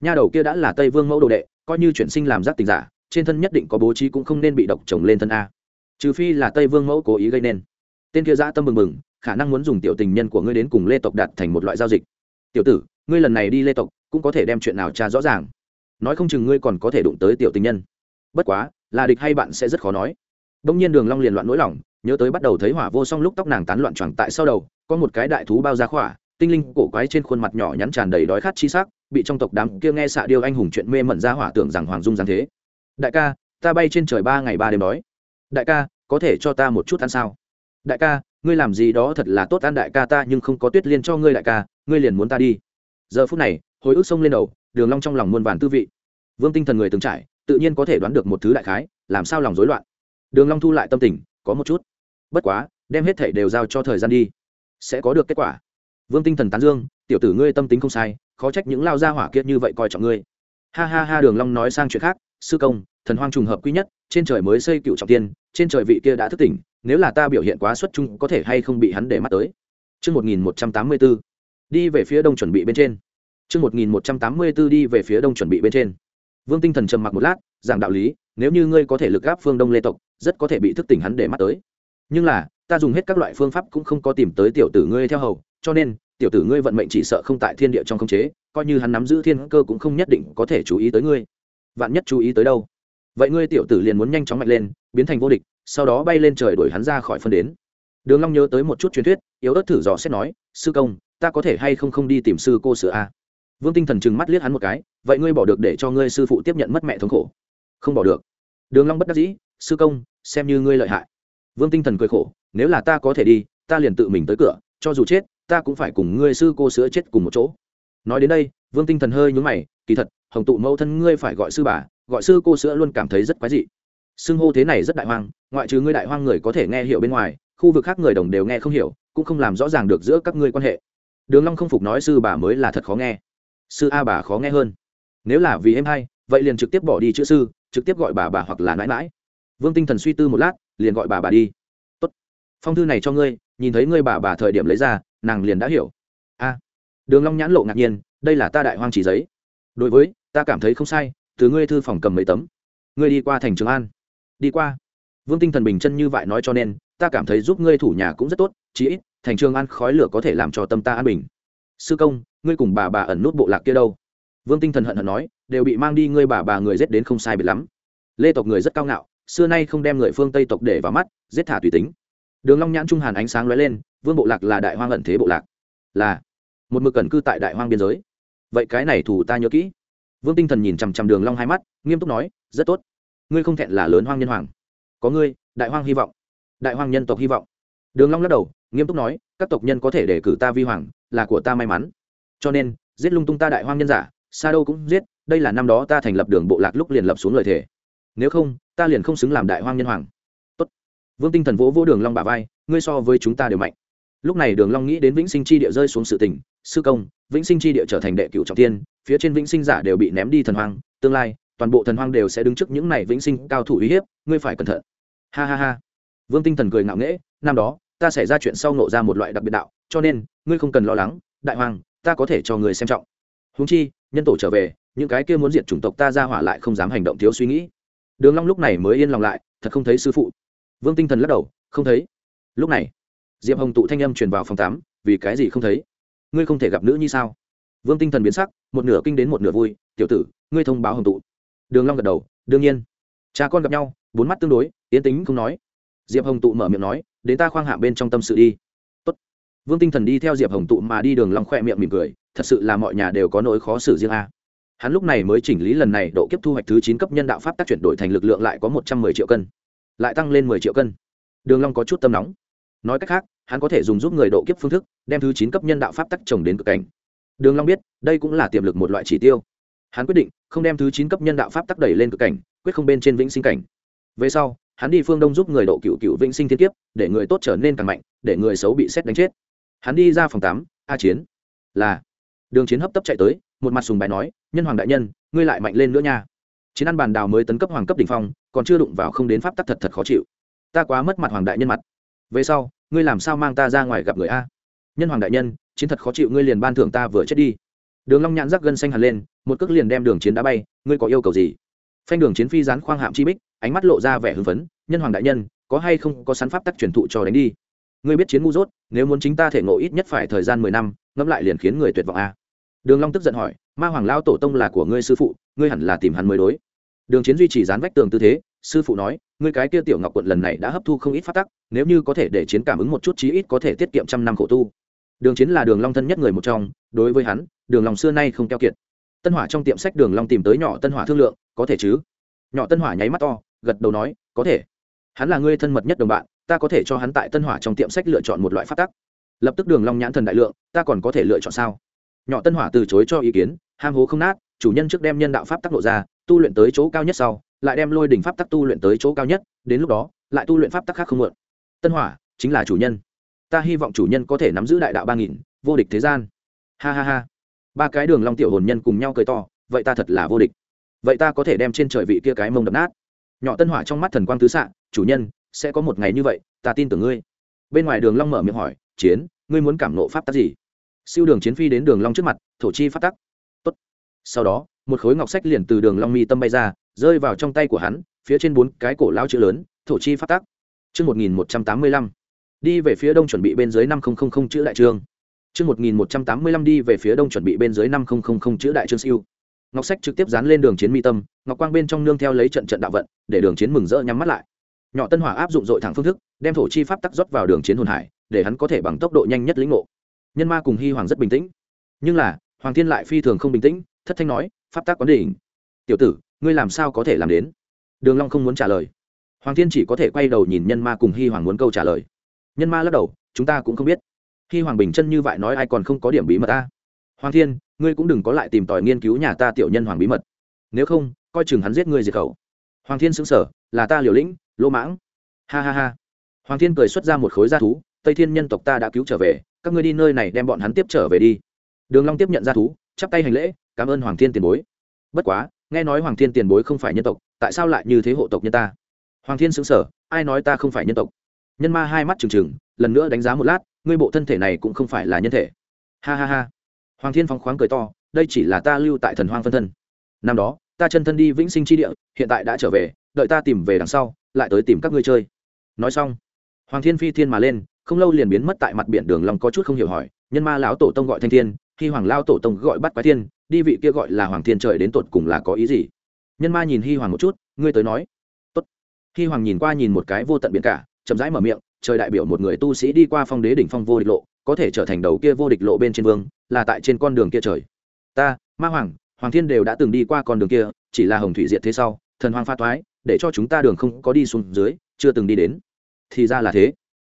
Nha đầu kia đã là tây vương mẫu đồ đệ, coi như chuyển sinh làm giác tình giả, trên thân nhất định có bố trí cũng không nên bị độc trồng lên thân a. Trừ phi là tây vương mẫu cố ý gây nên. Tên kia dã tâm mừng mừng khả năng muốn dùng tiểu tình nhân của ngươi đến cùng lê tộc đạt thành một loại giao dịch. Tiểu tử, ngươi lần này đi lê tộc, cũng có thể đem chuyện nào tra rõ ràng. Nói không chừng ngươi còn có thể đụng tới tiểu tình nhân. Bất quá, là địch hay bạn sẽ rất khó nói. Đông nhiên đường long liền loạn nỗi lòng, nhớ tới bắt đầu thấy hỏa vô song lúc tóc nàng tán loạn choàng tại sau đầu, có một cái đại thú bao ra khỏa, tinh linh cổ quái trên khuôn mặt nhỏ nhắn tràn đầy đói khát chi sắc, bị trong tộc đám kia nghe xạ điêu anh hùng chuyện mê mẩn ra hỏa tưởng rằng hoàng dung giáng thế. Đại ca, ta bay trên trời ba ngày ba đêm đói. Đại ca, có thể cho ta một chút ăn sao? Đại ca ngươi làm gì đó thật là tốt an đại ca ta, nhưng không có tuyết liên cho ngươi đại ca, ngươi liền muốn ta đi. Giờ phút này, hồi ức sông lên đầu, đường long trong lòng muôn vàn tư vị. Vương tinh thần người từng trải, tự nhiên có thể đoán được một thứ đại khái, làm sao lòng rối loạn. Đường long thu lại tâm tình, có một chút. Bất quá, đem hết thảy đều giao cho thời gian đi, sẽ có được kết quả. Vương tinh thần tán dương, tiểu tử ngươi tâm tính không sai, khó trách những lao gia hỏa kiệt như vậy coi trọng ngươi. Ha ha ha, đường long nói sang chuyện khác, sư công, thần hoang trùng hợp quý nhất trên trời mới xây cựu trọng tiên trên trời vị kia đã thức tỉnh nếu là ta biểu hiện quá xuất chúng, có thể hay không bị hắn để mắt tới Trước 1184, đi về phía đông chuẩn bị bên trên. Trước 1184 đi về phía đông chuẩn bị bên trên. Vương Tinh Thần trầm mặc một lát, giảng đạo lý, nếu như ngươi có thể lực gáp phương Đông Lê tộc, rất có thể bị thức tỉnh hắn để mắt tới. Nhưng là, ta dùng hết các loại phương pháp cũng không có tìm tới tiểu tử ngươi theo hầu, cho nên, tiểu tử ngươi vận mệnh chỉ sợ không tại thiên địa trong khống chế, coi như hắn nắm giữ thiên cơ cũng không nhất định có thể chú ý tới ngươi. Vạn nhất chú ý tới đâu? Vậy ngươi tiểu tử liền muốn nhanh chóng mạnh lên, biến thành vô địch, sau đó bay lên trời đuổi hắn ra khỏi phân đến. Đường long nhớ tới một chút truyền thuyết, yếu ớt thử dò xét nói, sư công, ta có thể hay không không đi tìm sư cô sửa a? Vương tinh thần chừng mắt liếc hắn một cái, vậy ngươi bỏ được để cho ngươi sư phụ tiếp nhận mất mẹ thống khổ. Không bỏ được. Đường long bất đắc dĩ, sư công, xem như ngươi lợi hại. Vương tinh thần cười khổ, nếu là ta có thể đi, ta liền tự mình tới cửa, cho dù chết, ta cũng phải cùng ngươi sư cô sữa chết cùng một chỗ. Nói đến đây, vương tinh thần hơi nhướng mày, kỳ thật, hồng tụ mẫu thân ngươi phải gọi sư bà gọi sư cô sữa luôn cảm thấy rất quái dị. Xưng hô thế này rất đại hoang, ngoại trừ ngươi đại hoang người có thể nghe hiểu bên ngoài, khu vực khác người đồng đều nghe không hiểu, cũng không làm rõ ràng được giữa các ngươi quan hệ. Đường long không phục nói sư bà mới là thật khó nghe. Sư a bà khó nghe hơn. Nếu là vì em hay, vậy liền trực tiếp bỏ đi chữ sư, trực tiếp gọi bà bà hoặc là nãi nãi. Vương tinh thần suy tư một lát, liền gọi bà bà đi. Tốt. phong thư này cho ngươi, nhìn thấy ngươi bà bà thời điểm lấy ra, nàng liền đã hiểu. A. Đường long nhãn lộ ngạc nhiên, đây là ta đại hoang chỉ giấy. Đối với, ta cảm thấy không sai từ ngươi thư phòng cầm mấy tấm. Ngươi đi qua thành trường an. Đi qua. Vương tinh thần bình chân như vậy nói cho nên, ta cảm thấy giúp ngươi thủ nhà cũng rất tốt, chí ít, thành trường an khói lửa có thể làm cho tâm ta an bình. Sư công, ngươi cùng bà bà ẩn nút bộ lạc kia đâu? Vương tinh thần hận hận nói, đều bị mang đi ngươi bà bà người giết đến không sai biệt lắm. Lê tộc người rất cao ngạo, xưa nay không đem người phương tây tộc để vào mắt, giết thả tùy tính. Đường long nhãn trung hàn ánh sáng lóe lên, vương bộ lạc là đại hoang ẩn thế bộ lạc. Là, một mực cẩn cư tại đại hoang biên giới. Vậy cái này thủ ta nhớ kỹ vương tinh thần nhìn chằm chằm đường long hai mắt, nghiêm túc nói, rất tốt. Ngươi không thẹn là lớn hoang nhân hoàng. Có ngươi, đại hoang hy vọng, đại hoang nhân tộc hy vọng. Đường long lắc đầu, nghiêm túc nói, các tộc nhân có thể để cử ta vi hoàng, là của ta may mắn. Cho nên, giết lung tung ta đại hoang nhân giả, xa đâu cũng giết, đây là năm đó ta thành lập đường bộ lạc lúc liền lập xuống lời thề. Nếu không, ta liền không xứng làm đại hoang nhân hoàng. Tốt. vương tinh thần vỗ vỗ đường long bả vai, ngươi so với chúng ta đều mạnh. Lúc này đường long nghĩ đến vĩnh sinh chi địa rơi xuống sự tình, sư công, vĩnh sinh chi địa trở thành đệ cửu trọng thiên phía trên vĩnh sinh giả đều bị ném đi thần hoang, tương lai, toàn bộ thần hoang đều sẽ đứng trước những này vĩnh sinh cao thủ uy hiếp, ngươi phải cẩn thận. Ha ha ha. Vương tinh thần cười ngạo nghễ, năm đó, ta xảy ra chuyện sau nộ ra một loại đặc biệt đạo, cho nên, ngươi không cần lo lắng, đại hoàng ta có thể cho người xem trọng. Húng chi, nhân tổ trở về, những cái kia muốn diệt chủng tộc ta ra hỏa lại không dám hành động thiếu suy nghĩ. Đường long lúc này mới yên lòng lại, thật không thấy sư phụ. Vương tinh thần lắc đầu, không thấy. Lúc này, diệp hồng tụ thanh âm truyền vào phòng tám, vì cái gì không thấy? Ngươi không thể gặp nữ như sao? Vương tinh thần biến sắc, một nửa kinh đến một nửa vui, tiểu tử, ngươi thông báo hồng tụ. Đường long gật đầu, đương nhiên. Cha con gặp nhau, bốn mắt tương đối yên tĩnh không nói. Diệp hồng tụ mở miệng nói, đến ta khoang hạ bên trong tâm sự đi. Tốt. vương tinh thần đi theo diệp hồng tụ mà đi, đường long khoe miệng mỉm cười, thật sự là mọi nhà đều có nỗi khó xử riêng a. Hắn lúc này mới chỉnh lý lần này độ kiếp thu hoạch thứ chín cấp nhân đạo pháp tác chuyển đổi thành lực lượng lại có một trăm mười triệu cân, lại tăng lên mười triệu cân. Đường long có chút tâm nóng. Nói cách khác, hắn có thể dùng giúp người độ kiếp phương thức, đem thứ chín cấp nhân đạo pháp tắc trồng đến cực cảnh đường long biết, đây cũng là tiềm lực một loại chỉ tiêu. Hắn quyết định không đem thứ chín cấp nhân đạo pháp tắc đẩy lên cực cảnh, quyết không bên trên vĩnh sinh cảnh. Về sau, hắn đi phương đông giúp người độ cựu cựu vĩnh sinh thiên kiếp, để người tốt trở nên càng mạnh, để người xấu bị xét đánh chết. Hắn đi ra phòng tám, a chiến. Là. Đường chiến hấp tấp chạy tới, một mặt sùng bài nói, nhân hoàng đại nhân, ngươi lại mạnh lên nữa nha. Chiến ăn bàn đào mới tấn cấp hoàng cấp đ ỉ n h phong, còn chưa đụng vào không đến pháp tắc thật thật khó chịu. Ta quá mất mặt hoàng đại nhân mặt. Về sau, ngươi làm sao mang ta ra ngoài gặp người a? Nhân hoàng đại nhân chiến thật khó chịu, ngươi liền ban thưởng ta vừa chết đi. Đường long nhãn rắc gân xanh hẳn lên, một cước liền đem đường chiến đá bay, ngươi có yêu cầu gì? Phanh đường chiến phi dán khoang hạm chi bích, ánh mắt lộ ra vẻ hưng phấn, nhân hoàng đại nhân, có hay không có sắn pháp tắc truyền thụ cho đánh đi? Ngươi biết chiến ngu dốt, nếu muốn chính ta thể ngộ ít nhất phải thời gian mười năm, ngẫm lại liền khiến người tuyệt vọng a. Đường long tức giận hỏi, ma hoàng lao tổ tông là của ngươi sư phụ, ngươi hẳn là tìm hắn mới đối. Đường chiến duy trì dán vách tường tư thế, sư phụ nói, ngươi cái kia tiểu ngọc quận lần này đã hấp thu không ít pháp tắc, nếu như có thể để chiến cảm ứng một chút chí ít có thể tiết kiệm trăm năm khổ tu đường chiến là đường long thân nhất người một trong, đối với hắn, đường long xưa nay không keo kiệt. Tân hỏa trong tiệm sách đường long tìm tới nhỏ tân hỏa thương lượng, có thể chứ? Nhỏ tân hỏa nháy mắt to, gật đầu nói, có thể. Hắn là ngươi thân mật nhất đồng bạn, ta có thể cho hắn tại tân hỏa trong tiệm sách lựa chọn một loại phát tắc. Lập tức đường long nhãn thần đại lượng, ta còn có thể lựa chọn sao? Nhỏ tân hỏa từ chối cho ý kiến, ham hố không nát, chủ nhân trước đem nhân đạo pháp tắc lộ ra, tu luyện tới chỗ cao nhất sau, lại đem lôi đỉnh pháp tắc tu luyện tới chỗ cao nhất, đến lúc đó, lại tu luyện pháp tắc khác không mượn tân hỏa chính là chủ nhân ta hy vọng chủ nhân có thể nắm giữ đại đạo ba nghìn, vô địch thế gian. Ha ha ha. Ba cái đường long tiểu hồn nhân cùng nhau cười to, vậy ta thật là vô địch. Vậy ta có thể đem trên trời vị kia cái mông đập nát. Nhỏ tân hỏa trong mắt thần quang tứ xạ, chủ nhân, sẽ có một ngày như vậy, ta tin tưởng ngươi. Bên ngoài đường long mở miệng hỏi, chiến, ngươi muốn cảm nộ pháp tắc gì? Siêu đường chiến phi đến đường long trước mặt, thổ chi pháp tắc. Tốt. Sau đó, một khối ngọc sách liền từ đường long mi tâm bay ra, rơi vào trong tay của hắn, phía trên bốn cái cổ lao chữ lớn, thổ chi pháp tắc. Chương một nghìn một trăm tám mươi lăm đi về phía đông chuẩn bị bên dưới năm nghìn chữ đại trương. Chương một nghìn một trăm tám mươi lăm đi về phía đông chuẩn bị bên dưới năm nghìn chữ đại trương siêu. Ngọc sách trực tiếp dán lên đường chiến mi tâm, ngọc quang bên trong nương theo lấy trận trận đạo vận, để đường chiến mừng rỡ nhắm mắt lại. Nhỏ tân hỏa áp dụng dội thẳng phương thức, đem thổ chi pháp tắc rót vào đường chiến hồn hải, để hắn có thể bằng tốc độ nhanh nhất lĩnh ngộ. Nhân ma cùng hy hoàng rất bình tĩnh. Nhưng là, hoàng thiên lại phi thường không bình tĩnh, thất thanh nói, pháp tắc quán đỉnh. Tiểu tử, ngươi làm sao có thể làm đến? Đường long không muốn trả lời. Hoàng thiên chỉ có thể quay đầu nhìn nhân ma cùng hy hoàng muốn câu trả lời nhân ma lắc đầu, chúng ta cũng không biết. Khi hoàng bình chân như vậy nói ai còn không có điểm bí mật ta? Hoàng thiên, ngươi cũng đừng có lại tìm tòi nghiên cứu nhà ta tiểu nhân hoàng bí mật. Nếu không, coi chừng hắn giết ngươi diệt khẩu. Hoàng thiên xứng sở là ta liều lĩnh, lỗ mãng. Ha ha ha. Hoàng thiên cười xuất ra một khối g thú, tây thiên nhân tộc ta đã cứu trở về, các ngươi đi nơi này đem bọn hắn tiếp trở về đi. Đường long tiếp nhận g thú, chắp tay hành lễ, cảm ơn hoàng thiên tiền bối. Bất quá, nghe nói hoàng thiên tiền bối không phải nhân tộc, tại sao lại như thế hộ tộc nhân ta? Hoàng thiên xứng sở ai nói ta không phải nhân tộc? Nhân ma hai mắt trừng trừng, lần nữa đánh giá một lát, ngươi bộ thân thể này cũng không phải là nhân thể. Ha ha ha. Hoàng thiên phóng khoáng cười to, đây chỉ là ta lưu tại thần hoang phân thân. Năm đó, ta chân thân đi vĩnh sinh chi địa, hiện tại đã trở về, đợi ta tìm về đằng sau, lại tới tìm các ngươi chơi. Nói xong, hoàng thiên phi thiên mà lên, không lâu liền biến mất tại mặt biển đường long có chút không hiểu hỏi, nhân ma lão tổ tông gọi thanh thiên, khi hoàng lao tổ tông gọi bắt quái thiên, đi vị kia gọi là hoàng thiên trời đến tột cùng là có ý gì? Nhân ma nhìn hi hoàng một chút, ngươi tới nói. Tốt. Hi hoàng nhìn qua nhìn một cái vô tận biển cả chậm rãi mở miệng, trời đại biểu một người tu sĩ đi qua phong đế đỉnh phong vô địch lộ, có thể trở thành đầu kia vô địch lộ bên trên vương, là tại trên con đường kia trời. Ta, ma hoàng hoàng thiên đều đã từng đi qua con đường kia, chỉ là hồng thủy diệt thế sau, thần hoàng pha toái, để cho chúng ta đường không có đi xuống dưới, chưa từng đi đến. Thì ra là thế.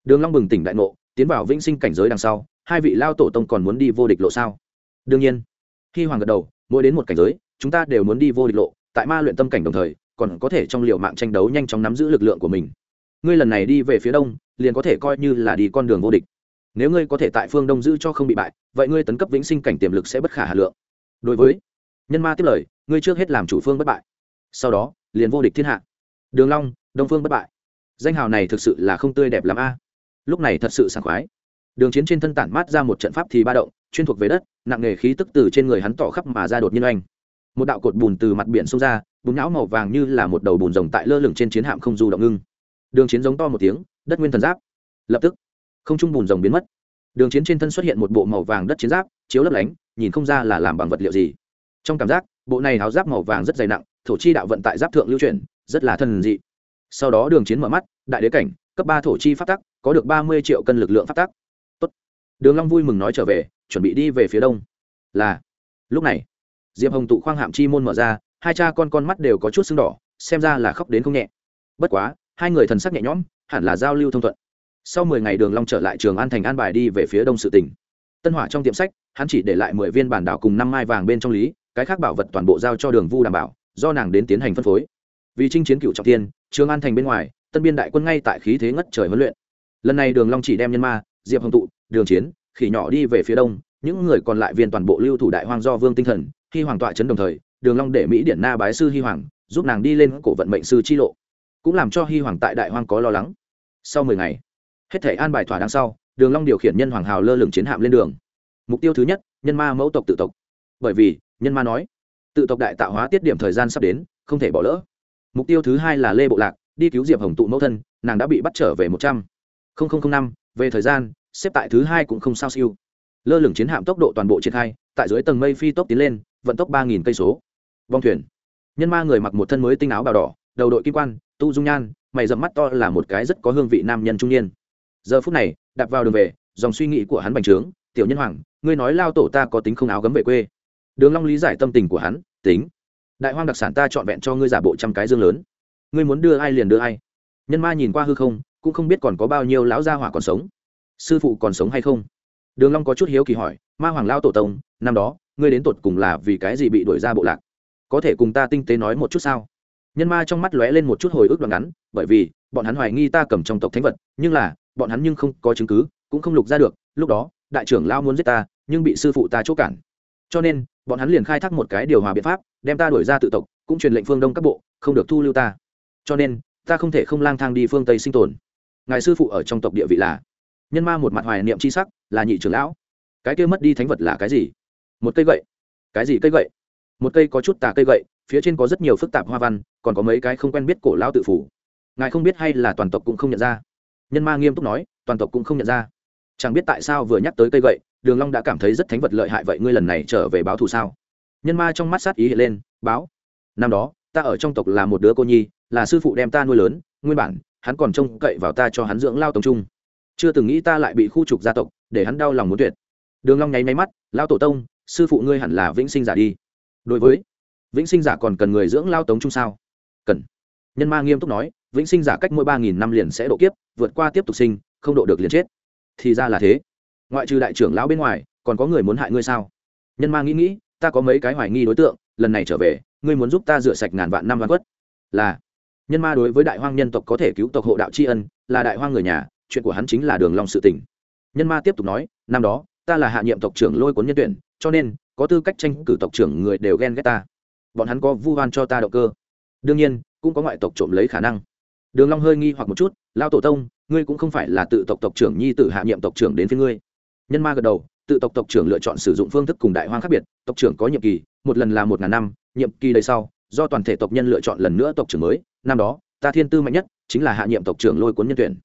Đường long bừng tỉnh đại ngộ, tiến vào vĩnh sinh cảnh giới đằng sau, hai vị lao tổ tông còn muốn đi vô địch lộ sao? Đương nhiên. Khi hoàng gật đầu, mỗi đến một cảnh giới, chúng ta đều muốn đi vô địch lộ, tại ma luyện tâm cảnh đồng thời, còn có thể trong liều mạng tranh đấu nhanh chóng nắm giữ lực lượng của mình ngươi lần này đi về phía đông, liền có thể coi như là đi con đường vô địch. Nếu ngươi có thể tại phương đông giữ cho không bị bại, vậy ngươi tấn cấp vĩnh sinh cảnh tiềm lực sẽ bất khả hà lượng. Đối với nhân ma tiếp lời, ngươi trước hết làm chủ phương bất bại, sau đó, liền vô địch thiên hạ. Đường long, đông phương bất bại. Danh hào này thực sự là không tươi đẹp lắm a. Lúc này thật sự sảng khoái. Đường chiến trên thân tản mát ra một trận pháp thì ba động, chuyên thuộc về đất, nặng nề khí tức từ trên người hắn tỏ khắp mà ra đột nhiên oanh. Một đạo cột bùn từ mặt biển xông ra, bùn não màu vàng như là một đầu bùn rồng tại lơ lửng trên chiến hạm không du động ngưng đường chiến giống to một tiếng, đất nguyên thần giáp. Lập tức, không trung bùn rồng biến mất. Đường chiến trên thân xuất hiện một bộ màu vàng đất chiến giáp, chiếu lấp lánh, nhìn không ra là làm bằng vật liệu gì. Trong cảm giác, bộ này áo giáp màu vàng rất dày nặng, thổ chi đạo vận tại giáp thượng lưu chuyển, rất là thần dị. Sau đó đường chiến mở mắt, đại đế cảnh, cấp ba thổ chi phát tắc, có được ba mươi triệu cân lực lượng phát tắc. Tốt. đường long vui mừng nói trở về, chuẩn bị đi về phía đông. Là. Lúc này, diệp hồng tụ khoang hạm chi môn mở ra, hai cha con con mắt đều có chút sưng đỏ, xem ra là khóc đến không nhẹ. Bất quá hai người thần sắc nhẹ nhõm, hẳn là giao lưu thông thuận. Sau mười ngày đường long trở lại trường an thành an bài đi về phía đông sự tỉnh. Tân hỏa trong tiệm sách, hắn chỉ để lại mười viên bản đảo cùng năm mai vàng bên trong lý, cái khác bảo vật toàn bộ giao cho đường vu đảm bảo, do nàng đến tiến hành phân phối. Vì chinh chiến cựu trọng thiên, trường an thành bên ngoài, tân biên đại quân ngay tại khí thế ngất trời huấn luyện. Lần này đường long chỉ đem nhân ma, diệp hồng tụ, đường chiến, khỉ nhỏ đi về phía đông, những người còn lại viên toàn bộ lưu thủ đại hoang do vương tinh thần khi hoàng tọa chấn đồng thời, đường long để mỹ điển na bái sư hi hoàng, giúp nàng đi lên cổ vận mệnh sư chi lộ cũng làm cho hi hoàng tại đại hoang có lo lắng. Sau mười ngày, hết thể an bài thỏa đáng sau, đường long điều khiển nhân hoàng hào lơ lửng chiến hạm lên đường. Mục tiêu thứ nhất, nhân ma mẫu tộc tự tộc. Bởi vì, nhân ma nói, tự tộc đại tạo hóa tiết điểm thời gian sắp đến, không thể bỏ lỡ. Mục tiêu thứ hai là lê bộ lạc, đi cứu diệp hồng tụ mẫu thân, nàng đã bị bắt trở về một trăm. Năm, về thời gian, xếp tại thứ hai cũng không sao siêu. Lơ lửng chiến hạm tốc độ toàn bộ triển khai, tại dưới tầng mây phi tốc tiến lên, vận tốc ba nghìn cây số. Vong thuyền. Nhân ma người mặc một thân mới tinh áo bào đỏ đầu đội kim quan, tu dung nhan, mày dậm mắt to là một cái rất có hương vị nam nhân trung niên. Giờ phút này, đạp vào đường về, dòng suy nghĩ của hắn bành trướng, tiểu nhân hoàng, ngươi nói lao tổ ta có tính không áo gấm về quê? Đường long lý giải tâm tình của hắn, tính. Đại hoang đặc sản ta chọn vẹn cho ngươi giả bộ trăm cái dương lớn. Ngươi muốn đưa ai liền đưa ai. Nhân ma nhìn qua hư không, cũng không biết còn có bao nhiêu lão gia hỏa còn sống. Sư phụ còn sống hay không? Đường long có chút hiếu kỳ hỏi, ma hoàng lao tổ tông, năm đó, ngươi đến tột cùng là vì cái gì bị đuổi ra bộ lạc? Có thể cùng ta tinh tế nói một chút sao? Nhân ma trong mắt lóe lên một chút hồi ức đoạn ngắn, bởi vì, bọn hắn hoài nghi ta cầm trong tộc thánh vật, nhưng là, bọn hắn nhưng không có chứng cứ, cũng không lục ra được, lúc đó, đại trưởng lao muốn giết ta, nhưng bị sư phụ ta chỗ cản. Cho nên, bọn hắn liền khai thác một cái điều hòa biện pháp, đem ta đuổi ra tự tộc, cũng truyền lệnh phương đông các bộ, không được thu lưu ta. Cho nên, ta không thể không lang thang đi phương tây sinh tồn. Ngài sư phụ ở trong tộc địa vị là? Nhân ma một mặt hoài niệm c h i sắc, là nhị trưởng lão. Cái kia mất đi thánh vật là cái gì? Một cây gậy. Cái gì cây gậy? Một cây có chút tà cây gậy phía trên có rất nhiều phức tạp hoa văn, còn có mấy cái không quen biết cổ lão tự phủ ngài không biết hay là toàn tộc cũng không nhận ra. Nhân ma nghiêm túc nói, toàn tộc cũng không nhận ra. Chẳng biết tại sao vừa nhắc tới cây gậy, đường long đã cảm thấy rất thánh vật lợi hại vậy ngươi lần này trở về báo thù sao? Nhân ma trong mắt sát ý hiện lên, báo. Năm đó, ta ở trong tộc là một đứa cô nhi, là sư phụ đem ta nuôi lớn, nguyên bản, hắn còn trông cậy vào ta cho hắn dưỡng lao tông trung. Chưa từng nghĩ ta lại bị khu trục gia tộc, để hắn đau lòng muốn tuyệt. Đường long nháy máy mắt lao tổ tông, sư phụ ngươi hẳn là vĩnh sinh giả đi. Đối với vĩnh sinh giả còn cần người dưỡng lao tống trung sao? Cần. Nhân ma nghiêm túc nói, vĩnh sinh giả cách mỗi ba nghìn năm liền sẽ độ kiếp, vượt qua tiếp tục sinh, không độ được liền chết. Thì ra là thế. Ngoại trừ đại trưởng lão bên ngoài, còn có người muốn hại ngươi sao? Nhân ma nghĩ nghĩ, ta có mấy cái hoài nghi đối tượng, lần này trở về, ngươi muốn giúp ta rửa sạch ngàn vạn năm văn quất là. Nhân ma đối với đại hoang nhân tộc có thể cứu tộc hộ đạo tri ân, là đại hoang người nhà, chuyện của hắn chính là đường lòng sự tỉnh nhân ma tiếp tục nói, năm đó, ta là hạ nhiệm tộc trưởng lôi cuốn nhân tuyển, cho nên, có tư cách tranh cử tộc trưởng người đều ghen ghét ta bọn hắn có vu oan cho ta động cơ. Đương nhiên, cũng có ngoại tộc trộm lấy khả năng. Đường long hơi nghi hoặc một chút lao tổ tông, ngươi cũng không phải là tự tộc tộc trưởng nhi tử hạ nhiệm tộc trưởng đến phía ngươi. Nhân ma gật đầu, tự tộc tộc trưởng lựa chọn sử dụng phương thức cùng đại hoang khác biệt, tộc trưởng có nhiệm kỳ, một lần là một ngàn năm, nhiệm kỳ đầy sau, do toàn thể tộc nhân lựa chọn lần nữa tộc trưởng mới, năm đó, ta thiên tư mạnh nhất, chính là hạ nhiệm tộc trưởng lôi cuốn nhân tuyển.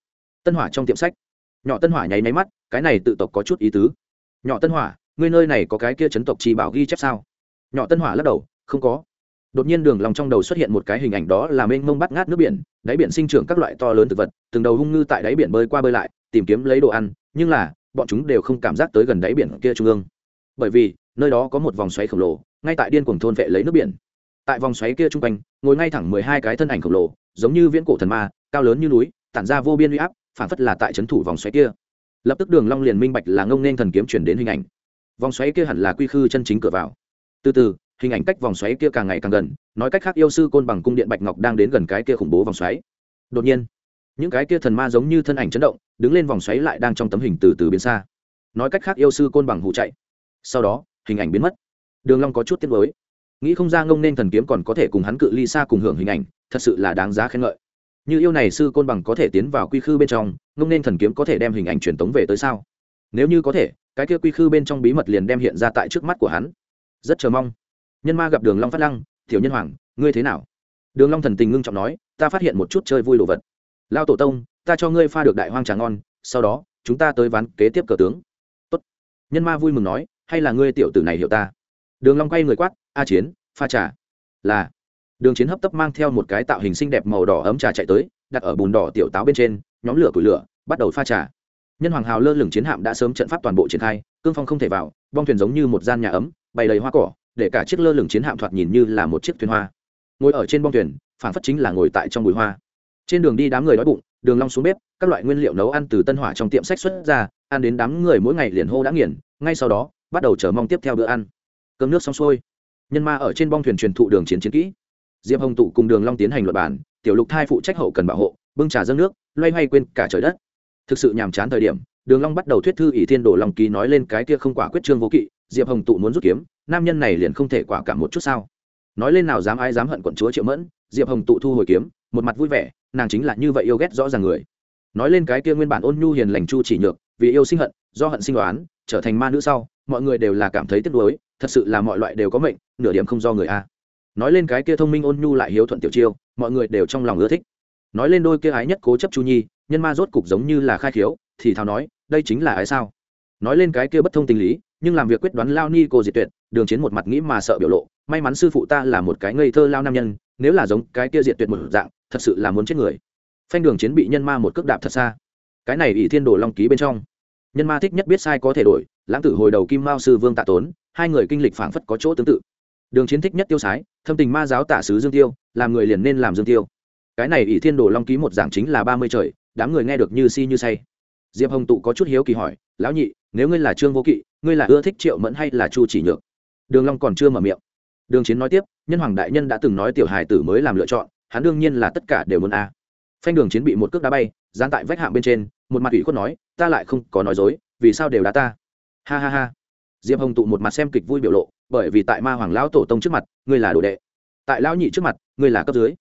Tân hỏa trong tiệm sách. Nhỏ tân hỏa nháy máy mắt, cái này tự tộc có chút ý tứ. Nhỏ tân hỏa, ngươi nơi này có cái kia chấn tộc chỉ bảo ghi chép sao? Nhỏ tân hỏa lắc đầu không có. Đột nhiên đường lòng trong đầu xuất hiện một cái hình ảnh đó là mênh mông bắt ngát nước biển, đáy biển sinh trưởng các loại to lớn thực vật, từng đầu hung ngư tại đáy biển bơi qua bơi lại, tìm kiếm lấy đồ ăn, nhưng là, bọn chúng đều không cảm giác tới gần đáy biển kia trung ương. Bởi vì, nơi đó có một vòng xoáy khổng lồ, ngay tại điên cuồng thôn vệ lấy nước biển. Tại vòng xoáy kia trung quanh, ngồi ngay thẳng mười hai cái thân ảnh khổng lồ, giống như viễn cổ thần ma, cao lớn như núi, tản ra vô biên uy áp phản phất là tại trấn thủ vòng xoáy kia. Lập tức đường long liền minh bạch là ngông nên thần kiếm chuyển đến hình ảnh. Vòng xoáy kia hẳn là quy khư chân chính cửa vào. Từ từ hình ảnh cách vòng xoáy kia càng ngày càng gần, nói cách khác yêu sư côn bằng cung điện bạch ngọc đang đến gần cái kia khủng bố vòng xoáy. Đột nhiên, những cái kia thần ma giống như thân ảnh chấn động, đứng lên vòng xoáy lại đang trong tấm hình từ từ biến xa. Nói cách khác yêu sư côn bằng hụ chạy. Sau đó, hình ảnh biến mất. Đường long có chút tiếc nuối. Nghĩ không ra ngông nên thần kiếm còn có thể cùng hắn cự ly xa cùng hưởng hình ảnh, thật sự là đáng giá khen ngợi. Như yêu này sư côn bằng có thể tiến vào quy khư bên trong, ngông nên thần kiếm có thể đem hình ảnh truyền tống về tới sao? Nếu như có thể, cái kia quy khư bên trong bí mật liền đem hiện ra tại trước mắt của hắn. Rất chờ mong nhân ma gặp đường long phát lăng, tiểu nhân hoàng, ngươi thế nào? Đường long thần tình ngưng trọng nói, ta phát hiện một chút chơi vui đồ vật. Lao tổ tông, ta cho ngươi pha được đại hoang trà ngon, sau đó, chúng ta tới ván kế tiếp cờ tướng. Tốt. Nhân ma vui mừng nói, hay là ngươi tiểu tử này hiểu ta? Đường long quay người quát, a chiến, pha trà. Là. Đường chiến hấp tấp mang theo một cái tạo hình xinh đẹp màu đỏ ấm trà chạy tới, đặt ở bùn đỏ tiểu táo bên trên, nhóm lửa củi lửa, bắt đầu pha trà. Nhân hoàng hào lơ lửng chiến hạm đã sớm trận pháp toàn bộ triển khai, cương phong không thể vào, bong thuyền giống như một gian nhà ấm, bày đầy hoa cỏ để cả chiếc lơ lửng chiến hạm thoạt nhìn như là một chiếc thuyền hoa. Ngồi ở trên bong thuyền phản phất chính là ngồi tại trong bụi hoa. Trên đường đi đám người đói bụng, đường long xuống bếp, các loại nguyên liệu nấu ăn từ tân hỏa trong tiệm sách xuất ra, ăn đến đám người mỗi ngày liền hô đã nghiền, ngay sau đó, bắt đầu chờ mong tiếp theo bữa ăn. Cơm nước xong xuôi, nhân ma ở trên bong thuyền truyền thụ đường chiến chiến kỹ. Diệp hồng tụ cùng đường long tiến hành luật bản tiểu lục thai phụ trách hậu cần bảo hộ, bưng trà dâng nước, loay hoay quên cả trời đất. Thực sự nhàm chán thời điểm, đường long bắt đầu thuyết thư ỷ thiên đồ long ký nói lên cái kia không quả quyết trương vô kỵ, diệp hồng tụ muốn rút kiếm nam nhân này liền không thể quả cảm một chút sao? Nói lên nào dám ai dám hận quận chúa triệu mẫn, diệp hồng tụ thu hồi kiếm, một mặt vui vẻ, nàng chính là như vậy yêu ghét rõ ràng người. Nói lên cái kia nguyên bản ôn nhu hiền lành chu chỉ nhược, vì yêu sinh hận, do hận sinh đoán trở thành ma nữ sau, mọi người đều là cảm thấy tiếc nuối, thật sự là mọi loại đều có mệnh, nửa điểm không do người a. Nói lên cái kia thông minh ôn nhu lại hiếu thuận tiểu chiêu, mọi người đều trong lòng ưa thích. Nói lên đôi kia ái nhất cố chấp chu nhi, nhân ma rốt cục giống như là khai khiếu, thì thào nói, đây chính là ái sao? Nói lên cái kia bất thông tình lý, nhưng làm việc quyết đoán lao ni cô diệt tuyệt đường chiến một mặt nghĩ mà sợ biểu lộ, may mắn sư phụ ta là một cái ngây thơ lao nam nhân, nếu là giống cái kia diệt tuyệt một dạng, thật sự là muốn chết người. Phanh đường chiến bị nhân ma một cước đạp thật xa. Cái này ỷ thiên đồ long ký bên trong. Nhân ma thích nhất biết sai có thể đổi, lãng tử hồi đầu kim mao sư vương tạ tốn, hai người kinh lịch phảng phất có chỗ tương tự. Đường chiến thích nhất tiêu sái, thâm tình ma giáo tả sứ dương tiêu, làm người liền nên làm dương tiêu. Cái này ỷ thiên đồ long ký một giảng chính là ba mươi trời, đám người nghe được như si như say. Diệp hồng tụ có chút hiếu kỳ hỏi, lão nhị, nếu ngươi là trương vô kỵ, ngươi là ưa thích triệu mẫn hay là chu chỉ nhược? Đường long còn chưa mở miệng. Đường chiến nói tiếp, nhân hoàng đại nhân đã từng nói tiểu hài tử mới làm lựa chọn, hắn đương nhiên là tất cả đều muốn a. Phanh đường chiến bị một cước đá bay dán tại vách hạng bên trên, một mặt ủy khuất nói, ta lại không có nói dối, vì sao đều đá ta? Ha ha ha. Diệp hồng tụ một mặt xem kịch vui biểu lộ, bởi vì tại ma hoàng lão tổ tông trước mặt, ngươi là đồ đệ. Tại lão nhị trước mặt, ngươi là cấp dưới.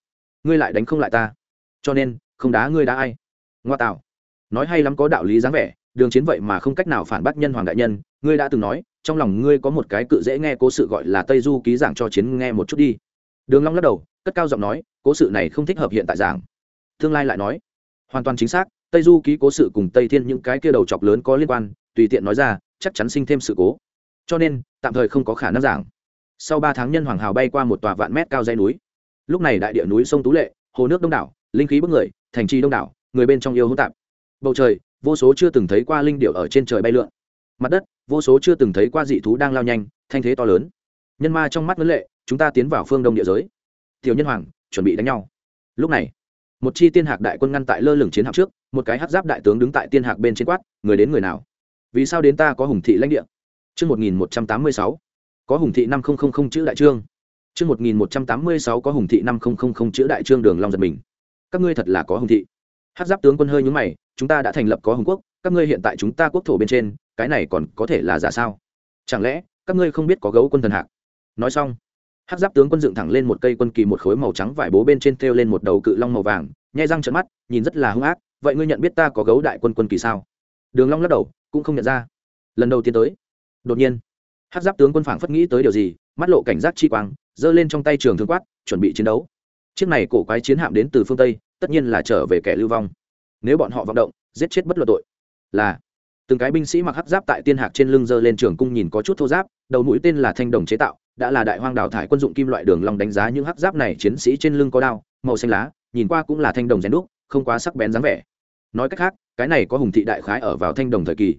Ngươi lại đánh không lại ta. Cho nên, không đá ngươi đá ai. Ngoa tạo. Nói hay lắm có đạo lý dáng vẻ, đường chiến vậy mà không cách nào phản bác nhân hoàng đại nhân, ngươi đã từng nói trong lòng ngươi có một cái cự dễ nghe cố sự gọi là tây du ký giảng cho chiến nghe một chút đi. Đường long lắc đầu, cất cao giọng nói, cố sự này không thích hợp hiện tại giảng. Tương lai lại nói, hoàn toàn chính xác, tây du ký cố sự cùng tây thiên những cái kia đầu chọc lớn có liên quan, tùy tiện nói ra, chắc chắn sinh thêm sự cố. Cho nên, tạm thời không có khả năng giảng. Sau ba tháng nhân hoàng hào bay qua một tòa vạn mét cao dây núi. Lúc này đại địa núi sông tú lệ, hồ nước đông đảo, linh khí bức người, thành trì đông đảo, người bên trong yêu hỗn tạp. Bầu trời, vô số chưa từng thấy qua linh điệu ở trên trời bay lượn mặt đất vô số chưa từng thấy qua dị thú đang lao nhanh thanh thế to lớn nhân ma trong mắt vấn lệ chúng ta tiến vào phương đông địa giới tiểu nhân hoàng chuẩn bị đánh nhau lúc này một chi tiên hạc đại quân ngăn tại lơ lửng chiến hạm trước một cái hát giáp đại tướng đứng tại tiên hạc bên trên quát người đến người nào vì sao đến ta có hùng thị lãnh địa Trước 1186, có hùng thị năm nghìn chữ đại trương. Trước 1186 có hùng thị năm nghìn chữ đại trương đường long giật mình. Các ngươi thật là có hùng thị. Hát giáp tướng quân hơi nhướng mày, chúng ta đã thành lập có hùng quốc, các ngươi hiện tại chúng ta quốc thổ bên trên, cái này còn có thể là giả sao? Chẳng lẽ các ngươi không biết có gấu quân thần hạc? Nói xong, hát giáp tướng quân dựng thẳng lên một cây quân kỳ một khối màu trắng vải bố bên trên thêu lên một đầu cự long màu vàng nhai răng trận mắt nhìn rất là hung ác vậy ngươi nhận biết ta có gấu đại quân quân kỳ sao đường long lắc đầu cũng không nhận ra lần đầu tiên tới đột nhiên hát giáp tướng quân phảng phất nghĩ tới điều gì mắt lộ cảnh giác chi quang giơ lên trong tay trường thương quát chuẩn bị chiến đấu chiếc này cổ quái chiến hạm đến từ phương tây tất nhiên là trở về kẻ lưu vong. Nếu bọn họ vọng động, giết chết bất luận tội. Là, từng cái binh sĩ mặc hắc giáp tại tiên hạc trên lưng dơ lên trường cung nhìn có chút thô giáp, đầu mũi tên là thanh đồng chế tạo, đã là đại hoang đào thải quân dụng kim loại đường long đánh giá những hắc giáp này chiến sĩ trên lưng có đao, màu xanh lá, nhìn qua cũng là thanh đồng rèn đúc, không quá sắc bén dáng vẻ. Nói cách khác, cái này có hùng thị đại khái ở vào thanh đồng thời kỳ.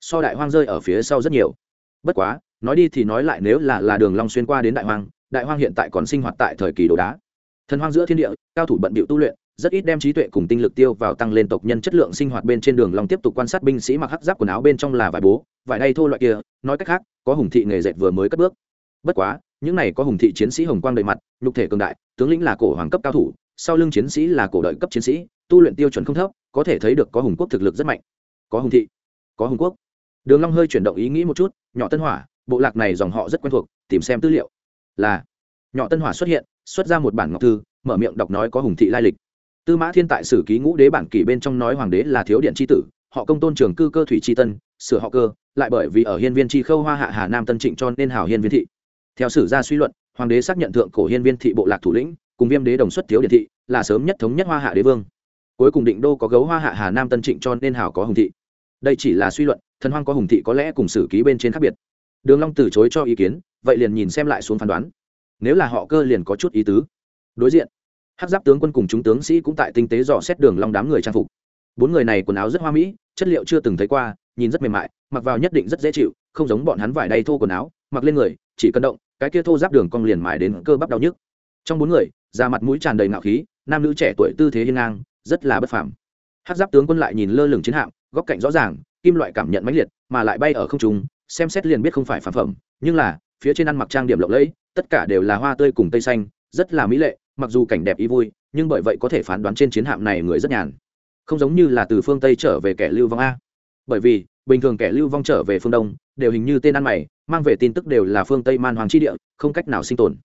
So đại hoang rơi ở phía sau rất nhiều. Bất quá, nói đi thì nói lại nếu là là đường long xuyên qua đến đại hoang đại hoang hiện tại còn sinh hoạt tại thời kỳ đồ đá. Thần hoang giữa thiên địa, cao thủ bận bịu tu luyện rất ít đem trí tuệ cùng tinh lực tiêu vào tăng lên tộc nhân chất lượng sinh hoạt bên trên đường long tiếp tục quan sát binh sĩ mặc hắc giáp quần áo bên trong là vải bố, vải đay thô loại kia, nói cách khác, có hùng thị nghề dệt vừa mới cất bước. Bất quá, những này có hùng thị chiến sĩ hồng quang đầy mặt, nhục thể cường đại, tướng lĩnh là cổ hoàng cấp cao thủ, sau lưng chiến sĩ là cổ đợi cấp chiến sĩ, tu luyện tiêu chuẩn không thấp, có thể thấy được có hùng quốc thực lực rất mạnh. Có hùng thị, có hùng quốc. Đường long hơi chuyển động ý nghĩ một chút, nhỏ tân hỏa, bộ lạc này dòng họ rất quen thuộc, tìm xem tư liệu. Là, nhỏ tân hỏa xuất hiện, xuất ra một bản ngọc thư, mở miệng đọc nói có hùng thị lai lịch tư mã thiên tại sử ký ngũ đế bản kỷ bên trong nói hoàng đế là thiếu điện tri tử, họ công tôn trường cư cơ thủy tri tân, sửa họ cơ, lại bởi vì ở hiên viên tri khâu hoa hạ hà nam tân trịnh cho nên hảo hiên viên thị. Theo sử gia suy luận, hoàng đế xác nhận thượng cổ hiên viên thị bộ lạc thủ lĩnh, cùng viêm đế đồng xuất thiếu điện thị, là sớm nhất thống nhất hoa hạ đế vương. Cuối cùng định đô có gấu hoa hạ hà nam tân trịnh cho nên hảo có hùng thị. Đây chỉ là suy luận, thần hoang có hùng thị có lẽ cùng sử ký bên trên khác biệt. Đường long từ chối cho ý kiến, vậy liền nhìn xem lại xuống phán đoán. Nếu là họ cơ liền có chút ý tứ. Đối diện hắc giáp tướng quân cùng chúng tướng sĩ cũng tại tinh tế dò xét đường long đám người trang phục. Bốn người này quần áo rất hoa mỹ, chất liệu chưa từng thấy qua, nhìn rất mềm mại, mặc vào nhất định rất dễ chịu, không giống bọn hắn vải đay thô quần áo, mặc lên người, chỉ cần động, cái kia thô giáp đường cong liền mài đến cơ bắp đau nhức. Trong bốn người, da mặt mũi tràn đầy ngạo khí, nam nữ trẻ tuổi tư thế hiên ngang, rất là bất phàm. Hát giáp tướng quân lại nhìn lơ lửng chiến hạm, góc cạnh rõ ràng, kim loại cảm nhận mãnh liệt, mà lại bay ở không trung, xem xét liền biết không phải phản phẩm, nhưng là, phía trên ăn mặc trang điểm lộng lẫy, tất cả đều là hoa tươi cùng tây xanh, rất là mỹ lệ mặc dù cảnh đẹp ý vui, nhưng bởi vậy có thể phán đoán trên chiến hạm này người rất nhàn. Không giống như là từ phương tây trở về kẻ lưu vong a. Bởi vì, bình thường kẻ lưu vong trở về phương đông, đều hình như tên ăn mày, mang về tin tức đều là phương tây man hoàng chi địa, không cách nào sinh tồn.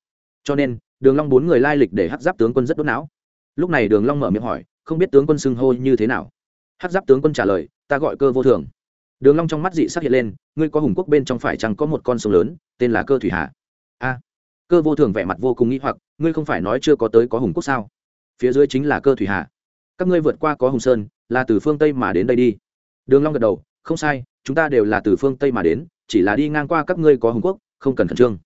Cho nên, đường long bốn người lai lịch để hắc giáp tướng quân rất đốt não. Lúc này đường long mở miệng hỏi, không biết tướng quân xưng hô như thế nào? Hắc giáp tướng quân trả lời, ta gọi cơ vô thường. Đường long trong mắt dị sắc hiện lên, ngươi có hùng quốc bên trong phải chăng có một con sông lớn, tên là cơ thủy hà? A cơ vô thường vẻ mặt vô cùng nghĩ hoặc, ngươi không phải nói chưa có tới có hùng quốc sao? Phía dưới chính là cơ thủy hà các ngươi vượt qua có hùng sơn, là từ phương tây mà đến đây đi. Đường long gật đầu, không sai, chúng ta đều là từ phương tây mà đến, chỉ là đi ngang qua các ngươi có hùng quốc, không cần khẩn trương.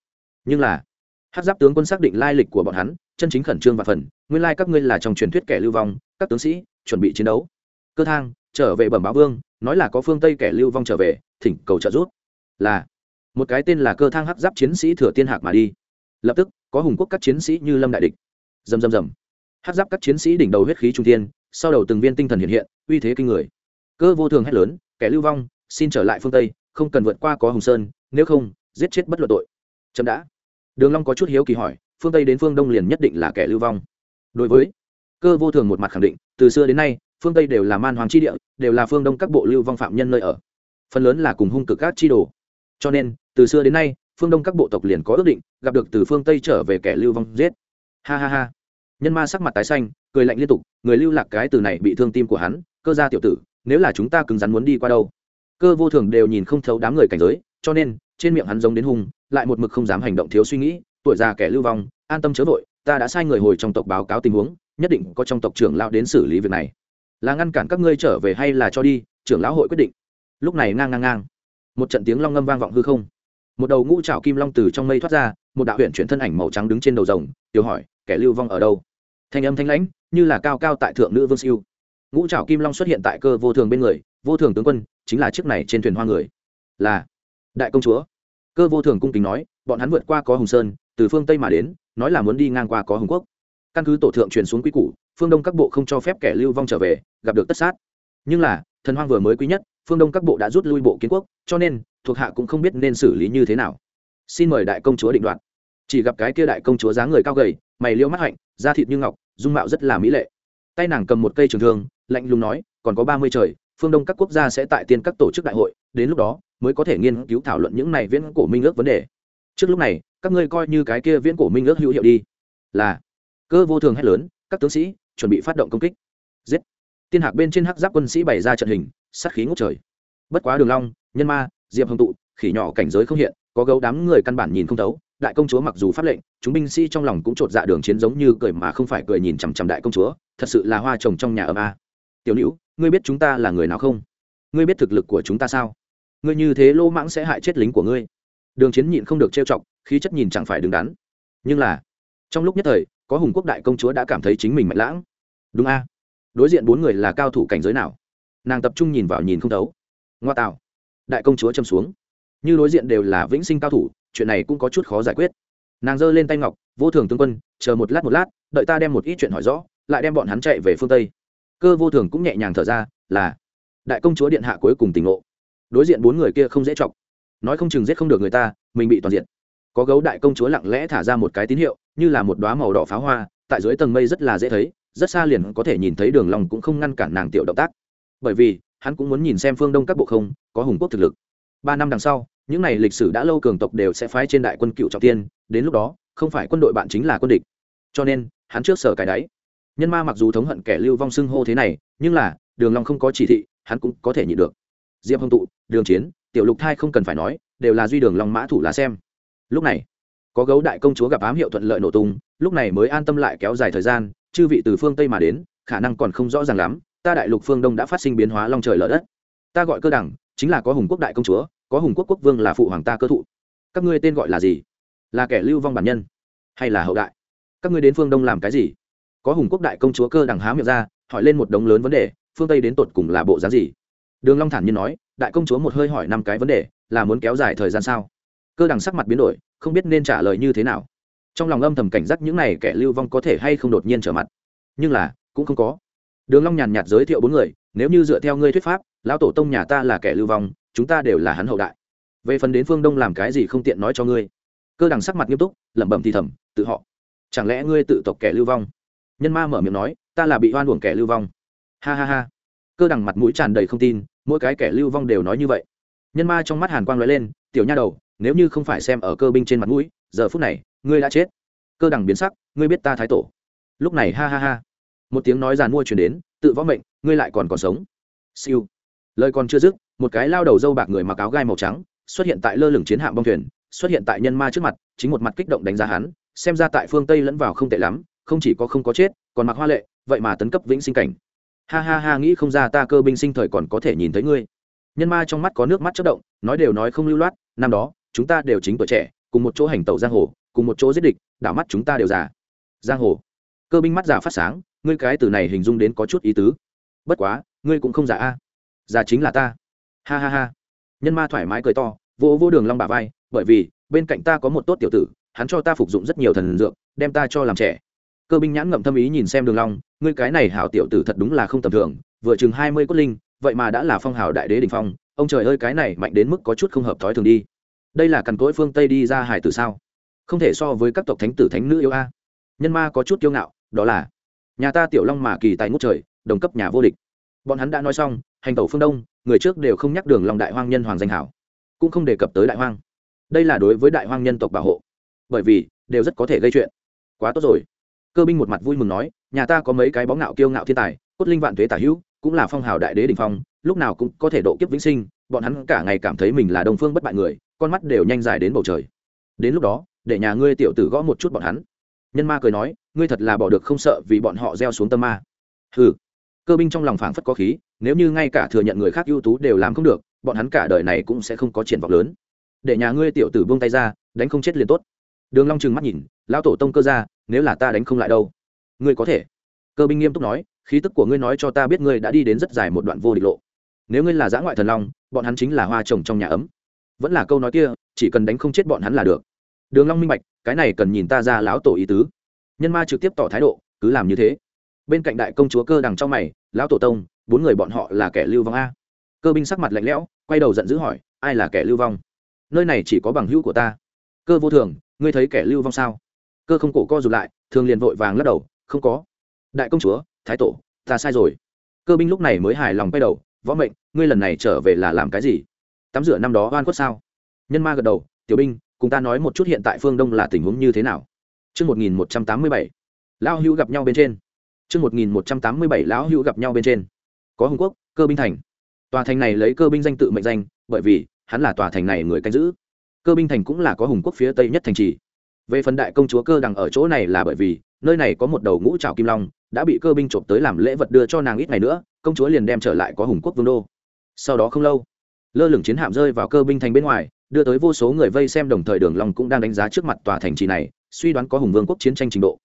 Nhưng là hát giáp tướng quân xác định lai lịch của bọn hắn, chân chính khẩn trương và phần, nguyên lai các ngươi là trong truyền thuyết kẻ lưu vong, các tướng sĩ chuẩn bị chiến đấu. Cơ thang, trở về bẩm báo vương, nói là có phương tây kẻ lưu vong trở về, thỉnh cầu trợ giúp. Là, một cái tên là cơ thang hắc giáp chiến sĩ thừa tiên hạc mà đi lập tức, có hùng quốc các chiến sĩ như lâm đại địch. Dầm dầm dầm hát giáp các chiến sĩ đỉnh đầu huyết khí trung tiên sau đầu từng viên tinh thần hiện hiện, uy thế kinh người. Cơ vô thường hét lớn, kẻ lưu vong, xin trở lại phương tây, không cần vượt qua có hùng sơn, nếu không, giết chết bất luận tội. Chậm đã. Đường long có chút hiếu kỳ hỏi, phương tây đến phương đông liền nhất định là kẻ lưu vong? Đối với cơ vô thường một mặt khẳng định, từ xưa đến nay, phương tây đều là man hoàng chi địa, đều là phương đông các bộ lưu vong phạm nhân nơi ở. Phần lớn là cùng hung cực các chi đồ. Cho nên, từ xưa đến nay phương đông các bộ tộc liền có ước định, gặp được từ phương tây trở về kẻ lưu vong giết. Ha ha ha. Nhân ma sắc mặt tái xanh, cười lạnh liên tục, người lưu lạc cái từ này bị thương tim của hắn, cơ gia tiểu tử, nếu là chúng ta cứng rắn muốn đi qua đâu? Cơ vô thường đều nhìn không thấu đám người cảnh giới, cho nên, trên miệng hắn giống đến hung, lại một mực không dám hành động thiếu suy nghĩ, tuổi già kẻ lưu vong, an tâm chớ vội, ta đã sai người hồi trong tộc báo cáo tình huống, nhất định có trong tộc trưởng lão đến xử lý việc này. Là ngăn cản các ngươi trở về hay là cho đi, trưởng lão hội quyết định. Lúc này ngang ngang ngang. Một trận tiếng long ngâm vang vọng hư không một đầu ngũ trảo kim long từ trong mây thoát ra, một đạo huyện chuyển thân ảnh màu trắng đứng trên đầu rồng, tiểu hỏi, kẻ lưu vong ở đâu? Thanh âm thanh lãnh, như là cao cao tại thượng nữ vương siêu. Ngũ trảo kim long xuất hiện tại cơ vô thường bên người, vô thường tướng quân chính là chiếc này trên thuyền hoa người. Là đại công chúa. Cơ vô thường cung kính nói, bọn hắn vượt qua có hùng sơn, từ phương tây mà đến, nói là muốn đi ngang qua có hùng quốc. Căn cứ tổ thượng truyền xuống quy củ, phương đông các bộ không cho phép kẻ lưu vong trở về, gặp được tất sát. Nhưng là, thần hoang vừa mới quý nhất, phương đông các bộ đã rút lui bộ kiến quốc, cho nên thuộc hạ cũng không biết nên xử lý như thế nào. Xin mời đại công chúa định đoạt. Chỉ gặp cái kia đại công chúa dáng người cao gầy, mày liêu mắt hạnh, da thịt như ngọc, dung mạo rất là mỹ lệ. Tay nàng cầm một cây trường thương, lạnh lùng nói, còn có ba mươi trời, phương đông các quốc gia sẽ tại tiên các tổ chức đại hội, đến lúc đó mới có thể nghiên cứu thảo luận những này viễn cổ minh ước vấn đề. Trước lúc này, các ngươi coi như cái kia viễn cổ minh ước hữu hiệu đi. Là. Cơ vô thường hét lớn, các tướng sĩ, chuẩn bị phát động công kích. Giết. Tiên hạc bên trên hắc giáp quân sĩ bày ra trận hình, sát khí ngút trời. Bất quá đường long, nhân ma diệp hồng tụ, khỉ nhỏ cảnh giới không hiện, có gấu đám người căn bản nhìn không thấu, đại công chúa mặc dù pháp lệnh, chúng binh sĩ trong lòng cũng trột dạ đường chiến giống như cười mà không phải cười nhìn chằm chằm đại công chúa, thật sự là hoa trồng trong nhà âm a. Tiểu nữ ngươi biết chúng ta là người nào không? Ngươi biết thực lực của chúng ta sao? Ngươi như thế lô mãng sẽ hại chết lính của ngươi. Đường chiến nhịn không được trêu chọc, khí chất nhìn chẳng phải đứng đắn. Nhưng là, trong lúc nhất thời, có hùng quốc đại công chúa đã cảm thấy chính mình mạnh lãng. Đúng a. Đối diện bốn người là cao thủ cảnh giới nào? Nàng tập trung nhìn vào nhìn không thấu. Ngoa tạo đại công chúa châm xuống. Như đối diện đều là vĩnh sinh cao thủ, chuyện này cũng có chút khó giải quyết. Nàng giơ lên tay ngọc, vô thường tướng quân, chờ một lát một lát, đợi ta đem một ít chuyện hỏi rõ, lại đem bọn hắn chạy về phương tây. Cơ vô thường cũng nhẹ nhàng thở ra, là. Đại công chúa điện hạ cuối cùng tỉnh ngộ. Đối diện bốn người kia không dễ chọc. Nói không chừng giết không được người ta, mình bị toàn diện. Có gấu đại công chúa lặng lẽ thả ra một cái tín hiệu, như là một đoá màu đỏ pháo hoa, tại dưới tầng mây rất là dễ thấy, rất xa liền có thể nhìn thấy đường lòng cũng không ngăn cản nàng tiểu động tác. Bởi vì hắn cũng muốn nhìn xem phương đông các bộ không, có hùng quốc thực lực. Ba năm đằng sau, những n à y lịch sử đã lâu cường tộc đều sẽ phái trên đại quân cựu trọng tiên, đến lúc đó, không phải quân đội bạn chính là quân địch. Cho nên, hắn trước sở cái đáy. Nhân ma mặc dù thống hận kẻ lưu vong xưng hô thế này, nhưng là, đường long không có chỉ thị, hắn cũng có thể nhịn được. Diệp hồng tụ, đường chiến, tiểu lục thai không cần phải nói, đều là duy đường long mã thủ lá xem. Lúc này, có gấu đại công chúa gặp ám hiệu thuận lợi nổ tung, lúc này mới an tâm lại kéo dài thời gian, chư vị từ phương tây mà đến, khả năng còn không rõ ràng lắm ta đại lục phương đông đã phát sinh biến hóa long trời lở đất. Ta gọi cơ đẳng, chính là có hùng quốc đại công chúa, có hùng quốc quốc vương là phụ hoàng ta cơ thụ. Các ngươi tên gọi là gì? Là kẻ lưu vong bản nhân hay là hậu đại? Các ngươi đến phương đông làm cái gì? Có hùng quốc đại công chúa cơ đẳng há miệng ra, hỏi lên một đống lớn vấn đề, phương tây đến tột cùng là bộ dáng gì? Đường long thản nhiên nói, đại công chúa một hơi hỏi năm cái vấn đề, là muốn kéo dài thời gian sao? Cơ đẳng sắc mặt biến đổi, không biết nên trả lời như thế nào. Trong lòng âm thầm cảnh giác những này kẻ lưu vong có thể hay không đột nhiên trở mặt. Nhưng là, cũng không có đường long nhàn nhạt giới thiệu bốn người, nếu như dựa theo ngươi thuyết pháp, lão tổ tông nhà ta là kẻ lưu vong, chúng ta đều là hắn hậu đại. Về phần đến phương đông làm cái gì không tiện nói cho ngươi. Cơ đằng sắc mặt nghiêm túc, lẩm bẩm thì thầm, tự họ. Chẳng lẽ ngươi tự tộc kẻ lưu vong? Nhân ma mở miệng nói, ta là bị oan uổng kẻ lưu vong. Ha ha ha. Cơ đằng mặt mũi tràn đầy không tin, mỗi cái kẻ lưu vong đều nói như vậy. Nhân ma trong mắt hàn quang lóe lên, tiểu nha đầu, nếu như không phải xem ở cơ binh trên mặt mũi, giờ phút này, ngươi đã chết. Cơ đằng biến sắc, ngươi biết ta thái tổ. Lúc này ha ha ha một tiếng nói giàn mua chuyển đến, tự võ mệnh, ngươi lại còn còn sống. Siêu. Lời còn chưa dứt, một cái lao đầu dâu bạc người mặc áo gai màu trắng, xuất hiện tại lơ lửng chiến hạm bong thuyền, xuất hiện tại nhân ma trước mặt, chính một mặt kích động đánh giá hắn, xem ra tại phương tây lẫn vào không tệ lắm, không chỉ có không có chết, còn mặc hoa lệ, vậy mà tấn cấp vĩnh sinh cảnh. Ha ha ha, nghĩ không ra ta cơ binh sinh thời còn có thể nhìn thấy ngươi. Nhân ma trong mắt có nước mắt chất động, nói đều nói không lưu loát, năm đó, chúng ta đều chính tuổi trẻ, cùng một chỗ hành tẩu giang hồ, cùng một chỗ giết địch, đảo mắt chúng ta đều già. Giang hồ. Cơ binh mắt già phát sáng ngươi cái từ này hình dung đến có chút ý tứ. Bất quá, ngươi cũng không giả a. Giả chính là ta. Ha ha ha. Nhân ma thoải mái cười to, vô vô đường long bà vai, bởi vì, bên cạnh ta có một tốt tiểu tử, hắn cho ta phục dụng rất nhiều thần dược, đem ta cho làm trẻ. Cơ binh nhãn ngậm thâm ý nhìn xem đường long, ngươi cái này hảo tiểu tử thật đúng là không tầm thường, vừa chừng hai mươi cốt linh, vậy mà đã là phong hào đại đế đỉnh phong, ông trời ơi cái này mạnh đến mức có chút không hợp thói thường đi. Đây là cằn cỗi phương tây đi ra hải tử sao? Không thể so với các tộc thánh tử thánh nữ yêu a. Nhân ma có chút kiêu ngạo, đó là nhà ta tiểu long mà kỳ tài ngút trời, đồng cấp nhà vô địch. Bọn hắn đã nói xong, hành tẩu phương đông, người trước đều không nhắc đường long đại hoang nhân hoàng danh hảo. Cũng không đề cập tới đại hoang. Đây là đối với đại hoang nhân tộc bảo hộ. Bởi vì, đều rất có thể gây chuyện. Quá tốt rồi. Cơ binh một mặt vui mừng nói, nhà ta có mấy cái bóng ngạo kiêu ngạo thiên tài, cốt linh vạn thuế tả hữu, cũng là phong hào đại đế đình phong, lúc nào cũng có thể độ kiếp vĩnh sinh, bọn hắn cả ngày cảm thấy mình là đồng phương bất bại người, con mắt đều nhanh dài đến bầu trời. Đến lúc đó, để nhà ngươi tiểu tử gõ một chút bọn hắn nhân ma cười nói, ngươi thật là bỏ được không sợ vì bọn họ gieo xuống tâm ma. Ừ cơ binh trong lòng phảng phất có khí, nếu như ngay cả thừa nhận người khác ưu tú đều làm không được, bọn hắn cả đời này cũng sẽ không có triển vọng lớn. Để nhà ngươi tiểu tử buông tay ra, đánh không chết liền tốt. Đường long trừng mắt nhìn, lão tổ tông cơ ra nếu là ta đánh không lại đâu? Ngươi có thể. Cơ binh nghiêm túc nói, khí tức của ngươi nói cho ta biết ngươi đã đi đến rất dài một đoạn vô địch lộ. Nếu ngươi là giã ngoại thần long, bọn hắn chính là hoa trồng trong nhà ấm. Vẫn là câu nói kia, chỉ cần đánh không chết bọn hắn là được đường long minh bạch, cái này cần nhìn ta ra lão tổ ý tứ. Nhân ma trực tiếp tỏ thái độ, cứ làm như thế. Bên cạnh đại công chúa cơ đằng trong mày, lão tổ tông, bốn người bọn họ là kẻ lưu vong a? Cơ binh sắc mặt lạnh lẽo, quay đầu giận dữ hỏi, ai là kẻ lưu vong? Nơi này chỉ có bằng hữu của ta. Cơ vô thường, ngươi thấy kẻ lưu vong sao? Cơ không cổ co rụt lại, thường liền vội vàng lắc đầu, không có. Đại công chúa, thái tổ, ta sai rồi. Cơ binh lúc này mới hài lòng quay đầu, võ mệnh, ngươi lần này trở về là làm cái gì? Tắm rửa năm đó oan khuất sao? Nhân ma gật đầu, tiểu binh cùng ta nói một chút hiện tại phương đông là tình huống như thế nào Trước 1187, Lão hữu gặp nhau bên trên. Trước 1187 lão hữu gặp nhau bên trên. Có Hùng Quốc, cơ binh thành. Tòa thành này lấy cơ binh danh tự mệnh danh, bởi vì hắn là tòa thành này người canh giữ. Cơ binh thành cũng là có Hùng Quốc phía tây nhất thành trì. Về phần đại công chúa cơ đằng ở chỗ này là bởi vì nơi này có một đầu ngũ trảo kim long, đã bị cơ binh trộm tới làm lễ vật đưa cho nàng ít ngày nữa, công chúa liền đem trở lại có Hùng Quốc vương đô. Sau đó không lâu, lơ lửng chiến hạm rơi vào cơ binh thành bên ngoài, đưa tới vô số người vây xem đồng thời đường long cũng đang đánh giá trước mặt tòa thành trì này, suy đoán có hùng vương quốc chiến tranh trình độ.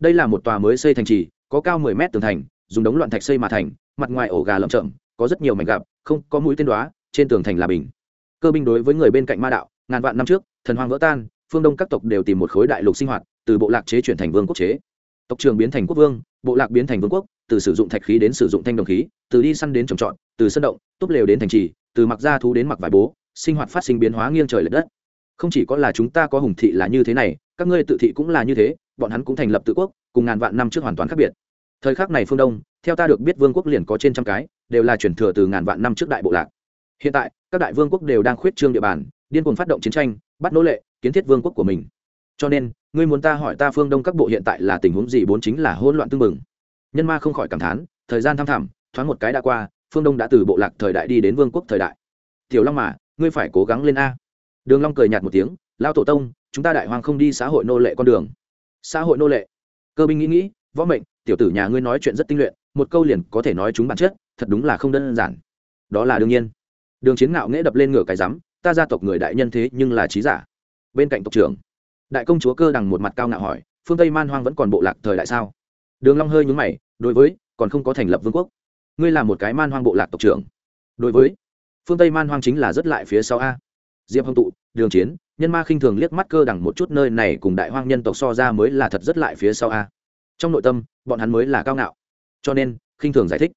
Đây là một tòa mới xây thành trì, có cao 10 mét tường thành, dùng đống loạn thạch xây mà thành, mặt ngoài ổ gà lởm chởm, có rất nhiều mảnh gạp, không có mũi tên đóa, trên tường thành là bình. Cơ binh đối với người bên cạnh ma đạo, ngàn vạn năm trước, thần hoang vỡ tan, phương đông các tộc đều tìm một khối đại lục sinh hoạt, từ bộ lạc chế chuyển thành vương quốc chế. Tộc trường biến thành quốc vương, bộ lạc biến thành vương quốc, từ sử dụng thạch khí đến sử dụng thanh đồng khí, từ đi săn đến trồng trọt, từ sân động, túp lều đến thành trì, từ mặc gia thú đến mặc vải bố sinh hoạt phát sinh biến hóa nghiêng trời l ệ đất. Không chỉ có là chúng ta có hùng thị là như thế này, các ngươi tự thị cũng là như thế, bọn hắn cũng thành lập tự quốc, cùng ngàn vạn năm trước hoàn toàn khác biệt. Thời khắc này phương đông, theo ta được biết vương quốc liền có trên trăm cái, đều là chuyển thừa từ ngàn vạn năm trước đại bộ lạc. Hiện tại, các đại vương quốc đều đang khuyết trương địa bàn, điên cuồng phát động chiến tranh, bắt nô lệ, kiến thiết vương quốc của mình. Cho nên, ngươi muốn ta hỏi ta phương đông các bộ hiện tại là tình huống gì bốn chính là hỗn loạn tương mừng nhân ma không khỏi cảm thán, thời gian thăm thẳm, thoáng một cái đã qua, phương đông đã từ bộ lạc thời đại đi đến vương quốc thời đại. Tiểu long mà ngươi phải cố gắng lên a. Đường long cười nhạt một tiếng lao tổ tông, chúng ta đại hoàng không đi xã hội nô lệ con đường. Xã hội nô lệ? Cơ binh nghĩ nghĩ, võ mệnh, tiểu tử nhà ngươi nói chuyện rất tinh luyện, một câu liền có thể nói chúng bản chất, thật đúng là không đơn giản. Đó là đương nhiên. Đường chiến ngạo nghễ đập lên ngửa cái rắm, ta gia tộc người đại nhân thế nhưng là trí giả. Bên cạnh tộc trưởng, đại công chúa cơ đằng một mặt cao ngạo hỏi, phương tây man hoang vẫn còn bộ lạc thời đại sao? Đường long hơi nhún mày, đối với, còn không có thành lập vương quốc. Ngươi là một cái man hoang bộ lạc tộc trưởng. Đối với phương tây man hoang chính là rất lại phía sau a. Diệp hồng tụ, đường chiến, nhân ma khinh thường liếc mắt cơ đẳng một chút nơi này cùng đại hoang nhân tộc so ra mới là thật rất lại phía sau a. Trong nội tâm, bọn hắn mới là cao ngạo. Cho nên, khinh thường giải thích.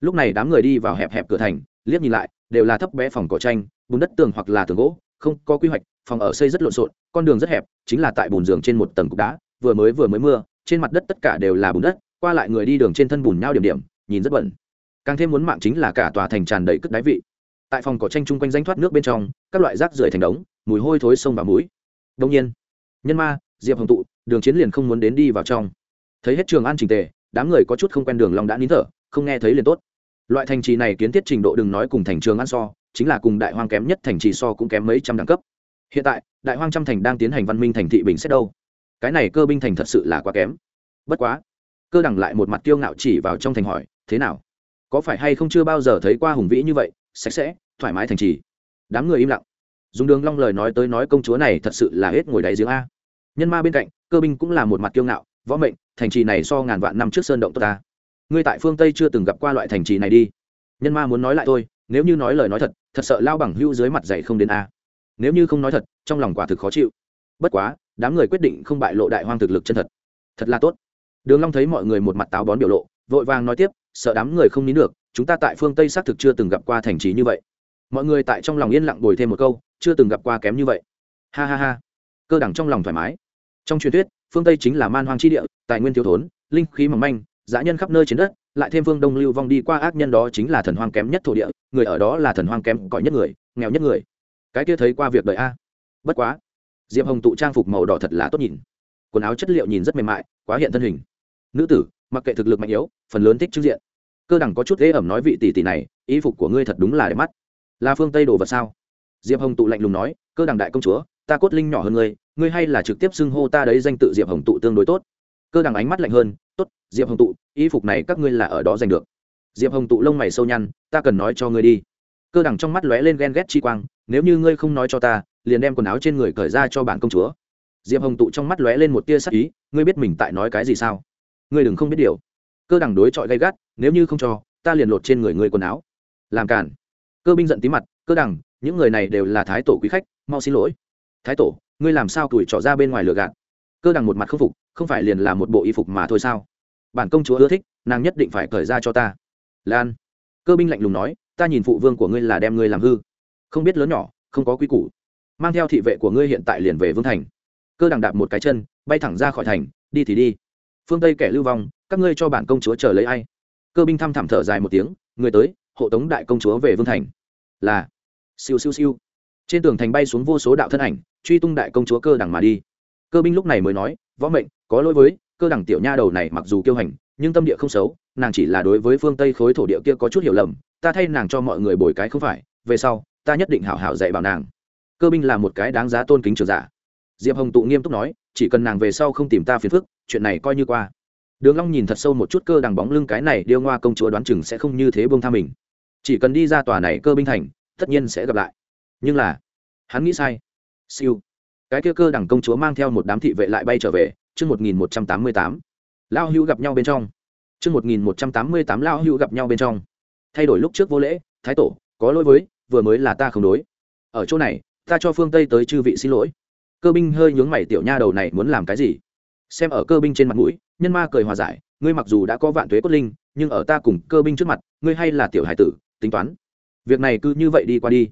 Lúc này đám người đi vào hẹp hẹp cửa thành, liếc nhìn lại, đều là thấp bé phòng cỏ tranh, bùn đất tường hoặc là tường gỗ, không có quy hoạch, phòng ở xây rất lộn xộn, con đường rất hẹp, chính là tại bùn giường trên một tầng cục đá, vừa mới vừa mới mưa, trên mặt đất tất cả đều là bùn đất, qua lại người đi đường trên thân bùn nhau điểm điểm, nhìn rất bẩn. Càng thêm muốn mạng chính là cả tòa thành tràn đầy cất đáy vị tại phòng cỏ tranh chung quanh danh thoát nước bên trong, các loại rác rưởi thành đống, mùi hôi thối sông vào mũi đông nhiên, nhân ma, diệp hồng tụ, đường chiến liền không muốn đến đi vào trong. Thấy hết trường an trình tề, đám người có chút không quen đường long đã nín thở, không nghe thấy liền tốt. Loại thành trì này kiến thiết trình độ đừng nói cùng thành trường an so, chính là cùng đại hoang kém nhất thành trì so cũng kém mấy trăm đẳng cấp. Hiện tại, đại hoang trăm thành đang tiến hành văn minh thành thị bình xét đâu. Cái này cơ binh thành thật sự là quá kém. Bất quá, cơ đẳng lại một mặt tiêu ngạo chỉ vào trong thành hỏi, thế nào? Có phải hay không chưa bao giờ thấy qua hùng vĩ như vậy? Sạch sẽ, thoải mái thành trì. Đám người im lặng. Dùng đường long lời nói tới nói công chúa này thật sự là hết ngồi đáy giếng a. Nhân ma bên cạnh, cơ binh cũng là một mặt kiêu ngạo, võ mệnh, thành trì này so ngàn vạn năm trước sơn động tốt ta. Ngươi tại phương tây chưa từng gặp qua loại thành trì này đi. Nhân ma muốn nói lại thôi, nếu như nói lời nói thật thật sợ lao bằng hưu dưới mặt dày không đến a. Nếu như không nói thật, trong lòng quả thực khó chịu. Bất quá, đám người quyết định không bại lộ đại hoang thực lực chân thật. Thật là tốt. Đường long thấy mọi người một mặt táo bón biểu lộ, vội vàng nói tiếp sợ đám người không nín được, chúng ta tại phương tây xác thực chưa từng gặp qua thành trì như vậy. Mọi người tại trong lòng yên lặng bồi thêm một câu, chưa từng gặp qua kém như vậy. Ha ha ha. Cơ đẳng trong lòng thoải mái. Trong truyền thuyết, phương tây chính là man hoang chi địa, tài nguyên thiếu thốn, linh khí mỏng manh, dã nhân khắp nơi trên đất, lại thêm phương đông lưu vong đi qua ác nhân đó chính là thần hoang kém nhất thổ địa, người ở đó là thần hoang kém cỏi nhất người, nghèo nhất người. Cái kia thấy qua việc đời a. Bất quá, diệp hồng tụ trang phục màu đỏ thật là tốt nhìn. Quần áo chất liệu nhìn rất mềm mại, quá hiện thân hình. Nữ tử mặc kệ thực lực mạnh yếu, phần lớn thích trước diện. Cơ đẳng có chút ghế ẩm nói vị tỷ tỷ này y phục của ngươi thật đúng là đẹp mắt. Là phương tây đồ vật sao? Diệp hồng tụ lạnh lùng nói, cơ đẳng đại công chúa, ta cốt linh nhỏ hơn ngươi ngươi hay là trực tiếp xưng hô ta đấy danh tự diệp hồng tụ tương đối tốt. Cơ đẳng ánh mắt lạnh hơn, tốt, diệp hồng tụ y phục này các ngươi là ở đó giành được. Diệp hồng tụ lông mày sâu nhăn, ta cần nói cho ngươi đi. Cơ đẳng trong mắt lóe lên ghen ghét chi quang, nếu như ngươi không nói cho ta, liền đem quần áo trên người cởi ra cho bản công chúa. Diệp hồng tụ trong mắt lóe lên một tia sắc ý, ngươi biết mình tại nói cái gì sao? Ngươi đừng không biết điều. Cơ đẳng đối chọi gay gắt, nếu như không cho, ta liền lột trên người ngươi quần áo. Làm cản cơ binh giận tí mặt, cơ đẳng những người này đều là thái tổ quý khách, mau xin lỗi. Thái tổ, ngươi làm sao tuổi trọ ra bên ngoài lửa gạt? Cơ đẳng một mặt không phục, không phải liền là một bộ y phục mà thôi sao? Bản công chúa ưa thích, nàng nhất định phải cởi ra cho ta. Lan. Cơ binh lạnh lùng nói, ta nhìn phụ vương của ngươi là đem ngươi làm hư. Không biết lớn nhỏ, không có quy củ. Mang theo thị vệ của ngươi hiện tại liền về vương thành. Cơ đằng đạp một cái chân, bay thẳng ra khỏi thành, đi thì đi phương tây kẻ lưu vong, các ngươi cho bản công chúa chờ lấy ai? Cơ binh thăm thẳm thở dài một tiếng, người tới, hộ tống đại công chúa về vương thành. Là, siêu siêu siêu. Trên tường thành bay xuống vô số đạo thân ảnh, truy tung đại công chúa cơ đẳng mà đi. Cơ binh lúc này mới nói, võ mệnh, có lỗi với, cơ đẳng tiểu nha đầu này mặc dù kiêu hành, nhưng tâm địa không xấu, nàng chỉ là đối với phương tây khối thổ địa kia có chút hiểu lầm, ta thay nàng cho mọi người bồi cái không phải, về sau, ta nhất định hảo hảo dạy bảo nàng. Cơ binh là một cái đáng giá tôn kính trường giả diệp hồng tụ nghiêm túc nói, chỉ cần nàng về sau không tìm ta phiền phức, chuyện này coi như qua. Đường long nhìn thật sâu một chút cơ đằng bóng lưng cái này điêu ngoa công chúa đoán chừng sẽ không như thế buông tha mình. Chỉ cần đi ra tòa này cơ binh thành, tất nhiên sẽ gặp lại. Nhưng là, hắn nghĩ sai. Siêu. Cái kia cơ đằng công chúa mang theo một đám thị vệ lại bay trở về, chương một nghìn một trăm tám mươi tám. Lao hữu gặp nhau bên trong. Chương một nghìn một trăm tám mươi tám, lao hữu gặp nhau bên trong. Thay đổi lúc trước vô lễ, thái tổ, có lỗi với, vừa mới là ta không đối. Ở chỗ này, ta cho phương tây tới chư vị xin lỗi cơ binh hơi nhướng mày, tiểu nha đầu này muốn làm cái gì? Xem ở cơ binh trên mặt mũi, nhân ma cười hòa giải, ngươi mặc dù đã có vạn thuế cốt linh, nhưng ở ta cùng cơ binh trước mặt, ngươi hay là tiểu hải tử, tính toán. Việc này cứ như vậy đi qua đi.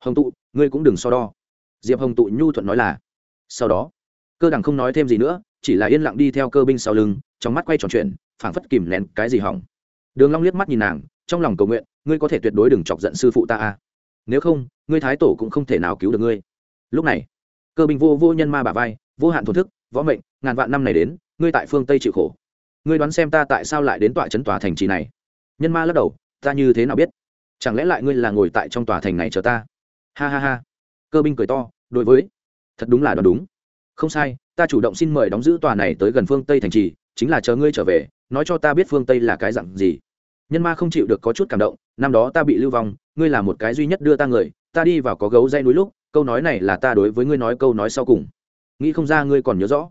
Hồng tụ, ngươi cũng đừng so đo. Diệp hồng tụ nhu thuận nói là, sau đó. Cơ đằng không nói thêm gì nữa, chỉ là yên lặng đi theo cơ binh sau lưng, trong mắt quay tròn chuyện, phảng phất kìm nén cái gì hỏng. Đường long liếc mắt nhìn nàng, trong lòng cầu nguyện, ngươi có thể tuyệt đối đừng chọc giận sư phụ ta a. Nếu không, ngươi thái tổ cũng không thể nào cứu được ngươi. Lúc này cơ binh vô vô nhân ma bả vai, vô hạn thổn thức, võ mệnh, ngàn vạn năm này đến, ngươi tại phương tây chịu khổ. Ngươi đoán xem ta tại sao lại đến tọa chấn tòa thành trì này? Nhân ma lắc đầu, ta như thế nào biết? Chẳng lẽ lại ngươi là ngồi tại trong tòa thành này chờ ta? Ha ha ha. Cơ binh cười to, đối với. Thật đúng là đoán đúng. Không sai, ta chủ động xin mời đóng giữ tòa này tới gần phương tây thành trì, chính là chờ ngươi trở về, nói cho ta biết phương tây là cái dặn gì. Nhân ma không chịu được có chút cảm động, năm đó ta bị lưu vong, ngươi là một cái duy nhất đưa ta người, ta đi vào có gấu dây núi lúc câu nói này là ta đối với ngươi nói câu nói sau cùng. Nghĩ không ra ngươi còn nhớ rõ.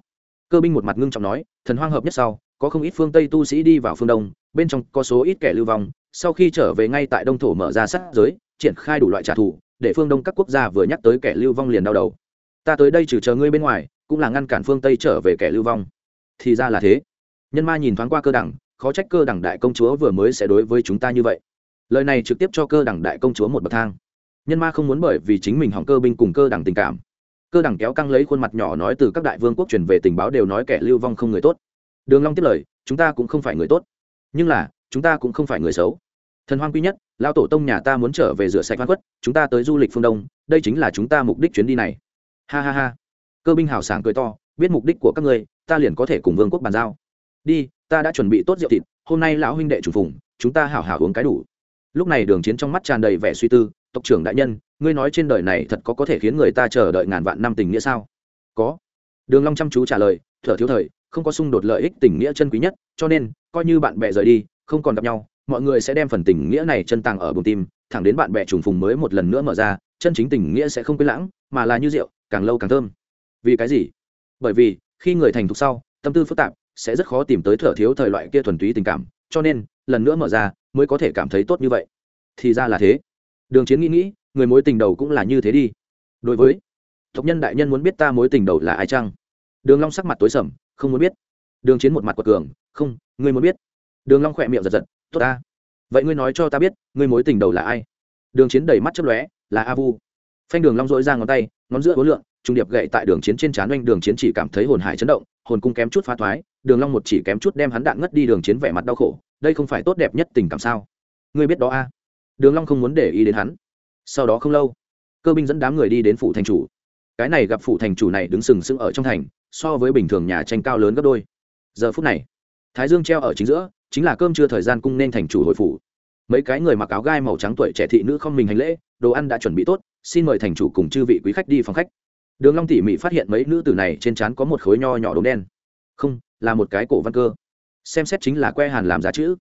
Cơ binh một mặt ngưng trọng nói, thần hoang hợp nhất sau, có không ít phương tây tu sĩ đi vào phương đông, bên trong có số ít kẻ lưu vong, sau khi trở về ngay tại đông thổ mở ra sát giới, triển khai đủ loại trả thù, để phương đông các quốc gia vừa nhắc tới kẻ lưu vong liền đau đầu. Ta tới đây trừ chờ ngươi bên ngoài, cũng là ngăn cản phương tây trở về kẻ lưu vong. Thì ra là thế. Nhân ma nhìn thoáng qua cơ đẳng, khó trách cơ đẳng đại công chúa vừa mới sẽ đối với chúng ta như vậy. Lời này trực tiếp cho cơ đẳng đại công chúa một bậc thang nhân ma không muốn bởi vì chính mình hỏng cơ binh cùng cơ đẳng tình cảm. Cơ đẳng kéo căng lấy khuôn mặt nhỏ nói từ các đại vương quốc truyền về tình báo đều nói kẻ lưu vong không người tốt. Đường long tiếp lời, chúng ta cũng không phải người tốt. Nhưng là, chúng ta cũng không phải người xấu. Thần hoang quy nhất, lão tổ tông nhà ta muốn trở về rửa sạch hoang quất, chúng ta tới du lịch phương đông, đây chính là chúng ta mục đích chuyến đi này. Ha ha ha. Cơ binh hào sảng cười to, biết mục đích của các ngươi, ta liền có thể cùng vương quốc bàn giao. Đi, ta đã chuẩn bị tốt rượu thịt, hôm nay lão huynh đệ chủ phùng, chúng ta hảo hảo uống cái đủ. Lúc này đường chiến trong mắt tràn đầy vẻ suy tư tộc trưởng đại nhân, ngươi nói trên đời này thật có có thể khiến người ta chờ đợi ngàn vạn năm tình nghĩa sao? Có. Đường long chăm chú trả lời, thở thiếu thời, không có xung đột lợi ích tình nghĩa chân quý nhất, cho nên, coi như bạn bè rời đi, không còn gặp nhau, mọi người sẽ đem phần tình nghĩa này chân tàng ở bụng tim, thẳng đến bạn bè trùng phùng mới một lần nữa mở ra, chân chính tình nghĩa sẽ không quên lãng, mà là như rượu, càng lâu càng thơm. Vì cái gì? Bởi vì, khi người thành thục sau, tâm tư phức tạp, sẽ rất khó tìm tới thở thiếu thời loại kia thuần túy tình cảm, cho nên, lần nữa mở ra, mới có thể cảm thấy tốt như vậy. Thì ra là thế đường chiến nghĩ nghĩ, người mối tình đầu cũng là như thế đi. Đối với, tộc nhân đại nhân muốn biết ta mối tình đầu là ai chăng? Đường long sắc mặt tối sầm, không muốn biết. Đường chiến một mặt quật cường, không, ngươi muốn biết. Đường long khỏe miệng giật giật, tốt ta. Vậy ngươi nói cho ta biết, ngươi mối tình đầu là ai? Đường chiến đầy mắt chớp lóe, là a vu. Phanh đường long dội ra ngón tay, ngón giữa hối lượng, trung điệp gậy tại đường chiến trên trán oanh, đường chiến chỉ cảm thấy hồn hải chấn động, hồn cung kém chút phá thoái, đường long một chỉ kém chút đem hắn đạn ngất đi, đường chiến vẻ mặt đau khổ, đây không phải tốt đẹp nhất tình cảm sao? Ngươi biết đó a? Đường long không muốn để ý đến hắn. Sau đó không lâu, cơ binh dẫn đám người đi đến phủ thành chủ. Cái này gặp phủ thành chủ này đứng sừng sững ở trong thành, so với bình thường nhà tranh cao lớn gấp đôi. Giờ phút này, thái dương treo ở chính giữa, chính là cơm trưa thời gian cung nên thành chủ hội phủ. Mấy cái người mặc áo gai màu trắng tuổi trẻ thị nữ không mình hành lễ, đồ ăn đã chuẩn bị tốt, xin mời thành chủ cùng chư vị quý khách đi phòng khách. Đường long tỉ mỉ phát hiện mấy nữ tử này trên trán có một khối nho nhỏ đốm đen. Không, là một cái cổ văn cơ. Xem xét chính là que hàn làm giá chữ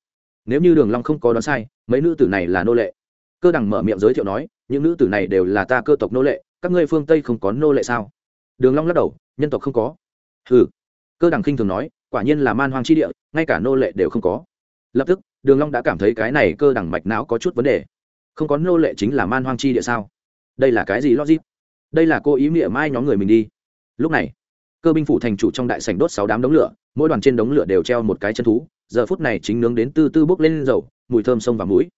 nếu như đường long không có đoán sai, mấy nữ tử này là nô lệ. Cơ đằng mở miệng giới thiệu nói, những nữ tử này đều là ta cơ tộc nô lệ, các ngươi phương tây không có nô lệ sao? Đường long lắc đầu, nhân tộc không có. Ừ cơ đẳng khinh thường nói, quả nhiên là man hoang chi địa, ngay cả nô lệ đều không có. Lập tức, đường long đã cảm thấy cái này cơ đẳng mạch não có chút vấn đề. Không có nô lệ chính là man hoang chi địa sao? Đây là cái gì logic? Đây là cô ý nghĩa mai nhóm người mình đi. Lúc này, cơ binh phủ thành chủ trong đại sảnh đốt sáu đám đống lửa, mỗi đoàn trên đống lửa đều treo một cái chân thú giờ phút này chính nướng đến tư tư bốc lên dầu, mùi thơm sông và mũi.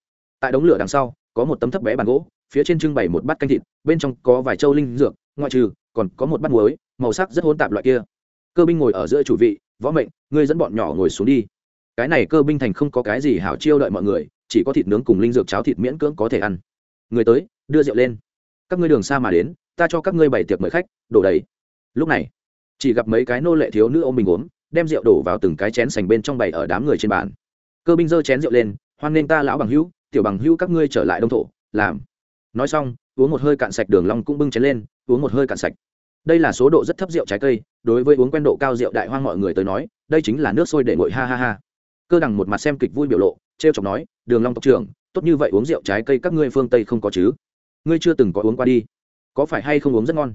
Tại đống lửa đằng sau, có một tấm thấp bé bàn gỗ, phía trên trưng bày một bát canh thịt, bên trong có vài châu linh dược, ngoại trừ, còn có một bát muối, màu sắc rất hỗn tạp loại kia. Cơ binh ngồi ở giữa chủ vị, võ mệnh, ngươi dẫn bọn nhỏ ngồi xuống đi. Cái này cơ binh thành không có cái gì hảo chiêu đợi mọi người, chỉ có thịt nướng cùng linh dược cháo thịt miễn cưỡng có thể ăn. Người tới, đưa rượu lên. Các ngươi đường xa mà đến, ta cho các ngươi bày tiệc mời khách, đổ đầy. Lúc này, chỉ gặp mấy cái nô lệ thiếu nữ ôm mình uống đem rượu đổ vào từng cái chén sành bên trong bày ở đám người trên bàn. Cơ binh giơ chén rượu lên, hoan nghênh ta lão bằng hữu, tiểu bằng hữu các ngươi trở lại đông thổ, làm. Nói xong, uống một hơi cạn sạch đường long cũng bưng chén lên, uống một hơi cạn sạch. Đây là số độ rất thấp rượu trái cây, đối với uống quen độ cao rượu đại hoang mọi người tới nói, đây chính là nước sôi để nguội ha ha ha. Cơ đằng một mặt xem kịch vui biểu lộ treo chọc nói, đường long tộc trưởng, tốt như vậy uống rượu trái cây các ngươi phương tây không có chứ? Ngươi chưa từng có uống qua đi. Có phải hay không uống rất ngon?